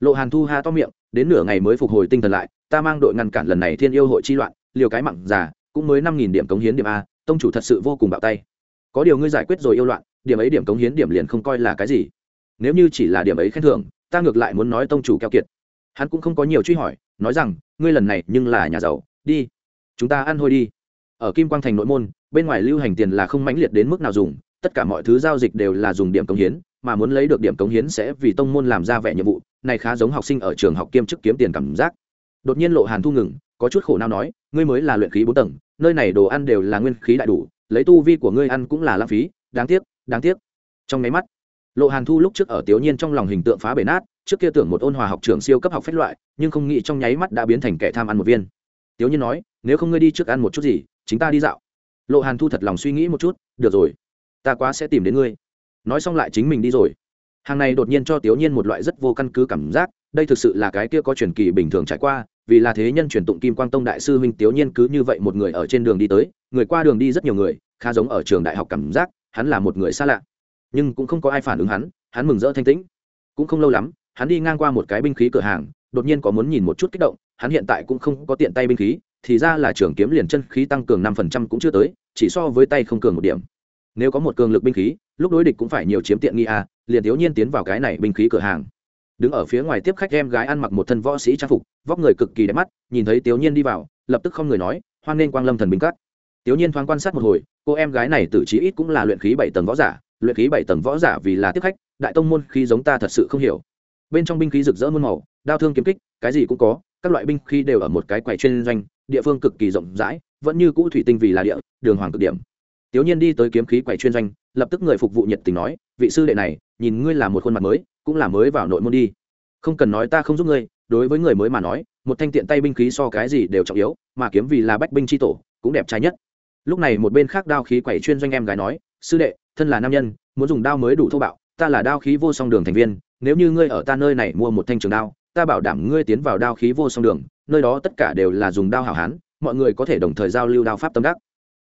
Lộ hàn thu ha to miệng, đến nửa ngày mới phục hồi tinh thần lại, ta mang đội ngăn cản lần này thiên yêu hội chi loạn, liều cái mặn già, cũng mới năm nghìn điểm cống hiến điểm a, tông chủ thật sự vô cùng bạo tay. Có điều ngươi giải quyết rồi yêu loạn, điểm ấy điểm cống hiến điểm liền không coi là cái gì. Nếu như chỉ là điểm ấy khen thưởng, ta ngược lại muốn nói tông chủ keo kiệt. Hắn cũng không có nhiều truy hỏi, nói rằng, ngươi lần này nhưng là nhà giàu, đi, chúng ta ăn thôi đi. Ở kim quang thành nội môn bên ngoài lưu hành tiền là không mãnh liệt đến mức nào dùng, tất cả mọi thứ giao dịch đều là dùng điểm cống hiến, mà muốn lấy được điểm cống hiến sẽ vì tông môn làm ra vẻ nhiệm vụ, này khá giống học sinh ở trường học kiêm chức kiếm tiền cảm giác. Đột nhiên lộ hàn thu ngừng, có chút khổ não nói, ngươi mới là luyện khí bốn tầng, nơi này đồ ăn đều là nguyên khí đại đủ, lấy tu vi của ngươi ăn cũng là lãng phí, đáng tiếc đáng tiếc. Trong máy mắt, lộ hàn thu lúc trước ở tiểu nhiên trong lòng hình tượng phá bể nát, trước kia tưởng một ôn hòa học trường siêu cấp học phép loại, nhưng không nghĩ trong nháy mắt đã biến thành kẻ tham ăn một viên. Tiểu nhiên nói, nếu không ngươi đi trước ăn một chút gì, chính ta đi dạo lộ hàn thu thật lòng suy nghĩ một chút, được rồi, ta quá sẽ tìm đến ngươi. Nói xong lại chính mình đi rồi. Hàng này đột nhiên cho tiểu nhiên một loại rất vô căn cứ cảm giác, đây thực sự là cái kia có truyền kỳ bình thường trải qua, vì là thế nhân truyền tụng kim quang tông đại sư huynh tiểu nhiên cứ như vậy một người ở trên đường đi tới, người qua đường đi rất nhiều người, khá giống ở trường đại học cảm giác, hắn là một người xa lạ. Nhưng cũng không có ai phản ứng hắn hắn mừng rỡ thanh tĩnh. Cũng không lâu lắm, hắn đi ngang qua một cái binh khí cửa hàng, đột nhiên có muốn nhìn một chút kích động, hắn hiện tại cũng không có tiện tay binh khí thì ra là trường kiếm liền chân khí tăng cường năm phần trăm cũng chưa tới, chỉ so với tay không cường một điểm. Nếu có một cường lực binh khí, lúc đối địch cũng phải nhiều chiếm tiện nghi à liền thiếu nhiên tiến vào cái này binh khí cửa hàng. Đứng ở phía ngoài tiếp khách em gái ăn mặc một thân võ sĩ trang phục, vóc người cực kỳ đẹp mắt, nhìn thấy tiểu nhiên đi vào, lập tức không người nói, hoan nên quang lâm thần binh cắt tiểu nhiên thoáng quan sát một hồi, cô em gái này tự chí ít cũng là luyện khí bảy tầng võ giả, luyện khí bảy tầng võ giả vì là tiếp khách, đại tông môn khí giống ta thật sự không hiểu. Bên trong binh khí rực rỡ muôn màu, đao thương kiếm kích, cái gì cũng có, các loại binh khí đều ở một cái quầy chuyên doanh địa phương cực kỳ rộng rãi, vẫn như cũ thủy tinh vì là địa, đường hoàng cực điểm. Tiểu nhiên đi tới kiếm khí quầy chuyên doanh, lập tức người phục vụ nhiệt tình nói, vị sư đệ này, nhìn ngươi là một khuôn mặt mới, cũng là mới vào nội môn đi. Không cần nói ta không giúp ngươi, đối với người mới mà nói, một thanh tiện tay binh khí so cái gì đều trọng yếu, mà kiếm vì là bách binh chi tổ, cũng đẹp trai nhất. Lúc này một bên khác đao khí quẩy chuyên doanh em gái nói, sư đệ, thân là nam nhân, muốn dùng đao mới đủ thô bạo, ta là đao khí vô song đường thành viên, nếu như ngươi ở ta nơi này mua một thanh trường đao, ta bảo đảm ngươi tiến vào đao khí vô song đường nơi đó tất cả đều là dùng đao hảo hán, mọi người có thể đồng thời giao lưu đao pháp tâm đắc.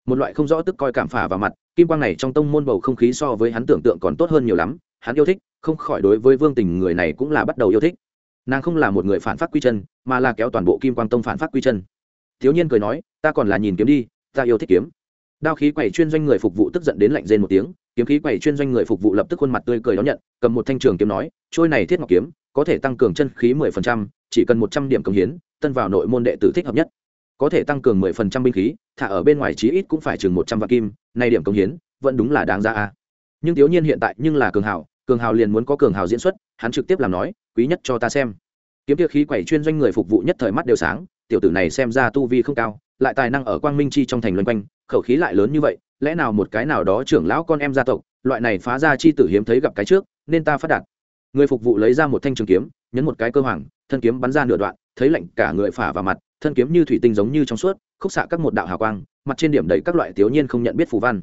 Một loại không rõ tức coi cảm phả vào mặt, kim quang này trong tông môn bầu không khí so với hắn tưởng tượng còn tốt hơn nhiều lắm, hắn yêu thích, không khỏi đối với vương tình người này cũng là bắt đầu yêu thích. Nàng không là một người phản phát quy chân, mà là kéo toàn bộ kim quang tông phản phát quy chân. Thiếu nhiên cười nói, ta còn là nhìn kiếm đi, ta yêu thích kiếm. Đao khí quẩy chuyên doanh người phục vụ tức giận đến lạnh rên một tiếng, kiếm khí quẩy chuyên doanh người phục vụ lập tức khuôn mặt tươi cười đón nhận, cầm một thanh trường kiếm nói, trôi này thiết ngọc kiếm có thể tăng cường chân khí mười phần trăm, chỉ cần một trăm điểm công hiến, tân vào nội môn đệ tử thích hợp nhất. Có thể tăng cường mười phần trăm binh khí, thả ở bên ngoài chí ít cũng phải chừng một trăm vạn kim Này điểm công hiến, vẫn đúng là đáng ra a. Nhưng thiếu nhiên hiện tại nhưng là cường hào cường hào liền muốn có cường hào diễn xuất, hắn trực tiếp làm nói, quý nhất cho ta xem. Kiếm kia khí quẩy chuyên doanh người phục vụ nhất thời mắt đều sáng, tiểu tử này xem ra tu vi không cao, lại tài năng ở quang minh chi trong thành luân quanh, khẩu khí lại lớn như vậy, lẽ nào một cái nào đó trưởng lão con em gia tộc, loại này phá ra chi tử hiếm thấy gặp cái trước, nên ta phát đạt người phục vụ lấy ra một thanh trường kiếm, nhấn một cái cơ hoàng, thân kiếm bắn ra nửa đoạn, thấy lạnh cả người phả vào mặt, thân kiếm như thủy tinh giống như trong suốt, khúc xạ các một đạo hào quang, mặt trên điểm đầy các loại tiểu nhiên không nhận biết phù văn.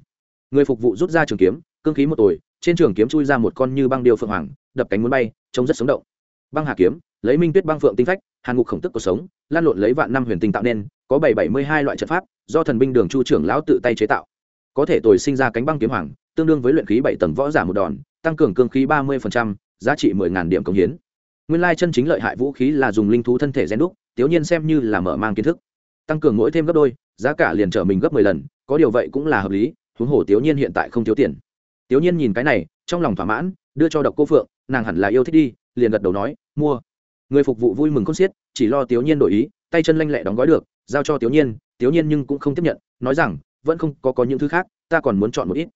Người phục vụ rút ra trường kiếm, cương khí một tồi, trên trường kiếm chui ra một con như băng điêu phượng hoàng, đập cánh muốn bay, trông rất sống động. Băng hà kiếm, lấy minh tuyết băng phượng tinh phách, hàn ngục khổng tức cuộc sống, lan lộn lấy vạn năm huyền tinh tạo nên, có bảy bảy mươi hai loại trận pháp, do thần binh đường chu trưởng lão tự tay chế tạo. Có thể tồi sinh ra cánh băng kiếm hoàng, tương đương với luyện khí bảy tầng võ giả một đòn, tăng cường cương khí ba mươi giá trị mười ngàn điểm công hiến. Nguyên lai chân chính lợi hại vũ khí là dùng linh thú thân thể gen đúc, tiểu nhiên xem như là mở mang kiến thức. Tăng cường mỗi thêm gấp đôi, giá cả liền trở mình gấp mười lần, có điều vậy cũng là hợp lý, huống hồ tiểu nhiên hiện tại không thiếu tiền. Tiểu nhiên nhìn cái này, trong lòng thỏa mãn, đưa cho độc cô phượng, nàng hẳn là yêu thích đi, liền gật đầu nói, mua. Người phục vụ vui mừng con xiết, chỉ lo tiểu nhiên đổi ý, tay chân lanh lẹ đóng gói được, giao cho tiểu nhiên tiểu nhiên nhưng cũng không tiếp nhận, nói rằng, vẫn không có có những thứ khác, ta còn muốn chọn một ít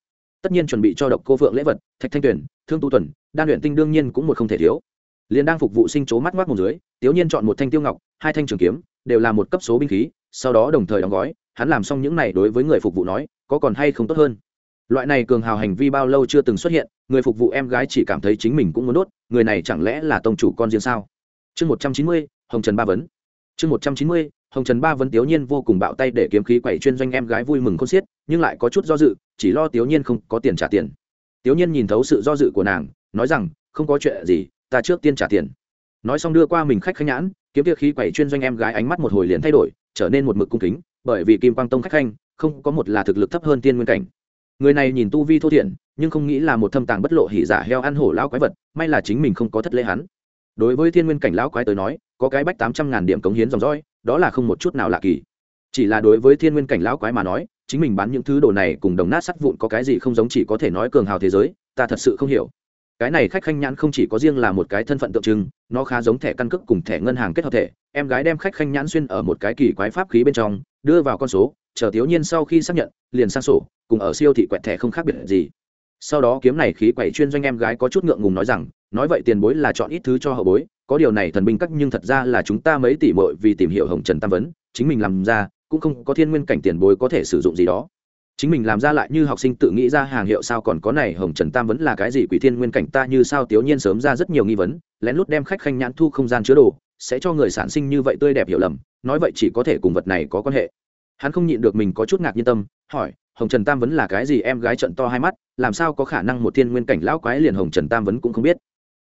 tất nhiên chuẩn bị cho độc cô phượng lễ vật, thạch thanh tuyển, thương tu tuần, đan luyện tinh đương nhiên cũng một không thể thiếu. Liền đang phục vụ sinh chố mắt ngoác một dưới tiểu nhiên chọn một thanh tiêu ngọc, hai thanh trường kiếm, đều là một cấp số binh khí, sau đó đồng thời đóng gói, hắn làm xong những này đối với người phục vụ nói, có còn hay không tốt hơn. Loại này cường hào hành vi bao lâu chưa từng xuất hiện, người phục vụ em gái chỉ cảm thấy chính mình cũng muốn đốt, người này chẳng lẽ là tông chủ con riêng sao? Chương một trăm chín mươi, hồng trần ba vấn. Chương một trăm chín mươi hồng trần ba vấn tiểu nhiên vô cùng bạo tay để kiếm khí quẩy chuyên doanh em gái vui mừng không xiết, nhưng lại có chút do dự, chỉ lo tiểu nhiên không có tiền trả tiền. Tiểu nhiên nhìn thấu sự do dự của nàng, nói rằng, không có chuyện gì, ta trước tiên trả tiền. Nói xong đưa qua mình khách khanh nhãn, kiếm kia khí quẩy chuyên doanh em gái ánh mắt một hồi liền thay đổi, trở nên một mực cung kính, bởi vì kim quang tông khách khanh, không có một là thực lực thấp hơn tiên nguyên cảnh. Người này nhìn tu vi thô thiện nhưng không nghĩ là một thâm tàng bất lộ hỉ giả heo ăn hổ lão quái vật, may là chính mình không có thất lễ hắn. Đối với thiên nguyên cảnh lão quái tới nói có cái bách tám trăm ngàn điểm cống hiến dòng dõi, đó là không một chút nào lạ kỳ. Chỉ là đối với thiên nguyên cảnh lão quái mà nói, chính mình bán những thứ đồ này cùng đồng nát sắt vụn có cái gì không giống chỉ có thể nói cường hào thế giới, ta thật sự không hiểu. Cái này khách khanh nhãn không chỉ có riêng là một cái thân phận tượng trưng, nó khá giống thẻ căn cước cùng thẻ ngân hàng kết hợp thể. Em gái đem khách khanh nhãn xuyên ở một cái kỳ quái pháp khí bên trong, đưa vào con số, chờ thiếu nhiên sau khi xác nhận, liền sang sổ, cùng ở siêu thị quẹt thẻ không khác biệt gì sau đó kiếm này khí quẩy chuyên doanh em gái có chút ngượng ngùng nói rằng, nói vậy tiền bối là chọn ít thứ cho hậu bối, có điều này thần binh cắt nhưng thật ra là chúng ta mấy tỷ mội vì tìm hiểu hồng trần tam vấn, chính mình làm ra, cũng không có thiên nguyên cảnh tiền bối có thể sử dụng gì đó. Chính mình làm ra lại như học sinh tự nghĩ ra hàng hiệu sao còn có này hồng trần tam vấn là cái gì quỷ thiên nguyên cảnh ta như sao tiểu nhiên sớm ra rất nhiều nghi vấn, lén lút đem khách khanh nhãn thu không gian chứa đồ, sẽ cho người sản sinh như vậy tươi đẹp hiểu lầm, nói vậy chỉ có thể cùng vật này có quan hệ. Hắn không nhịn được mình có chút ngạc nhiên tâm, hỏi hồng trần tam vấn là cái gì? Em gái trận to hai mắt, làm sao có khả năng một thiên nguyên cảnh lão quái liền hồng trần tam vấn cũng không biết.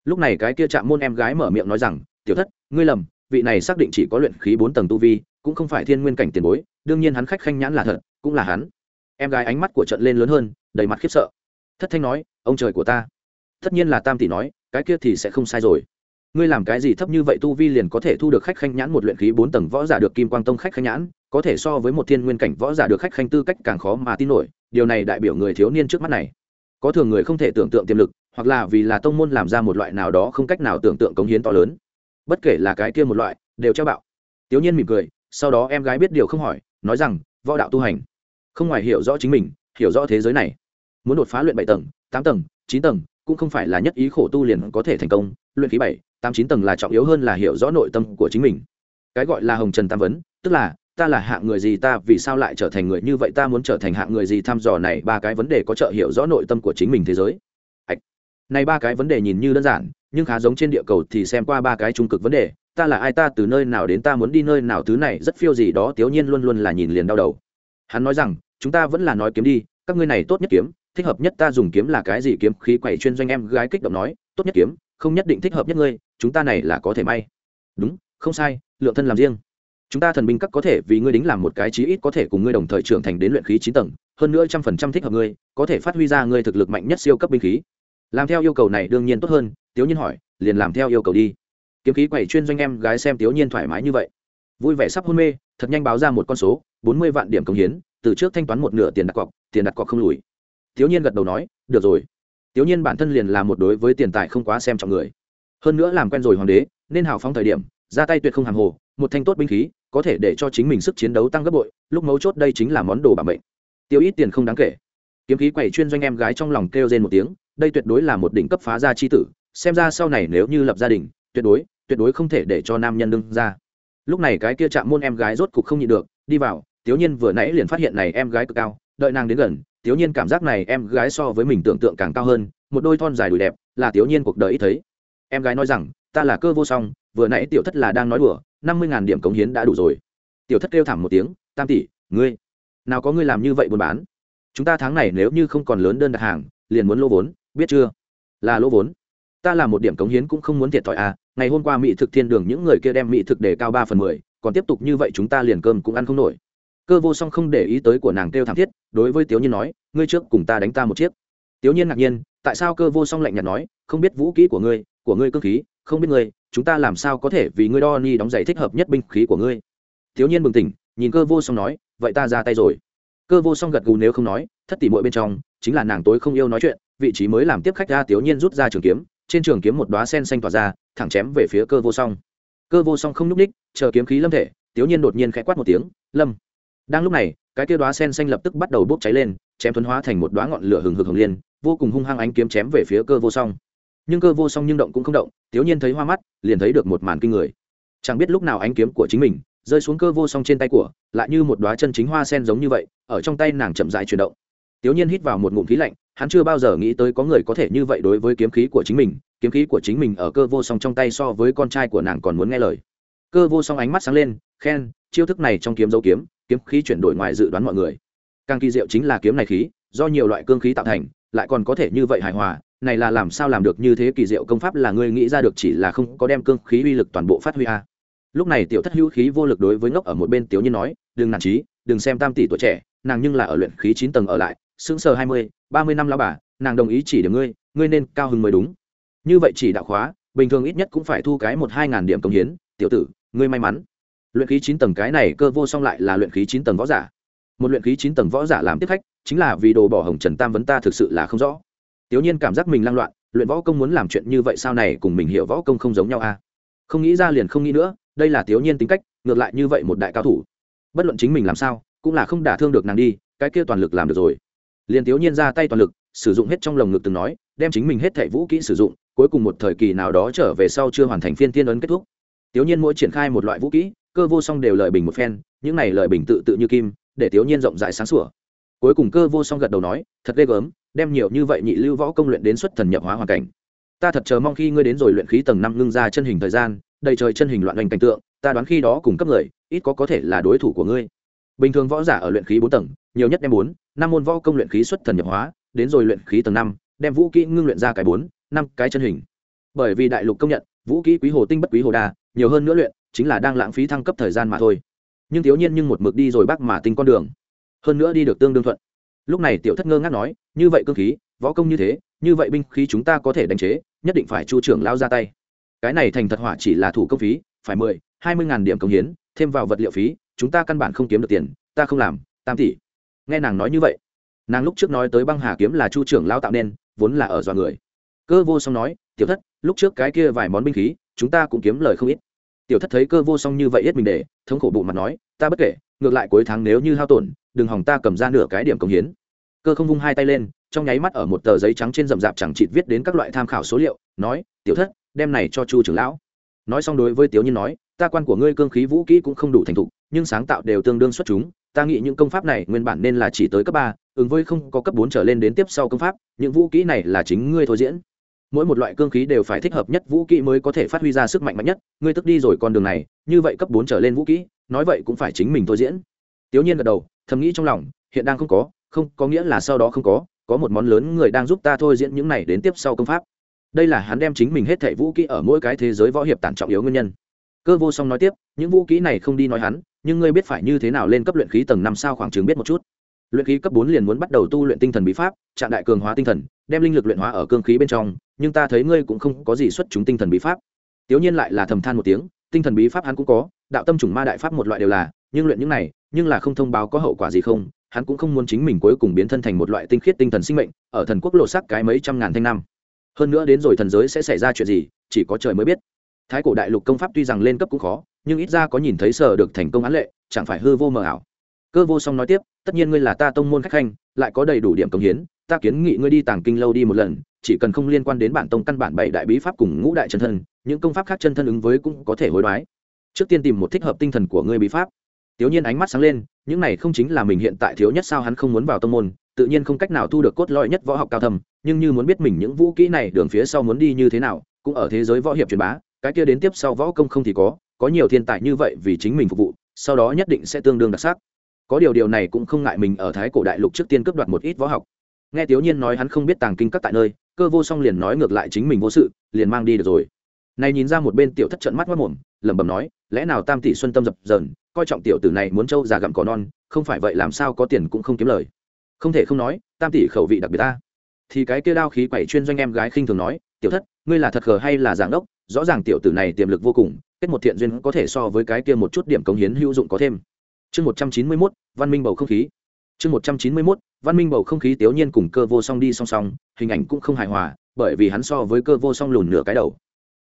Lúc này cái kia chạm môn em gái mở miệng nói rằng, tiểu thất, ngươi lầm, vị này xác định chỉ có luyện khí bốn tầng tu vi, cũng không phải thiên nguyên cảnh tiền bối, đương nhiên hắn khách khanh nhãn là thật, cũng là hắn. Em gái ánh mắt của trận lên lớn hơn, đầy mặt khiếp sợ. Thất thanh nói, ông trời của ta. Tất nhiên là tam tỷ nói, cái kia thì sẽ không sai rồi. Ngươi làm cái gì thấp như vậy tu vi liền có thể thu được khách khanh nhãn một luyện khí bốn tầng võ giả được kim quang tông khách khanh nhãn có thể so với một thiên nguyên cảnh võ giả được khách khanh tư cách càng khó mà tin nổi, điều này đại biểu người thiếu niên trước mắt này. Có thường người không thể tưởng tượng tiềm lực, hoặc là vì là tông môn làm ra một loại nào đó không cách nào tưởng tượng cống hiến to lớn. Bất kể là cái kia một loại, đều treo bạo. Tiểu nhiên mỉm cười, sau đó em gái biết điều không hỏi, nói rằng, võ đạo tu hành, không ngoài hiểu rõ chính mình, hiểu rõ thế giới này. Muốn đột phá luyện bảy tầng, tám tầng, chín tầng, cũng không phải là nhất ý khổ tu liền có thể thành công, luyện khí bảy, tám, chín tầng là trọng yếu hơn là hiểu rõ nội tâm của chính mình. Cái gọi là hồng trần tam vấn, tức là ta là hạng người gì, ta vì sao lại trở thành người như vậy, ta muốn trở thành hạng người gì? Thăm dò này ba cái vấn đề có trợ hiểu rõ nội tâm của chính mình thế giới. Ảch. này ba cái vấn đề nhìn như đơn giản, nhưng khá giống trên địa cầu thì xem qua ba cái trung cực vấn đề. Ta là ai, ta từ nơi nào đến, ta muốn đi nơi nào, thứ này rất phiêu gì đó, tiểu nhiên luôn luôn là nhìn liền đau đầu. Hắn nói rằng, chúng ta vẫn là nói kiếm đi, các ngươi này tốt nhất kiếm, thích hợp nhất ta dùng kiếm là cái gì? Kiếm khí quậy chuyên doanh em gái kích động nói, tốt nhất kiếm, không nhất định thích hợp nhất ngươi, chúng ta này là có thể may. Đúng, không sai, lượng thân làm riêng chúng ta thần binh các có thể vì ngươi đính làm một cái chí ít có thể cùng ngươi đồng thời trưởng thành đến luyện khí chín tầng, hơn nữa trăm phần trăm thích hợp ngươi, có thể phát huy ra ngươi thực lực mạnh nhất siêu cấp binh khí. Làm theo yêu cầu này đương nhiên tốt hơn, tiếu nhiên hỏi, liền làm theo yêu cầu đi. Kiếm khí quẩy chuyên doanh em gái xem tiếu nhiên thoải mái như vậy. Vui vẻ sắp hôn mê, thật nhanh báo ra một con số, bốn mươi vạn điểm công hiến, từ trước thanh toán một nửa tiền đặt cọc, tiền đặt cọc không lùi. Tiếu nhiên gật đầu nói, được rồi. Tiếu nhiên bản thân liền là một đối với tiền tài không quá xem trọng người. Hơn nữa làm quen rồi hoàng đế, nên hào phóng thời điểm, ra tay tuyệt không hàng hồ, một thanh tốt binh khí có thể để cho chính mình sức chiến đấu tăng gấp bội, lúc mấu chốt đây chính là món đồ bảo mệnh. Tiêu ít tiền không đáng kể. Kiếm khí quẩy chuyên doanh em gái trong lòng kêu rên một tiếng, đây tuyệt đối là một đỉnh cấp phá gia chi tử, xem ra sau này nếu như lập gia đình, tuyệt đối tuyệt đối không thể để cho nam nhân đương ra lúc này cái kia chạm môn em gái rốt cục không nhịn được, đi vào, tiếu nhiên vừa nãy liền phát hiện này em gái cực cao, đợi nàng đến gần, tiếu nhiên cảm giác này em gái so với mình tưởng tượng càng cao hơn, một đôi thon dài đùi đẹp, là tiếu nhiên cuộc đời ít thấy. Em gái nói rằng, ta là cơ vô song, vừa nãy tiểu thất là đang nói đùa năm mươi ngàn điểm cống hiến đã đủ rồi. Tiểu thất kêu thảm một tiếng, tam tỷ, ngươi, nào có ngươi làm như vậy buôn bán? Chúng ta tháng này nếu như không còn lớn đơn đặt hàng, liền muốn lỗ vốn, biết chưa? Là lỗ vốn. Ta làm một điểm cống hiến cũng không muốn thiệt thòi à ngày hôm qua mỹ thực thiên đường những người kia đem mỹ thực để cao ba phần mười, còn tiếp tục như vậy chúng ta liền cơm cũng ăn không nổi. Cơ vô song không để ý tới của nàng kêu thảm thiết, đối với tiểu nhiên nói, ngươi trước cùng ta đánh ta một chiếc. Tiểu nhiên ngạc nhiên, tại sao cơ vô song lạnh nhạt nói, không biết vũ kỹ của ngươi của ngươi cơ khí, không biết ngươi chúng ta làm sao có thể vì ngươi đo ni đóng giày thích hợp nhất binh khí của ngươi? Thiếu nhiên bừng tỉnh, nhìn cơ vô song nói, vậy ta ra tay rồi. Cơ vô song gật gù nếu không nói, thất tỷ muội bên trong, chính là nàng tối không yêu nói chuyện, vị trí mới làm tiếp khách ra thiếu nhiên rút ra trường kiếm, trên trường kiếm một đóa sen xanh tỏa ra, thẳng chém về phía cơ vô song. Cơ vô song không nhúc ních, chờ kiếm khí lâm thể, thiếu nhiên đột nhiên khẽ quát một tiếng, lâm! Đang lúc này, cái kia đóa sen xanh lập tức bắt đầu bốc cháy lên, chém thuấn hóa thành một đóa ngọn lửa hừng hực hồng liên, vô cùng hung hăng ánh kiếm chém về phía cơ vô song nhưng cơ vô song nhưng động cũng không động, thiếu nhiên thấy hoa mắt, liền thấy được một màn kinh người. Chẳng biết lúc nào ánh kiếm của chính mình rơi xuống cơ vô song trên tay của, lại như một đóa chân chính hoa sen giống như vậy, ở trong tay nàng chậm rãi chuyển động. Thiếu nhiên hít vào một ngụm khí lạnh, hắn chưa bao giờ nghĩ tới có người có thể như vậy đối với kiếm khí của chính mình, kiếm khí của chính mình ở cơ vô song trong tay so với con trai của nàng còn muốn nghe lời. Cơ vô song ánh mắt sáng lên, khen, chiêu thức này trong kiếm dấu kiếm kiếm khí chuyển đổi ngoài dự đoán mọi người. Càng kỳ diệu chính là kiếm này khí, do nhiều loại cương khí tạo thành, lại còn có thể như vậy hài hòa này là làm sao làm được như thế kỳ diệu công pháp là ngươi nghĩ ra được chỉ là không có đem cương khí uy lực toàn bộ phát huy a lúc này tiểu thất hữu khí vô lực đối với ngốc ở một bên tiểu nhiên nói, đừng nản trí, đừng xem tam tỷ tuổi trẻ, nàng nhưng là ở luyện khí chín tầng ở lại, sững sờ hai mươi, ba mươi năm lão bà, nàng đồng ý chỉ điểm ngươi ngươi nên cao hứng mới đúng. Như vậy chỉ đạo khóa, bình thường ít nhất cũng phải thu cái một hai ngàn điểm công hiến, tiểu tử, ngươi may mắn. Luyện khí chín tầng cái này cơ vô song lại là luyện khí chín tầng võ giả. Một luyện khí chín tầng võ giả làm tiếp khách, chính là vì đồ bỏ hồng trần tam vấn ta thực sự là không rõ tiểu nhiên cảm giác mình lang loạn, luyện võ công muốn làm chuyện như vậy sao này cùng mình hiểu võ công không giống nhau a à? không nghĩ ra liền không nghĩ nữa, đây là tiểu nhiên tính cách, ngược lại như vậy một đại cao thủ. Bất luận chính mình làm sao, cũng là không đả thương được nàng đi, cái kia toàn lực làm được rồi. Liền tiểu nhiên ra tay toàn lực, sử dụng hết trong lồng ngực từng nói, đem chính mình hết thảy vũ kỹ sử dụng, cuối cùng một thời kỳ nào đó trở về sau chưa hoàn thành phiên tiên ấn kết thúc. Tiểu nhiên mỗi triển khai một loại vũ kỹ, cơ vô song đều lợi bình một phen, những này lợi bình tự tự như kim, để tiểu nhiên rộng rãi sáng sủa. Cuối cùng cơ vô song gật đầu nói, thật ghê gớm đem nhiều như vậy nhị lưu võ công luyện đến xuất thần nhập hóa hoàn cảnh. Ta thật chờ mong khi ngươi đến rồi luyện khí tầng năm ngưng ra chân hình thời gian, đầy trời chân hình loạn hành cảnh tượng, ta đoán khi đó cùng cấp người, ít có có thể là đối thủ của ngươi. Bình thường võ giả ở luyện khí bốn tầng, nhiều nhất đem bốn, năm môn võ công luyện khí xuất thần nhập hóa, đến rồi luyện khí tầng năm, đem vũ kỹ ngưng luyện ra cái bốn, năm cái chân hình. Bởi vì đại lục công nhận, vũ kỹ quý hồ tinh bất quý hồ đa, nhiều hơn nữa luyện, chính là đang lãng phí thăng cấp thời gian mà thôi. Nhưng thiếu nhiên nhưng một mực đi rồi bác mà tinh con đường. Hơn nữa đi được tương đương thuận. Lúc này tiểu thất ngơ ngác nói như vậy cơ khí, võ công như thế, như vậy binh khí chúng ta có thể đánh chế, nhất định phải chu trưởng lao ra tay. Cái này thành thật hỏa chỉ là thủ công phí, phải mười, hai mươi ngàn điểm công hiến, thêm vào vật liệu phí, chúng ta căn bản không kiếm được tiền, ta không làm, tam tỷ. Nghe nàng nói như vậy, nàng lúc trước nói tới băng hà kiếm là chu trưởng lao tạo nên, vốn là ở dọa người. Cơ vô song nói, tiểu thất, lúc trước cái kia vài món binh khí, chúng ta cũng kiếm lời không ít. Tiểu thất thấy cơ vô song như vậy ít mình để, thống khổ bụng mặt nói, ta bất kể, ngược lại cuối tháng nếu như hao tổn, đừng hỏng ta cầm ra nửa cái điểm công hiến cơ không vung hai tay lên, trong nháy mắt ở một tờ giấy trắng trên rậm rạp chẳng chịt viết đến các loại tham khảo số liệu, nói, tiểu thất, đem này cho chu trưởng lão. Nói xong đối với tiểu nhiên nói, ta quan của ngươi cương khí vũ kỹ cũng không đủ thành thục, nhưng sáng tạo đều tương đương xuất chúng, ta nghĩ những công pháp này nguyên bản nên là chỉ tới cấp ba, ứng với không có cấp bốn trở lên đến tiếp sau công pháp, những vũ kỹ này là chính ngươi thôi diễn. Mỗi một loại cương khí đều phải thích hợp nhất vũ kỹ mới có thể phát huy ra sức mạnh mạnh nhất, ngươi tức đi rồi con đường này, như vậy cấp bốn trở lên vũ kỹ, nói vậy cũng phải chính mình thôi diễn. Tiểu nhiên gật đầu, thầm nghĩ trong lòng, hiện đang không có không, có nghĩa là sau đó không có có một món lớn người đang giúp ta thôi diễn những này đến tiếp sau công pháp. Đây là hắn đem chính mình hết thảy vũ kỹ ở mỗi cái thế giới võ hiệp tản trọng yếu nguyên nhân. Cơ vô song nói tiếp, những vũ kỹ này không đi nói hắn, nhưng ngươi biết phải như thế nào lên cấp luyện khí tầng năm sao khoảng chừng biết một chút. Luyện khí cấp bốn liền muốn bắt đầu tu luyện tinh thần bí pháp, trạng đại cường hóa tinh thần, đem linh lực luyện hóa ở cương khí bên trong, nhưng ta thấy ngươi cũng không có gì xuất chúng tinh thần bí pháp. Tiểu nhiên lại là thầm than một tiếng, tinh thần bí pháp hắn cũng có, đạo tâm chủng ma đại pháp một loại đều là, nhưng luyện những này, nhưng là không thông báo có hậu quả gì không hắn cũng không muốn chính mình cuối cùng biến thân thành một loại tinh khiết tinh thần sinh mệnh, ở thần quốc lộ sắc cái mấy trăm ngàn thanh năm. Hơn nữa đến rồi thần giới sẽ xảy ra chuyện gì, chỉ có trời mới biết. Thái cổ đại lục công pháp tuy rằng lên cấp cũng khó, nhưng ít ra có nhìn thấy sở được thành công án lệ, chẳng phải hư vô mờ ảo. Cơ vô song nói tiếp, tất nhiên ngươi là ta tông môn khách khanh, lại có đầy đủ điểm công hiến, ta kiến nghị ngươi đi tàng kinh lâu đi một lần, chỉ cần không liên quan đến bản tông căn bản bảy đại bí pháp cùng ngũ đại chân thân, những công pháp khác chân thân ứng với cũng có thể hối đoái. Trước tiên tìm một thích hợp tinh thần của ngươi bí pháp. Tiểu nhiên ánh mắt sáng lên những này không chính là mình hiện tại thiếu nhất sao hắn không muốn vào tông môn, tự nhiên không cách nào thu được cốt lõi nhất võ học cao thầm nhưng như muốn biết mình những vũ kỹ này đường phía sau muốn đi như thế nào, cũng ở thế giới võ hiệp truyền bá, cái kia đến tiếp sau võ công không thì có có nhiều thiên tài như vậy vì chính mình phục vụ, sau đó nhất định sẽ tương đương đặc sắc. Có điều điều này cũng không ngại mình ở thái cổ đại lục trước tiên cướp đoạt một ít võ học. Nghe tiểu nhiên nói hắn không biết tàng kinh các tại nơi, cơ vô song liền nói ngược lại chính mình vô sự, liền mang đi được rồi. Này nhìn ra một bên tiểu thất trận mắt mất mồm, lẩm bẩm nói, lẽ nào tam tỷ xuân tâm dập dờn coi trọng tiểu tử này muốn trâu già gặm cỏ non, không phải vậy làm sao có tiền cũng không kiếm lời. Không thể không nói, tam tỷ khẩu vị đặc biệt ta. Thì cái kia đao khí quẩy chuyên doanh em gái khinh thường nói, tiểu thất, ngươi là thật khờ hay là giảng đốc rõ ràng tiểu tử này tiềm lực vô cùng, kết một thiện duyên có thể so với cái kia một chút điểm cống hiến hữu dụng có thêm. Chương một trăm chín mươi mốt, văn minh bầu không khí. Chương một trăm chín mươi mốt, văn minh bầu không khí tiểu nhiên cùng cơ vô song đi song song, hình ảnh cũng không hài hòa, bởi vì hắn so với cơ vô song lùn nửa cái đầu.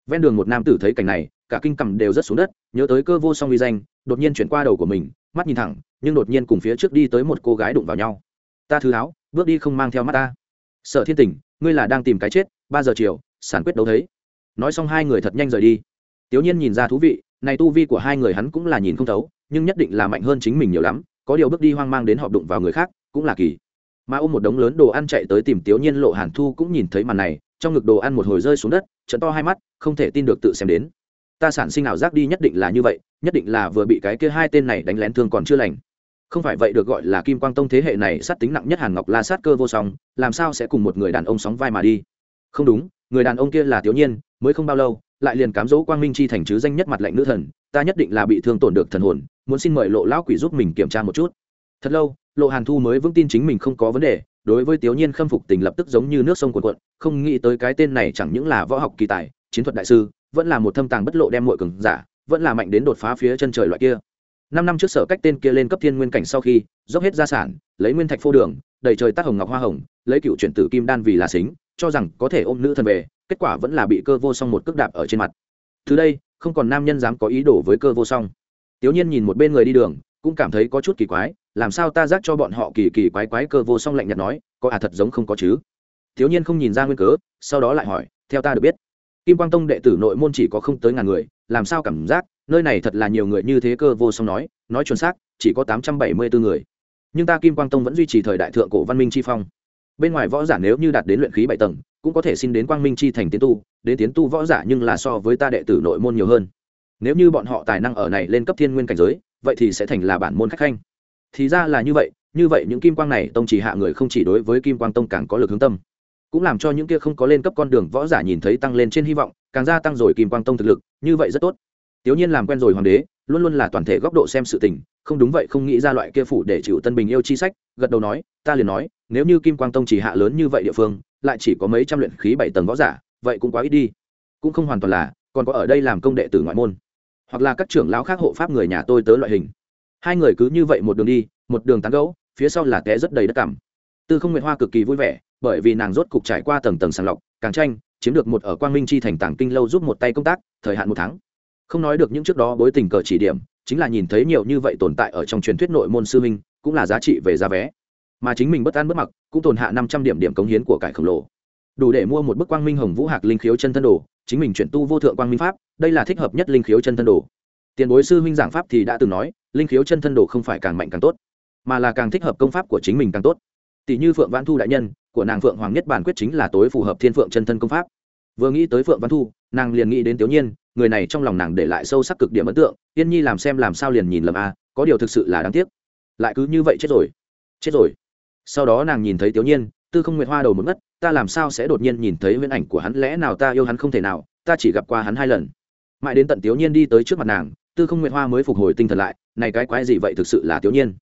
Ven đường một nam tử thấy cảnh này, cả kinh cầm đều rất xuống đất, nhớ tới cơ vô song uy danh đột nhiên chuyển qua đầu của mình, mắt nhìn thẳng, nhưng đột nhiên cùng phía trước đi tới một cô gái đụng vào nhau. Ta thứ háo bước đi không mang theo mắt ta. Sợ thiên tình, ngươi là đang tìm cái chết, ba giờ chiều, sản quyết đấu thấy. Nói xong hai người thật nhanh rời đi. Tiểu nhiên nhìn ra thú vị, này tu vi của hai người hắn cũng là nhìn không thấu, nhưng nhất định là mạnh hơn chính mình nhiều lắm, có điều bước đi hoang mang đến họ đụng vào người khác, cũng là kỳ. Mà ôm một đống lớn đồ ăn chạy tới tìm tiểu nhiên, lộ hàn thu cũng nhìn thấy màn này, trong ngực đồ ăn một hồi rơi xuống đất, trận to hai mắt, không thể tin được tự xem đến ta sản sinh ảo giác đi nhất định là như vậy, nhất định là vừa bị cái kia hai tên này đánh lén thương còn chưa lành. Không phải vậy được gọi là kim quang tông thế hệ này sát tính nặng nhất hàn ngọc la sát cơ vô song, làm sao sẽ cùng một người đàn ông sóng vai mà đi? Không đúng, người đàn ông kia là tiểu nhiên, mới không bao lâu, lại liền cám dỗ quang minh chi thành chứ danh nhất mặt lệnh nữ thần, ta nhất định là bị thương tổn được thần hồn, muốn xin mời lộ lão quỷ giúp mình kiểm tra một chút. Thật lâu, lộ hàn thu mới vững tin chính mình không có vấn đề, đối với tiểu nhiên khâm phục tình lập tức giống như nước sông cuồn cuộn, không nghĩ tới cái tên này chẳng những là võ học kỳ tài, chiến thuật đại sư vẫn là một thâm tàng bất lộ đem mọi cường giả, vẫn là mạnh đến đột phá phía chân trời loại kia. Năm năm trước sở cách tên kia lên cấp thiên nguyên cảnh sau khi, dốc hết gia sản, lấy nguyên thạch phô đường, đầy trời tác hồng ngọc hoa hồng, lấy cựu chuyển tử kim đan vì là xính, cho rằng có thể ôm nữ thần về, kết quả vẫn là bị cơ vô song một cước đạp ở trên mặt. Từ đây, không còn nam nhân dám có ý đồ với cơ vô song. Tiểu nhiên nhìn một bên người đi đường, cũng cảm thấy có chút kỳ quái, làm sao ta giác cho bọn họ kỳ kỳ quái quái cơ vô song lạnh nhạt nói, có à thật giống không có chứ? Tiểu nhiên không nhìn ra nguyên cớ, sau đó lại hỏi, theo ta được biết kim quang tông đệ tử nội môn chỉ có không tới ngàn người, làm sao cảm giác, nơi này thật là nhiều người như thế cơ vô song nói nói chuẩn xác, chỉ có tám trăm bảy mươi bốn người. Nhưng ta kim quang tông vẫn duy trì thời đại thượng cổ văn minh chi phong. Bên ngoài võ giả nếu như đạt đến luyện khí bảy tầng, cũng có thể xin đến quang minh chi thành tiến tu, đến tiến tu võ giả nhưng là so với ta đệ tử nội môn nhiều hơn. Nếu như bọn họ tài năng ở này lên cấp thiên nguyên cảnh giới, vậy thì sẽ thành là bản môn khách khanh. Thì ra là như vậy như vậy những kim quang này tông chỉ hạ người không chỉ đối với kim quang tông càng có lực hướng tâm cũng làm cho những kia không có lên cấp con đường võ giả nhìn thấy tăng lên trên hy vọng, càng gia tăng rồi kim quang tông thực lực, như vậy rất tốt. Tiểu nhiên làm quen rồi hoàng đế, luôn luôn là toàn thể góc độ xem sự tình, không đúng vậy không nghĩ ra loại kia phủ để chịu tân bình yêu chi sách, gật đầu nói, ta liền nói, nếu như kim quang tông chỉ hạ lớn như vậy địa phương, lại chỉ có mấy trăm luyện khí bảy tầng võ giả, vậy cũng quá ít đi. Cũng không hoàn toàn là, còn có ở đây làm công đệ tử ngoại môn, hoặc là các trưởng lão khác hộ pháp người nhà tôi tới loại hình. Hai người cứ như vậy một đường đi, một đường tán gẫu, phía sau là té rất đầy đất cảm tư không nguyện hoa cực kỳ vui vẻ bởi vì nàng rốt cục trải qua tầng tầng sàng lọc, càng tranh, chiếm được một ở quang minh chi thành tàng kinh lâu giúp một tay công tác, thời hạn một tháng. Không nói được những trước đó bối tình cờ chỉ điểm, chính là nhìn thấy nhiều như vậy tồn tại ở trong truyền thuyết nội môn sư minh cũng là giá trị về giá vé. Mà chính mình bất an bất mặc, cũng tồn hạ năm trăm điểm điểm cống hiến của cải khổng lồ. Đủ để mua một bức quang minh hồng vũ hạc linh khiếu chân thân đồ, chính mình chuyển tu vô thượng quang minh pháp, đây là thích hợp nhất linh khiếu chân thân đồ. Tiền bối sư minh giảng pháp thì đã từng nói, linh khiếu chân thân đồ không phải càng mạnh càng tốt, mà là càng thích hợp công pháp của chính mình càng tốt tỷ như phượng văn thu đại nhân, của nàng phượng hoàng nhất bản quyết chính là tối phù hợp thiên phượng chân thân công pháp. Vừa nghĩ tới phượng văn thu, nàng liền nghĩ đến tiểu nhiên, người này trong lòng nàng để lại sâu sắc cực điểm ấn tượng, yên nhi làm xem làm sao liền nhìn lầm a, có điều thực sự là đáng tiếc. Lại cứ như vậy chết rồi. Chết rồi. Sau đó nàng nhìn thấy tiểu nhiên, tư không nguyệt hoa đầu một ngất, ta làm sao sẽ đột nhiên nhìn thấy huyễn ảnh của hắn, lẽ nào ta yêu hắn không thể nào, ta chỉ gặp qua hắn hai lần. Mãi đến tận tiểu nhiên đi tới trước mặt nàng, tư không nguyện hoa mới phục hồi tinh thần lại, này cái quái gì vậy thực sự là tiểu nhiên?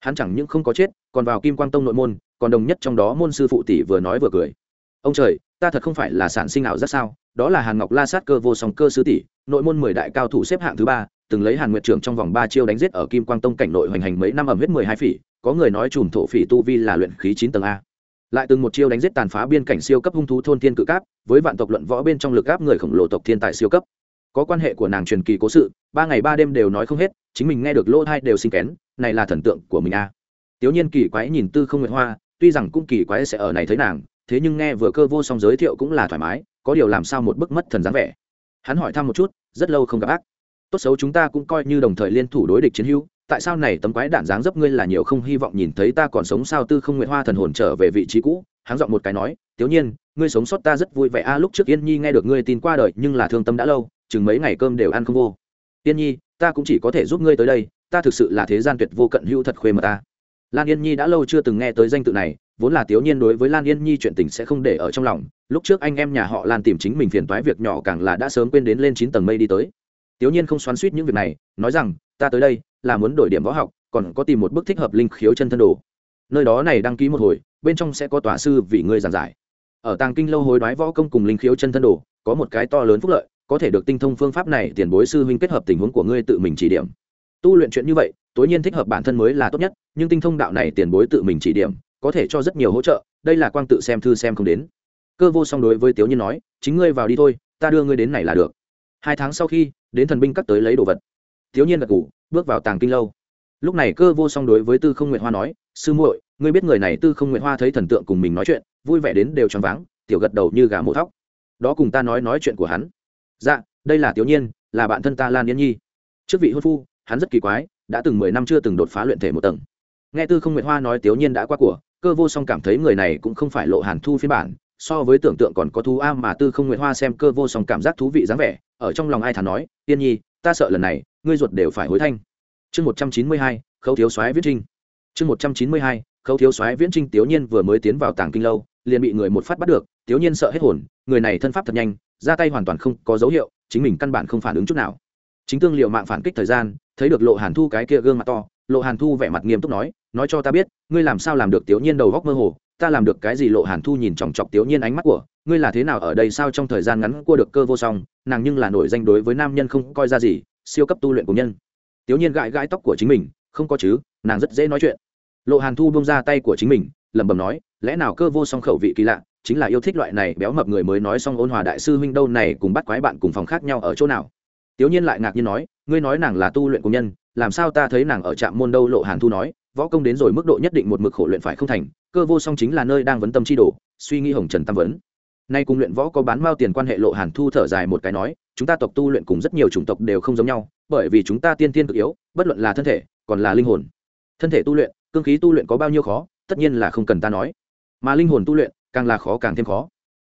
Hắn chẳng những không có chết, còn vào kim quang tông nội môn còn đồng nhất trong đó môn sư phụ tỷ vừa nói vừa cười. Ông trời, ta thật không phải là sản sinh ảo rất sao? Đó là hàn ngọc la sát cơ vô song cơ sư tỷ, nội môn mười đại cao thủ xếp hạng thứ ba, từng lấy hàn nguyệt trưởng trong vòng ba chiêu đánh giết ở kim quang tông cảnh nội hoành hành mấy năm ẩm huyết mười hai phỉ, có người nói chùm thổ phỉ tu vi là luyện khí chín tầng a. Lại từng một chiêu đánh giết tàn phá biên cảnh siêu cấp hung thú thôn thiên cự cáp, với vạn tộc luận võ bên trong lực áp người khổng lồ tộc thiên tài siêu cấp. Có quan hệ của nàng truyền kỳ cố sự, ba ngày ba đêm đều nói không hết, chính mình nghe được lỗ hai đều sinh kén, này là thần tượng của mình a. À. tiểu nhiên kỳ quái nhìn tư không nguyệt hoa tuy rằng cũng kỳ quái sẽ ở này thấy nàng, thế nhưng nghe vừa cơ vô song giới thiệu cũng là thoải mái, có điều làm sao một bức mất thần dáng vẻ. Hắn hỏi thăm một chút, rất lâu không gặp ác. Tốt xấu chúng ta cũng coi như đồng thời liên thủ đối địch chiến hữu, tại sao này tấm quái đản dáng dấp ngươi là nhiều không hy vọng nhìn thấy ta còn sống sao tư không nguyện hoa thần hồn trở về vị trí cũ, hắn giọng một cái nói, tiểu nhiên, ngươi sống sót ta rất vui vẻ a, lúc trước yên nhi nghe được ngươi tin qua đời, nhưng là thương tâm đã lâu, chừng mấy ngày cơm đều ăn không vô. Yên nhi, ta cũng chỉ có thể giúp ngươi tới đây, ta thực sự là thế gian tuyệt vô cận hữu thật khuê mà ta lan yên nhi đã lâu chưa từng nghe tới danh tự này, vốn là tiểu nhiên đối với lan yên nhi chuyện tình sẽ không để ở trong lòng. Lúc trước anh em nhà họ lan tìm chính mình phiền toái việc nhỏ càng là đã sớm quên đến lên chín tầng mây đi tới. Tiểu nhiên không xoắn suýt những việc này, nói rằng, ta tới đây, là muốn đổi điểm võ học, còn có tìm một bức thích hợp linh khiếu chân thân đồ. Nơi đó này đăng ký một hồi, bên trong sẽ có tòa sư vì ngươi giảng giải. Ở tàng kinh lâu hối đoái võ công cùng linh khiếu chân thân đồ, có một cái to lớn phúc lợi, có thể được tinh thông phương pháp này tiền bối sư huynh kết hợp tình huống của ngươi tự mình chỉ điểm. Tu luyện chuyện như vậy, tối nhiên thích hợp bản thân mới là tốt nhất nhưng tinh thông đạo này tiền bối tự mình chỉ điểm, có thể cho rất nhiều hỗ trợ, đây là quang tự xem thư xem không đến. Cơ vô song đối với tiểu nhiên nói, chính ngươi vào đi thôi, ta đưa ngươi đến này là được. Hai tháng sau khi, đến thần binh cắt tới lấy đồ vật. Tiếu nhiên gật ngủ bước vào tàng kinh lâu. Lúc này cơ vô song đối với tư không nguyện hoa nói, sư muội, ngươi biết người này tư không nguyện hoa thấy thần tượng cùng mình nói chuyện, vui vẻ đến đều choáng váng, tiểu gật đầu như gà mổ thóc. Đó cùng ta nói nói chuyện của hắn. Dạ đây là tiểu nhiên, là bạn thân ta lan yên nhi. Trước vị hôn phu, hắn rất kỳ quái, đã từng mười năm chưa từng đột phá luyện thể một tầng nghe tư không Nguyệt hoa nói tiểu nhiên đã qua của, cơ vô song cảm thấy người này cũng không phải lộ hàn thu phiên bản, so với tưởng tượng còn có thú a mà tư không Nguyệt hoa xem cơ vô song cảm giác thú vị dáng vẻ, ở trong lòng ai thà nói, tiên nhi, ta sợ lần này, ngươi ruột đều phải hối thanh. Chương một trăm chín mươi hai, khấu thiếu soái viết trinh. Chương một trăm chín mươi hai, khấu thiếu soái viễn trinh tiểu nhiên vừa mới tiến vào tàng kinh lâu, liền bị người một phát bắt được tiểu nhiên sợ hết hồn, người này thân pháp thật nhanh, ra tay hoàn toàn không có dấu hiệu, chính mình căn bản không phản ứng chút nào. Chính tương liệu mạng phản kích thời gian, thấy được lộ hàn thu cái kia gương mặt to lộ hàn thu vẻ mặt nghiêm túc nói nói cho ta biết, ngươi làm sao làm được tiểu nhiên đầu góc mơ hồ? Ta làm được cái gì? Lộ hàn thu nhìn chòng chọc tiểu nhiên ánh mắt của, ngươi là thế nào ở đây sao trong thời gian ngắn cua được cơ vô song, nàng nhưng là nổi danh đối với nam nhân không coi ra gì, siêu cấp tu luyện của nhân. Tiểu nhiên gãi gãi tóc của chính mình, không có chứ, nàng rất dễ nói chuyện. Lộ hàn thu bông ra tay của chính mình, lẩm bẩm nói, lẽ nào cơ vô song khẩu vị kỳ lạ, chính là yêu thích loại này béo mập người mới nói xong ôn hòa đại sư huynh đâu này cùng bắt quái bạn cùng phòng khác nhau ở chỗ nào? Tiểu nhiên lại ngạc nhiên nói, ngươi nói nàng là tu luyện của nhân làm sao ta thấy nàng ở trạm môn đâu, lộ hàn thu nói, võ công đến rồi mức độ nhất định một mực khổ luyện phải không thành, cơ vô song chính là nơi đang vấn tâm chi đổ suy nghĩ hồng trần tam vấn. Nay cùng luyện võ có bán mao tiền quan hệ, lộ hàn thu thở dài một cái nói, chúng ta tộc tu luyện cùng rất nhiều chủng tộc đều không giống nhau, bởi vì chúng ta tiên tiên cực yếu, bất luận là thân thể, còn là linh hồn. Thân thể tu luyện, cương khí tu luyện có bao nhiêu khó, tất nhiên là không cần ta nói. Mà linh hồn tu luyện, càng là khó càng thêm khó.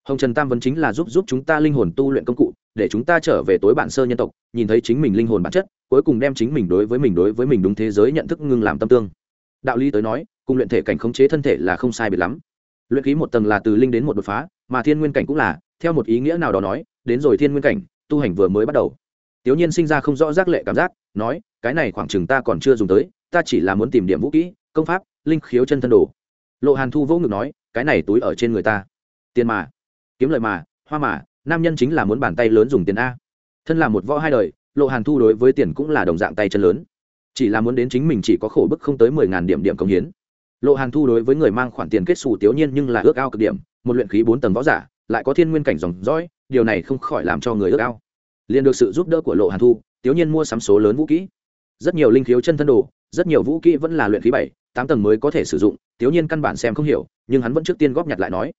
Hồng trần tam vấn chính là giúp giúp chúng ta linh hồn tu luyện công cụ, để chúng ta trở về tối bản sơ nhân tộc, nhìn thấy chính mình linh hồn bản chất cuối cùng đem chính mình đối với mình đối với mình đúng thế giới nhận thức ngưng làm tâm tương. Đạo lý tới nói, cùng luyện thể cảnh khống chế thân thể là không sai biệt lắm. Luyện khí một tầng là từ linh đến một đột phá, mà thiên nguyên cảnh cũng là, theo một ý nghĩa nào đó nói, đến rồi thiên nguyên cảnh, tu hành vừa mới bắt đầu. Tiểu nhiên sinh ra không rõ giác lệ cảm giác, nói, cái này khoảng chừng ta còn chưa dùng tới, ta chỉ là muốn tìm điểm vũ kỹ, công pháp, linh khiếu chân thân đồ. Lộ hàn thu vỗ ngực nói, cái này túi ở trên người ta. Tiền mà. Kiếm lợi mà, hoa mà, nam nhân chính là muốn bàn tay lớn dùng tiền a. Thân là một võ hai đời lộ hàn thu đối với tiền cũng là đồng dạng tay chân lớn. Chỉ là muốn đến chính mình chỉ có khổ bức không tới mười ngàn điểm điểm công hiến. Lộ hàn thu đối với người mang khoản tiền kết xù tiểu nhiên nhưng là ước ao cực điểm, một luyện khí bốn tầng võ giả, lại có thiên nguyên cảnh dòng dõi, điều này không khỏi làm cho người ước ao. Liền được sự giúp đỡ của lộ hàn thu tiểu nhiên mua sắm số lớn vũ kỹ. Rất nhiều linh khiếu chân thân đồ, rất nhiều vũ kỹ vẫn là luyện khí bảy, tám tầng mới có thể sử dụng tiểu nhiên căn bản xem không hiểu, nhưng hắn vẫn trước tiên góp nhặt lại nói.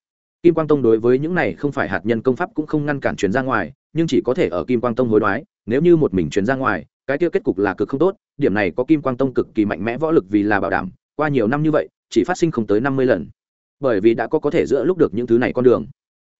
Kim quang tông đối với những này không phải hạt nhân công pháp cũng không ngăn cản chuyển ra ngoài, nhưng chỉ có thể ở kim quang tông hối đoái nếu như một mình chuyển ra ngoài, cái tiêu kết cục là cực không tốt, điểm này có kim quang tông cực kỳ mạnh mẽ võ lực vì là bảo đảm, qua nhiều năm như vậy, chỉ phát sinh không tới năm mươi lần. Bởi vì đã có có thể giữa lúc được những thứ này con đường.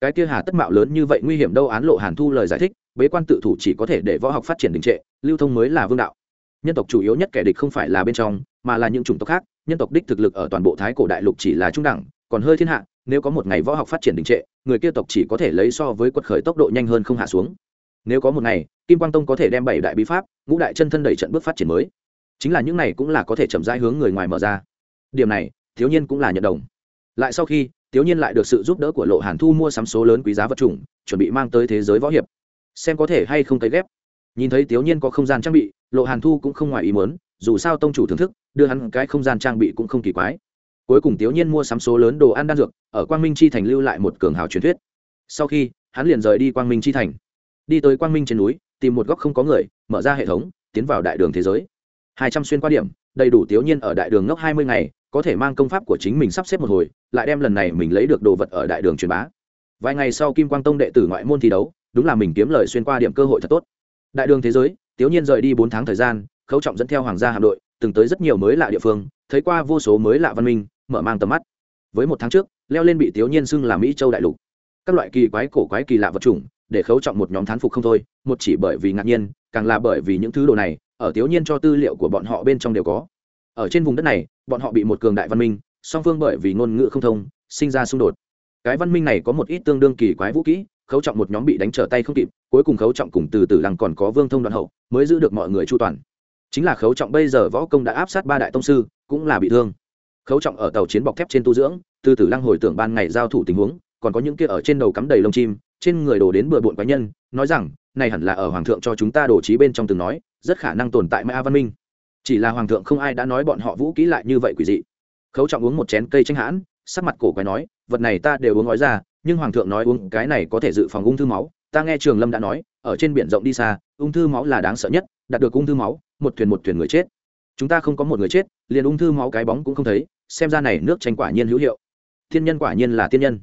Cái kia hà tất mạo lớn như vậy nguy hiểm đâu án lộ hàn thu lời giải thích, bế quan tự thủ chỉ có thể để võ học phát triển đình trệ, lưu thông mới là vương đạo. Nhân tộc chủ yếu nhất kẻ địch không phải là bên trong, mà là những chủng tộc khác, nhân tộc đích thực lực ở toàn bộ thái cổ đại lục chỉ là trung đẳng, còn hơi thiên hạ, nếu có một ngày võ học phát triển đình trệ, người kia tộc chỉ có thể lấy so với quật khởi tốc độ nhanh hơn không hạ xuống nếu có một ngày, kim quang tông có thể đem bảy đại bí pháp, ngũ đại chân thân đẩy trận bước phát triển mới. Chính là những này cũng là có thể chậm rãi hướng người ngoài mở ra. Điểm này, thiếu nhiên cũng là nhận đồng. Lại sau khi, thiếu nhiên lại được sự giúp đỡ của lộ hàn thu mua sắm số lớn quý giá vật chủng, chuẩn bị mang tới thế giới võ hiệp. Xem có thể hay không cấy ghép. Nhìn thấy thiếu nhiên có không gian trang bị, lộ hàn thu cũng không ngoài ý muốn, dù sao tông chủ thưởng thức, đưa hắn cái không gian trang bị cũng không kỳ quái. Cuối cùng thiếu nhiên mua sắm số lớn đồ ăn đan dược, ở quang minh chi thành lưu lại một cường hào truyền thuyết. Sau khi, hắn liền rời đi quang minh chi thành đi tới quang minh trên núi, tìm một góc không có người, mở ra hệ thống, tiến vào đại đường thế giới. Hai trăm xuyên qua điểm, đầy đủ tiểu nhiên ở đại đường ngốc hai mươi ngày, có thể mang công pháp của chính mình sắp xếp một hồi, lại đem lần này mình lấy được đồ vật ở đại đường truyền bá. Vài ngày sau kim quang tông đệ tử ngoại môn thi đấu, đúng là mình kiếm lời xuyên qua điểm cơ hội thật tốt. Đại đường thế giới, tiểu nhiên rời đi bốn tháng thời gian, khấu trọng dẫn theo hoàng gia hà nội từng tới rất nhiều mới lạ địa phương, thấy qua vô số mới lạ văn minh, mở mang tầm mắt. Với một tháng trước, leo lên bị tiểu nhiên xưng là mỹ châu đại lục. Các loại kỳ quái cổ quái kỳ lạ vật chủng để khấu trọng một nhóm thán phục không thôi, một chỉ bởi vì ngạc nhiên, càng là bởi vì những thứ đồ này, ở tiểu nhiên cho tư liệu của bọn họ bên trong đều có. Ở trên vùng đất này, bọn họ bị một cường đại văn minh, song phương bởi vì ngôn ngữ không thông, sinh ra xung đột. Cái văn minh này có một ít tương đương kỳ quái vũ kỹ khấu trọng một nhóm bị đánh trở tay không kịp, cuối cùng khấu trọng cùng từ từ lăng còn có vương thông đoạn hậu, mới giữ được mọi người chu toàn. Chính là khấu trọng bây giờ võ công đã áp sát ba đại tông sư, cũng là bị thương. Khấu trọng ở tàu chiến bọc thép trên tu dưỡng, từ từ lăng hồi tưởng ban ngày giao thủ tình huống, còn có những kia ở trên đầu cắm đầy lông chim trên người đổ đến bừa bộn quái nhân, nói rằng, này hẳn là ở hoàng thượng cho chúng ta đổ trí bên trong từng nói, rất khả năng tồn tại mã văn minh. Chỉ là hoàng thượng không ai đã nói bọn họ vũ kỹ lại như vậy quỷ dị. Khấu trọng uống một chén cây tranh hãn, sắc mặt cổ quái nói, vật này ta đều uống nói ra, nhưng hoàng thượng nói uống cái này có thể dự phòng ung thư máu. Ta nghe trường lâm đã nói, ở trên biển rộng đi xa, ung thư máu là đáng sợ nhất, đạt được ung thư máu, một thuyền một thuyền người chết. Chúng ta không có một người chết, liền ung thư máu cái bóng cũng không thấy, xem ra này nước tranh quả nhiên hữu hiệu. Thiên nhân quả nhiên là tiên nhân.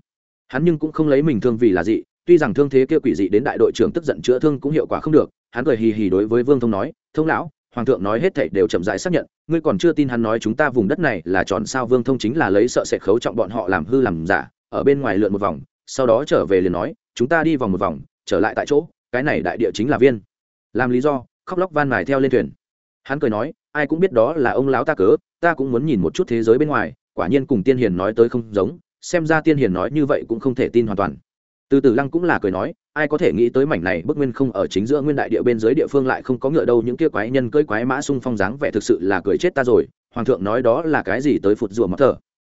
Hắn nhưng cũng không lấy mình thương vì là gì tuy rằng thương thế kia quỷ dị đến đại đội trưởng tức giận chữa thương cũng hiệu quả không được, hắn cười hì hì đối với vương thông nói, thông lão, hoàng thượng nói hết thảy đều chậm rãi xác nhận, ngươi còn chưa tin hắn nói chúng ta vùng đất này là tròn sao? Vương thông chính là lấy sợ sệt khấu trọng bọn họ làm hư làm giả, ở bên ngoài lượn một vòng, sau đó trở về liền nói, chúng ta đi vòng một vòng, trở lại tại chỗ, cái này đại địa chính là viên. Làm lý do, khóc lóc van mài theo lên thuyền. Hắn cười nói, ai cũng biết đó là ông lão ta cớ, ta cũng muốn nhìn một chút thế giới bên ngoài, quả nhiên cùng tiên hiền nói tới không giống, xem ra tiên hiền nói như vậy cũng không thể tin hoàn toàn từ từ lăng cũng là cười nói, ai có thể nghĩ tới mảnh này bức nguyên không ở chính giữa nguyên đại địa bên dưới địa phương lại không có ngựa đâu, những kia quái nhân cưỡi quái mã sung phong dáng vẻ thực sự là cười chết ta rồi, hoàng thượng nói đó là cái gì tới phụt rùa mất thở.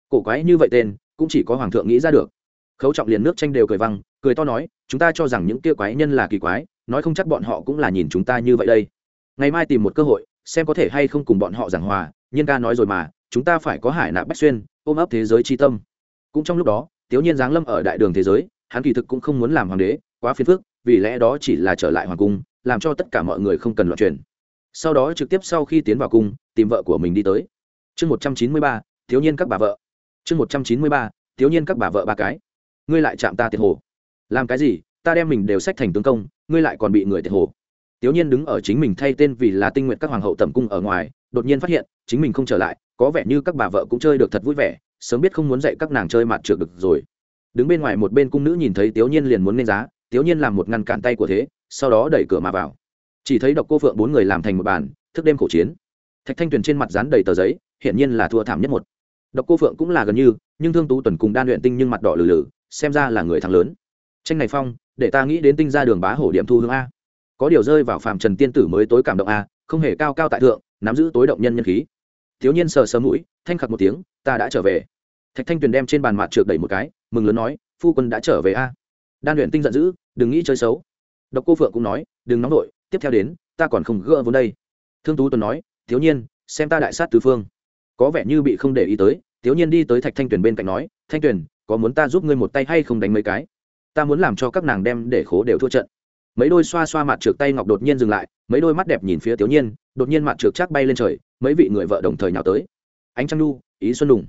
Cổ quái như vậy tên, cũng chỉ có hoàng thượng nghĩ ra được. Khấu trọng liền nước tranh đều cười văng, cười to nói, chúng ta cho rằng những kia quái nhân là kỳ quái, nói không chắc bọn họ cũng là nhìn chúng ta như vậy đây. Ngày mai tìm một cơ hội, xem có thể hay không cùng bọn họ giảng hòa nhiên ca nói rồi mà, chúng ta phải có hải nạp bách xuyên, ôm ấp thế giới tri tâm. Cũng trong lúc đó tiểu nhiên giáng lâm ở đại đường thế giới hắn kỳ thực cũng không muốn làm hoàng đế, quá phiền phức, vì lẽ đó chỉ là trở lại hoàng cung, làm cho tất cả mọi người không cần loạn truyền. Sau đó trực tiếp sau khi tiến vào cung, tìm vợ của mình đi tới. Chương một trăm chín mươi ba, thiếu nhiên các bà vợ. Chương một trăm chín mươi ba, thiếu nhiên các bà vợ ba cái. Ngươi lại chạm ta tiệt hồ. Làm cái gì? Ta đem mình đều sách thành tướng công, ngươi lại còn bị người tiệt hồ. Thiếu nhiên đứng ở chính mình thay tên vì là tinh nguyện các hoàng hậu tẩm cung ở ngoài, đột nhiên phát hiện, chính mình không trở lại, có vẻ như các bà vợ cũng chơi được thật vui vẻ, sớm biết không muốn dạy các nàng chơi mặt trượt được rồi đứng bên ngoài một bên cung nữ nhìn thấy tiểu nhiên liền muốn lên giá tiểu nhiên làm một ngăn cản tay của thế, sau đó đẩy cửa mà vào. Chỉ thấy độc cô phượng bốn người làm thành một bàn, thức đêm khổ chiến. Thạch thanh tuyền trên mặt dán đầy tờ giấy, hiển nhiên là thua thảm nhất một. Độc cô phượng cũng là gần như, nhưng thương tú tuần cùng đan luyện tinh nhưng mặt đỏ lử lử xem ra là người thắng lớn. Tranh này phong, để ta nghĩ đến tinh ra đường bá hổ điểm thu hương a. Có điều rơi vào phàm trần tiên tử mới tối cảm động a, không hề cao cao tại thượng, nắm giữ tối động nhân nhân khí. Thiếu nhiên sờ sờ mũi, thanh khặc một tiếng, ta đã trở về. Thạch thanh tuyền đem trên bàn mặt trượt đẩy một cái mừng lớn nói phu quân đã trở về a. Đan luyện tinh giận dữ đừng nghĩ chơi xấu. Độc cô phượng cũng nói đừng nóng đội tiếp theo đến ta còn không gỡ vốn đây. Thương tú tuấn nói thiếu nhiên xem ta đại sát tứ phương. Có vẻ như bị không để ý tới thiếu nhiên đi tới thạch thanh tuyền bên cạnh nói thanh tuyền có muốn ta giúp ngươi một tay hay không đánh mấy cái? Ta muốn làm cho các nàng đem để khố đều thua trận. Mấy đôi xoa xoa mặt trượt tay ngọc đột nhiên dừng lại mấy đôi mắt đẹp nhìn phía thiếu nhiên đột nhiên mặt trượt chắc bay lên trời mấy vị người vợ đồng thời nhào tới. Ánh trăng Nu, ý xuân đùng.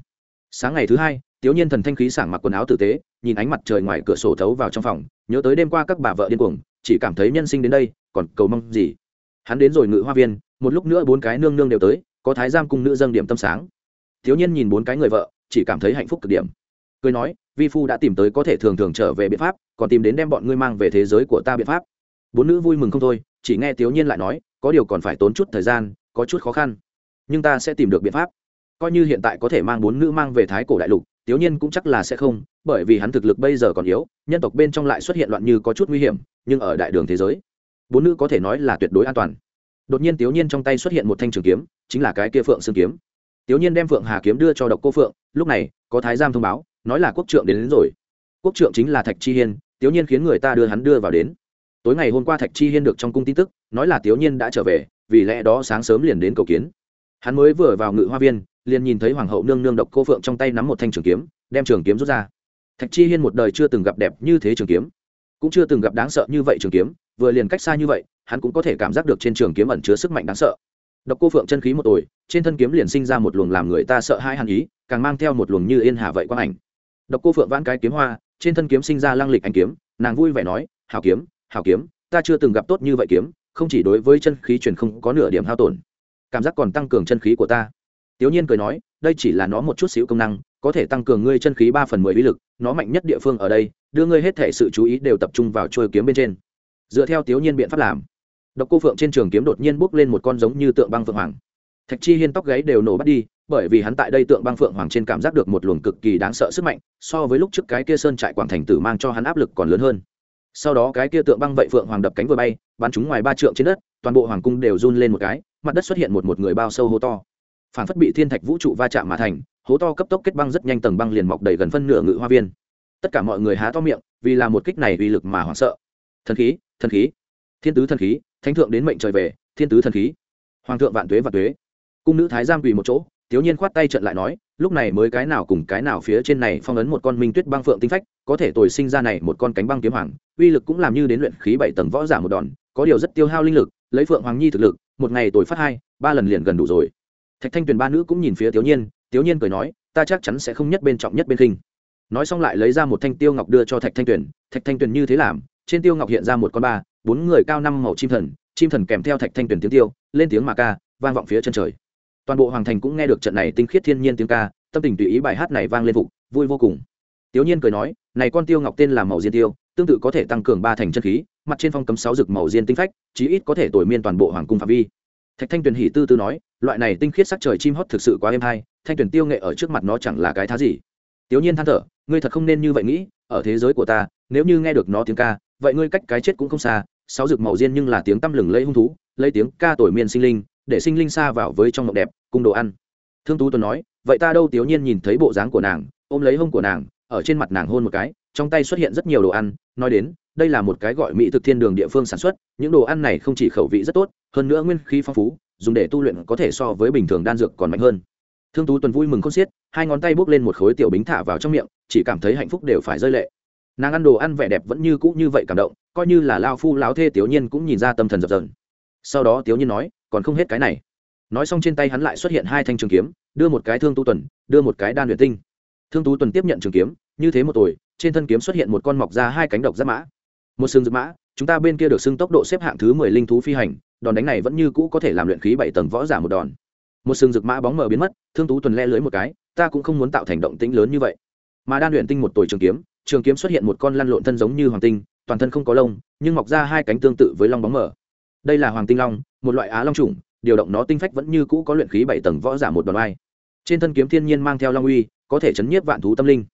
Sáng ngày thứ hai tiếu nhiên thần thanh khí sảng mặc quần áo tử tế, nhìn ánh mặt trời ngoài cửa sổ thấu vào trong phòng, nhớ tới đêm qua các bà vợ điên cuồng, chỉ cảm thấy nhân sinh đến đây, còn cầu mong gì. Hắn đến rồi ngự hoa viên, một lúc nữa bốn cái nương nương đều tới, có thái giam cung nữ dâng điểm tâm sáng. Thiếu nhiên nhìn bốn cái người vợ, chỉ cảm thấy hạnh phúc cực điểm. Cười nói, vi phu đã tìm tới có thể thường thường trở về biện pháp, còn tìm đến đem bọn ngươi mang về thế giới của ta biện pháp. Bốn nữ vui mừng không thôi, chỉ nghe thiếu nhiên lại nói, có điều còn phải tốn chút thời gian, có chút khó khăn, nhưng ta sẽ tìm được biện pháp. Coi như hiện tại có thể mang bốn nữ mang về thái cổ đại lục Tiếu Nhiên cũng chắc là sẽ không, bởi vì hắn thực lực bây giờ còn yếu, nhân tộc bên trong lại xuất hiện loạn như có chút nguy hiểm, nhưng ở đại đường thế giới, bốn nữ có thể nói là tuyệt đối an toàn. Đột nhiên tiểu nhiên trong tay xuất hiện một thanh trường kiếm chính là cái kia phượng xương kiếm. Tiểu nhiên đem phượng hà kiếm đưa cho độc cô phượng lúc này có thái giam thông báo nói là quốc trượng đến, đến rồi. Quốc trượng chính là thạch chi hiên tiểu nhiên khiến người ta đưa hắn đưa vào đến. Tối ngày hôm qua thạch chi hiên được trong cung tin tức nói là tiểu nhiên đã trở về vì lẽ đó sáng sớm liền đến cầu kiến. Hắn mới vừa vào ngự hoa viên liền nhìn thấy hoàng hậu nương nương độc cô phượng trong tay nắm một thanh trường kiếm, đem trường kiếm rút ra. Thạch chi hiên một đời chưa từng gặp đẹp như thế trường kiếm. Cũng chưa từng gặp đáng sợ như vậy trường kiếm, vừa liền cách xa như vậy, hắn cũng có thể cảm giác được trên trường kiếm ẩn chứa sức mạnh đáng sợ. Độc cô phượng chân khí một tuổi trên thân kiếm liền sinh ra một luồng làm người ta sợ hai hàn ý, càng mang theo một luồng như yên hà vậy quang ảnh. Độc cô phượng vãn cái kiếm hoa, trên thân kiếm sinh ra lăng lịch anh kiếm, nàng vui vẻ nói hào kiếm hào kiếm, ta chưa từng gặp tốt như vậy kiếm, không chỉ đối với chân khí truyền không có nửa điểm hao tổn. Cảm giác còn tăng cường chân khí của ta tiểu nhiên cười nói, đây chỉ là nó một chút xíu công năng, có thể tăng cường ngươi chân khí ba phần mười uy lực, nó mạnh nhất địa phương ở đây, đưa ngươi hết thể sự chú ý đều tập trung vào trôi kiếm bên trên. Dựa theo tiểu nhiên biện pháp làm, độc cô phượng trên trường kiếm đột nhiên bốc lên một con giống như tượng băng phượng hoàng. Thạch chi hiên tóc gáy đều nổ bắt đi, bởi vì hắn tại đây tượng băng phượng hoàng trên cảm giác được một luồng cực kỳ đáng sợ sức mạnh, so với lúc trước cái kia sơn trại quảng thành tử mang cho hắn áp lực còn lớn hơn. Sau đó cái kia tượng băng vậy phượng hoàng đập cánh vừa bay, bắn chúng ngoài ba trượng trên đất, toàn bộ hoàng cung đều run lên một cái, mặt đất xuất hiện một một người bao sâu hô to phản phất bị thiên thạch vũ trụ va chạm mà thành, hố to cấp tốc kết băng rất nhanh tầng băng liền mọc đầy gần phân nửa ngự hoa viên. Tất cả mọi người há to miệng, vì là một kích này uy lực mà hoảng sợ. Thần khí thần khí. Thiên tứ thần khí, thánh thượng đến mệnh trời về, thiên tứ thần khí. Hoàng thượng vạn tuế vạn tuế. Cung nữ thái giam quỳ một chỗ, thiếu nhiên khoát tay trận lại nói, lúc này mới cái nào cùng cái nào phía trên này phong ấn một con minh tuyết băng phượng tinh phách, có thể tồi sinh ra này một con cánh băng kiếm hoàng, uy lực cũng làm như đến luyện khí bảy tầng võ giả một đòn, có điều rất tiêu hao linh lực, lấy phượng hoàng nhi thực lực, một ngày tồi phát hai, ba lần liền gần đủ rồi thạch thanh tuyền ba nữ cũng nhìn phía Tiểu nhiên Tiểu nhiên cười nói, ta chắc chắn sẽ không nhất bên trọng nhất bên khinh. Nói xong lại lấy ra một thanh tiêu ngọc đưa cho thạch thanh tuyền, thạch thanh tuyền như thế làm, trên tiêu ngọc hiện ra một con ba, bốn người cao năm màu chim thần chim thần kèm theo thạch thanh tuyền tiếng tiêu, lên tiếng mà ca, vang vọng phía chân trời. Toàn bộ hoàng thành cũng nghe được trận này tinh khiết thiên nhiên tiếng ca, tâm tình tùy ý bài hát này vang lên phục vui vô cùng. Tiểu nhiên cười nói, này con tiêu ngọc tên là màu diên tiêu, tương tự có thể tăng cường ba thành chân khí, mặt trên phong cấm sáu rực màu diên tinh phách, chí ít có thể tồi miên toàn bộ hoàng cung phạm vi thạch thanh tuyền hỉ tư tư nói, loại này tinh khiết sắc trời chim hót thực sự quá êm hay, thanh tuyền tiêu nghệ ở trước mặt nó chẳng là cái thá gì. Tiểu nhiên than thở, ngươi thật không nên như vậy nghĩ, ở thế giới của ta, nếu như nghe được nó tiếng ca, vậy ngươi cách cái chết cũng không xa, sáu rực màu diên nhưng là tiếng tăm lừng lấy hung thú, lấy tiếng ca tuổi miên sinh linh, để sinh linh xa vào với trong mộng đẹp cung đồ ăn. Thương tú tuấn nói, vậy ta đâu tiểu nhiên nhìn thấy bộ dáng của nàng, ôm lấy hông của nàng, ở trên mặt nàng hôn một cái trong tay xuất hiện rất nhiều đồ ăn, nói đến, đây là một cái gọi mỹ thực thiên đường địa phương sản xuất, những đồ ăn này không chỉ khẩu vị rất tốt, hơn nữa nguyên khí phong phú, dùng để tu luyện có thể so với bình thường đan dược còn mạnh hơn. Thương tú tuần vui mừng không xiết, hai ngón tay bốc lên một khối tiểu bính thả vào trong miệng, chỉ cảm thấy hạnh phúc đều phải rơi lệ. Nàng ăn đồ ăn vẻ đẹp vẫn như cũ như vậy cảm động, coi như là lao phu láo thê tiểu nhiên cũng nhìn ra tâm thần dập dờn. Sau đó tiểu nhiên nói, còn không hết cái này. Nói xong trên tay hắn lại xuất hiện hai thanh trường kiếm, đưa một cái thương tu tuần, đưa một cái đan luyện tinh. Thương tú tuần tiếp nhận trường kiếm, như thế một tuổi trên thân kiếm xuất hiện một con mọc ra hai cánh độc giáp mã. Một xương dược mã, chúng ta bên kia được xưng tốc độ xếp hạng thứ mười linh thú phi hành, đòn đánh này vẫn như cũ có thể làm luyện khí bảy tầng võ giả một đòn. Một xương dược mã bóng mờ biến mất, thương tú tuần le lưới một cái, ta cũng không muốn tạo thành động tĩnh lớn như vậy. Mà đan luyện tinh một tuổi trường kiếm trường kiếm xuất hiện một con lăn lộn thân giống như hoàng tinh, toàn thân không có lông, nhưng mọc ra hai cánh tương tự với long bóng mờ. Đây là hoàng tinh long, một loại á long trùng điều động nó tinh phách vẫn như cũ có luyện khí bảy tầng võ giả một đòn ai trên thân kiếm thiên nhiên mang theo long uy, có thể chấn nhiếp vạn thú tâm linh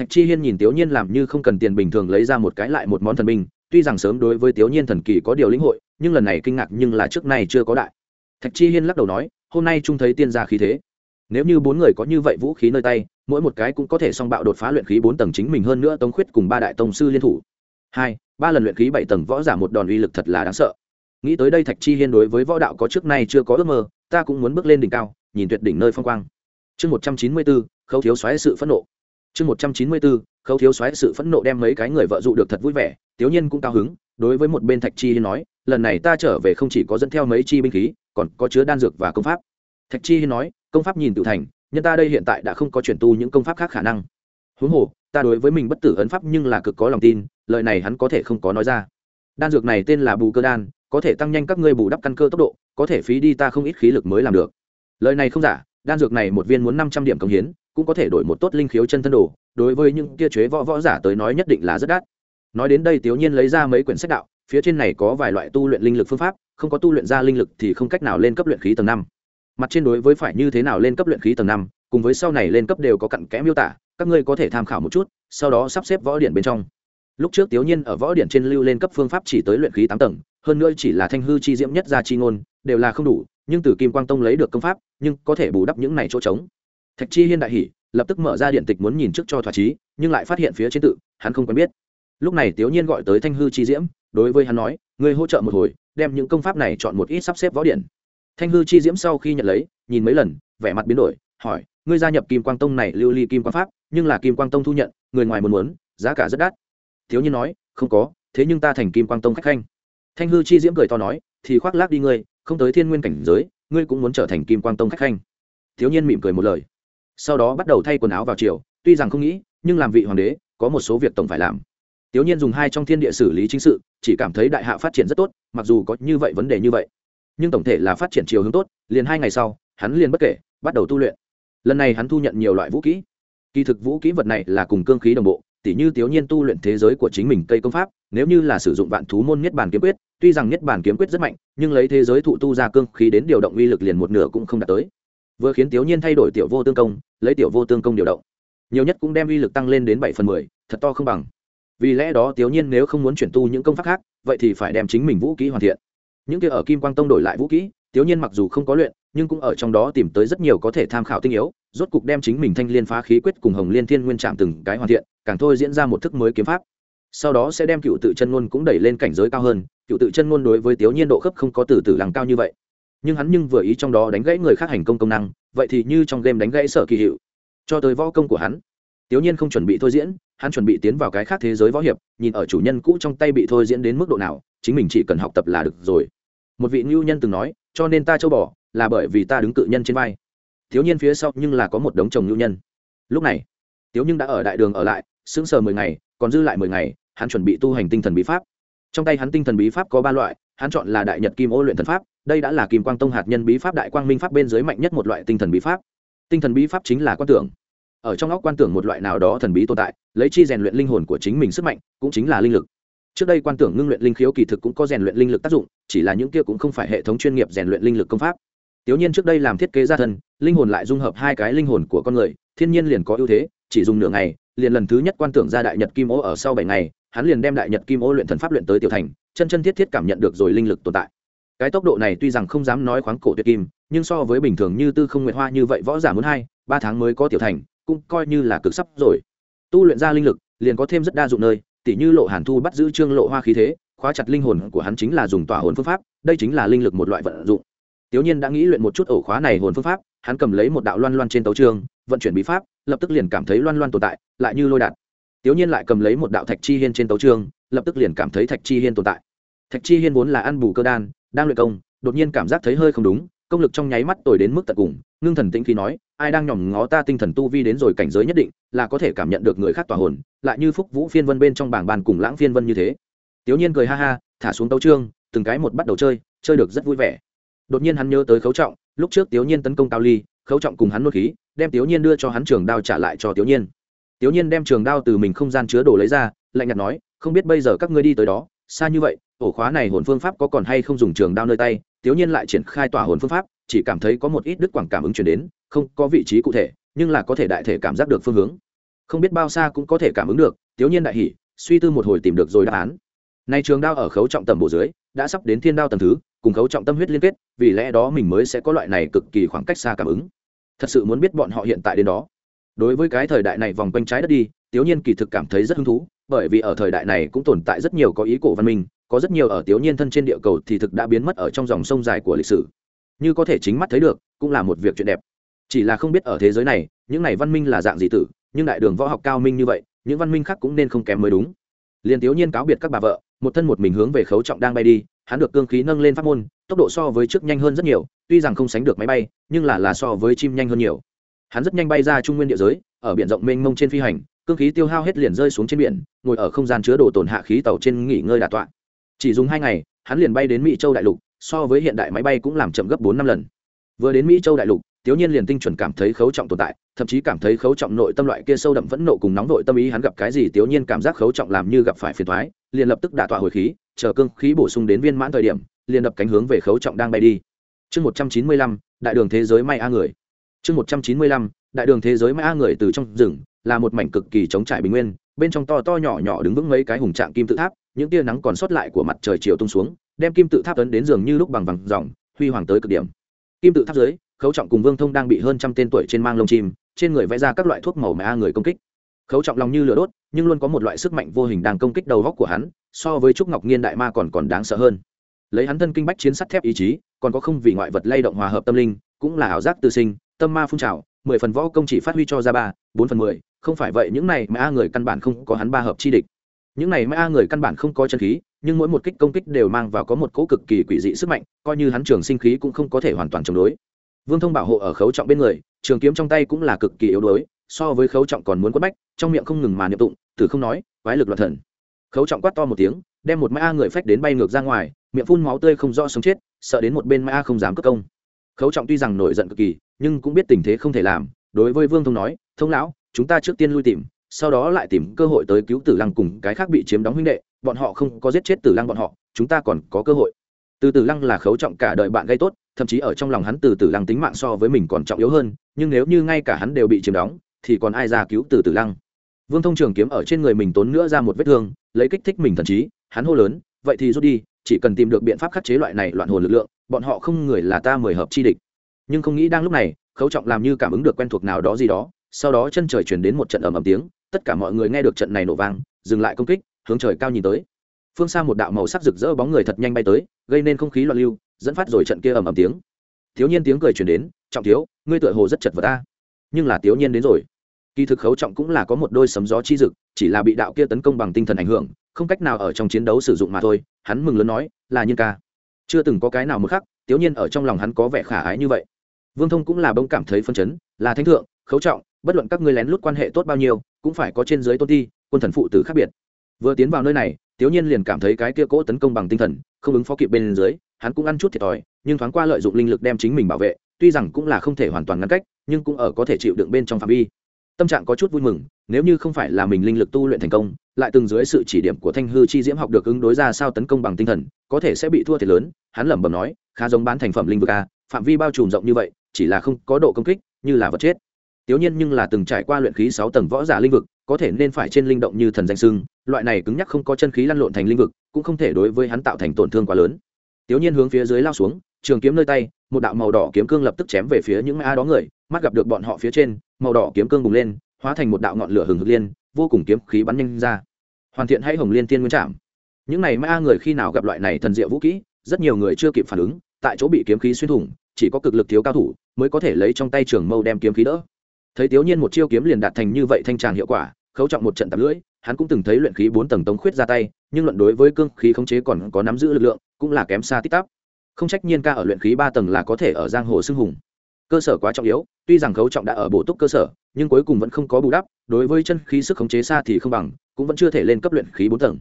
thạch chi hiên nhìn tiểu nhiên làm như không cần tiền bình thường lấy ra một cái lại một món thần binh, tuy rằng sớm đối với tiểu nhiên thần kỳ có điều lĩnh hội, nhưng lần này kinh ngạc nhưng là trước nay chưa có đại. Thạch chi hiên lắc đầu nói, hôm nay trung thấy tiên gia khí thế. Nếu như bốn người có như vậy vũ khí nơi tay, mỗi một cái cũng có thể song bạo đột phá luyện khí bốn tầng chính mình hơn nữa tống khuyết cùng ba đại tông sư liên thủ. Hai, ba lần luyện khí bảy tầng võ giả một đòn uy lực thật là đáng sợ. Nghĩ tới đây thạch chi hiên đối với võ đạo có trước nay chưa có ước mơ, ta cũng muốn bước lên đỉnh cao, nhìn tuyệt đỉnh nơi phong quang. Chương một trăm chín mươi bốn khâu thiếu xoáy sự phẫn nộ chương một trăm chín mươi bốn khâu thiếu xoáy sự phẫn nộ đem mấy cái người vợ dụ được thật vui vẻ tiểu nhiên cũng cao hứng, đối với một bên thạch chi hiên nói, lần này ta trở về không chỉ có dẫn theo mấy chi binh khí, còn có chứa đan dược và công pháp. Thạch chi hiên nói, công pháp nhìn tự thành, nhân ta đây hiện tại đã không có chuyển tu những công pháp khác khả năng. Huống hồ, ta đối với mình bất tử ấn pháp nhưng là cực có lòng tin, lời này hắn có thể không có nói ra. Đan dược này tên là bù cơ đan, có thể tăng nhanh các ngươi bù đắp căn cơ tốc độ, có thể phí đi ta không ít khí lực mới làm được. Lời này không giả, đan dược này một viên muốn năm trăm điểm công hiến cũng có thể đổi một tốt linh khiếu chân thân đồ, đối với những kia chế võ võ giả tới nói nhất định là rất đắt. Nói đến đây tiểu nhiên lấy ra mấy quyển sách đạo, phía trên này có vài loại tu luyện linh lực phương pháp, không có tu luyện ra linh lực thì không cách nào lên cấp luyện khí tầng năm. Mặt trên đối với phải như thế nào lên cấp luyện khí tầng năm, cùng với sau này lên cấp đều có cặn kẽ miêu tả, các ngươi có thể tham khảo một chút, sau đó sắp xếp võ điện bên trong. Lúc trước tiểu nhiên ở võ điện trên lưu lên cấp phương pháp chỉ tới luyện khí tám tầng, hơn nữa chỉ là thanh hư chi diễm nhất gia chi ngôn, đều là không đủ, nhưng từ kim quang tông lấy được công pháp, nhưng có thể bù đắp những này chỗ trống thạch chi hiên đại hỉ, lập tức mở ra điện tịch muốn nhìn trước cho thỏa chí, nhưng lại phát hiện phía trên tự, hắn không quen biết. Lúc này tiểu nhiên gọi tới thanh hư chi diễm, đối với hắn nói, ngươi hỗ trợ một hồi, đem những công pháp này chọn một ít sắp xếp võ điện. Thanh hư chi diễm sau khi nhận lấy, nhìn mấy lần, vẻ mặt biến đổi, hỏi, ngươi gia nhập kim quang tông này lưu ly kim quang pháp, nhưng là kim quang tông thu nhận, người ngoài muốn muốn, giá cả rất đắt. Thiếu nhiên nói, không có, thế nhưng ta thành kim quang tông khách khanh. Thanh hư chi diễm cười to nói, thì khoác lác đi ngươi, không tới thiên nguyên cảnh giới, ngươi cũng muốn trở thành kim quang tông khách khanh. Thiếu nhiên mỉm cười một lời sau đó bắt đầu thay quần áo vào chiều tuy rằng không nghĩ nhưng làm vị hoàng đế có một số việc tổng phải làm Tiểu Nhiên dùng hai trong thiên địa xử lý chính sự, chỉ cảm thấy đại hạ phát triển rất tốt, mặc dù có như vậy vấn đề như vậy, nhưng tổng thể là phát triển chiều hướng tốt, liền hai ngày sau, hắn liền bất kể, bắt đầu tu luyện. Lần này hắn thu nhận nhiều loại vũ khí. Kỳ thực vũ khí vật này là cùng cương khí đồng bộ, tỉ như Tiểu Nhiên tu luyện thế giới của chính mình cây công pháp, nếu như là sử dụng vạn thú môn nhất bản kiếm quyết, tuy rằng nhất bản kiếm quyết rất mạnh, nhưng lấy thế giới thụ tu ra cương khí đến điều động uy lực liền một nửa cũng không đạt tới. Vừa khiến Tiểu Nhiên thay đổi tiểu vô tương công, lấy tiểu vô tương công điều động, nhiều nhất cũng đem uy lực tăng lên đến bảy phần mười, thật to không bằng. Vì lẽ đó tiểu nhiên nếu không muốn chuyển tu những công pháp khác vậy thì phải đem chính mình vũ kỹ hoàn thiện. Những kia ở kim quang tông đổi lại vũ kỹ tiểu nhiên mặc dù không có luyện nhưng cũng ở trong đó tìm tới rất nhiều có thể tham khảo tinh yếu rốt cục đem chính mình thanh liên phá khí quyết cùng hồng liên thiên nguyên trạm từng cái hoàn thiện càng thôi diễn ra một thức mới kiếm pháp. Sau đó sẽ đem cựu tự chân ngôn cũng đẩy lên cảnh giới cao hơn cựu tự chân ngôn đối với tiểu nhiên độ khớp không có từ từ lằng cao như vậy nhưng hắn nhưng vừa ý trong đó đánh gãy người khác hành công công năng, vậy thì như trong game đánh gãy sở kỳ hiệu. Cho tới võ công của hắn tiểu nhiên không chuẩn bị thôi diễn, hắn chuẩn bị tiến vào cái khác thế giới võ hiệp, nhìn ở chủ nhân cũ trong tay bị thôi diễn đến mức độ nào, chính mình chỉ cần học tập là được rồi. Một vị ngưu nhân từng nói, cho nên ta châu bỏ là bởi vì ta đứng cự nhân trên vai. Thiếu nhiên phía sau nhưng là có một đống chồng ngưu nhân. Lúc này, tiếu nhưng đã ở đại đường ở lại, sững sờ mười ngày, còn dư lại mười ngày, hắn chuẩn bị tu hành tinh thần bí pháp. Trong tay hắn tinh thần bí pháp có ba loại hắn chọn là đại nhật kim ô luyện thần pháp, đây đã là kim quang tông hạt nhân bí pháp đại quang minh pháp bên dưới mạnh nhất một loại tinh thần bí pháp. Tinh thần bí pháp chính là quan tưởng. Ở trong óc quan tưởng một loại nào đó thần bí tồn tại, lấy chi rèn luyện linh hồn của chính mình sức mạnh, cũng chính là linh lực. Trước đây quan tưởng ngưng luyện linh khiếu kỳ thực cũng có rèn luyện linh lực tác dụng, chỉ là những kia cũng không phải hệ thống chuyên nghiệp rèn luyện linh lực công pháp. Tiểu nhiên trước đây làm thiết kế gia thân, linh hồn lại dung hợp hai cái linh hồn của con người, thiên nhiên liền có ưu thế, chỉ dùng nửa ngày, liền lần thứ nhất quan tưởng ra đại nhật kim ô ở sau bảy ngày, hắn liền đem đại nhật kim ô luyện thần pháp luyện tới tiểu thành chân chân thiết thiết cảm nhận được rồi linh lực tồn tại. Cái tốc độ này tuy rằng không dám nói khoáng cổ tuyệt kim, nhưng so với bình thường như tư không nguyệt hoa như vậy võ giả muốn hai, ba tháng mới có tiểu thành, cũng coi như là cực sắp rồi. Tu luyện ra linh lực, liền có thêm rất đa dụng nơi, tỉ như lộ hàn thu bắt giữ trương lộ hoa khí thế, khóa chặt linh hồn của hắn chính là dùng tỏa hồn phương pháp, đây chính là linh lực một loại vận dụng. Tiểu nhiên đã nghĩ luyện một chút ổ khóa này hồn phương pháp, hắn cầm lấy một đạo loan loan trên tấu trường, vận chuyển bí pháp, lập tức liền cảm thấy loan loan tồn tại, lại như lôi đạt tiểu nhiên lại cầm lấy một đạo thạch chi hiên trên tấu trường lập tức liền cảm thấy thạch chi hiên tồn tại. Thạch chi hiên vốn là ăn bù cơ đan, đang luyện công, đột nhiên cảm giác thấy hơi không đúng, công lực trong nháy mắt tồi đến mức tận cùng, ngưng thần tĩnh khi nói, ai đang nhòm ngó ta tinh thần tu vi đến rồi cảnh giới nhất định, là có thể cảm nhận được người khác tỏa hồn, lại như phúc vũ phiên vân bên trong bảng bàn cùng lãng phiên vân như thế. Tiểu nhiên cười ha ha, thả xuống tấu trương từng cái một bắt đầu chơi chơi được rất vui vẻ. Đột nhiên hắn nhớ tới khấu trọng, lúc trước tiểu nhiên tấn công cao ly, khấu trọng cùng hắn nốt khí, đem tiểu nhiên đưa cho hắn trường đao trả lại cho tiểu nhiên. Tiểu nhiên đem trường đao từ mình không gian chứa đồ lấy ra, lạnh nhạt nói không biết bây giờ các ngươi đi tới đó, xa như vậy, ổ khóa này hồn phương pháp có còn hay không dùng trường đao nơi tay tiểu nhiên lại triển khai tỏa hồn phương pháp, chỉ cảm thấy có một ít đức quảng cảm ứng chuyển đến, không có vị trí cụ thể, nhưng là có thể đại thể cảm giác được phương hướng. Không biết bao xa cũng có thể cảm ứng được tiểu nhiên đại hỉ, suy tư một hồi tìm được rồi đáp án. Nay trường đao ở khấu trọng tầm bộ dưới, đã sắp đến thiên đao tầm thứ, cùng khấu trọng tâm huyết liên kết, vì lẽ đó mình mới sẽ có loại này cực kỳ khoảng cách xa cảm ứng. Thật sự muốn biết bọn họ hiện tại đến đó. Đối với cái thời đại này vòng quanh trái đất đi tiểu nhiên kỳ thực cảm thấy rất hứng thú bởi vì ở thời đại này cũng tồn tại rất nhiều có ý cổ văn minh, có rất nhiều ở tiểu nhiên thân trên địa cầu thì thực đã biến mất ở trong dòng sông dài của lịch sử. Như có thể chính mắt thấy được, cũng là một việc chuyện đẹp. Chỉ là không biết ở thế giới này, những này văn minh là dạng gì tử, nhưng đại đường võ học cao minh như vậy, những văn minh khác cũng nên không kém mới đúng. Liền tiểu nhiên cáo biệt các bà vợ, một thân một mình hướng về khấu trọng đang bay đi, hắn được cương khí nâng lên pháp môn, tốc độ so với trước nhanh hơn rất nhiều, tuy rằng không sánh được máy bay, nhưng là là so với chim nhanh hơn nhiều. Hắn rất nhanh bay ra trung nguyên địa giới, ở biển rộng mênh mông trên phi hành cương khí tiêu hao hết liền rơi xuống trên biển ngồi ở không gian chứa đồ tồn hạ khí tàu trên nghỉ ngơi đà tọa chỉ dùng hai ngày hắn liền bay đến mỹ châu đại lục so với hiện đại máy bay cũng làm chậm gấp bốn năm lần vừa đến mỹ châu đại lục Tiếu Nhiên liền tinh chuẩn cảm thấy khấu trọng tồn tại, thậm chí cảm thấy khấu trọng nội tâm loại kia sâu đậm vẫn nộ cùng nóng nội tâm ý hắn gặp cái gì Tiếu Nhiên cảm giác khấu trọng làm như gặp phải phiền toái, liền lập tức đả tọa hồi khí, chờ cương khí bổ sung đến viên mãn thời điểm, liền đập cánh hướng về khấu trọng đang bay đi. Chương một trăm chín mươi lăm, đại đường thế giới may a người. Chương một trăm chín mươi lăm, đại đường thế giới may a người từ trong rừng, là một mảnh cực kỳ trống trải bình nguyên, bên trong to to nhỏ nhỏ đứng vững mấy cái hùng trạng kim tự tháp, những tia nắng còn sót lại của mặt trời chiều tung xuống, đem kim tự tháp tấn đến giường như lúc bằng vàng dòng huy hoàng tới cực điểm. Kim tự tháp dưới khấu trọng cùng vương thông đang bị hơn trăm tên tuổi trên mang lông chim trên người vẽ ra các loại thuốc màu mà a người công kích. Khấu trọng lòng như lửa đốt nhưng luôn có một loại sức mạnh vô hình đang công kích đầu góc của hắn so với trúc ngọc nghiên đại ma còn còn đáng sợ hơn. Lấy hắn thân kinh bách chiến sắt thép ý chí còn có không vì ngoại vật lay động hòa hợp tâm linh cũng là ảo giác tự sinh tâm ma phun trào mười phần võ công chỉ phát huy cho ra ba bốn phần mười không phải vậy những này mà a người căn bản không có hắn ba hợp chi địch. Những này mà a người căn bản không có chân khí, nhưng mỗi một kích công kích đều mang vào có một cỗ cực kỳ quỷ dị sức mạnh, coi như hắn trường sinh khí cũng không có thể hoàn toàn chống đối. Vương thông bảo hộ ở khấu trọng bên người, trường kiếm trong tay cũng là cực kỳ yếu đuối, so với khấu trọng còn muốn quất bách, trong miệng không ngừng mà niệm tụng, từ không nói, quái lực loạn thần. Khấu trọng quát to một tiếng, đem một mã người phách đến bay ngược ra ngoài, miệng phun máu tươi không rõ sống chết, sợ đến một bên mã không dám cất công. Khấu trọng tuy rằng nổi giận cực kỳ, nhưng cũng biết tình thế không thể làm, đối với vương thông nói, thông lão chúng ta trước tiên lui tìm, sau đó lại tìm cơ hội tới cứu tử lăng cùng cái khác bị chiếm đóng huynh đệ, bọn họ không có giết chết tử lăng bọn họ, chúng ta còn có cơ hội. Từ tử lăng là khấu trọng cả đời bạn gây tốt, thậm chí ở trong lòng hắn từ tử lăng tính mạng so với mình còn trọng yếu hơn, nhưng nếu như ngay cả hắn đều bị chiếm đóng, thì còn ai ra cứu từ tử lăng? Vương thông trường kiếm ở trên người mình tốn nữa ra một vết thương, lấy kích thích mình thần trí, hắn hô lớn, vậy thì rút đi, chỉ cần tìm được biện pháp khắc chế loại này loạn hồn lực lượng, bọn họ không người là ta mời hợp chi địch. Nhưng không nghĩ đang lúc này, khấu trọng làm như cảm ứng được quen thuộc nào đó gì đó sau đó chân trời chuyển đến một trận ầm ầm tiếng, tất cả mọi người nghe được trận này nổ vang, dừng lại công kích, hướng trời cao nhìn tới. Phương xa một đạo màu sắc rực rỡ bóng người thật nhanh bay tới, gây nên không khí loạn lưu, dẫn phát rồi trận kia ầm ầm tiếng. Thiếu nhiên tiếng cười chuyển đến, trọng thiếu, ngươi tựa hồ rất chật vật ta nhưng là thiếu nhiên đến rồi. Kỳ thực khấu trọng cũng là có một đôi sấm gió chi dực chỉ là bị đạo kia tấn công bằng tinh thần ảnh hưởng, không cách nào ở trong chiến đấu sử dụng mà thôi, hắn mừng lớn nói, là nhân ca. Chưa từng có cái nào một khắc, thiếu nhiên ở trong lòng hắn có vẻ khả ái như vậy. Vương thông cũng là bông cảm thấy phân chấn, là thánh thượng, khấu trọng bất luận các ngươi lén lút quan hệ tốt bao nhiêu, cũng phải có trên dưới tôn ti, quân thần phụ tử khác biệt. Vừa tiến vào nơi này tiểu nhiên liền cảm thấy cái kia cỗ tấn công bằng tinh thần, không ứng phó kịp bên dưới, hắn cũng ăn chút thiệt thòi, nhưng thoáng qua lợi dụng linh lực đem chính mình bảo vệ, tuy rằng cũng là không thể hoàn toàn ngăn cách, nhưng cũng ở có thể chịu đựng bên trong phạm vi. Tâm trạng có chút vui mừng, nếu như không phải là mình linh lực tu luyện thành công, lại từng dưới sự chỉ điểm của thanh hư chi diễm học được ứng đối ra sao tấn công bằng tinh thần, có thể sẽ bị thua thiệt lớn, hắn lẩm bẩm nói, khá giống bán thành phẩm linh vực a, phạm vi bao trùm rộng như vậy, chỉ là không có độ công kích, như là vật chết. Tiểu nhiên nhưng là từng trải qua luyện khí sáu tầng võ giả linh vực, có thể nên phải trên linh động như thần danh sưng, loại này cứng nhắc không có chân khí lăn lộn thành linh vực, cũng không thể đối với hắn tạo thành tổn thương quá lớn. Tiểu nhiên hướng phía dưới lao xuống, trường kiếm nơi tay, một đạo màu đỏ kiếm cương lập tức chém về phía những ma đó người, mắt gặp được bọn họ phía trên, màu đỏ kiếm cương bùng lên, hóa thành một đạo ngọn lửa hừng hực liên, vô cùng kiếm khí bắn nhanh ra. Hoàn thiện hay hồng liên tiên nguyên trảm. Những này ma người khi nào gặp loại này thần diệu vũ kỹ, rất nhiều người chưa kịp phản ứng, tại chỗ bị kiếm khí xuyên thủng, chỉ có cực lực thiếu cao thủ mới có thể lấy trong tay trường mâu đem kiếm khí đỡ thấy thiếu nhiên một chiêu kiếm liền đạt thành như vậy thanh tràng hiệu quả, khấu trọng một trận tạp lưỡi, hắn cũng từng thấy luyện khí bốn tầng tống khuyết ra tay, nhưng luận đối với cương khí khống chế còn có nắm giữ lực lượng, cũng là kém xa tích tắp. Không trách nhiên ca ở luyện khí ba tầng là có thể ở giang hồ xưng hùng. Cơ sở quá trọng yếu, tuy rằng khấu trọng đã ở bổ túc cơ sở, nhưng cuối cùng vẫn không có bù đắp, đối với chân khí sức khống chế xa thì không bằng, cũng vẫn chưa thể lên cấp luyện khí bốn tầng.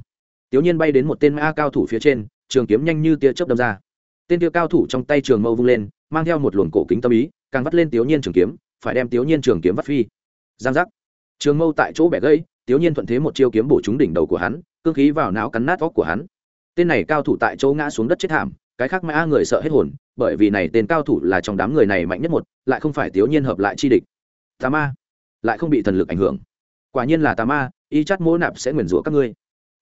Tiểu nhiên bay đến một tên ma cao thủ phía trên, trường kiếm nhanh như tia chớp đâm ra. Tên tia cao thủ trong tay trường mâu vung lên, mang theo một luồng cổ kính tâm ý, càng vắt lên tiểu nhiên trường kiếm phải đem tiểu nhiên trường kiếm vắt phi. Giang giác. Trường mâu tại chỗ bẻ gãy tiểu nhiên thuận thế một chiêu kiếm bổ trúng đỉnh đầu của hắn, cương khí vào não cắn nát óc của hắn. Tên này cao thủ tại chỗ ngã xuống đất chết thảm, cái khác mã người sợ hết hồn, bởi vì này tên cao thủ là trong đám người này mạnh nhất một, lại không phải tiểu nhiên hợp lại chi địch. Tà ma. Lại không bị thần lực ảnh hưởng. Quả nhiên là tà ma, y chắt mỗ nạp sẽ nguyền rủa các ngươi.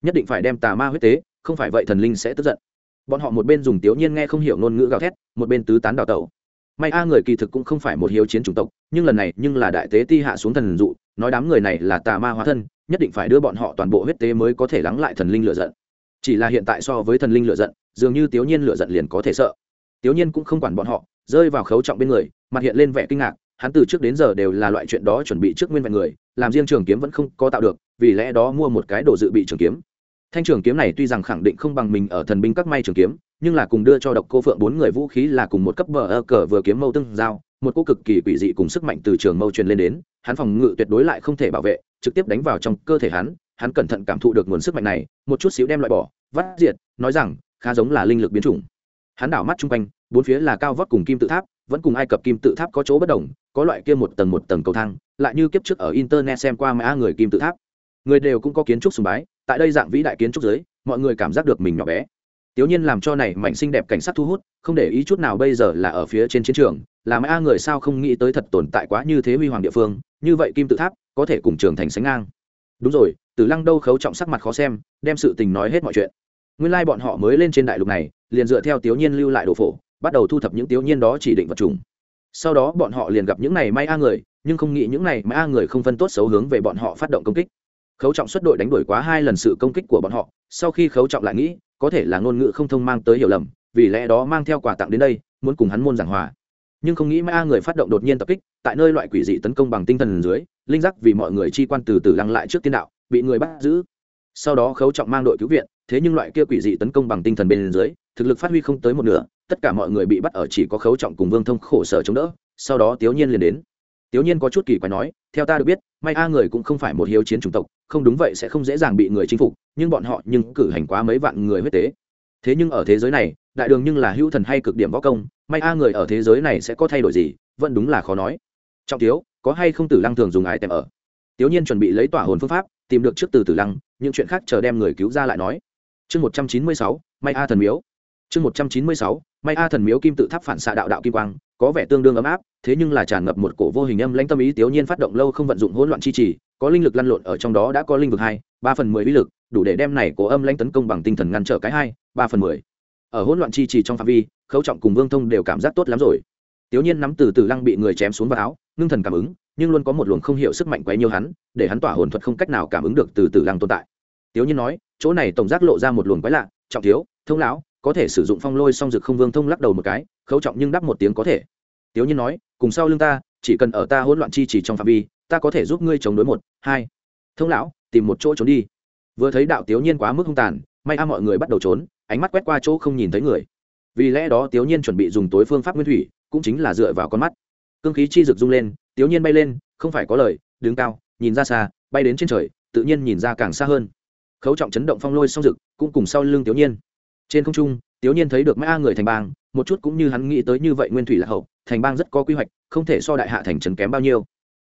Nhất định phải đem tà ma huyết tế, không phải vậy thần linh sẽ tức giận. Bọn họ một bên dùng tiểu nhiên nghe không hiểu ngôn ngữ gào thét, một bên tứ tán đào tẩu may a người kỳ thực cũng không phải một hiếu chiến chủng tộc, nhưng lần này nhưng là đại tế ti hạ xuống thần dụ, nói đám người này là tà ma hóa thân, nhất định phải đưa bọn họ toàn bộ huyết tế mới có thể lắng lại thần linh lựa giận. Chỉ là hiện tại so với thần linh lựa giận, dường như tiểu nhiên lựa giận liền có thể sợ. Tiểu nhiên cũng không quản bọn họ, rơi vào khấu trọng bên người, mặt hiện lên vẻ kinh ngạc, hắn từ trước đến giờ đều là loại chuyện đó chuẩn bị trước nguyên vẹn người, làm riêng trường kiếm vẫn không có tạo được, vì lẽ đó mua một cái đồ dự bị trường kiếm. Thanh trường kiếm này tuy rằng khẳng định không bằng mình ở thần binh các may trường kiếm nhưng là cùng đưa cho độc cô phượng bốn người vũ khí là cùng một cấp bờ ơ cờ vừa kiếm mâu tương giao, một cô cực kỳ quỷ dị cùng sức mạnh từ trường mâu truyền lên đến, hắn phòng ngự tuyệt đối lại không thể bảo vệ, trực tiếp đánh vào trong cơ thể hắn hắn cẩn thận cảm thụ được nguồn sức mạnh này, một chút xíu đem loại bỏ, vắt diệt, nói rằng, khá giống là linh lực biến chủng. Hắn đảo mắt chung quanh, bốn phía là cao vót cùng kim tự tháp, vẫn cùng ai cập kim tự tháp có chỗ bất đồng, có loại kia một tầng một tầng cầu thang, lại như kiếp trước ở internet xem qua mã người kim tự tháp. Người đều cũng có kiến trúc sùng bái, tại đây dạng vĩ đại kiến trúc giới, mọi người cảm giác được mình nhỏ bé. Tiểu Nhiên làm cho này mảnh xinh đẹp cảnh sát thu hút, không để ý chút nào bây giờ là ở phía trên chiến trường, làm a người sao không nghĩ tới thật tồn tại quá như thế huy hoàng địa phương, như vậy kim tự tháp có thể cùng trường thành sánh ngang. Đúng rồi, Tử Lăng đâu khấu trọng sắc mặt khó xem, đem sự tình nói hết mọi chuyện. Nguyên lai like bọn họ mới lên trên đại lục này, liền dựa theo tiểu nhiên lưu lại đồ phổ bắt đầu thu thập những tiểu nhiên đó chỉ định vật trùng sau đó bọn họ liền gặp những này may a người nhưng không nghĩ những này may a người không phân tốt xấu hướng về bọn họ phát động công kích khấu trọng xuất đội đánh đuổi quá hai lần sự công kích của bọn họ, sau khi khấu trọng lại nghĩ, có thể là ngôn ngữ không thông mang tới hiểu lầm, vì lẽ đó mang theo quà tặng đến đây, muốn cùng hắn môn giảng hòa. Nhưng không nghĩ ma người phát động đột nhiên tập kích, tại nơi loại quỷ dị tấn công bằng tinh thần dưới, linh giác vì mọi người chi quan từ từ lăng lại trước tiên đạo, bị người bắt giữ. Sau đó khấu trọng mang đội cứu viện, thế nhưng loại kia quỷ dị tấn công bằng tinh thần bên dưới, thực lực phát huy không tới một nửa, tất cả mọi người bị bắt ở chỉ có khấu trọng cùng vương thông khổ sở chống đỡ, sau đó tiểu nhiên liền đến tiểu nhiên có chút kỳ quái nói, theo ta được biết, may a người cũng không phải một hiếu chiến chủng tộc, không đúng vậy sẽ không dễ dàng bị người chinh phục, nhưng bọn họ nhưng cử hành quá mấy vạn người huyết tế. Thế nhưng ở thế giới này, đại đường nhưng là hữu thần hay cực điểm võ công, may a người ở thế giới này sẽ có thay đổi gì, vẫn đúng là khó nói. Trọng thiếu, có hay không tử lăng thường dùng ái tèm ở? Tiểu nhiên chuẩn bị lấy tỏa hồn phương pháp, tìm được trước từ tử lăng, những chuyện khác chờ đem người cứu ra lại nói. Chương một trăm chín mươi sáu, may a thần miếu. Chương một trăm chín mươi sáu, may a thần miếu kim tự tháp phản xạ đạo đạo kim quang, có vẻ tương đương ấm áp thế nhưng là tràn ngập một cổ vô hình âm lãnh tâm ý tiểu nhiên phát động lâu không vận dụng hỗn loạn chi trì, có linh lực lăn lộn ở trong đó đã có linh vực hai, ba phần mười uy lực, đủ để đem này cổ âm lãnh tấn công bằng tinh thần ngăn trở cái hai, ba phần mười. Ở hỗn loạn chi trì trong phạm vi, khấu trọng cùng vương thông đều cảm giác tốt lắm rồi. Tiểu nhiên nắm từ từ lăng bị người chém xuống vào áo, ngưng thần cảm ứng, nhưng luôn có một luồng không hiểu sức mạnh quấy nhiều hắn, để hắn tỏa hồn thuật không cách nào cảm ứng được từ từ lăng tồn tại. Tiểu nhiên nói, chỗ này tổng giác lộ ra một luồng quái lạ, trọng thiếu, thông lão, có thể sử dụng phong lôi song dực không vương thông lắc đầu một cái, khấu trọng nhưng đáp một tiếng có thể. Tiếu nhiên nói, cùng sau lưng ta, chỉ cần ở ta hỗn loạn chi chỉ trong phạm vi, ta có thể giúp ngươi chống đối một, hai. Thông lão, tìm một chỗ trốn đi. Vừa thấy đạo Tiếu nhiên quá mức hung tàn, may a mọi người bắt đầu trốn, ánh mắt quét qua chỗ không nhìn thấy người. Vì lẽ đó Tiếu nhiên chuẩn bị dùng tối phương pháp nguyên thủy, cũng chính là dựa vào con mắt. Cương khí chi rực rung lên, Tiếu nhiên bay lên, không phải có lời, đứng cao, nhìn ra xa, bay đến trên trời, tự nhiên nhìn ra càng xa hơn. Khấu trọng chấn động phong lôi song rực cũng cùng sau lưng Tiếu nhiên. Trên không trung tiếu nhiên thấy được mã người thành bang, một chút cũng như hắn nghĩ tới như vậy nguyên thủy là hậu, thành bang rất có quy hoạch, không thể so đại hạ thành trấn kém bao nhiêu.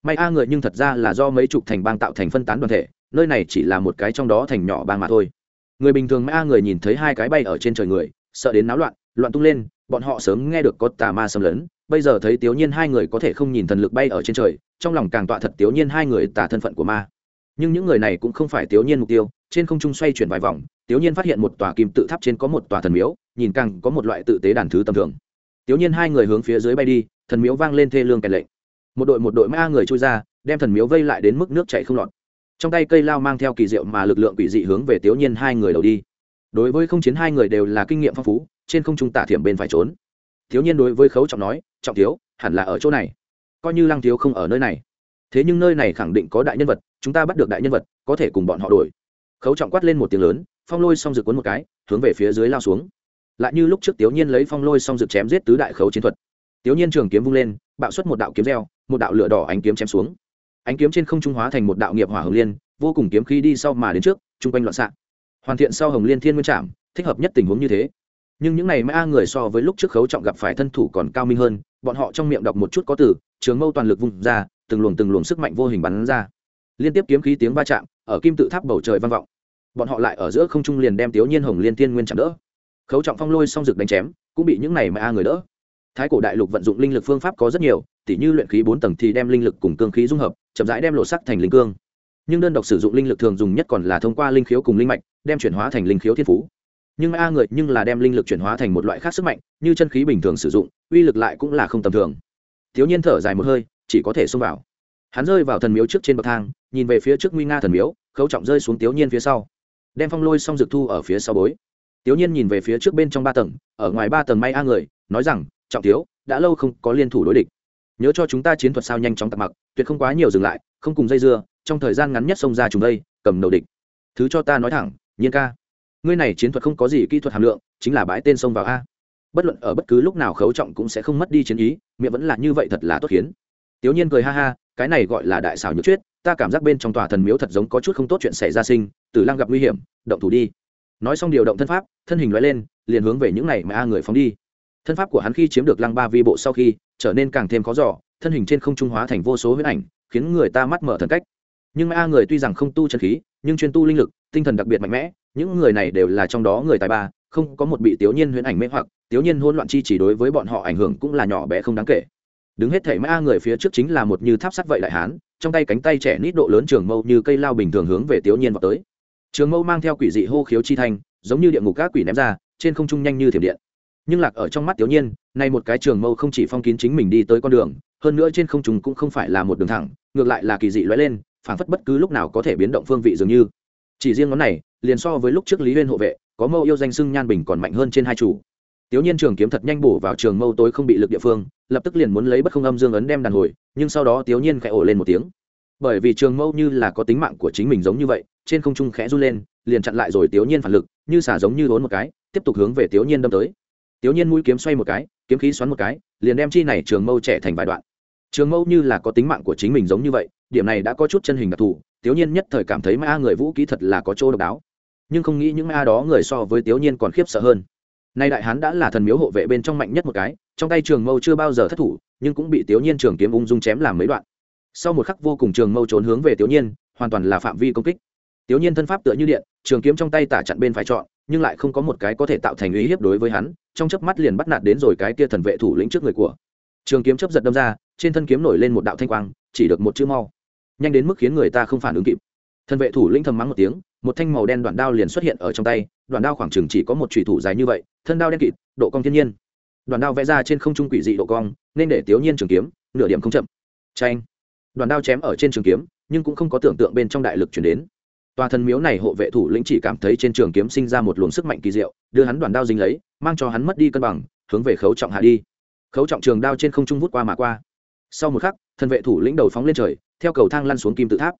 May a người nhưng thật ra là do mấy chục thành bang tạo thành phân tán đoàn thể, nơi này chỉ là một cái trong đó thành nhỏ bang mà thôi. Người bình thường Mã a người nhìn thấy hai cái bay ở trên trời người, sợ đến náo loạn loạn tung lên, bọn họ sớm nghe được có tà ma xâm lấn, bây giờ thấy tiểu nhiên hai người có thể không nhìn thần lực bay ở trên trời, trong lòng càng tọa thật tiểu nhiên hai người tà thân phận của ma nhưng những người này cũng không phải tiểu nhiên mục tiêu, trên không trung xoay chuyển vài vòng tiểu nhiên phát hiện một tòa kim tự tháp trên có một tòa thần miếu, nhìn càng có một loại tự tế đàn thứ tầm thường. Tiểu nhiên hai người hướng phía dưới bay đi, thần miếu vang lên thê lương kèn lệnh. Một đội một đội ma người trôi ra, đem thần miếu vây lại đến mức nước chảy không lọt. Trong tay cây lao mang theo kỳ diệu mà lực lượng quỷ dị hướng về tiểu nhiên hai người đầu đi. Đối với không chiến hai người đều là kinh nghiệm phong phú, trên không trung tả thiểm bên phải trốn. Thiếu nhiên đối với khấu trọng nói, trọng thiếu, hẳn là ở chỗ này. Coi như lăng thiếu không ở nơi này thế nhưng nơi này khẳng định có đại nhân vật, chúng ta bắt được đại nhân vật, có thể cùng bọn họ đổi. Khấu trọng quát lên một tiếng lớn, phong lôi xong rực cuốn một cái, hướng về phía dưới lao xuống. Lại như lúc trước tiểu nhiên lấy phong lôi xong rực chém giết tứ đại khấu chiến thuật. Tiểu nhiên trường kiếm vung lên, bạo xuất một đạo kiếm reo, một đạo lửa đỏ ánh kiếm chém xuống. Ánh kiếm trên không trung hóa thành một đạo nghiệp hỏa hồng liên, vô cùng kiếm khí đi sau mà đến trước, chung quanh loạn xạ. Hoàn thiện sau hồng liên thiên nguyên trạm thích hợp nhất tình huống như thế. Nhưng những này a người so với lúc trước khấu trọng gặp phải thân thủ còn cao minh hơn, bọn họ trong miệng đọc một chút có từ, trường mâu toàn lực vung ra từng luồng từng luồng sức mạnh vô hình bắn ra. Liên tiếp kiếm khí tiếng va chạm, ở kim tự tháp bầu trời vang vọng. Bọn họ lại ở giữa không trung liền đem tiếu nhiên hồng liên thiên nguyên chạm đỡ. Khấu trọng phong lôi xong rực đánh chém, cũng bị những này a người đỡ. Thái cổ đại lục vận dụng linh lực phương pháp có rất nhiều, tỉ như luyện khí bốn tầng thì đem linh lực cùng cương khí dung hợp, chậm rãi đem lộ sắc thành linh cương. Nhưng đơn độc sử dụng linh lực thường dùng nhất còn là thông qua linh khiếu cùng linh mạch, đem chuyển hóa thành linh khiếu thiên phú. Nhưng a người nhưng là đem linh lực chuyển hóa thành một loại khác sức mạnh, như chân khí bình thường sử dụng, uy lực lại cũng là không tầm thường. Thiếu nhiên thở dài một hơi chỉ có thể xông vào. Hắn rơi vào thần miếu trước trên bậc thang, nhìn về phía trước nguy nga thần miếu, khấu trọng rơi xuống Tiếu nhiên phía sau. Đem phong lôi xong rực thu ở phía sau bối. Tiếu nhiên nhìn về phía trước bên trong ba tầng, ở ngoài ba tầng may a người, nói rằng, trọng thiếu, đã lâu không có liên thủ đối địch. Nhớ cho chúng ta chiến thuật sao nhanh chóng tập mặc, tuyệt không quá nhiều dừng lại, không cùng dây dưa, trong thời gian ngắn nhất xông ra chúng đây, cầm đầu địch. Thứ cho ta nói thẳng, nhiên ca, ngươi này chiến thuật không có gì kỹ thuật hàm lượng, chính là bãi tên sông vào a. Bất luận ở bất cứ lúc nào khấu trọng cũng sẽ không mất đi chiến ý, miệng vẫn là như vậy thật là tốt khiến tiểu nhiên cười ha ha cái này gọi là đại xảo nhược chuyết ta cảm giác bên trong tòa thần miếu thật giống có chút không tốt chuyện xảy ra sinh tử lăng gặp nguy hiểm động thủ đi. Nói xong điều động thân pháp thân hình lóe lên liền hướng về những này mà a người phóng đi. Thân pháp của hắn khi chiếm được lăng ba vi bộ sau khi trở nên càng thêm khó dò, thân hình trên không trung hóa thành vô số huyết ảnh khiến người ta mắt mở thần cách. Nhưng a người tuy rằng không tu chân khí nhưng chuyên tu linh lực tinh thần đặc biệt mạnh mẽ những người này đều là trong đó người tài ba không có một bị tiểu nhiên huyễn ảnh mê hoặc tiểu nhiên hỗn loạn chi chỉ đối với bọn họ ảnh hưởng cũng là nhỏ bé không đáng kể đứng hết thể mã người phía trước chính là một như tháp sắt vậy đại hán, trong tay cánh tay trẻ nít độ lớn trường mâu như cây lao bình thường hướng về tiểu nhiên vào tới. Trường mâu mang theo quỷ dị hô khiếu chi thanh, giống như địa ngục các quỷ ném ra, trên không trung nhanh như thiểm điện. Nhưng lạc ở trong mắt tiểu nhiên, nay một cái trường mâu không chỉ phong kín chính mình đi tới con đường, hơn nữa trên không trung cũng không phải là một đường thẳng, ngược lại là kỳ dị lóe lên, phảng phất bất cứ lúc nào có thể biến động phương vị dường như. Chỉ riêng ngón này, liền so với lúc trước lý huyên hộ vệ, có mâu yêu danh sưng nhan bình còn mạnh hơn trên hai chủ tiểu nhiên trường kiếm thật nhanh bổ vào trường mâu tối không bị lực địa phương, lập tức liền muốn lấy bất không âm dương ấn đem đàn hồi, nhưng sau đó tiểu nhiên khẽ ổ lên một tiếng. Bởi vì trường mâu như là có tính mạng của chính mình giống như vậy, trên không trung khẽ run lên, liền chặn lại rồi tiểu nhiên phản lực, như xả giống như đốn một cái, tiếp tục hướng về tiểu nhiên đâm tới. Tiểu nhiên mũi kiếm xoay một cái, kiếm khí xoắn một cái, liền đem chi này trường mâu trẻ thành vài đoạn. Trường mâu như là có tính mạng của chính mình giống như vậy, điểm này đã có chút chân hình đặc thù tiểu nhiên nhất thời cảm thấy ma người vũ kỹ thật là có chỗ độc đáo. Nhưng không nghĩ những ma đó người so với tiểu nhiên còn khiếp sợ hơn nay đại hán đã là thần miếu hộ vệ bên trong mạnh nhất một cái, trong tay trường mâu chưa bao giờ thất thủ, nhưng cũng bị tiểu nhiên trường kiếm ung dung chém làm mấy đoạn. Sau một khắc vô cùng trường mâu trốn hướng về tiểu nhiên, hoàn toàn là phạm vi công kích. Tiểu nhiên thân pháp tựa như điện, trường kiếm trong tay tả chặn bên phải chọn nhưng lại không có một cái có thể tạo thành uy hiếp đối với hắn, trong chớp mắt liền bắt nạt đến rồi cái kia thần vệ thủ lĩnh trước người của. Trường kiếm chấp giật đâm ra, trên thân kiếm nổi lên một đạo thanh quang, chỉ được một chữ mau. Nhanh đến mức khiến người ta không phản ứng kịp. Thần vệ thủ lĩnh thầm mắng một tiếng, một thanh màu đen đoạn đao liền xuất hiện ở trong tay Đoàn đao khoảng chừng chỉ có một thủy thủ dài như vậy, thân đao đen kịt, độ cong thiên nhiên. Đoàn đao vẽ ra trên không trung quỷ dị độ cong, nên để tiểu nhiên trường kiếm, nửa điểm không chậm. Tranh Đoàn đao chém ở trên trường kiếm, nhưng cũng không có tưởng tượng bên trong đại lực chuyển đến. Tòa thần miếu này hộ vệ thủ lĩnh chỉ cảm thấy trên trường kiếm sinh ra một luồng sức mạnh kỳ diệu, đưa hắn đoàn đao dính lấy, mang cho hắn mất đi cân bằng, hướng về khấu trọng hạ đi. Khấu trọng trường đao trên không trung vút qua mà qua. Sau một khắc thần vệ thủ lĩnh đầu phóng lên trời, theo cầu thang lăn xuống kim tự tháp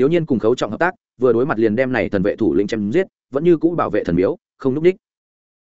tiểu nhiên cùng khấu trọng hợp tác, vừa đối mặt liền đem này thần vệ thủ lĩnh chém giết, vẫn như cũ bảo vệ thần miếu, không lúc đích